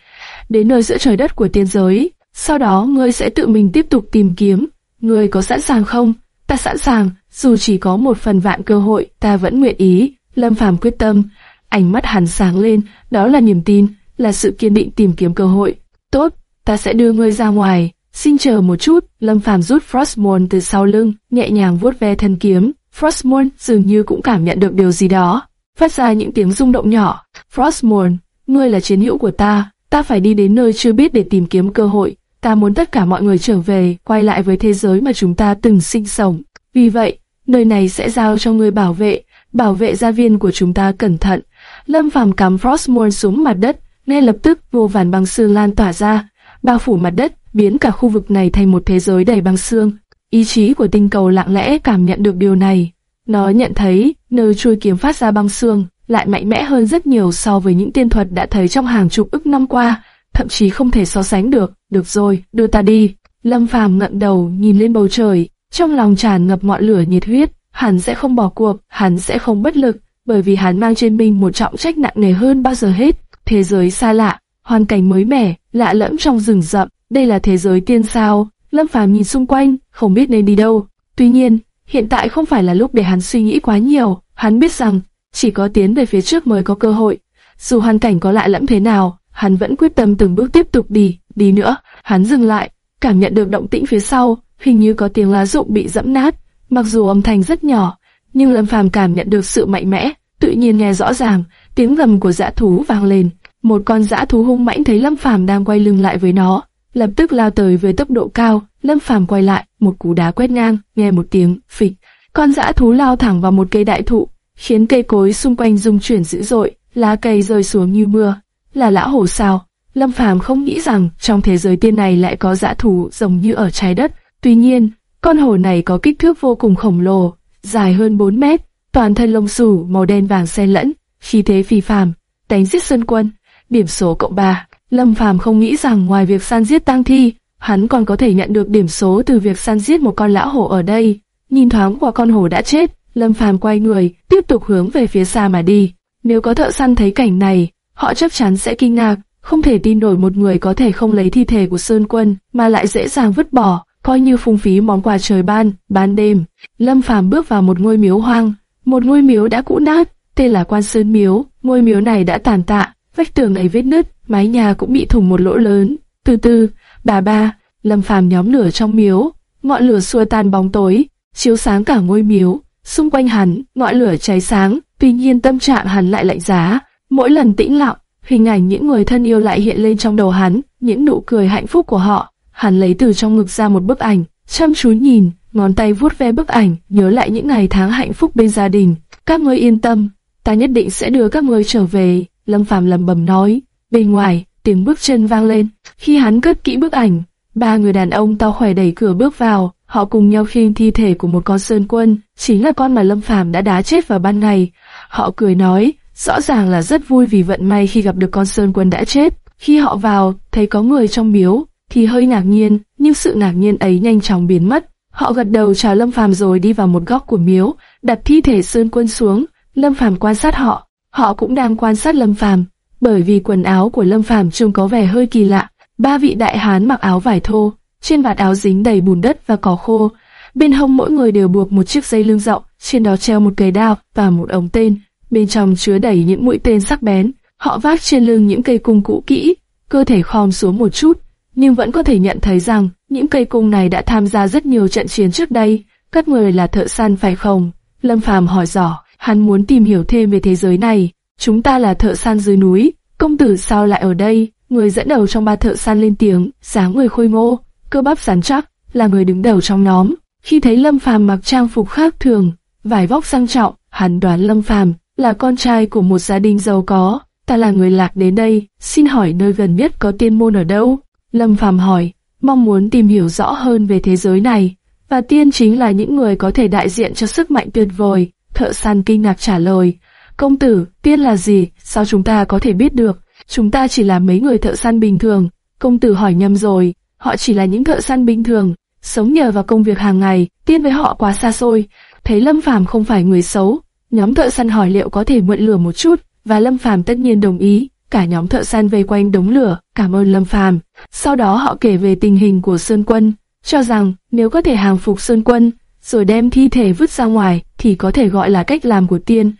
đến nơi giữa trời đất của tiên giới. Sau đó ngươi sẽ tự mình tiếp tục tìm kiếm. Ngươi có sẵn sàng không? Ta sẵn sàng, dù chỉ có một phần vạn cơ hội, ta vẫn nguyện ý. Lâm Phàm quyết tâm, ánh mắt hắn sáng lên, đó là niềm tin, là sự kiên định tìm kiếm cơ hội. Tốt, ta sẽ đưa ngươi ra ngoài. Xin chờ một chút, Lâm Phàm rút Frostmourne từ sau lưng, nhẹ nhàng vuốt ve thân kiếm. Frostmourne dường như cũng cảm nhận được điều gì đó, phát ra những tiếng rung động nhỏ. Frostmourne, ngươi là chiến hữu của ta, ta phải đi đến nơi chưa biết để tìm kiếm cơ hội. Ta muốn tất cả mọi người trở về, quay lại với thế giới mà chúng ta từng sinh sống. Vì vậy, nơi này sẽ giao cho người bảo vệ, bảo vệ gia viên của chúng ta cẩn thận. Lâm Phàm cắm Frostmourne xuống mặt đất, ngay lập tức vô vàn băng xương lan tỏa ra, bao phủ mặt đất, biến cả khu vực này thành một thế giới đầy băng xương. Ý chí của tinh cầu lặng lẽ cảm nhận được điều này. Nó nhận thấy nơi chui kiếm phát ra băng xương lại mạnh mẽ hơn rất nhiều so với những tiên thuật đã thấy trong hàng chục ức năm qua, thậm chí không thể so sánh được. Được rồi, đưa ta đi. Lâm Phàm ngẩng đầu nhìn lên bầu trời, trong lòng tràn ngập ngọn lửa nhiệt huyết. Hắn sẽ không bỏ cuộc, hắn sẽ không bất lực, bởi vì hắn mang trên mình một trọng trách nặng nề hơn bao giờ hết. Thế giới xa lạ, hoàn cảnh mới mẻ, lạ lẫm trong rừng rậm. Đây là thế giới tiên sao? Lâm Phàm nhìn xung quanh, không biết nên đi đâu. Tuy nhiên, hiện tại không phải là lúc để hắn suy nghĩ quá nhiều. Hắn biết rằng chỉ có tiến về phía trước mới có cơ hội. Dù hoàn cảnh có lạ lẫm thế nào, hắn vẫn quyết tâm từng bước tiếp tục đi, đi nữa. Hắn dừng lại, cảm nhận được động tĩnh phía sau, hình như có tiếng lá rụng bị dẫm nát. Mặc dù âm thanh rất nhỏ, nhưng Lâm Phàm cảm nhận được sự mạnh mẽ, tự nhiên nghe rõ ràng, tiếng gầm của dã thú vang lên. Một con dã thú hung mãnh thấy Lâm Phàm đang quay lưng lại với nó, lập tức lao tới với tốc độ cao. Lâm Phàm quay lại, một cú đá quét ngang, nghe một tiếng phịch, con dã thú lao thẳng vào một cây đại thụ, khiến cây cối xung quanh rung chuyển dữ dội, lá cây rơi xuống như mưa. Là lão hổ sao? Lâm Phàm không nghĩ rằng trong thế giới tiên này lại có dã thú giống như ở trái đất. Tuy nhiên, con hổ này có kích thước vô cùng khổng lồ, dài hơn 4 mét, toàn thân lông xù màu đen vàng xen lẫn, khí thế phi phàm, đánh giết sơn quân, điểm số cộng 3. Lâm Phàm không nghĩ rằng ngoài việc săn giết tang thi, hắn còn có thể nhận được điểm số từ việc săn giết một con lão hổ ở đây. Nhìn thoáng qua con hổ đã chết, Lâm Phàm quay người, tiếp tục hướng về phía xa mà đi. Nếu có thợ săn thấy cảnh này, họ chắc chắn sẽ kinh ngạc, không thể tin nổi một người có thể không lấy thi thể của Sơn Quân mà lại dễ dàng vứt bỏ, coi như phung phí món quà trời ban, ban đêm. Lâm Phàm bước vào một ngôi miếu hoang, một ngôi miếu đã cũ nát, tên là Quan Sơn Miếu. Ngôi miếu này đã tàn tạ, vách tường ấy vết nứt, mái nhà cũng bị thủng một lỗ lớn. Từ từ, bà ba, Lâm Phàm nhóm lửa trong miếu, ngọn lửa xua tan bóng tối, chiếu sáng cả ngôi miếu. Xung quanh hắn, ngọn lửa cháy sáng, tuy nhiên tâm trạng hắn lại lạnh giá. Mỗi lần tĩnh lặng, hình ảnh những người thân yêu lại hiện lên trong đầu hắn, những nụ cười hạnh phúc của họ. Hắn lấy từ trong ngực ra một bức ảnh, chăm chú nhìn, ngón tay vuốt ve bức ảnh, nhớ lại những ngày tháng hạnh phúc bên gia đình. Các ngươi yên tâm, ta nhất định sẽ đưa các ngươi trở về. Lâm Phàm lầm bầm nói. Bên ngoài, tiếng bước chân vang lên. Khi hắn cất kỹ bức ảnh, ba người đàn ông to khỏe đẩy cửa bước vào. Họ cùng nhau khiêng thi thể của một con sơn quân, chính là con mà Lâm Phàm đã đá chết vào ban ngày. Họ cười nói, rõ ràng là rất vui vì vận may khi gặp được con sơn quân đã chết. Khi họ vào, thấy có người trong miếu, thì hơi ngạc nhiên, nhưng sự ngạc nhiên ấy nhanh chóng biến mất. Họ gật đầu chào Lâm Phàm rồi đi vào một góc của miếu, đặt thi thể Sơn Quân xuống. Lâm Phàm quan sát họ, họ cũng đang quan sát Lâm Phàm, bởi vì quần áo của Lâm Phàm trông có vẻ hơi kỳ lạ. Ba vị đại hán mặc áo vải thô, trên vạt áo dính đầy bùn đất và cỏ khô. Bên hông mỗi người đều buộc một chiếc dây lưng rộng, trên đó treo một cây đao và một ống tên, bên trong chứa đầy những mũi tên sắc bén. Họ vác trên lưng những cây cung cũ kỹ, cơ thể khom xuống một chút, nhưng vẫn có thể nhận thấy rằng những cây cung này đã tham gia rất nhiều trận chiến trước đây. Các người là thợ săn phải không? Lâm Phàm hỏi dò, hắn muốn tìm hiểu thêm về thế giới này. Chúng ta là thợ săn dưới núi, công tử sao lại ở đây? Người dẫn đầu trong ba thợ săn lên tiếng, dáng người khôi ngô, cơ bắp rắn chắc, là người đứng đầu trong nhóm. Khi thấy Lâm Phàm mặc trang phục khác thường, vải vóc sang trọng, hắn đoán Lâm Phàm là con trai của một gia đình giàu có. Ta là người lạc đến đây, xin hỏi nơi gần nhất có tiên môn ở đâu? Lâm Phàm hỏi, mong muốn tìm hiểu rõ hơn về thế giới này, và tiên chính là những người có thể đại diện cho sức mạnh tuyệt vời. Thợ săn kinh ngạc trả lời, công tử, tiên là gì, sao chúng ta có thể biết được, chúng ta chỉ là mấy người thợ săn bình thường. Công tử hỏi nhầm rồi, họ chỉ là những thợ săn bình thường, sống nhờ vào công việc hàng ngày, tiên với họ quá xa xôi. Thấy Lâm Phàm không phải người xấu, nhóm thợ săn hỏi liệu có thể mượn lửa một chút, và Lâm Phàm tất nhiên đồng ý. Cả nhóm thợ săn vây quanh đống lửa, cảm ơn Lâm Phàm. Sau đó họ kể về tình hình của Sơn Quân, cho rằng nếu có thể hàng phục Sơn Quân, rồi đem thi thể vứt ra ngoài, thì có thể gọi là cách làm của tiên.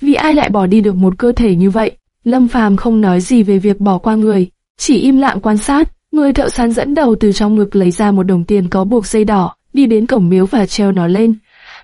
Vì ai lại bỏ đi được một cơ thể như vậy? Lâm Phàm không nói gì về việc bỏ qua người, chỉ im lặng quan sát. Người thợ săn dẫn đầu từ trong ngực lấy ra một đồng tiền có buộc dây đỏ, đi đến cổng miếu và treo nó lên.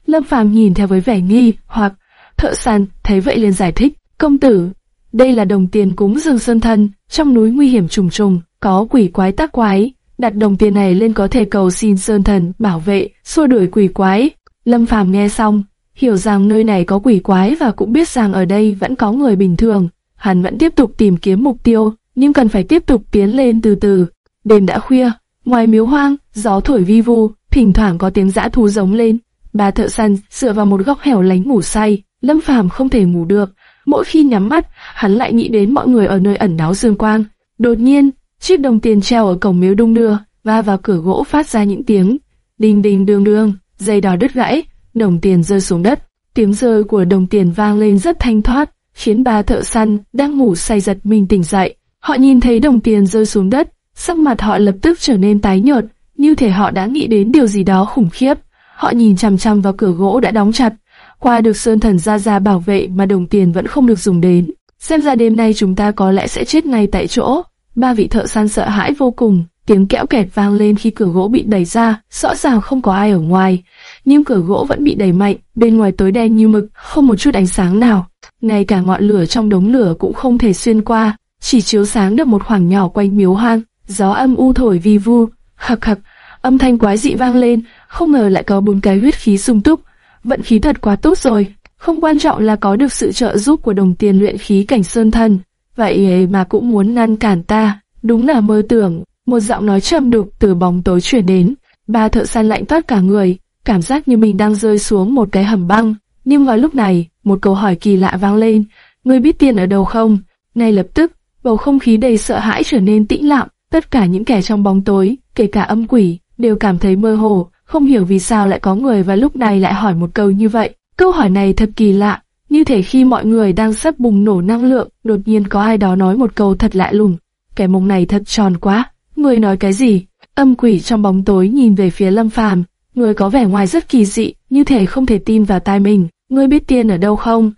Lâm Phàm nhìn theo với vẻ nghi hoặc thợ săn thấy vậy liền giải thích, công tử, đây là đồng tiền cúng dường sơn thân, trong núi nguy hiểm trùng trùng, có quỷ quái tác quái, đặt đồng tiền này lên có thể cầu xin sơn thần bảo vệ, xua đuổi quỷ quái. Lâm Phàm nghe xong, hiểu rằng nơi này có quỷ quái và cũng biết rằng ở đây vẫn có người bình thường. Hắn vẫn tiếp tục tìm kiếm mục tiêu, nhưng cần phải tiếp tục tiến lên từ từ. Đêm đã khuya, ngoài miếu hoang, gió thổi vi vu, thỉnh thoảng có tiếng dã thú giống lên. Bà thợ săn dựa vào một góc hẻo lánh ngủ say, Lâm Phàm không thể ngủ được. Mỗi khi nhắm mắt, hắn lại nghĩ đến mọi người ở nơi ẩn náu dương quang. Đột nhiên, chiếc đồng tiền treo ở cổng miếu đung đưa, va vào cửa gỗ phát ra những tiếng đinh đinh đương đương, dây đỏ đứt gãy, đồng tiền rơi xuống đất. Tiếng rơi của đồng tiền vang lên rất thanh thoát, khiến ba thợ săn đang ngủ say giật mình tỉnh dậy. Họ nhìn thấy đồng tiền rơi xuống đất, sắc mặt họ lập tức trở nên tái nhợt, như thể họ đã nghĩ đến điều gì đó khủng khiếp. Họ nhìn chằm chằm vào cửa gỗ đã đóng chặt, qua được sơn thần ra ra bảo vệ mà đồng tiền vẫn không được dùng đến. Xem ra đêm nay chúng ta có lẽ sẽ chết ngay tại chỗ. Ba vị thợ săn sợ hãi vô cùng, tiếng kẽo kẹt vang lên khi cửa gỗ bị đẩy ra, rõ ràng không có ai ở ngoài. Nhưng cửa gỗ vẫn bị đẩy mạnh, bên ngoài tối đen như mực, không một chút ánh sáng nào. Ngay cả ngọn lửa trong đống lửa cũng không thể xuyên qua, chỉ chiếu sáng được một khoảng nhỏ quanh miếu hoang. Gió âm u thổi vi vu, khặc khặc, âm thanh quái dị vang lên, không ngờ lại có bốn cái huyết khí sung túc, vận khí thật quá tốt rồi. Không quan trọng là có được sự trợ giúp của đồng tiền luyện khí cảnh sơn thần, vậy mà cũng muốn ngăn cản ta, đúng là mơ tưởng. Một giọng nói trầm đục từ bóng tối truyền đến, ba thợ săn lạnh toát cả người, cảm giác như mình đang rơi xuống một cái hầm băng. Nhưng vào lúc này, một câu hỏi kỳ lạ vang lên, ngươi biết tiền ở đâu không? Ngay lập tức, bầu không khí đầy sợ hãi trở nên tĩnh lặng, tất cả những kẻ trong bóng tối, kể cả âm quỷ, đều cảm thấy mơ hồ, không hiểu vì sao lại có người và lúc này lại hỏi một câu như vậy. Câu hỏi này thật kỳ lạ, như thể khi mọi người đang sắp bùng nổ năng lượng, đột nhiên có ai đó nói một câu thật lạ lùng. Cái mông này thật tròn quá, người nói cái gì? Âm quỷ trong bóng tối nhìn về phía Lâm Phàm, người có vẻ ngoài rất kỳ dị, như thể không thể tin vào tai mình. Ngươi biết tiên ở đâu không?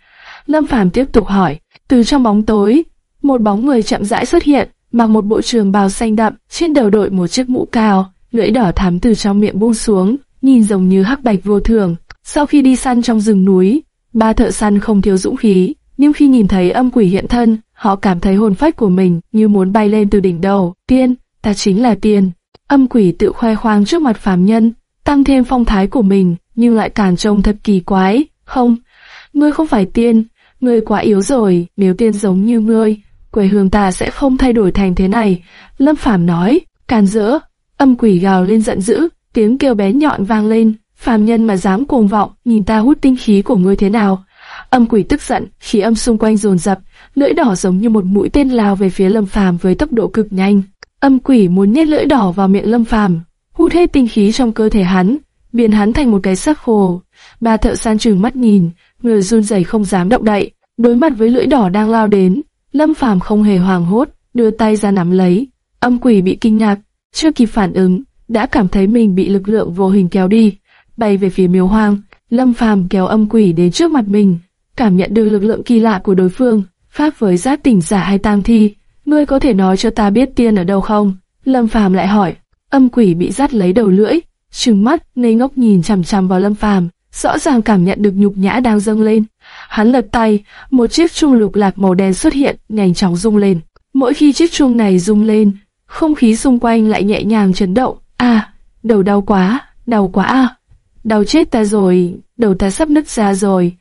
Lâm Phàm tiếp tục hỏi. Từ trong bóng tối, một bóng người chậm rãi xuất hiện, mặc một bộ trường bào xanh đậm, trên đầu đội một chiếc mũ cao, lưỡi đỏ thắm từ trong miệng buông xuống, nhìn giống như hắc bạch vô thường. Sau khi đi săn trong rừng núi, ba thợ săn không thiếu dũng khí, nhưng khi nhìn thấy âm quỷ hiện thân, họ cảm thấy hồn phách của mình như muốn bay lên từ đỉnh đầu. Tiên, ta chính là tiên. Âm quỷ tự khoe khoang trước mặt phàm nhân, tăng thêm phong thái của mình, nhưng lại càng trông thật kỳ quái. Không, ngươi không phải tiên, ngươi quá yếu rồi, nếu tiên giống như ngươi, quê hương ta sẽ không thay đổi thành thế này. Lâm Phàm nói, càn rỡ, âm quỷ gào lên giận dữ, tiếng kêu bé nhọn vang lên, phàm nhân mà dám cuồng vọng, nhìn ta hút tinh khí của ngươi thế nào. Âm quỷ tức giận, khí âm xung quanh dồn dập, lưỡi đỏ giống như một mũi tên lao về phía Lâm Phàm với tốc độ cực nhanh. Âm quỷ muốn nhét lưỡi đỏ vào miệng Lâm Phàm, hút hết tinh khí trong cơ thể hắn, biến hắn thành một cái xác khô. Ba thợ san trừng mắt nhìn, người run rẩy không dám động đậy. Đối mặt với lưỡi đỏ đang lao đến, Lâm Phàm không hề hoảng hốt, đưa tay ra nắm lấy. Âm quỷ bị kinh ngạc, chưa kịp phản ứng, đã cảm thấy mình bị lực lượng vô hình kéo đi, bay về phía miếu hoang. Lâm Phàm kéo âm quỷ đến trước mặt mình, cảm nhận được lực lượng kỳ lạ của đối phương, pháp với giác tỉnh giả hay tang thi. Ngươi có thể nói cho ta biết tiên ở đâu không? Lâm Phàm lại hỏi. Âm quỷ bị dắt lấy đầu lưỡi, trừng mắt, ngây ngốc nhìn chằm chằm vào Lâm Phàm, rõ ràng cảm nhận được nhục nhã đang dâng lên. Hắn lật tay, một chiếc chuông lục lạc màu đen xuất hiện, nhanh chóng rung lên. Mỗi khi chiếc chuông này rung lên, không khí xung quanh lại nhẹ nhàng chấn động. À, đầu đau quá, đau quá à. Đau chết ta rồi, đầu ta sắp nứt ra rồi.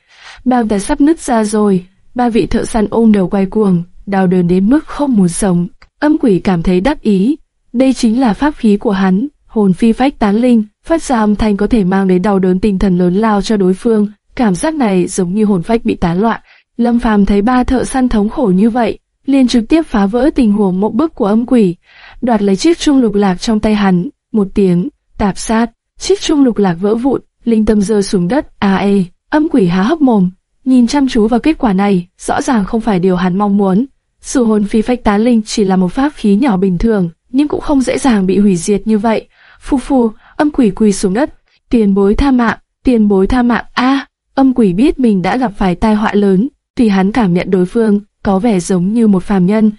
Bao ta sắp nứt ra rồi. Ba vị thợ săn ôm đầu quay cuồng, đau đớn đến mức không muốn sống. Âm quỷ cảm thấy đắc ý. Đây chính là pháp khí của hắn, hồn phi phách tán linh, phát ra âm thanh có thể mang đến đau đớn tinh thần lớn lao cho đối phương. Cảm giác này giống như hồn phách bị tán loạn. Lâm Phàm thấy ba thợ săn thống khổ như vậy, liền trực tiếp phá vỡ tình huống mộng bức của âm quỷ, đoạt lấy chiếc trung lục lạc trong tay hắn, một tiếng, tạp sát, chiếc trung lục lạc vỡ vụn, linh tâm rơi xuống đất, a à, ê, âm quỷ há hốc mồm, nhìn chăm chú vào kết quả này, rõ ràng không phải điều hắn mong muốn. Sự hồn phi phách tán linh chỉ là một pháp khí nhỏ bình thường, nhưng cũng không dễ dàng bị hủy diệt như vậy. Phu phu, âm quỷ quỳ xuống đất, tiền bối tha mạng, tiền bối tha mạng, a, âm quỷ biết mình đã gặp phải tai họa lớn, thì hắn cảm nhận đối phương có vẻ giống như một phàm nhân,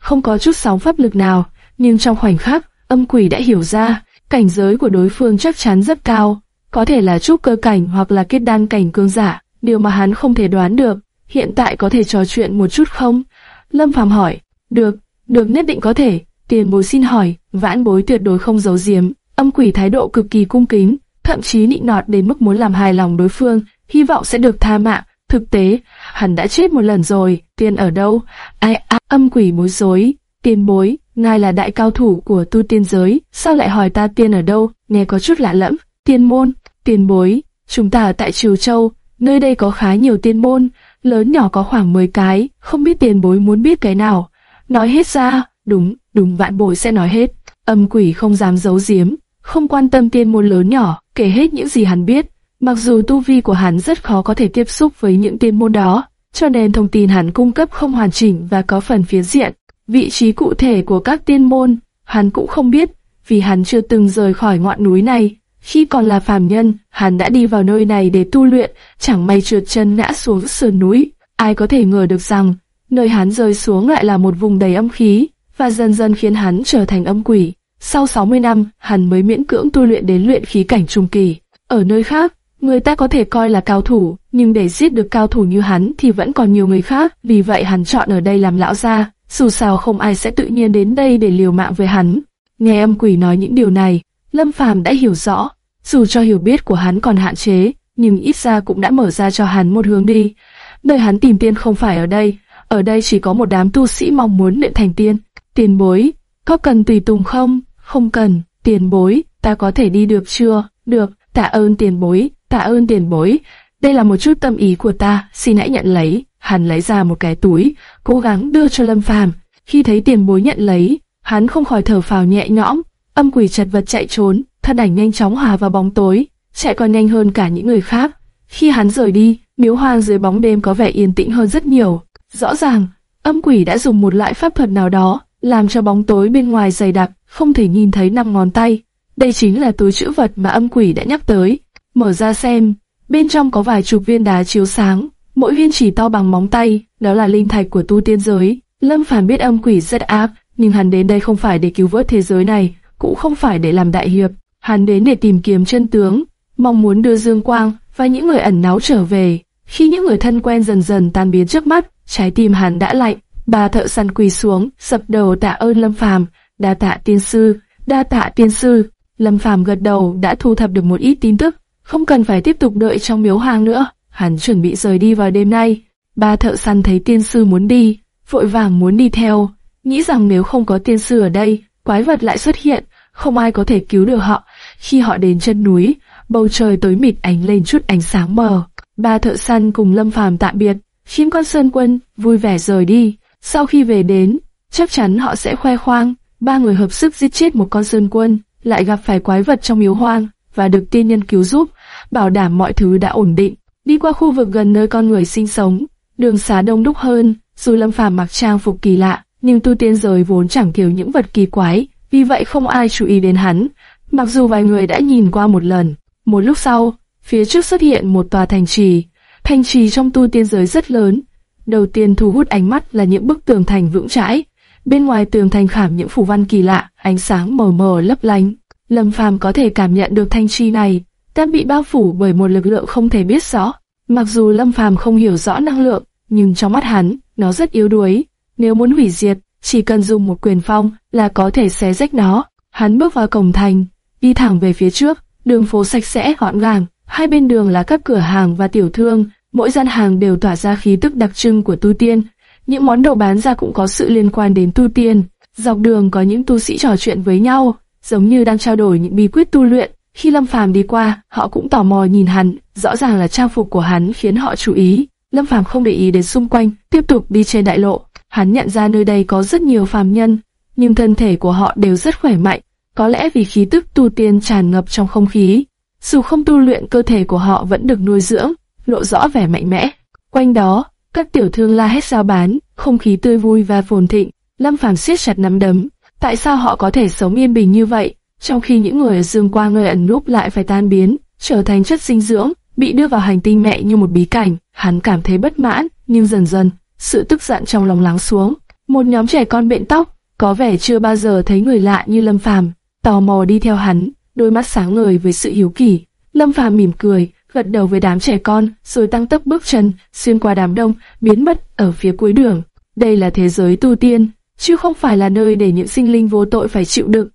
không có chút sóng pháp lực nào, nhưng trong khoảnh khắc, âm quỷ đã hiểu ra, cảnh giới của đối phương chắc chắn rất cao, có thể là trúc cơ cảnh hoặc là kết đan cảnh cương giả, điều mà hắn không thể đoán được. Hiện tại có thể trò chuyện một chút không? Lâm Phàm hỏi. Được, được nhất định có thể. Tiền bối xin hỏi, vãn bối tuyệt đối không giấu giếm. Âm quỷ thái độ cực kỳ cung kính, thậm chí nịnh nọt đến mức muốn làm hài lòng đối phương, hy vọng sẽ được tha mạng. Thực tế, hắn đã chết một lần rồi, tiền ở đâu? Ai à, âm quỷ bối rối, tiền bối, ngài là đại cao thủ của tu tiên giới, sao lại hỏi ta tiên ở đâu? Nghe có chút lạ lẫm. Tiên môn, tiền bối, chúng ta ở tại Triều Châu, nơi đây có khá nhiều tiên môn, lớn nhỏ có khoảng 10 cái, không biết tiền bối muốn biết cái nào. Nói hết ra, đúng, đúng vạn bối sẽ nói hết. Âm quỷ không dám giấu giếm, không quan tâm tiên môn lớn nhỏ, kể hết những gì hắn biết. Mặc dù tu vi của hắn rất khó có thể tiếp xúc với những tiên môn đó, cho nên thông tin hắn cung cấp không hoàn chỉnh và có phần phía diện. Vị trí cụ thể của các tiên môn, hắn cũng không biết, vì hắn chưa từng rời khỏi ngọn núi này. Khi còn là phàm nhân, hắn đã đi vào nơi này để tu luyện, chẳng may trượt chân ngã xuống sườn núi. Ai có thể ngờ được rằng, nơi hắn rơi xuống lại là một vùng đầy âm khí, và dần dần khiến hắn trở thành âm quỷ. Sau 60 năm, hắn mới miễn cưỡng tu luyện đến luyện khí cảnh trung kỳ. Ở nơi khác, người ta có thể coi là cao thủ, nhưng để giết được cao thủ như hắn thì vẫn còn nhiều người khác, vì vậy hắn chọn ở đây làm lão gia. Dù sao không ai sẽ tự nhiên đến đây để liều mạng với hắn. Nghe âm quỷ nói những điều này, Lâm Phàm đã hiểu rõ, dù cho hiểu biết của hắn còn hạn chế, nhưng ít ra cũng đã mở ra cho hắn một hướng đi. Nơi hắn tìm tiên không phải ở đây, ở đây chỉ có một đám tu sĩ mong muốn luyện thành tiên. Tiền bối, có cần tùy tùng không? Không cần, tiền bối, ta có thể đi được chưa? Được, tạ ơn tiền bối, tạ ơn tiền bối. Đây là một chút tâm ý của ta, xin hãy nhận lấy. Hắn lấy ra một cái túi, cố gắng đưa cho Lâm Phàm. Khi thấy tiền bối nhận lấy, hắn không khỏi thở phào nhẹ nhõm. Âm quỷ chật vật chạy trốn, thân ảnh nhanh chóng hòa vào bóng tối, chạy còn nhanh hơn cả những người khác. Khi hắn rời đi, miếu hoang dưới bóng đêm có vẻ yên tĩnh hơn rất nhiều. Rõ ràng, âm quỷ đã dùng một loại pháp thuật nào đó, làm cho bóng tối bên ngoài dày đặc, không thể nhìn thấy năm ngón tay. Đây chính là túi chữ vật mà âm quỷ đã nhắc tới. Mở ra xem, bên trong có vài chục viên đá chiếu sáng, mỗi viên chỉ to bằng móng tay, đó là linh thạch của tu tiên giới. Lâm Phàm biết âm quỷ rất áp, nhưng hắn đến đây không phải để cứu vớt thế giới này, cũng không phải để làm đại hiệp, hắn đến để tìm kiếm chân tướng, mong muốn đưa Dương Quang và những người ẩn náu trở về. Khi những người thân quen dần dần tan biến trước mắt, trái tim hắn đã lạnh. Ba thợ săn quỳ xuống, sập đầu tạ ơn Lâm Phàm, đa tạ tiên sư, đa tạ tiên sư. Lâm Phàm gật đầu đã thu thập được một ít tin tức, không cần phải tiếp tục đợi trong miếu hoang nữa. Hắn chuẩn bị rời đi vào đêm nay. Ba thợ săn thấy tiên sư muốn đi, vội vàng muốn đi theo, nghĩ rằng nếu không có tiên sư ở đây, quái vật lại xuất hiện, không ai có thể cứu được họ. Khi họ đến chân núi, bầu trời tối mịt ánh lên chút ánh sáng mờ. Ba thợ săn cùng Lâm Phàm tạm biệt, khiến con sơn quân vui vẻ rời đi. Sau khi về đến, chắc chắn họ sẽ khoe khoang, ba người hợp sức giết chết một con sơn quân, lại gặp phải quái vật trong miếu hoang và được tiên nhân cứu giúp, bảo đảm mọi thứ đã ổn định. Đi qua khu vực gần nơi con người sinh sống, đường xá đông đúc hơn, dù Lâm Phàm mặc trang phục kỳ lạ, nhưng tu tiên giới vốn chẳng kiểu những vật kỳ quái, vì vậy không ai chú ý đến hắn. Mặc dù vài người đã nhìn qua một lần, một lúc sau, phía trước xuất hiện một tòa thành trì. Thành trì trong tu tiên giới rất lớn. Đầu tiên thu hút ánh mắt là những bức tường thành vững chãi. Bên ngoài tường thành khảm những phù văn kỳ lạ, ánh sáng mờ mờ lấp lánh. Lâm Phàm có thể cảm nhận được thanh trì này đang bị bao phủ bởi một lực lượng không thể biết rõ. Mặc dù Lâm Phàm không hiểu rõ năng lượng, nhưng trong mắt hắn, nó rất yếu đuối. Nếu muốn hủy diệt, chỉ cần dùng một quyền phong là có thể xé rách nó. Hắn bước vào cổng thành, đi thẳng về phía trước, đường phố sạch sẽ gọn gàng, hai bên đường là các cửa hàng và tiểu thương, mỗi gian hàng đều tỏa ra khí tức đặc trưng của tu tiên. Những món đồ bán ra cũng có sự liên quan đến tu tiên. Dọc đường có những tu sĩ trò chuyện với nhau, giống như đang trao đổi những bí quyết tu luyện. Khi Lâm Phàm đi qua, họ cũng tò mò nhìn hắn, rõ ràng là trang phục của hắn khiến họ chú ý. Lâm Phàm không để ý đến xung quanh, tiếp tục đi trên đại lộ. Hắn nhận ra nơi đây có rất nhiều phàm nhân, nhưng thân thể của họ đều rất khỏe mạnh, có lẽ vì khí tức tu tiên tràn ngập trong không khí. Dù không tu luyện cơ thể của họ vẫn được nuôi dưỡng, lộ rõ vẻ mạnh mẽ. Quanh đó, các tiểu thương la hét giao bán, không khí tươi vui và phồn thịnh. Lâm Phàm siết chặt nắm đấm. Tại sao họ có thể sống yên bình như vậy, trong khi những người ở dương quang nơi ẩn núp lại phải tan biến, trở thành chất dinh dưỡng, bị đưa vào hành tinh mẹ như một bí cảnh? Hắn cảm thấy bất mãn, nhưng dần dần, sự tức giận trong lòng lắng xuống. Một nhóm trẻ con bện tóc, có vẻ chưa bao giờ thấy người lạ như Lâm Phàm, tò mò đi theo hắn, đôi mắt sáng ngời với sự hiếu kỳ. Lâm Phàm mỉm cười, gật đầu với đám trẻ con, rồi tăng tốc bước chân, xuyên qua đám đông, biến mất ở phía cuối đường. Đây là thế giới tu tiên, chứ không phải là nơi để những sinh linh vô tội phải chịu đựng.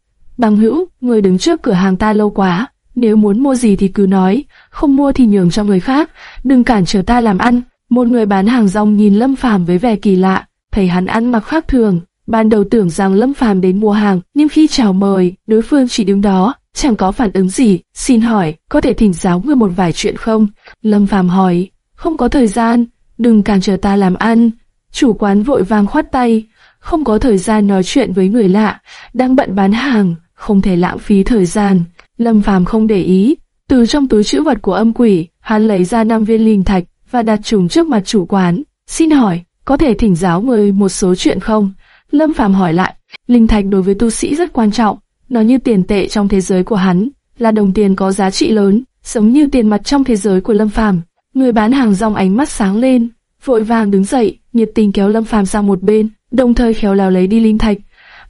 Bằng hữu, người đứng trước cửa hàng ta lâu quá, nếu muốn mua gì thì cứ nói, không mua thì nhường cho người khác, đừng cản trở ta làm ăn. Một người bán hàng rong nhìn Lâm Phàm với vẻ kỳ lạ, thấy hắn ăn mặc khác thường, ban đầu tưởng rằng Lâm Phàm đến mua hàng, nhưng khi chào mời, đối phương chỉ đứng đó, chẳng có phản ứng gì. Xin hỏi, có thể thỉnh giáo ngươi một vài chuyện không? Lâm Phàm hỏi, không có thời gian, đừng cản trở ta làm ăn. Chủ quán vội vàng khoát tay, không có thời gian nói chuyện với người lạ, đang bận bán hàng, không thể lãng phí thời gian. Lâm Phàm không để ý, từ trong túi chữ vật của âm quỷ, hắn lấy ra năm viên linh thạch và đặt chúng trước mặt chủ quán. Xin hỏi, có thể thỉnh giáo người một số chuyện không? Lâm Phàm hỏi lại, linh thạch đối với tu sĩ rất quan trọng, nó như tiền tệ trong thế giới của hắn, là đồng tiền có giá trị lớn, giống như tiền mặt trong thế giới của Lâm Phàm. Người bán hàng rong ánh mắt sáng lên, vội vàng đứng dậy, nhiệt tình kéo Lâm Phàm sang một bên, đồng thời khéo léo lấy đi linh thạch.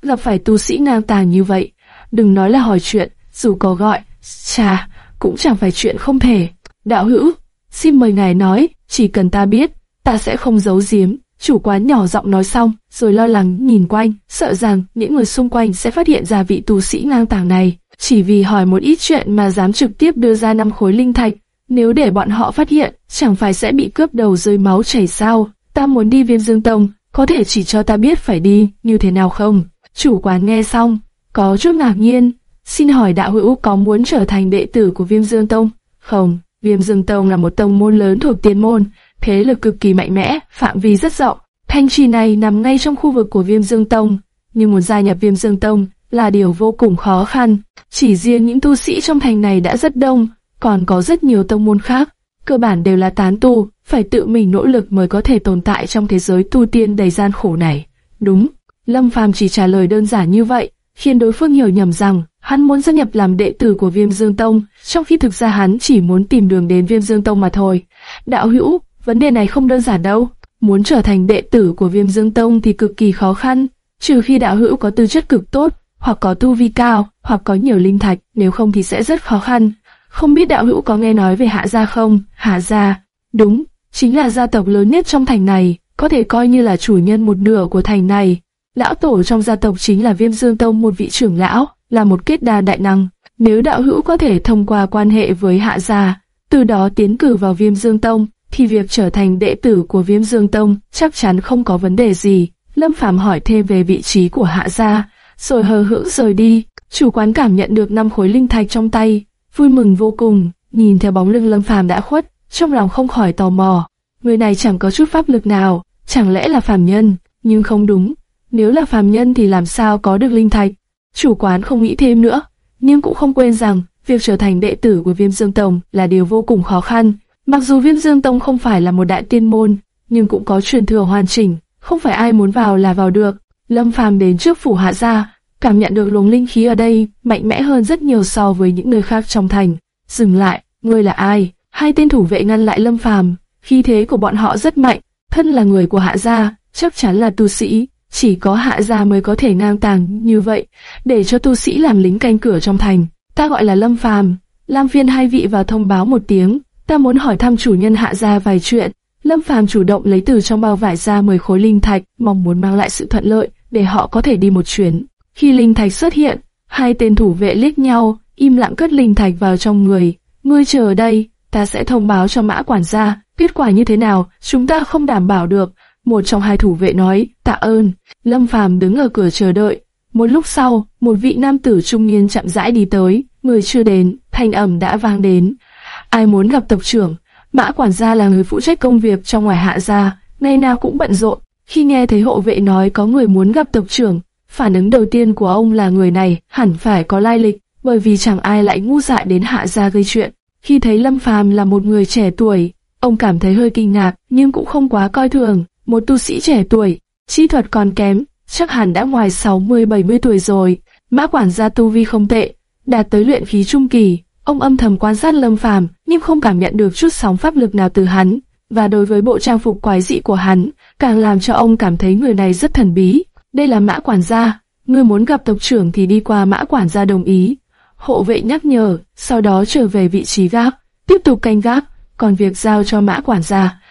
Gặp phải tu sĩ ngang tàng như vậy, đừng nói là hỏi chuyện, dù có gọi, chà, cũng chẳng phải chuyện không thể. Đạo hữu, xin mời ngài nói, chỉ cần ta biết, ta sẽ không giấu giếm. Chủ quán nhỏ giọng nói xong, rồi lo lắng nhìn quanh, sợ rằng những người xung quanh sẽ phát hiện ra vị tu sĩ ngang tàng này. Chỉ vì hỏi một ít chuyện mà dám trực tiếp đưa ra năm khối linh thạch, nếu để bọn họ phát hiện, chẳng phải sẽ bị cướp đầu rơi máu chảy sao? Ta muốn đi viêm dương tông, có thể chỉ cho ta biết phải đi như thế nào không? Chủ quán nghe xong, có chút ngạc nhiên, xin hỏi đạo hữu có muốn trở thành đệ tử của Viêm Dương Tông? Không, Viêm Dương Tông là một tông môn lớn thuộc tiên môn, thế lực cực kỳ mạnh mẽ, phạm vi rất rộng. Thanh trì này nằm ngay trong khu vực của Viêm Dương Tông, nhưng muốn gia nhập Viêm Dương Tông là điều vô cùng khó khăn. Chỉ riêng những tu sĩ trong thành này đã rất đông, còn có rất nhiều tông môn khác, cơ bản đều là tán tu, phải tự mình nỗ lực mới có thể tồn tại trong thế giới tu tiên đầy gian khổ này. Đúng, Lâm Phàm chỉ trả lời đơn giản như vậy, khiến đối phương hiểu nhầm rằng hắn muốn gia nhập làm đệ tử của Viêm Dương Tông, trong khi thực ra hắn chỉ muốn tìm đường đến Viêm Dương Tông mà thôi. Đạo hữu, vấn đề này không đơn giản đâu. Muốn trở thành đệ tử của Viêm Dương Tông thì cực kỳ khó khăn, trừ khi đạo hữu có tư chất cực tốt, hoặc có tu vi cao, hoặc có nhiều linh thạch, nếu không thì sẽ rất khó khăn. Không biết đạo hữu có nghe nói về Hạ Gia không? Hạ Gia, đúng, chính là gia tộc lớn nhất trong thành này, có thể coi như là chủ nhân một nửa của thành này. Lão tổ trong gia tộc chính là Viêm Dương Tông một vị trưởng lão, là một kết đa đại năng. Nếu đạo hữu có thể thông qua quan hệ với Hạ Gia, từ đó tiến cử vào Viêm Dương Tông, thì việc trở thành đệ tử của Viêm Dương Tông chắc chắn không có vấn đề gì. Lâm Phàm hỏi thêm về vị trí của Hạ Gia, rồi hờ hững rời đi. Chủ quán cảm nhận được năm khối linh thạch trong tay, vui mừng vô cùng, nhìn theo bóng lưng Lâm Phàm đã khuất, trong lòng không khỏi tò mò. Người này chẳng có chút pháp lực nào, chẳng lẽ là phàm nhân? Nhưng không đúng, nếu là phàm nhân thì làm sao có được linh thạch? Chủ quán không nghĩ thêm nữa, nhưng cũng không quên rằng việc trở thành đệ tử của Viêm Dương Tông là điều vô cùng khó khăn. Mặc dù Viêm Dương Tông không phải là một đại tiên môn, nhưng cũng có truyền thừa hoàn chỉnh, không phải ai muốn vào là vào được. Lâm Phàm đến trước phủ hạ gia, cảm nhận được luồng linh khí ở đây mạnh mẽ hơn rất nhiều so với những nơi khác trong thành. Dừng lại, ngươi là ai? Hai tên thủ vệ ngăn lại Lâm Phàm, khí thế của bọn họ rất mạnh, thân là người của hạ gia, chắc chắn là tu sĩ, chỉ có hạ gia mới có thể ngang tàng như vậy, để cho tu sĩ làm lính canh cửa trong thành. Ta gọi là Lâm Phàm, Lam Phiên hai vị vào thông báo một tiếng, ta muốn hỏi thăm chủ nhân hạ gia vài chuyện. Lâm Phàm chủ động lấy từ trong bao vải ra 10 khối linh thạch, mong muốn mang lại sự thuận lợi để họ có thể đi một chuyến. Khi linh thạch xuất hiện, hai tên thủ vệ liếc nhau, im lặng cất linh thạch vào trong người. Ngươi chờ ở đây, ta sẽ thông báo cho mã quản gia, kết quả như thế nào, chúng ta không đảm bảo được. Một trong hai thủ vệ nói, tạ ơn. Lâm Phàm đứng ở cửa chờ đợi. Một lúc sau, một vị nam tử trung niên chậm rãi đi tới, người chưa đến, thanh ẩm đã vang đến. Ai muốn gặp tộc trưởng? Mã quản gia là người phụ trách công việc trong ngoài hạ gia, ngày nào cũng bận rộn. Khi nghe thấy hộ vệ nói có người muốn gặp tộc trưởng, phản ứng đầu tiên của ông là người này hẳn phải có lai lịch, bởi vì chẳng ai lại ngu dại đến hạ gia gây chuyện. Khi thấy Lâm Phàm là một người trẻ tuổi, ông cảm thấy hơi kinh ngạc, nhưng cũng không quá coi thường. Một tu sĩ trẻ tuổi, chi thuật còn kém, chắc hẳn đã ngoài 60-70 tuổi rồi. Mã quản gia tu vi không tệ, đạt tới luyện khí trung kỳ. Ông âm thầm quan sát Lâm Phàm, nhưng không cảm nhận được chút sóng pháp lực nào từ hắn. Và đối với bộ trang phục quái dị của hắn, càng làm cho ông cảm thấy người này rất thần bí. Đây là mã quản gia, ngươi muốn gặp tộc trưởng thì đi qua mã quản gia đồng ý. Hộ vệ nhắc nhở, sau đó trở về vị trí gác, tiếp tục canh gác, còn việc giao cho mã quản gia.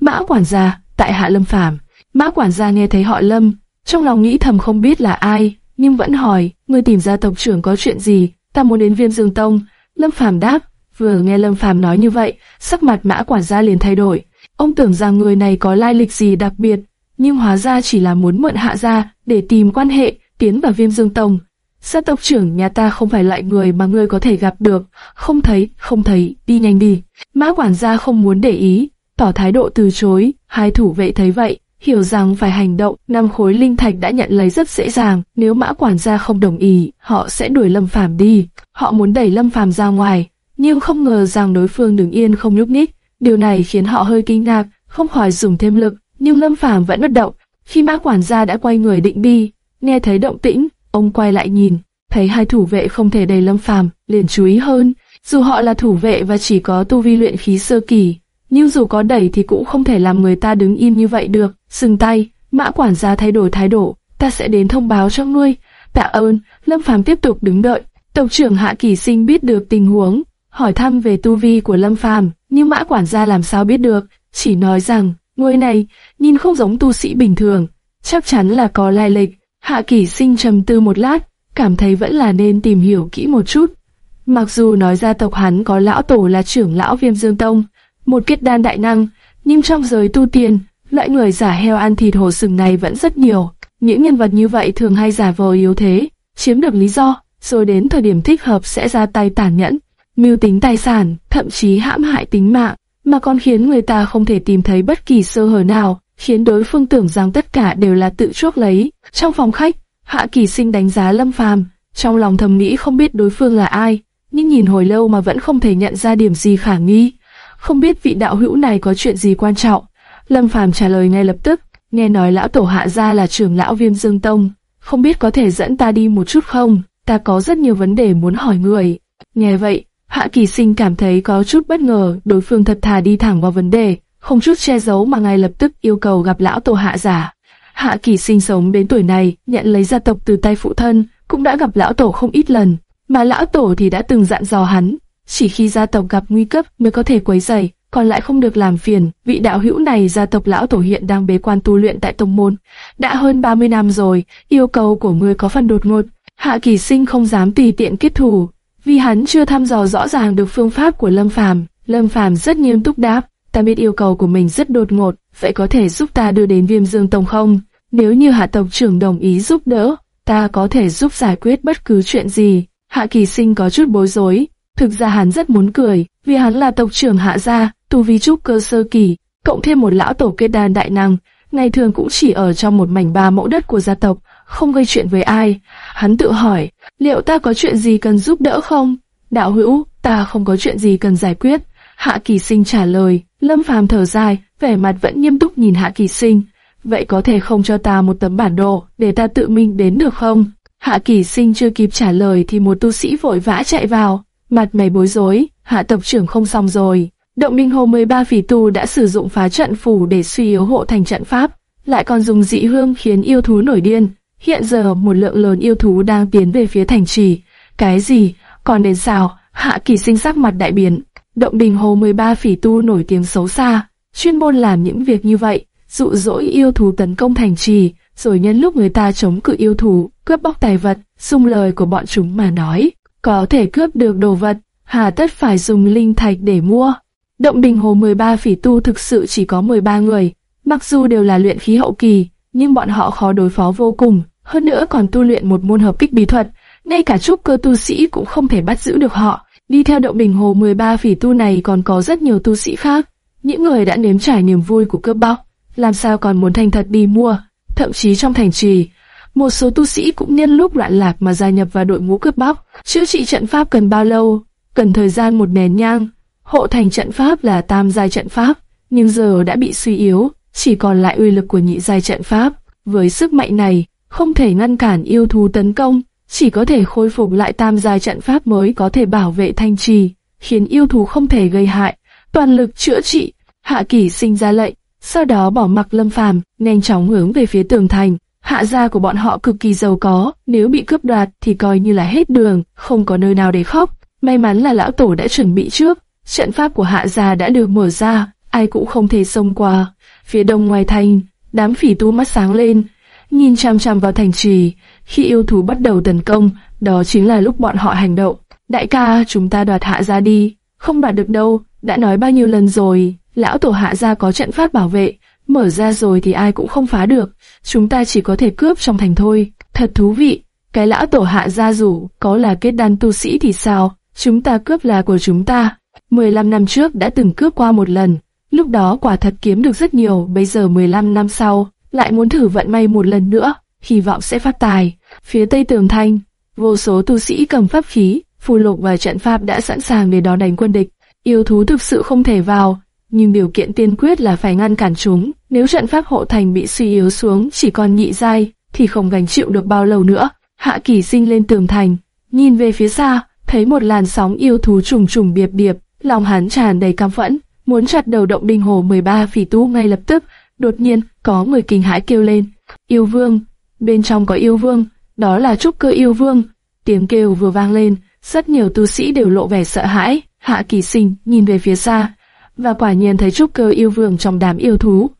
Mã quản gia, tại hạ Lâm Phàm. Mã quản gia nghe thấy họ Lâm, trong lòng nghĩ thầm không biết là ai, nhưng vẫn hỏi, ngươi tìm ra tộc trưởng có chuyện gì? Ta muốn đến Viêm Dương Tông. Lâm Phàm đáp, vừa nghe Lâm Phàm nói như vậy, sắc mặt Mã quản gia liền thay đổi. Ông tưởng rằng người này có lai lịch gì đặc biệt, nhưng hóa ra chỉ là muốn mượn hạ gia để tìm quan hệ, tiến vào Viêm Dương Tông. Gia tộc trưởng nhà ta không phải loại người mà ngươi có thể gặp được, không thấy, không thấy, đi nhanh đi. Mã quản gia không muốn để ý, tỏ thái độ từ chối, hai thủ vệ thấy vậy, hiểu rằng phải hành động, năm khối linh thạch đã nhận lấy rất dễ dàng, nếu mã quản gia không đồng ý, họ sẽ đuổi Lâm Phàm đi. Họ muốn đẩy Lâm Phàm ra ngoài, nhưng không ngờ rằng đối phương đứng yên không nhúc nhích. Điều này khiến họ hơi kinh ngạc, không khỏi dùng thêm lực, nhưng Lâm Phàm vẫn bất động. Khi mã quản gia đã quay người định đi, nghe thấy động tĩnh, ông quay lại nhìn, thấy hai thủ vệ không thể đẩy Lâm Phàm, liền chú ý hơn. Dù họ là thủ vệ và chỉ có tu vi luyện khí sơ kỳ, nhưng dù có đẩy thì cũng không thể làm người ta đứng im như vậy được. Dừng tay, mã quản gia thay đổi thái độ, ta sẽ đến thông báo cho ngươi. Tạ ơn, Lâm Phàm tiếp tục đứng đợi. Tộc trưởng Hạ Kỳ Sinh biết được tình huống, hỏi thăm về tu vi của Lâm Phàm, nhưng mã quản gia làm sao biết được, chỉ nói rằng, người này nhìn không giống tu sĩ bình thường, chắc chắn là có lai lịch. Hạ Kỳ Sinh trầm tư một lát, cảm thấy vẫn là nên tìm hiểu kỹ một chút. Mặc dù nói ra tộc hắn có lão tổ là trưởng lão Viêm Dương Tông, một kết đan đại năng, nhưng trong giới tu tiên, loại người giả heo ăn thịt hổ sừng này vẫn rất nhiều. Những nhân vật như vậy thường hay giả vờ yếu thế, chiếm được lý do, rồi đến thời điểm thích hợp sẽ ra tay tàn nhẫn, mưu tính tài sản, thậm chí hãm hại tính mạng, mà còn khiến người ta không thể tìm thấy bất kỳ sơ hở nào, khiến đối phương tưởng rằng tất cả đều là tự chuốc lấy. Trong phòng khách, Hạ Kỳ Sinh đánh giá Lâm Phàm, trong lòng thầm nghĩ không biết đối phương là ai, nhưng nhìn hồi lâu mà vẫn không thể nhận ra điểm gì khả nghi. Không biết vị đạo hữu này có chuyện gì quan trọng. Lâm Phàm trả lời ngay lập tức, nghe nói lão tổ hạ gia là trưởng lão Viêm Dương Tông, không biết có thể dẫn ta đi một chút không? Ta có rất nhiều vấn đề muốn hỏi người. Nghe vậy, Hạ Kỳ Sinh cảm thấy có chút bất ngờ, đối phương thật thà đi thẳng vào vấn đề, không chút che giấu mà ngay lập tức yêu cầu gặp lão tổ hạ giả. Hạ Kỳ Sinh sống đến tuổi này, nhận lấy gia tộc từ tay phụ thân, cũng đã gặp lão tổ không ít lần, mà lão tổ thì đã từng dặn dò hắn, chỉ khi gia tộc gặp nguy cấp mới có thể quấy rầy, còn lại không được làm phiền. Vị đạo hữu này gia tộc lão tổ hiện đang bế quan tu luyện tại tông môn, đã hơn 30 năm rồi, yêu cầu của ngươi có phần đột ngột. Hạ Kỳ Sinh không dám tùy tiện kết thù, vì hắn chưa thăm dò rõ ràng được phương pháp của Lâm Phàm. Lâm Phàm rất nghiêm túc đáp, ta biết yêu cầu của mình rất đột ngột, vậy có thể giúp ta đưa đến Viêm Dương Tông không? Nếu như Hạ tộc trưởng đồng ý giúp đỡ, ta có thể giúp giải quyết bất cứ chuyện gì. Hạ Kỳ Sinh có chút bối rối, thực ra hắn rất muốn cười, vì hắn là tộc trưởng Hạ gia, tu vi trúc cơ sơ kỳ, cộng thêm một lão tổ kết đan đại năng, ngày thường cũng chỉ ở trong một mảnh ba mẫu đất của gia tộc, không gây chuyện với ai. Hắn tự hỏi, liệu ta có chuyện gì cần giúp đỡ không? Đạo hữu, ta không có chuyện gì cần giải quyết. Hạ Kỳ Sinh trả lời, Lâm Phàm thở dài, vẻ mặt vẫn nghiêm túc nhìn Hạ Kỳ Sinh. Vậy có thể không cho ta một tấm bản đồ, để ta tự mình đến được không? Hạ Kỳ Sinh chưa kịp trả lời thì một tu sĩ vội vã chạy vào, mặt mày bối rối, Hạ tộc trưởng không xong rồi. Động Minh Hồ 13 phỉ tu đã sử dụng phá trận phủ để suy yếu hộ thành trận pháp, lại còn dùng dị hương khiến yêu thú nổi điên. Hiện giờ một lượng lớn yêu thú đang tiến về phía thành trì. Cái gì? Còn đến sao? Hạ Kỳ Sinh sắc mặt đại biến. Động Đình Hồ 13 phỉ tu nổi tiếng xấu xa, chuyên môn làm những việc như vậy, dụ dỗ yêu thú tấn công thành trì, rồi nhân lúc người ta chống cự yêu thú, cướp bóc tài vật, dùng lời của bọn chúng mà nói, có thể cướp được đồ vật, hà tất phải dùng linh thạch để mua. Động Đình Hồ 13 phỉ tu thực sự chỉ có 13 người, mặc dù đều là luyện khí hậu kỳ, nhưng bọn họ khó đối phó vô cùng, hơn nữa còn tu luyện một môn hợp kích bí thuật, ngay cả trúc cơ tu sĩ cũng không thể bắt giữ được họ. Đi theo động bình hồ 13 phỉ tu này còn có rất nhiều tu sĩ khác, những người đã nếm trải niềm vui của cướp bóc, làm sao còn muốn thành thật đi mua, thậm chí trong thành trì. Một số tu sĩ cũng nhân lúc loạn lạc mà gia nhập vào đội ngũ cướp bóc. Chữa trị trận pháp cần bao lâu? Cần thời gian một nén nhang. Hộ thành trận pháp là tam giai trận pháp, nhưng giờ đã bị suy yếu, chỉ còn lại uy lực của nhị giai trận pháp. Với sức mạnh này, không thể ngăn cản yêu thú tấn công, chỉ có thể khôi phục lại tam giai trận pháp mới có thể bảo vệ thanh trì, khiến yêu thú không thể gây hại. Toàn lực chữa trị, Hạ Kỳ sinh ra lệnh, sau đó bỏ mặc Lâm Phàm, nhanh chóng hướng về phía tường thành. Hạ gia của bọn họ cực kỳ giàu có, nếu bị cướp đoạt thì coi như là hết đường, không có nơi nào để khóc. May mắn là lão tổ đã chuẩn bị trước, trận pháp của hạ gia đã được mở ra, ai cũng không thể xông qua. Phía đông ngoài thành, đám phỉ tu mắt sáng lên, nhìn chăm chăm vào thành trì. Khi yêu thú bắt đầu tấn công, đó chính là lúc bọn họ hành động. Đại ca, chúng ta đoạt hạ gia đi. Không đoạt được đâu, đã nói bao nhiêu lần rồi. Lão tổ hạ gia có trận pháp bảo vệ, mở ra rồi thì ai cũng không phá được. Chúng ta chỉ có thể cướp trong thành thôi. Thật thú vị. Cái lão tổ hạ gia rủ, có là kết đan tu sĩ thì sao? Chúng ta cướp là của chúng ta. 15 năm trước đã từng cướp qua một lần. Lúc đó quả thật kiếm được rất nhiều, bây giờ 15 năm sau, lại muốn thử vận may một lần nữa, hy vọng sẽ phát tài. Phía tây tường thanh, vô số tu sĩ cầm pháp khí, phù lục và trận pháp đã sẵn sàng để đón đánh quân địch. Yêu thú thực sự không thể vào, nhưng điều kiện tiên quyết là phải ngăn cản chúng. Nếu trận pháp hộ thành bị suy yếu xuống chỉ còn nhị giai, thì không gánh chịu được bao lâu nữa. Hạ Kỳ sinh lên tường thành, nhìn về phía xa, thấy một làn sóng yêu thú trùng trùng điệp điệp, lòng hắn tràn đầy căm phẫn, muốn chặt đầu động đinh hồ 13 phỉ tu ngay lập tức. Đột nhiên, có người kinh hãi kêu lên, yêu vương, bên trong có yêu vương, đó là trúc cơ yêu vương. Tiếng kêu vừa vang lên, rất nhiều tu sĩ đều lộ vẻ sợ hãi. Hạ Kỳ Sinh nhìn về phía xa, và quả nhiên thấy trúc cơ yêu vương trong đám yêu thú.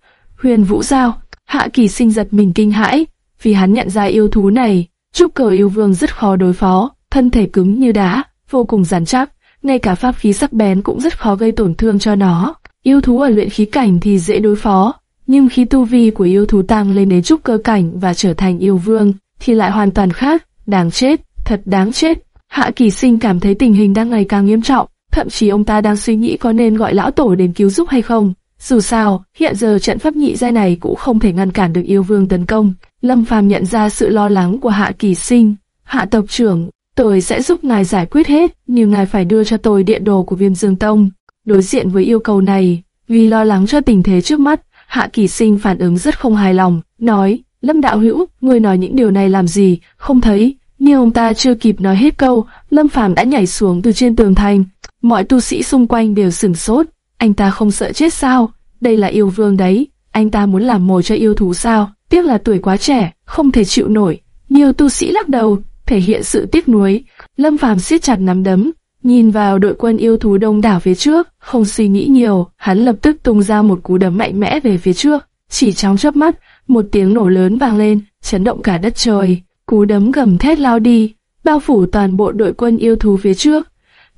Huyền Vũ Giao, Hạ Kỳ Sinh giật mình kinh hãi, vì hắn nhận ra yêu thú này, trúc cơ yêu vương rất khó đối phó, thân thể cứng như đá, vô cùng rắn chắc, ngay cả pháp khí sắc bén cũng rất khó gây tổn thương cho nó. Yêu thú ở luyện khí cảnh thì dễ đối phó, nhưng khi tu vi của yêu thú tăng lên đến trúc cơ cảnh và trở thành yêu vương, thì lại hoàn toàn khác, đáng chết, thật đáng chết. Hạ Kỳ Sinh cảm thấy tình hình đang ngày càng nghiêm trọng, thậm chí ông ta đang suy nghĩ có nên gọi lão tổ đến cứu giúp hay không. Dù sao, hiện giờ trận pháp nhị giai này cũng không thể ngăn cản được yêu vương tấn công. Lâm Phàm nhận ra sự lo lắng của Hạ Kỳ Sinh. Hạ tộc trưởng, tôi sẽ giúp ngài giải quyết hết, nhưng ngài phải đưa cho tôi điện đồ của Viêm Dương Tông. Đối diện với yêu cầu này, vì lo lắng cho tình thế trước mắt, Hạ Kỳ Sinh phản ứng rất không hài lòng, nói, Lâm Đạo Hữu, ngươi nói những điều này làm gì, không thấy, nhưng ông ta chưa kịp nói hết câu, Lâm Phàm đã nhảy xuống từ trên tường thành. Mọi tu sĩ xung quanh đều sửng sốt, anh ta không sợ chết sao? Đây là yêu vương đấy, anh ta muốn làm mồi cho yêu thú sao? Tiếc là tuổi quá trẻ, không thể chịu nổi. Nhiều tu sĩ lắc đầu, thể hiện sự tiếc nuối. Lâm Phàm siết chặt nắm đấm, nhìn vào đội quân yêu thú đông đảo phía trước, không suy nghĩ nhiều, hắn lập tức tung ra một cú đấm mạnh mẽ về phía trước. Chỉ trong chớp mắt, một tiếng nổ lớn vang lên, chấn động cả đất trời. Cú đấm gầm thét lao đi, bao phủ toàn bộ đội quân yêu thú phía trước.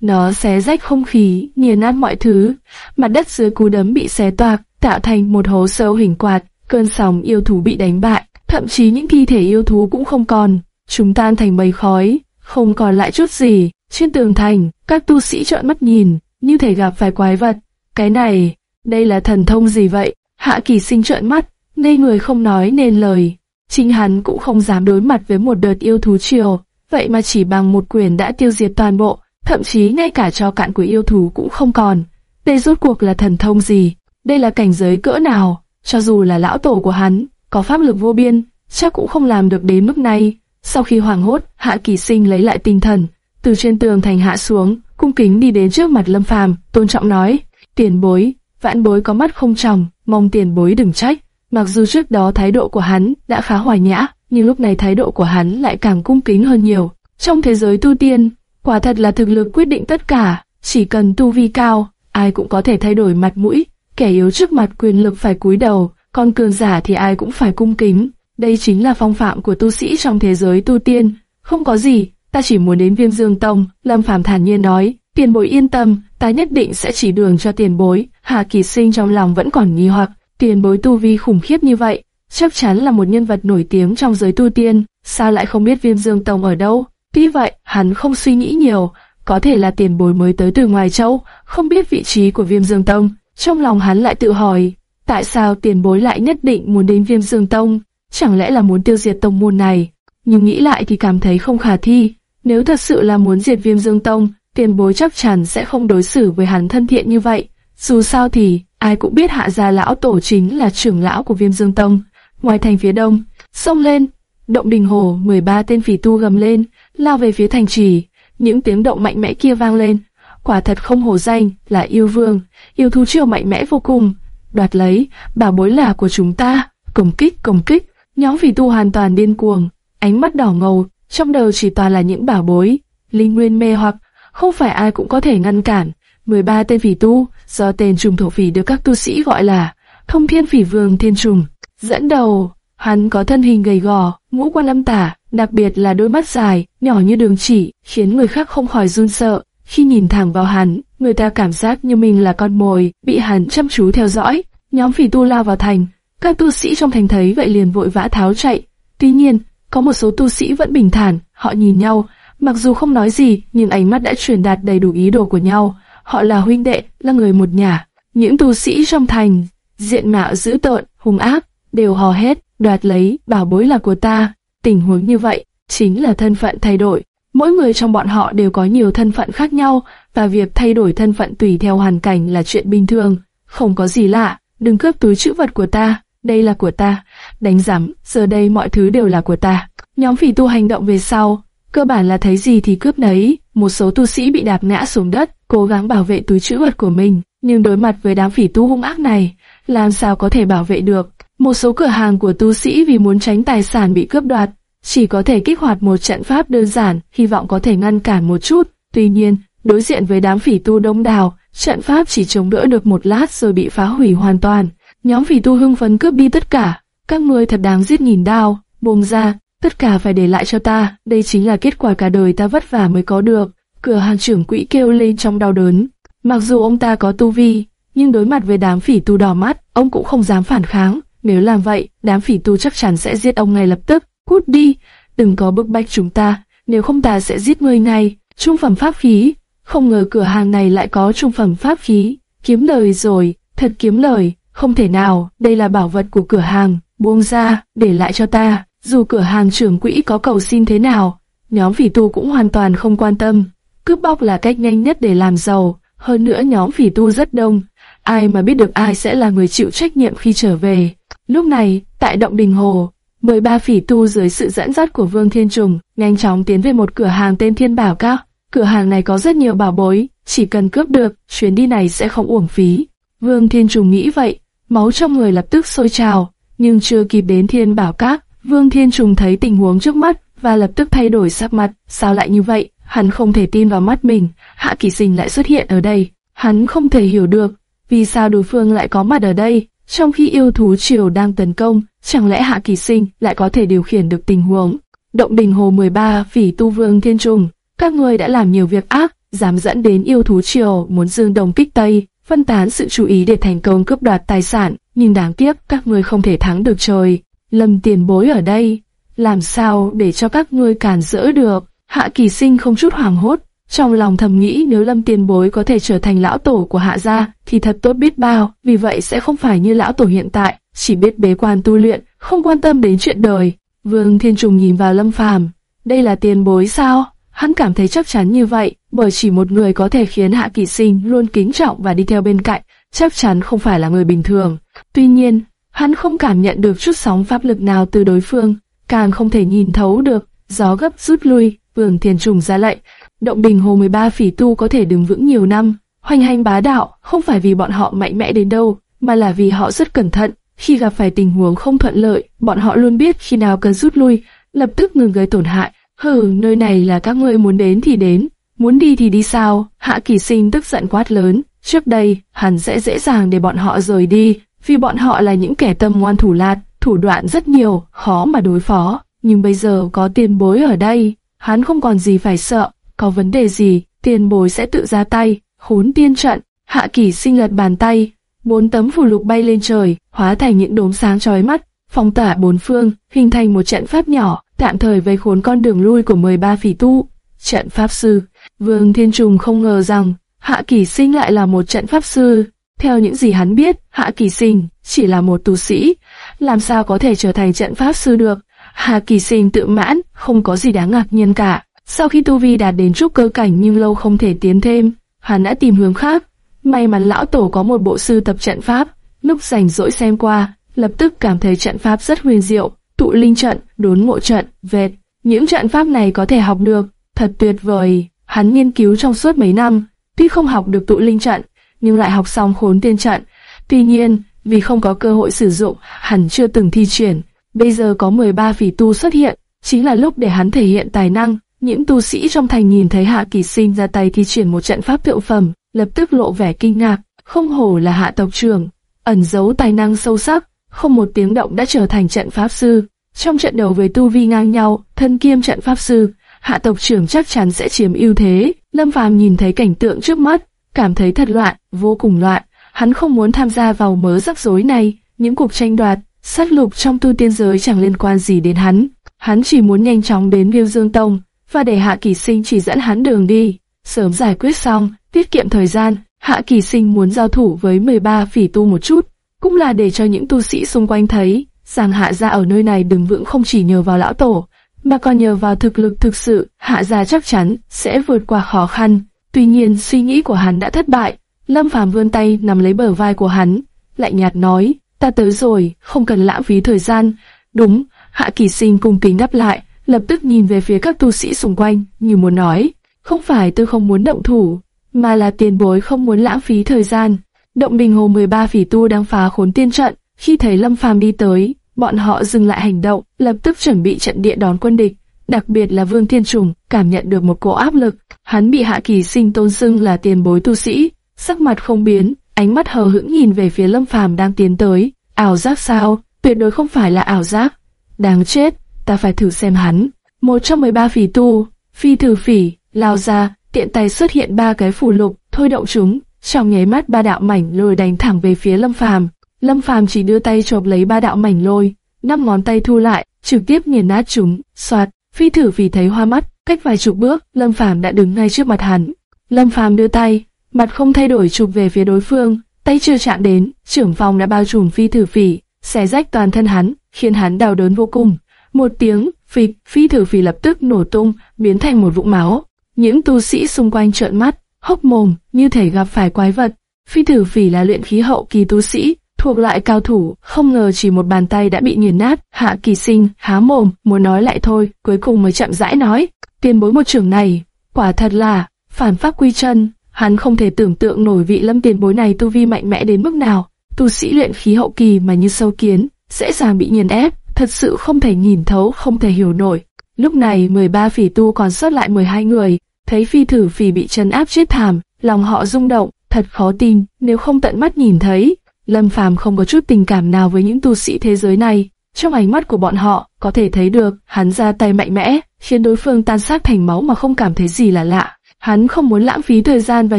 Nó xé rách không khí, nghiền nát mọi thứ. Mặt đất dưới cú đấm bị xé toạc, tạo thành một hố sâu hình quạt. Cơn sóng yêu thú bị đánh bại, thậm chí những thi thể yêu thú cũng không còn. Chúng tan thành mây khói, không còn lại chút gì. Trên tường thành, các tu sĩ trợn mắt nhìn, như thể gặp phải quái vật. Cái này, đây là thần thông gì vậy? Hạ kỳ sinh trợn mắt, ngây người không nói nên lời. Chính hắn cũng không dám đối mặt với một đợt yêu thú triều, vậy mà chỉ bằng một quyền đã tiêu diệt toàn bộ, thậm chí ngay cả cho cạn của yêu thú cũng không còn. Đây rốt cuộc là thần thông gì? Đây là cảnh giới cỡ nào? Cho dù là lão tổ của hắn, có pháp lực vô biên, chắc cũng không làm được đến mức này. Sau khi hoảng hốt, Hạ Kỳ Sinh lấy lại tinh thần, từ trên tường thành hạ xuống, cung kính đi đến trước mặt Lâm Phàm, tôn trọng nói: "Tiền bối, vạn bối có mắt không tròng, mong tiền bối đừng trách." Mặc dù trước đó thái độ của hắn đã khá hoài nhã, nhưng lúc này thái độ của hắn lại càng cung kính hơn nhiều. Trong thế giới tu tiên, quả thật là thực lực quyết định tất cả, chỉ cần tu vi cao, ai cũng có thể thay đổi mặt mũi, kẻ yếu trước mặt quyền lực phải cúi đầu, còn cường giả thì ai cũng phải cung kính. Đây chính là phong phạm của tu sĩ trong thế giới tu tiên. Không có gì, ta chỉ muốn đến Viêm Dương Tông, Lâm Phàm thản nhiên nói. Tiền bối yên tâm, ta nhất định sẽ chỉ đường cho tiền bối. Hà Kỳ Sinh trong lòng vẫn còn nghi hoặc, tiền bối tu vi khủng khiếp như vậy, chắc chắn là một nhân vật nổi tiếng trong giới tu tiên, sao lại không biết Viêm Dương Tông ở đâu? Tuy vậy, hắn không suy nghĩ nhiều, có thể là tiền bối mới tới từ ngoài châu, không biết vị trí của Viêm Dương Tông. Trong lòng hắn lại tự hỏi, tại sao tiền bối lại nhất định muốn đến Viêm Dương Tông? Chẳng lẽ là muốn tiêu diệt tông môn này? Nhưng nghĩ lại thì cảm thấy không khả thi. Nếu thật sự là muốn diệt Viêm Dương Tông, tiền bối chắc chắn sẽ không đối xử với hắn thân thiện như vậy. Dù sao thì, ai cũng biết hạ gia lão tổ chính là trưởng lão của Viêm Dương Tông. Ngoài thành phía đông, sông lên, động đình hồ 13 tên phỉ tu gầm lên, lao về phía thành trì. Những tiếng động mạnh mẽ kia vang lên, quả thật không hổ danh là yêu vương, yêu thú triều mạnh mẽ vô cùng, đoạt lấy, bảo bối là của chúng ta, công kích, công kích, nhóm phỉ tu hoàn toàn điên cuồng, ánh mắt đỏ ngầu, trong đầu chỉ toàn là những bảo bối, linh nguyên mê hoặc, không phải ai cũng có thể ngăn cản. 13 tên phỉ tu, do tên trùng thổ phỉ được các tu sĩ gọi là thông thiên phỉ vương thiên trùng, dẫn đầu, hắn có thân hình gầy gò, ngũ quan lâm tả, đặc biệt là đôi mắt dài, nhỏ như đường chỉ, khiến người khác không khỏi run sợ. Khi nhìn thẳng vào hắn, người ta cảm giác như mình là con mồi, bị hắn chăm chú theo dõi. Nhóm phỉ tu lao vào thành, các tu sĩ trong thành thấy vậy liền vội vã tháo chạy. Tuy nhiên, có một số tu sĩ vẫn bình thản, họ nhìn nhau, mặc dù không nói gì, nhưng ánh mắt đã truyền đạt đầy đủ ý đồ của nhau. Họ là huynh đệ, là người một nhà. Những tu sĩ trong thành, diện mạo dữ tợn, hung ác, đều hò hét, đoạt lấy, bảo bối là của ta. Tình huống như vậy, chính là thân phận thay đổi. Mỗi người trong bọn họ đều có nhiều thân phận khác nhau, và việc thay đổi thân phận tùy theo hoàn cảnh là chuyện bình thường, không có gì lạ. Đừng cướp túi chữ vật của ta, đây là của ta. Đánh giám, giờ đây mọi thứ đều là của ta. Nhóm phỉ tu hành động về sau, cơ bản là thấy gì thì cướp nấy. Một số tu sĩ bị đạp ngã xuống đất, cố gắng bảo vệ túi chữ vật của mình, nhưng đối mặt với đám phỉ tu hung ác này, làm sao có thể bảo vệ được? Một số cửa hàng của tu sĩ vì muốn tránh tài sản bị cướp đoạt, chỉ có thể kích hoạt một trận pháp đơn giản, hy vọng có thể ngăn cản một chút. Tuy nhiên, đối diện với đám phỉ tu đông đảo, trận pháp chỉ chống đỡ được một lát rồi bị phá hủy hoàn toàn. Nhóm phỉ tu hưng phấn cướp đi tất cả. Các ngươi thật đáng giết nhìn đao, buông ra, tất cả phải để lại cho ta. Đây chính là kết quả cả đời ta vất vả mới có được. Cửa hàng trưởng quỹ kêu lên trong đau đớn. Mặc dù ông ta có tu vi, nhưng đối mặt với đám phỉ tu đỏ mắt, ông cũng không dám phản kháng. Nếu làm vậy, đám phỉ tu chắc chắn sẽ giết ông ngay lập tức. Cút đi, đừng có bức bách chúng ta, nếu không ta sẽ giết ngươi ngay. Trung phẩm pháp khí, không ngờ cửa hàng này lại có trung phẩm pháp khí. Kiếm lời rồi, thật kiếm lời, không thể nào, đây là bảo vật của cửa hàng, buông ra, để lại cho ta. Dù cửa hàng trưởng quỹ có cầu xin thế nào, nhóm phỉ tu cũng hoàn toàn không quan tâm. Cướp bóc là cách nhanh nhất để làm giàu, hơn nữa nhóm phỉ tu rất đông, ai mà biết được ai sẽ là người chịu trách nhiệm khi trở về. Lúc này, tại động đình hồ, 13 phỉ tu dưới sự dẫn dắt của Vương Thiên Trùng nhanh chóng tiến về một cửa hàng tên Thiên Bảo Các. Cửa hàng này có rất nhiều bảo bối, chỉ cần cướp được, chuyến đi này sẽ không uổng phí. Vương Thiên Trùng nghĩ vậy, máu trong người lập tức sôi trào, nhưng chưa kịp đến Thiên Bảo Các, Vương Thiên Trùng thấy tình huống trước mắt, và lập tức thay đổi sắc mặt. Sao lại như vậy? Hắn không thể tin vào mắt mình. Hạ Kỳ Sinh lại xuất hiện ở đây. Hắn không thể hiểu được vì sao đối phương lại có mặt ở đây, trong khi yêu thú triều đang tấn công. Chẳng lẽ Hạ Kỳ Sinh lại có thể điều khiển được tình huống? Động đình hồ 13 phỉ tu vương thiên trùng, các người đã làm nhiều việc ác, dám dẫn đến yêu thú triều muốn dương đồng kích tây, phân tán sự chú ý để thành công cướp đoạt tài sản, nhưng đáng tiếc các ngươi không thể thắng được trời. Lâm tiền bối ở đây, làm sao để cho các ngươi cản rỡ được? Hạ kỳ sinh không chút hoảng hốt, trong lòng thầm nghĩ nếu lâm tiền bối có thể trở thành lão tổ của hạ gia thì thật tốt biết bao, vì vậy sẽ không phải như lão tổ hiện tại, chỉ biết bế quan tu luyện, không quan tâm đến chuyện đời. Vương Thiên Trùng nhìn vào lâm phàm, đây là tiền bối sao? Hắn cảm thấy chắc chắn như vậy, bởi chỉ một người có thể khiến Hạ Kỳ Sinh luôn kính trọng và đi theo bên cạnh, chắc chắn không phải là người bình thường. Tuy nhiên, hắn không cảm nhận được chút sóng pháp lực nào từ đối phương, càng không thể nhìn thấu được. Gió gấp rút lui, Vương Thiên Trùng ra lệnh, động đình hồ 13 phỉ tu có thể đứng vững nhiều năm, hoành hành bá đạo, không phải vì bọn họ mạnh mẽ đến đâu, mà là vì họ rất cẩn thận. Khi gặp phải tình huống không thuận lợi, bọn họ luôn biết khi nào cần rút lui, lập tức ngừng gây tổn hại. Hừ, nơi này là các ngươi muốn đến thì đến, muốn đi thì đi sao? Hạ Kỳ Sinh tức giận quát lớn. Trước đây, hắn sẽ dễ dàng để bọn họ rời đi, vì bọn họ là những kẻ tâm ngoan thủ lạt, thủ đoạn rất nhiều, khó mà đối phó. Nhưng bây giờ có tiền bối ở đây, hắn không còn gì phải sợ, có vấn đề gì, tiền bối sẽ tự ra tay, khốn tiên trận. Hạ Kỳ Sinh lật bàn tay, bốn tấm phù lục bay lên trời, hóa thành những đốm sáng chói mắt, phong tỏa bốn phương, hình thành một trận pháp nhỏ, tạm thời vây khốn con đường lui của 13 phỉ tu. Trận pháp sư, Vương Thiên Trùng không ngờ rằng Hạ Kỳ Sinh lại là một trận pháp sư. Theo những gì hắn biết, Hạ Kỳ Sinh chỉ là một tu sĩ, làm sao có thể trở thành trận pháp sư được? Hạ Kỳ Sinh tự mãn, không có gì đáng ngạc nhiên cả. Sau khi tu vi đạt đến trúc cơ cảnh nhưng lâu không thể tiến thêm, hắn đã tìm hướng khác. May mắn lão tổ có một bộ sư tập trận pháp, lúc rảnh rỗi xem qua, lập tức cảm thấy trận pháp rất huyền diệu, tụ linh trận, đốn ngộ trận, vệt. Những trận pháp này có thể học được, thật tuyệt vời. Hắn nghiên cứu trong suốt mấy năm, tuy không học được tụ linh trận, nhưng lại học xong khốn tiên trận. Tuy nhiên, vì không có cơ hội sử dụng, hắn chưa từng thi triển. Bây giờ có 13 phỉ tu xuất hiện, chính là lúc để hắn thể hiện tài năng. Những tu sĩ trong thành nhìn thấy Hạ Kỳ Sinh ra tay thi triển một trận pháp thượng phẩm, lập tức lộ vẻ kinh ngạc, không hổ là hạ tộc trưởng, ẩn giấu tài năng sâu sắc, không một tiếng động đã trở thành trận pháp sư. Trong trận đấu với tu vi ngang nhau, thân kiêm trận pháp sư, hạ tộc trưởng chắc chắn sẽ chiếm ưu thế. Lâm Phàm nhìn thấy cảnh tượng trước mắt, cảm thấy thật loạn, vô cùng loạn. Hắn không muốn tham gia vào mớ rắc rối này, những cuộc tranh đoạt, sát lục trong tu tiên giới chẳng liên quan gì đến hắn. Hắn chỉ muốn nhanh chóng đến viêu Dương Tông, và để Hạ Kỳ Sinh chỉ dẫn hắn đường đi. Sớm giải quyết xong, tiết kiệm thời gian, Hạ Kỳ Sinh muốn giao thủ với 13 phỉ tu một chút, cũng là để cho những tu sĩ xung quanh thấy, rằng Hạ gia ở nơi này đứng vững không chỉ nhờ vào lão tổ, mà còn nhờ vào thực lực thực sự, Hạ gia chắc chắn sẽ vượt qua khó khăn. Tuy nhiên suy nghĩ của hắn đã thất bại, Lâm Phàm vươn tay nắm lấy bờ vai của hắn, lạnh nhạt nói, ta tới rồi, không cần lãng phí thời gian. Đúng, Hạ Kỳ Sinh cung kính đáp lại, lập tức nhìn về phía các tu sĩ xung quanh, như muốn nói, không phải tôi không muốn động thủ, mà là tiền bối không muốn lãng phí thời gian. Động bình hồ 13 phỉ tu đang phá khốn tiên trận, khi thấy Lâm Phàm đi tới, bọn họ dừng lại hành động, lập tức chuẩn bị trận địa đón quân địch. Đặc biệt là Vương Thiên Trùng cảm nhận được một cỗ áp lực, hắn bị Hạ Kỳ Sinh tôn xưng là tiền bối tu sĩ, sắc mặt không biến, ánh mắt hờ hững nhìn về phía Lâm Phàm đang tiến tới. Ảo giác sao? Tuyệt đối không phải là ảo giác. Đáng chết, ta phải thử xem hắn. Một trong 13 phỉ tu, phi thử phỉ, lao ra, tiện tay xuất hiện ba cái phù lục, thôi động chúng, trong nháy mắt ba đạo mảnh lôi đánh thẳng về phía Lâm Phàm. Lâm Phàm chỉ đưa tay chộp lấy ba đạo mảnh lôi, năm ngón tay thu lại, trực tiếp nghiền nát chúng. Soạt, phi thử vì thấy hoa mắt, cách vài chục bước, Lâm Phàm đã đứng ngay trước mặt hắn. Lâm Phàm đưa tay, mặt không thay đổi chụp về phía đối phương, tay chưa chạm đến, trưởng phòng đã bao trùm phi thử phỉ, xé rách toàn thân hắn, khiến hắn đau đớn vô cùng. Một tiếng, phịch, phi thử phì lập tức nổ tung, biến thành một vũng máu. Những tu sĩ xung quanh trợn mắt, hốc mồm, như thể gặp phải quái vật. Phi thử phì là luyện khí hậu kỳ tu sĩ, thuộc lại cao thủ, không ngờ chỉ một bàn tay đã bị nghiền nát. Hạ kỳ sinh, há mồm, muốn nói lại thôi, cuối cùng mới chậm rãi nói. Tiền bối một trưởng này, quả thật là, phản pháp quy chân. Hắn không thể tưởng tượng nổi vị lâm tiền bối này tu vi mạnh mẽ đến mức nào. Tu sĩ luyện khí hậu kỳ mà như sâu kiến, dễ dàng bị nghiền ép, thật sự không thể nhìn thấu, không thể hiểu nổi. Lúc này 13 phỉ tu còn sót lại 12 người, thấy phi thử phỉ bị trấn áp chết thảm, lòng họ rung động, thật khó tin, nếu không tận mắt nhìn thấy. Lâm Phàm không có chút tình cảm nào với những tu sĩ thế giới này, trong ánh mắt của bọn họ có thể thấy được hắn ra tay mạnh mẽ, khiến đối phương tan xác thành máu mà không cảm thấy gì là lạ. Hắn không muốn lãng phí thời gian và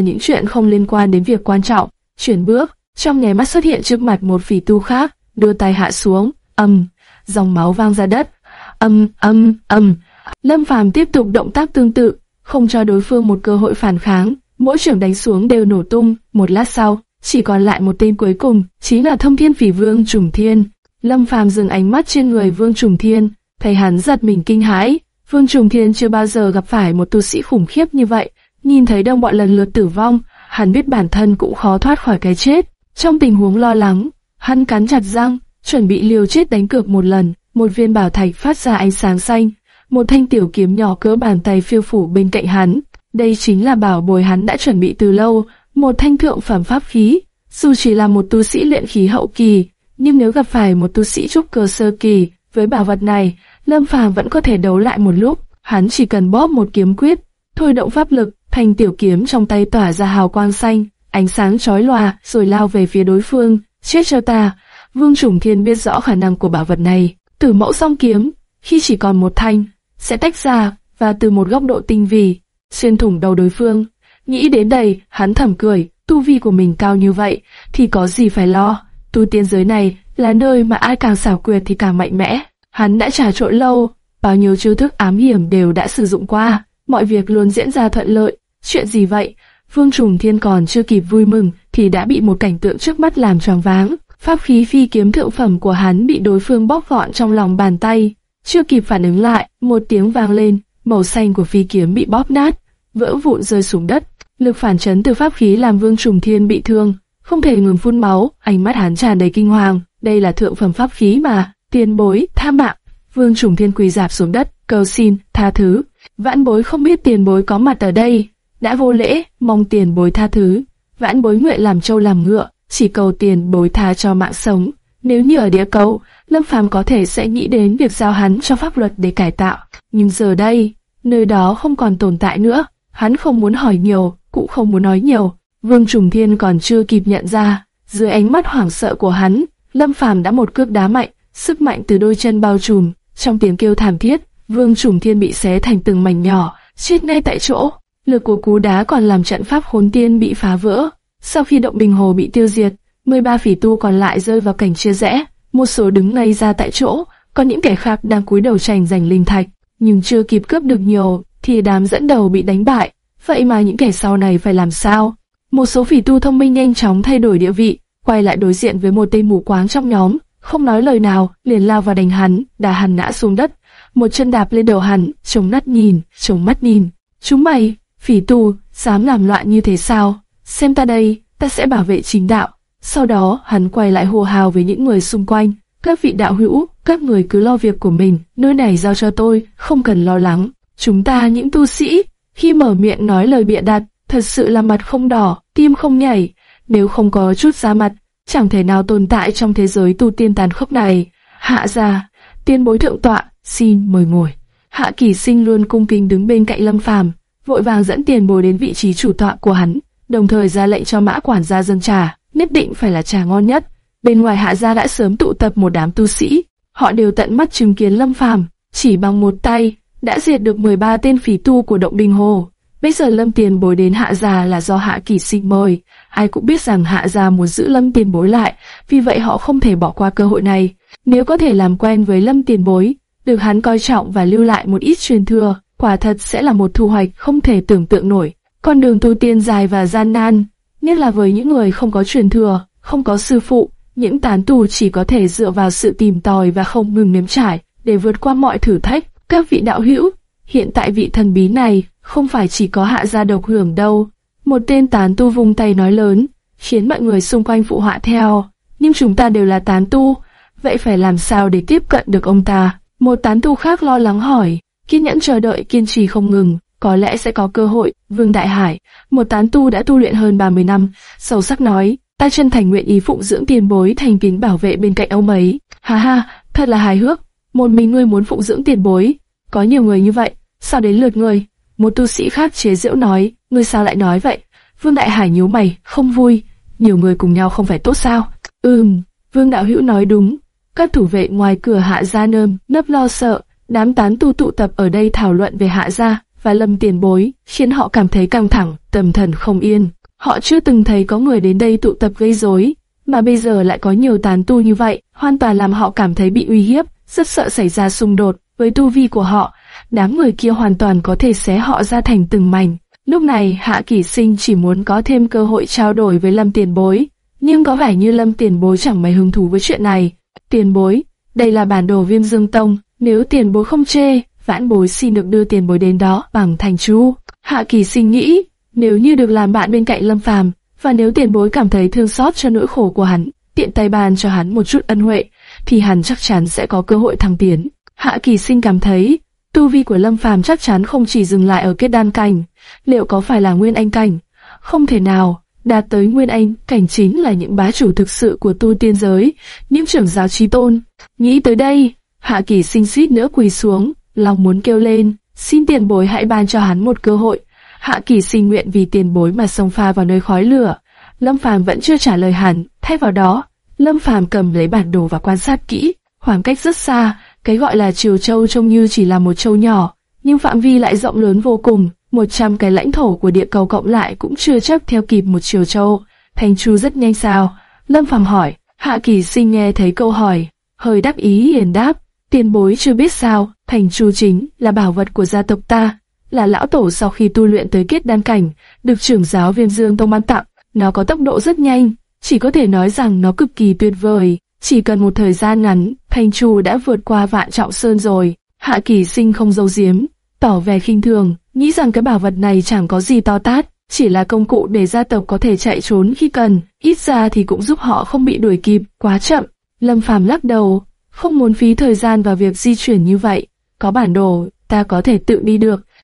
những chuyện không liên quan đến việc quan trọng. Chuyển bước, trong nháy mắt xuất hiện trước mặt một phỉ tu khác, đưa tay hạ xuống, âm, dòng máu vang ra đất, âm, âm, âm. Lâm Phàm tiếp tục động tác tương tự, không cho đối phương một cơ hội phản kháng. Mỗi trưởng đánh xuống đều nổ tung. Một lát sau, chỉ còn lại một tên cuối cùng, chính là Thông Thiên Phỉ Vương Trùng Thiên. Lâm Phàm dừng ánh mắt trên người Vương Trùng Thiên, thấy hắn giật mình kinh hãi. Vương Trùng Thiên chưa bao giờ gặp phải một tu sĩ khủng khiếp như vậy, nhìn thấy đông bọn lần lượt tử vong, hắn biết bản thân cũng khó thoát khỏi cái chết. Trong tình huống lo lắng, hắn cắn chặt răng, chuẩn bị liều chết đánh cược một lần. Một viên bảo thạch phát ra ánh sáng xanh, một thanh tiểu kiếm nhỏ cỡ bàn tay phiêu phủ bên cạnh hắn. Đây chính là bảo bồi hắn đã chuẩn bị từ lâu, một thanh thượng phẩm pháp khí. Dù chỉ là một tu sĩ luyện khí hậu kỳ, nhưng nếu gặp phải một tu sĩ trúc cơ sơ kỳ, với bảo vật này, Lâm Phàm vẫn có thể đấu lại một lúc. Hắn chỉ cần bóp một kiếm quyết, thôi động pháp lực, thanh tiểu kiếm trong tay tỏa ra hào quang xanh, ánh sáng chói lòa, rồi lao về phía đối phương. Chết cho ta! Vương Trùng Thiên biết rõ khả năng của bảo vật này. Từ mẫu song kiếm, khi chỉ còn một thanh, sẽ tách ra và từ một góc độ tinh vi, xuyên thủng đầu đối phương. Nghĩ đến đây, hắn thầm cười, tu vi của mình cao như vậy, thì có gì phải lo. Tu tiên giới này là nơi mà ai càng xảo quyệt thì càng mạnh mẽ. Hắn đã trà trộn lâu, bao nhiêu chiêu thức ám hiểm đều đã sử dụng qua, mọi việc luôn diễn ra thuận lợi. Chuyện gì vậy? Vương Trùng Thiên còn chưa kịp vui mừng thì đã bị một cảnh tượng trước mắt làm choáng váng. Pháp khí phi kiếm thượng phẩm của hắn bị đối phương bóp gọn trong lòng bàn tay. Chưa kịp phản ứng lại, một tiếng vang lên, màu xanh của phi kiếm bị bóp nát, vỡ vụn rơi xuống đất. Lực phản chấn từ pháp khí làm Vương Trùng Thiên bị thương, không thể ngừng phun máu, ánh mắt hắn tràn đầy kinh hoàng. Đây là thượng phẩm pháp khí mà, tiền bối, tha mạng. Vương Trùng Thiên quỳ dạp xuống đất, cầu xin, tha thứ. Vãn bối không biết tiền bối có mặt ở đây, đã vô lễ, mong tiền bối tha thứ. Vãn bối nguyện làm trâu làm ngựa, chỉ cầu tiền bối tha cho mạng sống. Nếu như ở địa cầu, Lâm Phàm có thể sẽ nghĩ đến việc giao hắn cho pháp luật để cải tạo. Nhưng giờ đây, nơi đó không còn tồn tại nữa. Hắn không muốn hỏi nhiều, cũng không muốn nói nhiều. Vương Trùng Thiên còn chưa kịp nhận ra, dưới ánh mắt hoảng sợ của hắn, Lâm Phàm đã một cước đá mạnh, sức mạnh từ đôi chân bao trùm. Trong tiếng kêu thảm thiết, Vương Trùng Thiên bị xé thành từng mảnh nhỏ, chết ngay tại chỗ. Lực của cú đá còn làm trận pháp hồn tiên bị phá vỡ. Sau khi động bình hồ bị tiêu diệt, 13 phỉ tu còn lại rơi vào cảnh chia rẽ, một số đứng ngay ra tại chỗ, còn những kẻ khác đang cúi đầu tranh giành linh thạch, nhưng chưa kịp cướp được nhiều, thì đám dẫn đầu bị đánh bại. Vậy mà những kẻ sau này phải làm sao? Một số phỉ tu thông minh nhanh chóng thay đổi địa vị, quay lại đối diện với một tên mù quáng trong nhóm, không nói lời nào, liền lao vào đánh hắn, đà hắn ngã xuống đất, một chân đạp lên đầu hắn, chống nát nhìn, chống mắt nhìn. Chúng mày, phỉ tu, dám làm loạn như thế sao? Xem ta đây, ta sẽ bảo vệ chính đạo. Sau đó, hắn quay lại hô hào với những người xung quanh. Các vị đạo hữu, các người cứ lo việc của mình, nơi này giao cho tôi, không cần lo lắng. Chúng ta những tu sĩ, khi mở miệng nói lời bịa đặt, thật sự là mặt không đỏ, tim không nhảy. Nếu không có chút ra mặt, chẳng thể nào tồn tại trong thế giới tu tiên tàn khốc này. Hạ ra, tiên bối thượng tọa, xin mời ngồi. Hạ kỳ sinh luôn cung kính đứng bên cạnh lâm phàm, vội vàng dẫn tiền bối đến vị trí chủ tọa của hắn, đồng thời ra lệnh cho mã quản gia dân trà, nhất định phải là trà ngon nhất. Bên ngoài hạ gia đã sớm tụ tập một đám tu sĩ, họ đều tận mắt chứng kiến lâm phàm, chỉ bằng một tay, đã diệt được 13 tên phỉ tu của động đình hồ. Bây giờ lâm tiền bối đến hạ gia là do hạ kỳ sinh mời, ai cũng biết rằng hạ gia muốn giữ lâm tiền bối lại, vì vậy họ không thể bỏ qua cơ hội này. Nếu có thể làm quen với lâm tiền bối, được hắn coi trọng và lưu lại một ít truyền thừa, quả thật sẽ là một thu hoạch không thể tưởng tượng nổi. Con đường tu tiên dài và gian nan, nhất là với những người không có truyền thừa, không có sư phụ, những tán tù chỉ có thể dựa vào sự tìm tòi và không ngừng nếm trải để vượt qua mọi thử thách. Các vị đạo hữu, hiện tại vị thần bí này không phải chỉ có hạ gia độc hưởng đâu. Một tên tán tu vung tay nói lớn, khiến mọi người xung quanh phụ họa theo. Nhưng chúng ta đều là tán tu, vậy phải làm sao để tiếp cận được ông ta? Một tán tu khác lo lắng hỏi, kiên nhẫn chờ đợi kiên trì không ngừng, có lẽ sẽ có cơ hội. Vương Đại Hải, một tán tu đã tu luyện hơn 30 năm, sâu sắc nói, ta chân thành nguyện ý phụng dưỡng tiền bối thành kính bảo vệ bên cạnh ông ấy. Ha ha, thật là hài hước, một mình ngươi muốn phụng dưỡng tiền bối, có nhiều người như vậy, sao đến lượt ngươi? Một tu sĩ khác chế giễu nói, ngươi sao lại nói vậy? Vương Đại Hải nhíu mày, không vui, nhiều người cùng nhau không phải tốt sao? Ừm, Vương Đạo Hữu nói đúng. Các thủ vệ ngoài cửa hạ gia nơm, nấp lo sợ, đám tán tu tụ tập ở đây thảo luận về hạ gia và lâm tiền bối, khiến họ cảm thấy căng thẳng, tâm thần không yên. Họ chưa từng thấy có người đến đây tụ tập gây rối, mà bây giờ lại có nhiều tán tu như vậy, hoàn toàn làm họ cảm thấy bị uy hiếp, rất sợ xảy ra xung đột với tu vi của họ. Đám người kia hoàn toàn có thể xé họ ra thành từng mảnh. Lúc này Hạ Kỷ Sinh chỉ muốn có thêm cơ hội trao đổi với Lâm Tiền Bối, nhưng có vẻ như Lâm Tiền Bối chẳng mấy hứng thú với chuyện này. Tiền Bối, đây là bản đồ Viêm Dương Tông, nếu Tiền Bối không chê, vãn bối xin được đưa Tiền Bối đến đó bằng thành chu. Hạ Kỳ Sinh nghĩ, nếu như được làm bạn bên cạnh Lâm Phàm, và nếu Tiền Bối cảm thấy thương xót cho nỗi khổ của hắn, tiện tay ban cho hắn một chút ân huệ, thì hắn chắc chắn sẽ có cơ hội thăng tiến. Hạ Kỳ Sinh cảm thấy Tu vi của Lâm Phàm chắc chắn không chỉ dừng lại ở kết đan cảnh, liệu có phải là nguyên anh cảnh? Không thể nào, đạt tới nguyên anh cảnh chính là những bá chủ thực sự của tu tiên giới, những trưởng giáo trí tôn. Nghĩ tới đây, Hạ Kỳ sinh suýt nữa quỳ xuống, lòng muốn kêu lên, xin tiền bối hãy ban cho hắn một cơ hội. Hạ Kỳ xin nguyện vì tiền bối mà xông pha vào nơi khói lửa. Lâm Phàm vẫn chưa trả lời hẳn, thay vào đó, Lâm Phàm cầm lấy bản đồ và quan sát kỹ, khoảng cách rất xa, cái gọi là Triều Châu trông như chỉ là một châu nhỏ, nhưng phạm vi lại rộng lớn vô cùng. 100 cái lãnh thổ của địa cầu cộng lại cũng chưa chắc theo kịp một Triều Châu. Thành Chu rất nhanh sao? Lâm Phàm hỏi. Hạ Kỳ Sinh nghe thấy câu hỏi, hơi đáp ý hiền đáp. Tiền bối chưa biết sao, Thành Chu chính là bảo vật của gia tộc ta, là lão tổ sau khi tu luyện tới kết đan cảnh, được trưởng giáo Viêm Dương Tông ban tặng. Nó có tốc độ rất nhanh, chỉ có thể nói rằng nó cực kỳ tuyệt vời. Chỉ cần một thời gian ngắn, thành Chu đã vượt qua vạn trọng sơn rồi. Hạ Kỳ Sinh không dâu diếm, tỏ vẻ khinh thường, nghĩ rằng cái bảo vật này chẳng có gì to tát, chỉ là công cụ để gia tộc có thể chạy trốn khi cần, ít ra thì cũng giúp họ không bị đuổi kịp, quá chậm. Lâm Phàm lắc đầu, không muốn phí thời gian vào việc di chuyển như vậy. Có bản đồ, ta có thể tự đi được.